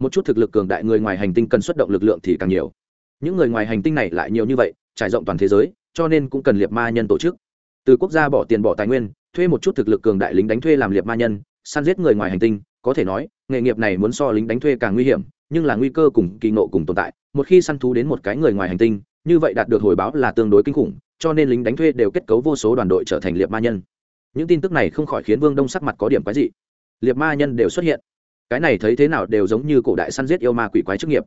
Một chút thực lực cường đại người ngoài hành tinh cần xuất động lực lượng thì càng nhiều. Những người ngoài hành tinh này lại nhiều như vậy, trải rộng toàn thế giới, cho nên cũng cần liệt ma nhân tổ chức từ quốc gia bỏ tiền bỏ tài nguyên thuê một chút thực lực cường đại lính đánh thuê làm liệp ma nhân săn giết người ngoài hành tinh có thể nói nghề nghiệp này muốn so lính đánh thuê càng nguy hiểm nhưng là nguy cơ cùng kỳ nộ cùng tồn tại một khi săn thú đến một cái người ngoài hành tinh như vậy đạt được hồi báo là tương đối kinh khủng cho nên lính đánh thuê đều kết cấu vô số đoàn đội trở thành liệp ma nhân. Những tin tức này không khỏi khiến vương đông sắc mặt có điểm quái dị. Liệp ma nhân đều xuất hiện. Cái này thấy thế nào đều giống như cổ đại săn giết yêu ma quỷ quái chức nghiệp.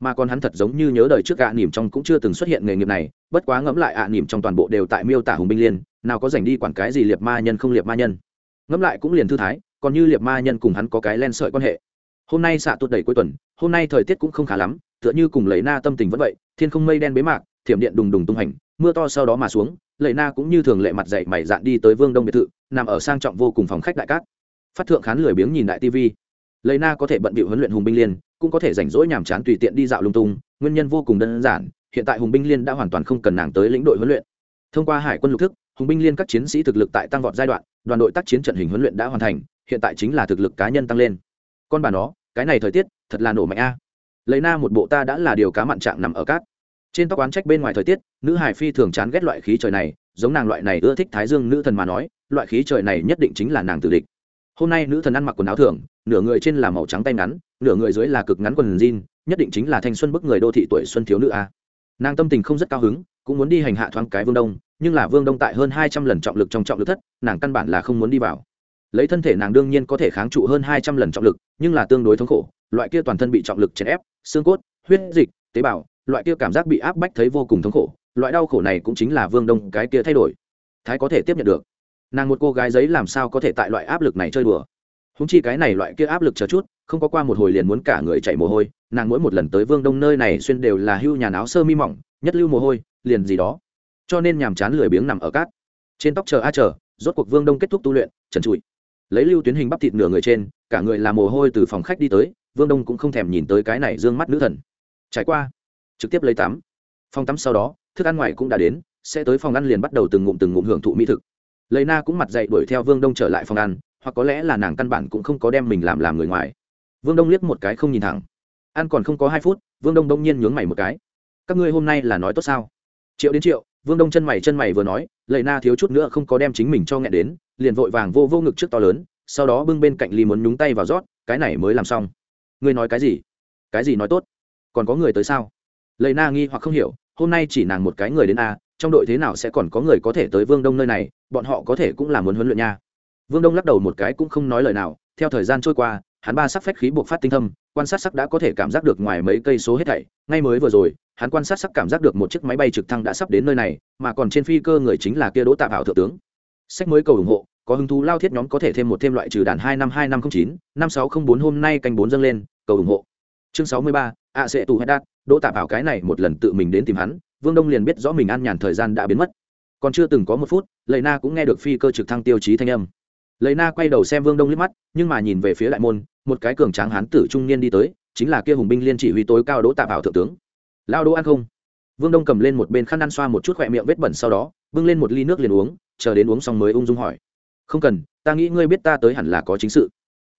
Mà còn hắn thật giống như nhớ đời trước ạ à, nỉm trong cũng chưa từng xuất hiện nghề nghiệp này bất quá ngẫm lại ạ à, nỉm trong toàn bộ đều tại miêu tả hùng binh liên nào có dành đi quản cái gì liệt ma nhân không liệt ma nhân. Ngẫm lại cũng liền thư thái, còn như liệt ma nhân cùng hắn có cái len sợi quan hệ. Hôm nay xạ tụt đầy cuối tuần, hôm nay thời tiết cũng không khá lắm, tựa như cùng lấy na tâm tình vẫn vậy, thiên không mây đen bế mạc, thiểm điện đùng đùng tung hành, mưa to sau đó mà xuống, lệ na cũng như thường lệ mặt dậy mày dạn đi tới vương đông biệt thự, nằm ở sang trọng vô cùng phòng khách đại cát. Phát thượng khán lười biếng nhìn đại tv lệ na có thể bận bịu huấn luyện hùng binh liên, cũng có thể rảnh rỗi nhàm chán tùy tiện đi dạo lung tung, nguyên nhân vô cùng đơn giản, hiện tại hùng binh liên đã hoàn toàn không cần nàng tới lĩnh đội huấn luyện. Thông qua hải quân lục thức hùng binh liên các chiến sĩ thực lực tại tăng vọt giai đoạn, đoàn đội tác chiến trận hình huấn luyện đã hoàn thành, hiện tại chính là thực lực cá nhân tăng lên. Con bà nó, cái này thời tiết, thật là nổ mạnh a. À. Lấy na một bộ ta đã là điều cá mặn trạng nằm ở cát. Trên tóc oán trách bên ngoài thời tiết, nữ hải phi thường chán ghét loại khí trời này, giống nàng loại này ưa thích thái dương nữ thần mà nói, loại khí trời này nhất định chính là nàng tử địch. Hôm nay nữ thần ăn mặc quần áo thường, nửa người trên là màu trắng tay ngắn, nửa người dưới là cực ngắn quần jean, nhất định chính là thanh xuân bức người đô thị tuổi xuân thiếu nữ a. À. Nàng tâm tình không rất cao hứng cũng muốn đi hành hạ thoáng cái vương đông, nhưng là vương đông tại hơn hai trăm lần trọng lực trong trọng lực thất, nàng căn bản là không muốn đi vào. Lấy thân thể nàng đương nhiên có thể kháng trụ hơn hai trăm lần trọng lực, nhưng là tương đối thống khổ, loại kia toàn thân bị trọng lực chèn ép, xương cốt, huyết dịch, tế bào, loại kia cảm giác bị áp bách thấy vô cùng thống khổ, loại đau khổ này cũng chính là vương đông cái kia thay đổi. Thái có thể tiếp nhận được. Nàng một cô gái giấy làm sao có thể tại loại áp lực này chơi đùa? Húng chi cái này loại kia áp lực chờ chút, không có qua một hồi liền muốn cả người chạy mồ hôi, nàng mỗi một lần tới vương đông nơi này xuyên đều là hưu nhà áo sơ mi mỏng, nhất lưu mồ hôi liền gì đó. Cho nên nhàm chán lười biếng nằm ở cát. Trên tóc chờ a chờ, rốt cuộc vương đông kết thúc tu luyện, trần trụi. Lấy lưu tuyến hình bắp thịt nửa người trên, cả người là mồ hôi từ phòng khách đi tới, vương đông cũng không thèm nhìn tới cái này d ư ơ n g mắt nữ thần. Trải qua, trực tiếp lấy tắm. Phòng tắm sau đó, thức ăn ngoài cũng đã đến, sẽ tới phòng ăn liền bắt đầu từng ngụm từng ngụm hưởng thụ mỹ thực. Lấy na cũng mặt dậy đuổi theo vương đông trở lại phòng ăn, hoặc có lẽ là nàng căn bản cũng không có đem mình làm làm người ngoài. Vương đông liếc một cái không nhìn thẳng. Ăn còn không có hai phút, vương đông đông nhiên nhướng mày một cái. Các ngươi hôm nay là nói tốt sao? Triệu đến triệu, vương đông chân mày chân mày vừa nói lầy na thiếu chút nữa không có đem chính mình cho nghẹn đến, liền vội vàng vô vô ngực trước to lớn, sau đó bưng bên cạnh ly muốn nhúng tay vào rót, cái này mới làm xong. Ngươi nói cái gì? Cái gì nói tốt? Còn có người tới sao? Lầy na nghi hoặc không hiểu, hôm nay chỉ nàng một cái người đến a, trong đội thế nào sẽ còn có người có thể tới vương đông nơi này, bọn họ có thể cũng là muốn huấn luyện nha. Vương đông lắc đầu một cái cũng không nói lời nào, theo thời gian trôi qua, hắn ba sắc phách khí buộc phát tinh thâm quan sát sắc đã có thể cảm giác được ngoài mấy cây số hết thảy. Ngay mới vừa rồi, hắn quan sát sắc cảm giác được một chiếc máy bay trực thăng đã sắp đến nơi này, mà còn trên phi cơ người chính là kia đỗ tạp ảo thượng tướng. Sách mới cầu ủng hộ, có hứng thú lao thiết nhóm có thể thêm một thêm loại trừ đàn hai năm hai năm không chín, năm sáu không bốn hôm nay canh bốn dâng lên, cầu ủng hộ. Chương sáu mươi ba ạ sẽ tù hết đát, đỗ tạp ảo cái này một lần tự mình đến tìm hắn, vương đông liền biết rõ mình ăn nhàn thời gian đã biến mất. Còn chưa từng có một phút lầy na cũng nghe được phi cơ trực thăng tiêu chí thanh âm lấy na quay đầu xem vương đông liếc mắt, nhưng mà nhìn về phía đại môn, một cái cường tráng hán tử trung niên đi tới, chính là kia hùng binh liên chỉ huy tối cao đỗ tạp ảo thượng tướng. Lao đỗ ăn không? Vương đông cầm lên một bên khăn ăn xoa một chút khỏe miệng vết bẩn sau đó, bưng lên một ly nước liền uống, chờ đến uống xong mới ung dung hỏi. Không cần, ta nghĩ ngươi biết ta tới hẳn là có chính sự.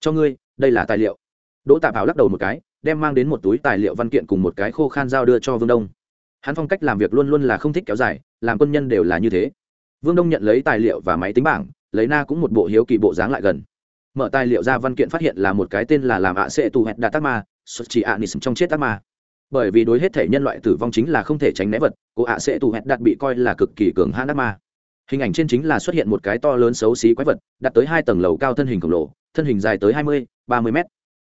Cho ngươi, đây là tài liệu. Đỗ tạp ảo lắc đầu một cái, đem mang đến một túi tài liệu văn kiện cùng một cái khô khan dao đưa cho vương đông. Hắn phong cách làm việc luôn luôn là không thích kéo dài, làm quân nhân đều là như thế. Vương đông nhận lấy tài liệu và máy tính bảng lấy na cũng một bộ hiếu kỳ bộ dáng lại gần. Mở tài liệu ra văn kiện phát hiện là một cái tên là làm ạ sẽ tù hẹn đạt tác ma, xuất chỉ ạ nis trong chết tác ma. Bởi vì đối hết thể nhân loại tử vong chính là không thể tránh né vật, cô ạ sẽ tù hẹn đạt bị coi là cực kỳ cường hãn tác ma. Hình ảnh trên chính là xuất hiện một cái to lớn xấu xí quái vật, đặt tới hai tầng lầu cao thân hình khổng lồ, thân hình dài tới hai mươi, ba mươi mét.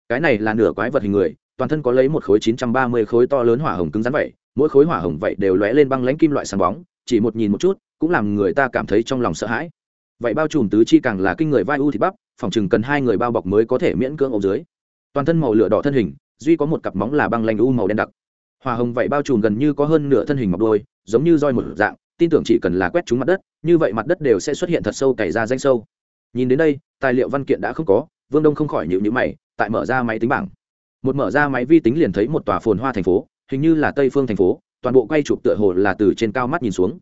Cái này là nửa quái vật hình người, toàn thân có lấy một khối chín trăm ba mươi khối to lớn hỏa hồng cứng rắn vậy, mỗi khối hỏa hồng vậy đều lóe lên băng lãnh kim loại sáng bóng, chỉ một nhìn một chút, cũng làm người ta cảm thấy trong lòng sợ hãi vậy bao trùm tứ chi càng là kinh người vai u thịt bắp, phòng chừng cần hai người bao bọc mới có thể miễn cưỡng ống dưới. Toàn thân màu lửa đỏ thân hình, duy có một cặp móng là băng lanh u màu đen đặc. Hòa hồng vậy bao trùm gần như có hơn nửa thân hình mọc đôi, giống như roi một dạng, tin tưởng chỉ cần là quét trúng mặt đất, như vậy mặt đất đều sẽ xuất hiện thật sâu cày ra danh sâu. Nhìn đến đây, tài liệu văn kiện đã không có, vương đông không khỏi nhịu nhữ mày, tại mở ra máy tính bảng. Một mở ra máy vi tính liền thấy một tòa phồn hoa thành phố, hình như là tây phương thành phố, toàn bộ quay chụp tựa hồ là từ trên cao mắt nhìn xuống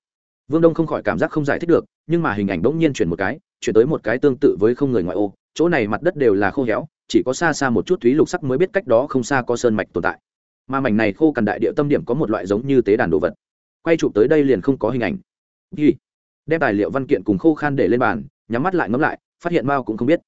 vương đông không khỏi cảm giác không giải thích được, nhưng mà hình ảnh bỗng nhiên chuyển một cái, chuyển tới một cái tương tự với không người ngoại ô, chỗ này mặt đất đều là khô héo, chỉ có xa xa một chút thúy lục sắc mới biết cách đó không xa có sơn mạch tồn tại. Mà mảnh này khô cằn đại địa tâm điểm có một loại giống như tế đàn đồ vật. Quay chụp tới đây liền không có hình ảnh. Ghi. Đem tài liệu văn kiện cùng khô khan để lên bàn, nhắm mắt lại ngẫm lại, phát hiện mao cũng không biết.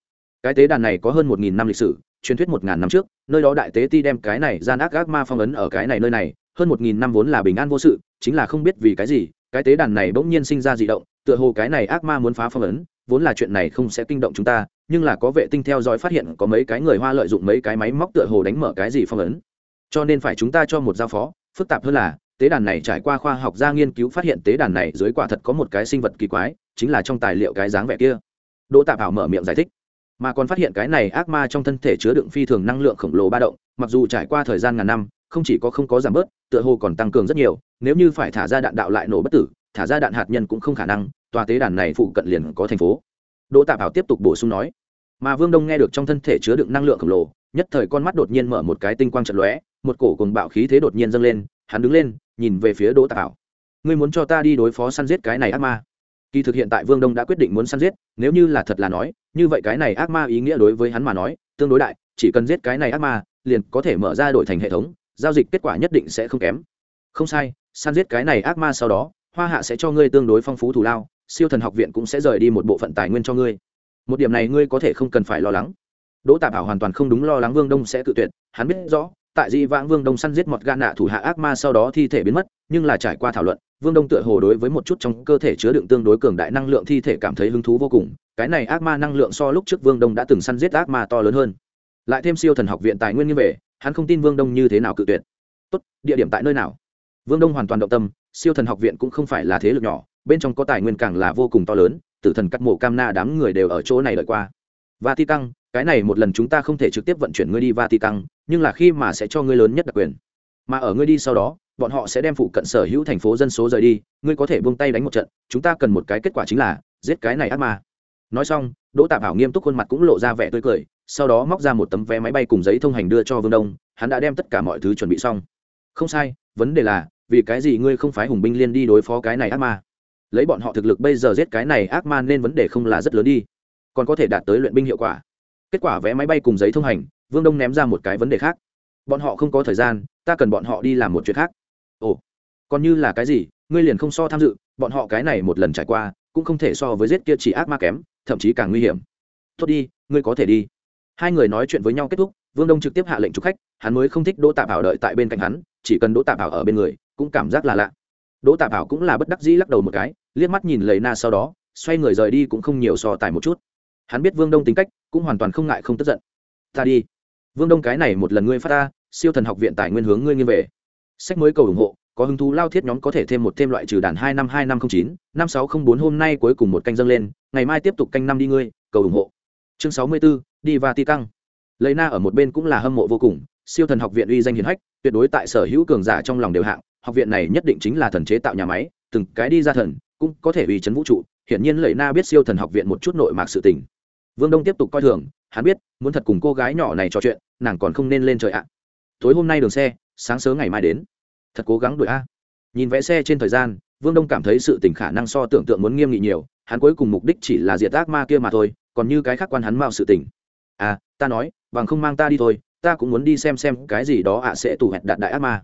Cái tế đàn này có hơn một nghìn năm lịch sử, truyền thuyết một ngàn năm trước, nơi đó đại tế ti đem cái này gian ác ác ma phong ấn ở cái này nơi này, hơn một nghìn năm vốn là bình an vô sự, chính là không biết vì cái gì cái tế đàn này bỗng nhiên sinh ra dị động, tựa hồ cái này ác ma muốn phá phong ấn, vốn là chuyện này không sẽ kinh động chúng ta, nhưng là có vệ tinh theo dõi phát hiện có mấy cái người hoa lợi dụng mấy cái máy móc tựa hồ đánh mở cái gì phong ấn. Cho nên phải chúng ta cho một giao phó, phức tạp hơn là, tế đàn này trải qua khoa học gia nghiên cứu phát hiện tế đàn này dưới quả thật có một cái sinh vật kỳ quái, chính là trong tài liệu cái dáng vẻ kia. Đỗ tạp hảo mở miệng giải thích mà còn phát hiện cái này ác ma trong thân thể chứa đựng phi thường năng lượng khổng lồ ba động, mặc dù trải qua thời gian ngàn năm, không chỉ có không có giảm bớt, tựa hồ còn tăng cường rất nhiều, nếu như phải thả ra đạn đạo lại nổ bất tử, thả ra đạn hạt nhân cũng không khả năng, tòa tế đàn này phụ cận liền có thành phố. Đỗ tạp hảo tiếp tục bổ sung nói, mà vương đông nghe được trong thân thể chứa đựng năng lượng khổng lồ, nhất thời con mắt đột nhiên mở một cái tinh quang trận lóe, một cổ cùng bạo khí thế đột nhiên dâng lên, hắn đứng lên, nhìn về phía đỗ tạp hảo ngươi muốn cho ta đi đối phó săn giết cái này ác ma? Kỳ thực hiện tại vương đông đã quyết định muốn săn giết, nếu như là thật là nói, như vậy cái này ác ma ý nghĩa đối với hắn mà nói, tương đối đại, chỉ cần giết cái này ác ma, liền có thể mở ra đổi thành hệ thống, giao dịch kết quả nhất định sẽ không kém. Không sai, săn giết cái này ác ma sau đó, hoa hạ sẽ cho ngươi tương đối phong phú thù lao, siêu thần học viện cũng sẽ rời đi một bộ phận tài nguyên cho ngươi. Một điểm này ngươi có thể không cần phải lo lắng. Đỗ tạp hảo hoàn toàn không đúng lo lắng vương đông sẽ tự tuyệt, hắn biết rõ tại di vãng vương đông săn giết một gã nạ thủ hạ ác ma sau đó thi thể biến mất, nhưng là trải qua thảo luận, vương đông tựa hồ đối với một chút trong cơ thể chứa đựng tương đối cường đại năng lượng thi thể cảm thấy hứng thú vô cùng, cái này ác ma năng lượng so lúc trước vương đông đã từng săn giết ác ma to lớn hơn. Lại thêm siêu thần học viện tài nguyên như về hắn không tin vương đông như thế nào cự tuyệt. Tốt, địa điểm tại nơi nào? Vương đông hoàn toàn động tâm, siêu thần học viện cũng không phải là thế lực nhỏ, bên trong có tài nguyên càng là vô cùng to lớn, tử thần cắt mộ cam na đám người đều ở chỗ này đợi qua. Vatican, cái này một lần chúng ta không thể trực tiếp vận chuyển ngươi đi vatican nhưng là khi mà sẽ cho ngươi lớn nhất đặc quyền. Mà ở ngươi đi sau đó, bọn họ sẽ đem phụ cận sở hữu thành phố dân số rời đi, ngươi có thể buông tay đánh một trận, chúng ta cần một cái kết quả chính là, giết cái này ác ma. Nói xong, đỗ tạp hảo nghiêm túc khuôn mặt cũng lộ ra vẻ tươi cười, sau đó móc ra một tấm vé máy bay cùng giấy thông hành đưa cho vương đông, hắn đã đem tất cả mọi thứ chuẩn bị xong. Không sai, vấn đề là, vì cái gì ngươi không phái hùng binh liên đi đối phó cái này ác ma? Lấy bọn họ thực lực bây giờ giết cái này ác ma nên vấn đề không là rất lớn đi, còn có thể đạt tới luyện binh hiệu quả. Kết quả vé máy bay cùng giấy thông hành vương đông ném ra một cái vấn đề khác. Bọn họ không có thời gian, ta cần bọn họ đi làm một chuyện khác. Ồ, còn như là cái gì, ngươi liền không so tham dự, bọn họ cái này một lần trải qua, cũng không thể so với giết kia chỉ ác ma kém, thậm chí càng nguy hiểm. Tốt đi, ngươi có thể đi. Hai người nói chuyện với nhau kết thúc, vương đông trực tiếp hạ lệnh chụp khách, hắn mới không thích đỗ tạ bảo đợi tại bên cạnh hắn, chỉ cần đỗ tạ bảo ở bên người, cũng cảm giác là lạ. Đỗ tạ bảo cũng là bất đắc dĩ lắc đầu một cái, liếc mắt nhìn lầy na sau đó, xoay người rời đi cũng không nhiều so tài một chút. Hắn biết vương đông tính cách, cũng hoàn toàn không ngại không tức giận. Ta đi vương đông cái này một lần ngươi phát ta siêu thần học viện tài nguyên hướng ngươi nghiêng về. Sách mới cầu ủng hộ có hứng thú lao thiết nhóm có thể thêm một thêm loại trừ đàn hai năm hai năm không chín năm sáu không bốn hôm nay cuối cùng một canh dâng lên ngày mai tiếp tục canh năm đi ngươi cầu ủng hộ. Chương sáu mươi 64, đi và ti căng lấy na ở một bên cũng là hâm mộ vô cùng siêu thần học viện uy danh hiển hách tuyệt đối tại sở hữu cường giả trong lòng đều hạng học viện này nhất định chính là thần chế tạo nhà máy từng cái đi ra thần cũng có thể uy chấn vũ trụ hiển nhiên lệ na biết siêu thần học viện một chút nội mạc sự tình. Vương đông tiếp tục coi thường hắn biết, muốn thật cùng cô gái nhỏ này trò chuyện, nàng còn không nên lên trời ạ. Tối hôm nay đường xe, sáng sớm ngày mai đến. Thật cố gắng đuổi a. Nhìn vẽ xe trên thời gian, vương đông cảm thấy sự tình khả năng so tưởng tượng muốn nghiêm nghị nhiều, hắn cuối cùng mục đích chỉ là diệt ác ma kia mà thôi, còn như cái khác quan hắn mạo sự tình. À ta nói, bằng không mang ta đi thôi, ta cũng muốn đi xem xem cái gì đó ạ sẽ tù hẹn đạt đại ác ma.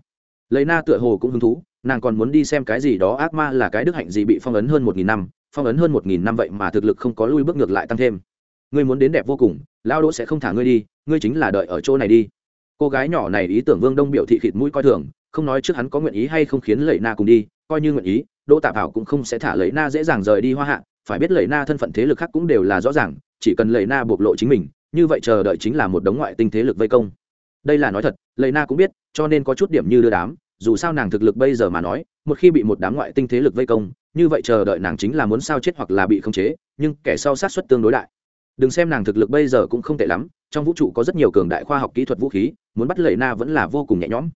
Lấy na tựa hồ cũng hứng thú, nàng còn muốn đi xem cái gì đó ác ma là cái đức hạnh gì bị phong ấn hơn một nghìn năm, phong ấn hơn một nghìn năm vậy mà thực lực không có lui bước ngược lại tăng thêm ngươi muốn đến đẹp vô cùng, lao đỗ sẽ không thả ngươi đi, ngươi chính là đợi ở chỗ này đi. Cô gái nhỏ này ý tưởng vương đông biểu thị khịt mũi coi thường, không nói trước hắn có nguyện ý hay không khiến lẩy na cùng đi, coi như nguyện ý, đỗ tạ bảo cũng không sẽ thả lẩy na dễ dàng rời đi hoa hạ, phải biết lẩy na thân phận thế lực khác cũng đều là rõ ràng, chỉ cần lẩy na bộc lộ chính mình, như vậy chờ đợi chính là một đống ngoại tinh thế lực vây công. Đây là nói thật lẩy na cũng biết, cho nên có chút điểm như đưa đám, dù sao nàng thực lực bây giờ mà nói, một khi bị một đám ngoại tinh thế lực vây công, như vậy chờ đợi nàng chính là muốn sao chết hoặc là bị khống chế, nhưng kẻ sau sát xuất tương đối đại đừng xem nàng thực lực bây giờ cũng không tệ lắm, trong vũ trụ có rất nhiều cường đại khoa học kỹ thuật vũ khí, muốn bắt lẩy na vẫn là vô cùng nhẹ nhõm.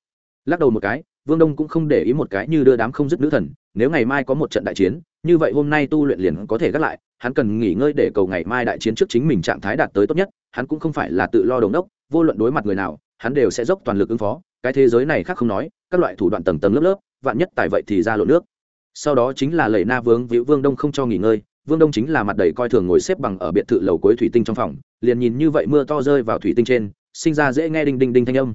Lắc đầu một cái, vương đông cũng không để ý một cái như đưa đám không dứt nữ thần, nếu ngày mai có một trận đại chiến, như vậy hôm nay tu luyện liền có thể gác lại, hắn cần nghỉ ngơi để cầu ngày mai đại chiến trước chính mình trạng thái đạt tới tốt nhất, hắn cũng không phải là tự lo đồng đốc, vô luận đối mặt người nào, hắn đều sẽ dốc toàn lực ứng phó, cái thế giới này khác không nói, các loại thủ đoạn tầng tầng lớp lớp, vạn nhất tại vậy thì ra lộ nước. Sau đó chính là lẩy na vướng víu vương đông không cho nghỉ ngơi vương đông chính là mặt đầy coi thường ngồi xếp bằng ở biệt thự lầu cuối thủy tinh trong phòng, liền nhìn như vậy mưa to rơi vào thủy tinh trên, sinh ra dễ nghe đinh đinh đinh thanh âm.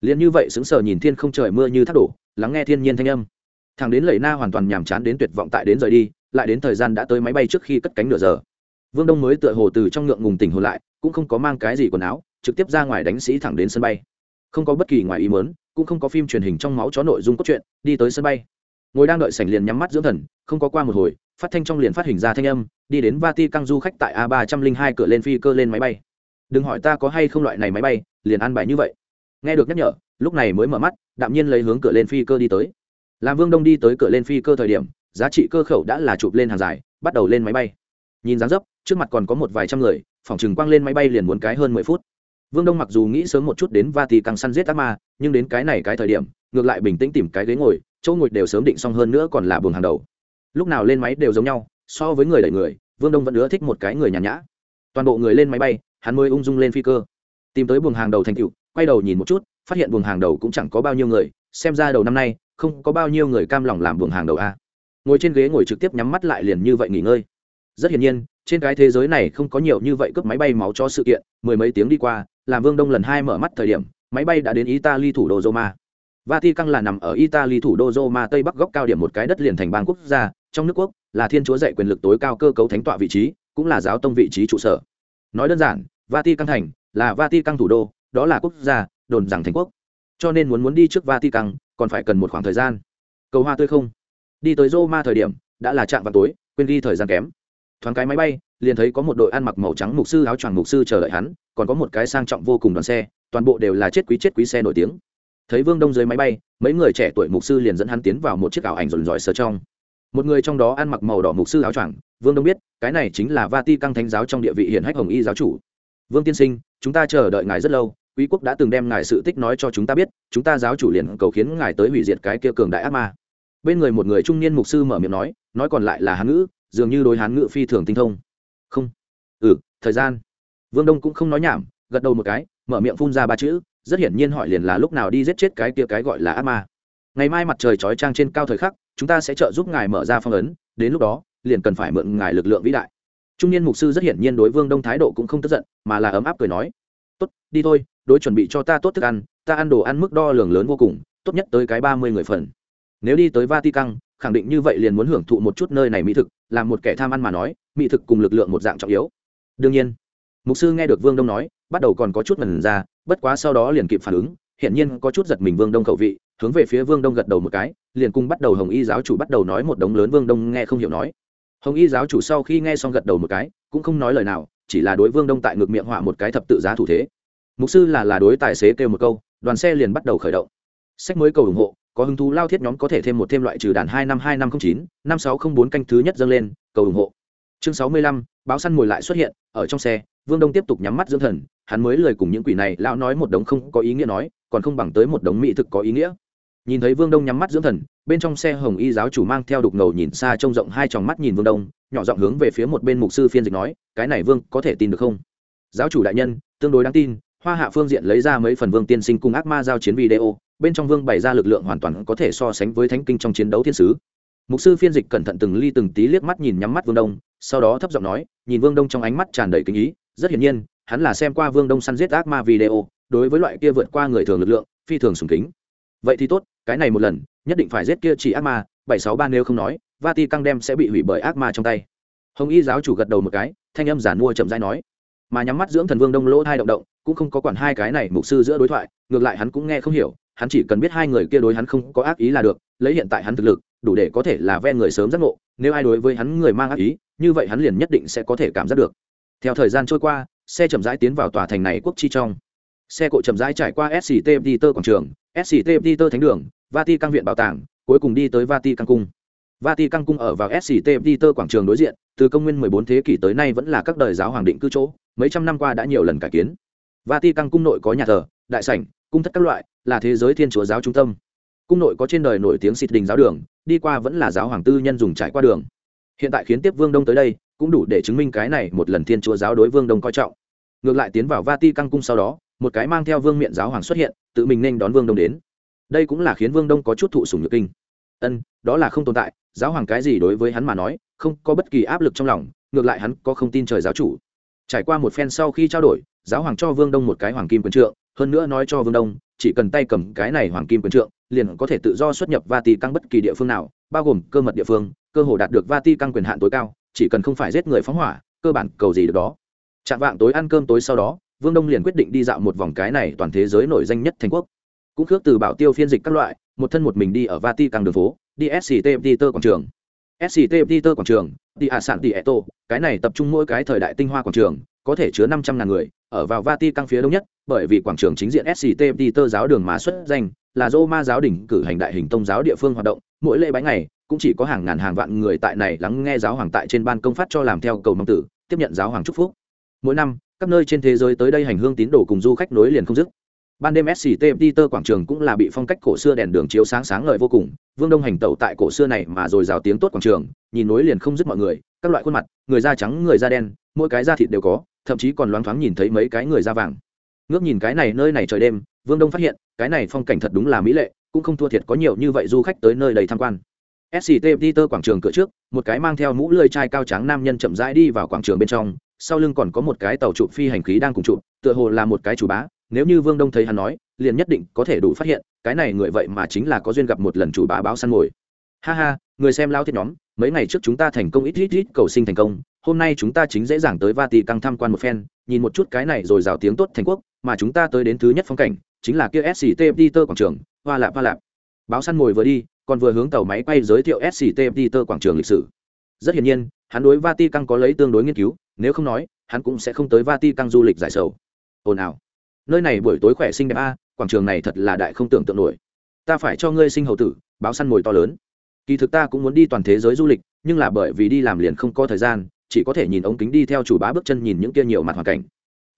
Liền như vậy sững sờ nhìn thiên không trời mưa như thác đổ, lắng nghe thiên nhiên thanh âm. Thằng đến lầy na hoàn toàn nhàm chán đến tuyệt vọng tại đến rời đi, lại đến thời gian đã tới máy bay trước khi cất cánh nửa giờ. Vương đông mới tựa hồ từ trong ngượng ngùng tỉnh hồn lại, cũng không có mang cái gì quần áo, trực tiếp ra ngoài đánh sĩ thẳng đến sân bay. Không có bất kỳ ngoài ý mớn cũng không có phim truyền hình trong máu chó nội dung cốt truyện, đi tới sân bay. Ngồi đang đợi sảnh liền nhắm mắt dưỡng thần, không có qua một hồi phát thanh trong liền phát hình ra thanh âm, đi đến vati căng du khách tại a ba trăm linh hai cửa lên phi cơ lên máy bay. Đừng hỏi ta có hay không loại này máy bay, liền ăn bài như vậy. Nghe được nhắc nhở, lúc này mới mở mắt, đạm nhiên lấy hướng cửa lên phi cơ đi tới. Làm vương đông đi tới cửa lên phi cơ thời điểm, giá trị cơ khẩu đã là chụp lên hàng dài, bắt đầu lên máy bay. Nhìn dáng dấp, trước mặt còn có một vài trăm người, phòng chừng quang lên máy bay liền muốn cái hơn mười phút. Vương đông mặc dù nghĩ sớm một chút đến va thì càng săn giết ác ma, nhưng đến cái này cái thời điểm, ngược lại bình tĩnh tìm cái ghế ngồi, chỗ ngồi đều sớm định xong hơn nữa còn là buồng hàng đầu lúc nào lên máy đều giống nhau, so với người đẩy người, vương đông vẫn ưa thích một cái người nhàn nhã. Toàn bộ người lên máy bay, hắn mới ung dung lên phi cơ. Tìm tới buồng hàng đầu thành cựu quay đầu nhìn một chút, phát hiện buồng hàng đầu cũng chẳng có bao nhiêu người, xem ra đầu năm nay, không có bao nhiêu người cam lòng làm buồng hàng đầu a. Ngồi trên ghế ngồi trực tiếp nhắm mắt lại liền như vậy nghỉ ngơi. Rất hiển nhiên, trên cái thế giới này không có nhiều như vậy cướp máy bay máu cho sự kiện, mười mấy tiếng đi qua, làm vương đông lần hai mở mắt thời điểm, máy bay đã đến italy thủ đô roma. Vatican là nằm ở italy thủ đô roma, tây bắc góc cao điểm một cái đất liền thành bang quốc gia trong nước quốc là thiên chúa dạy quyền lực tối cao cơ cấu thánh tọa vị trí, cũng là giáo tông vị trí trụ sở. Nói đơn giản, vatican thành là vatican thủ đô, đó là quốc gia đồn rằng thành quốc. Cho nên muốn muốn đi trước vatican còn phải cần một khoảng thời gian. Cầu hoa tươi không? Đi tới roma thời điểm, đã là trạm vào tối, quên đi thời gian kém. Thoáng cái máy bay, liền thấy có một đội ăn mặc màu trắng mục sư, áo choàng mục sư chờ đợi hắn, còn có một cái sang trọng vô cùng đoàn xe, toàn bộ đều là chết quý chết quý xe nổi tiếng. Thấy vương đông dưới máy bay, mấy người trẻ tuổi mục sư liền dẫn hắn tiến vào một chiếc ảo ảnh rồn rỏi sờ trong một người trong đó ăn mặc màu đỏ mục sư áo choàng, vương đông biết, cái này chính là va ti căng thánh giáo trong địa vị hiển hách hồng y giáo chủ. Vương tiên sinh, chúng ta chờ đợi ngài rất lâu, quý quốc đã từng đem ngài sự tích nói cho chúng ta biết, chúng ta giáo chủ liền cầu khiến ngài tới hủy diệt cái kia cường đại ác ma. Bên người một người trung niên mục sư mở miệng nói nói còn lại là hán ngữ, dường như đối hán ngữ phi thường tinh thông. Không. Ừ thời gian. Vương đông cũng không nói nhảm, gật đầu một cái, mở miệng phun ra ba chữ, rất hiển nhiên hỏi liền là lúc nào đi giết chết cái kia cái gọi là ác ma. Ngày mai mặt trời chói trang trên cao thời khắc chúng ta sẽ trợ giúp ngài mở ra phong ấn, đến lúc đó, liền cần phải mượn ngài lực lượng vĩ đại. Trung niên mục sư rất hiển nhiên đối vương đông thái độ cũng không tức giận, mà là ấm áp cười nói, tốt, đi thôi, đối chuẩn bị cho ta tốt thức ăn, ta ăn đồ ăn mức đo lường lớn vô cùng, tốt nhất tới cái ba mươi người phần. Nếu đi tới vatican, khẳng định như vậy liền muốn hưởng thụ một chút nơi này mỹ thực là một kẻ tham ăn mà nói, mỹ thực cùng lực lượng một dạng trọng yếu. Đương nhiên, mục sư nghe được vương đông nói, bắt đầu còn có chút mần ra, bất quá sau đó liền kịp phản ứng, hiển nhiên có chút giật mình vương đông khẩu vị, hướng về phía vương đông gật đầu một cái liền cùng bắt đầu hồng y giáo chủ bắt đầu nói một đống lớn vương đông nghe không hiểu nói. Hồng y giáo chủ sau khi nghe xong gật đầu một cái, cũng không nói lời nào, chỉ là đối vương đông tại ngược miệng họa một cái thập tự giá thủ thế. Mục sư là là đối tài xế kêu một câu, đoàn xe liền bắt đầu khởi động. Sách mới cầu ủng hộ, có hứng thú lao thiết nhóm có thể thêm một thêm loại trừ đàn hai năm hai năm không chín, năm sáu không bốn canh thứ nhất dâng lên, cầu ủng hộ. Chương sáu mươi lăm, báo săn mồi lại xuất hiện, ở trong xe, vương đông tiếp tục nhắm mắt dưỡng thần, hắn mới lời cùng những quỷ này, lão nói một đống không có ý nghĩa nói, còn không bằng tới một đống mỹ thực có ý nghĩa nhìn thấy vương đông nhắm mắt dưỡng thần, bên trong xe hồng y giáo chủ mang theo đục ngầu nhìn xa trông rộng hai tròng mắt nhìn vương đông, nhỏ giọng hướng về phía một bên mục sư phiên dịch nói, cái này vương, có thể tin được không? Giáo chủ đại nhân, tương đối đáng tin, hoa hạ phương diện lấy ra mấy phần vương tiên sinh cùng ác ma giao chiến video, bên trong vương bày ra lực lượng hoàn toàn có thể so sánh với thánh kinh trong chiến đấu thiên sứ. Mục sư phiên dịch cẩn thận từng ly từng tí liếc mắt nhìn nhắm mắt vương đông, sau đó thấp giọng nói, nhìn vương đông trong ánh mắt tràn đầy kinh ý, rất hiển nhiên, hắn là xem qua vương đông săn giết ác ma video, đối với loại kia vượt qua người thường lực lượng, phi thường sùng kính. Vậy thì tốt cái này một lần, nhất định phải giết kia chỉ ác ma, bảy sáu ba nếu không nói vati căng đem sẽ bị hủy bởi ác ma trong tay. Hồng y giáo chủ gật đầu một cái, thanh âm giản mua chậm rãi nói. Mà nhắm mắt dưỡng thần vương đông lỗ hai động động, cũng không có quản hai cái này mục sư giữa đối thoại, ngược lại hắn cũng nghe không hiểu, hắn chỉ cần biết hai người kia đối hắn không có ác ý là được, lấy hiện tại hắn thực lực, đủ để có thể là ven người sớm giác ngộ, nếu ai đối với hắn người mang ác ý, như vậy hắn liền nhất định sẽ có thể cảm giác được. Theo thời gian trôi qua, xe chậm rãi tiến vào tòa thành này quốc chi trong. Xe cộ chậm rãi trải qua sct peter quảng trường sct peter thánh đường vati căng viện bảo tàng, cuối cùng đi tới vati căng cung. Vati căng cung ở vào sct peter quảng trường đối diện, từ công nguyên 14 thế kỷ tới nay vẫn là các đời giáo hoàng định cư chỗ, mấy trăm năm qua đã nhiều lần cải kiến. Vati căng cung nội có nhà thờ, đại sảnh, cung thất các loại, là thế giới thiên chúa giáo trung tâm. Cung nội có trên đời nổi tiếng xịt đình giáo đường, đi qua vẫn là giáo hoàng tư nhân dùng trải qua đường. Hiện tại khiến tiếp vương đông tới đây, cũng đủ để chứng minh cái này một lần thiên chúa giáo đối vương đông coi trọng. Ngược lại tiến vào vati căng cung sau đó, một cái mang theo vương miện giáo hoàng xuất hiện, tự mình nên đón vương đông đến đây cũng là khiến vương đông có chút thụ sùng nhược kinh. Ân, đó là không tồn tại, giáo hoàng cái gì đối với hắn mà nói, không có bất kỳ áp lực trong lòng, ngược lại hắn có không tin trời giáo chủ. Trải qua một phen sau khi trao đổi, giáo hoàng cho vương đông một cái hoàng kim quyền trượng, hơn nữa nói cho vương đông, chỉ cần tay cầm cái này hoàng kim quyền trượng, liền có thể tự do xuất nhập vati căng bất kỳ địa phương nào, bao gồm cơ mật địa phương, cơ hồ đạt được vati căng quyền hạn tối cao, chỉ cần không phải giết người phóng hỏa, cơ bản cầu gì được đó. Chạm vạng tối ăn cơm tối sau đó, vương đông liền quyết định đi dạo một vòng cái này toàn thế giới nổi danh nhất thành quốc cũng khước từ bảo tiêu phiên dịch các loại một thân một mình đi ở vati càng đường phố đi sct peter quảng trường sct peter quảng trường đi hạ sản đi eto cái này tập trung mỗi cái thời đại tinh hoa quảng trường có thể chứa năm trăm ngàn người ở vào vati càng phía đông nhất bởi vì quảng trường chính diện sct peter giáo đường mà xuất danh là Roma giáo đỉnh cử hành đại hình tông giáo địa phương hoạt động, mỗi lễ bái ngày cũng chỉ có hàng ngàn hàng vạn người tại này lắng nghe giáo hoàng tại trên ban công phát cho làm theo cầu mong tử, tiếp nhận giáo hoàng chúc phúc. Mỗi năm, các nơi trên thế giới tới đây hành hương tín đồ cùng du khách nối liền không dứt. Ban đêm SCT Peter quảng trường cũng là bị phong cách cổ xưa đèn đường chiếu sáng sáng ngời vô cùng, Vương Đông hành tẩu tại cổ xưa này mà rồi rào tiếng tốt quảng trường, nhìn nối liền không dứt mọi người, các loại khuôn mặt, người da trắng, người da đen, mỗi cái da thịt đều có, thậm chí còn loáng thoáng nhìn thấy mấy cái người da vàng. Ngước nhìn cái này nơi này trời đêm, Vương Đông phát hiện, cái này phong cảnh thật đúng là mỹ lệ cũng không thua thiệt có nhiều như vậy du khách tới nơi đầy tham quan. Sct peter quảng trường cửa trước một cái mang theo mũ lưỡi chai cao trắng nam nhân chậm rãi đi vào quảng trường bên trong sau lưng còn có một cái tàu trụ phi hành khí đang cùng trụ tựa hồ là một cái chủ bá nếu như vương đông thấy hắn nói, liền nhất định có thể đủ phát hiện, cái này người vậy mà chính là có duyên gặp một lần chủ bá báo săn mồi. Ha ha, người xem lao thiết nhóm, mấy ngày trước chúng ta thành công ít ít ít cầu sinh thành công, hôm nay chúng ta chính dễ dàng tới vati căng tham quan một phen, nhìn một chút cái này rồi rào tiếng tốt thành quốc, mà chúng ta tới đến thứ nhất phong cảnh, chính là kia sct peter quảng trường, hoa lạp hoa lạp. Báo săn mồi vừa đi, còn vừa hướng tàu máy quay giới thiệu sct peter quảng trường lịch sử. Rất hiển nhiên, hắn đối vati căng có lấy tương đối nghiên cứu, nếu không nói, hắn cũng sẽ không tới vati căng du lịch giải sầu. Ồn ào nơi này buổi tối khỏe sinh đẹp a, quảng trường này thật là đại không tưởng tượng nổi. Ta phải cho ngươi sinh hậu tử, báo săn mồi to lớn. Kỳ thực ta cũng muốn đi toàn thế giới du lịch, nhưng là bởi vì đi làm liền không có thời gian, chỉ có thể nhìn ống kính đi theo chủ bá bước chân nhìn những kia nhiều mặt hoàn cảnh.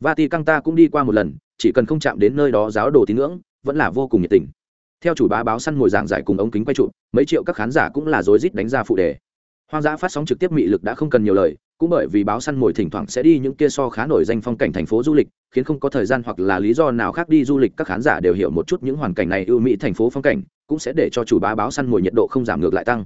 Và thì căng ta cũng đi qua một lần, chỉ cần không chạm đến nơi đó giáo đồ tín ngưỡng, vẫn là vô cùng nhiệt tình. Theo chủ bá báo săn ngồi giảng giải cùng ống kính quay trụ, mấy triệu các khán giả cũng là rối rít đánh ra phụ đề. Hoang dã phát sóng trực tiếp mị lực đã không cần nhiều lời cũng bởi vì báo săn mồi thỉnh thoảng sẽ đi những kia so khá nổi danh phong cảnh thành phố du lịch, khiến không có thời gian hoặc là lý do nào khác đi du lịch, các khán giả đều hiểu một chút những hoàn cảnh này ưu mỹ thành phố phong cảnh, cũng sẽ để cho chủ bá báo săn mồi nhiệt độ không giảm ngược lại tăng.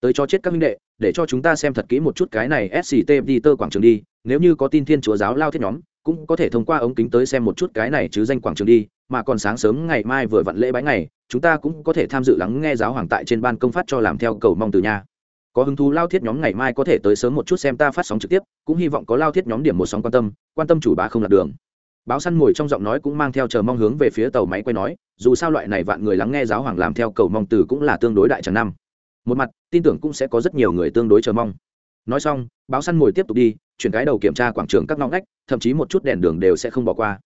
Tới cho chết các minh đệ, để cho chúng ta xem thật kỹ một chút cái này sct đi tơ quảng trường đi, nếu như có tin thiên chúa giáo lao thiết nhóm, cũng có thể thông qua ống kính tới xem một chút cái này chứ danh quảng trường đi, mà còn sáng sớm ngày mai vừa vặn lễ bái ngày, chúng ta cũng có thể tham dự lắng nghe giáo hoàng tại trên ban công phát cho làm theo cầu mong từ nhà có hứng thú lao thiết nhóm ngày mai có thể tới sớm một chút xem ta phát sóng trực tiếp, cũng hy vọng có lao thiết nhóm điểm một sóng quan tâm quan tâm chủ bá không lạc đường. Báo săn mồi trong giọng nói cũng mang theo chờ mong hướng về phía tàu máy quay nói, dù sao loại này vạn người lắng nghe giáo hoàng làm theo cầu mong từ cũng là tương đối đại tràng năm. Một mặt, tin tưởng cũng sẽ có rất nhiều người tương đối chờ mong. Nói xong, báo săn mồi tiếp tục đi, chuyển cái đầu kiểm tra quảng trường các ngõ ngách, thậm chí một chút đèn đường đều sẽ không bỏ qua.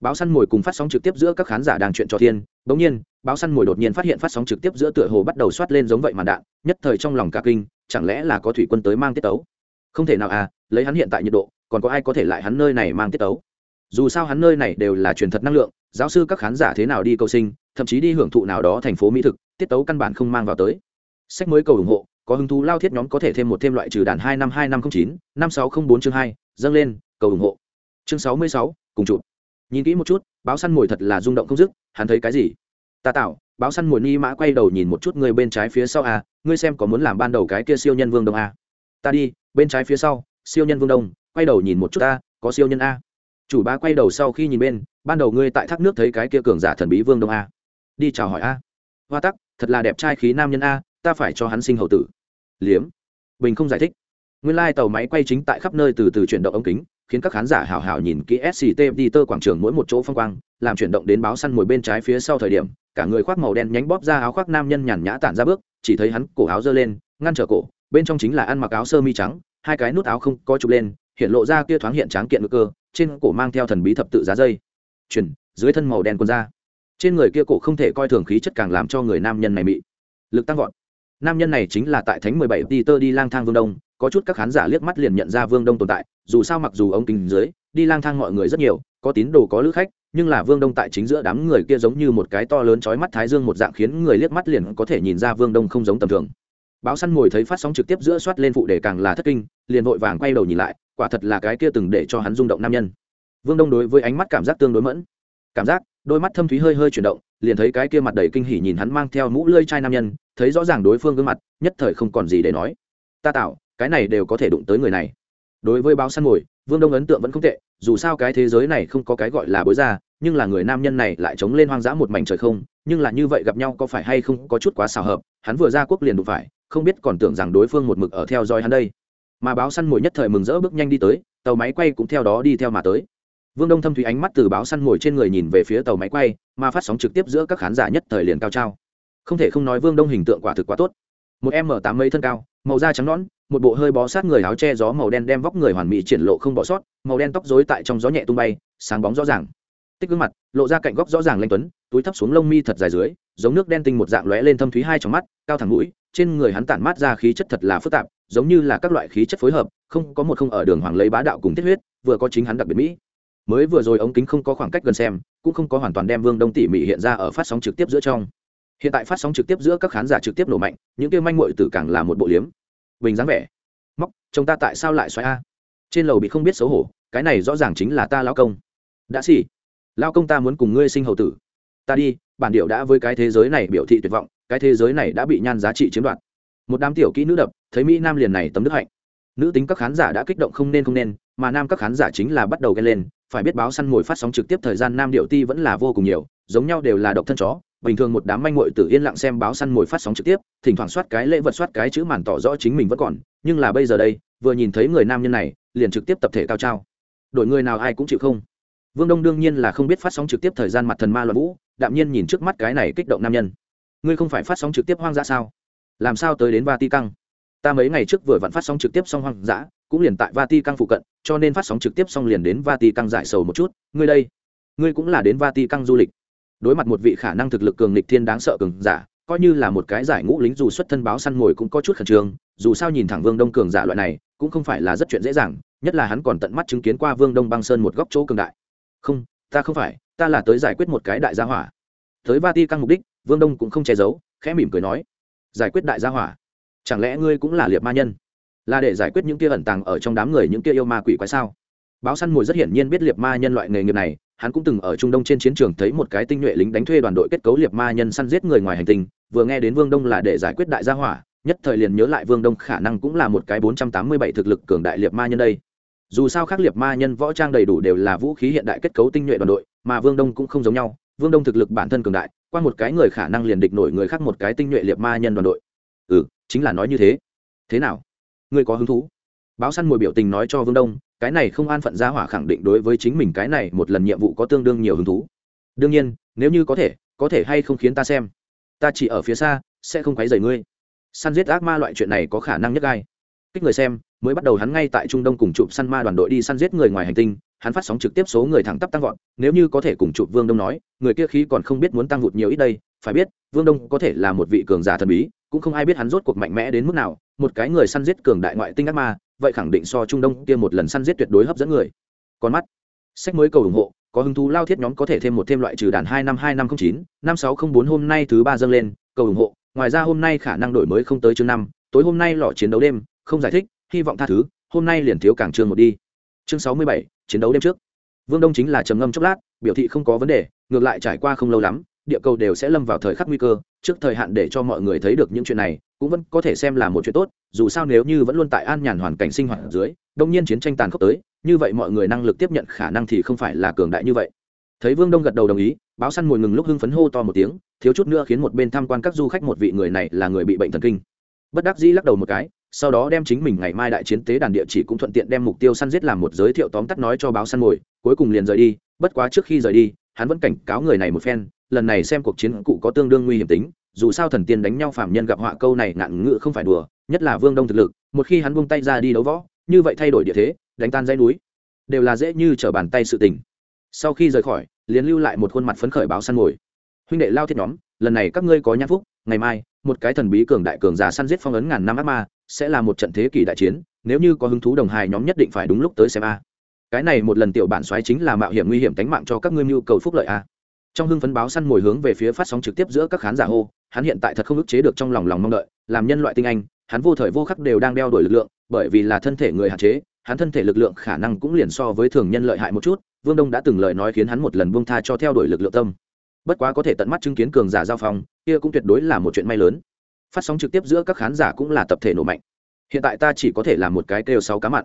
Báo săn mồi cùng phát sóng trực tiếp giữa các khán giả đang chuyện trò thiên, bỗng nhiên, báo săn mồi đột nhiên phát hiện phát sóng trực tiếp giữa tựa hồ bắt đầu soát lên giống vậy màn đạn, nhất thời trong lòng cả kinh chẳng lẽ là có thủy quân tới mang tiết tấu? Không thể nào à lấy hắn hiện tại nhiệt độ, còn có ai có thể lại hắn nơi này mang tiết tấu? Dù sao hắn nơi này đều là truyền thật năng lượng, giáo sư các khán giả thế nào đi cầu sinh, thậm chí đi hưởng thụ nào đó thành phố mỹ thực, tiết tấu căn bản không mang vào tới. Sách mới cầu ủng hộ, có hứng thú lao thiết nhóm có thể thêm một thêm loại trừ đàn hai năm hai năm không chín, năm sáu không bốn chương hai, dâng lên, cầu ủng hộ. Chương sáu mươi sáu, cùng chụp. Nhìn kỹ một chút, báo săn mồi thật là rung động không dứt, hắn thấy cái gì? Ta tạo báo săn mùi ni mã quay đầu nhìn một chút người bên trái phía sau à ngươi xem có muốn làm ban đầu cái kia siêu nhân vương đông à. ta đi, bên trái phía sau, siêu nhân vương đông, quay đầu nhìn một chút ta, có siêu nhân a. Chủ bá quay đầu sau khi nhìn bên, ban đầu ngươi tại thác nước thấy cái kia cường giả thần bí vương đông a. Đi chào hỏi a. Hoa tắc, thật là đẹp trai khí nam nhân a, ta phải cho hắn sinh hậu tử. Liếm. Bình không giải thích. Nguyên lai、like、tàu máy quay chính tại khắp nơi từ từ chuyển động ống kính, khiến các khán giả hào hào nhìn kỹ sct đi tơ quảng trường mỗi một chỗ phong quang, làm chuyển động đến báo săn mồi bên trái phía sau thời điểm cả người khoác màu đen nhánh bóp ra áo khoác nam nhân nhàn nhã tản ra bước, chỉ thấy hắn cổ áo giơ lên, ngăn trở cổ, bên trong chính là ăn mặc áo sơ mi trắng, hai cái nút áo không có chụp lên, hiện lộ ra kia thoáng hiện tráng kiện ngực cơ, trên cổ mang theo thần bí thập tự giá dây. Chuyển, dưới thân màu đen quần da trên người kia cổ không thể coi thường khí chất càng làm cho người nam nhân này mị. Lực tăng vọt. Nam nhân này chính là tại thánh mười bảy peter đi lang thang vương đông, có chút các khán giả liếc mắt liền nhận ra vương đông tồn tại, dù sao mặc dù ông kính dưới, đi lang thang mọi người rất nhiều, có tín đồ có lữ khách nhưng là vương đông tại chính giữa đám người kia giống như một cái to lớn chói mắt thái dương một dạng khiến người liếc mắt liền có thể nhìn ra vương đông không giống tầm thường. Báo săn ngồi thấy phát sóng trực tiếp giữa soát lên phụ đề càng là thất kinh, liền vội vàng quay đầu nhìn lại, quả thật là cái kia từng để cho hắn rung động nam nhân. Vương đông đối với ánh mắt cảm giác tương đối mẫn. Cảm giác, đôi mắt thâm thúy hơi hơi chuyển động, liền thấy cái kia mặt đầy kinh hỉ nhìn hắn mang theo mũ lưỡi chai nam nhân, thấy rõ ràng đối phương gương mặt, nhất thời không còn gì để nói. Ta tạo cái này đều có thể đụng tới người này. Đối với báo săn ngồi vương đông ấn tượng vẫn không tệ, dù sao cái thế giới này không có cái gọi là bối ra nhưng là người nam nhân này lại chống lên hoang dã một mảnh trời không, nhưng là như vậy gặp nhau có phải hay không có chút quá xào hợp, hắn vừa ra quốc liền đụng phải, không biết còn tưởng rằng đối phương một mực ở theo dõi hắn đây. Mà báo săn mồi nhất thời mừng rỡ bước nhanh đi tới, tàu máy quay cũng theo đó đi theo mà tới. Vương đông thâm thủy ánh mắt từ báo săn mồi trên người nhìn về phía tàu máy quay, mà phát sóng trực tiếp giữa các khán giả nhất thời liền cao trao. Không thể không nói vương đông hình tượng quả thực quá tốt. Một m tám mấy thân cao, màu da trắng nõn một bộ hơi bó sát người áo che gió màu đen đem vóc người hoàn mỹ triển lộ không bỏ sót, màu đen tóc rối tại trong gió nhẹ tung bay, sáng bóng rõ ràng. Tích gương mặt, lộ ra cạnh góc rõ ràng lanh tuấn, túi thấp xuống lông mi thật dài dưới, giống nước đen tinh một dạng lóe lên thâm thúy hai trong mắt, cao thẳng mũi, trên người hắn tản mát ra khí chất thật là phức tạp, giống như là các loại khí chất phối hợp, không có một không ở đường hoàng lấy bá đạo cùng tiết huyết, vừa có chính hắn đặc biệt mỹ. Mới vừa rồi ống kính không có khoảng cách gần xem, cũng không có hoàn toàn đem vương đông tỉ mỉ hiện ra ở phát sóng trực tiếp giữa trong. Hiện tại phát sóng trực tiếp giữa các khán giả trực tiếp nổ mạnh, những kia manh muội tử càng là một bộ liếm bình dáng vẻ. Móc, chồng ta tại sao lại xoáy a? Trên lầu bị không biết xấu hổ, cái này rõ ràng chính là ta lao công. Đã xỉ. Lao công ta muốn cùng ngươi sinh hầu tử. Ta đi, bản điệu đã với cái thế giới này biểu thị tuyệt vọng, cái thế giới này đã bị nhan giá trị chiếm đoạt. Một đám tiểu kỹ nữ đập, thấy mỹ nam liền này tấm đức hạnh. Nữ tính các khán giả đã kích động không nên không nên, mà nam các khán giả chính là bắt đầu ghen lên, phải biết báo săn mồi phát sóng trực tiếp thời gian nam điệu ti vẫn là vô cùng nhiều, giống nhau đều là độc thân chó bình thường một đám manh muội tử yên lặng xem báo săn mồi phát sóng trực tiếp, thỉnh thoảng soát cái lễ vật soát cái chữ màn tỏ rõ chính mình vẫn còn, nhưng là bây giờ đây, vừa nhìn thấy người nam nhân này, liền trực tiếp tập thể cao trao. Đổi người nào ai cũng chịu không. Vương đông đương nhiên là không biết phát sóng trực tiếp thời gian mặt thần ma luận vũ, đạm nhiên nhìn trước mắt cái này kích động nam nhân. Ngươi không phải phát sóng trực tiếp hoang dã sao? Làm sao tới đến vati căng ta mấy ngày trước vừa vặn phát sóng trực tiếp xong hoang dã, cũng liền tại vati căng phụ cận, cho nên phát sóng trực tiếp xong liền đến vati căng giải sầu một chút. Ngươi đây, ngươi cũng là đến vati căng du lịch đối mặt một vị khả năng thực lực cường lịch thiên đáng sợ cường giả, coi như là một cái giải ngũ lính dù xuất thân báo săn ngồi cũng có chút khẩn trương, dù sao nhìn thẳng vương đông cường giả loại này, cũng không phải là rất chuyện dễ dàng, nhất là hắn còn tận mắt chứng kiến qua vương đông băng sơn một góc chỗ cường đại. Không, ta không phải, ta là tới giải quyết một cái đại gia hỏa. Tới va ti căng mục đích, vương đông cũng không che giấu, khẽ mỉm cười nói, giải quyết đại gia hỏa? Chẳng lẽ ngươi cũng là liệt ma nhân? Là để giải quyết những kia ẩn tàng ở trong đám người những kia yêu ma quỷ quái sao? Báo săn mồi rất hiển nhiên biết liệt ma nhân loại nghề nghiệp này hắn cũng từng ở trung đông trên chiến trường thấy một cái tinh nhuệ lính đánh thuê đoàn đội kết cấu liệt ma nhân săn giết người ngoài hành tinh, vừa nghe đến vương đông là để giải quyết đại gia hỏa, nhất thời liền nhớ lại vương đông khả năng cũng là một cái bốn trăm tám mươi bảy thực lực cường đại liệt ma nhân đây. Dù sao khác liệt ma nhân võ trang đầy đủ đều là vũ khí hiện đại kết cấu tinh nhuệ đoàn đội, mà vương đông cũng không giống nhau, vương đông thực lực bản thân cường đại, qua một cái người khả năng liền địch nổi người khác một cái tinh nhuệ liệt ma nhân đoàn đội. Ừ chính là nói như thế. Thế nào? Ngươi có hứng thú? Báo săn mồi biểu tình nói cho vương đông cái này không an phận gia hỏa khẳng định đối với chính mình cái này một lần nhiệm vụ có tương đương nhiều hứng thú. Đương nhiên, nếu như có thể có thể hay không khiến ta xem. Ta chỉ ở phía xa, sẽ không quấy rầy ngươi. Săn giết ác ma loại chuyện này có khả năng nhất gai. Kích người xem, mới bắt đầu hắn ngay tại trung đông cùng chụp săn ma đoàn đội đi săn giết người ngoài hành tinh, hắn phát sóng trực tiếp số người thẳng tắp tăng vọt, nếu như có thể cùng chụp vương đông nói, người kia khí còn không biết muốn tăng vụt nhiều ít đây, phải biết, vương đông có thể là một vị cường giả thần bí, cũng không ai biết hắn rốt cuộc mạnh mẽ đến mức nào, một cái người săn giết cường đại ngoại tinh ác ma vậy khẳng định so trung đông kia một lần săn giết tuyệt đối hấp dẫn người. Con mắt. Sách mới cầu ủng hộ, có hứng thú lao thiết nhóm có thể thêm một thêm loại trừ đàn hai năm hai năm không chín, năm sáu không bốn hôm nay thứ ba dâng lên, cầu ủng hộ. Ngoài ra hôm nay khả năng đổi mới không tới chương năm, tối hôm nay lọ chiến đấu đêm, không giải thích, hy vọng tha thứ, hôm nay liền thiếu cảng trường một đi. Chương sáu mươi bảy, chiến đấu đêm trước. Vương đông chính là trầm ngâm chốc lát, biểu thị không có vấn đề, ngược lại trải qua không lâu lắm địa cầu đều sẽ lâm vào thời khắc nguy cơ, trước thời hạn để cho mọi người thấy được những chuyện này, cũng vẫn có thể xem là một chuyện tốt, dù sao nếu như vẫn luôn tại an nhàn hoàn cảnh sinh hoạt ở dưới, đông nhiên chiến tranh tàn khốc tới, như vậy mọi người năng lực tiếp nhận khả năng thì không phải là cường đại như vậy. Thấy vương đông gật đầu đồng ý, báo săn mồi ngừng lúc hưng phấn hô to một tiếng, thiếu chút nữa khiến một bên tham quan các du khách một vị người này là người bị bệnh thần kinh. Bất đắc dĩ lắc đầu một cái, sau đó đem chính mình ngày mai đại chiến tế đàn địa chỉ cũng thuận tiện đem mục tiêu săn giết làm một giới thiệu tóm tắt nói cho báo săn mồi, cuối cùng liền rời đi, bất quá trước khi rời đi, hắn vẫn cảnh cáo người này một phen lần này xem cuộc chiến cụ có tương đương nguy hiểm tính, dù sao thần tiên đánh nhau phạm nhân gặp họa câu này ngạn ngự không phải đùa, nhất là vương đông thực lực, một khi hắn buông tay ra đi đấu võ, như vậy thay đổi địa thế, đánh tan dãy núi, đều là dễ như trở bàn tay sự tình. Sau khi rời khỏi, liền lưu lại một khuôn mặt phấn khởi báo săn mồi huynh đệ lao thiết nhóm, lần này các ngươi có nhãn phúc, ngày mai, một cái thần bí cường đại cường giả săn giết phong ấn ngàn năm ác ma, sẽ là một trận thế kỷ đại chiến, nếu như có hứng thú đồng hài nhóm nhất định phải đúng lúc tới xem a. Cái này một lần tiểu bản xoáy chính là mạo hiểm nguy hiểm tính mạng cho các ngươi mưu cầu phúc lợi a trong hưng phấn báo săn mồi hướng về phía phát sóng trực tiếp giữa các khán giả hô, hắn hiện tại thật không ức chế được trong lòng lòng mong đợi, làm nhân loại tinh anh, hắn vô thời vô khắc đều đang đeo đuổi lực lượng, bởi vì là thân thể người hạn chế, hắn thân thể lực lượng khả năng cũng liền so với thường nhân lợi hại một chút, vương đông đã từng lời nói khiến hắn một lần buông tha cho theo đuổi lực lượng tâm. Bất quá có thể tận mắt chứng kiến cường giả giao phong, kia cũng tuyệt đối là một chuyện may lớn. Phát sóng trực tiếp giữa các khán giả cũng là tập thể nổ mạnh. Hiện tại ta chỉ có thể làm một cái kêu sáu cá mặn.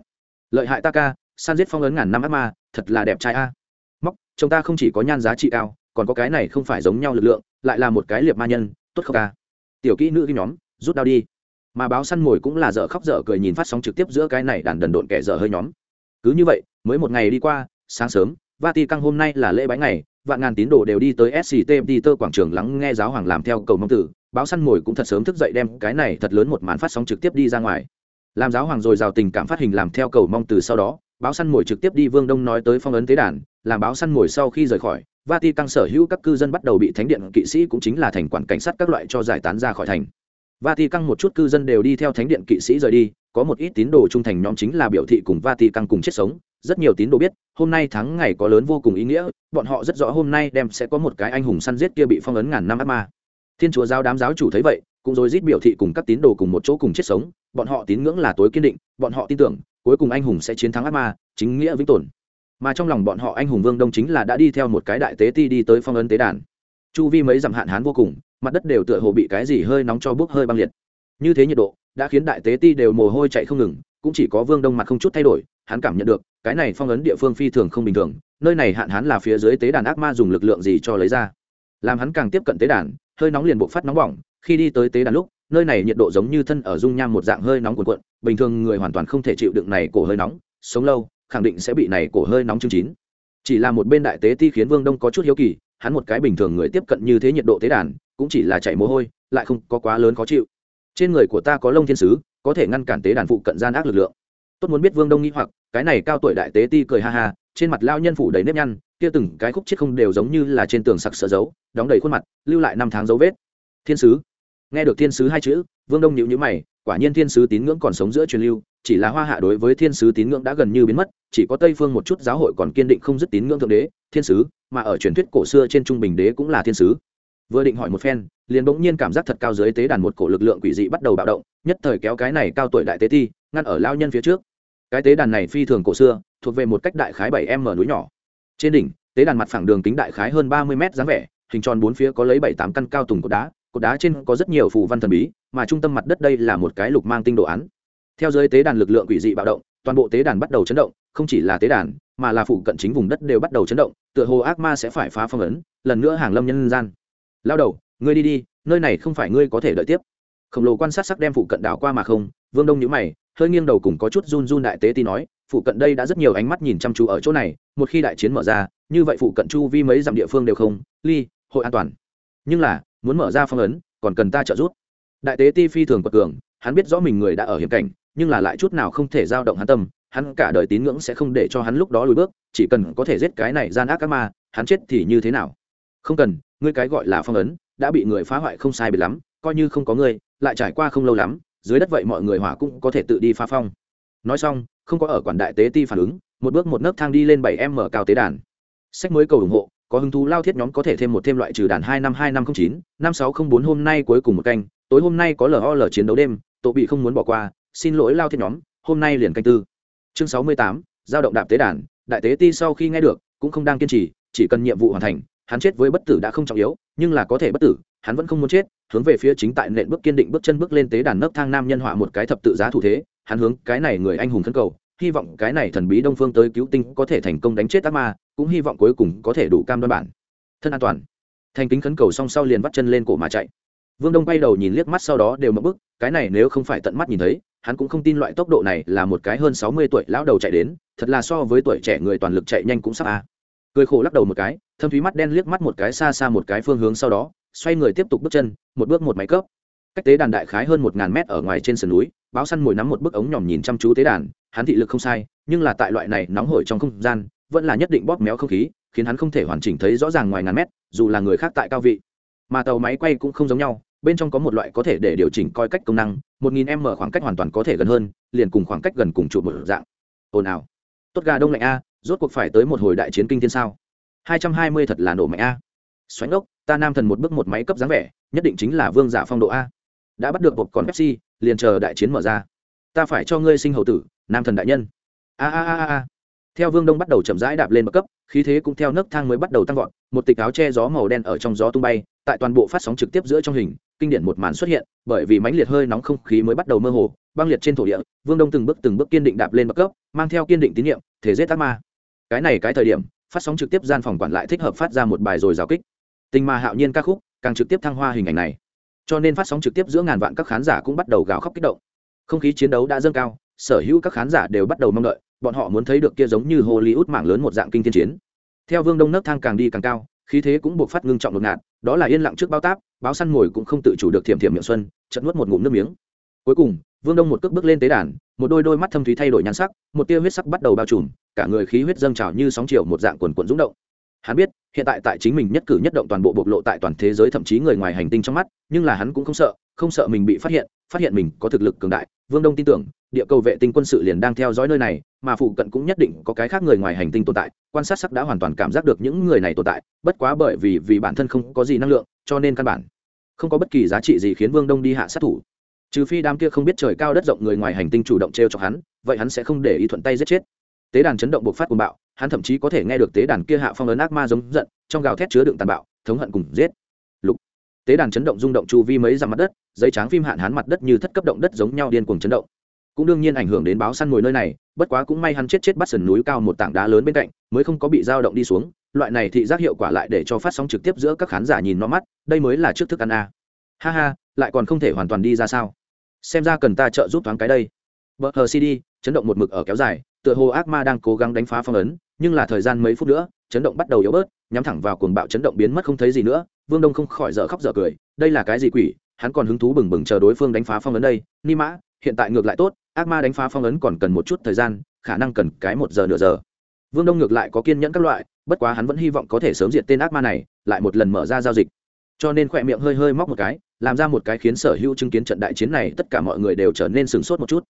Lợi hại ta ca san giết phong ấn ngàn năm ác ma, thật là đẹp trai a. Móc chúng ta không chỉ có nhan giá trị cao còn có cái này không phải giống nhau lực lượng, lại là một cái liệp ma nhân, tốt không ca? Tiểu kỹ nữ cái nhóm, rút đau đi. Mà báo săn mồi cũng là dở khóc dở cười nhìn phát sóng trực tiếp giữa cái này đàn đần độn kẻ dở hơi nhóm. Cứ như vậy, mới một ngày đi qua, sáng sớm vati căng hôm nay là lễ bái ngày, vạn ngàn tín đồ đều đi tới sctmt tơ quảng trường lắng nghe giáo hoàng làm theo cầu mong tử. Báo săn mồi cũng thật sớm thức dậy đem cái này thật lớn một màn phát sóng trực tiếp đi ra ngoài. Làm giáo hoàng rồi rào tình cảm phát hình làm theo cầu mong từ sau đó, báo săn mồi trực tiếp đi vương đông nói tới phong ấn tế đàn, làm báo săn mồi sau khi rời khỏi vati căng sở hữu các cư dân bắt đầu bị thánh điện kỵ sĩ cũng chính là thành quản cảnh sát các loại cho giải tán ra khỏi thành. Vati căng một chút cư dân đều đi theo thánh điện kỵ sĩ rời đi, có một ít tín đồ trung thành nhóm chính là biểu thị cùng vati căng cùng chết sống. Rất nhiều tín đồ biết, hôm nay thắng ngày có lớn vô cùng ý nghĩa, bọn họ rất rõ hôm nay đem sẽ có một cái anh hùng săn giết kia bị phong ấn ngàn năm ác ma. Thiên chúa giáo đám giáo chủ thấy vậy, cũng rồi rít biểu thị cùng các tín đồ cùng một chỗ cùng chết sống. Bọn họ tín ngưỡng là tối kiên định, bọn họ tin tưởng, cuối cùng anh hùng sẽ chiến thắng ác ma, chính nghĩa vĩnh tồn mà trong lòng bọn họ anh hùng vương đông chính là đã đi theo một cái đại tế ti đi tới phong ấn tế đàn. Chu vi mấy dặm hạn hán vô cùng, mặt đất đều tựa hồ bị cái gì hơi nóng cho bốc hơi băng liệt. Như thế nhiệt độ đã khiến đại tế ti đều mồ hôi chạy không ngừng, cũng chỉ có vương đông mặt không chút thay đổi, hắn cảm nhận được, cái này phong ấn địa phương phi thường không bình thường, nơi này hạn hán là phía dưới tế đàn ác ma dùng lực lượng gì cho lấy ra. Làm hắn càng tiếp cận tế đàn, hơi nóng liền buộc phát nóng bỏng, khi đi tới tế đàn lúc, nơi này nhiệt độ giống như thân ở dung nham một dạng hơi nóng cuồn cuộn, bình thường người hoàn toàn không thể chịu đựng này cổ hơi nóng, sống lâu khẳng định sẽ bị này cổ hơi nóng chương chín. Chỉ là một bên đại tế ti khiến vương đông có chút hiếu kỳ, hắn một cái bình thường người tiếp cận như thế nhiệt độ tế đàn, cũng chỉ là chạy mồ hôi, lại không có quá lớn khó chịu. Trên người của ta có lông thiên sứ, có thể ngăn cản tế đàn phụ cận gian ác lực lượng. Tốt muốn biết vương đông nghĩ hoặc, cái này cao tuổi đại tế ti cười ha ha, trên mặt lao nhân phủ đầy nếp nhăn, kia từng cái khúc chết không đều giống như là trên tường sặc sợ dấu, đóng đầy khuôn mặt, lưu lại năm tháng dấu vết. Thiên sứ. Nghe được thiên sứ hai chữ, vương đông nhịu nhữ mày, quả nhiên thiên sứ tín ngưỡng còn sống giữa truyền lưu chỉ là hoa hạ đối với thiên sứ tín ngưỡng đã gần như biến mất, chỉ có tây phương một chút giáo hội còn kiên định không dứt tín ngưỡng thượng đế, thiên sứ, mà ở truyền thuyết cổ xưa trên trung bình đế cũng là thiên sứ. Vừa định hỏi một phen, liền bỗng nhiên cảm giác thật cao dưới tế đàn một cổ lực lượng quỷ dị bắt đầu bạo động, nhất thời kéo cái này cao tuổi đại tế thi ngăn ở lao nhân phía trước. Cái tế đàn này phi thường cổ xưa, thuộc về một cách đại khái bảy m núi nhỏ. Trên đỉnh, tế đàn mặt phẳng đường kính đại khái hơn ba mươi m dáng vẻ, hình tròn bốn phía có lấy bảy tám căn cao tùng cột đá cột đá trên có rất nhiều phù văn thần bí, mà trung tâm mặt đất đây là một cái lục mang tinh đồ án theo giới tế đàn lực lượng quỷ dị bạo động, toàn bộ tế đàn bắt đầu chấn động, không chỉ là tế đàn, mà là phụ cận chính vùng đất đều bắt đầu chấn động, tựa hồ ác ma sẽ phải phá phong ấn, lần nữa hàng lâm nhân gian. Lao đầu, ngươi đi đi, nơi này không phải ngươi có thể đợi tiếp. Khổng lồ quan sát sắc đem phụ cận đảo qua mà không, vương đông nhữ mày, hơi nghiêng đầu cùng có chút run run đại tế ti nói, phụ cận đây đã rất nhiều ánh mắt nhìn chăm chú ở chỗ này, một khi đại chiến mở ra, như vậy phụ cận chu vi mấy dặm địa phương đều không, ly, hội an toàn. Nhưng là, muốn mở ra phong ấn, còn cần ta trợ giúp. Đại tế ti phi thường quật cường, hắn biết rõ mình người đã ở hiểm cảnh nhưng là lại chút nào không thể giao động hắn tâm, hắn cả đời tín ngưỡng sẽ không để cho hắn lúc đó lùi bước, chỉ cần có thể giết cái này gian ác ác ma, hắn chết thì như thế nào? Không cần, ngươi cái gọi là phong ấn, đã bị người phá hoại không sai biệt lắm, coi như không có ngươi, lại trải qua không lâu lắm, dưới đất vậy mọi người hỏa cũng có thể tự đi phá phong. Nói xong, không có ở quản đại tế ti phản ứng, một bước một nấc thang đi lên bảy m cao tế đàn. Sách mới cầu ủng hộ, có hứng thú lao thiết nhóm có thể thêm một thêm loại trừ đàn hai năm hai năm không chín, năm sáu không bốn hôm nay cuối cùng một canh, tối hôm nay có lol chiến đấu đêm, tổ bị không muốn bỏ qua xin lỗi lao thiên nhóm, hôm nay liền canh tư. Chương sáu mươi tám, giao động đạp tế đàn, đại tế ti sau khi nghe được, cũng không đang kiên trì, chỉ cần nhiệm vụ hoàn thành, hắn chết với bất tử đã không trọng yếu, nhưng là có thể bất tử, hắn vẫn không muốn chết, hướng về phía chính tại nện bước kiên định bước chân bước lên tế đàn nấc thang nam nhân họa một cái thập tự giá thủ thế, hắn hướng cái này người anh hùng thân cầu, hy vọng cái này thần bí đông phương tới cứu tinh có thể thành công đánh chết ác ma, cũng hy vọng cuối cùng có thể đủ cam đoan bản. Thân an toàn. Thành kính khấn cầu song sau liền bắt chân lên cổ mà chạy vương đông quay đầu nhìn liếc mắt sau đó đều mất bức, cái này nếu không phải tận mắt nhìn thấy, hắn cũng không tin loại tốc độ này là một cái hơn sáu mươi tuổi lão đầu chạy đến, thật là so với tuổi trẻ người toàn lực chạy nhanh cũng sắp a. Cười khổ lắc đầu một cái, thâm thúy mắt đen liếc mắt một cái xa xa một cái phương hướng sau đó, xoay người tiếp tục bước chân, một bước một máy cấp cách tế đàn đại khái hơn một ngàn mét ở ngoài trên sườn núi, báo săn mồi nắm một bức ống nhòm nhìn chăm chú tế đàn, hắn thị lực không sai, nhưng là tại loại này nóng hổi trong không gian, vẫn là nhất định bóp méo không khí, khiến hắn không thể hoàn chỉnh thấy rõ ràng ngoài ngàn mét, dù là người khác tại cao vị. Mà tàu máy quay cũng không giống nhau bên trong có một loại có thể để điều chỉnh coi cách công năng, một nghìn m khoảng cách hoàn toàn có thể gần hơn, liền cùng khoảng cách gần cùng trụ một dạng. Ồn ào. Tốt gà đông lạnh a, rốt cuộc phải tới một hồi đại chiến kinh thiên sao? Hai trăm hai mươi thật là nổ mạnh a. Xoánh ốc ta nam thần một bước một máy cấp dáng vẻ, nhất định chính là vương giả phong độ a. Đã bắt được một con pepsi, liền chờ đại chiến mở ra. Ta phải cho ngươi sinh hậu tử, nam thần đại nhân. A a a a theo vương đông bắt đầu chậm rãi đạp lên bậc cấp, khí thế cũng theo nấc thang mới bắt đầu tăng vọt, một tịch áo che gió màu đen ở trong gió tung bay, tại toàn bộ phát sóng trực tiếp giữa trong hình, kinh điển một màn xuất hiện, bởi vì mãnh liệt hơi nóng không khí mới bắt đầu mơ hồ, băng liệt trên thổ địa, vương đông từng bước từng bước kiên định đạp lên bậc cấp, mang theo kiên định tín nhiệm, thể giết tác ma. Cái này cái thời điểm, phát sóng trực tiếp gian phòng quản lại thích hợp phát ra một bài rồi rào kích. Tình mà hạo nhiên ca khúc, càng trực tiếp thăng hoa hình ảnh này. Cho nên phát sóng trực tiếp giữa ngàn vạn các khán giả cũng bắt đầu gào khóc kích động. Không khí chiến đấu đã dâng cao, sở hữu các khán giả đều bắt đầu mong đợi bọn họ muốn thấy được kia giống như hollywood mảng lớn một dạng kinh thiên chiến. Theo vương đông nấc thang càng đi càng cao, khí thế cũng buộc phát ngưng trọng đột ngạt đó là yên lặng trước bao táp, báo săn ngồi cũng không tự chủ được thiểm thiểm miệng xuân, chợt nuốt một ngụm nước miếng. Cuối cùng, vương đông một cước bước lên tế đàn, một đôi đôi mắt thâm thúy thay đổi nhan sắc, một tia huyết sắc bắt đầu bao trùm, cả người khí huyết dâng trào như sóng chiều một dạng cuồn cuộn rung động. Hắn biết, hiện tại tại chính mình nhất cử nhất động toàn bộ bộc lộ tại toàn thế giới thậm chí người ngoài hành tinh trong mắt, nhưng là hắn cũng không sợ không sợ mình bị phát hiện phát hiện mình có thực lực cường đại, vương đông tin tưởng địa cầu vệ tinh quân sự liền đang theo dõi nơi này, mà phụ cận cũng nhất định có cái khác người ngoài hành tinh tồn tại, quan sát sắc đã hoàn toàn cảm giác được những người này tồn tại, bất quá bởi vì vì bản thân không có gì năng lượng, cho nên căn bản không có bất kỳ giá trị gì khiến vương đông đi hạ sát thủ. Trừ phi đám kia không biết trời cao đất rộng người ngoài hành tinh chủ động t r e o cho hắn, vậy hắn sẽ không để ý thuận tay giết chết. Tế đàn chấn động bộc phát cùng bạo, hắn thậm chí có thể nghe được tế đàn kia hạ phong ấn ác ma giống giận, trong gào thét chứa đựng tàn bạo, thống hận cùng giết. Lục. Tế đàn chấn động rung động chu vi mấy dặm mặt đất, giấy tráng phim hạn hán mặt đất như thất cấp động đất giống nhau điên cuồng chấn động cũng đương nhiên ảnh hưởng đến báo săn ngồi nơi này, bất quá cũng may hắn chết chết bắt sườn núi cao một tảng đá lớn bên cạnh, mới không có bị dao động đi xuống, loại này thị giác hiệu quả lại để cho phát sóng trực tiếp giữa các khán giả nhìn nó mắt, đây mới là trước thức ăn a. Ha ha, lại còn không thể hoàn toàn đi ra sao? Xem ra cần ta trợ giúp thoáng cái đây. Bờ hờ cd chấn động một mực ở kéo dài, tựa hồ ác ma đang cố gắng đánh phá phong ấn, nhưng là thời gian mấy phút nữa, chấn động bắt đầu yếu bớt, nhắm thẳng vào cuồng bạo chấn động biến mất không thấy gì nữa, vương đông không khỏi dở khóc dở cười, đây là cái gì quỷ, hắn còn hứng thú bừng bừng chờ đối phương đánh phá phong ấn đây, ni mã hiện tại ngược lại tốt, ác ma đánh phá phong ấn còn cần một chút thời gian, khả năng cần cái một giờ nửa giờ. Vương đông ngược lại có kiên nhẫn các loại, bất quá hắn vẫn hy vọng có thể sớm diệt tên ác ma này, lại một lần mở ra giao dịch. Cho nên khỏe miệng hơi hơi móc một cái, làm ra một cái khiến sở hữu chứng kiến trận đại chiến này, tất cả mọi người đều trở nên sửng sốt một chút.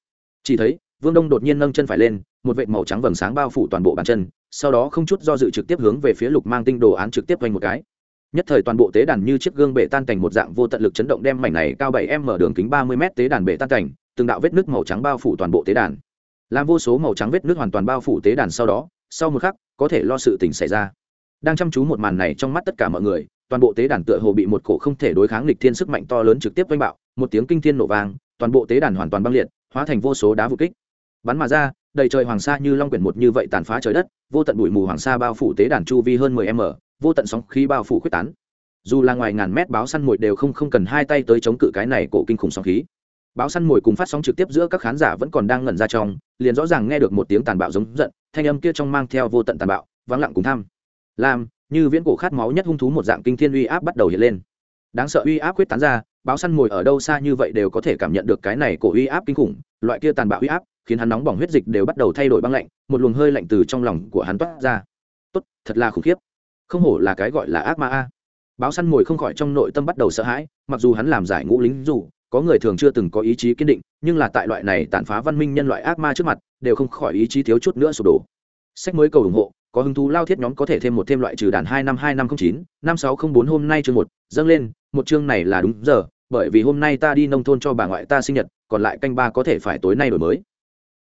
Chỉ thấy, vương đông đột nhiên nâng chân phải lên, một vệt màu trắng vầng sáng bao phủ toàn bộ bàn chân, sau đó không chút do dự trực tiếp hướng về phía lục mang tinh đồ án trực tiếp quanh một cái. Nhất thời toàn bộ tế đàn như chiếc gương bể tan cảnh một dạng vô tận lực chấn động đem mảnh này cao bảy m mở đường kính ba mươi m tế đàn bể tan cảnh từng đạo vết nước màu trắng bao phủ toàn bộ tế đàn. Làm vô số màu trắng vết nước hoàn toàn bao phủ tế đàn sau đó, sau một khắc, có thể lo sự tình xảy ra. Đang chăm chú một màn này trong mắt tất cả mọi người, toàn bộ tế đàn tựa hồ bị một cổ không thể đối kháng lịch thiên sức mạnh to lớn trực tiếp vanh bạo, một tiếng kinh thiên nổ vang, toàn bộ tế đàn hoàn toàn băng liệt, hóa thành vô số đá vụ kích. Bắn mà ra, đầy trời hoàng sa như long quyển một như vậy tàn phá trời đất, vô tận bụi mù hoàng sa bao phủ tế đàn chu vi hơn mười m, vô tận sóng khí bao phủ quyết tán. Dù là ngoài ngàn mét báo săn mồi đều không không cần hai tay tới chống cự cái này cổ kinh khủng sóng khí báo săn mồi cùng phát sóng trực tiếp giữa các khán giả vẫn còn đang ngẩn ra trong, liền rõ ràng nghe được một tiếng tàn bạo giống giận, thanh âm kia trong mang theo vô tận tàn bạo, vắng lặng cùng tham. Làm như viễn cổ khát máu nhất hung thú một dạng kinh thiên uy áp bắt đầu hiện lên. Đáng sợ uy áp quyết tán ra, báo săn mồi ở đâu xa như vậy đều có thể cảm nhận được cái này cổ uy áp kinh khủng, loại kia tàn bạo uy áp khiến hắn nóng bỏng huyết dịch đều bắt đầu thay đổi băng lạnh, một luồng hơi lạnh từ trong lòng của hắn toát ra. Tốt, thật là khủng khiếp. Không hổ là cái gọi là ác ma a. Báo săn mồi không khỏi trong nội tâm bắt đầu sợ hãi, mặc dù hắn làm giải ngũ lính dù có người thường chưa từng có ý chí kiên định, nhưng là tại loại này tàn phá văn minh nhân loại ác ma trước mặt, đều không khỏi ý chí thiếu chút nữa sụp đổ. Sách mới cầu ủng hộ, có hứng thú lao thiết nhóm có thể thêm một thêm loại trừ đàn hai năm hai năm không chín, năm sáu không bốn hôm nay chương một, dâng lên, một chương này là đúng giờ, bởi vì hôm nay ta đi nông thôn cho bà ngoại ta sinh nhật, còn lại canh ba có thể phải tối nay đổi mới.